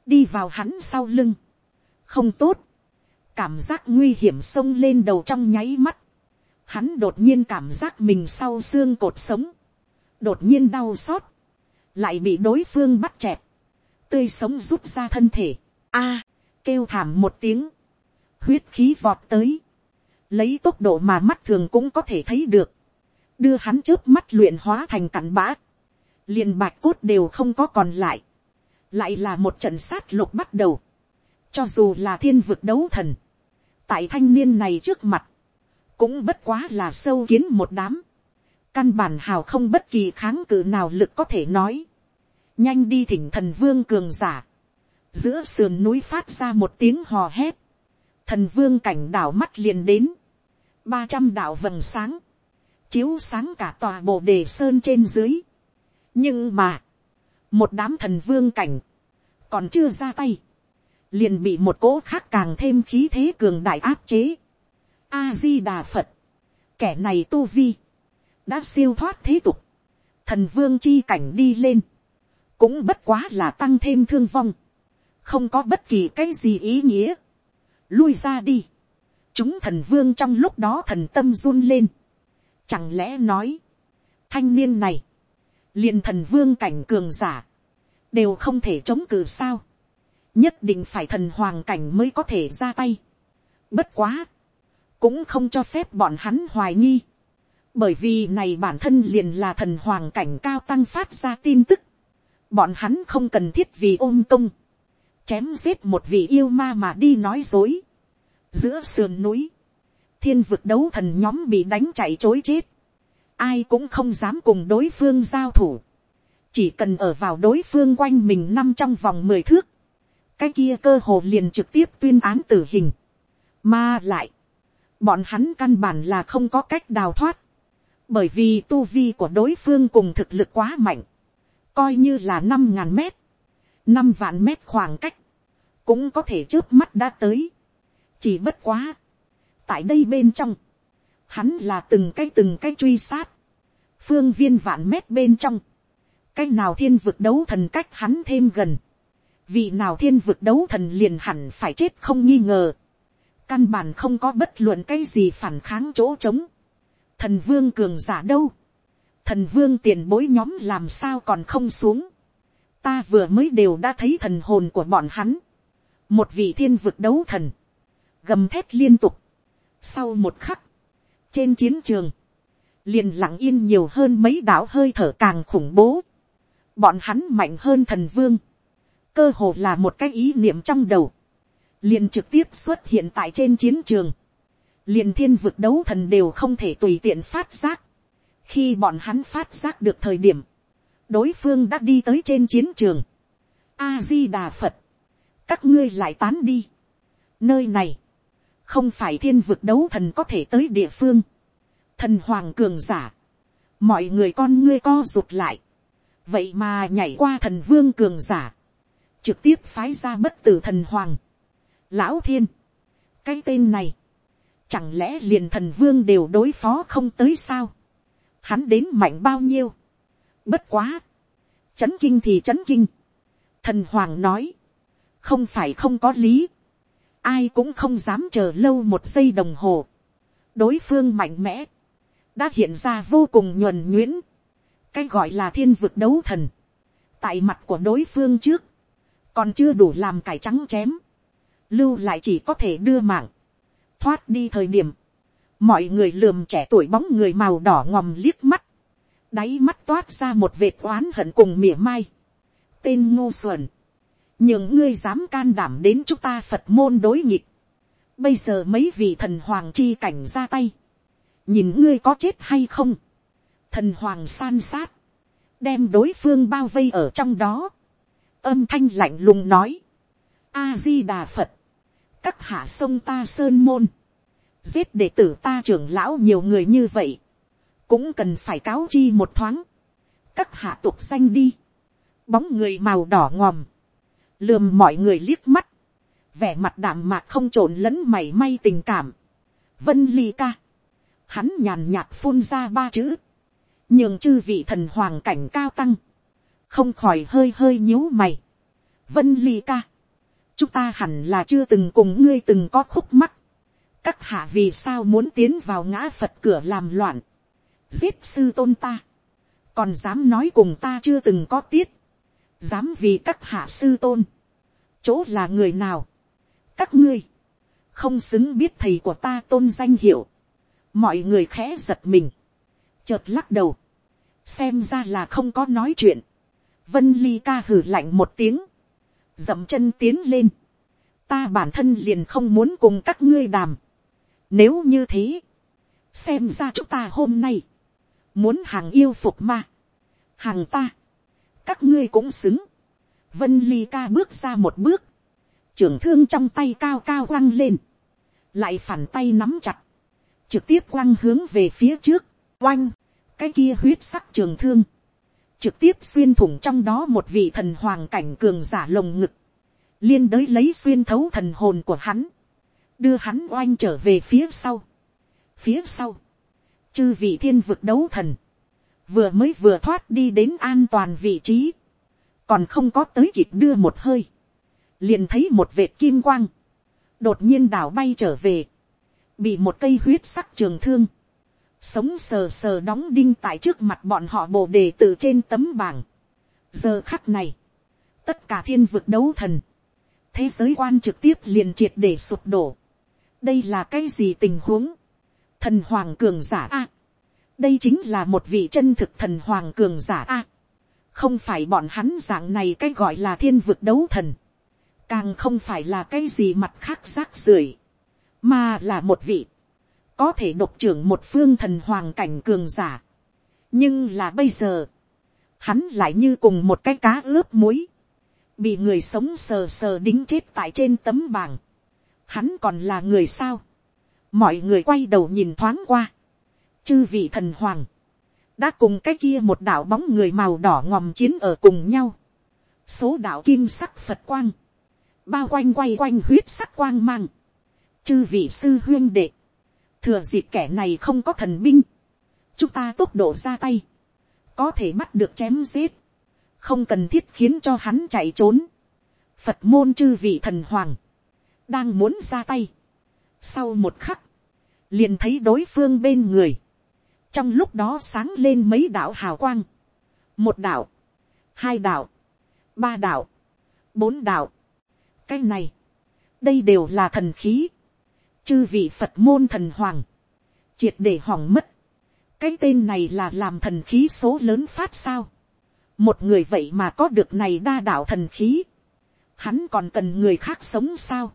đi vào hắn sau lưng, không tốt, cảm giác nguy hiểm xông lên đầu trong nháy mắt, hắn đột nhiên cảm giác mình sau xương cột sống, đột nhiên đau xót, lại bị đối phương bắt chẹp, tươi sống rút ra thân thể, a, kêu thảm một tiếng, huyết khí vọt tới, lấy tốc độ mà mắt thường cũng có thể thấy được, đưa hắn trước mắt luyện hóa thành cặn bã, liền bạch cốt đều không có còn lại, lại là một trận sát lục bắt đầu, cho dù là thiên vực đấu thần, tại thanh niên này trước mặt, cũng bất quá là sâu kiến một đám, căn bản hào không bất kỳ kháng cự nào lực có thể nói, nhanh đi thỉnh thần vương cường giả, giữa sườn núi phát ra một tiếng hò hét, thần vương cảnh đảo mắt liền đến, ba trăm đạo vầng sáng, chiếu sáng cả tòa bộ đề sơn trên dưới. nhưng mà, một đám thần vương cảnh, còn chưa ra tay, liền bị một cỗ khác càng thêm khí thế cường đại áp chế. a di đà phật, kẻ này tu vi, đã siêu thoát thế tục, thần vương chi cảnh đi lên, cũng bất quá là tăng thêm thương vong, không có bất kỳ cái gì ý nghĩa, lui ra đi, chúng thần vương trong lúc đó thần tâm run lên, chẳng lẽ nói, thanh niên này, liền thần vương cảnh cường giả, đều không thể chống cự sao, nhất định phải thần hoàng cảnh mới có thể ra tay. Bất quá, cũng không cho phép bọn hắn hoài nghi, bởi vì này bản thân liền là thần hoàng cảnh cao tăng phát ra tin tức, bọn hắn không cần thiết vì ôm công, chém giết một vị yêu ma mà đi nói dối. Giữa sườn núi, thiên vực đấu thần nhóm bị đánh chạy chối chết, ai cũng không dám cùng đối phương giao thủ, chỉ cần ở vào đối phương quanh mình năm trong vòng mười thước, cái kia cơ hồ liền trực tiếp tuyên án tử hình, mà lại, bọn hắn căn bản là không có cách đào thoát, bởi vì tu vi của đối phương cùng thực lực quá mạnh, coi như là năm ngàn mét, năm vạn mét khoảng cách, cũng có thể trước mắt đã tới, chỉ bất quá, tại đây bên trong, hắn là từng cái từng cái truy sát, phương viên vạn mét bên trong, cái nào thiên vực đấu thần cách hắn thêm gần, vị nào thiên vực đấu thần liền hẳn phải chết không nghi ngờ, căn bản không có bất luận cái gì phản kháng chỗ trống, thần vương cường giả đâu, thần vương tiền bối nhóm làm sao còn không xuống, ta vừa mới đều đã thấy thần hồn của bọn hắn, một vị thiên vực đấu thần, gầm thét liên tục, sau một khắc, trên chiến trường, liền lặng yên nhiều hơn mấy đạo hơi thở càng khủng bố, bọn hắn mạnh hơn thần vương, cơ hồ là một cái ý niệm trong đầu, liền trực tiếp xuất hiện tại trên chiến trường, liền thiên vực đấu thần đều không thể tùy tiện phát giác, khi bọn hắn phát giác được thời điểm, đối phương đã đi tới trên chiến trường, a di đà phật, các ngươi lại tán đi, nơi này, không phải thiên vực đấu thần có thể tới địa phương, thần hoàng cường giả, mọi người con ngươi co rụt lại, vậy mà nhảy qua thần vương cường giả, trực tiếp phái ra bất tử thần hoàng, lão thiên, cái tên này, chẳng lẽ liền thần vương đều đối phó không tới sao, hắn đến mạnh bao nhiêu, bất quá, c h ấ n kinh thì c h ấ n kinh, thần hoàng nói, không phải không có lý, ai cũng không dám chờ lâu một giây đồng hồ, đối phương mạnh mẽ, đã hiện ra vô cùng nhuần nhuyễn, cái gọi là thiên vực đấu thần, tại mặt của đối phương trước, còn chưa đủ làm cải trắng chém, lưu lại chỉ có thể đưa mạng, thoát đi thời điểm, mọi người lườm trẻ tuổi bóng người màu đỏ ngòm liếc mắt, đáy mắt toát ra một vệt oán hận cùng mỉa mai. tên ngô xuẩn, những ngươi dám can đảm đến chúng ta phật môn đối nghịch. bây giờ mấy vị thần hoàng chi cảnh ra tay, nhìn ngươi có chết hay không. thần hoàng san sát, đem đối phương bao vây ở trong đó. âm thanh lạnh lùng nói, a di đà phật, các hạ sông ta sơn môn, giết đệ tử ta trưởng lão nhiều người như vậy, cũng cần phải cáo chi một thoáng, các hạ tục xanh đi, bóng người màu đỏ ngòm, lườm mọi người liếc mắt, vẻ mặt đảm mạc không trộn lẫn mảy may tình cảm, vân ly ca, hắn nhàn nhạt phun ra ba chữ, nhường chư vị thần hoàng cảnh cao tăng, không khỏi hơi hơi nhíu mày, vân ly ca, chúng ta hẳn là chưa từng cùng ngươi từng có khúc mắc, các hạ vì sao muốn tiến vào ngã phật cửa làm loạn, giết sư tôn ta, còn dám nói cùng ta chưa từng có tiết, dám vì các hạ sư tôn, chỗ là người nào, các ngươi, không xứng biết thầy của ta tôn danh hiệu, mọi người khẽ giật mình, chợt lắc đầu, xem ra là không có nói chuyện, vân ly ca hử lạnh một tiếng, dậm chân tiến lên, ta bản thân liền không muốn cùng các ngươi đàm, nếu như thế, xem ra chúng ta hôm nay, muốn hàng yêu phục ma, hàng ta, các ngươi cũng xứng, vân ly ca bước ra một bước, trưởng thương trong tay cao cao quăng lên, lại phản tay nắm chặt, trực tiếp quăng hướng về phía trước, oanh, cái kia huyết sắc trường thương, trực tiếp xuyên thủng trong đó một vị thần hoàng cảnh cường giả lồng ngực, liên đới lấy xuyên thấu thần hồn của hắn, đưa hắn oanh trở về phía sau. Phía sau, chư vị thiên vực đấu thần, vừa mới vừa thoát đi đến an toàn vị trí, còn không có tới kịp đưa một hơi, liền thấy một vệt kim quang, đột nhiên đảo bay trở về, bị một cây huyết sắc trường thương, sống sờ sờ đóng đinh tại trước mặt bọn họ bồ đề từ trên tấm bảng. giờ khắc này, tất cả thiên vực đấu thần, thế giới quan trực tiếp liền triệt để sụp đổ. đây là cái gì tình huống, thần hoàng cường giả a, đây chính là một vị chân thực thần hoàng cường giả a. không phải bọn hắn dạng này cái gọi là thiên vực đấu thần. càng không phải là cái gì mặt khác rác rưởi. mà là một vị có thể độc trưởng một phương thần hoàng cảnh cường giả. nhưng là bây giờ, hắn lại như cùng một cái cá ướp muối, bị người sống sờ sờ đính chết tại trên tấm bảng, hắn còn là người sao, mọi người quay đầu nhìn thoáng qua, chư vị thần hoàng, đã cùng cái kia một đạo bóng người màu đỏ ngòm chiến ở cùng nhau, số đạo kim sắc phật quang, bao quanh quay quanh huyết sắc quang mang, chư vị sư huyên đệ, thừa dịp kẻ này không có thần binh, chúng ta tốc độ ra tay, có thể bắt được chém giết, không cần thiết khiến cho hắn chạy trốn. Phật môn chư vị thần hoàng, đang muốn ra tay. Sau một khắc, liền thấy đối phương bên người, trong lúc đó sáng lên mấy đạo hào quang, một đạo, hai đạo, ba đạo, bốn đạo. cái này, đây đều là thần khí, chư vị phật môn thần hoàng, triệt để hỏng mất, cái tên này là làm thần khí số lớn phát sao, một người vậy mà có được này đa đạo thần khí, hắn còn cần người khác sống sao,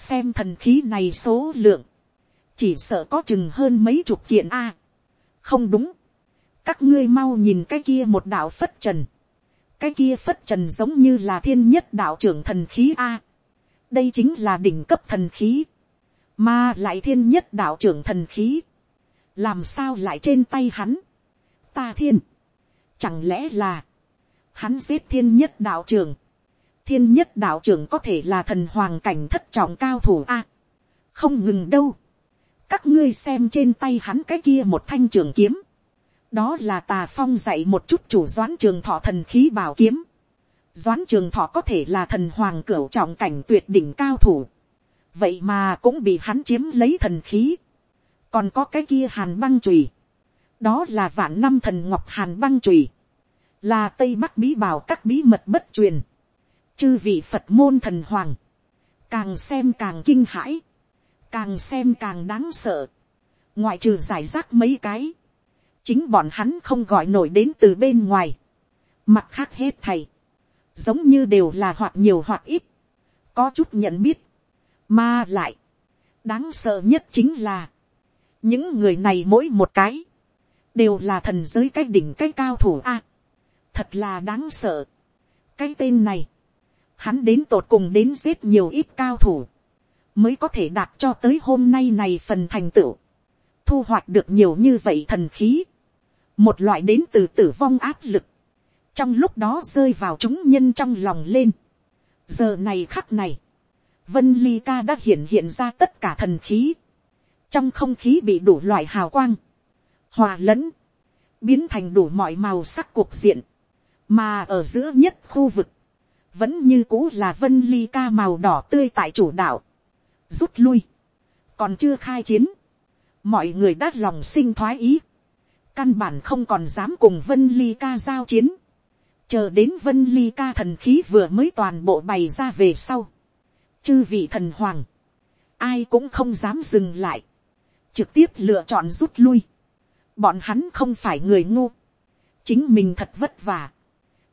xem thần khí này số lượng, chỉ sợ có chừng hơn mấy chục kiện a, không đúng, các ngươi mau nhìn cái kia một đạo phất trần, cái kia phất trần giống như là thiên nhất đạo trưởng thần khí a, đây chính là đỉnh cấp thần khí, mà lại thiên nhất đạo trưởng thần khí, làm sao lại trên tay hắn, ta thiên, chẳng lẽ là, hắn giết thiên nhất đạo trưởng, thiên nhất đạo trưởng có thể là thần hoàng cảnh thất trọng cao thủ a, không ngừng đâu, các ngươi xem trên tay hắn cái kia một thanh trường kiếm, đó là tà phong dạy một chút chủ doãn trường thọ thần khí bảo kiếm, doãn trường thọ có thể là thần hoàng cửu trọng cảnh tuyệt đỉnh cao thủ, vậy mà cũng bị hắn chiếm lấy thần khí, còn có cái kia hàn băng chùy, đó là vạn năm thần ngọc hàn băng chùy, là tây bắc bí bảo các bí mật bất truyền, chư vị phật môn thần hoàng, càng xem càng kinh hãi, càng xem càng đáng sợ, ngoại trừ giải rác mấy cái, chính bọn hắn không gọi nổi đến từ bên ngoài, mặt khác hết thầy, giống như đều là hoặc nhiều hoặc ít, có chút nhận biết, mà lại, đáng sợ nhất chính là, những người này mỗi một cái, đều là thần giới cái đỉnh cái cao thủ a. thật là đáng sợ. cái tên này, hắn đến tột cùng đến giết nhiều ít cao thủ, mới có thể đạt cho tới hôm nay này phần thành tựu, thu hoạch được nhiều như vậy thần khí, một loại đến từ tử vong áp lực, trong lúc đó rơi vào chúng nhân trong lòng lên. giờ này khắc này, vân ly ca đã hiện hiện ra tất cả thần khí, trong không khí bị đủ loại hào quang, hòa lẫn, biến thành đủ mọi màu sắc cuộc diện, mà ở giữa nhất khu vực, vẫn như cũ là vân ly ca màu đỏ tươi tại chủ đạo, rút lui, còn chưa khai chiến, mọi người đã lòng sinh thoái ý, căn bản không còn dám cùng vân ly ca giao chiến, chờ đến vân ly ca thần khí vừa mới toàn bộ bày ra về sau, chư vị thần hoàng, ai cũng không dám dừng lại, trực tiếp lựa chọn rút lui. Bọn hắn không phải người ngu, chính mình thật vất vả,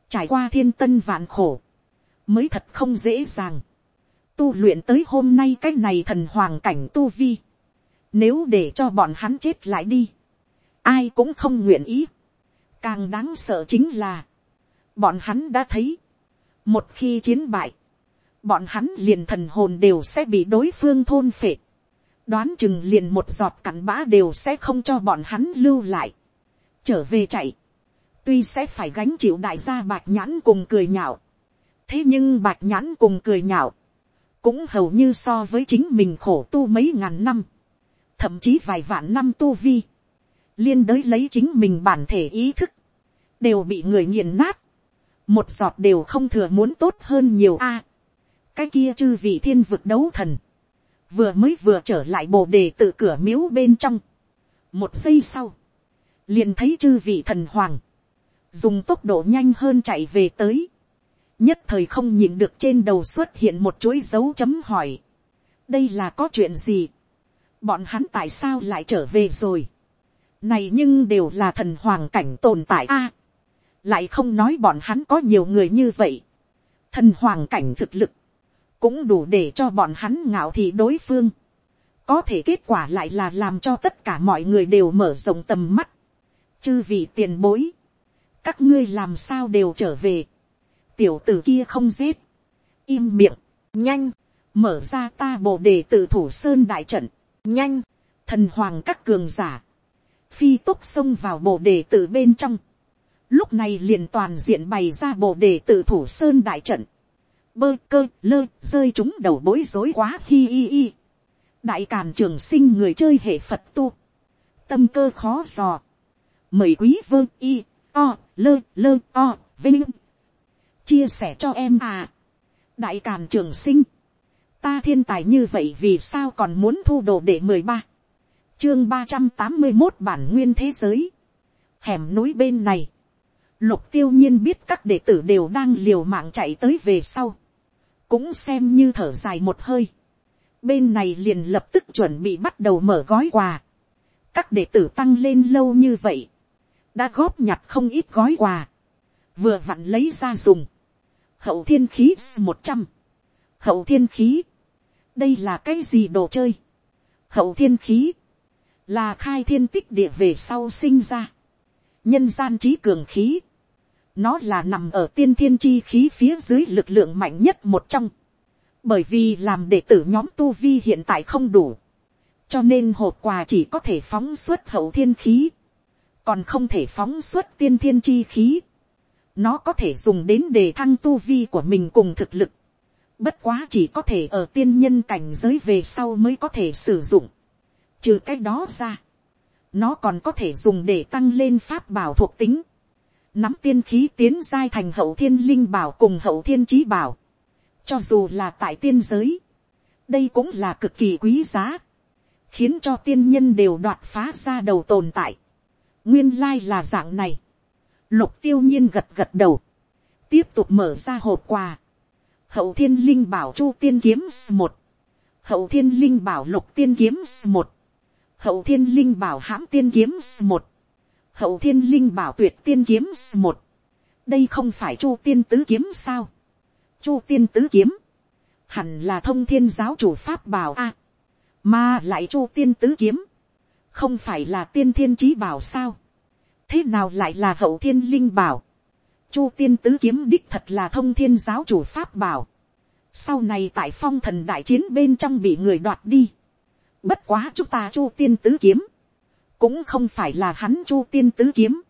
trải qua thiên tân vạn khổ, mới thật không dễ dàng. Tu luyện tới hôm nay cái này thần hoàng cảnh tu vi, nếu để cho bọn hắn chết lại đi, ai cũng không nguyện ý. Càng đáng sợ chính là, bọn hắn đã thấy, một khi chiến bại, bọn hắn liền thần hồn đều sẽ bị đối phương thôn phệ đoán chừng liền một giọt cắn bã đều sẽ không cho bọn hắn lưu lại. trở về chạy, tuy sẽ phải gánh chịu đại gia bạc nhãn cùng cười nhạo thế nhưng bạch nhãn cùng cười nhạo, cũng hầu như so với chính mình khổ tu mấy ngàn năm, thậm chí vài vạn năm tu vi, liên đới lấy chính mình bản thể ý thức, đều bị người nghiền nát, một giọt đều không thừa muốn tốt hơn nhiều a. cái kia chư vị thiên vực đấu thần, vừa mới vừa trở lại bồ đề tự cửa miếu bên trong. một giây sau, liền thấy chư vị thần hoàng, dùng tốc độ nhanh hơn chạy về tới, nhất thời không nhìn được trên đầu xuất hiện một chuỗi dấu chấm hỏi. đây là có chuyện gì, bọn hắn tại sao lại trở về rồi. này nhưng đều là thần hoàng cảnh tồn tại a. lại không nói bọn hắn có nhiều người như vậy. thần hoàng cảnh thực lực, cũng đủ để cho bọn hắn ngạo thị đối phương. có thể kết quả lại là làm cho tất cả mọi người đều mở rộng tầm mắt. chư vị tiền bối, các ngươi làm sao đều trở về, tiểu tử kia không giết, im miệng, nhanh, mở ra ta bộ đề tự thủ sơn đại trận, nhanh, thần hoàng các cường giả, phi tốc xông vào bộ đề tự bên trong, lúc này liền toàn diện bày ra bộ đề tự thủ sơn đại trận, bơ cơ lơ rơi chúng đầu bối rối quá hi hi hi, đại càn trường sinh người chơi hệ phật tu, tâm cơ khó dò, mời quý vơ y o lơ lơ o vinh chia sẻ cho em à. Đại càn trường sinh. Ta thiên tài như vậy vì sao còn muốn thu đồ để mười ba? Chương ba trăm tám mươi một bản nguyên thế giới. Hẻm núi bên này. Lục tiêu nhiên biết các đệ tử đều đang liều mạng chạy tới về sau. Cũng xem như thở dài một hơi. Bên này liền lập tức chuẩn bị bắt đầu mở gói quà. Các đệ tử tăng lên lâu như vậy. Đã góp nhặt không ít gói quà. Vừa vặn lấy ra dùng hậu thiên khí một trăm. Hậu thiên khí. Đây là cái gì đồ chơi? Hậu thiên khí. Là khai thiên tích địa về sau sinh ra. Nhân gian trí cường khí. Nó là nằm ở tiên thiên chi khí phía dưới lực lượng mạnh nhất một trong. Bởi vì làm đệ tử nhóm tu vi hiện tại không đủ. Cho nên hộp quà chỉ có thể phóng xuất hậu thiên khí. Còn không thể phóng xuất tiên thiên chi khí. Nó có thể dùng đến để thăng tu vi của mình cùng thực lực. Bất quá chỉ có thể ở tiên nhân cảnh giới về sau mới có thể sử dụng. Trừ cái đó ra. Nó còn có thể dùng để tăng lên pháp bảo thuộc tính. Nắm tiên khí tiến giai thành hậu thiên linh bảo cùng hậu thiên trí bảo. Cho dù là tại tiên giới. Đây cũng là cực kỳ quý giá. Khiến cho tiên nhân đều đoạt phá ra đầu tồn tại nguyên lai là dạng này lục tiêu nhiên gật gật đầu. tiếp tục mở ra hộp quà. hậu thiên linh bảo chu tiên kiếm một. hậu thiên linh bảo lục tiên kiếm một. hậu thiên linh bảo hãm tiên kiếm một. hậu thiên linh bảo tuyệt tiên kiếm một. đây không phải chu tiên tứ kiếm sao. chu tiên tứ kiếm. hẳn là thông thiên giáo chủ pháp bảo a. mà lại chu tiên tứ kiếm không phải là tiên thiên trí bảo sao, thế nào lại là hậu thiên linh bảo, chu tiên tứ kiếm đích thật là thông thiên giáo chủ pháp bảo, sau này tại phong thần đại chiến bên trong bị người đoạt đi, bất quá chúng ta chu tiên tứ kiếm, cũng không phải là hắn chu tiên tứ kiếm,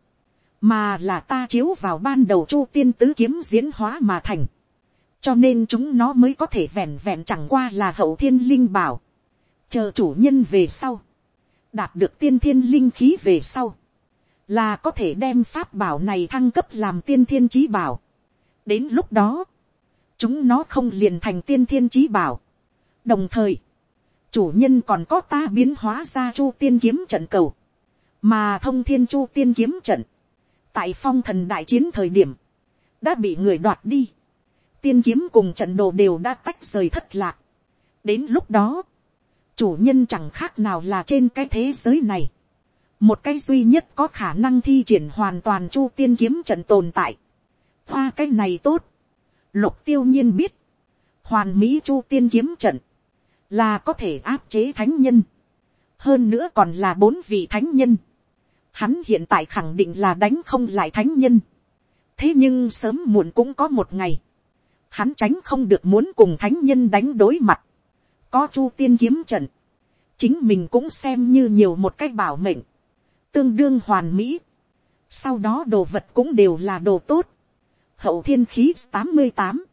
mà là ta chiếu vào ban đầu chu tiên tứ kiếm diễn hóa mà thành, cho nên chúng nó mới có thể vẹn vẹn chẳng qua là hậu thiên linh bảo, chờ chủ nhân về sau, đạt được tiên thiên linh khí về sau, là có thể đem pháp bảo này thăng cấp làm tiên thiên trí bảo. đến lúc đó, chúng nó không liền thành tiên thiên trí bảo. đồng thời, chủ nhân còn có ta biến hóa ra chu tiên kiếm trận cầu, mà thông thiên chu tiên kiếm trận, tại phong thần đại chiến thời điểm, đã bị người đoạt đi. tiên kiếm cùng trận đồ đều đã tách rời thất lạc. đến lúc đó, chủ nhân chẳng khác nào là trên cái thế giới này một cái duy nhất có khả năng thi triển hoàn toàn chu tiên kiếm trận tồn tại. hoa cái này tốt. lục tiêu nhiên biết. hoàn mỹ chu tiên kiếm trận. là có thể áp chế thánh nhân. hơn nữa còn là bốn vị thánh nhân. hắn hiện tại khẳng định là đánh không lại thánh nhân. thế nhưng sớm muộn cũng có một ngày. hắn tránh không được muốn cùng thánh nhân đánh đối mặt có chu tiên kiếm trận, chính mình cũng xem như nhiều một cách bảo mệnh, tương đương hoàn mỹ. Sau đó đồ vật cũng đều là đồ tốt. Hậu thiên khí tám mươi tám,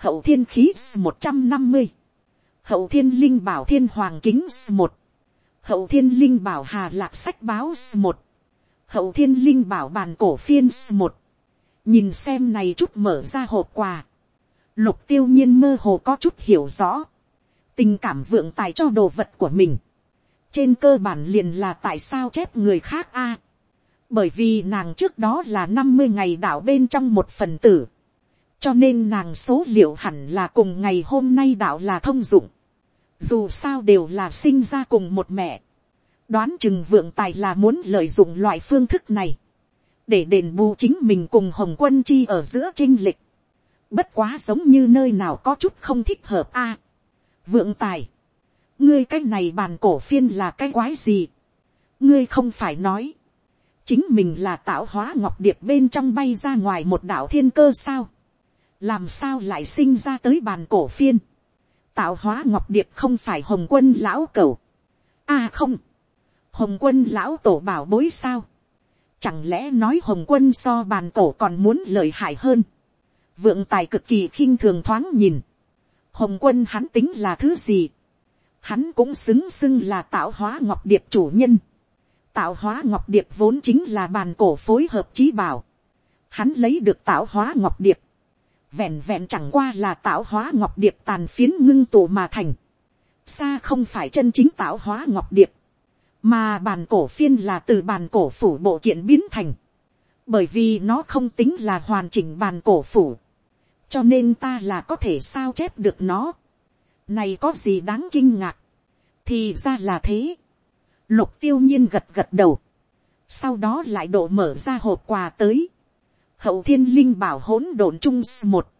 hậu thiên khí một trăm năm mươi, hậu thiên linh bảo thiên hoàng kính một, hậu thiên linh bảo hà lạc sách báo một, hậu thiên linh bảo bàn cổ phiên một, nhìn xem này chút mở ra hộp quà, lục tiêu nhiên mơ hồ có chút hiểu rõ, tình cảm vượng tài cho đồ vật của mình, trên cơ bản liền là tại sao chép người khác a, bởi vì nàng trước đó là năm mươi ngày đạo bên trong một phần tử, cho nên nàng số liệu hẳn là cùng ngày hôm nay đạo là thông dụng, dù sao đều là sinh ra cùng một mẹ, đoán chừng vượng tài là muốn lợi dụng loại phương thức này, để đền bù chính mình cùng hồng quân chi ở giữa chinh lịch, bất quá giống như nơi nào có chút không thích hợp a, vượng tài, ngươi cái này bàn cổ phiên là cái quái gì, ngươi không phải nói, chính mình là tạo hóa ngọc điệp bên trong bay ra ngoài một đảo thiên cơ sao, làm sao lại sinh ra tới bàn cổ phiên, tạo hóa ngọc điệp không phải hồng quân lão cầu, a à không, hồng quân lão tổ bảo bối sao, chẳng lẽ nói hồng quân so bàn cổ còn muốn lợi hại hơn, vượng tài cực kỳ khinh thường thoáng nhìn, hồng quân hắn tính là thứ gì, hắn cũng xứng xưng là tạo hóa ngọc điệp chủ nhân, tạo hóa ngọc điệp vốn chính là bàn cổ phối hợp trí bảo, hắn lấy được tạo hóa ngọc điệp, vẹn vẹn chẳng qua là tạo hóa ngọc điệp tàn phiến ngưng tụ mà thành, xa không phải chân chính tạo hóa ngọc điệp, mà bàn cổ phiên là từ bàn cổ phủ bộ kiện biến thành, bởi vì nó không tính là hoàn chỉnh bàn cổ phủ, cho nên ta là có thể sao chép được nó này có gì đáng kinh ngạc, thì ra là thế. lục tiêu nhiên gật gật đầu, sau đó lại độ mở ra hộp quà tới, hậu thiên linh bảo hỗn độn trung một,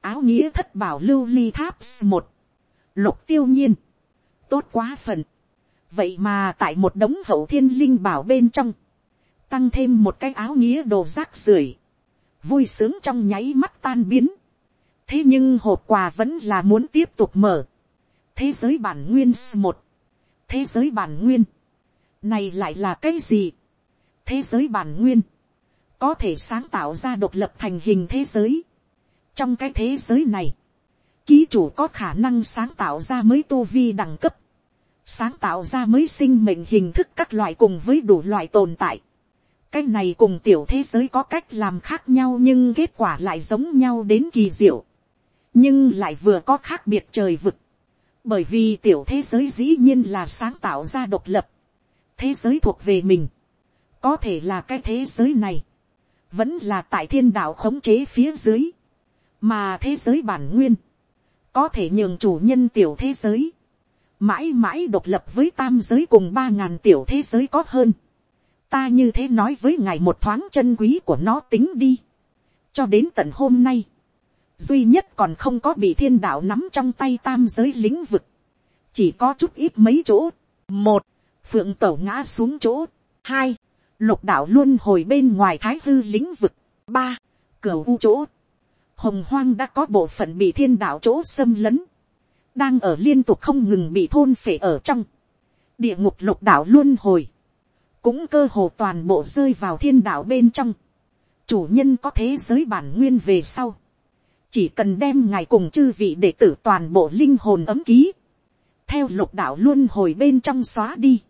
áo nghĩa thất bảo lưu ly tháp một, lục tiêu nhiên, tốt quá phần, vậy mà tại một đống hậu thiên linh bảo bên trong, tăng thêm một cái áo nghĩa đồ rác rưởi, vui sướng trong nháy mắt tan biến, thế nhưng hộp quà vẫn là muốn tiếp tục mở, thế giới bản nguyên một, thế giới bản nguyên, này lại là cái gì, thế giới bản nguyên, có thể sáng tạo ra độc lập thành hình thế giới. trong cái thế giới này, ký chủ có khả năng sáng tạo ra mới tu vi đẳng cấp, sáng tạo ra mới sinh mệnh hình thức các loại cùng với đủ loại tồn tại. cái này cùng tiểu thế giới có cách làm khác nhau nhưng kết quả lại giống nhau đến kỳ diệu, nhưng lại vừa có khác biệt trời vực, bởi vì tiểu thế giới dĩ nhiên là sáng tạo ra độc lập, thế giới thuộc về mình, có thể là cái thế giới này, vẫn là tại thiên đạo khống chế phía dưới, mà thế giới bản nguyên, có thể nhường chủ nhân tiểu thế giới, mãi mãi độc lập với tam giới cùng ba ngàn tiểu thế giới có hơn. ta như thế nói với ngài một thoáng chân quý của nó tính đi. cho đến tận hôm nay, duy nhất còn không có bị thiên đạo nắm trong tay tam giới lĩnh vực, chỉ có chút ít mấy chỗ. một, phượng tẩu ngã xuống chỗ. hai, lục đạo luôn hồi bên ngoài thái hư lĩnh vực. ba, cửa u chỗ. hồng hoang đã có bộ phận bị thiên đạo chỗ xâm lấn đang ở liên tục không ngừng bị thôn phệ ở trong, địa ngục lục đạo luôn hồi, cũng cơ hồ toàn bộ rơi vào thiên đạo bên trong, chủ nhân có thế giới bản nguyên về sau, chỉ cần đem ngài cùng chư vị đệ tử toàn bộ linh hồn ấm ký, theo lục đạo luôn hồi bên trong xóa đi,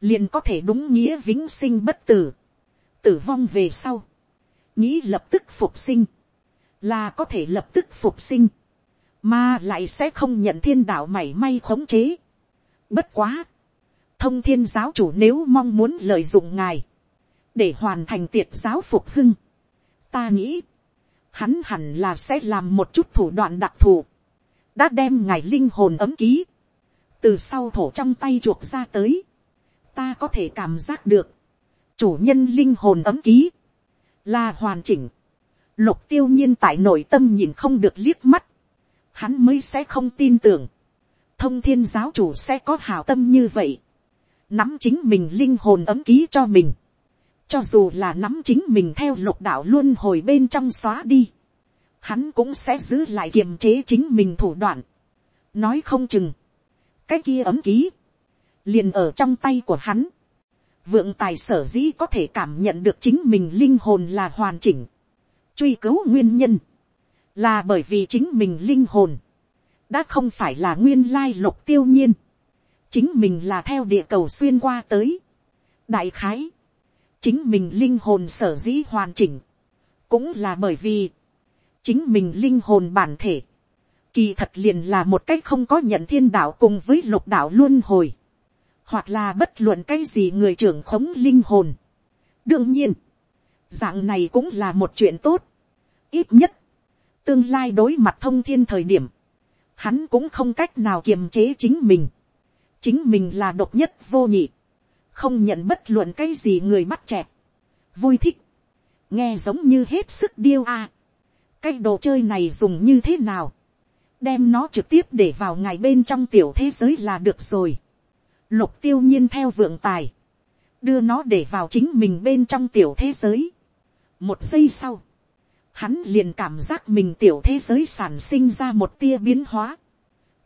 liền có thể đúng nghĩa vĩnh sinh bất tử, tử vong về sau, nghĩ lập tức phục sinh, là có thể lập tức phục sinh, mà lại sẽ không nhận thiên đạo mảy may khống chế. Bất quá, thông thiên giáo chủ nếu mong muốn lợi dụng ngài, để hoàn thành tiệt giáo phục hưng, ta nghĩ, hắn hẳn là sẽ làm một chút thủ đoạn đặc thù, đã đem ngài linh hồn ấm ký, từ sau thổ trong tay chuộc ra tới, ta có thể cảm giác được, chủ nhân linh hồn ấm ký, là hoàn chỉnh, lục tiêu nhiên tại nội tâm nhìn không được liếc mắt, hắn mới sẽ không tin tưởng, thông thiên giáo chủ sẽ có hảo tâm như vậy, nắm chính mình linh hồn ấm ký cho mình, cho dù là nắm chính mình theo lục đạo luôn hồi bên trong xóa đi, hắn cũng sẽ giữ lại kiềm chế chính mình thủ đoạn, nói không chừng, cái kia ấm ký, liền ở trong tay của hắn, vượng tài sở dĩ có thể cảm nhận được chính mình linh hồn là hoàn chỉnh, truy cứu nguyên nhân, là bởi vì chính mình linh hồn, đã không phải là nguyên lai lục tiêu nhiên, chính mình là theo địa cầu xuyên qua tới. đại khái, chính mình linh hồn sở dĩ hoàn chỉnh, cũng là bởi vì, chính mình linh hồn bản thể, kỳ thật liền là một cách không có nhận thiên đạo cùng với lục đạo luôn hồi, hoặc là bất luận cái gì người trưởng khống linh hồn. đương nhiên, dạng này cũng là một chuyện tốt, ít nhất, tương lai đối mặt thông thiên thời điểm, hắn cũng không cách nào kiềm chế chính mình. chính mình là độc nhất vô nhị, không nhận bất luận cái gì người bắt chẹt, vui thích, nghe giống như hết sức điêu a. cái đồ chơi này dùng như thế nào, đem nó trực tiếp để vào ngày bên trong tiểu thế giới là được rồi. lục tiêu nhiên theo vượng tài, đưa nó để vào chính mình bên trong tiểu thế giới. một giây sau, hắn liền cảm giác mình tiểu thế giới sản sinh ra một tia biến hóa.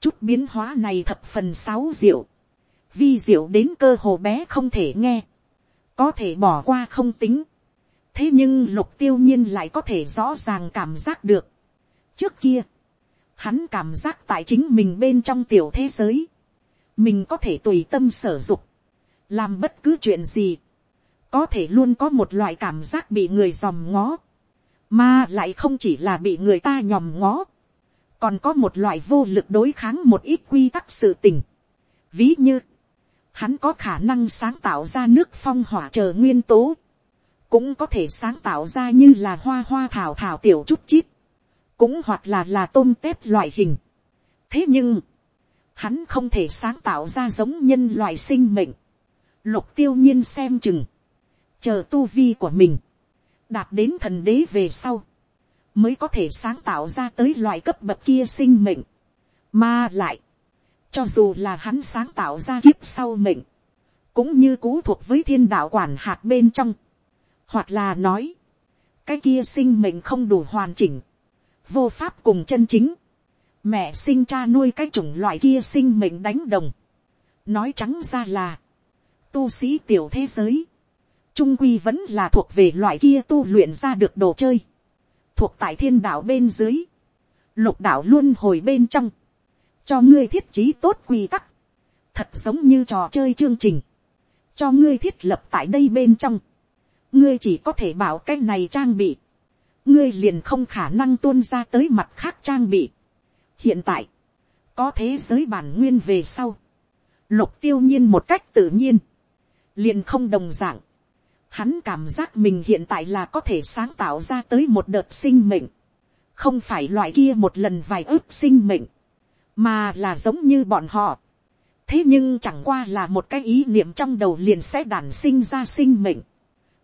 chút biến hóa này thập phần sáu diệu, vi diệu đến cơ hồ bé không thể nghe, có thể bỏ qua không tính. thế nhưng lục tiêu nhiên lại có thể rõ ràng cảm giác được. trước kia, hắn cảm giác tại chính mình bên trong tiểu thế giới, mình có thể tùy tâm sở dục, làm bất cứ chuyện gì, có thể luôn có một loại cảm giác bị người dòm ngó, mà lại không chỉ là bị người ta nhòm ngó, còn có một loại vô lực đối kháng một ít quy tắc sự tình. Ví như, hắn có khả năng sáng tạo ra nước phong hỏa chờ nguyên tố, cũng có thể sáng tạo ra như là hoa hoa thảo thảo tiểu chút chít, cũng hoặc là là tôm tép loại hình. thế nhưng, hắn không thể sáng tạo ra giống nhân loại sinh mệnh. Lục tiêu nhiên xem chừng, chờ tu vi của mình, đạt đến thần đế về sau, mới có thể sáng tạo ra tới loại cấp bậc kia sinh mệnh. Mà lại, cho dù là hắn sáng tạo ra kiếp. sau mệnh, cũng như cú thuộc với thiên đạo quản hạt bên trong, hoặc là nói, cái kia sinh mệnh không đủ hoàn chỉnh, vô pháp cùng chân chính, mẹ sinh cha nuôi cái chủng loại kia sinh mệnh đánh đồng, nói trắng ra là, tu sĩ tiểu thế giới, trung quy vẫn là thuộc về loại kia tu luyện ra được đồ chơi, thuộc tại thiên đạo bên dưới, lục đạo luôn hồi bên trong, cho ngươi thiết trí tốt quy tắc, thật giống như trò chơi chương trình, cho ngươi thiết lập tại đây bên trong, ngươi chỉ có thể bảo cái này trang bị, ngươi liền không khả năng tuôn ra tới mặt khác trang bị. hiện tại, có thế giới bản nguyên về sau, lục tiêu nhiên một cách tự nhiên, liền không đồng dạng. Hắn cảm giác mình hiện tại là có thể sáng tạo ra tới một đợt sinh mệnh, không phải loại kia một lần vài ước sinh mệnh, mà là giống như bọn họ. thế nhưng chẳng qua là một cái ý niệm trong đầu liền sẽ đản sinh ra sinh mệnh,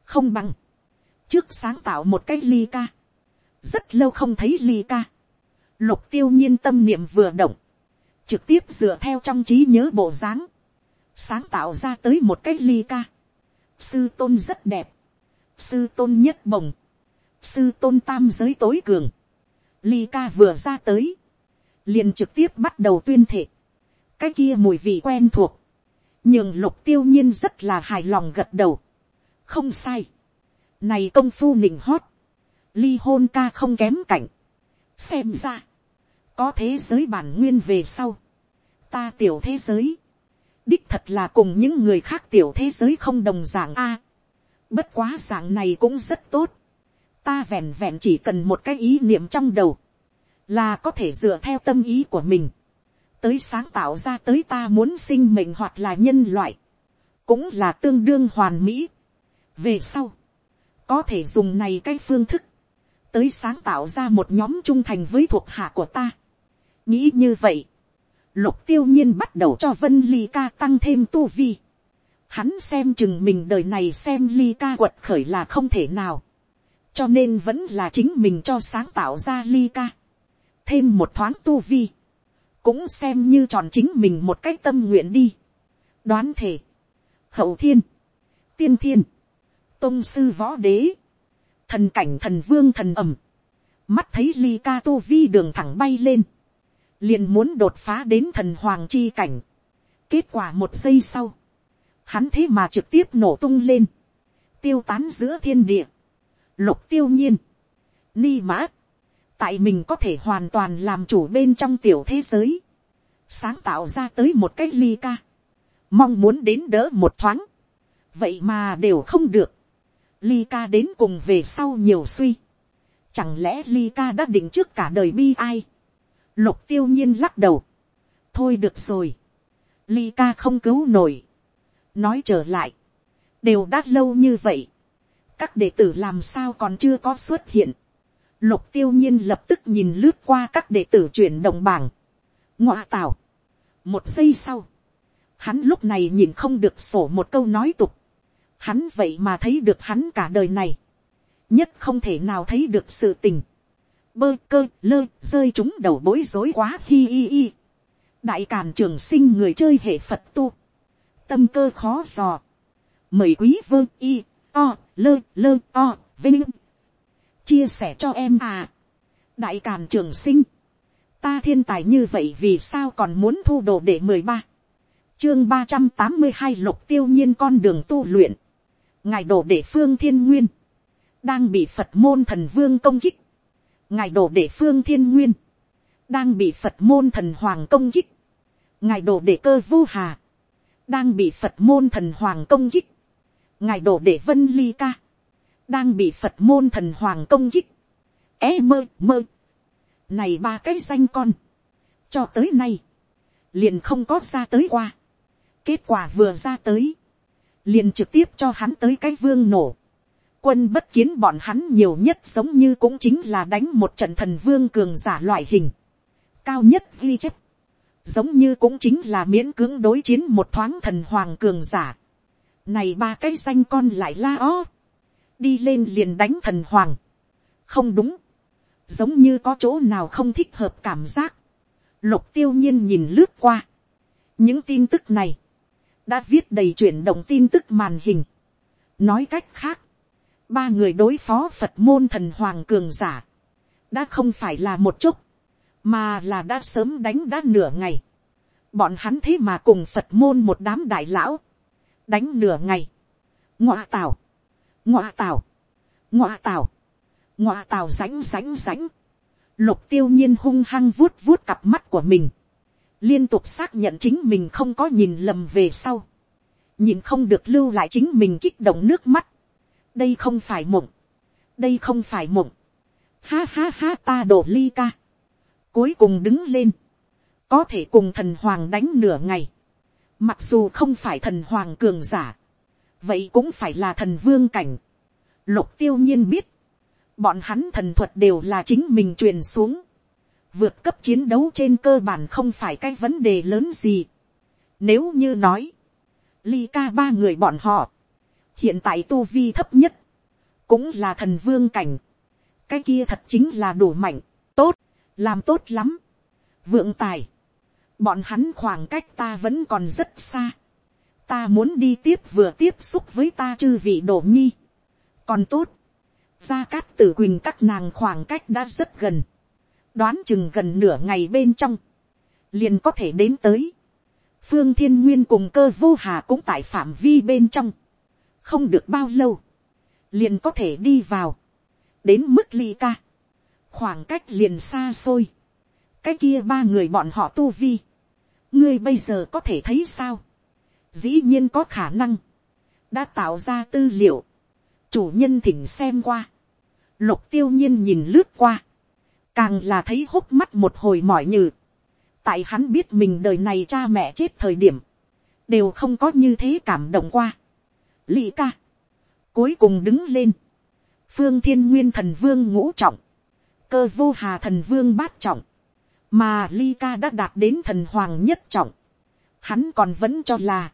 không bằng trước sáng tạo một cái ly ca. rất lâu không thấy ly ca. lục tiêu nhiên tâm niệm vừa động, trực tiếp dựa theo trong trí nhớ bộ dáng, sáng tạo ra tới một cái ly ca. sư tôn rất đẹp, sư tôn nhất bồng, sư tôn tam giới tối cường. ly ca vừa ra tới, liền trực tiếp bắt đầu tuyên thệ. cái kia mùi vị quen thuộc, nhưng lục tiêu nhiên rất là hài lòng gật đầu. không sai này công phu nịnh hót. Ly hôn ca không kém cảnh. Xem ra. Có thế giới bản nguyên về sau. Ta tiểu thế giới. Đích thật là cùng những người khác tiểu thế giới không đồng dạng a. bất quá dạng này cũng rất tốt. Ta vẹn vẹn chỉ cần một cái ý niệm trong đầu. Là có thể dựa theo tâm ý của mình. Tới sáng tạo ra tới ta muốn sinh mệnh hoặc là nhân loại. Cũng là tương đương hoàn mỹ. Về sau có thể dùng này cái phương thức, tới sáng tạo ra một nhóm trung thành với thuộc hạ của ta. nghĩ như vậy, lục tiêu nhiên bắt đầu cho vân ly ca tăng thêm tu vi. hắn xem chừng mình đời này xem ly ca quật khởi là không thể nào. cho nên vẫn là chính mình cho sáng tạo ra ly ca thêm một thoáng tu vi. cũng xem như tròn chính mình một cách tâm nguyện đi. đoán thể, hậu thiên, tiên thiên, tôn sư võ đế, thần cảnh thần vương thần ẩm, mắt thấy ly ca tu vi đường thẳng bay lên, liền muốn đột phá đến thần hoàng chi cảnh. kết quả một giây sau, hắn thế mà trực tiếp nổ tung lên, tiêu tán giữa thiên địa, lục tiêu nhiên, ni mã, tại mình có thể hoàn toàn làm chủ bên trong tiểu thế giới, sáng tạo ra tới một cái ly ca, mong muốn đến đỡ một thoáng, vậy mà đều không được, ly ca đến cùng về sau nhiều suy. Chẳng lẽ ly ca đã định trước cả đời bi ai. Lục tiêu nhiên lắc đầu. Thôi được rồi. Ly ca không cứu nổi. Nói trở lại. Đều đã lâu như vậy. Các đệ tử làm sao còn chưa có xuất hiện. Lục tiêu nhiên lập tức nhìn lướt qua các đệ tử chuyển động bảng. Ngoạ tảo. Một giây sau. Hắn lúc này nhìn không được sổ một câu nói tục. Hắn vậy mà thấy được hắn cả đời này, nhất không thể nào thấy được sự tình, bơ cơ lơ rơi chúng đầu bối rối quá hi hi hi, đại càn trường sinh người chơi hệ phật tu, tâm cơ khó dò, mời quý vơ y o lơ lơ o vinh chia sẻ cho em à. Đại càn trường sinh. Ta thiên tài như vậy vì sao còn muốn thu đồ để mười ba? Chương ba trăm tám mươi hai lục tiêu nhiên con đường tu luyện. Ngài đồ để phương thiên nguyên. Đang bị phật môn thần vương công kích. Ngài đồ để phương thiên nguyên. Đang bị phật môn thần hoàng công kích. Ngài đồ để cơ vô hà. Đang bị phật môn thần hoàng công kích. Ngài đồ để vân ly ca đang bị phật môn thần hoàng công kích. É mơ mơ. Này ba cái danh con. Cho tới nay, liền không có ra tới qua. Kết quả vừa ra tới, liền trực tiếp cho hắn tới cái vương nổ. Quân bất kiến bọn hắn nhiều nhất giống như cũng chính là đánh một trận thần vương cường giả loại hình. Cao nhất ghi chép. Giống như cũng chính là miễn cưỡng đối chiến một thoáng thần hoàng cường giả. Này ba cái danh con lại la ó đi lên liền đánh thần hoàng. Không đúng. Giống như có chỗ nào không thích hợp cảm giác. Lục tiêu nhiên nhìn lướt qua. Những tin tức này đã viết đầy chuyển động tin tức màn hình. Nói cách khác, ba người đối phó phật môn thần hoàng cường giả đã không phải là một chút, mà là đã sớm đánh đã nửa ngày. Bọn hắn thế mà cùng phật môn một đám đại lão đánh nửa ngày. Ngoa tào ngoạ tào. Ngoạ tào. Ngoạ tào rãnh rãnh rãnh. Lục tiêu nhiên hung hăng vuốt vuốt cặp mắt của mình. Liên tục xác nhận chính mình không có nhìn lầm về sau. Nhìn không được lưu lại chính mình kích động nước mắt. Đây không phải mộng, đây không phải mộng, ha ha ha ta đổ ly ca, cuối cùng đứng lên, có thể cùng thần hoàng đánh nửa ngày, mặc dù không phải thần hoàng cường giả, vậy cũng phải là thần vương cảnh, lục tiêu nhiên biết, bọn hắn thần thuật đều là chính mình truyền xuống, vượt cấp chiến đấu trên cơ bản không phải cái vấn đề lớn gì. Nếu như nói, ly ca ba người bọn họ, hiện tại tu vi thấp nhất, cũng là thần vương cảnh, cái kia thật chính là đủ mạnh, tốt, làm tốt lắm, vượng tài, bọn hắn khoảng cách ta vẫn còn rất xa, ta muốn đi tiếp vừa tiếp xúc với ta chư vị đổ nhi, còn tốt, gia cát tử quỳnh các nàng khoảng cách đã rất gần, đoán chừng gần nửa ngày bên trong, liền có thể đến tới, phương thiên nguyên cùng cơ vô hà cũng tại phạm vi bên trong, không được bao lâu, liền có thể đi vào, đến mức ly ca, khoảng cách liền xa xôi, cái kia ba người bọn họ tu vi, ngươi bây giờ có thể thấy sao, dĩ nhiên có khả năng, đã tạo ra tư liệu, chủ nhân thỉnh xem qua, lục tiêu nhiên nhìn lướt qua, càng là thấy hốc mắt một hồi mỏi nhừ, tại hắn biết mình đời này cha mẹ chết thời điểm, đều không có như thế cảm động qua. Lị ca, cuối cùng đứng lên, phương thiên nguyên thần vương ngũ trọng, cơ vô hà thần vương bát trọng, mà ly ca đã đạt đến thần hoàng nhất trọng, hắn còn vẫn cho là,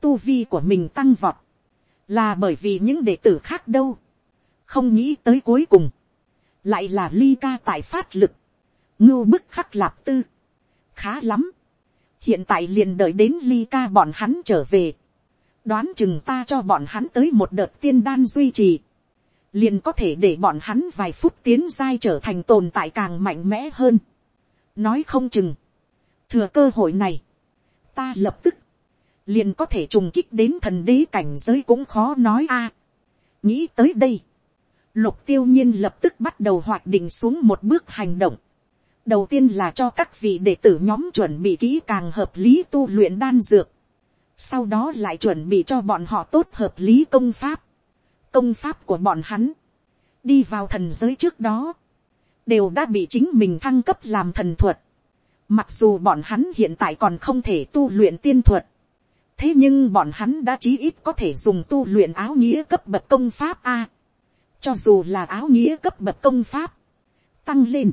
tu vi của mình tăng vọt, là bởi vì những đệ tử khác đâu, không nghĩ tới cuối cùng, lại là ly ca tại phát lực, ngưu bức khắc lạp tư, khá lắm, hiện tại liền đợi đến ly ca bọn hắn trở về, đoán chừng ta cho bọn hắn tới một đợt tiên đan duy trì, liền có thể để bọn hắn vài phút tiến giai trở thành tồn tại càng mạnh mẽ hơn. nói không chừng, thừa cơ hội này, ta lập tức, liền có thể trùng kích đến thần đế cảnh giới cũng khó nói a. nghĩ tới đây, lục tiêu nhiên lập tức bắt đầu hoạt định xuống một bước hành động. đầu tiên là cho các vị đệ tử nhóm chuẩn bị kỹ càng hợp lý tu luyện đan dược sau đó lại chuẩn bị cho bọn họ tốt hợp lý công pháp, công pháp của bọn hắn, đi vào thần giới trước đó, đều đã bị chính mình thăng cấp làm thần thuật, mặc dù bọn hắn hiện tại còn không thể tu luyện tiên thuật, thế nhưng bọn hắn đã chí ít có thể dùng tu luyện áo nghĩa cấp bậc công pháp a, cho dù là áo nghĩa cấp bậc công pháp, tăng lên,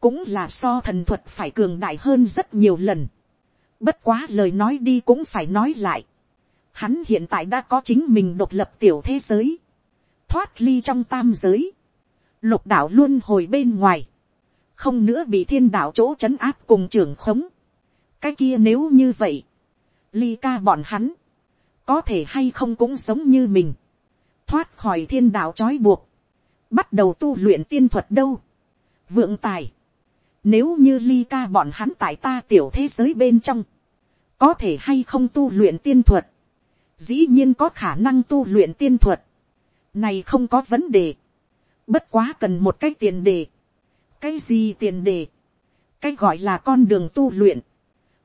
cũng là so thần thuật phải cường đại hơn rất nhiều lần. Bất quá lời nói đi cũng phải nói lại. Hắn hiện tại đã có chính mình độc lập tiểu thế giới. Thoát ly trong tam giới. Lục đạo luôn hồi bên ngoài. Không nữa bị thiên đạo chỗ trấn áp cùng trưởng khống. Cái kia nếu như vậy. Ly ca bọn hắn. có thể hay không cũng sống như mình, thoát khỏi thiên đạo trói buộc, bắt đầu tu luyện tiên thuật đâu, vượng tài, nếu như ly ca bọn hắn tại ta tiểu thế giới bên trong, có thể hay không tu luyện tiên thuật, dĩ nhiên có khả năng tu luyện tiên thuật, này không có vấn đề, bất quá cần một cái tiền đề, cái gì tiền đề, cái gọi là con đường tu luyện,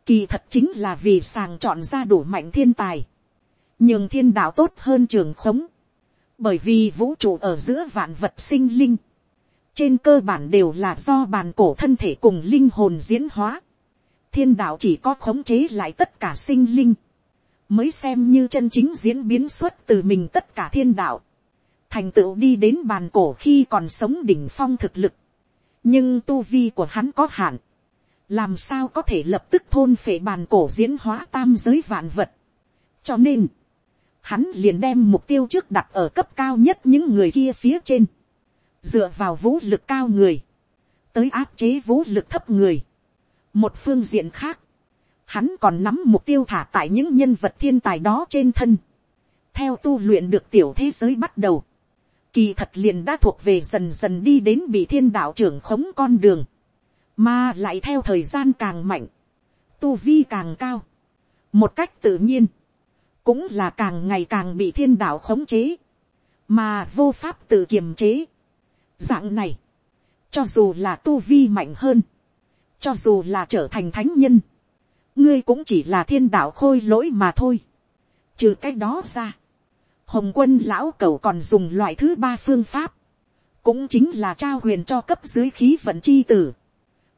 kỳ thật chính là vì sàng chọn ra đủ mạnh thiên tài, nhưng thiên đạo tốt hơn trường khống, bởi vì vũ trụ ở giữa vạn vật sinh linh, trên cơ bản đều là do bàn cổ thân thể cùng linh hồn diễn hóa, thiên đạo chỉ có khống chế lại tất cả sinh linh, mới xem như chân chính diễn biến xuất từ mình tất cả thiên đạo, thành tựu đi đến bàn cổ khi còn sống đỉnh phong thực lực, nhưng tu vi của hắn có hạn, làm sao có thể lập tức thôn phệ bàn cổ diễn hóa tam giới vạn vật. cho nên, hắn liền đem mục tiêu trước đặt ở cấp cao nhất những người kia phía trên, dựa vào vũ lực cao người, tới áp chế vũ lực thấp người. một phương diện khác, hắn còn nắm mục tiêu thả tại những nhân vật thiên tài đó trên thân, theo tu luyện được tiểu thế giới bắt đầu, kỳ thật liền đã thuộc về dần dần đi đến bị thiên đạo trưởng khống con đường, mà lại theo thời gian càng mạnh, tu vi càng cao, một cách tự nhiên, cũng là càng ngày càng bị thiên đạo khống chế, mà vô pháp tự kiềm chế. Dạng này, cho dù là tu vi mạnh hơn, cho dù là trở thành thánh nhân, ngươi cũng chỉ là thiên đạo khôi lỗi mà thôi. Trừ cái đó ra, hồng quân lão cầu còn dùng loại thứ ba phương pháp, cũng chính là trao huyền cho cấp dưới khí vận chi tử,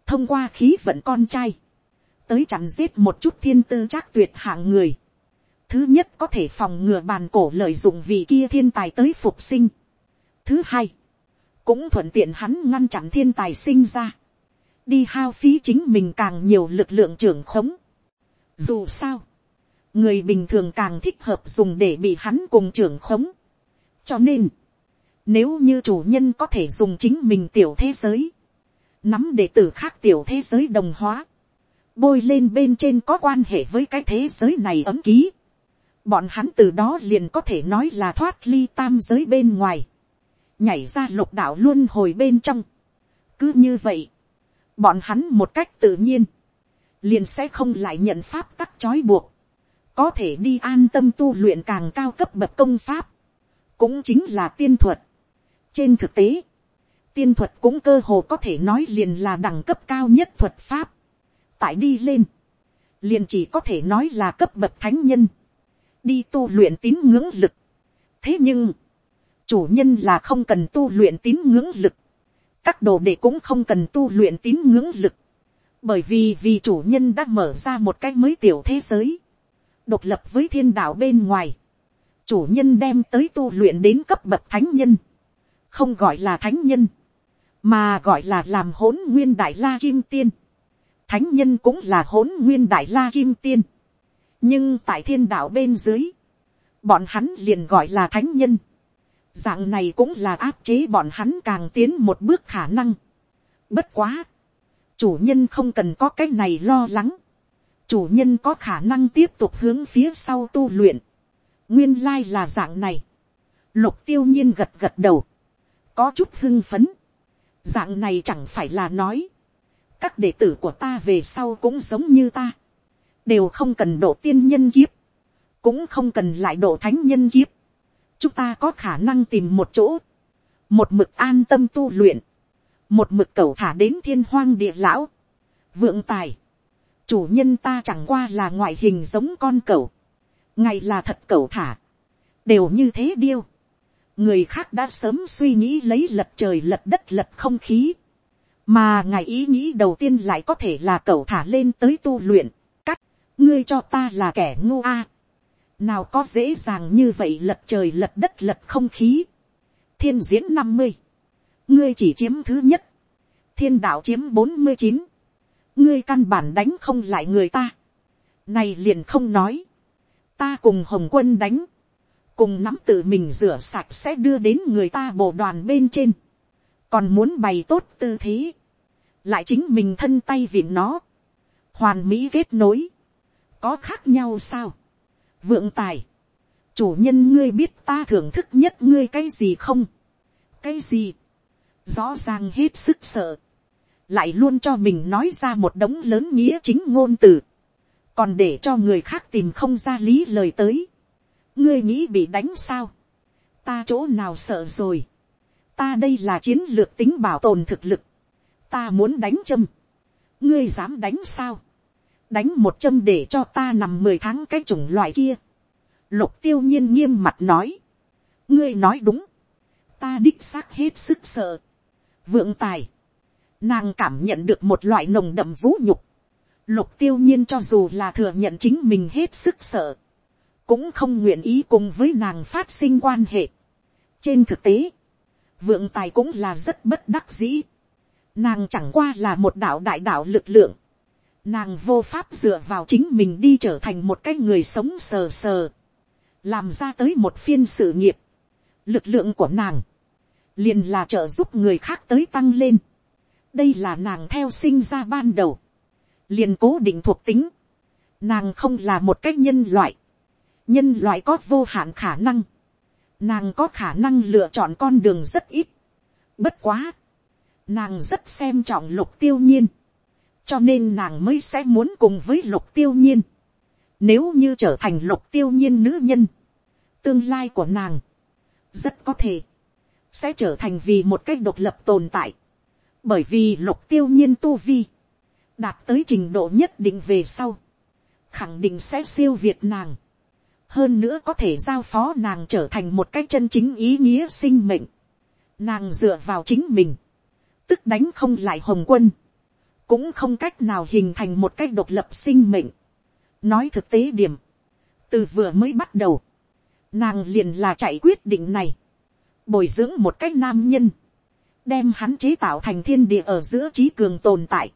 thông qua khí vận con trai, tới chặn giết một chút thiên tư trác tuyệt hạng người. Thứ nhất có thể phòng ngừa bàn cổ lợi dụng vị kia thiên tài tới phục sinh. Thứ hai, cũng thuận tiện hắn ngăn chặn thiên tài sinh ra. Đi hao phí chính mình càng nhiều lực lượng trưởng khống. Dù sao, người bình thường càng thích hợp dùng để bị hắn cùng trưởng khống. cho nên, nếu như chủ nhân có thể dùng chính mình tiểu thế giới, nắm đệ tử khác tiểu thế giới đồng hóa, bôi lên bên trên có quan hệ với cái thế giới này ấm ký, bọn hắn từ đó liền có thể nói là thoát ly tam giới bên ngoài, nhảy ra lục đạo luôn hồi bên trong. cứ như vậy, bọn hắn một cách tự nhiên, liền sẽ không lại nhận pháp tắc trói buộc, có thể đi an tâm tu luyện càng cao cấp bậc công pháp, cũng chính là tiên thuật. trên thực tế, tiên thuật cũng cơ hồ có thể nói liền là đẳng cấp cao nhất thuật pháp. tại đi lên, liền chỉ có thể nói là cấp bậc thánh nhân, đi tu luyện tín ngưỡng lực. thế nhưng, chủ nhân là không cần tu luyện tín ngưỡng lực, các đồ đệ cũng không cần tu luyện tín ngưỡng lực, bởi vì vì chủ nhân đã mở ra một cái mới tiểu thế giới, độc lập với thiên đạo bên ngoài, chủ nhân đem tới tu luyện đến cấp bậc thánh nhân, không gọi là thánh nhân, mà gọi là làm hỗn nguyên đại la kim tiên, thánh nhân cũng là hỗn nguyên đại la kim tiên, nhưng tại thiên đạo bên dưới, bọn hắn liền gọi là thánh nhân, dạng này cũng là áp chế bọn hắn càng tiến một bước khả năng. Bất quá, chủ nhân không cần có cái này lo lắng, chủ nhân có khả năng tiếp tục hướng phía sau tu luyện, nguyên lai là dạng này, lục tiêu nhiên gật gật đầu, có chút hưng phấn, dạng này chẳng phải là nói, các đệ tử của ta về sau cũng giống như ta, đều không cần độ tiên nhân kiếp, cũng không cần lại độ thánh nhân kiếp, chúng ta có khả năng tìm một chỗ, một mực an tâm tu luyện, một mực cầu thả đến thiên hoang địa lão, vượng tài, chủ nhân ta chẳng qua là ngoại hình giống con cẩu, ngày là thật cẩu thả, đều như thế điêu, người khác đã sớm suy nghĩ lấy lật trời lật đất lật không khí, mà ngài ý nghĩ đầu tiên lại có thể là cẩu thả lên tới tu luyện, cắt, ngươi cho ta là kẻ ngu a, nào có dễ dàng như vậy lật trời lật đất lật không khí, thiên diễn năm mươi, ngươi chỉ chiếm thứ nhất, thiên đạo chiếm bốn mươi chín, ngươi căn bản đánh không lại người ta, này liền không nói, ta cùng hồng quân đánh, cùng nắm tự mình rửa sạch sẽ đưa đến người ta bộ đoàn bên trên, còn muốn bày tốt tư thế, lại chính mình thân tay vì nó, hoàn mỹ kết nối, có khác nhau sao, vượng tài, chủ nhân ngươi biết ta thưởng thức nhất ngươi cái gì không, cái gì, rõ ràng hết sức sợ, lại luôn cho mình nói ra một đống lớn nghĩa chính ngôn từ, còn để cho người khác tìm không ra lý lời tới, ngươi nghĩ bị đánh sao, ta chỗ nào sợ rồi, ta đây là chiến lược tính bảo tồn thực lực, ta muốn đánh châm, ngươi dám đánh sao, đánh một châm để cho ta nằm mười tháng cái chủng loại kia, lục tiêu nhiên nghiêm mặt nói, ngươi nói đúng, ta đích xác hết sức sợ, vượng tài, nàng cảm nhận được một loại nồng đậm vũ nhục, lục tiêu nhiên cho dù là thừa nhận chính mình hết sức sợ, cũng không nguyện ý cùng với nàng phát sinh quan hệ. trên thực tế, vượng tài cũng là rất bất đắc dĩ, nàng chẳng qua là một đạo đại đạo lực lượng, nàng vô pháp dựa vào chính mình đi trở thành một cái người sống sờ sờ, làm ra tới một phiên sự nghiệp, lực lượng của nàng, liền là trợ giúp người khác tới tăng lên. đây là nàng theo sinh ra ban đầu, liền cố định thuộc tính, nàng không là một cái nhân loại, nhân loại có vô hạn khả năng, nàng có khả năng lựa chọn con đường rất ít, bất quá, nàng rất xem trọng lục tiêu nhiên, cho nên nàng mới sẽ muốn cùng với lục tiêu nhiên. Nếu như trở thành lục tiêu nhiên nữ nhân, tương lai của nàng, rất có thể, sẽ trở thành vì một cách độc lập tồn tại. Bởi vì lục tiêu nhiên tu vi, đạt tới trình độ nhất định về sau, khẳng định sẽ siêu việt nàng. Hơn nữa có thể giao phó nàng trở thành một cách chân chính ý nghĩa sinh mệnh. Nàng dựa vào chính mình, tức đánh không lại hồng quân, cũng không cách nào hình thành một cách độc lập sinh mệnh. nói thực tế điểm, từ vừa mới bắt đầu, nàng liền là chạy quyết định này, bồi dưỡng một cách nam nhân, đem hắn chế tạo thành thiên địa ở giữa trí cường tồn tại,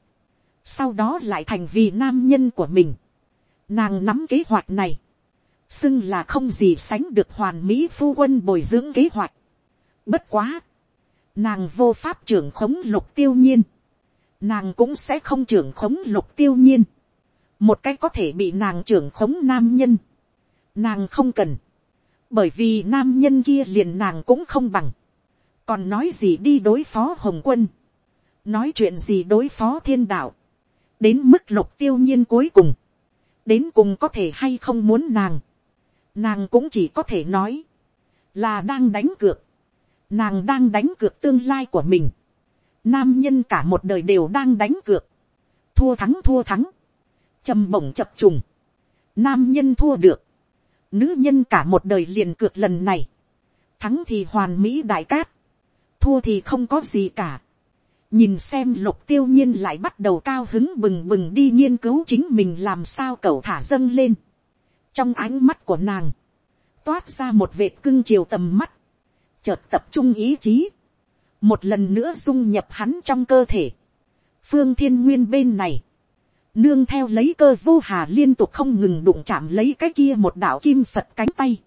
sau đó lại thành vì nam nhân của mình. Nàng nắm kế hoạch này, xưng là không gì sánh được hoàn mỹ phu quân bồi dưỡng kế hoạch. Bất quá, nàng vô pháp trưởng khống lục tiêu nhiên, nàng cũng sẽ không trưởng khống lục tiêu nhiên, một cách có thể bị nàng trưởng khống nam nhân, nàng không cần, bởi vì nam nhân kia liền nàng cũng không bằng, còn nói gì đi đối phó hồng quân, nói chuyện gì đối phó thiên đạo, đến mức lục tiêu nhiên cuối cùng, đến cùng có thể hay không muốn nàng, nàng cũng chỉ có thể nói, là đang đánh cược, nàng đang đánh cược tương lai của mình, nam nhân cả một đời đều đang đánh cược, thua thắng thua thắng, trầm bổng chập trùng, nam nhân thua được, nữ nhân cả một đời liền cược lần này, thắng thì hoàn mỹ đại cát, thua thì không có gì cả. nhìn xem lục tiêu nhiên lại bắt đầu cao hứng bừng bừng đi nghiên cứu chính mình làm sao cậu thả dâng lên trong ánh mắt của nàng, toát ra một vệt cưng chiều tầm mắt, chợt tập trung ý chí, một lần nữa dung nhập hắn trong cơ thể. phương thiên nguyên bên này, nương theo lấy cơ vô hà liên tục không ngừng đụng chạm lấy cái kia một đạo kim phật cánh tay.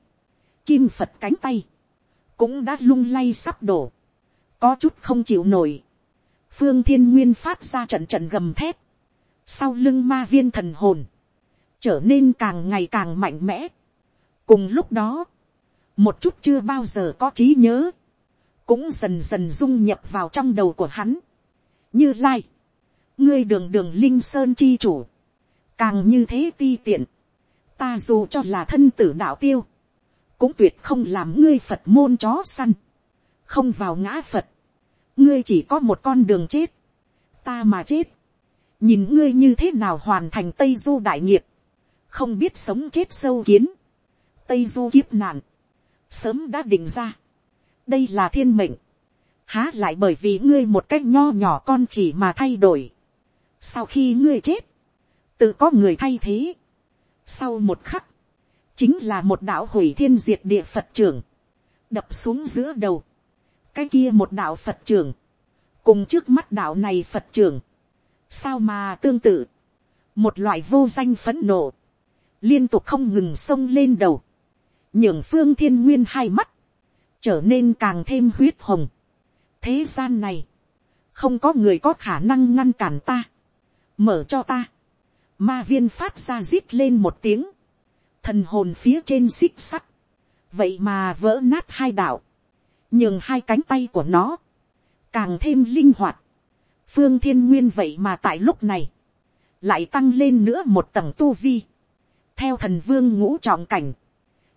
kim phật cánh tay, cũng đã lung lay sắp đổ, có chút không chịu nổi. phương thiên nguyên phát ra trận trận gầm thép, sau lưng ma viên thần hồn, trở nên càng ngày càng mạnh mẽ. cùng lúc đó, một chút chưa bao giờ có trí nhớ, cũng dần dần dung nhập vào trong đầu của hắn. như lai, ngươi đường đường linh sơn chi chủ, càng như thế ti tiện, ta dù cho là thân tử đạo tiêu, cũng tuyệt không làm ngươi phật môn chó săn, không vào ngã phật, ngươi chỉ có một con đường chết, ta mà chết, nhìn ngươi như thế nào hoàn thành tây du đại nghiệp, không biết sống chết sâu kiến, tây du kiếp nạn, sớm đã định ra, đây là thiên mệnh, há lại bởi vì ngươi một cách nho nhỏ con khỉ mà thay đổi, sau khi ngươi chết, tự có người thay thế, sau một khắc, chính là một đạo hủy thiên diệt địa phật trưởng, đập xuống giữa đầu, cái kia một đạo phật trưởng, cùng trước mắt đạo này phật trưởng, sao mà tương tự, một loại vô danh phấn nộ, liên tục không ngừng xông lên đầu, nhường phương thiên nguyên hai mắt, trở nên càng thêm huyết hồng. thế gian này, không có người có khả năng ngăn cản ta, mở cho ta, ma viên phát ra rít lên một tiếng, thần hồn phía trên xích sắt, vậy mà vỡ nát hai đạo, nhường hai cánh tay của nó, càng thêm linh hoạt, phương thiên nguyên vậy mà tại lúc này, lại tăng lên nữa một tầng tu vi, theo thần vương ngũ trọng cảnh,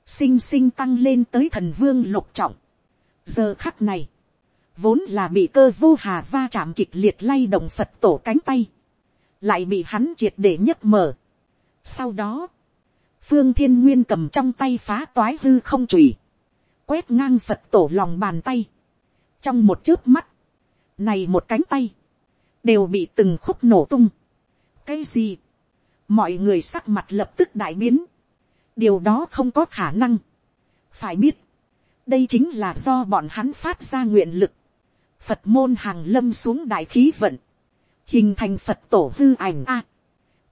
sinh sinh tăng lên tới thần vương lục trọng. giờ khắc này, vốn là bị cơ vô hà va chạm kịch liệt lay động phật tổ cánh tay, lại bị hắn triệt để nhấc mở. sau đó, phương thiên nguyên cầm trong tay phá toái hư không chùy, quét ngang phật tổ lòng bàn tay, trong một chớp mắt, này một cánh tay, đều bị từng khúc nổ tung. cái gì, mọi người sắc mặt lập tức đại biến, điều đó không có khả năng. phải biết, đây chính là do bọn hắn phát ra nguyện lực, phật môn hàng lâm xuống đại khí vận, hình thành phật tổ hư ảnh a.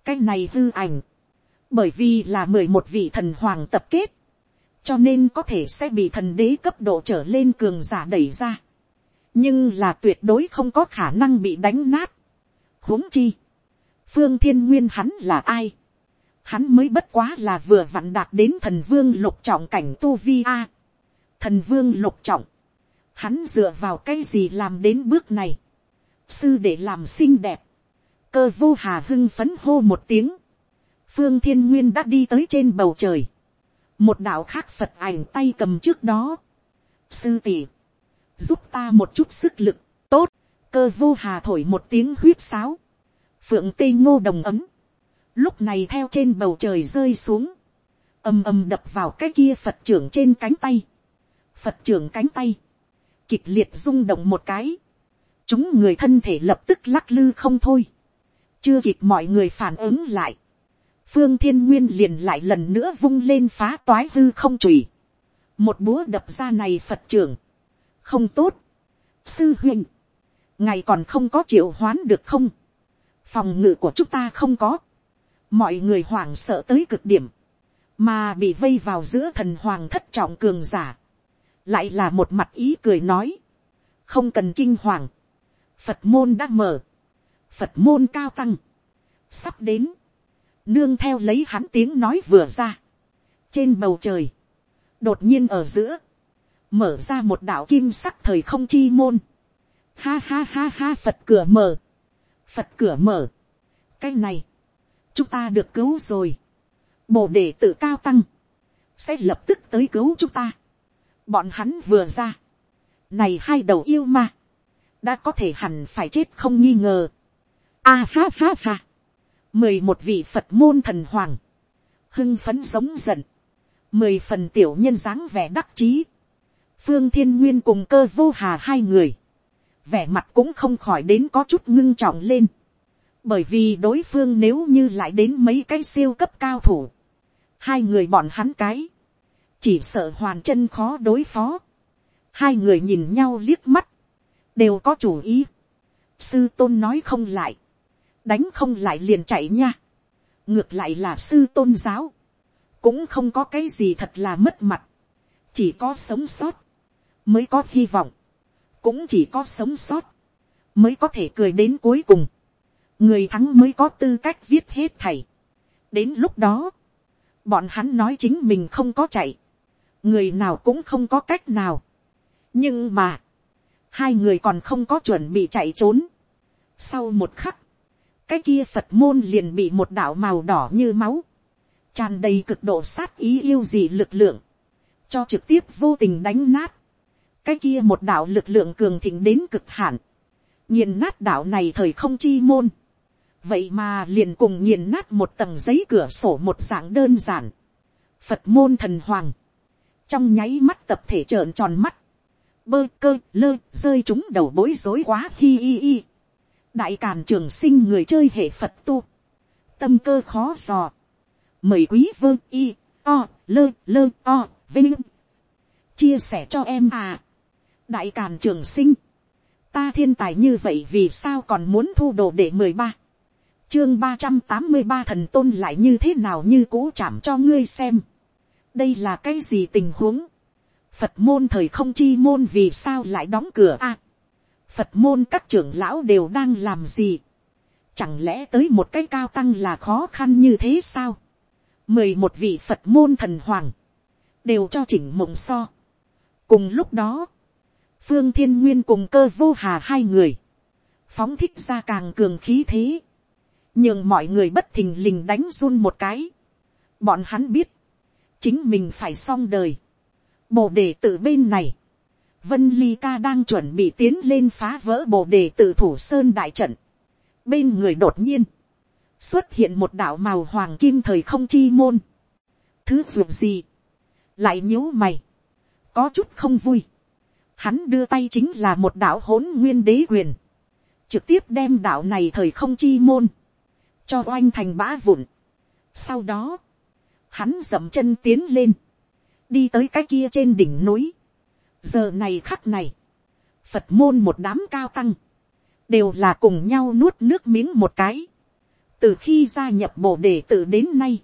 cái này hư ảnh, bởi vì là mười một vị thần hoàng tập kết, cho nên có thể sẽ bị thần đế cấp độ trở lên cường giả đẩy ra, nhưng là tuyệt đối không có khả năng bị đánh nát. huống chi, phương thiên nguyên hắn là ai, hắn mới bất quá là vừa vặn đạt đến thần vương lục trọng cảnh tu vi a. thần vương lục trọng, hắn dựa vào cái gì làm đến bước này, sư để làm xinh đẹp, cơ vô hà hưng phấn hô một tiếng, phương thiên nguyên đã đi tới trên bầu trời, một đạo khác phật ảnh tay cầm trước đó, sư tỷ, giúp ta một chút sức lực, tốt, cơ vô hà thổi một tiếng huyết sáo, phượng tây ngô đồng ấm, lúc này theo trên bầu trời rơi xuống, ầm ầm đập vào cái kia phật trưởng trên cánh tay, phật trưởng cánh tay, kịch liệt rung động một cái, chúng người thân thể lập tức lắc lư không thôi, chưa kịp mọi người phản ứng lại, phương thiên nguyên liền lại lần nữa vung lên phá toái hư không chùy, một búa đập ra này phật trưởng, không tốt, sư huynh, ngày còn không có triệu hoán được không, phòng ngự của chúng ta không có, mọi người hoảng sợ tới cực điểm, mà bị vây vào giữa thần hoàng thất trọng cường giả, lại là một mặt ý cười nói, không cần kinh hoàng, phật môn đã mở, phật môn cao tăng, sắp đến, nương theo lấy hắn tiếng nói vừa ra, trên bầu trời, đột nhiên ở giữa, mở ra một đạo kim sắc thời không chi môn, ha ha ha ha phật cửa mở, phật cửa mở, cái này, chúng ta được cứu rồi, bồ đề tự cao tăng, sẽ lập tức tới cứu chúng ta, bọn hắn vừa ra, này hai đầu yêu ma, đã có thể hẳn phải chết không nghi ngờ, a ha ha ha, mười một vị phật môn thần hoàng, hưng phấn giống giận, mười phần tiểu nhân dáng vẻ đắc chí, phương thiên nguyên cùng cơ vô hà hai người, vẻ mặt cũng không khỏi đến có chút ngưng trọng lên, bởi vì đối phương nếu như lại đến mấy cái siêu cấp cao thủ, hai người bọn hắn cái, chỉ sợ hoàn chân khó đối phó, hai người nhìn nhau liếc mắt, đều có chủ ý, sư tôn nói không lại, đánh không lại liền chạy nha, ngược lại là sư tôn giáo, cũng không có cái gì thật là mất mặt, chỉ có sống sót, mới có hy vọng, cũng chỉ có sống sót, mới có thể cười đến cuối cùng, người thắng mới có tư cách viết hết thầy. đến lúc đó, bọn hắn nói chính mình không có chạy, người nào cũng không có cách nào. nhưng mà, hai người còn không có chuẩn bị chạy trốn. sau một khắc, cái kia phật môn liền bị một đạo màu đỏ như máu, tràn đầy cực độ sát ý yêu gì lực lượng, cho trực tiếp vô tình đánh nát cái kia một đạo lực lượng cường thịnh đến cực hạn, nghiền nát đạo này thời không chi môn, vậy mà liền cùng nghiền nát một tầng giấy cửa sổ một dạng đơn giản. phật môn thần hoàng, trong nháy mắt tập thể trợn tròn mắt, bơ cơ lơ rơi chúng đầu bối rối quá hi hi hi. đại càn trường sinh người chơi hệ phật tu, tâm cơ khó dò, mời quý vơ y o lơ lơ o vinh. Chia sẻ cho em à đại càn trường sinh, ta thiên tài như vậy vì sao còn muốn thu đồ để mười ba chương ba trăm tám mươi ba thần tôn lại như thế nào như cũ chạm cho ngươi xem. đây là cái gì tình huống. phật môn thời không chi môn vì sao lại đóng cửa a. phật môn các trưởng lão đều đang làm gì. chẳng lẽ tới một cái cao tăng là khó khăn như thế sao. mười một vị phật môn thần hoàng. đều cho chỉnh mộng so. cùng lúc đó, phương thiên nguyên cùng cơ vô hà hai người, phóng thích ra càng cường khí thế, nhưng mọi người bất thình lình đánh run một cái. bọn hắn biết, chính mình phải xong đời. bồ đề tự bên này, vân ly ca đang chuẩn bị tiến lên phá vỡ bồ đề tự thủ sơn đại trận. bên người đột nhiên, xuất hiện một đạo màu hoàng kim thời không chi môn. thứ ruột gì, lại nhíu mày, có chút không vui. Hắn đưa tay chính là một đạo hỗn nguyên đế quyền, trực tiếp đem đạo này thời không chi môn, cho oanh thành bã vụn. Sau đó, hắn dậm chân tiến lên, đi tới cái kia trên đỉnh núi. giờ này khắc này, phật môn một đám cao tăng, đều là cùng nhau nuốt nước miếng một cái. từ khi gia nhập bộ đề tự đến nay,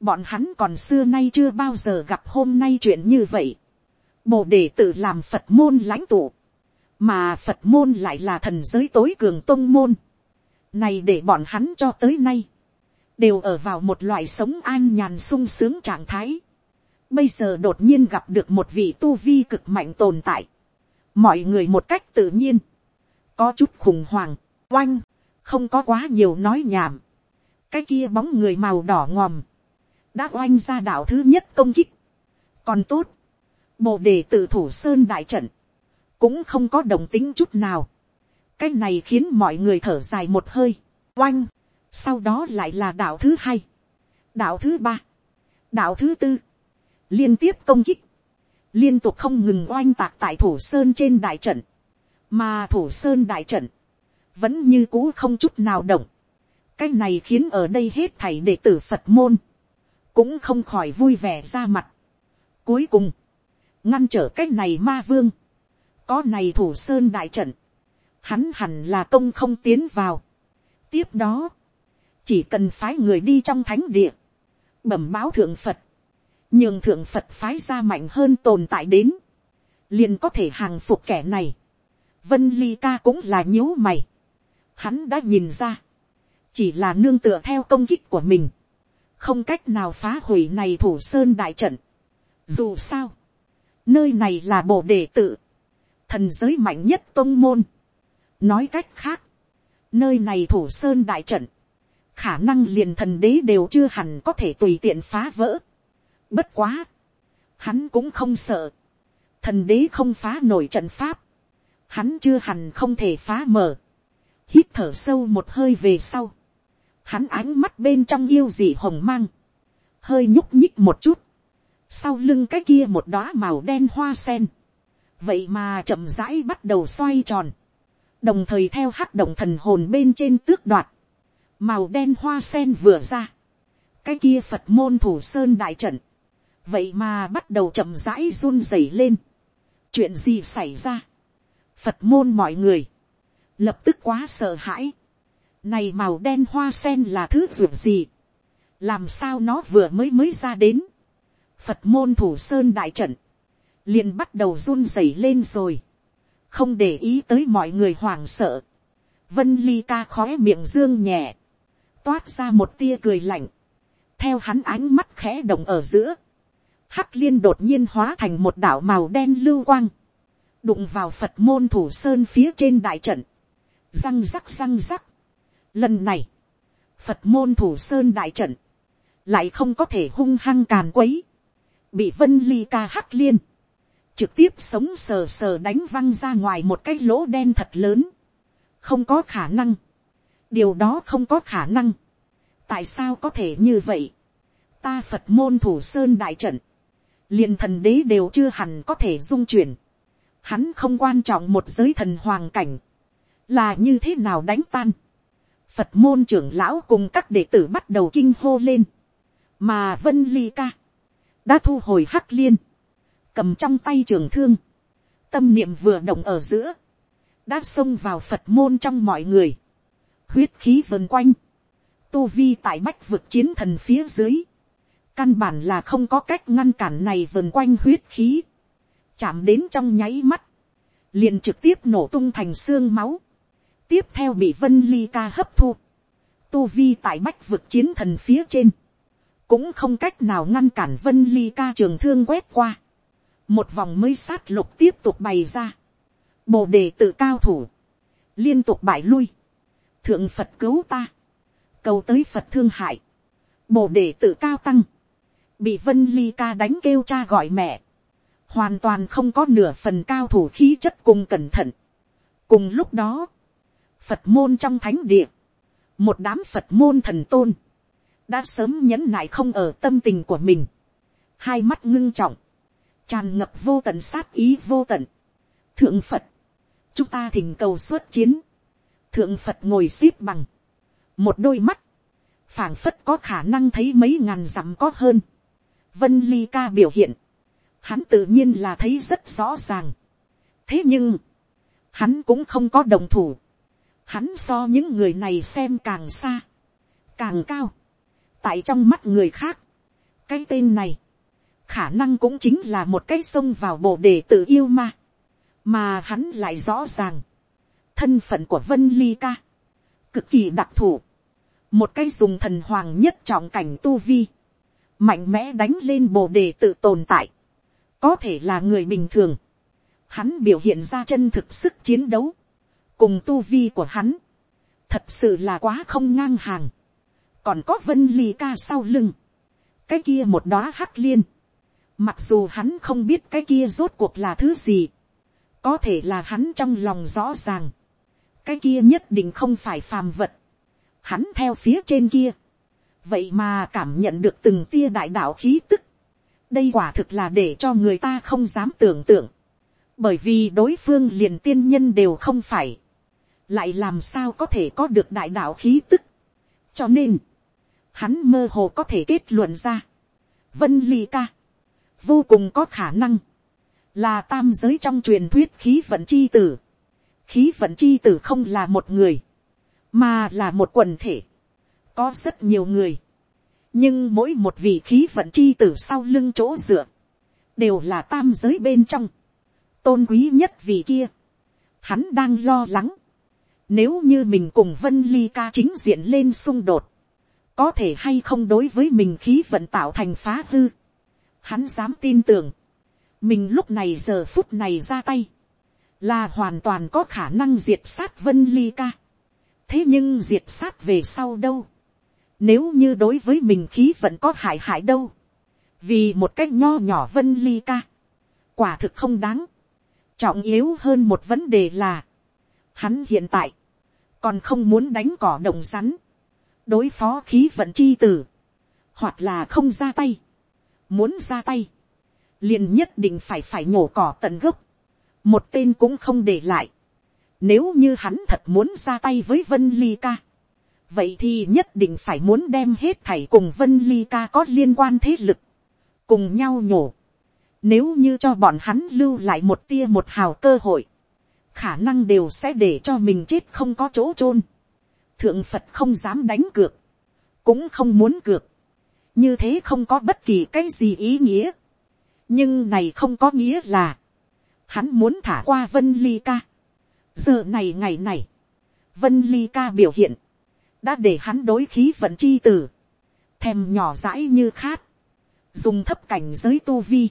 bọn hắn còn xưa nay chưa bao giờ gặp hôm nay chuyện như vậy. Bồ đề tự làm Phật môn lãnh tụ, mà Phật môn lại là thần giới tối cường tôn môn. Này để bọn hắn cho tới nay, đều ở vào một loại sống an nhàn sung sướng trạng thái. Bây giờ đột nhiên gặp được một vị tu vi cực mạnh tồn tại. Mọi người một cách tự nhiên, có chút khủng hoảng, oanh, không có quá nhiều nói nhảm. Cái kia bóng người màu đỏ ngòm, đã oanh ra đạo thứ nhất công kích. còn tốt, bồ đề tự thủ sơn đại trận, cũng không có đồng tính chút nào. cái này khiến mọi người thở dài một hơi, oanh, sau đó lại là đạo thứ hai, đạo thứ ba, đạo thứ tư, liên tiếp công kích, liên tục không ngừng oanh tạc tại thủ sơn trên đại trận, mà thủ sơn đại trận, vẫn như cũ không chút nào động, cái này khiến ở đây hết thảy đệ tử phật môn, cũng không khỏi vui vẻ ra mặt. Cuối cùng, ngăn trở cái này ma vương, có này thủ sơn đại trận, hắn hẳn là công không tiến vào. tiếp đó, chỉ cần phái người đi trong thánh địa, bẩm báo thượng phật, nhường thượng phật phái ra mạnh hơn tồn tại đến, liền có thể hàng phục kẻ này. vân ly ca cũng là nhíu mày. hắn đã nhìn ra, chỉ là nương tựa theo công kích của mình, không cách nào phá hủy này thủ sơn đại trận. Dù sao, nơi này là bộ đề tự, thần giới mạnh nhất tôn môn. nói cách khác, nơi này thủ sơn đại trận, khả năng liền thần đế đều chưa hẳn có thể tùy tiện phá vỡ. bất quá, hắn cũng không sợ, thần đế không phá nổi trận pháp, hắn chưa hẳn không thể phá mở, hít thở sâu một hơi về sau, hắn ánh mắt bên trong yêu dị hồng mang, hơi nhúc nhích một chút, sau lưng cái kia một đóa màu đen hoa sen, vậy mà chậm rãi bắt đầu xoay tròn, đồng thời theo hắc động thần hồn bên trên tước đoạt, màu đen hoa sen vừa ra, cái kia phật môn thủ sơn đại trận, vậy mà bắt đầu chậm rãi run rẩy lên, chuyện gì xảy ra, phật môn mọi người, lập tức quá sợ hãi, này màu đen hoa sen là thứ ruột gì? Làm sao nó vừa mới mới ra đến? Phật môn thủ sơn đại trận. liền bắt đầu run rẩy lên rồi. Không để ý tới mọi người hoảng sợ. Vân ly ca khói miệng dương nhẹ. Toát ra một tia cười lạnh. Theo hắn ánh mắt khẽ động ở giữa. Hắc liên đột nhiên hóa thành một đảo màu đen lưu quang. Đụng vào Phật môn thủ sơn phía trên đại trận. Răng rắc răng rắc Lần này, Phật môn thủ sơn đại trận, lại không có thể hung hăng càn quấy, bị vân ly ca hắc liên, trực tiếp sống sờ sờ đánh văng ra ngoài một cái lỗ đen thật lớn, không có khả năng, điều đó không có khả năng, tại sao có thể như vậy, ta phật môn thủ sơn đại trận, liền thần đế đều chưa hẳn có thể dung chuyển, hắn không quan trọng một giới thần hoàng cảnh, là như thế nào đánh tan, Phật môn trưởng lão cùng các đệ tử bắt đầu kinh hô lên. Mà Vân Ly Ca đã thu hồi hắc liên. Cầm trong tay trường thương. Tâm niệm vừa động ở giữa. Đã xông vào Phật môn trong mọi người. Huyết khí vần quanh. Tu vi tại bách vực chiến thần phía dưới. Căn bản là không có cách ngăn cản này vần quanh huyết khí. Chạm đến trong nháy mắt. Liền trực tiếp nổ tung thành xương máu tiếp theo bị vân ly ca hấp thu, tu vi tại bách vực chiến thần phía trên, cũng không cách nào ngăn cản vân ly ca trường thương quét qua, một vòng mới sát lục tiếp tục bày ra, bồ đề tự cao thủ, liên tục bại lui, thượng phật cứu ta, cầu tới phật thương hại, bồ đề tự cao tăng, bị vân ly ca đánh kêu cha gọi mẹ, hoàn toàn không có nửa phần cao thủ khí chất cùng cẩn thận. cùng lúc đó, phật môn trong thánh địa, một đám phật môn thần tôn, đã sớm nhẫn nại không ở tâm tình của mình, hai mắt ngưng trọng, tràn ngập vô tận sát ý vô tận. thượng phật, chúng ta thỉnh cầu xuất chiến, thượng phật ngồi x ế p bằng, một đôi mắt, phảng phất có khả năng thấy mấy ngàn dặm có hơn. vân ly ca biểu hiện, hắn tự nhiên là thấy rất rõ ràng. thế nhưng, hắn cũng không có đồng thủ. hắn so những người này xem càng xa, càng cao tại trong mắt người khác, cái tên này, khả năng cũng chính là một cái sông vào bộ đề tự yêu ma, mà hắn lại rõ ràng, thân phận của vân ly ca, cực kỳ đặc thù, một cái dùng thần hoàng nhất trọng cảnh tu vi, mạnh mẽ đánh lên bồ đề tự tồn tại, có thể là người bình thường, hắn biểu hiện ra chân thực sức chiến đấu, cùng tu vi của hắn, thật sự là quá không ngang hàng, còn có vân ly ca sau lưng, cái kia một đóa hắc liên, mặc dù hắn không biết cái kia rốt cuộc là thứ gì, có thể là hắn trong lòng rõ ràng, cái kia nhất định không phải phàm vật, hắn theo phía trên kia, vậy mà cảm nhận được từng tia đại đạo khí tức, đây quả thực là để cho người ta không dám tưởng tượng, bởi vì đối phương liền tiên nhân đều không phải, lại làm sao có thể có được đại đạo khí tức, cho nên, hắn mơ hồ có thể kết luận ra, vân ly ca, vô cùng có khả năng, là tam giới trong truyền thuyết khí vận chi tử, khí vận chi tử không là một người, mà là một quần thể, có rất nhiều người, nhưng mỗi một vị khí vận chi tử sau lưng chỗ dựa, đều là tam giới bên trong, tôn quý nhất vị kia, hắn đang lo lắng, nếu như mình cùng vân ly ca chính diện lên xung đột, có thể hay không đối với mình khí vận tạo thành phá hư, hắn dám tin tưởng, mình lúc này giờ phút này ra tay, là hoàn toàn có khả năng diệt sát vân ly ca. thế nhưng diệt sát về sau đâu, nếu như đối với mình khí vận có hại hại đâu. Vì một cách nho nhỏ vân ly ca. Quả thực không đáng. Trọng yếu hơn một vấn đề là. Hắn hiện tại. Còn không muốn đánh cỏ đồng rắn. Đối phó khí vận chi tử. Hoặc là không ra tay. Muốn ra tay. Liền nhất định phải phải nhổ cỏ tận gốc. Một tên cũng không để lại. Nếu như hắn thật muốn ra tay với Vân Ly ca vậy thì nhất định phải muốn đem hết thảy cùng vân ly ca có liên quan thế lực, cùng nhau nhổ. Nếu như cho bọn hắn lưu lại một tia một hào cơ hội, khả năng đều sẽ để cho mình chết không có chỗ chôn. Thượng Phật không dám đánh cược, cũng không muốn cược. Như thế không có bất kỳ cái gì ý nghĩa. Nhưng này không có nghĩa là, hắn muốn thả qua Vân Ly ca. Giờ này ngày này, Vân Ly ca biểu hiện, đã để hắn đối khí vận chi tử, thèm nhỏ dãi như khát, dùng thấp cảnh giới tu vi,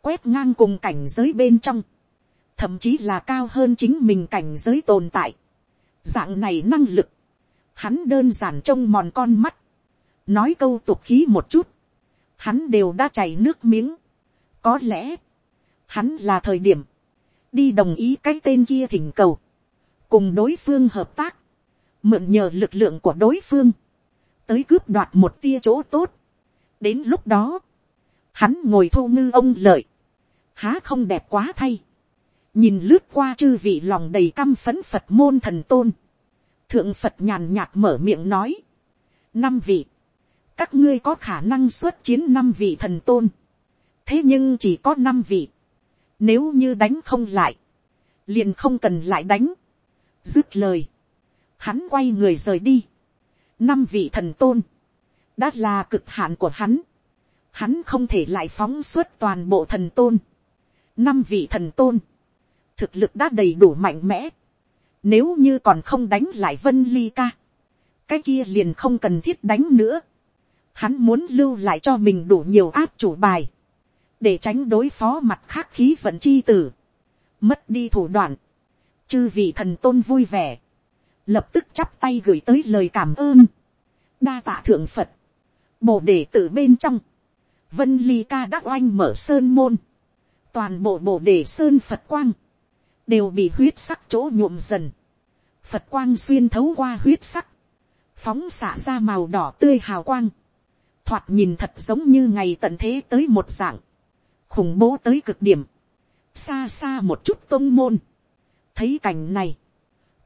quét ngang cùng cảnh giới bên trong, thậm chí là cao hơn chính mình cảnh giới tồn tại. Dạng này năng lực, hắn đơn giản trông mòn con mắt, nói câu tục khí một chút, hắn đều đã chảy nước miếng. Có lẽ, hắn là thời điểm, đi đồng ý cái tên kia thỉnh cầu, cùng đối phương hợp tác, mượn nhờ lực lượng của đối phương, tới cướp đoạt một tia chỗ tốt. đến lúc đó, hắn ngồi thu ngư ông lợi, há không đẹp quá thay, nhìn lướt qua chư vị lòng đầy căm phấn phật môn thần tôn, thượng phật nhàn nhạt mở miệng nói, năm vị, các ngươi có khả năng xuất chiến năm vị thần tôn, thế nhưng chỉ có năm vị, nếu như đánh không lại, liền không cần lại đánh, dứt lời, hắn quay người rời đi. năm vị thần tôn, đã là cực hạn của hắn. hắn không thể lại phóng suốt toàn bộ thần tôn. năm vị thần tôn, thực lực đã đầy đủ mạnh mẽ nếu như còn không đánh lại vân ly ca, cái kia liền không cần thiết đánh nữa. Hắn muốn lưu lại cho mình đủ nhiều áp chủ bài. Để tránh đối phó mặt khác khí vận chi tử. Mất đi thủ đoạn. Chư vị thần tôn vui vẻ. Lập tức chắp tay gửi tới lời cảm ơn. Đa tạ thượng Phật. Bồ đề tử bên trong. Vân ly ca đắc oanh mở sơn môn. Toàn bộ bồ đề sơn Phật quang. Đều bị huyết sắc chỗ nhuộm dần. Phật quang xuyên thấu qua huyết sắc. Phóng xạ ra màu đỏ tươi hào quang. Thoạt nhìn thật giống như ngày tận thế tới một dạng, khủng bố tới cực điểm, xa xa một chút tôn môn, thấy cảnh này,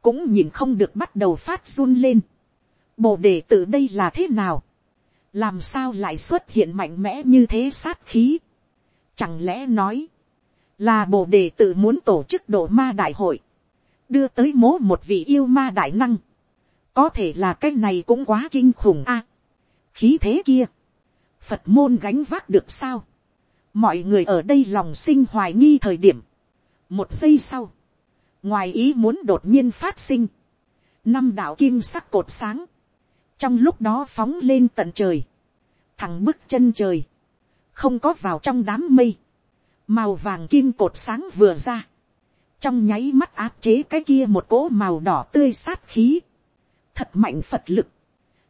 cũng nhìn không được bắt đầu phát run lên, bồ đề tự đây là thế nào, làm sao lại xuất hiện mạnh mẽ như thế sát khí, chẳng lẽ nói, là bộ đề tự muốn tổ chức độ ma đại hội, đưa tới mố một vị yêu ma đại năng, có thể là cái này cũng quá kinh khủng a, khí thế kia, phật môn gánh vác được sao, mọi người ở đây lòng sinh hoài nghi thời điểm, một giây sau, ngoài ý muốn đột nhiên phát sinh, năm đạo kim sắc cột sáng, trong lúc đó phóng lên tận trời, thẳng bức chân trời, không có vào trong đám mây, màu vàng kim cột sáng vừa ra, trong nháy mắt áp chế cái kia một cỗ màu đỏ tươi sát khí, thật mạnh phật lực,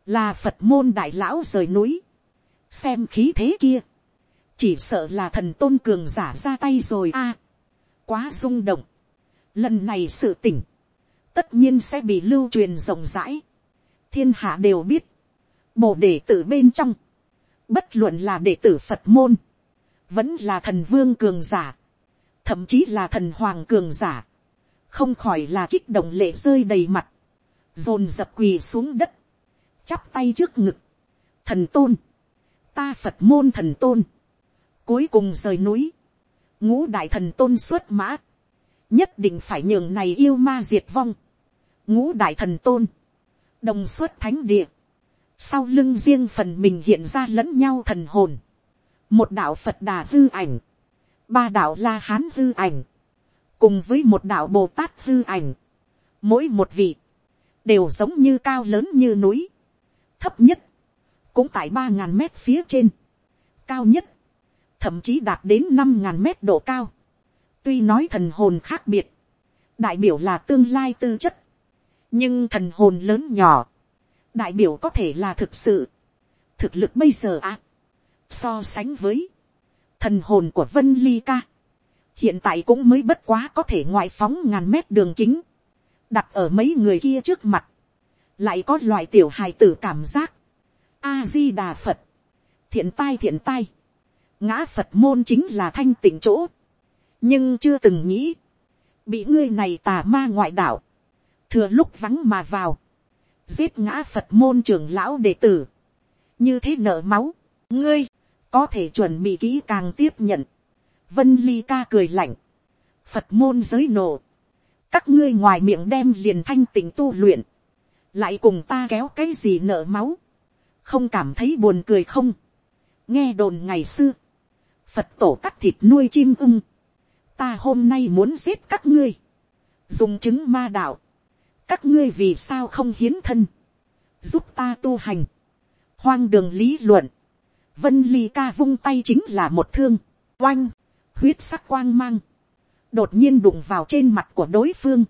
là phật môn đại lão rời núi, xem khí thế kia, chỉ sợ là thần tôn cường giả ra tay rồi a, à, quá rung động, lần này sự tỉnh, tất nhiên sẽ bị lưu truyền rộng rãi, thiên hạ đều biết, bộ đệ tử bên trong, bất luận là đệ tử phật môn, vẫn là thần vương cường giả, thậm chí là thần hoàng cường giả, không khỏi là kích động lệ rơi đầy mặt, dồn dập quỳ xuống đất, chắp tay trước ngực, thần tôn, ta phật môn thần tôn, cuối cùng rời núi, ngũ đại thần tôn xuất mã, nhất định phải nhường này yêu ma diệt vong, ngũ đại thần tôn, đồng xuất thánh địa, sau lưng riêng phần mình hiện ra lẫn nhau thần hồn, một đạo phật đà hư ảnh, ba đạo la hán hư ảnh, cùng với một đạo bồ tát hư ảnh, mỗi một vị, đều giống như cao lớn như núi, thấp nhất, cũng tại ba ngàn mét phía trên, cao nhất, thậm chí đạt đến năm ngàn mét độ cao. tuy nói thần hồn khác biệt, đại biểu là tương lai tư chất, nhưng thần hồn lớn nhỏ, đại biểu có thể là thực sự, thực lực bây giờ à, so sánh với thần hồn của vân ly ca, hiện tại cũng mới bất quá có thể ngoại phóng ngàn mét đường kính, đặt ở mấy người kia trước mặt, lại có loại tiểu hài tử cảm giác, a di đà phật, thiện tai thiện tai, ngã phật môn chính là thanh tịnh chỗ, nhưng chưa từng nghĩ, bị ngươi này tà ma ngoại đạo, thừa lúc vắng mà vào, giết ngã phật môn trưởng lão đệ tử, như thế nợ máu, ngươi, có thể chuẩn bị kỹ càng tiếp nhận, vân ly ca cười lạnh, phật môn giới nổ, các ngươi ngoài miệng đem liền thanh tỉnh tu luyện, lại cùng ta kéo cái gì nợ máu, không cảm thấy buồn cười không. nghe đồn ngày xưa, phật tổ cắt thịt nuôi chim ưng, ta hôm nay muốn giết các ngươi, dùng chứng ma đạo, các ngươi vì sao không hiến thân, giúp ta tu hành, hoang đường lý luận, vân ly ca vung tay chính là một thương, oanh, huyết sắc quang mang, đột nhiên đụng vào trên mặt của đối phương,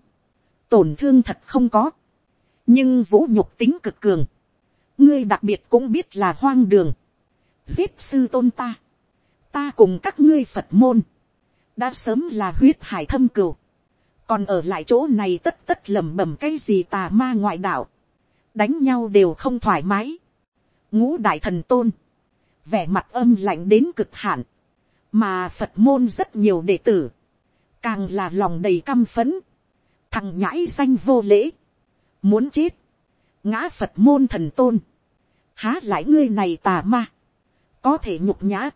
tổn thương thật không có, nhưng vũ nhục tính cực cường, ngươi đặc biệt cũng biết là hoang đường, giết sư tôn ta, ta cùng các ngươi phật môn, đã sớm là huyết hải thâm cừu, còn ở lại chỗ này tất tất lẩm bẩm cái gì tà ma ngoại đạo, đánh nhau đều không thoải mái, ngũ đại thần tôn, vẻ mặt âm lạnh đến cực hạn, mà phật môn rất nhiều đệ tử, càng là lòng đầy căm phấn, thằng nhãi danh vô lễ, muốn chết, ngã phật môn thần tôn, há lại ngươi này tà ma, có thể nhục nhã,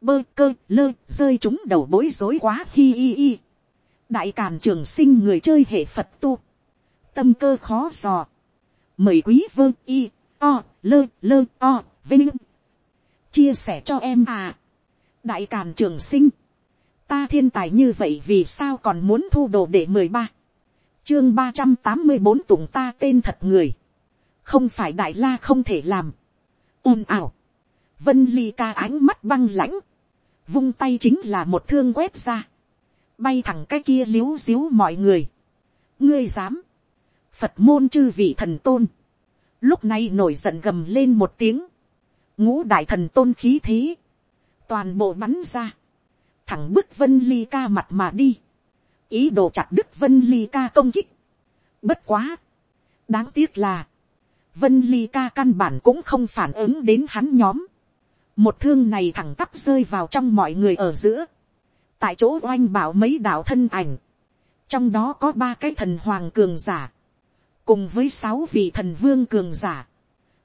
bơ cơ lơ rơi chúng đầu bối rối quá hi hi hi. đại càn trường sinh người chơi hệ phật tu, tâm cơ khó dò, mời quý vơ y o lơ lơ o vinh chia sẻ cho em à. đại càn trường sinh, ta thiên tài như vậy vì sao còn muốn thu đồ để mười ba, chương ba trăm tám mươi bốn tụng ta tên thật người, không phải đại la không thể làm, ồn ào, vân ly ca ánh mắt băng lãnh, vung tay chính là một thương quét ra, bay thẳng cái kia l i ế u xíu mọi người, ngươi dám, phật môn chư vị thần tôn, lúc này nổi giận gầm lên một tiếng, ngũ đại thần tôn khí thế, toàn bộ bắn ra, thẳng bức vân ly ca mặt mà đi, ý đồ chặt đức vân ly ca công kích, bất quá, đáng tiếc là, vân ly ca căn bản cũng không phản ứng đến hắn nhóm, một thương này thẳng tắp rơi vào trong mọi người ở giữa, tại chỗ oanh bảo mấy đạo thân ảnh, trong đó có ba cái thần hoàng cường giả, cùng với sáu vị thần vương cường giả,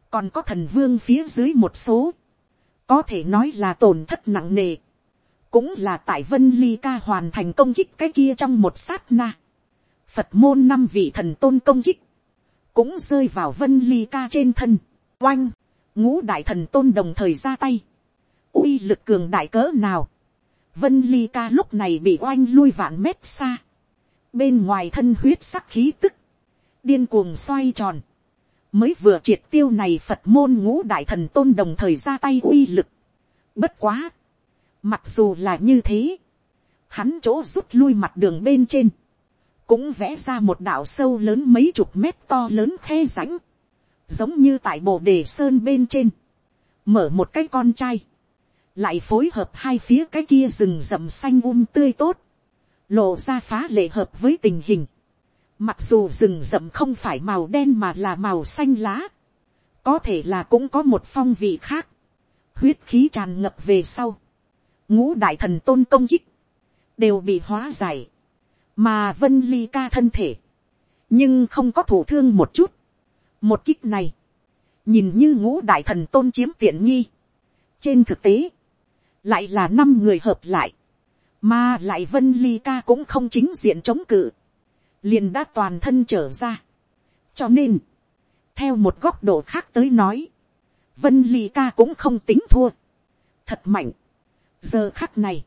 còn có thần vương phía dưới một số, có thể nói là tổn thất nặng nề, cũng là tại vân ly ca hoàn thành công kích cái kia trong một sát na, phật môn năm vị thần tôn công kích, cũng rơi vào vân ly ca trên thân, oanh, ngũ đại thần tôn đồng thời ra tay, uy lực cường đại cỡ nào, vân ly ca lúc này bị oanh lui vạn mét xa, bên ngoài thân huyết sắc khí tức, điên cuồng xoay tròn, mới vừa triệt tiêu này phật môn ngũ đại thần tôn đồng thời ra tay uy lực, bất quá, mặc dù là như thế, hắn chỗ rút lui mặt đường bên trên, cũng vẽ ra một đạo sâu lớn mấy chục mét to lớn khe rãnh, giống như tại bồ đề sơn bên trên, mở một cái con trai, lại phối hợp hai phía cái kia rừng rậm xanh um tươi tốt, lộ ra phá lệ hợp với tình hình. Mặc dù rừng rậm không phải màu đen mà là màu xanh lá, có thể là cũng có một phong vị khác, huyết khí tràn ngập về sau, ngũ đại thần tôn công kích, đều bị hóa giải, mà vân ly ca thân thể, nhưng không có thủ thương một chút, một kích này, nhìn như ngũ đại thần tôn chiếm tiện nghi. trên thực tế, lại là năm người hợp lại, mà lại vân ly ca cũng không chính diện chống cự, liền đã toàn thân trở ra. cho nên, theo một góc độ khác tới nói, vân ly ca cũng không tính thua, thật mạnh. giờ khắc này,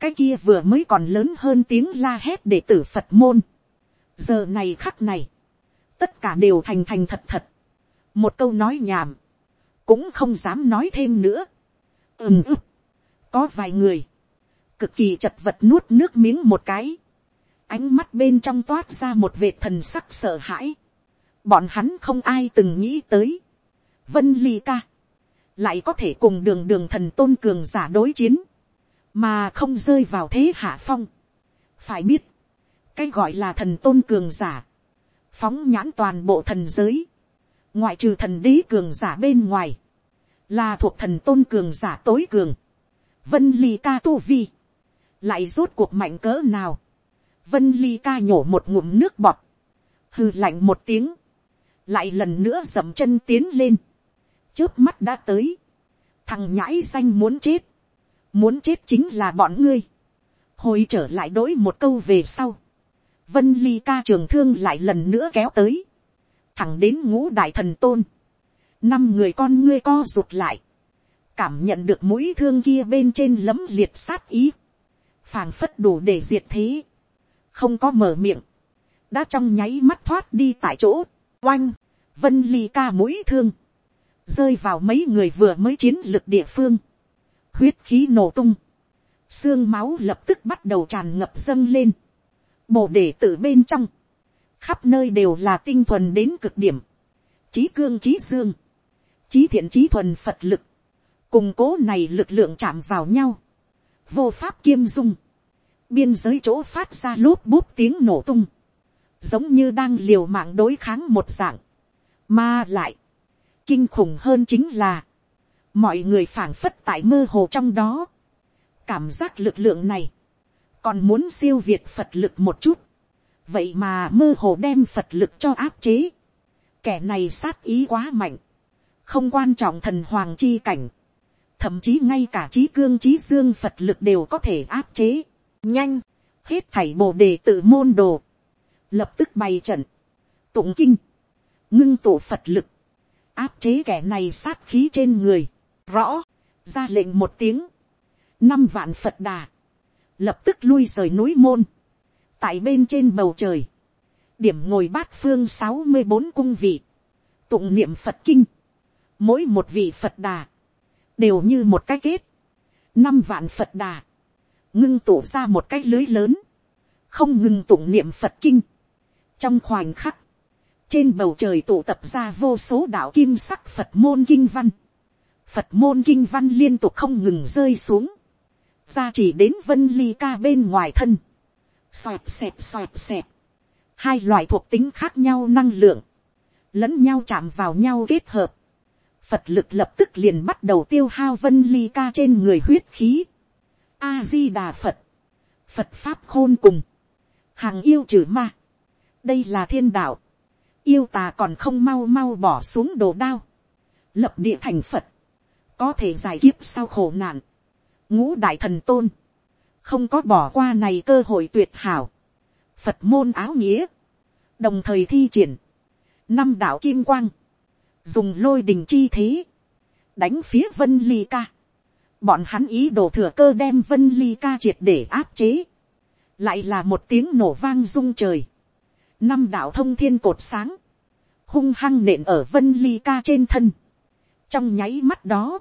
cái kia vừa mới còn lớn hơn tiếng la hét để tử phật môn. giờ này khắc này, tất cả đều thành thành thật thật, một câu nói nhảm, cũng không dám nói thêm nữa. ừm ức, có vài người, cực kỳ chật vật nuốt nước miếng một cái, ánh mắt bên trong toát ra một vệt thần sắc sợ hãi, bọn hắn không ai từng nghĩ tới, vân ly ca, lại có thể cùng đường đường thần tôn cường giả đối chiến, mà không rơi vào thế hạ phong. phải biết, cái gọi là thần tôn cường giả, phóng nhãn toàn bộ thần giới, ngoại trừ thần đế cường giả bên ngoài, là thuộc thần tôn cường giả tối cường, vân ly ca tu vi, lại rốt cuộc mạnh cỡ nào, vân ly ca nhổ một ngụm nước bọt, hư lạnh một tiếng, lại lần nữa dậm chân tiến lên, trước mắt đã tới, thằng nhãi xanh muốn chết, muốn chết chính là bọn ngươi, hồi trở lại đổi một câu về sau, vân ly ca trường thương lại lần nữa kéo tới, thẳng đến ngũ đại thần tôn, năm người con ngươi co rụt lại, cảm nhận được mũi thương kia bên trên lấm liệt sát ý, phàng phất đủ để diệt thế, không có mở miệng, đã trong nháy mắt thoát đi tại chỗ, oanh, vân ly ca mũi thương, rơi vào mấy người vừa mới chiến lược địa phương, huyết khí nổ tung, xương máu lập tức bắt đầu tràn ngập dâng lên, bồ để từ bên trong, khắp nơi đều là tinh thuần đến cực điểm, trí cương trí dương, trí thiện trí thuần phật lực, cùng cố này lực lượng chạm vào nhau, vô pháp kiêm dung, biên giới chỗ phát ra lốp bút tiếng nổ tung, giống như đang liều mạng đối kháng một dạng, mà lại, kinh khủng hơn chính là, mọi người phảng phất tại mơ hồ trong đó, cảm giác lực lượng này, còn muốn siêu việt phật lực một chút, vậy mà mơ hồ đem phật lực cho áp chế, kẻ này sát ý quá mạnh, không quan trọng thần hoàng chi cảnh, thậm chí ngay cả trí cương trí dương phật lực đều có thể áp chế, nhanh, hết thảy bồ đề tự môn đồ, lập tức bày trận, tụng kinh, ngưng tụ phật lực, áp chế kẻ này sát khí trên người, rõ, ra lệnh một tiếng, năm vạn phật đà, lập tức lui rời núi môn, tại bên trên bầu trời, điểm ngồi bát phương sáu mươi bốn cung vị, tụng niệm phật kinh, mỗi một vị phật đà, đều như một cái kết, năm vạn phật đà, ngưng tụ ra một cái lưới lớn, không ngừng tụng niệm phật kinh. trong khoảnh khắc, trên bầu trời tụ tập ra vô số đạo kim sắc phật môn kinh văn, phật môn kinh văn liên tục không ngừng rơi xuống, ra chỉ đến vân ly ca bên ngoài thân, xoẹp xẹp xoẹp xẹp, hai loại thuộc tính khác nhau năng lượng, lẫn nhau chạm vào nhau kết hợp, Phật lực lập tức liền bắt đầu tiêu hao vân ly ca trên người huyết khí. A-di-đà Phật. Phật Pháp khôn cùng. Hàng yêu trừ ma. Đây là thiên đạo. Yêu tà còn không mau mau bỏ xuống đồ đao. Lập địa thành Phật. Có thể giải kiếp sau khổ nạn. Ngũ đại thần tôn. Không có bỏ qua này cơ hội tuyệt hảo. Phật môn áo nghĩa. Đồng thời thi triển. Năm đạo kim quang dùng lôi đình chi thế, đánh phía vân ly ca bọn hắn ý đồ thừa cơ đem vân ly ca triệt để áp chế, lại là một tiếng nổ vang rung trời, năm đạo thông thiên cột sáng, hung hăng nện ở vân ly ca trên thân, trong nháy mắt đó,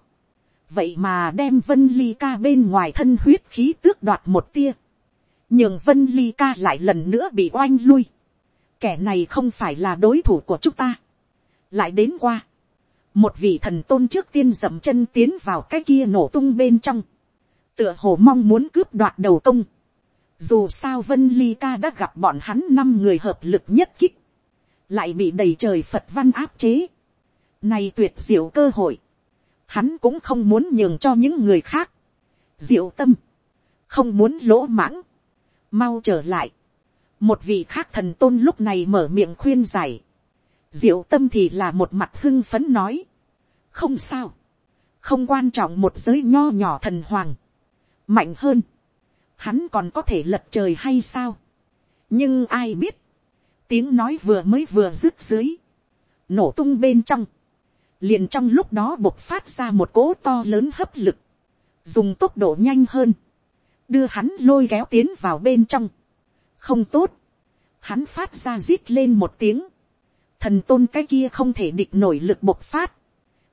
vậy mà đem vân ly ca bên ngoài thân huyết khí tước đoạt một tia, nhường vân ly ca lại lần nữa bị oanh lui, kẻ này không phải là đối thủ của chúng ta, lại đến qua, một vị thần tôn trước tiên dậm chân tiến vào cái kia nổ tung bên trong, tựa hồ mong muốn cướp đoạt đầu công. Dù sao Vân Ly Ca đã gặp bọn hắn năm người hợp lực nhất kích, lại bị đầy trời Phật văn áp chế. Này tuyệt diệu cơ hội, hắn cũng không muốn nhường cho những người khác. Diệu tâm, không muốn lỗ mãng, mau trở lại. Một vị khác thần tôn lúc này mở miệng khuyên giải diệu tâm thì là một mặt hưng phấn nói. không sao. không quan trọng một giới nho nhỏ thần hoàng. mạnh hơn. hắn còn có thể lật trời hay sao. nhưng ai biết. tiếng nói vừa mới vừa rứt dưới. nổ tung bên trong. liền trong lúc đó bộc phát ra một cỗ to lớn hấp lực. dùng tốc độ nhanh hơn. đưa hắn lôi kéo tiến vào bên trong. không tốt. hắn phát ra rít lên một tiếng thần tôn cái kia không thể địch nổi lực bộc phát.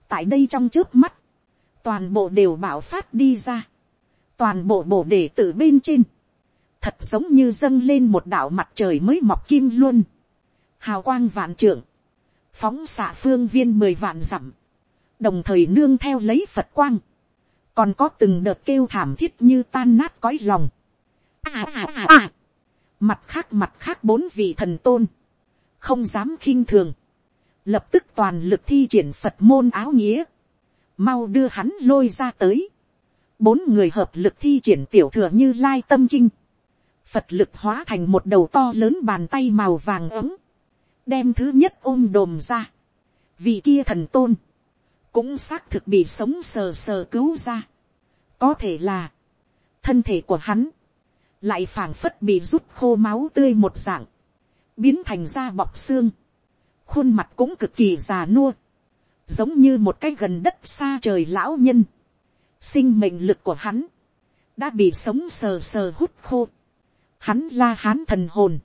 tại đây trong trước mắt, toàn bộ đều bảo phát đi ra. toàn bộ bộ để tử bên trên, thật giống như dâng lên một đạo mặt trời mới mọc kim luôn. hào quang vạn trưởng, phóng xạ phương viên mười vạn dặm, đồng thời nương theo lấy phật quang, còn có từng đợt kêu thảm thiết như tan nát cõi lòng. À, à, à, à. mặt khác mặt khác bốn vị thần tôn, không dám khinh thường, lập tức toàn lực thi triển phật môn áo nghĩa, mau đưa hắn lôi ra tới, bốn người hợp lực thi triển tiểu thừa như lai tâm kinh, phật lực hóa thành một đầu to lớn bàn tay màu vàng ấm, đem thứ nhất ôm đồm ra, vì kia thần tôn, cũng xác thực bị sống sờ sờ cứu ra, có thể là, thân thể của hắn, lại phảng phất bị rút khô máu tươi một dạng, biến thành da bọc xương, khuôn mặt cũng cực kỳ già nua, giống như một cái gần đất xa trời lão nhân, sinh mệnh lực của hắn, đã bị sống sờ sờ hút khô, hắn la hán thần hồn,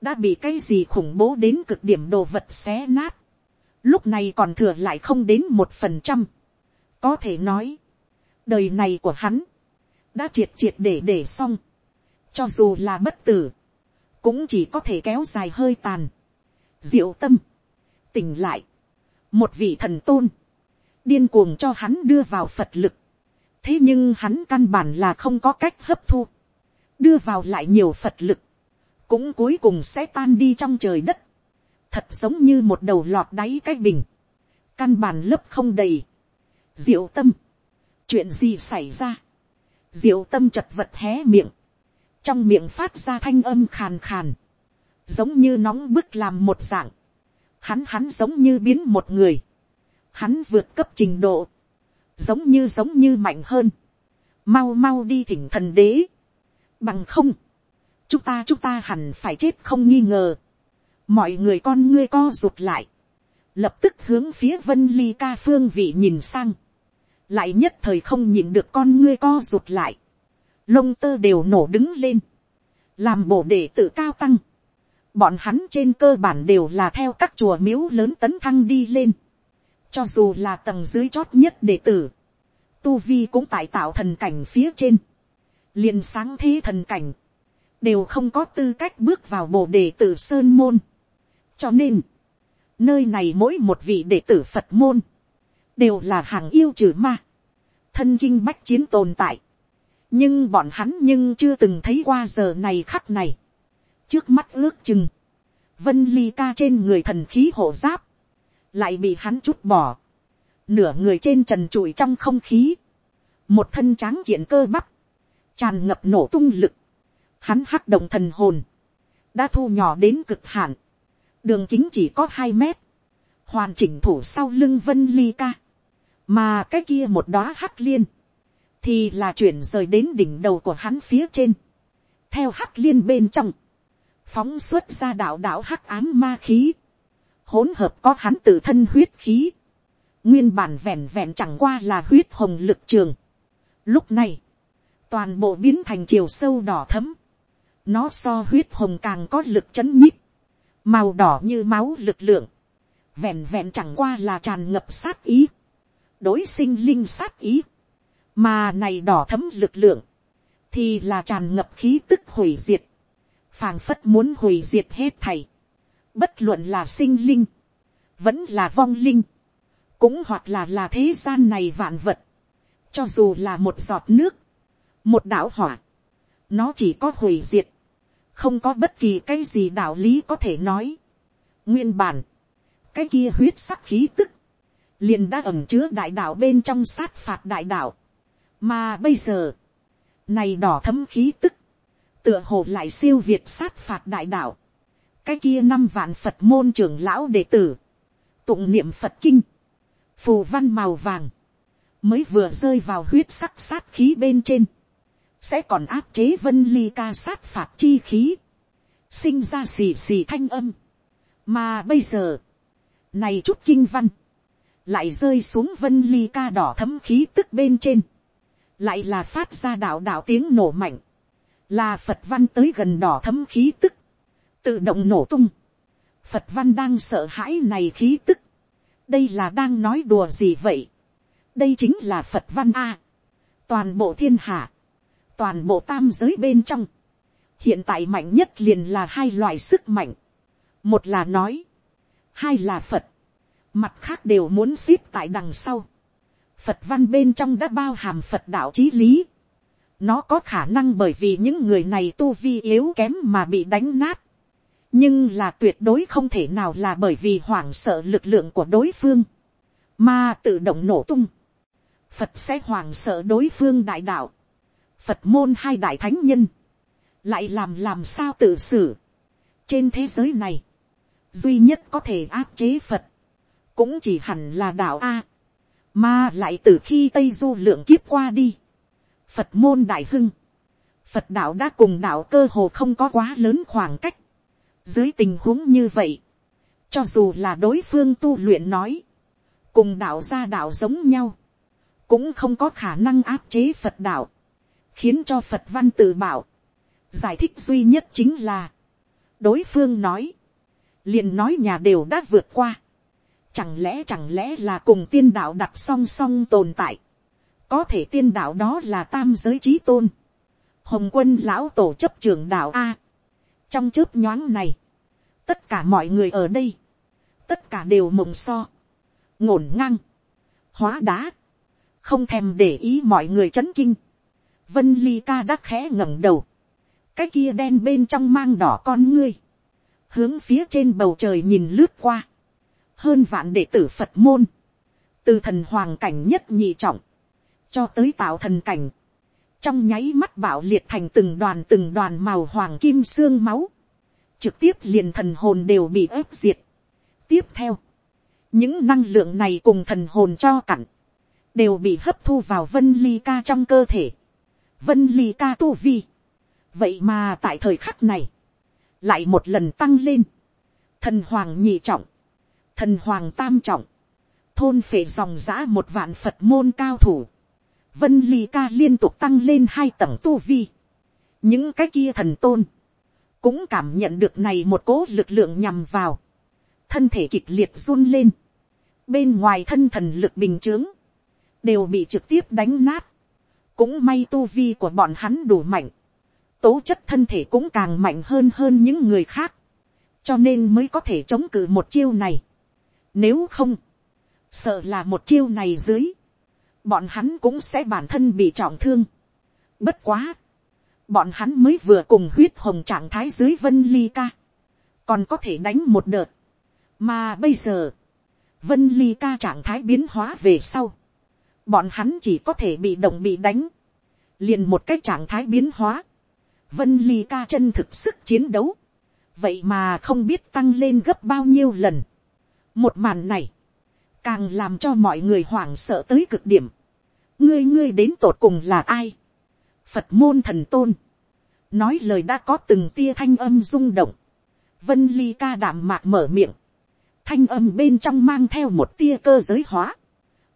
đã bị cái gì khủng bố đến cực điểm đồ vật xé nát, lúc này còn thừa lại không đến một phần trăm, có thể nói, đời này của hắn, đã triệt triệt để để xong, cho dù là bất tử, cũng chỉ có thể kéo dài hơi tàn. diệu tâm, tỉnh lại, một vị thần tôn, điên cuồng cho hắn đưa vào phật lực, thế nhưng hắn căn bản là không có cách hấp thu, đưa vào lại nhiều phật lực, cũng cuối cùng sẽ tan đi trong trời đất, thật giống như một đầu lọt đáy cái bình, căn bản lấp không đầy, diệu tâm, chuyện gì xảy ra, diệu tâm chật vật hé miệng, trong miệng phát ra thanh âm khàn khàn, giống như nóng bức làm một dạng, hắn hắn giống như biến một người, hắn vượt cấp trình độ, giống như giống như mạnh hơn, mau mau đi thỉnh thần đế, bằng không, chúng ta chúng ta hẳn phải chết không nghi ngờ, mọi người con ngươi co rụt lại, lập tức hướng phía vân ly ca phương vị nhìn sang, lại nhất thời không nhìn được con ngươi co rụt lại, lông tơ đều nổ đứng lên, làm bộ để tự cao tăng. Bọn hắn trên cơ bản đều là theo các chùa miếu lớn tấn thăng đi lên. Cho dù là tầng dưới chót nhất đệ tử, tu vi cũng tại tạo thần cảnh phía trên, liền sáng thế thần cảnh, đều không có tư cách bước vào bộ đề tử sơn môn. cho nên, nơi này mỗi một vị đệ tử phật môn, đều là hàng yêu trừ ma, thân kinh bách chiến tồn tại, nhưng bọn hắn nhưng chưa từng thấy qua giờ này khắc này, trước mắt ước chừng, vân ly ca trên người thần khí hộ giáp, lại bị hắn chút bỏ, nửa người trên trần trụi trong không khí, một thân tráng kiện cơ bắp, tràn ngập nổ tung lực, hắn hắc động thần hồn, đã thu nhỏ đến cực hạn, đường kính chỉ có hai mét, hoàn chỉnh thủ sau lưng vân ly ca, mà cái kia một đóa hắc liên, thì là chuyển rời đến đỉnh đầu của hắn phía trên, theo hắc liên bên trong, phóng xuất ra đạo đạo hắc ám ma khí, hỗn hợp có hắn tự thân huyết khí, nguyên bản vẹn vẹn chẳng qua là huyết hồng lực trường. Lúc này, toàn bộ biến thành chiều sâu đỏ thấm, nó so huyết hồng càng có lực chấn nhít, màu đỏ như máu lực lượng, vẹn vẹn chẳng qua là tràn ngập sát ý, đối sinh linh sát ý, mà này đỏ thấm lực lượng, thì là tràn ngập khí tức hủy diệt, phảng phất muốn hủy diệt hết thầy, bất luận là sinh linh, vẫn là vong linh, cũng hoặc là là thế gian này vạn vật, cho dù là một giọt nước, một đạo hỏa, nó chỉ có hủy diệt, không có bất kỳ cái gì đạo lý có thể nói. nguyên bản, cái kia huyết sắc khí tức, liền đã ẩm chứa đại đạo bên trong sát phạt đại đạo, mà bây giờ, này đỏ thấm khí tức, tựa hồ lại siêu việt sát phạt đại đạo, cái kia năm vạn phật môn trưởng lão đệ tử, tụng niệm phật kinh, phù văn màu vàng, mới vừa rơi vào huyết sắc sát khí bên trên, sẽ còn áp chế vân ly ca sát phạt chi khí, sinh ra xì xì thanh âm, mà bây giờ, này chút kinh văn, lại rơi xuống vân ly ca đỏ thấm khí tức bên trên, lại là phát ra đạo đạo tiếng nổ mạnh, là phật văn tới gần đỏ thấm khí tức, tự động nổ tung, phật văn đang sợ hãi này khí tức, đây là đang nói đùa gì vậy, đây chính là phật văn a, toàn bộ thiên hạ, toàn bộ tam giới bên trong, hiện tại mạnh nhất liền là hai loại sức mạnh, một là nói, hai là phật, mặt khác đều muốn xếp tại đằng sau, phật văn bên trong đã bao hàm phật đạo trí lý, nó có khả năng bởi vì những người này tu vi yếu kém mà bị đánh nát, nhưng là tuyệt đối không thể nào là bởi vì hoảng sợ lực lượng của đối phương, mà tự động nổ tung. Phật sẽ hoảng sợ đối phương đại đạo, Phật môn hai đại thánh nhân, lại làm làm sao tự xử. trên thế giới này, duy nhất có thể áp chế Phật, cũng chỉ hẳn là đạo A, mà lại từ khi tây du lượng kiếp qua đi, Phật môn đại hưng, Phật đạo đã cùng đạo cơ hồ không có quá lớn khoảng cách, dưới tình huống như vậy, cho dù là đối phương tu luyện nói, cùng đạo gia đạo giống nhau, cũng không có khả năng áp chế Phật đạo, khiến cho Phật văn tự bảo. Giải thích duy nhất chính là, đối phương nói, liền nói nhà đều đã vượt qua. Chẳng lẽ chẳng lẽ là cùng tiên đạo đặt song song tồn tại. Có thể tiên đạo đó là tam giới trí tôn. Hồng quân lão tổ chấp trưởng đạo A trong chớp nhoáng này, tất cả mọi người ở đây, tất cả đều mộng so, ngổn ngang, hóa đá, không thèm để ý mọi người chấn kinh. Vân ly ca đắc khẽ ngẩng đầu, cái kia đen bên trong mang đỏ con ngươi, hướng phía trên bầu trời nhìn lướt qua, hơn vạn đệ tử phật môn, từ thần hoàng cảnh nhất nhị trọng, cho tới tạo thần cảnh, trong nháy mắt bạo liệt thành từng đoàn từng đoàn màu hoàng kim xương máu, trực tiếp liền thần hồn đều bị ép diệt. tiếp theo, những năng lượng này cùng thần hồn cho cặn, đều bị hấp thu vào vân ly ca trong cơ thể, vân ly ca tu vi. vậy mà tại thời khắc này, lại một lần tăng lên, thần hoàng nhị trọng, thần hoàng tam trọng, thôn phệ dòng giã một vạn phật môn cao thủ, Vân Ly Ca liên tục tăng lên hai tầng tu vi. Những cái kia thần tôn. Cũng cảm nhận được này một cố lực lượng nhằm vào. Thân thể kịch liệt run lên. Bên ngoài thân thần lực bình chướng. đều bị trực tiếp đánh nát. cũng may tu vi của bọn hắn đủ mạnh, tố chất thân thể cũng càng mạnh hơn hơn những người khác, cho nên mới có thể chống cự một chiêu này. Nếu không, sợ là một chiêu này dưới, bọn hắn cũng sẽ bản thân bị trọng thương. Bất quá, bọn hắn mới vừa cùng huyết hồng trạng thái dưới vân ly ca, còn có thể đánh một đợt. mà bây giờ, vân ly ca trạng thái biến hóa về sau, bọn hắn chỉ có thể bị động bị đánh, liền một cái trạng thái biến hóa, vân ly ca chân thực sức chiến đấu, vậy mà không biết tăng lên gấp bao nhiêu lần một màn này, càng làm cho mọi người hoảng sợ tới cực điểm. ngươi ngươi đến tột cùng là ai. phật môn thần tôn, nói lời đã có từng tia thanh âm rung động, vân ly ca đảm mạc mở miệng, thanh âm bên trong mang theo một tia cơ giới hóa,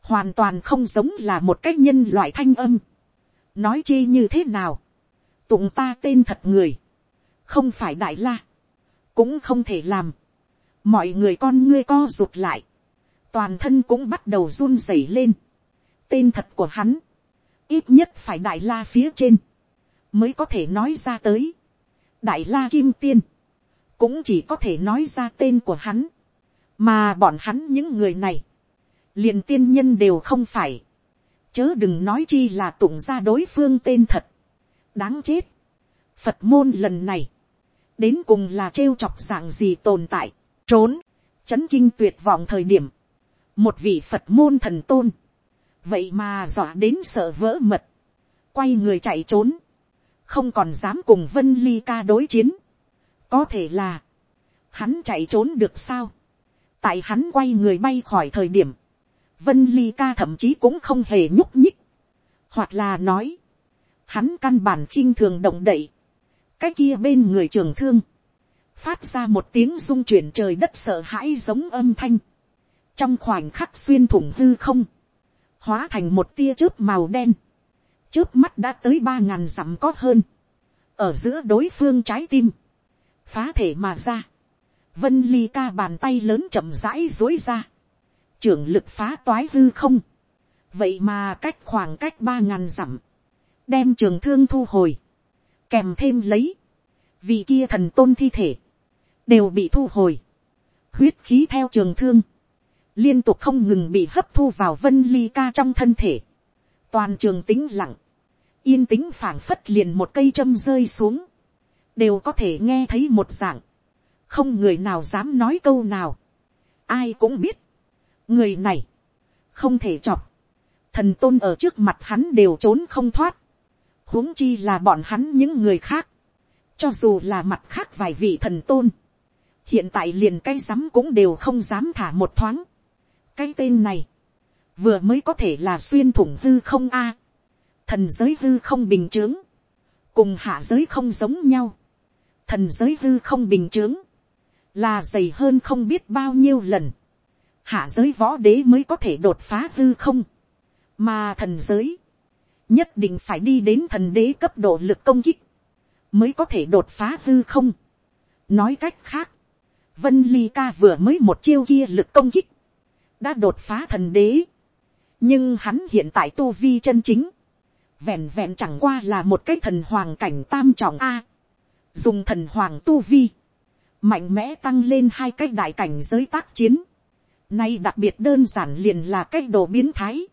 hoàn toàn không giống là một cách nhân loại thanh âm. nói chi như thế nào, tụng ta tên thật người, không phải đại la, cũng không thể làm, mọi người con ngươi co rụt lại, toàn thân cũng bắt đầu run rẩy lên, tên thật của hắn, ít nhất phải đại la phía trên, mới có thể nói ra tới, đại la kim tiên, cũng chỉ có thể nói ra tên của hắn, mà bọn hắn những người này, liền tiên nhân đều không phải, chớ đừng nói chi là tụng ra đối phương tên thật, đáng chết, phật môn lần này, đến cùng là trêu chọc dạng gì tồn tại, trốn, chấn kinh tuyệt vọng thời điểm, một vị phật môn thần tôn, vậy mà dọa đến sợ vỡ mật, quay người chạy trốn, không còn dám cùng vân ly ca đối chiến, có thể là, hắn chạy trốn được sao, tại hắn quay người bay khỏi thời điểm, vân ly ca thậm chí cũng không hề nhúc nhích, hoặc là nói, hắn căn bản khinh thường động đậy, cái kia bên người trường thương, phát ra một tiếng rung chuyển trời đất sợ hãi giống âm thanh, trong khoảnh khắc xuyên thủng hư không, hóa thành một tia chớp màu đen, chớp mắt đã tới ba ngàn dặm có hơn, ở giữa đối phương trái tim, phá thể mà ra, vân ly ca bàn tay lớn chậm rãi dối ra, trưởng lực phá toái hư không, vậy mà cách khoảng cách ba ngàn dặm, đem trường thương thu hồi, kèm thêm lấy, vì kia thần tôn thi thể, đều bị thu hồi, huyết khí theo trường thương, liên tục không ngừng bị hấp thu vào vân ly ca trong thân thể, toàn trường tính lặng, yên tĩnh phảng phất liền một cây châm rơi xuống, đều có thể nghe thấy một dạng, không người nào dám nói câu nào, ai cũng biết, người này, không thể chọc, thần tôn ở trước mặt hắn đều trốn không thoát, huống chi là bọn hắn những người khác, cho dù là mặt khác vài vị thần tôn, hiện tại liền cái rắm cũng đều không dám thả một thoáng, cái tên này, vừa mới có thể là xuyên thủng hư không a, thần giới hư không bình t h ư ớ n g cùng hạ giới không giống nhau, thần giới hư không bình t h ư ớ n g là dày hơn không biết bao nhiêu lần, hạ giới võ đế mới có thể đột phá hư không, mà thần giới, nhất định phải đi đến thần đế cấp độ lực công kích, mới có thể đột phá hư không. nói cách khác, vân ly ca vừa mới một chiêu kia lực công kích, đã đột phá thần đế. nhưng hắn hiện tại tu vi chân chính, vẹn vẹn chẳng qua là một cái thần hoàng cảnh tam trọng a. dùng thần hoàng tu vi, mạnh mẽ tăng lên hai cái đại cảnh giới tác chiến. Nay đặc biệt đơn giản liền là cái đồ biến thái.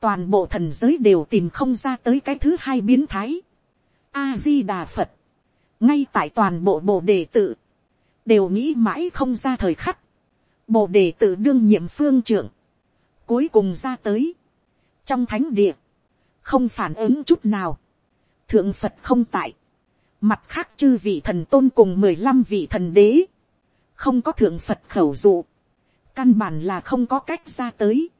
Toàn bộ thần giới đều tìm không ra tới cái thứ hai biến thái. A-di-đà Phật. Ngay tại toàn bộ bộ đề tự. Đều nghĩ mãi không ra thời khắc. Bộ đề tự đương nhiệm phương trưởng, cuối cùng ra tới, trong thánh địa, không phản ứng chút nào, thượng phật không tại, mặt khác chư vị thần tôn cùng mười lăm vị thần đế, không có thượng phật khẩu dụ, căn bản là không có cách ra tới,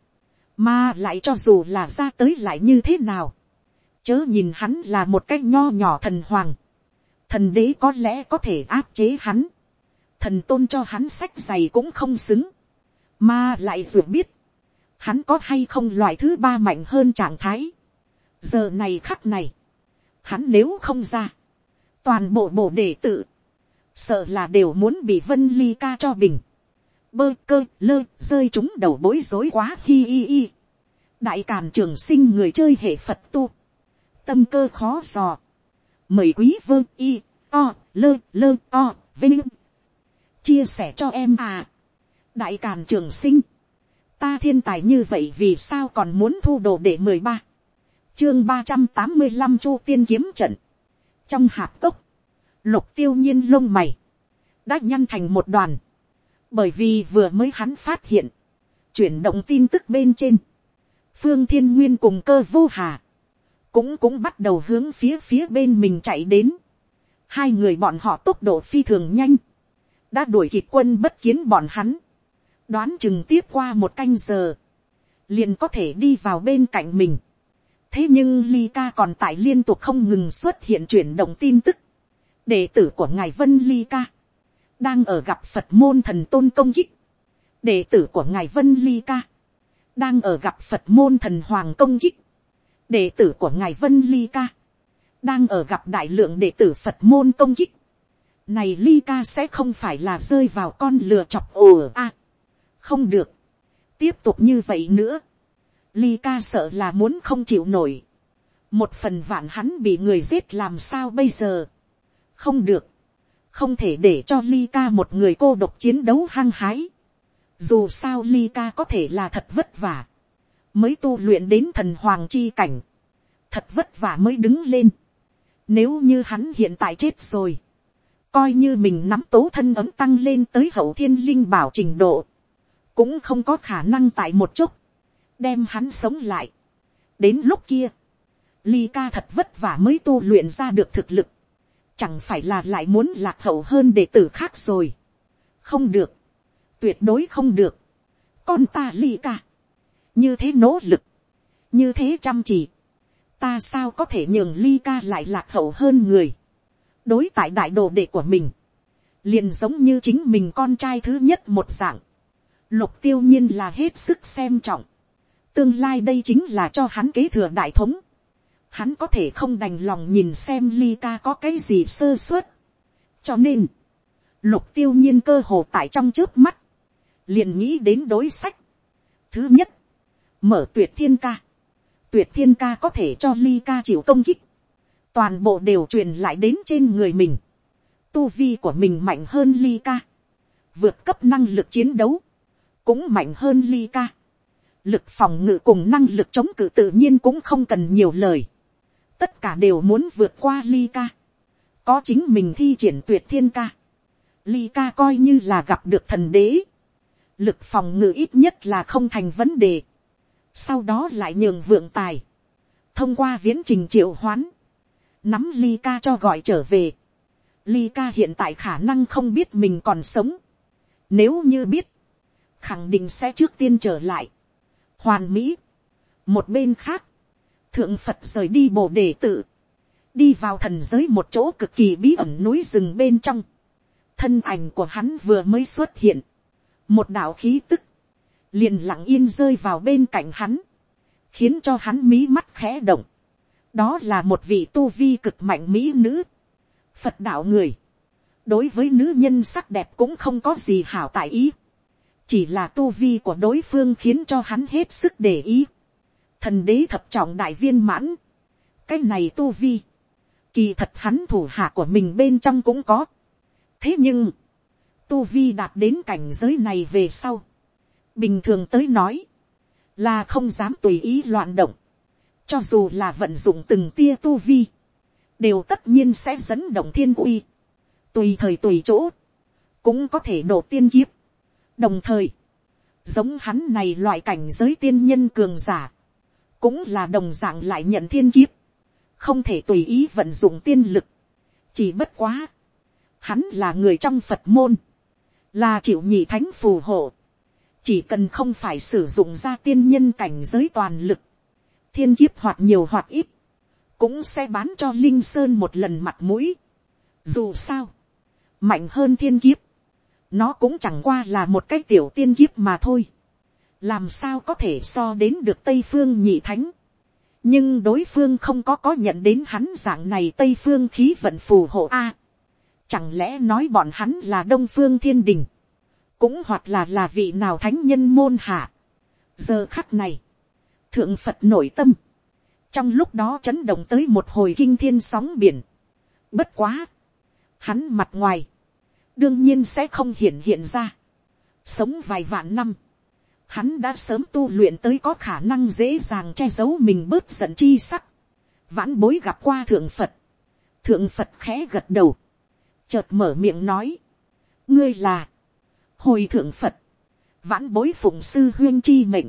mà lại cho dù là ra tới lại như thế nào, chớ nhìn hắn là một cái nho nhỏ thần hoàng, thần đế có lẽ có thể áp chế hắn, thần tôn cho hắn sách giày cũng không xứng, mà lại dù biết, hắn có hay không loại thứ ba mạnh hơn trạng thái. giờ này khắc này, hắn nếu không ra, toàn bộ bộ đệ tử, sợ là đều muốn bị vân ly ca cho bình, bơ cơ lơ rơi chúng đầu bối rối quá hi hi hi. đại càn trường sinh người chơi hệ phật tu, tâm cơ khó dò, mời quý vơ y, o, lơ lơ o, vinh, chia sẻ cho em à, đại càn trường sinh, ta thiên tài như vậy vì sao còn muốn thu đồ để mười ba, chương ba trăm tám mươi năm chu tiên kiếm trận, trong hạp cốc, lục tiêu nhiên lông mày, đã nhăn thành một đoàn, bởi vì vừa mới hắn phát hiện, chuyển động tin tức bên trên, phương thiên nguyên cùng cơ vô hà, cũng cũng bắt đầu hướng phía phía bên mình chạy đến, hai người bọn họ tốc độ phi thường nhanh, đã đuổi kịp quân bất kiến bọn hắn, đoán chừng tiếp qua một canh giờ, liền có thể đi vào bên cạnh mình. thế nhưng ly ca còn tại liên tục không ngừng xuất hiện chuyển động tin tức, đệ tử của ngài vân ly ca, đang ở gặp phật môn thần tôn công kích, đệ tử của ngài vân ly ca, đang ở gặp phật môn thần hoàng công kích, đệ tử của ngài vân ly ca, đang ở gặp đại lượng đệ tử phật môn công kích, này ly ca sẽ không phải là rơi vào con lừa chọc ồ a, à, không được, tiếp tục như vậy nữa, ly ca sợ là muốn không chịu nổi, một phần vạn hắn bị người giết làm sao bây giờ, không được, không thể để cho ly ca một người cô độc chiến đấu hăng hái, dù sao ly ca có thể là thật vất vả, mới tu luyện đến thần hoàng chi cảnh, thật vất vả mới đứng lên, nếu như hắn hiện tại chết rồi, coi như mình nắm tố thân ấm tăng lên tới hậu thiên linh bảo trình độ, cũng không có khả năng tại một chút, đem hắn sống lại. đến lúc kia, ly ca thật vất vả mới tu luyện ra được thực lực, chẳng phải là lại muốn lạc hậu hơn đệ tử khác rồi. không được, tuyệt đối không được. con ta ly ca, như thế nỗ lực, như thế chăm chỉ, ta sao có thể nhường ly ca lại lạc hậu hơn người, đối tại đại đồ đệ của mình, liền giống như chính mình con trai thứ nhất một dạng, lục tiêu nhiên là hết sức xem trọng, tương lai đây chính là cho hắn kế thừa đại thống, hắn có thể không đành lòng nhìn xem ly ca có cái gì sơ suất, cho nên, lục tiêu nhiên cơ hồ tại trong trước mắt, liền nghĩ đến đối sách. Thứ nhất, mở tuyệt thiên ca. Tuyệt thiên ca có thể cho ly ca chịu công kích. Toàn bộ đều truyền lại đến trên người mình. Tu vi của mình mạnh hơn ly ca. Vượt cấp năng lực chiến đấu. Cũng mạnh hơn ly ca. Lực phòng ngự cùng năng lực chống cự tự nhiên cũng không cần nhiều lời. Tất cả đều muốn vượt qua ly ca. Có chính mình thi triển tuyệt thiên ca. Ly ca coi như là gặp được thần đế lực phòng ngự ít nhất là không thành vấn đề. Sau đó lại nhường vượng tài. Thông qua viễn trình triệu hoán. Nắm ly ca cho gọi trở về. Ly ca hiện tại khả năng không biết mình còn sống. Nếu như biết. Khẳng định sẽ trước tiên trở lại. Hoàn mỹ. Một bên khác. Thượng Phật rời đi bồ đề tự. Đi vào thần giới một chỗ cực kỳ bí ẩn núi rừng bên trong. Thân ảnh của hắn vừa mới xuất hiện một đạo khí tức, liền lặng yên rơi vào bên cạnh hắn, khiến cho hắn mí mắt khẽ động đó là một vị tu vi cực mạnh mỹ nữ, phật đạo người, đối với nữ nhân sắc đẹp cũng không có gì hảo tại ý, chỉ là tu vi của đối phương khiến cho hắn hết sức để ý. thần đế thập trọng đại viên mãn, cái này tu vi, kỳ thật hắn thủ hạ của mình bên trong cũng có. thế nhưng, tu vi đạt đến cảnh giới này về sau, bình thường tới nói, là không dám tùy ý loạn động, cho dù là vận dụng từng tia tu vi, đều tất nhiên sẽ dẫn động thiên uy, tùy thời tùy chỗ, cũng có thể đổ tiên kiếp. đồng thời, giống hắn này loại cảnh giới tiên nhân cường giả, cũng là đồng dạng lại nhận thiên kiếp, không thể tùy ý vận dụng tiên lực, chỉ bất quá, hắn là người trong phật môn, là chịu nhị thánh phù hộ, chỉ cần không phải sử dụng ra tiên nhân cảnh giới toàn lực, thiên kiếp hoặc nhiều hoặc ít, cũng sẽ bán cho linh sơn một lần mặt mũi. Dù sao, mạnh hơn thiên kiếp, nó cũng chẳng qua là một cái tiểu tiên kiếp mà thôi. làm sao có thể so đến được tây phương nhị thánh. nhưng đối phương không có có nhận đến hắn dạng này tây phương khí vận phù hộ a. Chẳng lẽ nói bọn hắn là đông phương thiên đình. Cũng hoặc là là vị nào thánh nhân môn hạ. Giờ khắc này thượng phật nội tâm, trong lúc đó chấn động tới một hồi kinh thiên sóng biển, bất quá, hắn mặt ngoài, đương nhiên sẽ không hiện hiện ra, sống vài vạn năm, hắn đã sớm tu luyện tới có khả năng dễ dàng che giấu mình bớt giận chi sắc, vãn bối gặp qua thượng phật, thượng phật khẽ gật đầu, chợt mở miệng nói, ngươi là, hồi thượng phật, vãn bối phụng sư huyên chi mệnh,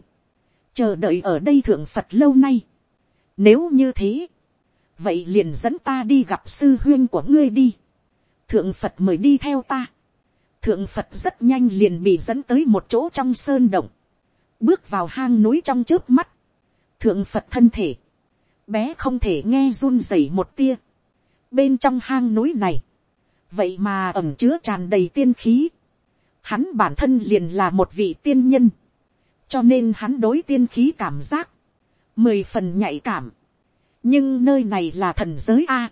chờ đợi ở đây thượng phật lâu nay, nếu như thế, vậy liền dẫn ta đi gặp sư huyên của ngươi đi, thượng phật mời đi theo ta, thượng phật rất nhanh liền bị dẫn tới một chỗ trong sơn động, bước vào hang núi trong trước mắt, thượng phật thân thể, bé không thể nghe run rẩy một tia, bên trong hang núi này, vậy mà ẩm chứa tràn đầy tiên khí, hắn bản thân liền là một vị tiên nhân, cho nên hắn đối tiên khí cảm giác, mười phần nhạy cảm, nhưng nơi này là thần giới a,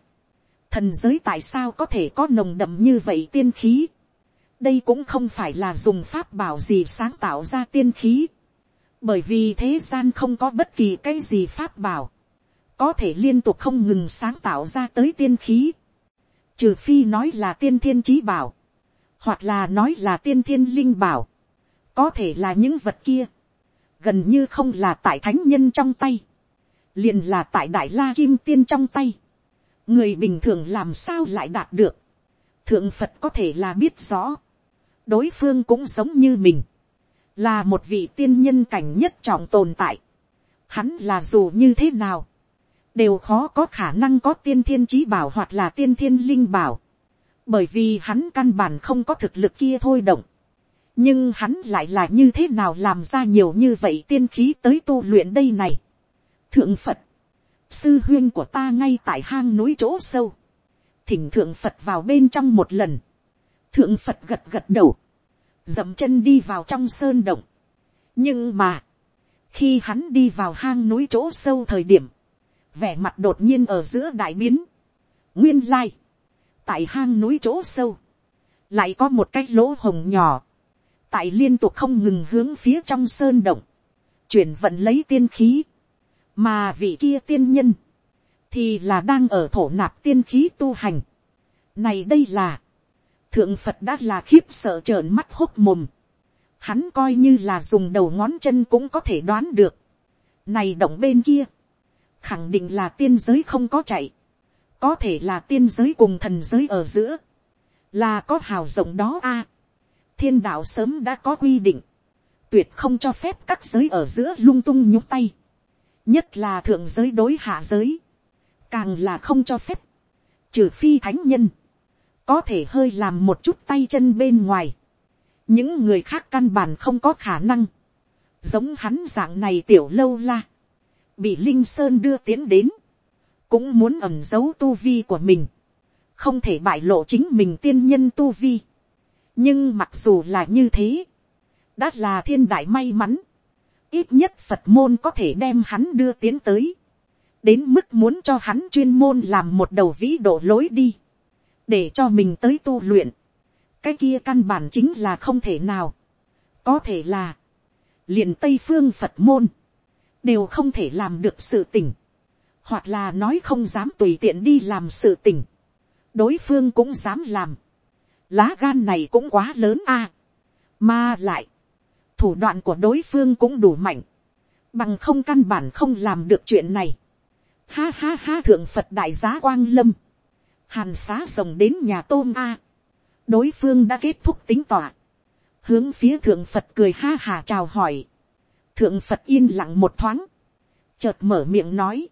thần giới tại sao có thể có nồng đậm như vậy tiên khí, đây cũng không phải là dùng pháp bảo gì sáng tạo ra tiên khí, bởi vì thế gian không có bất kỳ cái gì pháp bảo, có thể liên tục không ngừng sáng tạo ra tới tiên khí, trừ phi nói là tiên thiên trí bảo, hoặc là nói là tiên thiên linh bảo, có thể là những vật kia, gần như không là tại thánh nhân trong tay, liền là tại đại la kim tiên trong tay, người bình thường làm sao lại đạt được, thượng phật có thể là biết rõ, đối phương cũng giống như mình, là một vị tiên nhân cảnh nhất trọng tồn tại, hắn là dù như thế nào, đều khó có khả năng có tiên thiên trí bảo hoặc là tiên thiên linh bảo, bởi vì hắn căn bản không có thực lực kia thôi động, nhưng hắn lại là như thế nào làm ra nhiều như vậy tiên khí tới tu luyện đây này. thượng phật, sư huyên của ta ngay tại hang núi chỗ sâu, thỉnh thượng phật vào bên trong một lần, thượng phật gật gật đầu, dậm chân đi vào trong sơn động. nhưng mà, khi hắn đi vào hang núi chỗ sâu thời điểm, vẻ mặt đột nhiên ở giữa đại biến. nguyên lai, tại hang núi chỗ sâu, lại có một cái lỗ hồng nhỏ, tại liên tục không ngừng hướng phía trong sơn động, chuyển vận lấy tiên khí, mà vị kia tiên nhân, thì là đang ở thổ nạp tiên khí tu hành. Này đây là, thượng phật đã là khiếp sợ trợn mắt hốc mồm, hắn coi như là dùng đầu ngón chân cũng có thể đoán được. Này động bên kia, khẳng định là tiên giới không có chạy, có thể là tiên giới cùng thần giới ở giữa, là có hào rộng đó a thiên đạo sớm đã có quy định, tuyệt không cho phép các giới ở giữa lung tung nhúc tay, nhất là thượng giới đối hạ giới, càng là không cho phép, trừ phi thánh nhân, có thể hơi làm một chút tay chân bên ngoài, những người khác căn bản không có khả năng, giống hắn dạng này tiểu lâu la, bị linh sơn đưa tiến đến, cũng muốn ẩm giấu tu vi của mình, không thể bại lộ chính mình tiên nhân tu vi nhưng mặc dù là như thế, đã là thiên đại may mắn, ít nhất phật môn có thể đem hắn đưa tiến tới, đến mức muốn cho hắn chuyên môn làm một đầu vĩ độ lối đi, để cho mình tới tu luyện, cái kia căn bản chính là không thể nào, có thể là, liền tây phương phật môn, đều không thể làm được sự tình, hoặc là nói không dám tùy tiện đi làm sự tình, đối phương cũng dám làm, lá gan này cũng quá lớn a, mà lại, thủ đoạn của đối phương cũng đủ mạnh, bằng không căn bản không làm được chuyện này. Ha ha ha thượng phật đại giá quang lâm, hàn xá rồng đến nhà tôm a, đối phương đã kết thúc tính tỏa, hướng phía thượng phật cười ha hà chào hỏi, thượng phật yên lặng một thoáng, chợt mở miệng nói,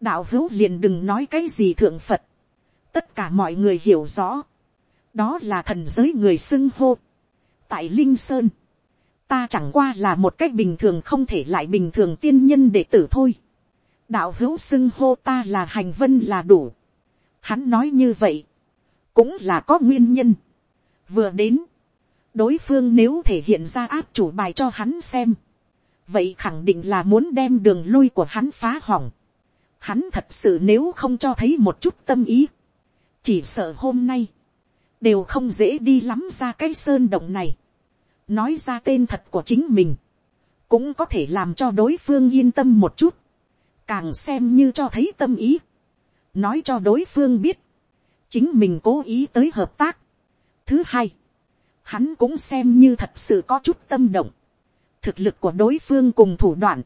đạo hữu liền đừng nói cái gì thượng phật, tất cả mọi người hiểu rõ, đó là thần giới người xưng hô, tại linh sơn, ta chẳng qua là một cách bình thường không thể lại bình thường tiên nhân đệ tử thôi, đạo hữu xưng hô ta là hành vân là đủ, hắn nói như vậy, cũng là có nguyên nhân, vừa đến, đối phương nếu thể hiện ra áp chủ bài cho hắn xem, vậy khẳng định là muốn đem đường lui của hắn phá hỏng. Hắn thật sự nếu không cho thấy một chút tâm ý, chỉ sợ hôm nay, đều không dễ đi lắm ra cái sơn động này. nói ra tên thật của chính mình, cũng có thể làm cho đối phương yên tâm một chút, càng xem như cho thấy tâm ý, nói cho đối phương biết, chính mình cố ý tới hợp tác. Thứ hai, hắn cũng xem như thật sự có chút tâm động, thực lực của đối phương cùng thủ đoạn,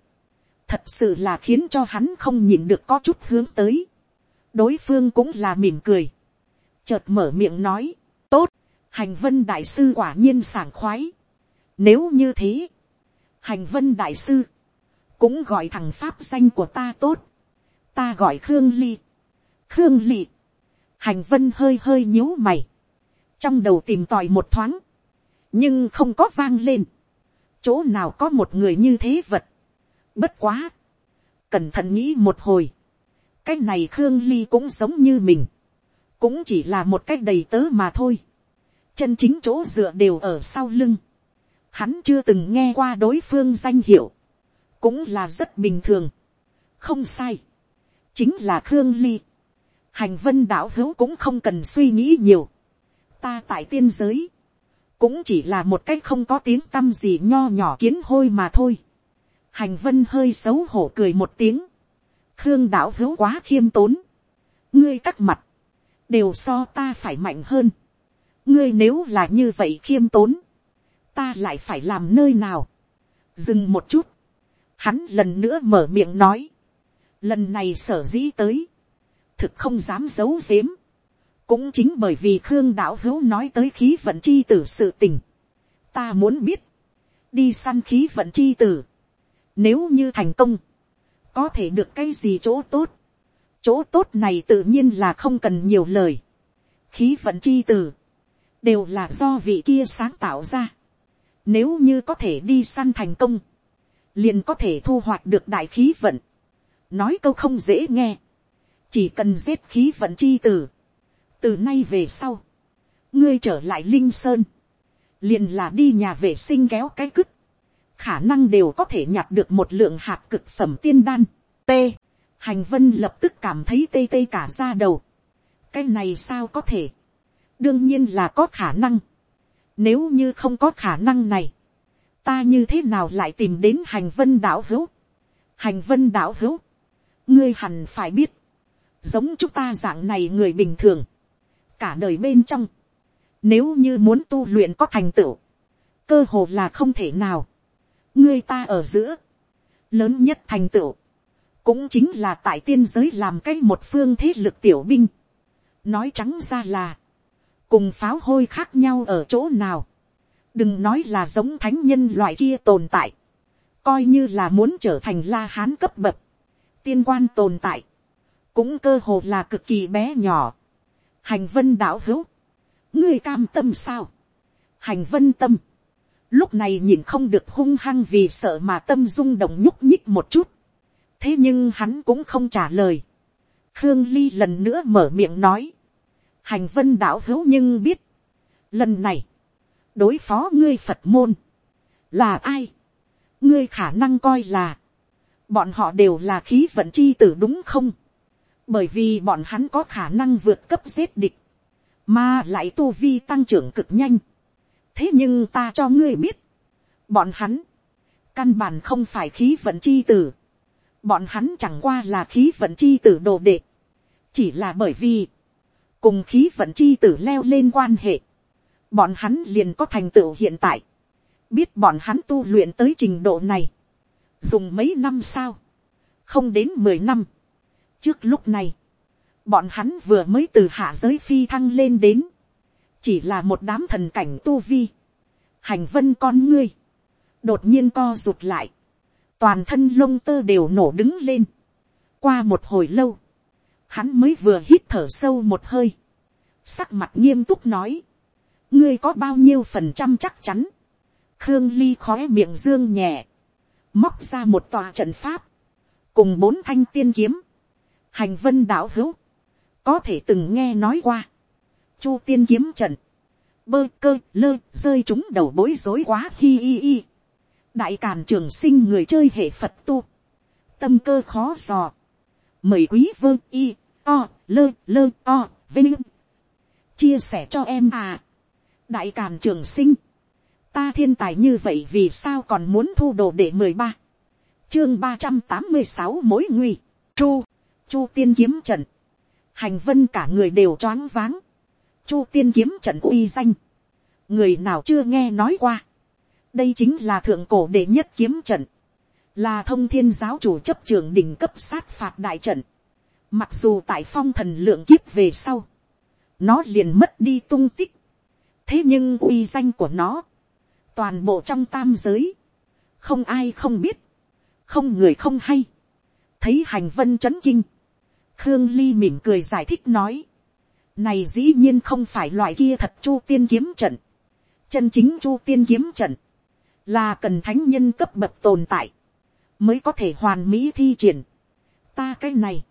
thật sự là khiến cho hắn không nhìn được có chút hướng tới. đối phương cũng là mỉm cười, chợt mở miệng nói, tốt, hành vân đại sư quả nhiên sảng khoái. nếu như thế, hành vân đại sư, cũng gọi thằng pháp danh của ta tốt, ta gọi khương ly, khương ly, hành vân hơi hơi nhíu mày, trong đầu tìm tòi một thoáng, nhưng không có vang lên, chỗ nào có một người như thế vật, bất quá, cẩn thận nghĩ một hồi, cái này khương ly cũng giống như mình, cũng chỉ là một cách đầy tớ mà thôi, chân chính chỗ dựa đều ở sau lưng, hắn chưa từng nghe qua đối phương danh hiệu, cũng là rất bình thường, không sai, chính là khương ly, hành vân đạo hữu cũng không cần suy nghĩ nhiều, ta tại tiên giới, cũng chỉ là một cách không có tiếng t â m gì nho nhỏ kiến hôi mà thôi, hành vân hơi xấu hổ cười một tiếng, khương đạo hữu quá khiêm tốn, ngươi tắc mặt, đều so ta phải mạnh hơn, ngươi nếu là như vậy khiêm tốn, ta lại phải làm nơi nào, dừng một chút, hắn lần nữa mở miệng nói, lần này sở dĩ tới, thực không dám giấu giếm. cũng chính bởi vì khương đạo hữu nói tới khí vận chi tử sự tình. ta muốn biết, đi săn khí vận chi tử. nếu như thành công, có thể được cái gì chỗ tốt chỗ tốt này tự nhiên là không cần nhiều lời. khí vận chi tử, đều là do vị kia sáng tạo ra. Nếu như có thể đi săn thành công, liền có thể thu hoạch được đại khí vận. Nói câu không dễ nghe chỉ cần giết khí vận chi tử, từ nay về sau, ngươi trở lại linh sơn, liền là đi nhà vệ sinh kéo cái cứt, khả năng đều có thể nhặt được một lượng hạt cực phẩm tiên đan. T. Hành vân lập tức cảm thấy tê tê cả ra đầu. cái này sao có thể. đương nhiên là có khả năng. nếu như không có khả năng này, ta như thế nào lại tìm đến hành vân đạo hữu. hành vân đạo hữu, ngươi hẳn phải biết, giống chúng ta dạng này người bình thường, cả đời bên trong, nếu như muốn tu luyện có thành tựu, cơ hồ là không thể nào, ngươi ta ở giữa, lớn nhất thành tựu, cũng chính là tại tiên giới làm cái một phương thế lực tiểu binh, nói trắng ra là, cùng pháo hôi khác nhau ở chỗ nào, đừng nói là giống thánh nhân loại kia tồn tại, coi như là muốn trở thành la hán cấp bậc, tiên quan tồn tại, cũng cơ hồ là cực kỳ bé nhỏ. hành vân đạo hữu, ngươi cam tâm sao, hành vân tâm, lúc này nhìn không được hung hăng vì sợ mà tâm rung động nhúc nhích một chút, thế nhưng hắn cũng không trả lời. khương ly lần nữa mở miệng nói, hành vân đạo hữu nhưng biết, lần này, đối phó ngươi phật môn, là ai, ngươi khả năng coi là, bọn họ đều là khí vận chi tử đúng không, bởi vì bọn hắn có khả năng vượt cấp giết địch, mà lại tu vi tăng trưởng cực nhanh. thế nhưng ta cho ngươi biết, bọn hắn, căn bản không phải khí vận chi tử, bọn hắn chẳng qua là khí vận chi tử đồ đệ, chỉ là bởi vì, cùng khí vận chi tử leo lên quan hệ, bọn hắn liền có thành tựu hiện tại, biết bọn hắn tu luyện tới trình độ này, dùng mấy năm sao, không đến mười năm, trước lúc này, bọn hắn vừa mới từ hạ giới phi thăng lên đến, chỉ là một đám thần cảnh tu vi, hành vân con ngươi, đột nhiên co rụt lại, toàn thân lông tơ đều nổ đứng lên. qua một hồi lâu, hắn mới vừa hít thở sâu một hơi, sắc mặt nghiêm túc nói, ngươi có bao nhiêu phần trăm chắc chắn, khương ly khói miệng dương nhẹ, móc ra một tòa trận pháp, cùng bốn thanh tiên kiếm, hành vân đạo hữu, có thể từng nghe nói qua, chu tiên kiếm trận, bơ cơ lơ rơi chúng đầu bối rối quá hi hi hi đại càn trường sinh người chơi hệ phật tu, tâm cơ khó dò, mời quý vương y o lơ lơ o vinh. Chia sẻ cho em à. đại càn trường sinh, ta thiên tài như vậy vì sao còn muốn thu đồ để mười ba, chương ba trăm tám mươi sáu mối nguy, chu, chu tiên kiếm trận, hành vân cả người đều choáng váng, chu tiên kiếm trận uy danh, người nào chưa nghe nói qua, đây chính là thượng cổ đệ nhất kiếm trận, là thông thiên giáo chủ chấp trường đỉnh cấp sát phạt đại trận, mặc dù tại phong thần lượng kiếp về sau, nó liền mất đi tung tích, thế nhưng uy danh của nó, toàn bộ trong tam giới, không ai không biết, không người không hay, thấy hành vân c h ấ n kinh, khương ly mỉm cười giải thích nói, này dĩ nhiên không phải loại kia thật chu tiên kiếm trận, chân chính chu tiên kiếm trận, là cần thánh nhân cấp bậc tồn tại, mới có thể hoàn mỹ thi triển. ta cái này,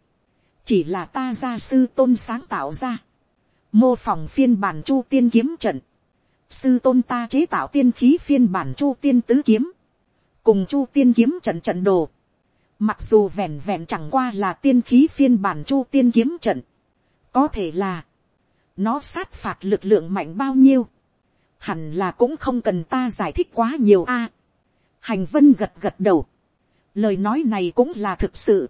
chỉ là ta gia sư tôn sáng tạo ra, mô phỏng phiên bản chu tiên kiếm trận, sư tôn ta chế tạo tiên khí phiên bản chu tiên tứ kiếm, cùng chu tiên kiếm trận trận đồ, mặc dù vẹn vẹn chẳng qua là tiên khí phiên bản chu tiên kiếm trận, có thể là, nó sát phạt lực lượng mạnh bao nhiêu, hẳn là cũng không cần ta giải thích quá nhiều a. hành vân gật gật đầu, lời nói này cũng là thực sự,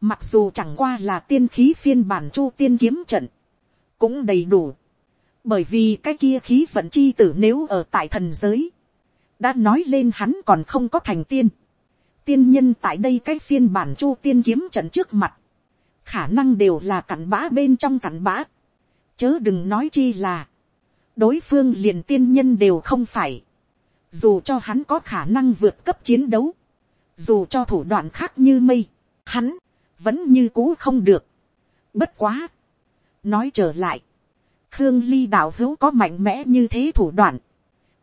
mặc dù chẳng qua là tiên khí phiên bản chu tiên kiếm trận, cũng đầy đủ, bởi vì cái kia khí vận chi tử nếu ở tại thần giới, đã nói lên hắn còn không có thành tiên. tiên nhân tại đây cái phiên bản chu tiên kiếm trận trước mặt, khả năng đều là cặn bã bên trong cặn bã, chớ đừng nói chi là, đối phương liền tiên nhân đều không phải, dù cho hắn có khả năng vượt cấp chiến đấu, dù cho thủ đoạn khác như mây, hắn vẫn như cũ không được. Bất quá, nói trở lại, Khương Ly đạo hữu có mạnh mẽ như thế thủ đoạn.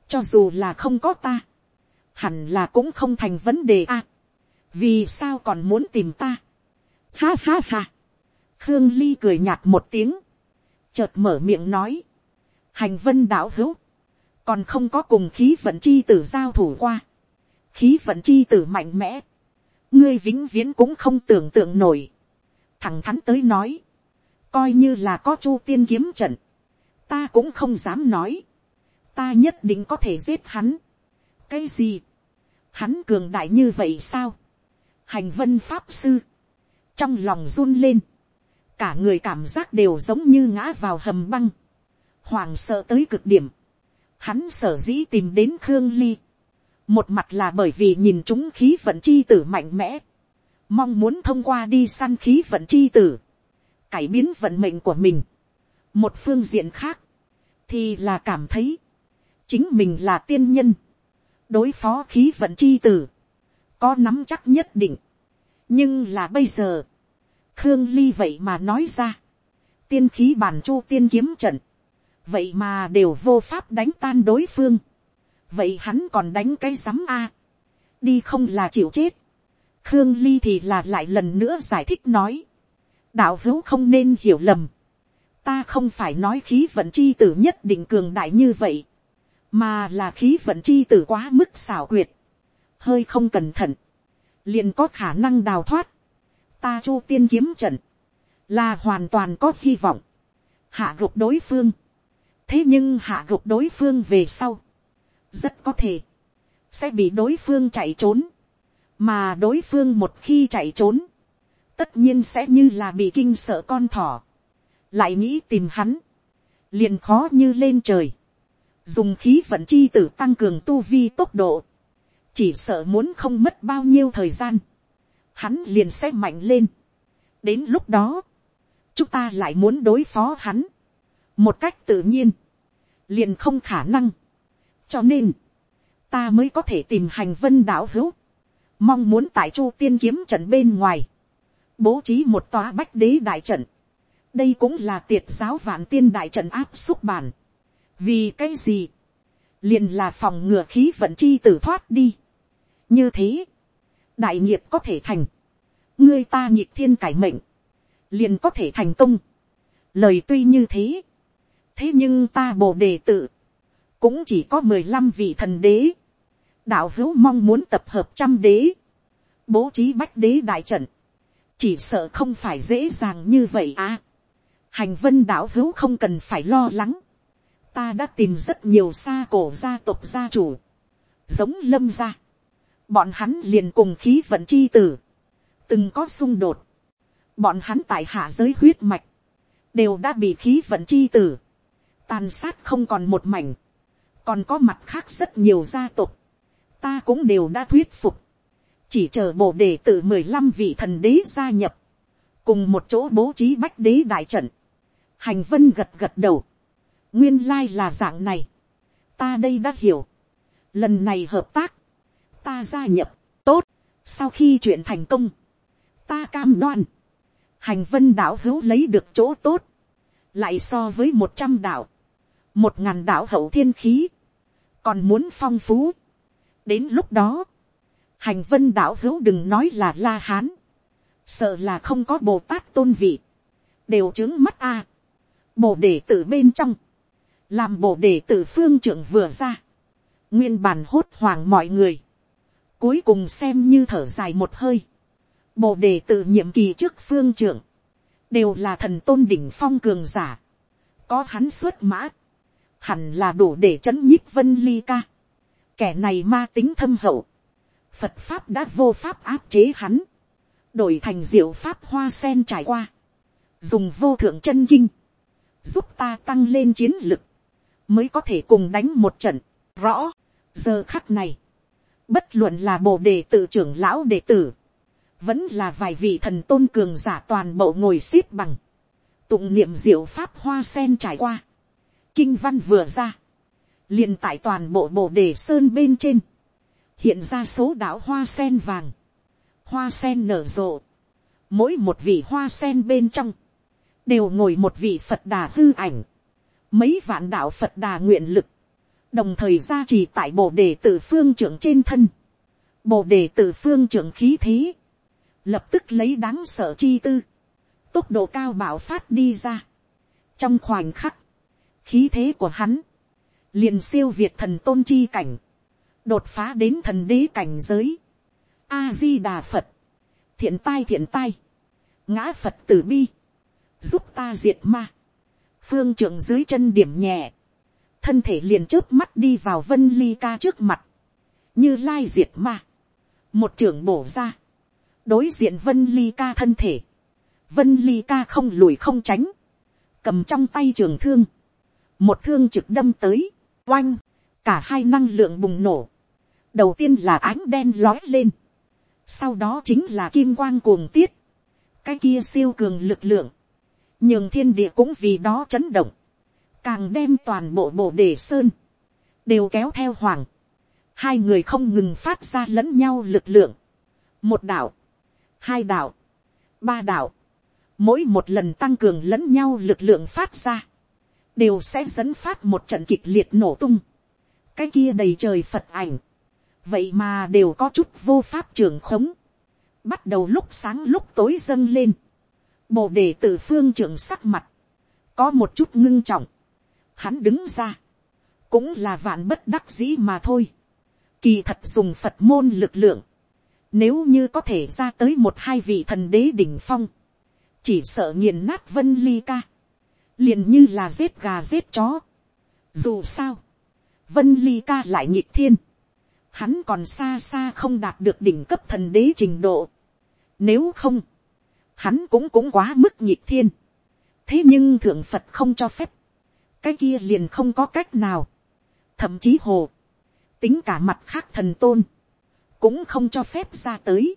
Cho dù là không có ta. Hẳn là cũng không thành vấn đề a. vì sao còn muốn tìm ta? Ha ha ha. Khương Ly cười nhạt một tiếng. Chợt mở miệng nói. Hành vân đạo hữu. Còn không có cùng khí vận chi tử giao thủ qua. Khí vận chi tử mạnh mẽ. Ngươi vĩnh viễn cũng không tưởng tượng nổi. Thẳng thắn tới nói. Coi như là có chu tiên kiếm trận ta cũng không dám nói, ta nhất định có thể giết hắn. cái gì, hắn cường đại như vậy sao, hành vân pháp sư, trong lòng run lên, cả người cảm giác đều giống như ngã vào hầm băng, hoàng sợ tới cực điểm, hắn sở dĩ tìm đến khương ly, một mặt là bởi vì nhìn chúng khí vận chi tử mạnh mẽ, mong muốn thông qua đi săn khí vận chi tử, cải biến vận mệnh của mình, một phương diện khác, thì là cảm thấy, chính mình là tiên nhân, đối phó khí vận chi tử, có nắm chắc nhất định. nhưng là bây giờ, khương ly vậy mà nói ra, tiên khí bản chu tiên kiếm trận, vậy mà đều vô pháp đánh tan đối phương, vậy hắn còn đánh cái rắm a, đi không là chịu chết, khương ly thì là lại lần nữa giải thích nói, đạo hữu không nên hiểu lầm, ta không phải nói khí vận chi tử nhất định cường đại như vậy, mà là khí vận chi tử quá mức xảo quyệt, hơi không cẩn thận, liền có khả năng đào thoát, ta chu tiên kiếm trận, là hoàn toàn có hy vọng, hạ gục đối phương, thế nhưng hạ gục đối phương về sau, rất có thể, sẽ bị đối phương chạy trốn, mà đối phương một khi chạy trốn, tất nhiên sẽ như là bị kinh sợ con thỏ, lại nghĩ tìm hắn, liền khó như lên trời, dùng khí vận chi tử tăng cường tu vi tốc độ, chỉ sợ muốn không mất bao nhiêu thời gian, hắn liền sẽ mạnh lên. đến lúc đó, chúng ta lại muốn đối phó hắn, một cách tự nhiên, liền không khả năng. cho nên, ta mới có thể tìm hành vân đảo hữu, mong muốn tại chu tiên kiếm trận bên ngoài, bố trí một tòa bách đế đại trận, đây cũng là tiệt giáo vạn tiên đại trận áp xúc bản. vì cái gì, liền là phòng ngừa khí vận chi tử thoát đi. như thế, đại nghiệp có thể thành, ngươi ta nhịp thiên cải mệnh, liền có thể thành công. lời tuy như thế, thế nhưng ta bồ đề tự, cũng chỉ có mười lăm vị thần đế, đạo hữu mong muốn tập hợp trăm đế, bố trí bách đế đại trận, chỉ sợ không phải dễ dàng như vậy à. Hành vân đạo hữu không cần phải lo lắng. ta đã tìm rất nhiều xa cổ gia tộc gia chủ, giống lâm gia, bọn hắn liền cùng khí vận chi tử, từng có xung đột, bọn hắn tại hạ giới huyết mạch, đều đã bị khí vận chi tử, tàn sát không còn một mảnh, còn có mặt khác rất nhiều gia tộc, ta cũng đều đã thuyết phục, chỉ chờ bộ đề từ mười lăm vị thần đế gia nhập, cùng một chỗ bố trí bách đế đại trận, hành vân gật gật đầu, nguyên lai là dạng này, ta đây đã hiểu, lần này hợp tác, ta gia nhập, tốt, sau khi chuyện thành công, ta cam đoan, hành vân đạo hữu lấy được chỗ tốt, lại so với một trăm đạo, một ngàn đạo hậu thiên khí, còn muốn phong phú. đến lúc đó, hành vân đạo hữu đừng nói là la hán, sợ là không có bồ tát tôn vị, đều chứng mắt a. bồ đề tử bên trong, làm bồ đề tử phương trưởng vừa ra, nguyên bản hốt hoảng mọi người, cuối cùng xem như thở dài một hơi, bồ đề tử nhiệm kỳ trước phương trưởng, đều là thần tôn đỉnh phong cường giả, có hắn xuất mã, hẳn là đủ để c h ấ n nhíp vân ly ca, kẻ này ma tính thâm hậu, phật pháp đã vô pháp áp chế hắn, đổi thành diệu pháp hoa sen trải qua, dùng vô thượng chân kinh, giúp ta tăng lên chiến lực, mới có thể cùng đánh một trận, rõ, giờ khắc này, bất luận là bộ đề tự trưởng lão đệ tử, vẫn là vài vị thần tôn cường giả toàn bộ ngồi x ế p bằng, tụng niệm diệu pháp hoa sen trải qua, kinh văn vừa ra, liền tại toàn bộ bộ đề sơn bên trên, hiện ra số đảo hoa sen vàng, hoa sen nở rộ, mỗi một vị hoa sen bên trong, đều ngồi một vị phật đà hư ảnh, mấy vạn đạo phật đà nguyện lực, đồng thời gia trì tại bộ đề t phương trưởng trên thân, bộ đề t phương trưởng khí thế, lập tức lấy đáng sợ chi tư, tốc độ cao bảo phát đi ra. trong khoảnh khắc, khí thế của hắn, liền siêu việt thần tôn chi cảnh, đột phá đến thần đế cảnh giới, a di đà phật, thiện tai thiện tai, ngã phật tử bi, giúp ta diệt ma, phương trưởng dưới chân điểm nhẹ, thân thể liền trước mắt đi vào vân ly ca trước mặt, như lai diệt ma, một trưởng bổ ra, đối diện vân ly ca thân thể, vân ly ca không lùi không tránh, cầm trong tay trường thương, một thương trực đâm tới, oanh, cả hai năng lượng bùng nổ, đầu tiên là ánh đen lói lên, sau đó chính là kim quang cuồng tiết, cái kia siêu cường lực lượng, nhường thiên địa cũng vì đó chấn động, càng đem toàn bộ bộ đề sơn, đều kéo theo hoàng, hai người không ngừng phát ra lẫn nhau lực lượng, một đạo, hai đạo, ba đạo, mỗi một lần tăng cường lẫn nhau lực lượng phát ra, đều sẽ dẫn phát một trận kịch liệt nổ tung. cái kia đầy trời phật ảnh, vậy mà đều có chút vô pháp trường khống, bắt đầu lúc sáng lúc tối dâng lên, bồ đề t phương trưởng sắc mặt, có một chút ngưng trọng, hắn đứng ra, cũng là vạn bất đắc dĩ mà thôi, kỳ thật dùng phật môn lực lượng, nếu như có thể ra tới một hai vị thần đế đỉnh phong, chỉ sợ nghiền nát vân ly ca, liền như là giết gà giết chó. Dù sao, vân ly ca lại nhịp thiên, hắn còn xa xa không đạt được đỉnh cấp thần đế trình độ. Nếu không, hắn cũng cũng quá mức nhịp thiên. thế nhưng thượng phật không cho phép, cái kia liền không có cách nào. thậm chí hồ, tính cả mặt khác thần tôn, cũng không cho phép ra tới.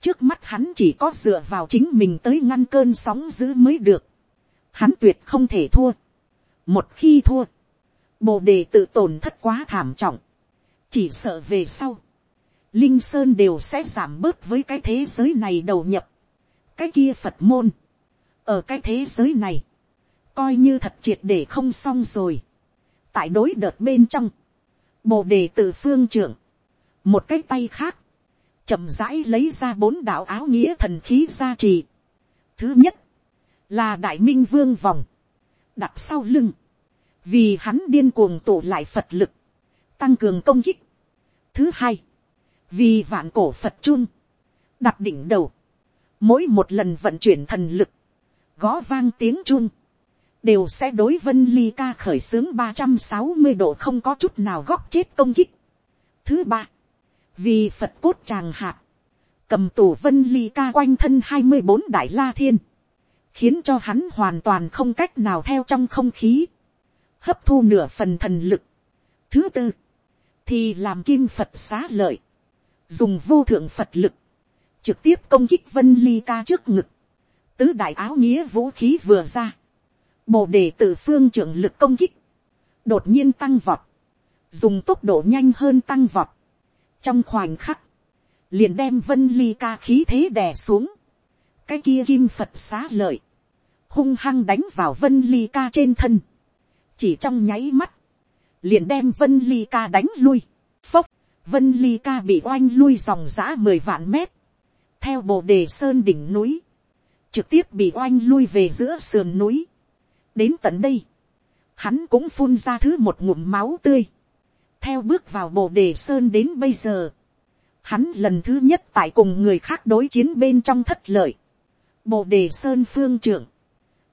trước mắt hắn chỉ có dựa vào chính mình tới ngăn cơn sóng dữ mới được hắn tuyệt không thể thua. một khi thua, bồ đề tự tổn thất quá thảm trọng, chỉ sợ về sau, linh sơn đều sẽ giảm bớt với cái thế giới này đầu nhập, cái kia phật môn, ở cái thế giới này, coi như thật triệt để không xong rồi. tại đối đợt bên trong, bồ đề tự phương trưởng, một cái tay khác, chậm rãi lấy ra bốn đạo áo nghĩa thần khí gia trì. thứ nhất, là đại minh vương vòng, đặt sau lưng, vì hắn điên cuồng tụ lại phật lực, tăng cường công kích. Thứ hai, vì vạn cổ phật chun, đặt đỉnh đầu, mỗi một lần vận chuyển thần lực, gõ vang tiếng chun, đều sẽ đối vân ly ca khởi xướng ba trăm sáu mươi độ không có chút nào góc chết công kích. Thứ ba, vì phật cốt tràng hạt, cầm tù vân ly ca quanh thân hai mươi bốn đại la thiên, khiến cho hắn hoàn toàn không cách nào theo trong không khí, hấp thu nửa phần thần lực. Thứ tư, thì làm kim phật xá lợi, dùng vô thượng phật lực, trực tiếp công kích vân ly ca trước ngực, tứ đại áo nghĩa vũ khí vừa ra, bộ đề t phương trưởng lực công kích, đột nhiên tăng vọt, dùng tốc độ nhanh hơn tăng vọt, trong khoảnh khắc, liền đem vân ly ca khí thế đè xuống, cái kia kim phật xá lợi, hung hăng đánh vào vân ly ca trên thân, chỉ trong nháy mắt, liền đem vân ly ca đánh lui, phốc, vân ly ca bị oanh lui dòng giã mười vạn mét, theo bộ đề sơn đỉnh núi, trực tiếp bị oanh lui về giữa sườn núi. đến tận đây, hắn cũng phun ra thứ một ngụm máu tươi, theo bước vào bộ đề sơn đến bây giờ, hắn lần thứ nhất tại cùng người khác đối chiến bên trong thất lợi, bộ đề sơn phương trưởng,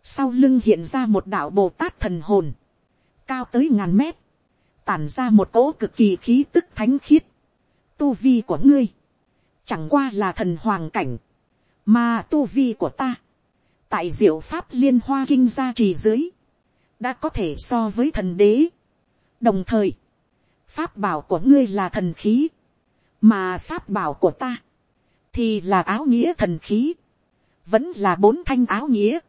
sau lưng hiện ra một đạo bồ tát thần hồn, cao tới ngàn mét, tản ra một cỗ cực kỳ khí tức thánh khiết, tu vi của ngươi, chẳng qua là thần hoàng cảnh, mà tu vi của ta, tại diệu pháp liên hoa kinh gia trì dưới, đã có thể so với thần đế. đồng thời, pháp bảo của ngươi là thần khí, mà pháp bảo của ta, thì là áo nghĩa thần khí, vẫn là bốn thanh áo nghĩa,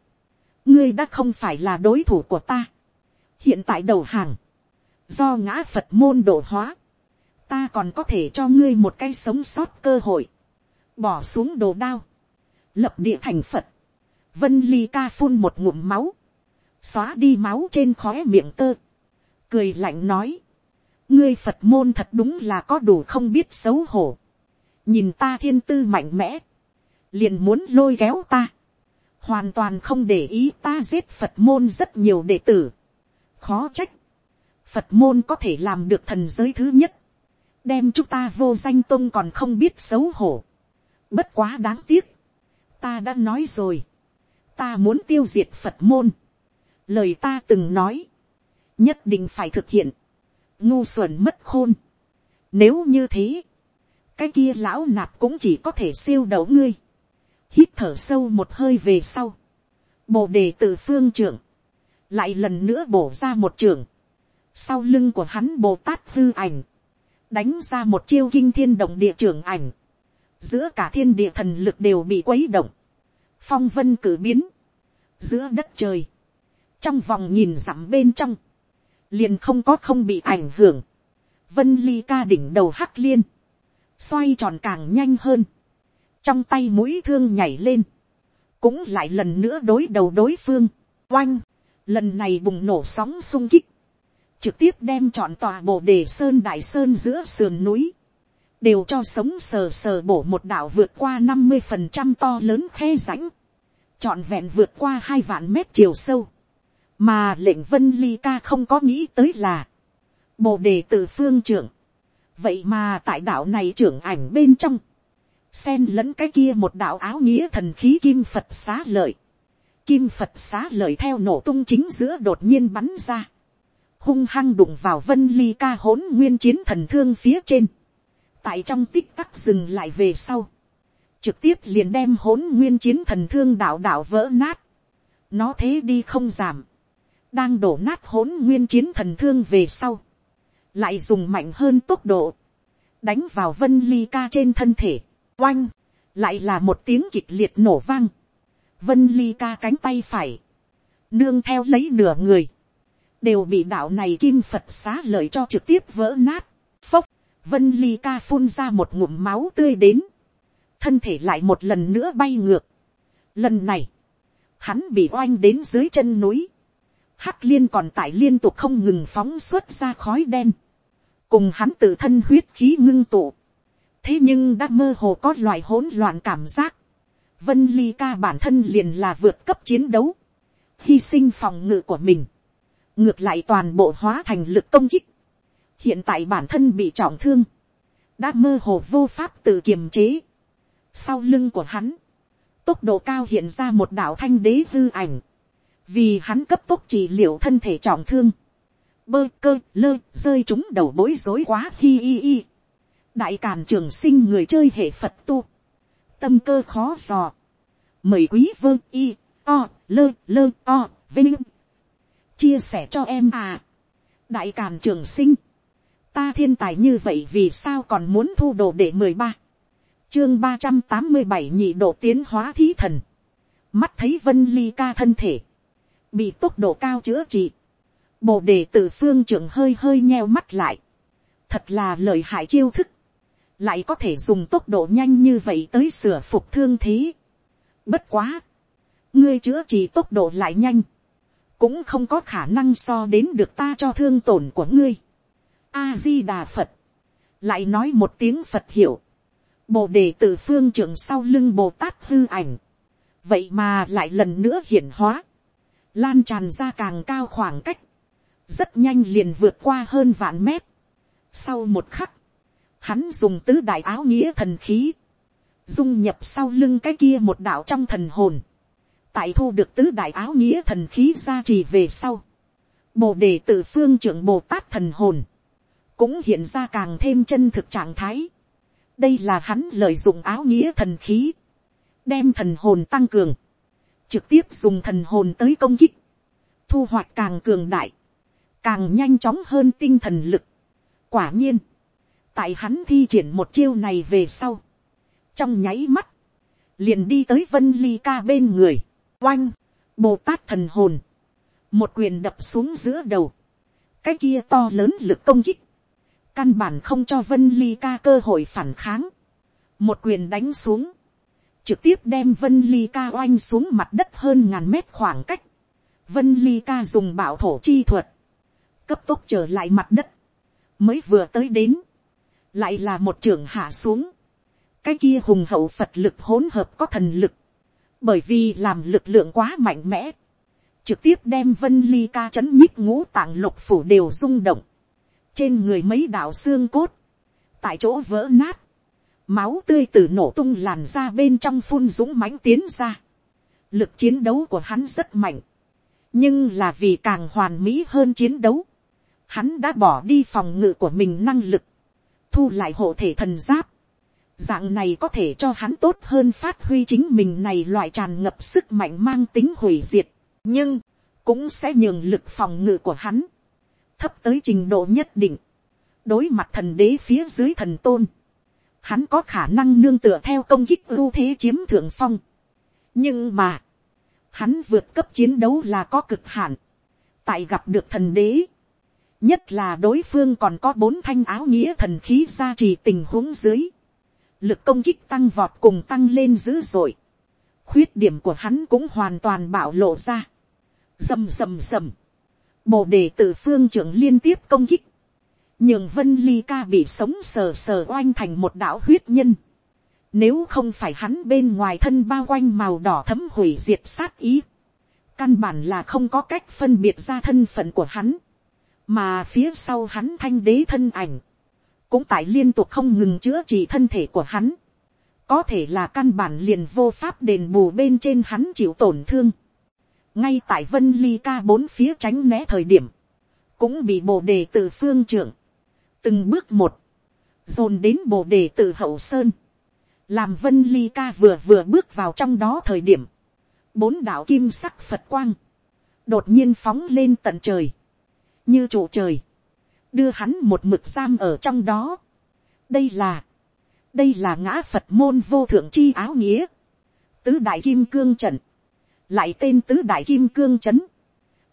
ngươi đã không phải là đối thủ của ta. hiện tại đầu hàng, do ngã phật môn độ hóa, ta còn có thể cho ngươi một cái sống sót cơ hội, bỏ xuống đồ đao, lập địa thành phật, vân ly ca phun một ngụm máu, xóa đi máu trên khóe miệng tơ, cười lạnh nói, ngươi phật môn thật đúng là có đủ không biết xấu hổ, nhìn ta thiên tư mạnh mẽ, liền muốn lôi kéo ta, hoàn toàn không để ý ta giết phật môn rất nhiều đệ tử, khó trách, phật môn có thể làm được thần giới thứ nhất, đem chúng ta vô danh tôn còn không biết xấu hổ, bất quá đáng tiếc, ta đã nói rồi, ta muốn tiêu diệt phật môn, lời ta từng nói, nhất định phải thực hiện, ngu xuẩn mất khôn. Nếu như thế, cái kia lão nạp cũng chỉ có thể siêu đấu ngươi, hít thở sâu một hơi về sau, bồ đề tự phương trưởng, lại lần nữa bổ ra một trưởng, sau lưng của hắn bồ tát hư ảnh, đánh ra một chiêu kinh thiên động địa trưởng ảnh, giữa cả thiên địa thần lực đều bị quấy động, phong vân cử biến, giữa đất trời, trong vòng nhìn dặm bên trong, liền không có không bị ảnh hưởng, vân ly ca đỉnh đầu hắc liên, xoay tròn càng nhanh hơn, trong tay mũi thương nhảy lên, cũng lại lần nữa đối đầu đối phương, oanh, lần này bùng nổ sóng sung kích, trực tiếp đem chọn tòa bộ đề sơn đại sơn giữa sườn núi, đều cho sống sờ sờ bổ một đảo vượt qua năm mươi phần trăm to lớn khe rãnh, trọn vẹn vượt qua hai vạn mét chiều sâu, mà lệnh vân ly ca không có nghĩ tới là, bộ đề từ phương trưởng, vậy mà tại đảo này trưởng ảnh bên trong, xen lẫn cái kia một đạo áo nghĩa thần khí kim phật xá lợi, kim phật xá lợi theo nổ tung chính giữa đột nhiên bắn ra, hung hăng đụng vào vân ly ca hỗn nguyên chiến thần thương phía trên, tại trong tích tắc dừng lại về sau, trực tiếp liền đem hỗn nguyên chiến thần thương đạo đạo vỡ nát, nó thế đi không giảm, đang đổ nát hỗn nguyên chiến thần thương về sau, lại dùng mạnh hơn tốc độ, đánh vào vân ly ca trên thân thể, oanh, lại là một tiếng kịch liệt nổ vang, vân ly ca cánh tay phải, nương theo lấy nửa người, đều bị đạo này kim phật xá lợi cho trực tiếp vỡ nát, phốc, vân ly ca phun ra một ngụm máu tươi đến, thân thể lại một lần nữa bay ngược. Lần này, hắn bị oanh đến dưới chân núi, hắc liên còn tại liên tục không ngừng phóng xuất ra khói đen, cùng hắn tự thân huyết khí ngưng tụ, thế nhưng đã mơ hồ có loại hỗn loạn cảm giác, vân ly ca bản thân liền là vượt cấp chiến đấu, hy sinh phòng ngự của mình, ngược lại toàn bộ hóa thành lực công kích, hiện tại bản thân bị trọng thương, đã mơ hồ vô pháp tự kiềm chế. Sau lưng của hắn, tốc độ cao hiện ra một đạo thanh đế hư ảnh, vì hắn cấp tốc trị liệu thân thể trọng thương, bơ cơ lơ rơi chúng đầu bối rối quá hi hi hi đại càn trường sinh người chơi hệ phật tu, tâm cơ khó dò, mời quý vơ y o lơ lơ o vinh. Chia sẻ cho em à. đại càn trường sinh, ta thiên tài như vậy vì sao còn muốn thu đồ để mười ba, chương ba trăm tám mươi bảy nhị độ tiến hóa thí thần, mắt thấy vân ly ca thân thể, bị tốc độ cao chữa trị, bồ đề tử phương trưởng hơi hơi nheo mắt lại, thật là lời hại chiêu thức, lại có thể dùng tốc độ nhanh như vậy tới sửa phục thương thế. Bất quá, ngươi chữa trị tốc độ lại nhanh, cũng không có khả năng so đến được ta cho thương tổn của ngươi. A di đà Phật, lại nói một tiếng Phật hiểu, bồ đề tử phương trưởng sau lưng bồ tát hư ảnh, vậy mà lại lần nữa hiển hóa, lan tràn ra càng cao khoảng cách, rất nhanh liền vượt qua hơn vạn mét. Sau một khắc, hắn dùng tứ đại áo nghĩa thần khí, dung nhập sau lưng cái kia một đạo trong thần hồn, tại thu được tứ đại áo nghĩa thần khí ra trì về sau, bồ đề tự phương trưởng bồ tát thần hồn, cũng hiện ra càng thêm chân thực trạng thái. đây là hắn lợi dụng áo nghĩa thần khí, đem thần hồn tăng cường, trực tiếp dùng thần hồn tới công kích, thu hoạch càng cường đại, càng nhanh chóng hơn tinh thần lực. quả nhiên, tại hắn thi triển một chiêu này về sau, trong nháy mắt, liền đi tới vân ly ca bên người, oanh, bồ tát thần hồn, một quyền đập xuống giữa đầu, cái kia to lớn lực công kích, căn bản không cho vân ly ca cơ hội phản kháng, một quyền đánh xuống, trực tiếp đem vân ly ca oanh xuống mặt đất hơn ngàn mét khoảng cách, vân ly ca dùng bảo thổ chi thuật, cấp tốc trở lại mặt đất, mới vừa tới đến, lại là một trưởng hạ xuống, cái kia hùng hậu phật lực hỗn hợp có thần lực, bởi vì làm lực lượng quá mạnh mẽ, trực tiếp đem vân ly ca c h ấ n nhích ngũ tạng lục phủ đều rung động, trên người mấy đạo xương cốt, tại chỗ vỡ nát, máu tươi từ nổ tung làn ra bên trong phun dũng mãnh tiến ra, lực chiến đấu của hắn rất mạnh, nhưng là vì càng hoàn mỹ hơn chiến đấu, hắn đã bỏ đi phòng ngự của mình năng lực, thu lại hộ thể thần giáp, dạng này có thể cho hắn tốt hơn phát huy chính mình này loại tràn ngập sức mạnh mang tính hủy diệt, nhưng cũng sẽ nhường lực phòng ngự của hắn thấp tới trình độ nhất định, đối mặt thần đế phía dưới thần tôn, hắn có khả năng nương tựa theo công kích ưu thế chiếm thượng phong, nhưng mà, hắn vượt cấp chiến đấu là có cực hạn, tại gặp được thần đế, nhất là đối phương còn có bốn thanh áo nghĩa thần khí gia trì tình huống dưới, lực công kích tăng vọt cùng tăng lên dữ dội, khuyết điểm của hắn cũng hoàn toàn bạo lộ ra, rầm rầm rầm, bồ đề t phương trưởng liên tiếp công kích, nhường vân ly ca bị sống sờ sờ oanh thành một đạo huyết nhân, nếu không phải hắn bên ngoài thân bao quanh màu đỏ thấm hủy diệt sát ý, căn bản là không có cách phân biệt ra thân phận của hắn mà phía sau hắn thanh đế thân ảnh, cũng tại liên tục không ngừng chữa trị thân thể của hắn, có thể là căn bản liền vô pháp đền bù bên trên hắn chịu tổn thương, ngay tại vân ly ca bốn phía tránh né thời điểm, cũng bị bồ đề từ phương trưởng, từng bước một, dồn đến bồ đề từ hậu sơn, làm vân ly ca vừa vừa bước vào trong đó thời điểm, bốn đạo kim sắc phật quang, đột nhiên phóng lên tận trời, như trụ trời, đưa hắn một mực giam ở trong đó. đây là, đây là ngã phật môn vô thượng chi áo nghĩa, tứ đại kim cương trận, lại tên tứ đại kim cương trấn,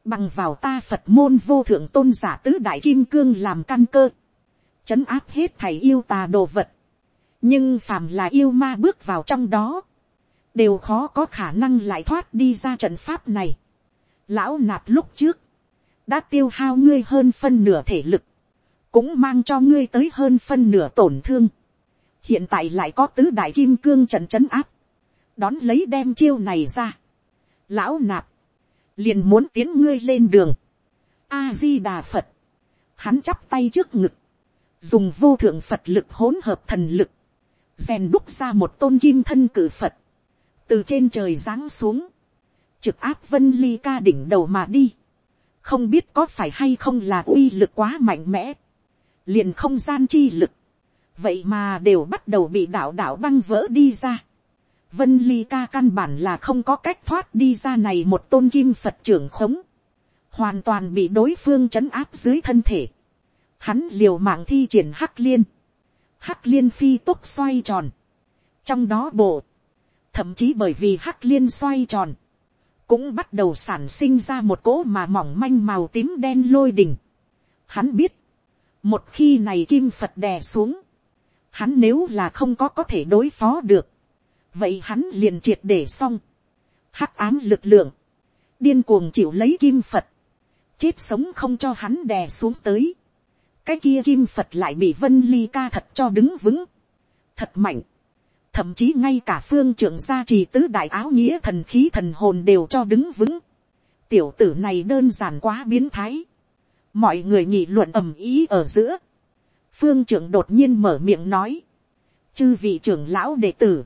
bằng vào ta phật môn vô thượng tôn giả tứ đại kim cương làm căn cơ, trấn áp hết thầy yêu tà đồ vật, nhưng phàm là yêu ma bước vào trong đó, đều khó có khả năng lại thoát đi ra trận pháp này. Lão nạp lúc trước, đã tiêu hao ngươi hơn phân nửa thể lực, cũng mang cho ngươi tới hơn phân nửa tổn thương. hiện tại lại có tứ đại kim cương trần trấn áp, đón lấy đem chiêu này ra. lão nạp, liền muốn tiến ngươi lên đường. a di đà phật, hắn chắp tay trước ngực, dùng vô thượng phật lực hỗn hợp thần lực, rèn đúc ra một tôn kim thân cử phật, từ trên trời giáng xuống, trực áp vân ly ca đỉnh đầu mà đi, không biết có phải hay không là uy lực quá mạnh mẽ, liền không gian chi lực, vậy mà đều bắt đầu bị đạo đạo băng vỡ đi ra. Vân ly ca căn bản là không có cách thoát đi ra này một tôn kim phật trưởng khống, hoàn toàn bị đối phương trấn áp dưới thân thể. Hắn liều mạng thi triển hắc liên, hắc liên phi tốc xoay tròn, trong đó bộ, thậm chí bởi vì hắc liên xoay tròn, cũng bắt đầu sản sinh ra một cỗ mà mỏng manh màu tím đen lôi đình. Hắn biết, một khi này kim phật đè xuống, hắn nếu là không có có thể đối phó được, vậy hắn liền triệt để xong, hắc ám lực lượng, điên cuồng chịu lấy kim phật, chết sống không cho hắn đè xuống tới, cái kia kim phật lại bị vân ly ca thật cho đứng vững, thật mạnh, thậm chí ngay cả phương trưởng gia trì tứ đại áo nghĩa thần khí thần hồn đều cho đứng vững, tiểu tử này đơn giản quá biến thái, mọi người nghị luận ầm ý ở giữa, phương trưởng đột nhiên mở miệng nói, chư vị trưởng lão đệ tử,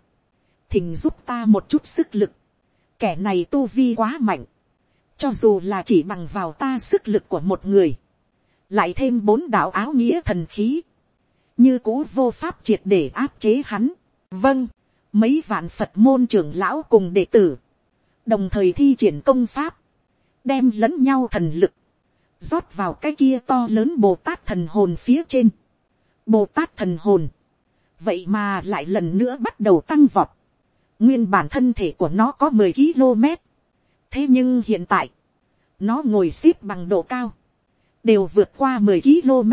thình giúp ta một chút sức lực, kẻ này tu vi quá mạnh, cho dù là chỉ bằng vào ta sức lực của một người, lại thêm bốn đạo áo nghĩa thần khí, như cũ vô pháp triệt để áp chế hắn vâng, mấy vạn phật môn trưởng lão cùng đệ tử, đồng thời thi triển công pháp, đem lẫn nhau thần lực, rót vào cái kia to lớn bồ tát thần hồn phía trên. bồ tát thần hồn, vậy mà lại lần nữa bắt đầu tăng vọt. nguyên bản thân thể của nó có mười km. thế nhưng hiện tại, nó ngồi x ế p bằng độ cao, đều vượt qua mười km,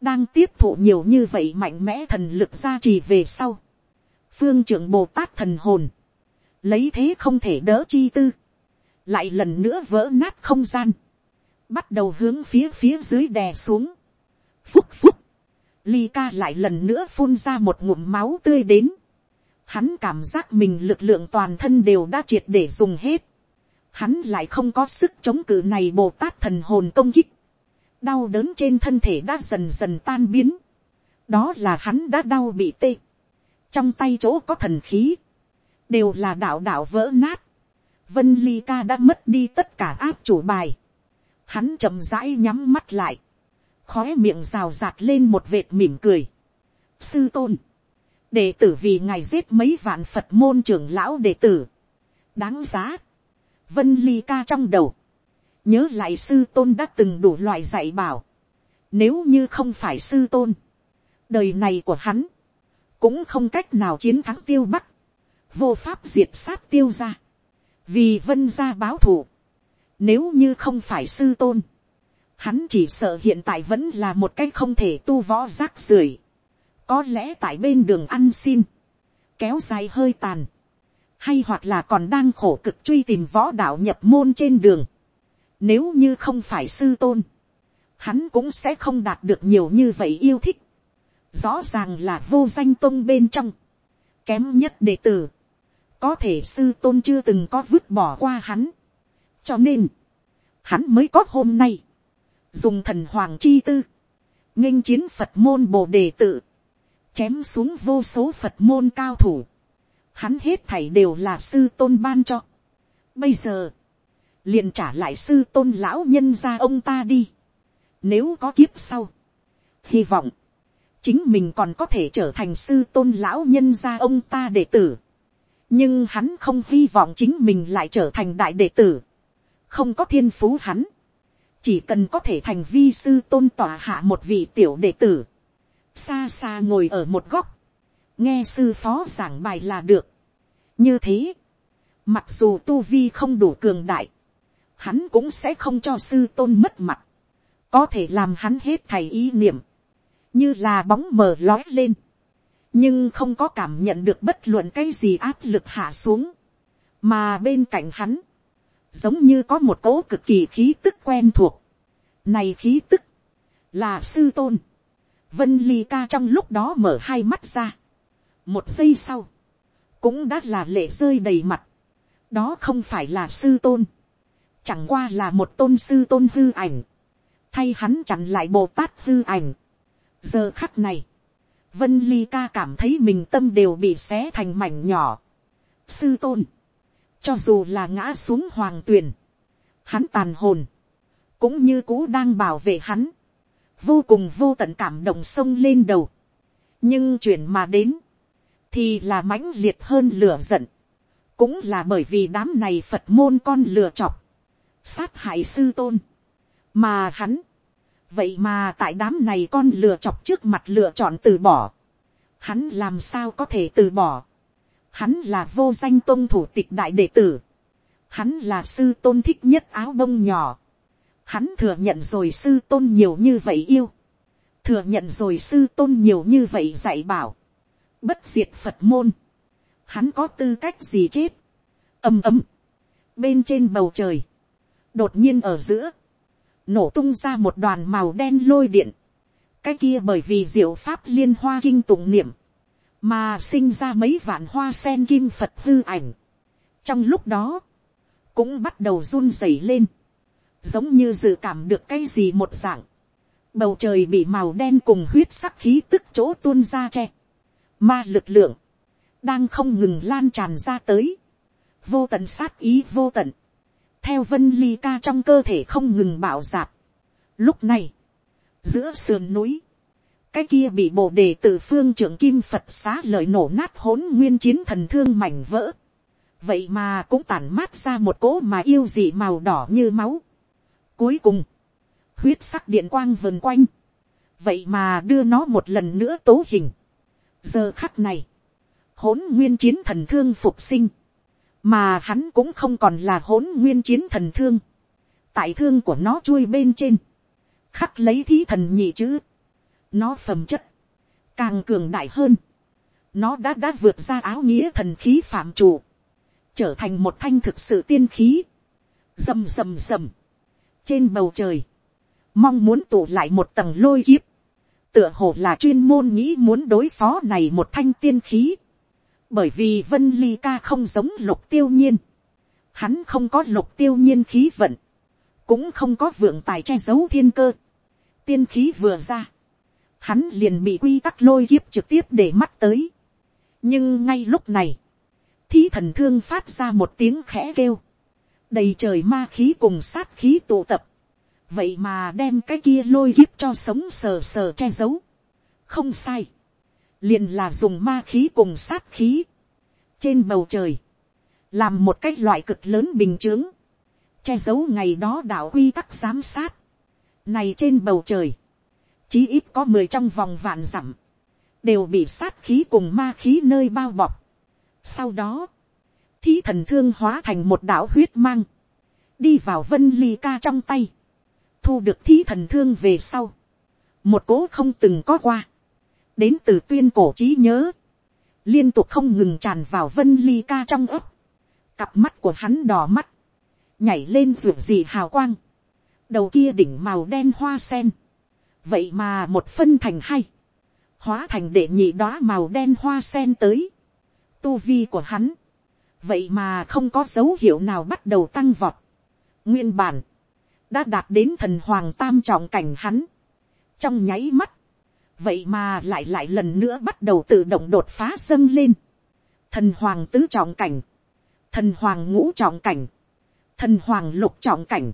đang tiếp thụ nhiều như vậy mạnh mẽ thần lực gia trì về sau phương trưởng bồ tát thần hồn, lấy thế không thể đỡ chi tư, lại lần nữa vỡ nát không gian, bắt đầu hướng phía phía dưới đè xuống. phúc phúc, ly ca lại lần nữa phun ra một ngụm máu tươi đến. Hắn cảm giác mình lực lượng toàn thân đều đã triệt để dùng hết. Hắn lại không có sức chống cự này bồ tát thần hồn công kích. Đau đớn trên thân thể đã dần dần tan biến. Đó là hắn đã đau bị tê. Trong tay chỗ có thần khí. Đều là đạo đạo vỡ nát. Vân Ly Ca đã mất đi tất cả áp chủ bài. Hắn chậm rãi nhắm mắt lại, khói miệng rào rạt lên một vệt mỉm cười. sư tôn, đệ tử vì ngài giết mấy vạn phật môn trưởng lão đệ tử, đáng giá, vân ly ca trong đầu, nhớ lại sư tôn đã từng đủ loại dạy bảo, nếu như không phải sư tôn, đời này của hắn, cũng không cách nào chiến thắng tiêu bắc, vô pháp diệt sát tiêu ra, vì vân gia báo thù, nếu như không phải sư tôn, hắn chỉ sợ hiện tại vẫn là một cái không thể tu võ rác rưởi. Có lẽ tại bên đường ăn xin, kéo dài hơi tàn, hay hoặc là còn đang khổ cực truy tìm võ đạo nhập môn trên đường. Nếu như không phải sư tôn, hắn cũng sẽ không đạt được nhiều như vậy yêu thích. Rõ ràng là vô danh tôn bên trong, kém nhất đệ tử. Có thể sư tôn chưa từng có vứt bỏ qua hắn cho nên, hắn mới có hôm nay, dùng thần hoàng chi tư, nghênh chiến phật môn bồ đề tự, chém xuống vô số phật môn cao thủ, hắn hết thảy đều là sư tôn ban cho. Bây giờ, liền trả lại sư tôn lão nhân ra ông ta đi. Nếu có kiếp sau, hy vọng, chính mình còn có thể trở thành sư tôn lão nhân gia ông ta đệ tử. nhưng hắn không hy vọng chính mình lại trở thành đại đệ tử. Không có thiên phú hắn, chỉ cần có thể thành vi sư tôn tỏa hạ một vị tiểu đệ tử, xa xa ngồi ở một góc, nghe sư phó giảng bài là được. như thế, mặc dù tu vi không đủ cường đại, hắn cũng sẽ không cho sư tôn mất mặt, có thể làm hắn hết thầy ý niệm, như là bóng mờ lói lên, nhưng không có cảm nhận được bất luận cái gì áp lực hạ xuống, mà bên cạnh hắn, giống như có một cỗ cực kỳ khí tức quen thuộc. Này khí tức, là sư tôn. Vân ly ca trong lúc đó mở hai mắt ra. Một giây sau, cũng đã là lệ rơi đầy mặt. Đó không phải là sư tôn. Chẳng qua là một tôn sư tôn hư ảnh. Thay hắn chặn lại bồ tát hư ảnh. Giờ khắc này, Vân ly ca cảm thấy mình tâm đều bị xé thành mảnh nhỏ. Sư tôn cho dù là ngã xuống hoàng tuyền, hắn tàn hồn, cũng như cũ đang bảo vệ hắn, vô cùng vô tận cảm động sông lên đầu, nhưng chuyển mà đến, thì là mãnh liệt hơn lửa giận, cũng là bởi vì đám này phật môn con lừa chọc, sát hại sư tôn, mà hắn, vậy mà tại đám này con lừa chọc trước mặt lựa chọn từ bỏ, hắn làm sao có thể từ bỏ, hắn là vô danh tôn thủ tịch đại đệ tử, hắn là sư tôn thích nhất áo bông nhỏ, hắn thừa nhận rồi sư tôn nhiều như vậy yêu, thừa nhận rồi sư tôn nhiều như vậy dạy bảo, bất diệt phật môn, hắn có tư cách gì chết, ầm ầm, bên trên bầu trời, đột nhiên ở giữa, nổ tung ra một đoàn màu đen lôi điện, cái kia bởi vì diệu pháp liên hoa kinh tụng niệm, mà sinh ra mấy vạn hoa sen kim phật hư ảnh. trong lúc đó, cũng bắt đầu run rẩy lên, giống như dự cảm được cái gì một dạng, bầu trời bị màu đen cùng huyết sắc khí tức chỗ tuôn ra che, ma lực lượng, đang không ngừng lan tràn ra tới, vô tận sát ý vô tận, theo vân ly ca trong cơ thể không ngừng bạo giạp. Lúc này, giữa sườn núi, cái kia bị bộ đề từ phương trưởng kim phật xá lợi nổ nát hỗn nguyên chiến thần thương mảnh vỡ. vậy mà cũng tản mát ra một cỗ mà yêu dị màu đỏ như máu. cuối cùng, huyết sắc điện quang vần quanh, vậy mà đưa nó một lần nữa tố hình. giờ khắc này, hỗn nguyên chiến thần thương phục sinh, mà hắn cũng không còn là hỗn nguyên chiến thần thương, tại thương của nó chui bên trên, khắc lấy thí thần nhị chữ, nó phẩm chất, càng cường đại hơn, nó đã đã vượt ra áo nghĩa thần khí phạm chủ, trở thành một thanh thực sự tiên khí, rầm rầm rầm, trên bầu trời, mong muốn tụ lại một tầng lôi kiếp, tựa hồ là chuyên môn nghĩ muốn đối phó này một thanh tiên khí, bởi vì vân ly ca không giống lục tiêu nhiên, hắn không có lục tiêu nhiên khí vận, cũng không có vượng tài che giấu thiên cơ, tiên khí vừa ra, hắn liền bị quy tắc lôi kiếp trực tiếp để mắt tới. nhưng ngay lúc này, thí thần thương phát ra một tiếng khẽ kêu, đầy trời ma khí cùng sát khí tụ tập, vậy mà đem cái kia lôi kiếp cho sống sờ sờ che giấu. không sai, liền là dùng ma khí cùng sát khí, trên bầu trời, làm một cái loại cực lớn bình t ư ớ n g che giấu ngày đó đạo quy tắc giám sát, này trên bầu trời, chí ít có mười trong vòng vạn dặm, đều bị sát khí cùng ma khí nơi bao bọc. Sau đó, thí thần thương hóa thành một đạo huyết mang, đi vào vân ly ca trong tay, thu được thí thần thương về sau, một cố không từng có qua, đến từ tuyên cổ trí nhớ, liên tục không ngừng tràn vào vân ly ca trong ấp, cặp mắt của hắn đỏ mắt, nhảy lên ruột gì hào quang, đầu kia đỉnh màu đen hoa sen, vậy mà một phân thành hai, hóa thành đệ nhị đoá màu đen hoa sen tới, tu vi của hắn, vậy mà không có dấu hiệu nào bắt đầu tăng vọt, nguyên bản, đã đạt đến thần hoàng tam trọng cảnh hắn, trong nháy mắt, vậy mà lại lại lần nữa bắt đầu tự động đột phá dâng lên. thần hoàng tứ trọng cảnh, thần hoàng ngũ trọng cảnh, thần hoàng lục trọng cảnh,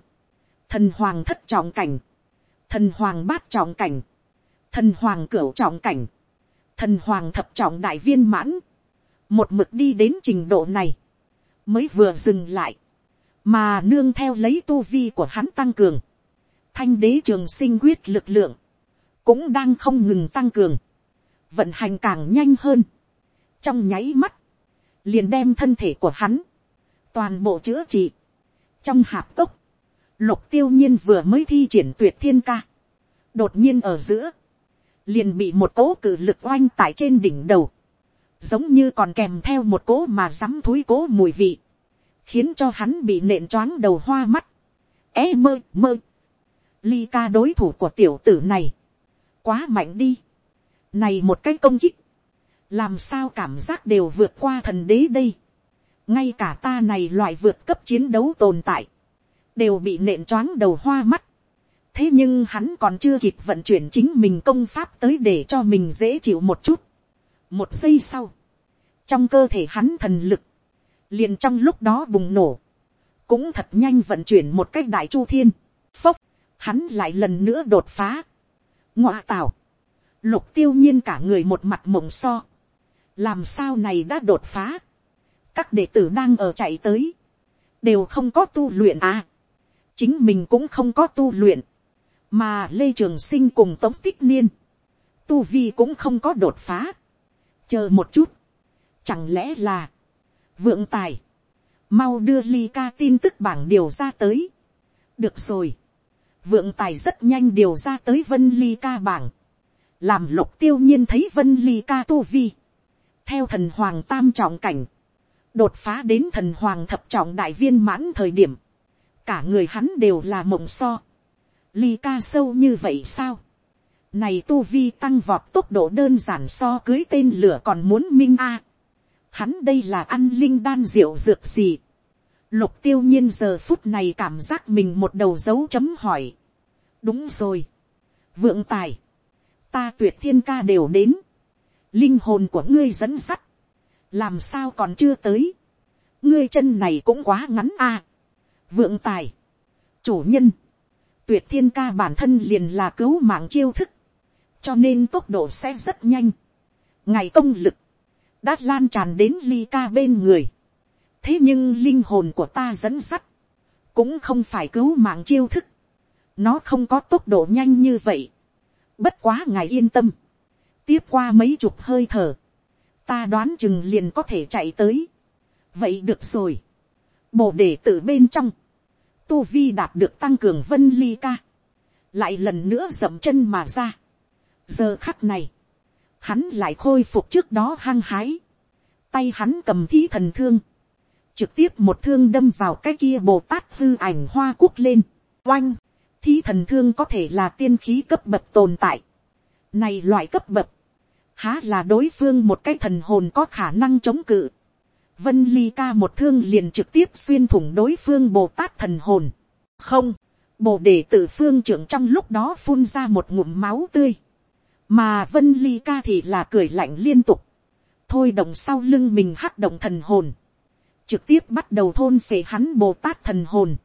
thần hoàng thất trọng cảnh, thần hoàng bát trọng cảnh, thần hoàng cửu trọng cảnh, thần hoàng thập trọng đại viên mãn, một mực đi đến trình độ này, mới vừa dừng lại, mà nương theo lấy tu vi của hắn tăng cường, thanh đế trường sinh quyết lực lượng, cũng đang không ngừng tăng cường, vận hành càng nhanh hơn, trong nháy mắt, liền đem thân thể của hắn, toàn bộ chữa trị, trong hạp cốc, lục tiêu nhiên vừa mới thi triển tuyệt thiên ca, đột nhiên ở giữa, liền bị một cố cử lực oanh tại trên đỉnh đầu, giống như còn kèm theo một cố mà rắm thúi cố mùi vị, khiến cho hắn bị nện choáng đầu hoa mắt, é mơ mơ, ly ca đối thủ của tiểu tử này, quá mạnh đi. Này một cái công kích. Làm sao cảm giác đều vượt qua thần đế đây. Ngay cả ta này loại vượt cấp chiến đấu tồn tại. Đều bị nện choáng đầu hoa mắt. Thế nhưng hắn còn chưa kịp vận chuyển chính mình công pháp tới để cho mình dễ chịu một chút. Một giây sau. Trong cơ thể hắn thần lực. liền trong lúc đó bùng nổ, cũng thật nhanh vận chuyển một cách đại chu thiên, phốc, hắn lại lần nữa đột phá, ngoa tào, lục tiêu nhiên cả người một mặt mộng so, làm sao này đã đột phá, các đệ tử đang ở chạy tới, đều không có tu luyện à, chính mình cũng không có tu luyện, mà lê trường sinh cùng tống tích niên, tu vi cũng không có đột phá, chờ một chút, chẳng lẽ là, vượng tài, mau đưa ly ca tin tức bảng điều ra tới, được rồi, vượng tài rất nhanh điều ra tới vân ly ca bảng, làm lục tiêu nhiên thấy vân ly ca tu vi, theo thần hoàng tam trọng cảnh, đột phá đến thần hoàng thập trọng đại viên mãn thời điểm, cả người hắn đều là mộng so, ly ca sâu như vậy sao, này tu vi tăng vọt tốc độ đơn giản so cưới tên lửa còn muốn minh a, hắn đây là ăn linh đan rượu dược gì, lục tiêu nhiên giờ phút này cảm giác mình một đầu dấu chấm hỏi, đúng rồi, vượng tài, ta tuyệt thiên ca đều đến, linh hồn của ngươi dẫn sắt, làm sao còn chưa tới, ngươi chân này cũng quá ngắn a, vượng tài, chủ nhân, tuyệt thiên ca bản thân liền là cứu mạng chiêu thức, cho nên tốc độ sẽ rất nhanh, ngày công lực, đã lan tràn đến ly ca bên người, thế nhưng linh hồn của ta dẫn sắt, cũng không phải cứu mạng chiêu thức, nó không có tốc độ nhanh như vậy, bất quá ngài yên tâm, tiếp qua mấy chục hơi thở, ta đoán chừng liền có thể chạy tới, vậy được rồi, bồ đề tử bên trong, tu vi đạt được tăng cường vân ly ca, lại lần nữa dậm chân mà ra. giờ khắc này, hắn lại khôi phục trước đó hăng hái, tay hắn cầm thí thần thương, trực tiếp một thương đâm vào cái kia bồ tát hư ảnh hoa quốc lên, oanh, thí thần thương có thể là tiên khí cấp bậc tồn tại, này loại cấp bậc, há là đối phương một cái thần hồn có khả năng chống cự, Vân Ly ca một thương liền trực tiếp xuyên thủng đối phương Bồ Tát thần hồn. Không, Bồ đề tử phương trưởng trong lúc đó phun ra một ngụm máu tươi. Mà Vân Ly ca thì là cười lạnh liên tục. Thôi đồng sau lưng mình hắc động thần hồn. Trực tiếp bắt đầu thôn phệ hắn Bồ Tát thần hồn.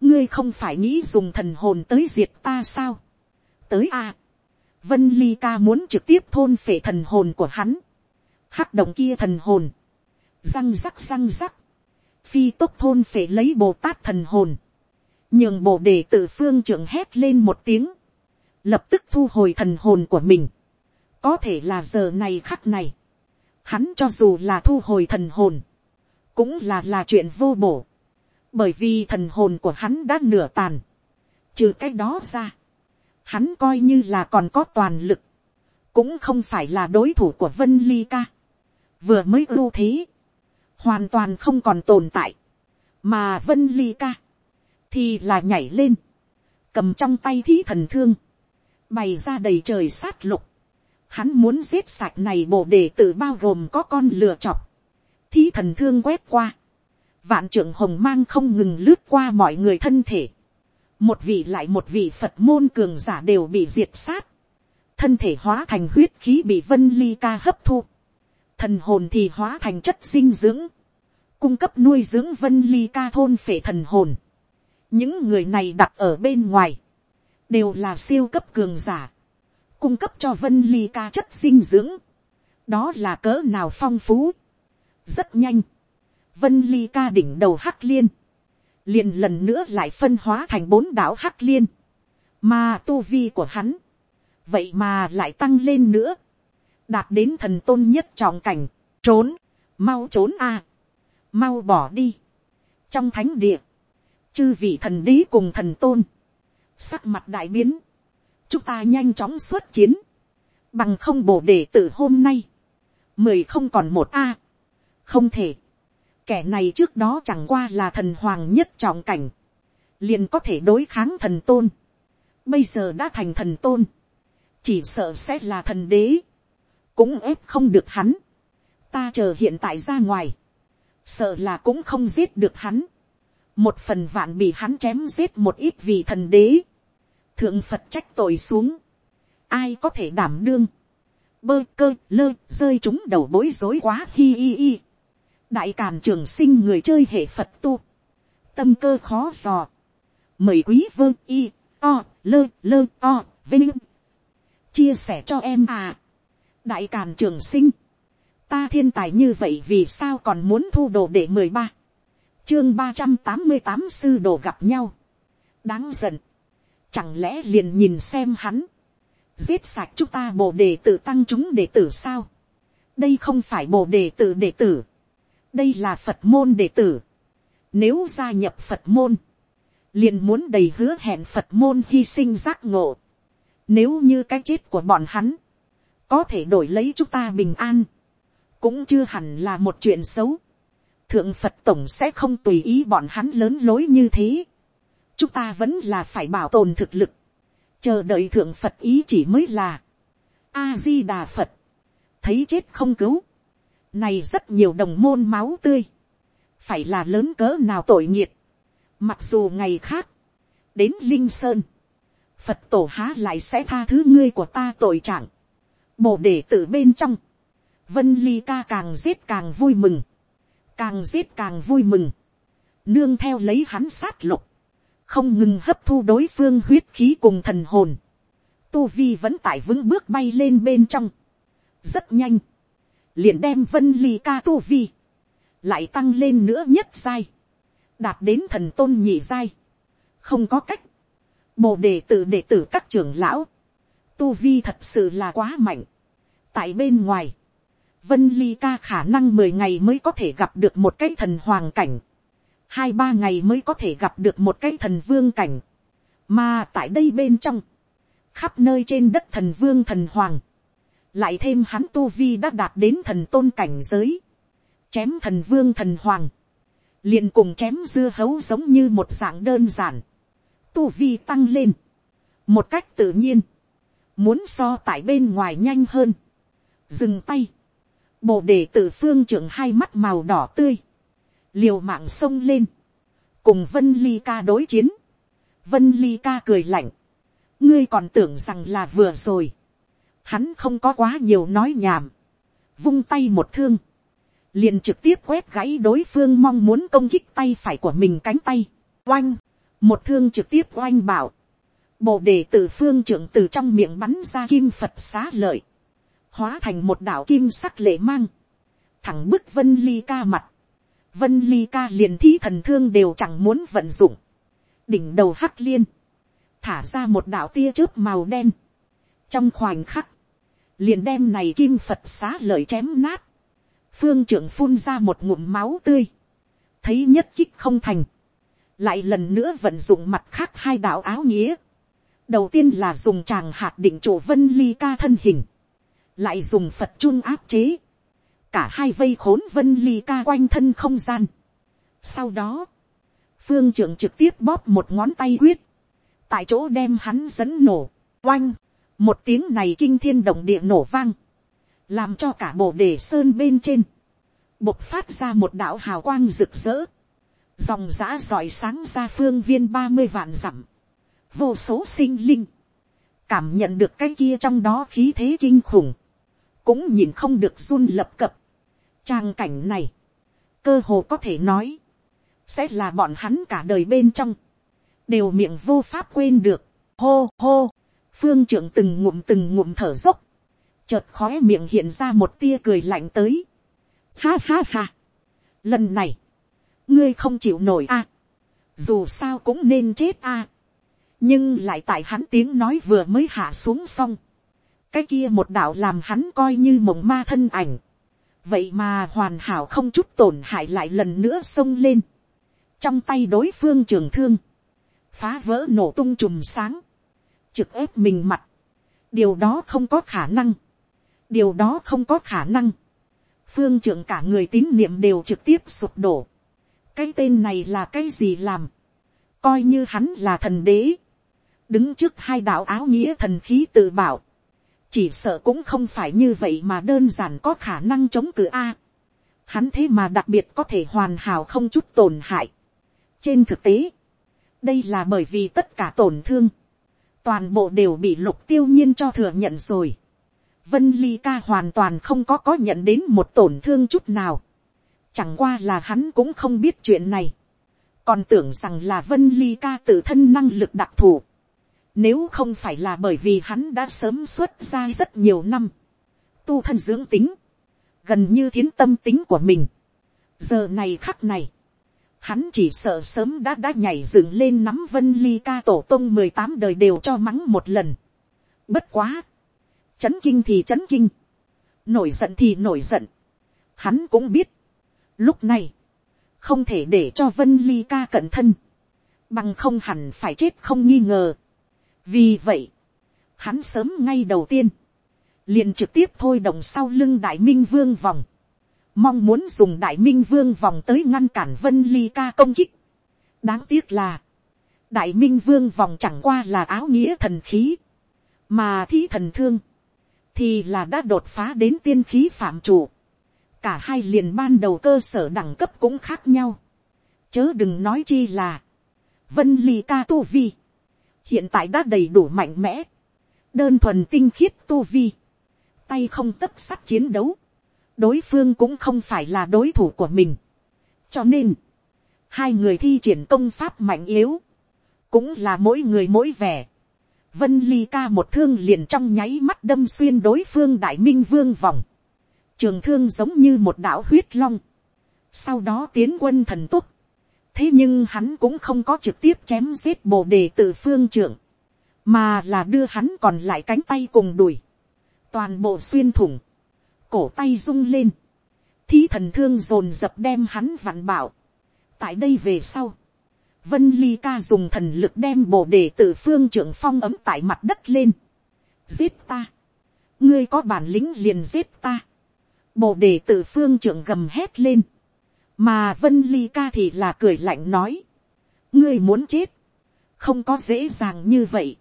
Ngươi không phải nghĩ dùng thần hồn tới diệt ta sao? Tới a. Vân Ly ca muốn trực tiếp thôn phệ thần hồn của hắn. Hắc động kia thần hồn. Răng rắc răng rắc, phi tốc thôn phệ lấy bồ tát thần hồn, nhường bồ đề tự phương trưởng hét lên một tiếng, lập tức thu hồi thần hồn của mình, có thể là giờ này khắc này, hắn cho dù là thu hồi thần hồn, cũng là là chuyện vô bổ, bởi vì thần hồn của hắn đã nửa tàn, trừ cái đó ra, hắn coi như là còn có toàn lực, cũng không phải là đối thủ của vân ly ca, vừa mới ưu thế, hoàn toàn không còn tồn tại, mà vân ly ca, thì là nhảy lên, cầm trong tay thí thần thương, bày ra đầy trời sát lục, hắn muốn giết sạch này bộ đề tự bao gồm có con lừa chọc, thí thần thương quét qua, vạn trưởng hồng mang không ngừng lướt qua mọi người thân thể, một vị lại một vị phật môn cường giả đều bị diệt sát, thân thể hóa thành huyết khí bị vân ly ca hấp thu, thần hồn thì hóa thành chất dinh dưỡng, cung cấp nuôi dưỡng vân ly ca thôn phệ thần hồn. những người này đặt ở bên ngoài, đều là siêu cấp cường giả, cung cấp cho vân ly ca chất dinh dưỡng, đó là cỡ nào phong phú rất nhanh, vân ly ca đỉnh đầu hắc liên, liền lần nữa lại phân hóa thành bốn đảo hắc liên, mà tu vi của hắn, vậy mà lại tăng lên nữa, đạt đến thần tôn nhất trọng cảnh, trốn, mau trốn a, mau bỏ đi. trong thánh địa, chư vị thần đế cùng thần tôn, sắc mặt đại biến, chúng ta nhanh chóng xuất chiến, bằng không bổ đề từ hôm nay, mười không còn một a, không thể, kẻ này trước đó chẳng qua là thần hoàng nhất trọng cảnh, liền có thể đối kháng thần tôn, bây giờ đã thành thần tôn, chỉ sợ sẽ là thần đế, cũng ép không được hắn. ta chờ hiện tại ra ngoài, sợ là cũng không giết được hắn. một phần vạn bị hắn chém giết một ít vì thần đế. thượng phật trách tội xuống. ai có thể đảm đương. bơ cơ lơ rơi chúng đầu bối rối quá hi hi hi đại càn trường sinh người chơi hệ phật tu, tâm cơ khó dò, mời quý vương y, o, lơ, lơ, o, vinh, chia sẻ cho em à, đại càn trường sinh, ta thiên tài như vậy vì sao còn muốn thu đồ để mười ba, chương ba trăm tám mươi tám sư đồ gặp nhau, đáng giận, chẳng lẽ liền nhìn xem hắn, giết sạch chúng ta bộ đề tử tăng chúng đệ tử sao, đây không phải bộ đề tử đệ tử, đây là phật môn đệ tử, nếu gia nhập phật môn, liền muốn đầy hứa hẹn phật môn hy sinh giác ngộ, nếu như cái chết của bọn hắn, có thể đổi lấy chúng ta bình an, cũng chưa hẳn là một chuyện xấu. Thượng Phật Tổng sẽ không tùy ý bọn hắn lớn lối như thế. Chúng ta vẫn là phải bảo tồn thực lực. Chờ đợi Thượng Phật ý chỉ mới là. A-di-đà Phật. Thấy chết không cứu. Này rất nhiều đồng môn máu tươi. Phải là lớn cỡ nào tội nghiệt. Mặc dù ngày khác. Đến Linh Sơn. Phật tổ há lại sẽ tha thứ ngươi của ta tội trạng. Bồ đề tử bên trong Vân Ly ca càng giết càng vui mừng. Càng giết càng vui mừng. Nương theo lấy hắn sát lục. Không ngừng hấp thu đối phương huyết khí cùng thần hồn. Tu Vi vẫn tại vững bước bay lên bên trong. Rất nhanh. Liền đem Vân Ly ca Tu Vi. Lại tăng lên nữa nhất giai. Đạt đến thần tôn nhị giai. Không có cách. Bồ đề tử, đệ tử các trưởng lão. Tu Vi thật sự là quá mạnh. Tại bên ngoài, Vân Ly ca khả năng mười ngày mới có thể gặp được một cái thần hoàng cảnh. Hai ba ngày mới có thể gặp được một cái thần vương cảnh. Mà tại đây bên trong. Khắp nơi trên đất thần vương thần hoàng. Lại thêm hắn tu vi đã đạt đến thần tôn cảnh giới. Chém thần vương thần hoàng. liền cùng chém dưa hấu giống như một dạng đơn giản. Tu vi tăng lên. Một cách tự nhiên. Muốn so tại bên ngoài nhanh hơn. Dừng tay Bồ đề tử phương trưởng hai mắt màu đỏ tươi. Liều mạng sông lên. Cùng Vân Ly ca đối chiến. Vân Ly ca cười lạnh. Ngươi còn tưởng rằng là vừa rồi. Hắn không có quá nhiều nói nhảm. Vung tay một thương. Liền trực tiếp quét gãy đối phương mong muốn công kích tay phải của mình cánh tay. Oanh. Một thương trực tiếp oanh bảo. Bộ đề từ phương trưởng từ trong miệng bắn ra kim Phật xá lợi hóa thành một đạo kim sắc lệ mang, thẳng bức vân ly ca mặt, vân ly ca liền thí thần thương đều chẳng muốn vận dụng, đỉnh đầu hắc liên, thả ra một đạo tia chớp màu đen, trong khoảnh khắc, liền đem này kim phật xá lợi chém nát, phương trưởng phun ra một ngụm máu tươi, thấy nhất kích không thành, lại lần nữa vận dụng mặt khác hai đạo áo nghĩa, đầu tiên là dùng tràng hạt định chỗ vân ly ca thân hình, lại dùng phật chun áp chế, cả hai vây khốn vân ly ca quanh thân không gian. sau đó, phương trưởng trực tiếp bóp một ngón tay quyết, tại chỗ đem hắn dẫn nổ, oanh, một tiếng này kinh thiên động địa nổ vang, làm cho cả bộ đề sơn bên trên, bộc phát ra một đạo hào quang rực rỡ, dòng giã giỏi sáng ra phương viên ba mươi vạn dặm, vô số sinh linh, cảm nhận được cái kia trong đó khí thế kinh khủng, cũng nhìn không được run lập cập. Trang cảnh này, cơ hồ có thể nói, sẽ là bọn hắn cả đời bên trong, đều miệng vô pháp quên được. Hô hô, phương trưởng từng ngụm từng ngụm thở dốc, chợt khói miệng hiện ra một tia cười lạnh tới. Ha ha ha, lần này, ngươi không chịu nổi a, dù sao cũng nên chết a, nhưng lại tại hắn tiếng nói vừa mới hạ xuống xong, cái kia một đạo làm hắn coi như mộng ma thân ảnh, vậy mà hoàn hảo không chút tổn hại lại lần nữa xông lên, trong tay đối phương trường thương, phá vỡ nổ tung chùm sáng, trực ép mình mặt, điều đó không có khả năng, điều đó không có khả năng, phương trưởng cả người tín niệm đều trực tiếp sụp đổ, cái tên này là cái gì làm, coi như hắn là thần đế, đứng trước hai đạo áo nghĩa thần khí tự bảo, chỉ sợ cũng không phải như vậy mà đơn giản có khả năng chống cự a. Hắn thế mà đặc biệt có thể hoàn hảo không chút tổn hại. trên thực tế, đây là bởi vì tất cả tổn thương, toàn bộ đều bị lục tiêu nhiên cho thừa nhận rồi. Vân Ly ca hoàn toàn không có có nhận đến một tổn thương chút nào. Chẳng qua là hắn cũng không biết chuyện này. Còn tưởng rằng là Vân Ly ca tự thân năng lực đặc thù. Nếu không phải là bởi vì hắn đã sớm xuất ra rất nhiều năm. Tu thân dưỡng tính. Gần như thiến tâm tính của mình. Giờ này khắc này. Hắn chỉ sợ sớm đã đã nhảy dựng lên nắm Vân Ly ca tổ tông mười tám đời đều cho mắng một lần. Bất quá. Chấn kinh thì chấn kinh. Nổi giận thì nổi giận. Hắn cũng biết. Lúc này. Không thể để cho Vân Ly ca cận thân. Bằng không hẳn phải chết không nghi ngờ. Vì vậy. Hắn sớm ngay đầu tiên. Liền trực tiếp thôi đồng sau lưng Đại Minh Vương vòng. Mong muốn dùng Đại Minh Vương vòng tới ngăn cản Vân Ly ca công kích. Đáng tiếc là. Đại Minh Vương vòng chẳng qua là áo nghĩa thần khí. Mà thí thần thương thì là đã đột phá đến tiên khí phạm chủ. cả hai liền ban đầu cơ sở đẳng cấp cũng khác nhau. chớ đừng nói chi là, vân ly ca tu vi, hiện tại đã đầy đủ mạnh mẽ, đơn thuần tinh khiết tu vi, tay không tấp sắt chiến đấu, đối phương cũng không phải là đối thủ của mình. cho nên, hai người thi triển công pháp mạnh yếu, cũng là mỗi người mỗi vẻ. Vân Ly ca một thương liền trong nháy mắt đâm xuyên đối phương đại minh vương vòng. Trường thương giống như một đạo huyết long. Sau đó tiến quân thần túc. Thế nhưng hắn cũng không có trực tiếp chém giết bồ đề tự phương trưởng. Mà là đưa hắn còn lại cánh tay cùng đùi. Toàn bộ xuyên thủng. Cổ tay rung lên. Thí thần thương dồn dập đem hắn vặn bảo. Tại đây về sau, Vân Ly ca dùng thần lực đem bồ đề tử phương trưởng phong ấm tại mặt đất lên. Giết ta. Ngươi có bản lĩnh liền giết ta. Bồ đề tử phương trưởng gầm hét lên. Mà Vân Ly ca thì là cười lạnh nói. Ngươi muốn chết. Không có dễ dàng như vậy.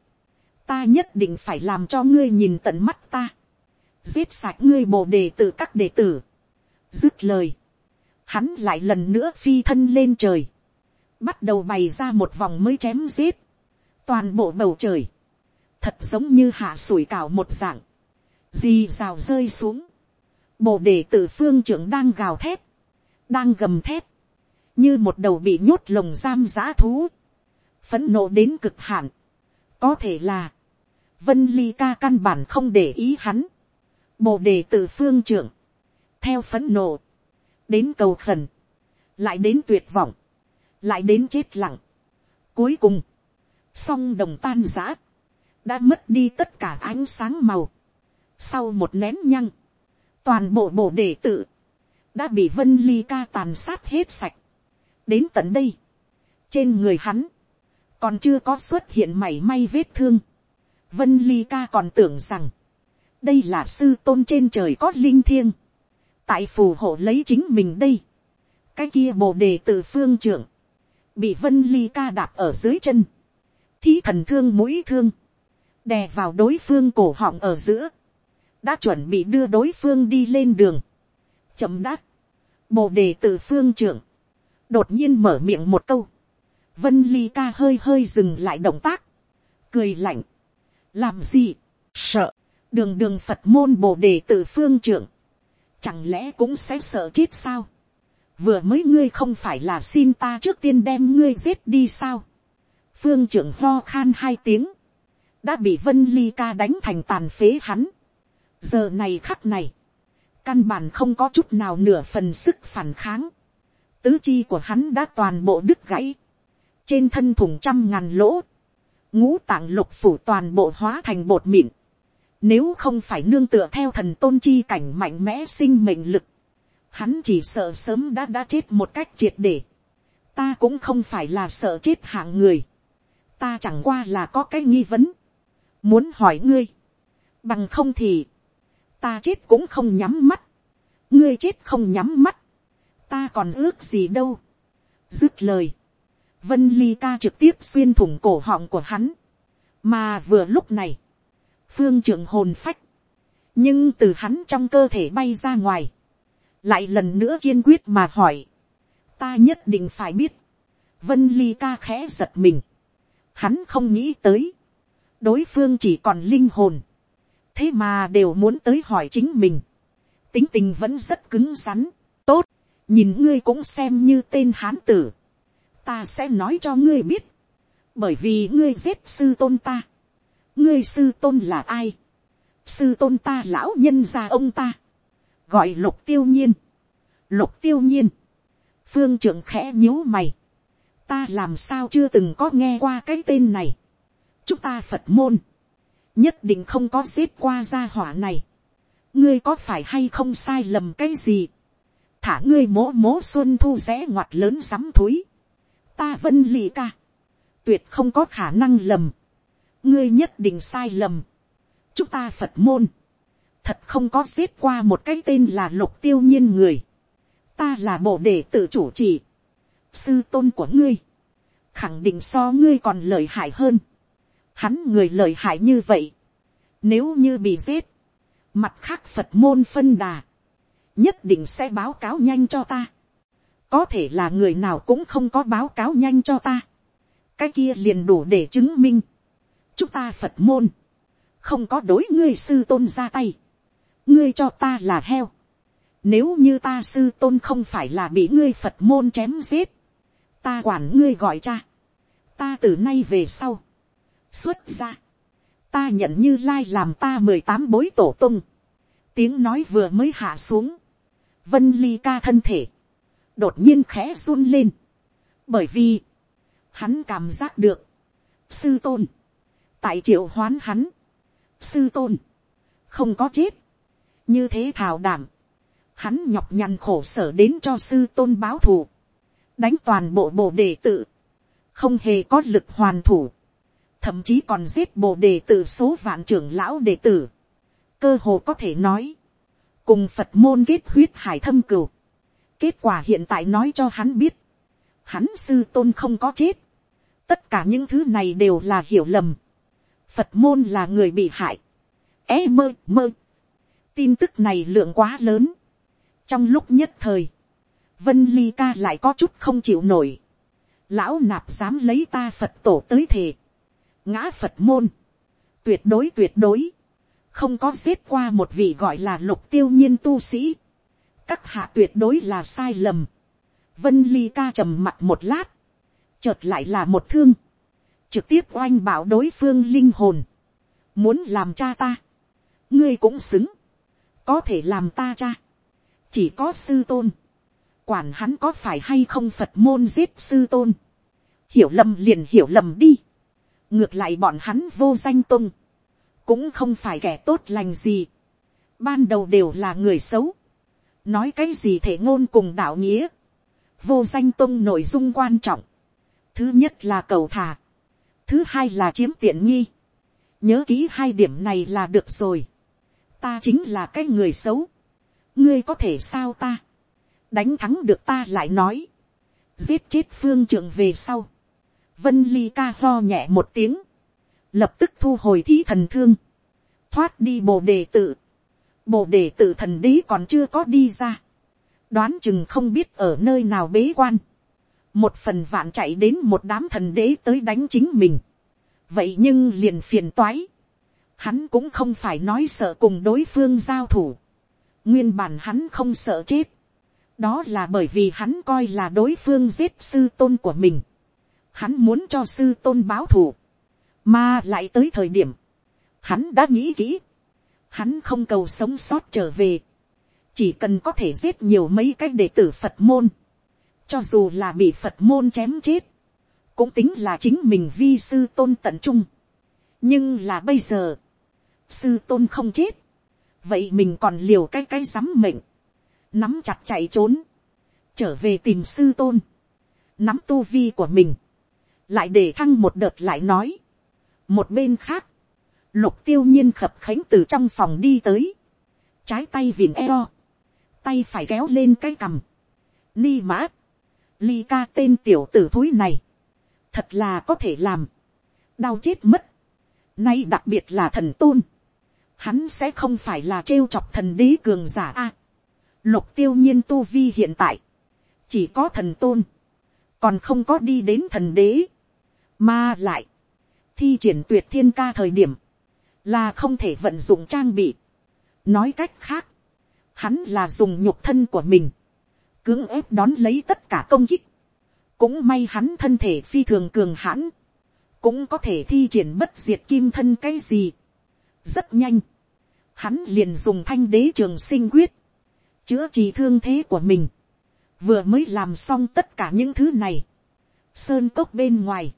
Ta nhất định phải làm cho ngươi nhìn tận mắt ta. Giết sạch ngươi bồ đề tử các đệ tử. Dứt lời. Hắn lại lần nữa phi thân lên trời. Bắt đầu bày ra một vòng mới chém giết, toàn bộ bầu trời, thật giống như hạ sủi cào một dạng, dì rào rơi xuống, bồ đề tử phương trưởng đang gào thét, đang gầm thét, như một đầu bị nhốt lồng giam giã thú, phấn nộ đến cực hạn, có thể là, vân ly ca căn bản không để ý hắn, bộ đề từ phương trưởng, theo phấn nộ, đến cầu khẩn, lại đến tuyệt vọng, lại đến chết lặng. Cuối cùng, song đồng tan giã, đã mất đi tất cả ánh sáng màu. Sau một nén nhăng, toàn bộ bộ đệ tử, đã bị vân ly ca tàn sát hết sạch. đến tận đây, trên người hắn, còn chưa có xuất hiện mảy may vết thương. vân ly ca còn tưởng rằng, đây là sư tôn trên trời có linh thiêng, tại phù hộ lấy chính mình đây. cái kia bồ đề từ phương trưởng, bị vân ly ca đạp ở dưới chân, thí thần thương mũi thương, đè vào đối phương cổ họng ở giữa, đã chuẩn bị đưa đối phương đi lên đường, chậm đáp, bồ đề từ phương trưởng, đột nhiên mở miệng một câu, vân ly ca hơi hơi dừng lại động tác, cười lạnh, làm gì, sợ, đường đường phật môn bồ đề từ phương trưởng, chẳng lẽ cũng sẽ sợ chết sao, vừa mới ngươi không phải là xin ta trước tiên đem ngươi giết đi sao. phương trưởng ho khan hai tiếng, đã bị vân ly ca đánh thành tàn phế hắn. giờ này khắc này, căn bản không có chút nào nửa phần sức phản kháng. tứ chi của hắn đã toàn bộ đứt gãy, trên thân thùng trăm ngàn lỗ, ngũ tạng lục phủ toàn bộ hóa thành bột mịn. Nếu không phải nương tựa theo thần tôn chi cảnh mạnh mẽ sinh mệnh lực, hắn chỉ sợ sớm đã đã chết một cách triệt để. ta cũng không phải là sợ chết hạng người. ta chẳng qua là có cái nghi vấn. muốn hỏi ngươi. bằng không thì, ta chết cũng không nhắm mắt. ngươi chết không nhắm mắt. ta còn ước gì đâu. dứt lời. vân ly ca trực tiếp xuyên thủng cổ họng của hắn. mà vừa lúc này, phương trưởng hồn phách, nhưng từ hắn trong cơ thể bay ra ngoài, lại lần nữa kiên quyết mà hỏi, ta nhất định phải biết, vân ly ca khẽ giật mình, hắn không nghĩ tới, đối phương chỉ còn linh hồn, thế mà đều muốn tới hỏi chính mình, tính tình vẫn rất cứng rắn, tốt, nhìn ngươi cũng xem như tên hán tử, ta sẽ nói cho ngươi biết, bởi vì ngươi giết sư tôn ta, ngươi sư tôn là ai, sư tôn ta lão nhân gia ông ta, gọi lục tiêu nhiên, lục tiêu nhiên, phương trưởng khẽ nhíu mày, ta làm sao chưa từng có nghe qua cái tên này, chúng ta phật môn, nhất định không có giết qua gia hỏa này, ngươi có phải hay không sai lầm cái gì, thả ngươi mố mố xuân thu rẽ ngoặt lớn sắm thúi, ta vân lì ca, tuyệt không có khả năng lầm, ngươi nhất định sai lầm, chúng ta phật môn, thật không có giết qua một cái tên là lục tiêu nhiên người, ta là bộ đề tự chủ trì, sư tôn của ngươi, khẳng định so ngươi còn lợi hại hơn, hắn người lợi hại như vậy, nếu như bị giết, mặt khác phật môn phân đà, nhất định sẽ báo cáo nhanh cho ta, có thể là người nào cũng không có báo cáo nhanh cho ta, cái kia liền đủ để chứng minh, chúng ta phật môn, không có đối ngươi sư tôn ra tay, ngươi cho ta là heo, nếu như ta sư tôn không phải là bị ngươi phật môn chém giết, ta quản ngươi gọi cha, ta từ nay về sau, xuất ra, ta nhận như lai làm ta mười tám bối tổ tung, tiếng nói vừa mới hạ xuống, vân ly ca thân thể, đột nhiên khẽ run lên, bởi vì, hắn cảm giác được, sư tôn, tại triệu hoán hắn, sư tôn, không có chết, như thế thảo đảm, hắn nhọc nhằn khổ sở đến cho sư tôn báo thù, đánh toàn bộ bộ đề tự, không hề có lực hoàn thủ, thậm chí còn giết bộ đề tử số vạn trưởng lão đệ tử, cơ hồ có thể nói, cùng phật môn kết huyết hải thâm cửu, kết quả hiện tại nói cho hắn biết, hắn sư tôn không có chết, tất cả những thứ này đều là hiểu lầm, phật môn là người bị hại, é mơ mơ, tin tức này lượng quá lớn, trong lúc nhất thời, vân ly ca lại có chút không chịu nổi, lão nạp dám lấy ta phật tổ tới thề, ngã phật môn, tuyệt đối tuyệt đối, không có xếp qua một vị gọi là lục tiêu nhiên tu sĩ, các hạ tuyệt đối là sai lầm, vân ly ca trầm mặt một lát, chợt lại là một thương, trực tiếp oanh bảo đối phương linh hồn, muốn làm cha ta, ngươi cũng xứng, có thể làm ta cha, chỉ có sư tôn, quản hắn có phải hay không phật môn giết sư tôn, hiểu lầm liền hiểu lầm đi, ngược lại bọn hắn vô danh tôn cũng không phải kẻ tốt lành gì, ban đầu đều là người xấu, nói cái gì thể ngôn cùng đạo nghĩa, vô danh tôn nội dung quan trọng, thứ nhất là cầu thả, thứ hai là chiếm tiện nghi, nhớ kỹ hai điểm này là được rồi, ta chính là cái người xấu, ngươi có thể sao ta, đánh thắng được ta lại nói, giết chết phương trưởng về sau, vân ly ca lo nhẹ một tiếng, lập tức thu hồi thí thần thương, thoát đi bồ đề tự, bồ đề tự thần đế còn chưa có đi ra, đoán chừng không biết ở nơi nào bế quan, một phần vạn chạy đến một đám thần đế tới đánh chính mình, vậy nhưng liền phiền toái, hắn cũng không phải nói sợ cùng đối phương giao thủ, nguyên bản hắn không sợ chết, đó là bởi vì hắn coi là đối phương giết sư tôn của mình, hắn muốn cho sư tôn báo thù, mà lại tới thời điểm, hắn đã nghĩ kỹ, hắn không cầu sống sót trở về, chỉ cần có thể giết nhiều mấy cái đệ tử phật môn, cho dù là bị phật môn chém chết, cũng tính là chính mình vi sư tôn tận trung. nhưng là bây giờ, sư tôn không chết, vậy mình còn liều cái cái rắm mệnh, nắm chặt chạy trốn, trở về tìm sư tôn, nắm tu vi của mình, lại để thăng một đợt lại nói. một bên khác, lục tiêu nhiên khập khánh từ trong phòng đi tới, trái tay vìn eo, tay phải kéo lên cái cằm, ni mã, ly ca tên tiểu tử thúi này, thật là có thể làm, đau chết mất, nay đặc biệt là thần tôn, hắn sẽ không phải là trêu chọc thần đế cường giả a, lục tiêu nhiên tu vi hiện tại, chỉ có thần tôn, còn không có đi đến thần đế, mà lại, thi triển tuyệt thiên ca thời điểm, là không thể vận dụng trang bị. Nói cách khác, hắn là dùng nhục thân của mình, cưỡng ép đón lấy tất cả công kích, cũng may hắn thân thể phi thường cường hãn, cũng có thể thi triển bất diệt kim thân cái gì. rất nhanh, hắn liền dùng thanh đế trường sinh quyết, chữa trị thương thế của mình, vừa mới làm xong tất cả những thứ này, sơn cốc bên ngoài,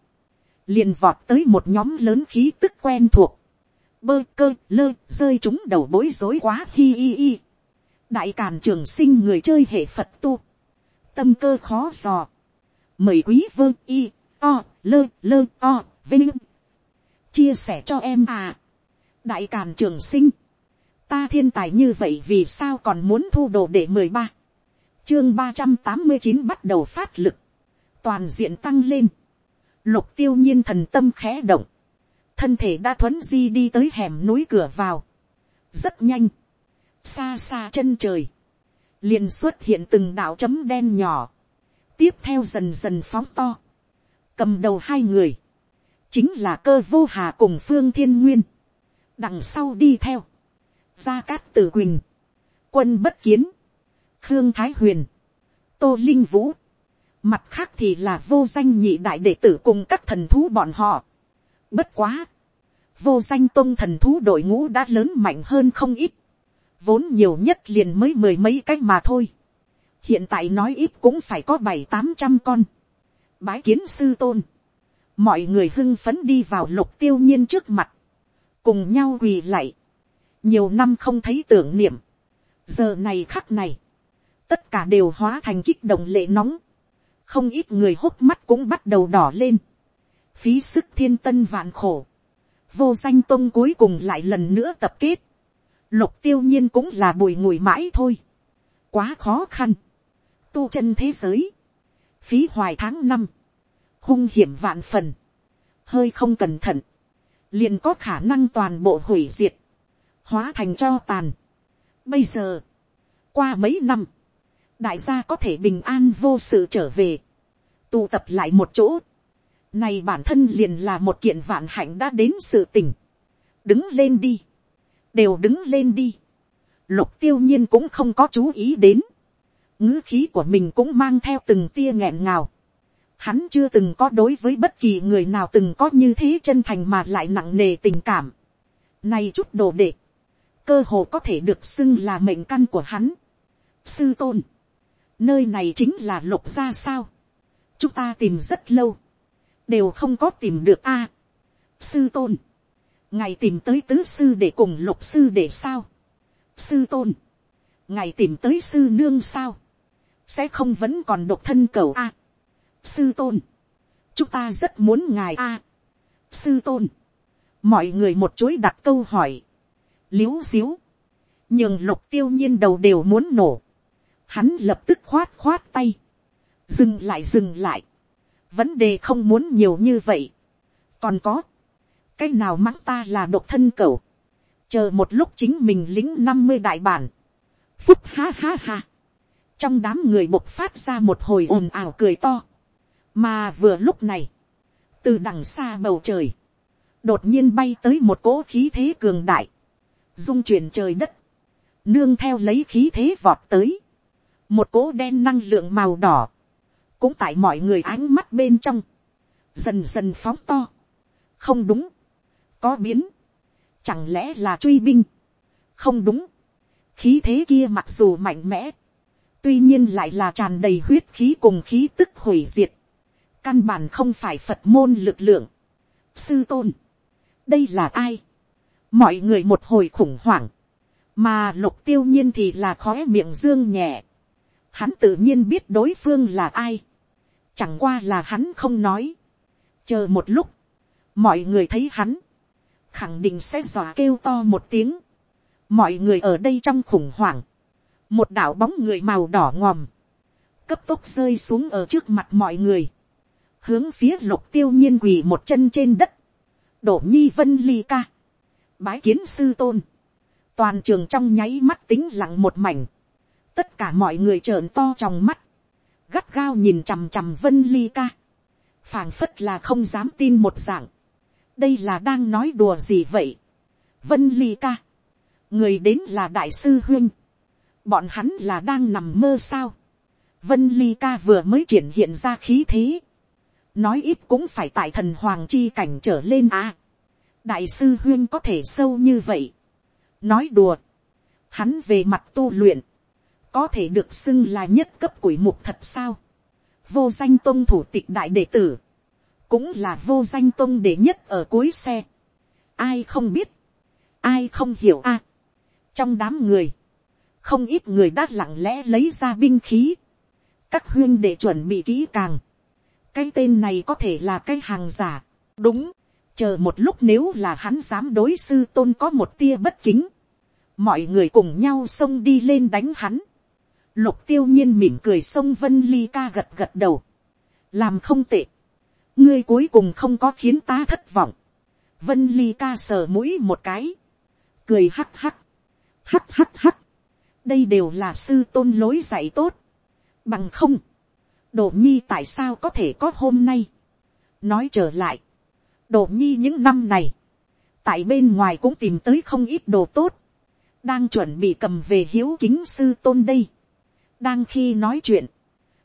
liền vọt tới một nhóm lớn khí tức quen thuộc, bơ cơ lơ rơi chúng đầu bối rối quá hi hi hi đại càn trường sinh người chơi hệ phật tu, tâm cơ khó dò, mời quý vương y o lơ lơ o vinh. Chia sẻ cho em à. đại càn trường sinh, ta thiên tài như vậy vì sao còn muốn thu đồ để mười ba, chương ba trăm tám mươi chín bắt đầu phát lực, toàn diện tăng lên, lục tiêu nhiên thần tâm khẽ động, thân thể đã thuấn di đi tới hẻm núi cửa vào, rất nhanh, xa xa chân trời, liền xuất hiện từng đạo chấm đen nhỏ, tiếp theo dần dần phóng to, cầm đầu hai người, chính là cơ vô hà cùng phương thiên nguyên, đằng sau đi theo, gia cát tử quỳnh, quân bất kiến, khương thái huyền, tô linh vũ, mặt khác thì là vô danh nhị đại đệ tử cùng các thần thú bọn họ, Bất quá. Vô danh tôn thần thú đội ngũ đã lớn mạnh hơn không ít. Vốn nhiều nhất liền mới mười mấy cách mà thôi. Hiện tại nói ít cũng phải có bảy tám trăm con. Bái kiến sư tôn. Mọi người hưng phấn đi vào lục tiêu nhiên trước mặt. Cùng nhau quỳ lại. Nhiều năm không thấy tưởng niệm. Giờ này khắc này. Tất cả đều hóa thành kích động lệ nóng. Không ít người hốc mắt cũng bắt đầu đỏ lên phí sức thiên tân vạn khổ, vô danh tôn cuối cùng lại lần nữa tập kết, lục tiêu nhiên cũng là bùi ngùi mãi thôi, quá khó khăn, tu chân thế giới, phí hoài tháng năm, hung hiểm vạn phần, hơi không cẩn thận, liền có khả năng toàn bộ hủy diệt, hóa thành cho tàn. Bây giờ, qua mấy năm, đại gia có thể bình an vô sự trở về, tụ tập lại một chỗ, này bản thân liền là một kiện vạn hạnh đã đến sự tình. Đứng lên đi. Đều đứng lên đi. Lục tiêu nhiên cũng không có chú ý đến. ngữ khí của mình cũng mang theo từng tia nghẹn ngào. Hắn chưa từng có đối với bất kỳ người nào từng có như thế chân thành mà lại nặng nề tình cảm. Này chút đồ đệ. Cơ hồ có thể được xưng là mệnh căn của hắn. Sư tôn. Nơi này chính là lục gia sao. Chúng ta tìm rất lâu đều không có tìm được a. sư tôn, ngài tìm tới tứ sư để cùng lục sư để sao. sư tôn, ngài tìm tới sư nương sao. sẽ không vẫn còn độc thân cầu a. sư tôn, chúng ta rất muốn ngài a. sư tôn, mọi người một chối đặt câu hỏi, l i u xíu, nhường lục tiêu nhiên đầu đều muốn nổ, hắn lập tức khoát khoát tay, dừng lại dừng lại, vấn đề không muốn nhiều như vậy. còn có, cái nào mắng ta là độc thân cẩu, chờ một lúc chính mình lính năm mươi đại bản, phúc ha ha ha, trong đám người bộc phát ra một hồi ồn ào cười to, mà vừa lúc này, từ đằng xa bầu trời, đột nhiên bay tới một cỗ khí thế cường đại, dung chuyển trời đất, nương theo lấy khí thế vọt tới, một cỗ đen năng lượng màu đỏ, cũng tại mọi người ánh mắt bên trong, dần dần phóng to. không đúng, có biến, chẳng lẽ là truy binh, không đúng, khí thế kia mặc dù mạnh mẽ, tuy nhiên lại là tràn đầy huyết khí cùng khí tức hủy diệt, căn bản không phải phật môn lực lượng. sư tôn, đây là ai, mọi người một hồi khủng hoảng, mà lục tiêu nhiên thì là khói miệng dương nhẹ, hắn tự nhiên biết đối phương là ai, Chẳng qua là hắn không nói. Chờ một lúc. Mọi người thấy hắn. Khẳng định sẽ dọa kêu to một tiếng. Mọi người ở đây trong khủng hoảng. Một đảo bóng người màu đỏ ngòm. Cấp tốc rơi xuống ở trước mặt mọi người. Hướng phía lục tiêu nhiên quỳ một chân trên đất. Đổ nhi vân ly ca. Bái kiến sư tôn. Toàn trường trong nháy mắt tính lặng một mảnh. Tất cả mọi người trợn to trong mắt gắt gao nhìn chằm chằm vân ly ca, phảng phất là không dám tin một dạng, đây là đang nói đùa gì vậy, vân ly ca, người đến là đại sư huyên, bọn hắn là đang nằm mơ sao, Vân Ly Ca vừa mới triển hiện ra khí thế. Nói ít cũng phải tại thần hoàng chi cảnh trở lên à. Đại sư Huyên có thể sâu như vậy. Nói đùa. Hắn về mặt tu luyện. Có thể được xưng là nhất cấp quỷ mục thật sao. Vô danh tôn thủ tịch đại đệ tử. Cũng là vô danh tôn đệ nhất ở cuối xe. Ai không biết. Ai không hiểu a Trong đám người. Không ít người đã lặng lẽ lấy ra binh khí các huyên để chuẩn bị kỹ càng. cái tên này có thể là cái hàng giả. đúng, chờ một lúc nếu là hắn dám đối sư tôn có một tia bất kính. mọi người cùng nhau xông đi lên đánh hắn. lục tiêu nhiên mỉm cười sông vân ly ca gật gật đầu. làm không tệ ngươi cuối cùng không có khiến ta thất vọng. vân ly ca sờ mũi một cái. cười hắc hắc. hắc hắc hắc. đây đều là sư tôn lối dạy tốt Bằng không. Đổ nhi tại sao có thể có hôm nay. Nói trở lại. Đổ nhi những năm này. Tại bên ngoài cũng tìm tới không ít đồ tốt. Đang chuẩn bị cầm về hiếu kính sư tôn đây. Đang khi nói chuyện.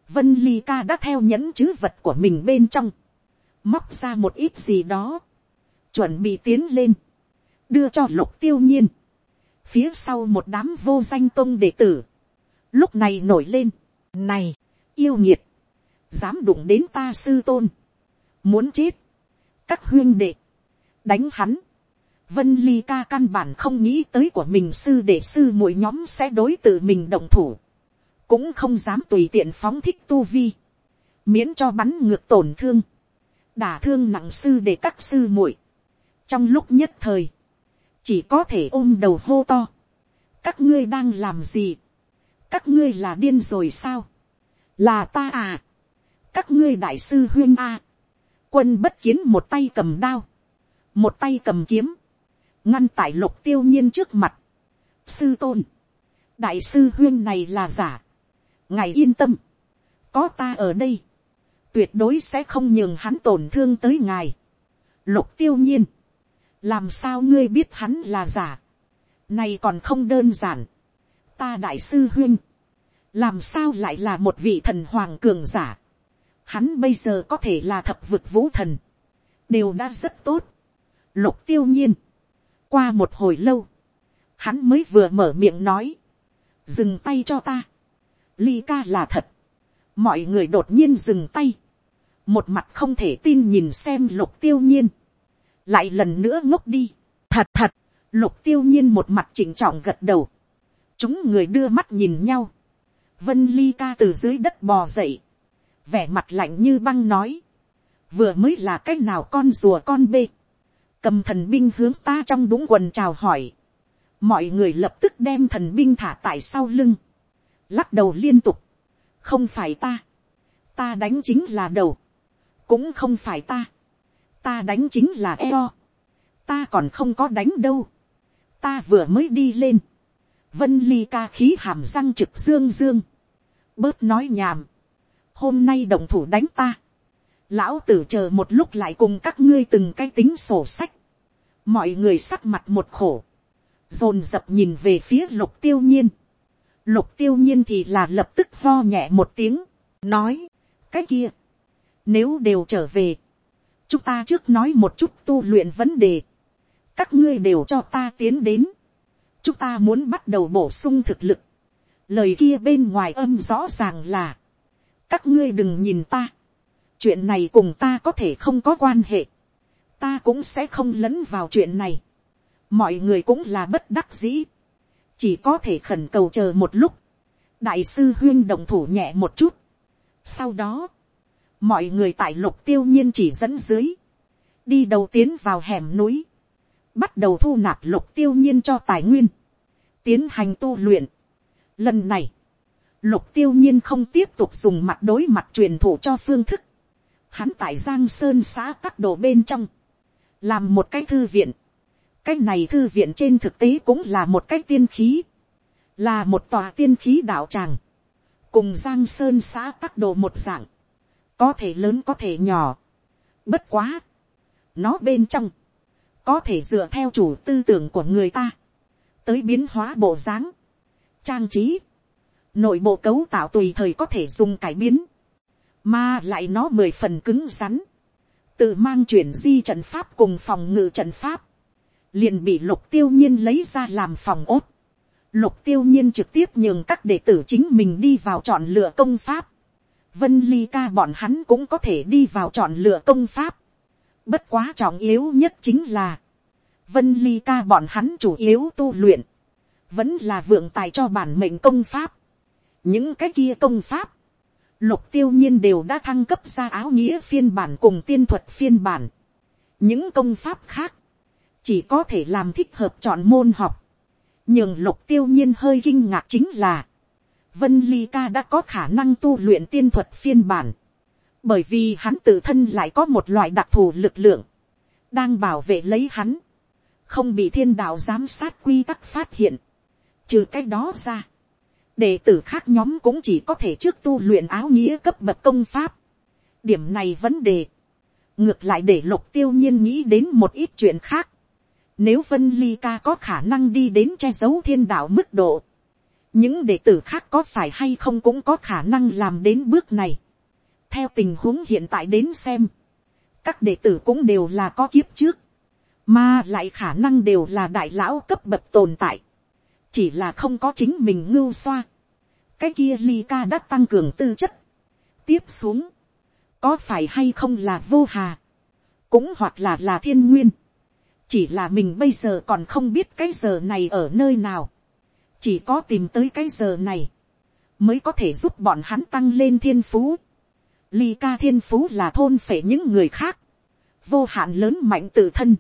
Vân Ly Ca đã theo nhẫn chứ vật của mình bên trong. Móc ra một ít gì đó. Chuẩn bị tiến lên. Đưa cho lục tiêu nhiên. Phía sau một đám vô danh tôn đệ tử. Lúc này nổi lên này, yêu nhiệt. Dám đụng đến ta sư tôn. Muốn chết. Các huyên đệ. Đánh hắn. Vân Ly ca căn bản không nghĩ tới của mình sư đệ sư mỗi nhóm sẽ đối tự mình động thủ. Cũng không dám tùy tiện phóng thích tu vi. Miễn cho bắn ngược tổn thương. Đả thương nặng sư để các sư muội Trong lúc nhất thời. Chỉ có thể ôm đầu hô to. Các ngươi đang làm gì? các ngươi là điên rồi sao, là ta à, các ngươi đại sư huyên a, quân bất kiến một tay cầm đao, một tay cầm kiếm, ngăn tại lục tiêu nhiên trước mặt, sư tôn, đại sư huyên này là giả, ngài yên tâm, có ta ở đây, tuyệt đối sẽ không nhường hắn tổn thương tới ngài, lục tiêu nhiên, làm sao ngươi biết hắn là giả, này còn không đơn giản, ta đại sư huyên, làm sao lại là một vị thần hoàng cường giả. Hắn bây giờ có thể là thập vực vũ thần, đều đã rất tốt. Lục tiêu nhiên, qua một hồi lâu, hắn mới vừa mở miệng nói, dừng tay cho ta, ly ca là thật, mọi người đột nhiên dừng tay, một mặt không thể tin nhìn xem lục tiêu nhiên, lại lần nữa ngốc đi, thật thật, lục tiêu nhiên một mặt chỉnh trọng gật đầu, chúng người đưa mắt nhìn nhau, vân ly ca từ dưới đất bò dậy, vẻ mặt lạnh như băng nói, vừa mới là c á c h nào con rùa con bê, cầm thần binh hướng ta trong đúng quần chào hỏi, mọi người lập tức đem thần binh thả tại sau lưng, lắc đầu liên tục, không phải ta, ta đánh chính là đầu, cũng không phải ta, ta đánh chính là eo, ta còn không có đánh đâu, ta vừa mới đi lên, vân ly ca khí hàm răng trực dương dương, bớt nói nhàm, hôm nay đồng thủ đánh ta, lão tử chờ một lúc lại cùng các ngươi từng cái tính sổ sách, mọi người sắc mặt một khổ, dồn dập nhìn về phía lục tiêu nhiên, lục tiêu nhiên thì là lập tức lo nhẹ một tiếng, nói, cái kia, nếu đều trở về, chúng ta trước nói một chút tu luyện vấn đề, các ngươi đều cho ta tiến đến, chúng ta muốn bắt đầu bổ sung thực lực. lời kia bên ngoài âm rõ ràng là, các ngươi đừng nhìn ta, chuyện này cùng ta có thể không có quan hệ, ta cũng sẽ không lấn vào chuyện này, mọi người cũng là bất đắc dĩ, chỉ có thể khẩn cầu chờ một lúc, đại sư huyên đồng thủ nhẹ một chút, sau đó, mọi người tại lục tiêu nhiên chỉ dẫn dưới, đi đầu tiến vào hẻm núi, bắt đầu thu nạp lục tiêu nhiên cho tài nguyên, tiến hành tu luyện. Lần này, lục tiêu nhiên không tiếp tục dùng mặt đối mặt truyền thủ cho phương thức. Hắn tại Giang Sơn xã các đồ bên trong, làm một cái thư viện. Cái này thư viện trên thực tế cũng là một cái tiên khí, là một tòa tiên khí đạo tràng, cùng Giang Sơn xã các đồ một dạng, có thể lớn có thể nhỏ. Bất quá, nó bên trong, có thể dựa theo chủ tư tưởng của người ta, tới biến hóa bộ dáng, trang trí, nội bộ cấu tạo tùy thời có thể dùng cải biến, mà lại nó mười phần cứng rắn, tự mang chuyển di trận pháp cùng phòng ngự trận pháp, liền bị lục tiêu nhiên lấy ra làm phòng ốt. Lục tiêu nhiên trực tiếp nhường các đệ tử chính mình đi vào chọn lựa công pháp. Vân ly ca bọn hắn cũng có thể đi vào chọn lựa công pháp. Bất quá trọng yếu nhất chính là, Vân ly ca bọn hắn chủ yếu tu luyện, vẫn là vượng tài cho bản mệnh công pháp. Những cái kia công pháp, lục tiêu nhiên đều đã thăng cấp ra áo nghĩa phiên bản cùng tiên thuật phiên bản. Những công pháp khác, chỉ có thể làm thích hợp chọn môn học. Nhưng lục tiêu nhiên hơi kinh ngạc chính là, Vân Ly Ca đã có khả năng tu luyện tiên thuật phiên bản. Bởi vì hắn tự thân lại có một loại đặc thù lực lượng, đang bảo vệ lấy hắn, không bị thiên đạo giám sát quy tắc phát hiện. Trừ cái đó ra, đệ tử khác nhóm cũng chỉ có thể trước tu luyện áo nghĩa cấp bậc công pháp. điểm này vấn đề, ngược lại để lục tiêu nhiên nghĩ đến một ít chuyện khác. nếu vân ly ca có khả năng đi đến che giấu thiên đạo mức độ, những đệ tử khác có phải hay không cũng có khả năng làm đến bước này. theo tình huống hiện tại đến xem, các đệ tử cũng đều là có kiếp trước, mà lại khả năng đều là đại lão cấp bậc tồn tại chỉ là không có chính mình ngưu xoa. cái kia ly ca đã tăng cường tư chất. tiếp xuống, có phải hay không là vô hà, cũng hoặc là là thiên nguyên. chỉ là mình bây giờ còn không biết cái giờ này ở nơi nào chỉ có tìm tới cái giờ này, mới có thể giúp bọn hắn tăng lên thiên phú. ly ca thiên phú là thôn phệ những người khác, vô hạn lớn mạnh tự thân.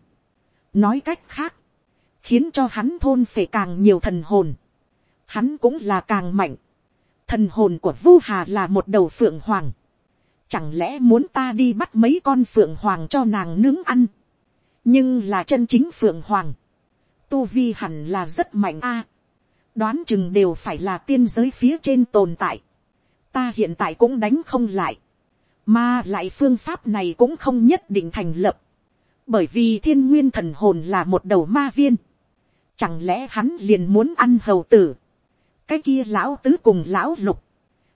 nói cách khác, khiến cho hắn thôn phệ càng nhiều thần hồn, hắn cũng là càng mạnh. Thần hồn của Vu Hà là một đầu phượng hoàng. Chẳng lẽ muốn ta đi bắt mấy con phượng hoàng cho nàng nướng ăn. Nhưng là chân chính phượng hoàng. Tu Vi hẳn là rất mạnh a đoán chừng đều phải là tiên giới phía trên tồn tại. Ta hiện tại cũng đánh không lại. Mà lại phương pháp này cũng không nhất định thành lập. Bởi vì thiên nguyên thần hồn là một đầu ma viên Chẳng lẽ hắn liền muốn ăn hầu tử. Cái kia lão tứ cùng lão lục.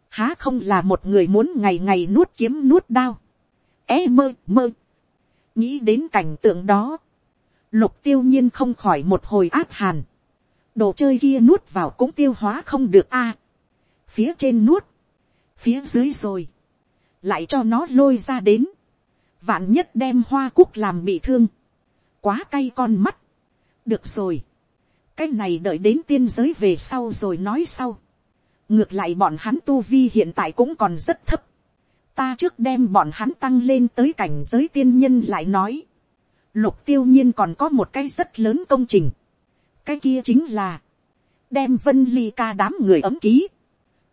Há không là một người muốn ngày ngày nuốt kiếm nuốt đao. É mơ mơ. Nghĩ đến cảnh tượng đó. Lục tiêu nhiên không khỏi một hồi áp hàn. Đồ chơi kia nuốt vào cũng tiêu hóa không được a Phía trên nuốt. Phía dưới rồi. Lại cho nó lôi ra đến. Vạn nhất đem hoa cúc làm bị thương. Quá cay con mắt. Được rồi cái này đợi đến tiên giới về sau rồi nói sau. ngược lại bọn hắn tu vi hiện tại cũng còn rất thấp. ta trước đem bọn hắn tăng lên tới cảnh giới tiên nhân lại nói. lục tiêu nhiên còn có một cái rất lớn công trình cái kia chính là, đem vân ly ca đám người ấm ký,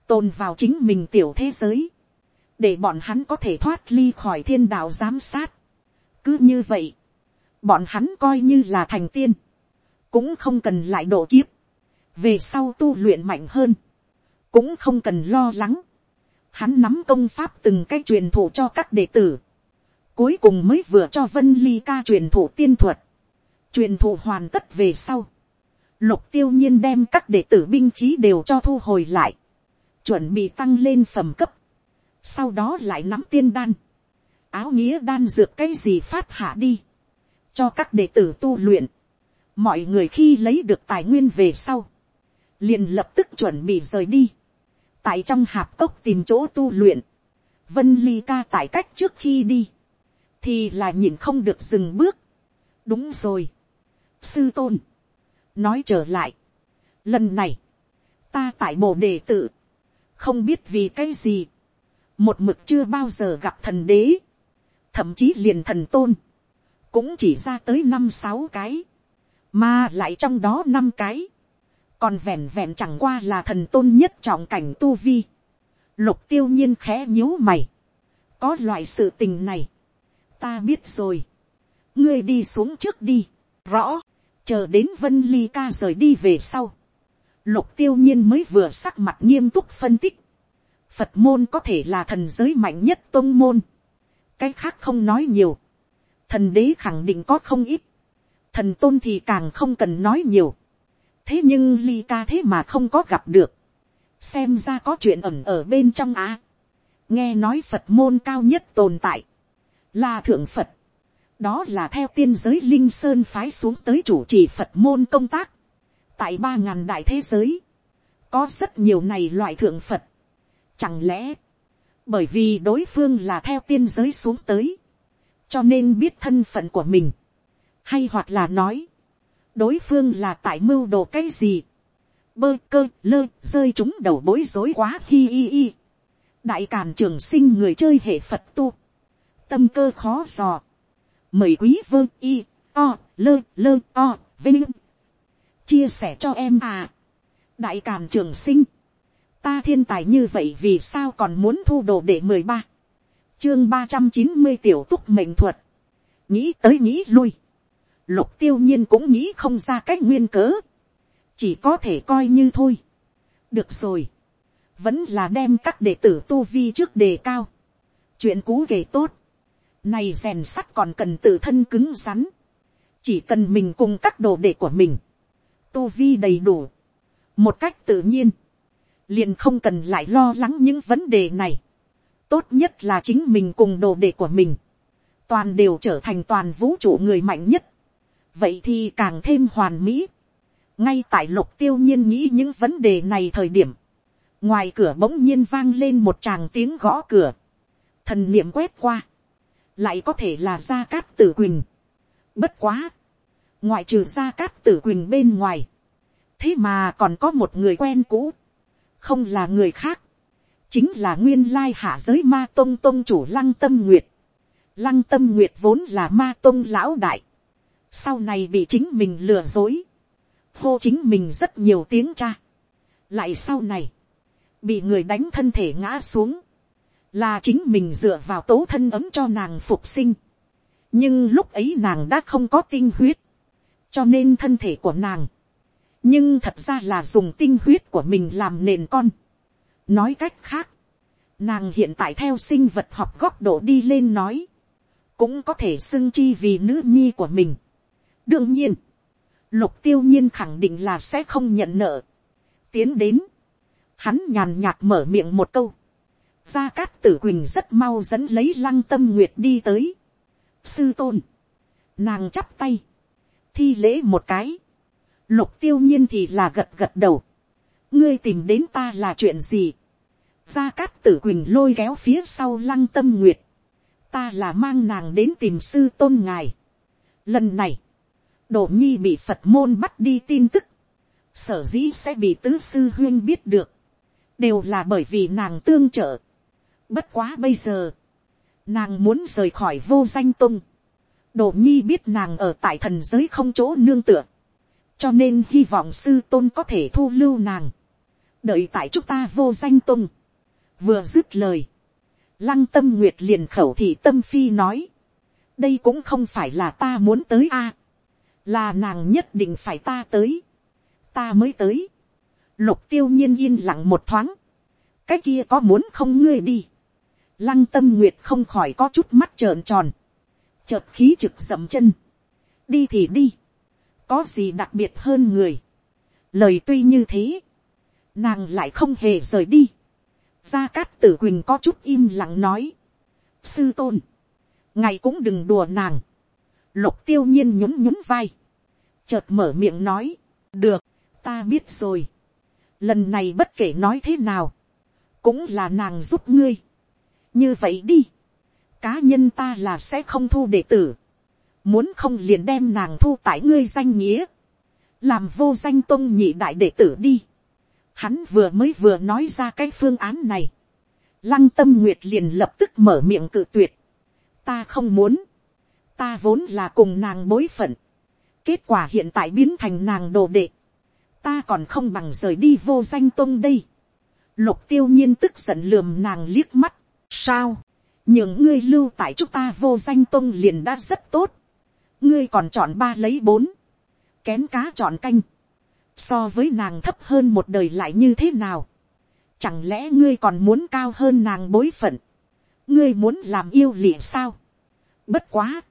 tồn vào chính mình tiểu thế giới, để bọn hắn có thể thoát ly khỏi thiên đạo giám sát. cứ như vậy, bọn hắn coi như là thành tiên cũng không cần lại độ kiếp, về sau tu luyện mạnh hơn, cũng không cần lo lắng, hắn nắm công pháp từng cái truyền thụ cho các đệ tử, cuối cùng mới vừa cho vân ly ca truyền thụ tiên thuật, truyền thụ hoàn tất về sau, lục tiêu nhiên đem các đệ tử binh khí đều cho thu hồi lại, chuẩn bị tăng lên phẩm cấp, sau đó lại nắm tiên đan, áo nghĩa đan dược cái gì phát hạ đi, cho các đệ tử tu luyện, mọi người khi lấy được tài nguyên về sau, liền lập tức chuẩn bị rời đi, tại trong hạp cốc tìm chỗ tu luyện, vân ly ca tại cách trước khi đi, thì là nhìn không được dừng bước, đúng rồi, sư tôn, nói trở lại, lần này, ta tại mộ đề tự, không biết vì cái gì, một mực chưa bao giờ gặp thần đế, thậm chí liền thần tôn, cũng chỉ ra tới năm sáu cái, mà lại trong đó năm cái, còn vẹn vẹn chẳng qua là thần tôn nhất trọng cảnh tu vi. Lục tiêu nhiên khẽ nhíu mày. Có loại sự tình này. Ta biết rồi. Ngươi đi xuống trước đi. Rõ. Chờ đến Vân Ly ca rời đi về sau. Lục tiêu nhiên mới vừa sắc mặt nghiêm túc phân tích. Phật môn có thể là thần giới mạnh nhất tôn môn. Cái khác không nói nhiều. Thần đế khẳng định có không ít thần tôn thì càng không cần nói nhiều. thế nhưng ly ca thế mà không có gặp được. xem ra có chuyện ẩm ở bên trong á. nghe nói phật môn cao nhất tồn tại, là thượng phật, đó là theo tiên giới linh sơn phái xuống tới chủ trì phật môn công tác, tại ba ngàn đại thế giới, có rất nhiều này loại thượng phật, chẳng lẽ, bởi vì đối phương là theo tiên giới xuống tới, cho nên biết thân phận của mình, hay hoặc là nói, đối phương là tại mưu đồ cái gì, bơ cơ lơ rơi chúng đầu bối rối quá hi hi hi. đại càn trường sinh người chơi hệ phật tu, tâm cơ khó dò, mời quý vơ y o lơ lơ o vinh. Chia sẻ cho em à. đại càn trường sinh, ta thiên tài như vậy vì sao còn muốn thu đồ để mười ba, chương ba trăm chín mươi tiểu túc mệnh thuật, nghĩ tới nghĩ lui, lục tiêu nhiên cũng nghĩ không ra cách nguyên cớ, chỉ có thể coi như thôi. được rồi, vẫn là đem các đệ tử tu vi trước đề cao, chuyện cũ về tốt, này rèn sắt còn cần tự thân cứng rắn, chỉ cần mình cùng các đồ đệ của mình, tu vi đầy đủ, một cách tự nhiên, liền không cần lại lo lắng những vấn đề này. tốt nhất là chính mình cùng đồ đệ của mình, toàn đều trở thành toàn vũ trụ người mạnh nhất, vậy thì càng thêm hoàn mỹ. ngay tại lục tiêu nhiên nghĩ những vấn đề này thời điểm, ngoài cửa bỗng nhiên vang lên một tràng tiếng gõ cửa, thần niệm quét qua, lại có thể là gia cát tử quỳnh. bất quá, ngoại trừ gia cát tử quỳnh bên ngoài, thế mà còn có một người quen cũ, không là người khác, chính là nguyên lai hạ giới ma tông tông chủ lăng tâm nguyệt. lăng tâm nguyệt vốn là ma tông lão đại, sau này bị chính mình lừa dối, hô chính mình rất nhiều tiếng cha, lại sau này, bị người đánh thân thể ngã xuống, là chính mình dựa vào tố thân ấm cho nàng phục sinh, nhưng lúc ấy nàng đã không có tinh huyết, cho nên thân thể của nàng, nhưng thật ra là dùng tinh huyết của mình làm nền con. nói cách khác, nàng hiện tại theo sinh vật học góc độ đi lên nói, cũng có thể xưng chi vì nữ nhi của mình đương nhiên, lục tiêu nhiên khẳng định là sẽ không nhận nợ. tiến đến, hắn nhàn nhạt mở miệng một câu gia cát tử quỳnh rất mau dẫn lấy lăng tâm nguyệt đi tới. sư tôn, nàng chắp tay, thi lễ một cái. lục tiêu nhiên thì là gật gật đầu. ngươi tìm đến ta là chuyện gì. gia cát tử quỳnh lôi kéo phía sau lăng tâm nguyệt. ta là mang nàng đến tìm sư tôn ngài. lần này, Đổ nhi bị Phật môn bắt đi tin tức. Sở dĩ sẽ bị tứ sư huyên biết được. Đều là bởi vì nàng tương trợ. Bất quá bây giờ. Nàng muốn rời khỏi vô danh tung. Đổ nhi biết nàng ở tại thần giới không chỗ nương tựa. Cho nên hy vọng sư tôn có thể thu lưu nàng. Đợi tại chúng ta vô danh tung. Vừa dứt lời. Lăng tâm nguyệt liền khẩu thị tâm phi nói. Đây cũng không phải là ta muốn tới a là nàng nhất định phải ta tới, ta mới tới, lục tiêu nhiên yên lặng một thoáng, cái kia có muốn không ngươi đi, lăng tâm nguyệt không khỏi có chút mắt trợn tròn, chợt khí trực dậm chân, đi thì đi, có gì đặc biệt hơn người, lời tuy như thế, nàng lại không hề rời đi, gia cát tử quỳnh có chút im lặng nói, sư tôn, ngài cũng đừng đùa nàng, lục tiêu nhiên nhún nhún vai, chợt mở miệng nói, được, ta biết rồi, lần này bất kể nói thế nào, cũng là nàng giúp ngươi, như vậy đi, cá nhân ta là sẽ không thu đệ tử, muốn không liền đem nàng thu tại ngươi danh nghĩa, làm vô danh tôn nhị đại đệ tử đi. Hắn vừa mới vừa nói ra cái phương án này, lăng tâm nguyệt liền lập tức mở miệng cự tuyệt, ta không muốn, ta vốn là cùng nàng bối phận, kết quả hiện tại biến thành nàng đồ đệ, ta còn không bằng rời đi vô danh tôn đây. lục tiêu nhiên tức giận lườm nàng liếc mắt, sao, những ngươi lưu tại chúng ta vô danh tôn liền đã rất tốt, ngươi còn chọn ba lấy bốn, kén cá chọn canh, so với nàng thấp hơn một đời lại như thế nào, chẳng lẽ ngươi còn muốn cao hơn nàng bối phận, ngươi muốn làm yêu lịa sao, bất quá,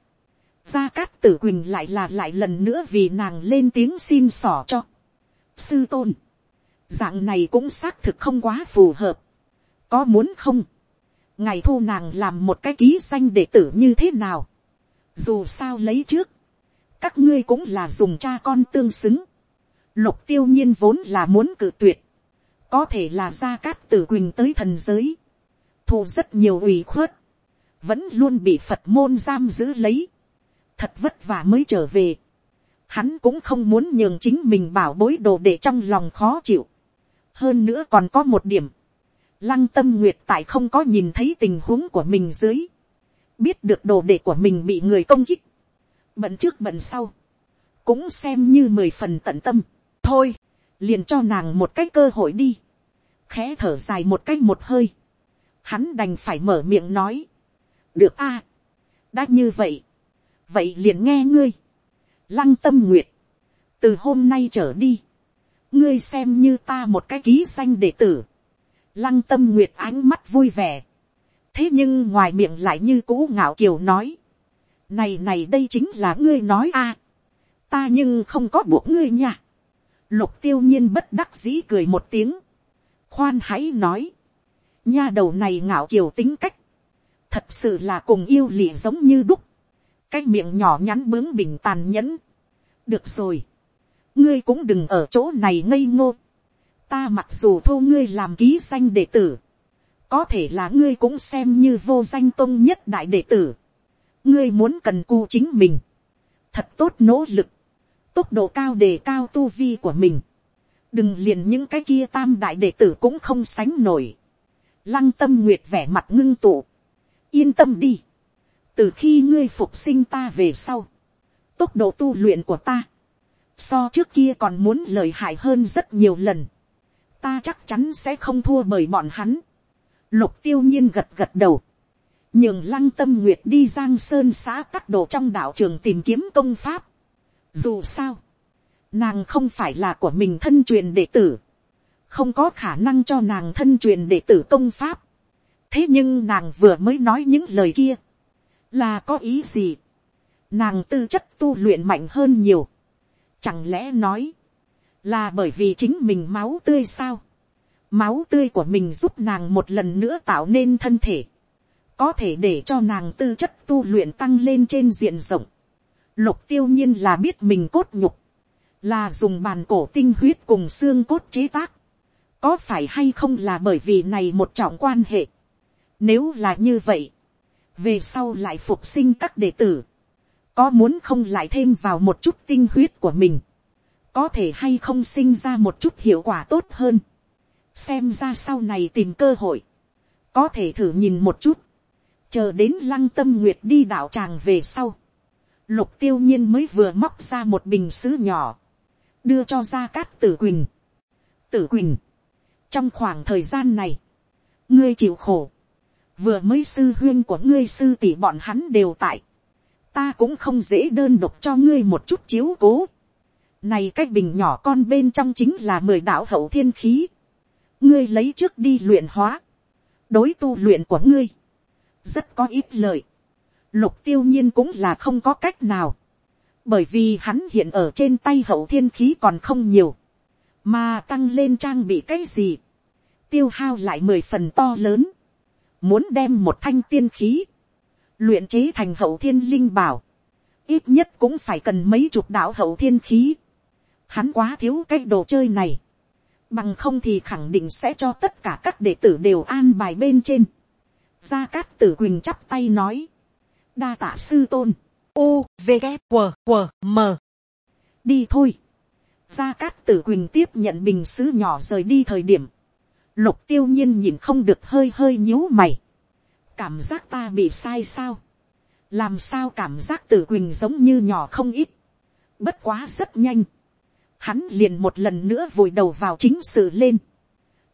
Gia Cát Tử Quỳnh lại là lại lần nữa vì nàng lên tiếng xin sỏ cho. Sư tôn. dạng này cũng xác thực không quá phù hợp, có muốn không, ngày thu nàng làm một cái ký danh đệ tử như thế nào, dù sao lấy trước, các ngươi cũng là dùng cha con tương xứng, lục tiêu nhiên vốn là muốn cử tuyệt, có thể là ra cát tử quỳnh tới thần giới, thu rất nhiều ủy khuất, vẫn luôn bị phật môn giam giữ lấy, thật vất vả mới trở về, hắn cũng không muốn nhường chính mình bảo bối đồ để trong lòng khó chịu, hơn nữa còn có một điểm, lăng tâm nguyệt tại không có nhìn thấy tình huống của mình dưới, biết được đồ đệ của mình bị người công kích, bận trước bận sau, cũng xem như mười phần tận tâm, thôi, liền cho nàng một cái cơ hội đi, khẽ thở dài một cách một hơi, hắn đành phải mở miệng nói, được a, đã như vậy, vậy liền nghe ngươi, lăng tâm nguyệt, từ hôm nay trở đi, ngươi xem như ta một cái ký danh đệ tử, lăng tâm nguyệt ánh mắt vui vẻ, thế nhưng ngoài miệng lại như cũ ngạo kiều nói, này này đây chính là ngươi nói a, ta nhưng không có buộc ngươi nha, lục tiêu nhiên bất đắc dĩ cười một tiếng, khoan hãy nói, nha đầu này ngạo kiều tính cách, thật sự là cùng yêu lì giống như đúc, cái miệng nhỏ nhắn bướng bình tàn nhẫn, được rồi, ngươi cũng đừng ở chỗ này ngây ngô, ta mặc dù thu ngươi làm ký danh đệ tử, có thể là ngươi cũng xem như vô danh tôn nhất đại đệ tử, ngươi muốn cần cu chính mình, thật tốt nỗ lực, tốc độ cao để cao tu vi của mình, đừng liền những cái kia tam đại đệ tử cũng không sánh nổi, lăng tâm nguyệt vẻ mặt ngưng tụ, yên tâm đi, từ khi ngươi phục sinh ta về sau, tốc độ tu luyện của ta, so trước kia còn muốn lời hại hơn rất nhiều lần, ta chắc chắn sẽ không thua bởi bọn hắn. Lục tiêu nhiên gật gật đầu, nhường lăng tâm nguyệt đi giang sơn xã các đồ trong đạo trường tìm kiếm công pháp. Dù sao, nàng không phải là của mình thân truyền đệ tử, không có khả năng cho nàng thân truyền đệ tử công pháp. thế nhưng nàng vừa mới nói những lời kia, là có ý gì. nàng tư chất tu luyện mạnh hơn nhiều. chẳng lẽ nói, là bởi vì chính mình máu tươi sao. máu tươi của mình giúp nàng một lần nữa tạo nên thân thể, có thể để cho nàng tư chất tu luyện tăng lên trên diện rộng. lục tiêu nhiên là biết mình cốt nhục, là dùng bàn cổ tinh huyết cùng xương cốt chế tác, có phải hay không là bởi vì này một trọng quan hệ. Nếu là như vậy, về sau lại phục sinh các đệ tử, có muốn không lại thêm vào một chút tinh huyết của mình, có thể hay không sinh ra một chút hiệu quả tốt hơn, xem ra sau này tìm cơ hội, có thể thử nhìn một chút, chờ đến lăng tâm nguyệt đi đạo tràng về sau, lục tiêu nhiên mới vừa móc ra một bình sứ nhỏ, đưa cho gia cát tử quỳnh. tử quỳnh, trong khoảng thời gian này, ngươi chịu khổ, vừa mới sư huyên của ngươi sư tỷ bọn hắn đều tại, ta cũng không dễ đơn độc cho ngươi một chút chiếu cố. Này cái bình nhỏ con bên trong chính là mười đạo hậu thiên khí. Ngươi lấy trước đi luyện hóa. Đối tu luyện của ngươi. Rất có ít lợi. Lục tiêu nhiên cũng là không có cách nào. Bởi vì hắn hiện ở trên tay hậu thiên khí còn không nhiều. Mà tăng lên trang bị cái gì. Tiêu hao lại mười phần to lớn. Muốn đem một thanh tiên khí. Luyện chế thành hậu thiên linh bảo. Ít nhất cũng phải cần mấy chục đạo hậu thiên khí Hắn quá thiếu cái đồ chơi này. Bằng không thì khẳng định sẽ cho tất cả các đệ tử đều an bài bên trên. Gia Cát Tử Quỳnh chắp tay nói. Đa tạ sư tôn. U, V, K, W, W, M. Đi thôi. Gia Cát Tử Quỳnh tiếp nhận bình sứ nhỏ rời đi thời điểm. Lục tiêu nhiên nhìn không được hơi hơi nhíu mày. Cảm giác ta bị sai sao? Làm sao cảm giác Tử Quỳnh giống như nhỏ không ít. Bất quá rất nhanh hắn liền một lần nữa vùi đầu vào chính sự lên.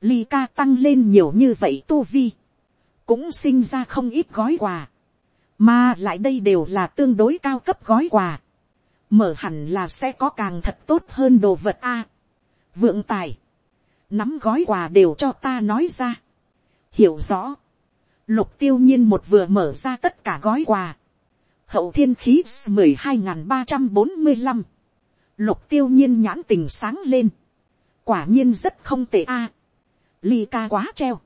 Ly ca tăng lên nhiều như vậy tu vi, cũng sinh ra không ít gói quà, mà lại đây đều là tương đối cao cấp gói quà, mở hẳn là sẽ có càng thật tốt hơn đồ vật a. vượng tài, nắm gói quà đều cho ta nói ra, hiểu rõ, lục tiêu nhiên một vừa mở ra tất cả gói quà, hậu thiên khí mười hai n ba trăm bốn mươi năm, lục tiêu nhiên nhãn tình sáng lên, quả nhiên rất không tệ a. ly ca quá treo,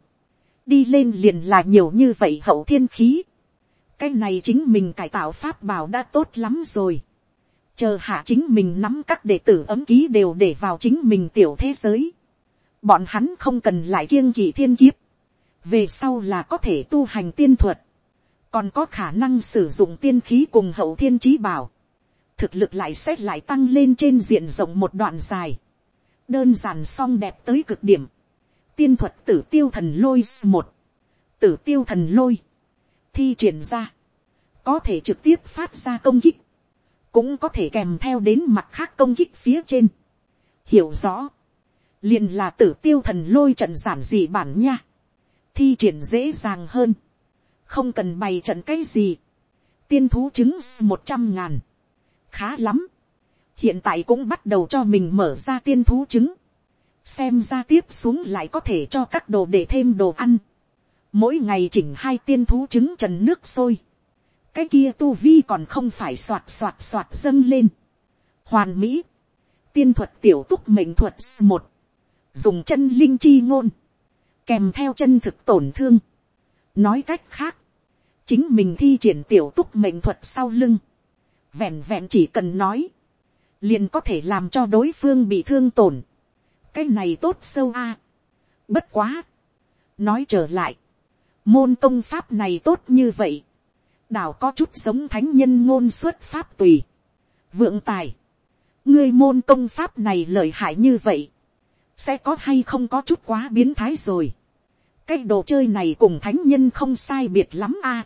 đi lên liền là nhiều như vậy hậu thiên khí, cái này chính mình cải tạo pháp bảo đã tốt lắm rồi, chờ hạ chính mình nắm các đệ tử ấm ký đều để vào chính mình tiểu thế giới, bọn hắn không cần lại kiêng kỵ thiên kiếp, về sau là có thể tu hành tiên thuật, còn có khả năng sử dụng tiên khí cùng hậu thiên trí bảo, thực lực lại xét lại tăng lên trên diện rộng một đoạn dài, đơn giản song đẹp tới cực điểm, tiên thuật tử tiêu thần lôi một, tử tiêu thần lôi, thi triển ra, có thể trực tiếp phát ra công kích, cũng có thể kèm theo đến mặt khác công kích phía trên. hiểu rõ, liền là tử tiêu thần lôi trận giản dị bản nha, thi triển dễ dàng hơn, không cần bày trận cái gì, tiên thú chứng một trăm ngàn, khá lắm, hiện tại cũng bắt đầu cho mình mở ra tiên thú chứng, xem ra tiếp xuống lại có thể cho các đồ để thêm đồ ăn, mỗi ngày chỉnh hai tiên thú trứng trần nước sôi, cái kia tu vi còn không phải soạt soạt soạt dâng lên. hoàn mỹ, tiên thuật tiểu túc mệnh thuật một, dùng chân linh chi ngôn, kèm theo chân thực tổn thương. nói cách khác, chính mình thi triển tiểu túc mệnh thuật sau lưng, vẹn vẹn chỉ cần nói, liền có thể làm cho đối phương bị thương tổn. cái này tốt sâu a. bất quá, nói trở lại, môn công pháp này tốt như vậy, đảo có chút giống thánh nhân ngôn xuất pháp tùy, vượng tài, ngươi môn công pháp này lợi hại như vậy, sẽ có hay không có chút quá biến thái rồi. cái đồ chơi này cùng thánh nhân không sai biệt lắm a.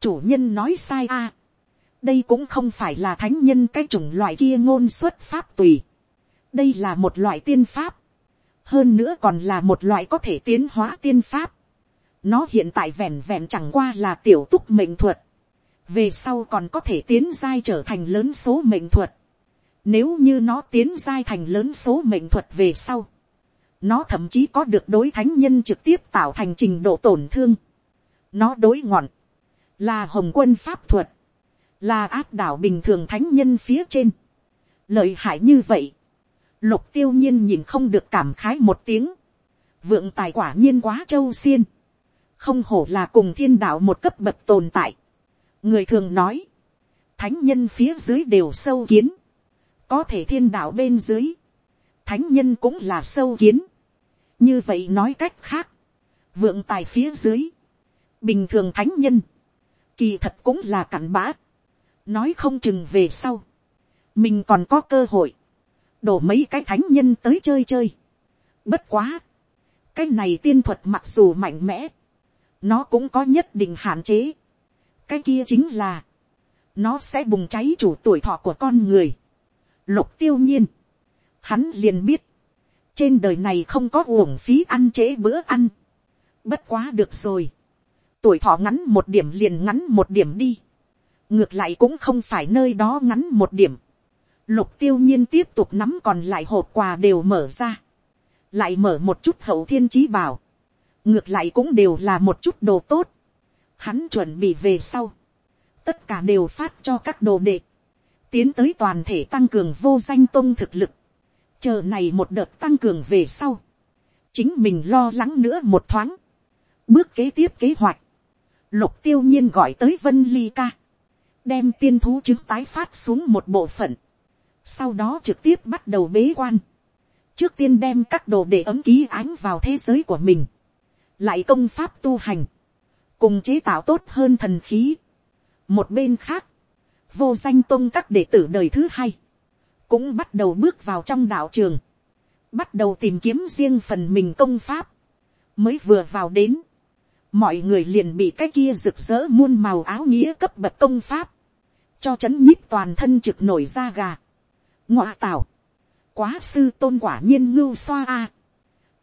chủ nhân nói sai a đây cũng không phải là thánh nhân cái chủng loại kia ngôn xuất pháp tùy. đây là một loại tiên pháp. hơn nữa còn là một loại có thể tiến hóa tiên pháp. nó hiện tại vẹn vẹn chẳng qua là tiểu túc mệnh thuật về sau còn có thể tiến giai trở thành lớn số mệnh thuật. Nếu như nó tiến giai thành lớn số mệnh thuật về sau, nó thậm chí có được đối thánh nhân trực tiếp tạo thành trình độ tổn thương. Nó đối ngọn, là hồng quân pháp thuật, là áp đảo bình thường thánh nhân phía trên. Lợi hại như vậy, lục tiêu nhiên nhìn không được cảm khái một tiếng. Vượng tài quả nhiên quá châu xiên. Không hổ là cùng thiên đạo một cấp bậc tồn tại. Người thường nói, thánh nhân phía dưới đều sâu kiến, có thể thiên đạo bên dưới, thánh nhân cũng là sâu kiến. như vậy nói cách khác, vượng tài phía dưới, bình thường thánh nhân, kỳ thật cũng là cặn bã, nói không chừng về sau, mình còn có cơ hội, đổ mấy cái thánh nhân tới chơi chơi. bất quá, cái này tiên thuật mặc dù mạnh mẽ, nó cũng có nhất định hạn chế. Cái kia chính là, nó sẽ bùng cháy chủ tuổi thọ của con người. Lục tiêu nhiên, hắn liền biết, trên đời này không có uổng phí ăn chế bữa ăn. Bất quá được rồi, tuổi thọ ngắn một điểm liền ngắn một điểm đi ngược lại cũng không phải nơi đó ngắn một điểm. Lục tiêu nhiên tiếp tục nắm còn lại hộp quà đều mở ra. Lại mở một chút hậu thiên trí bảo. Ngược lại cũng đều là một chút đồ tốt. Hắn chuẩn bị về sau, tất cả đều phát cho các đồ đệ, tiến tới toàn thể tăng cường vô danh tôn thực lực, chờ này một đợt tăng cường về sau, chính mình lo lắng nữa một thoáng, bước kế tiếp kế hoạch, lục tiêu nhiên gọi tới vân ly ca, đem tiên thú chứng tái phát xuống một bộ phận, sau đó trực tiếp bắt đầu bế quan, trước tiên đem các đồ để ấm ký ánh vào thế giới của mình, lại công pháp tu hành, cùng chế tạo tốt hơn thần khí. một bên khác, vô danh tôn các đệ tử đời thứ hai, cũng bắt đầu bước vào trong đạo trường, bắt đầu tìm kiếm riêng phần mình công pháp, mới vừa vào đến, mọi người liền bị cái kia rực rỡ muôn màu áo nghĩa cấp bậc công pháp, cho c h ấ n nhíp toàn thân trực nổi da gà, ngoa tảo, quá sư tôn quả nhiên ngưu xoa a,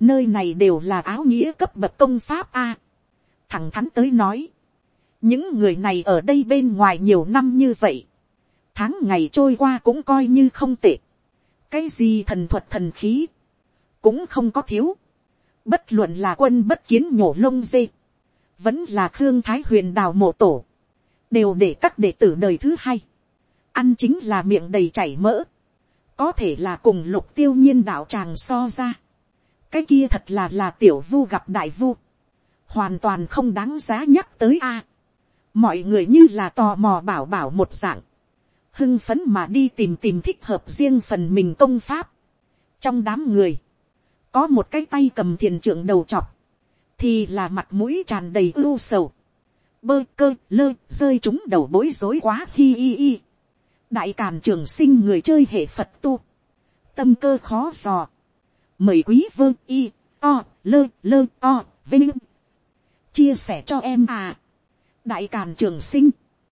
nơi này đều là áo nghĩa cấp bậc công pháp a, thẳng thắn tới nói, những người này ở đây bên ngoài nhiều năm như vậy, tháng ngày trôi qua cũng coi như không tệ, cái gì thần thuật thần khí, cũng không có thiếu, bất luận là quân bất kiến nhổ lông dê, vẫn là khương thái huyền đào mộ tổ, đều để các đệ tử đời thứ hai, ăn chính là miệng đầy chảy mỡ, có thể là cùng lục tiêu nhiên đạo tràng so ra, cái kia thật là là tiểu vu gặp đại vu, hoàn toàn không đáng giá nhắc tới a. mọi người như là tò mò bảo bảo một dạng, hưng phấn mà đi tìm tìm thích hợp riêng phần mình công pháp. trong đám người, có một cái tay cầm thiền trưởng đầu chọc, thì là mặt mũi tràn đầy ưu sầu, bơ cơ lơ rơi chúng đầu bối rối quá hi hi hi. đại càn trường sinh người chơi hệ phật tu, tâm cơ khó dò, mời quý vơ y o lơ lơ o vinh. Chia sẻ cho em à. Đại càn trường sinh.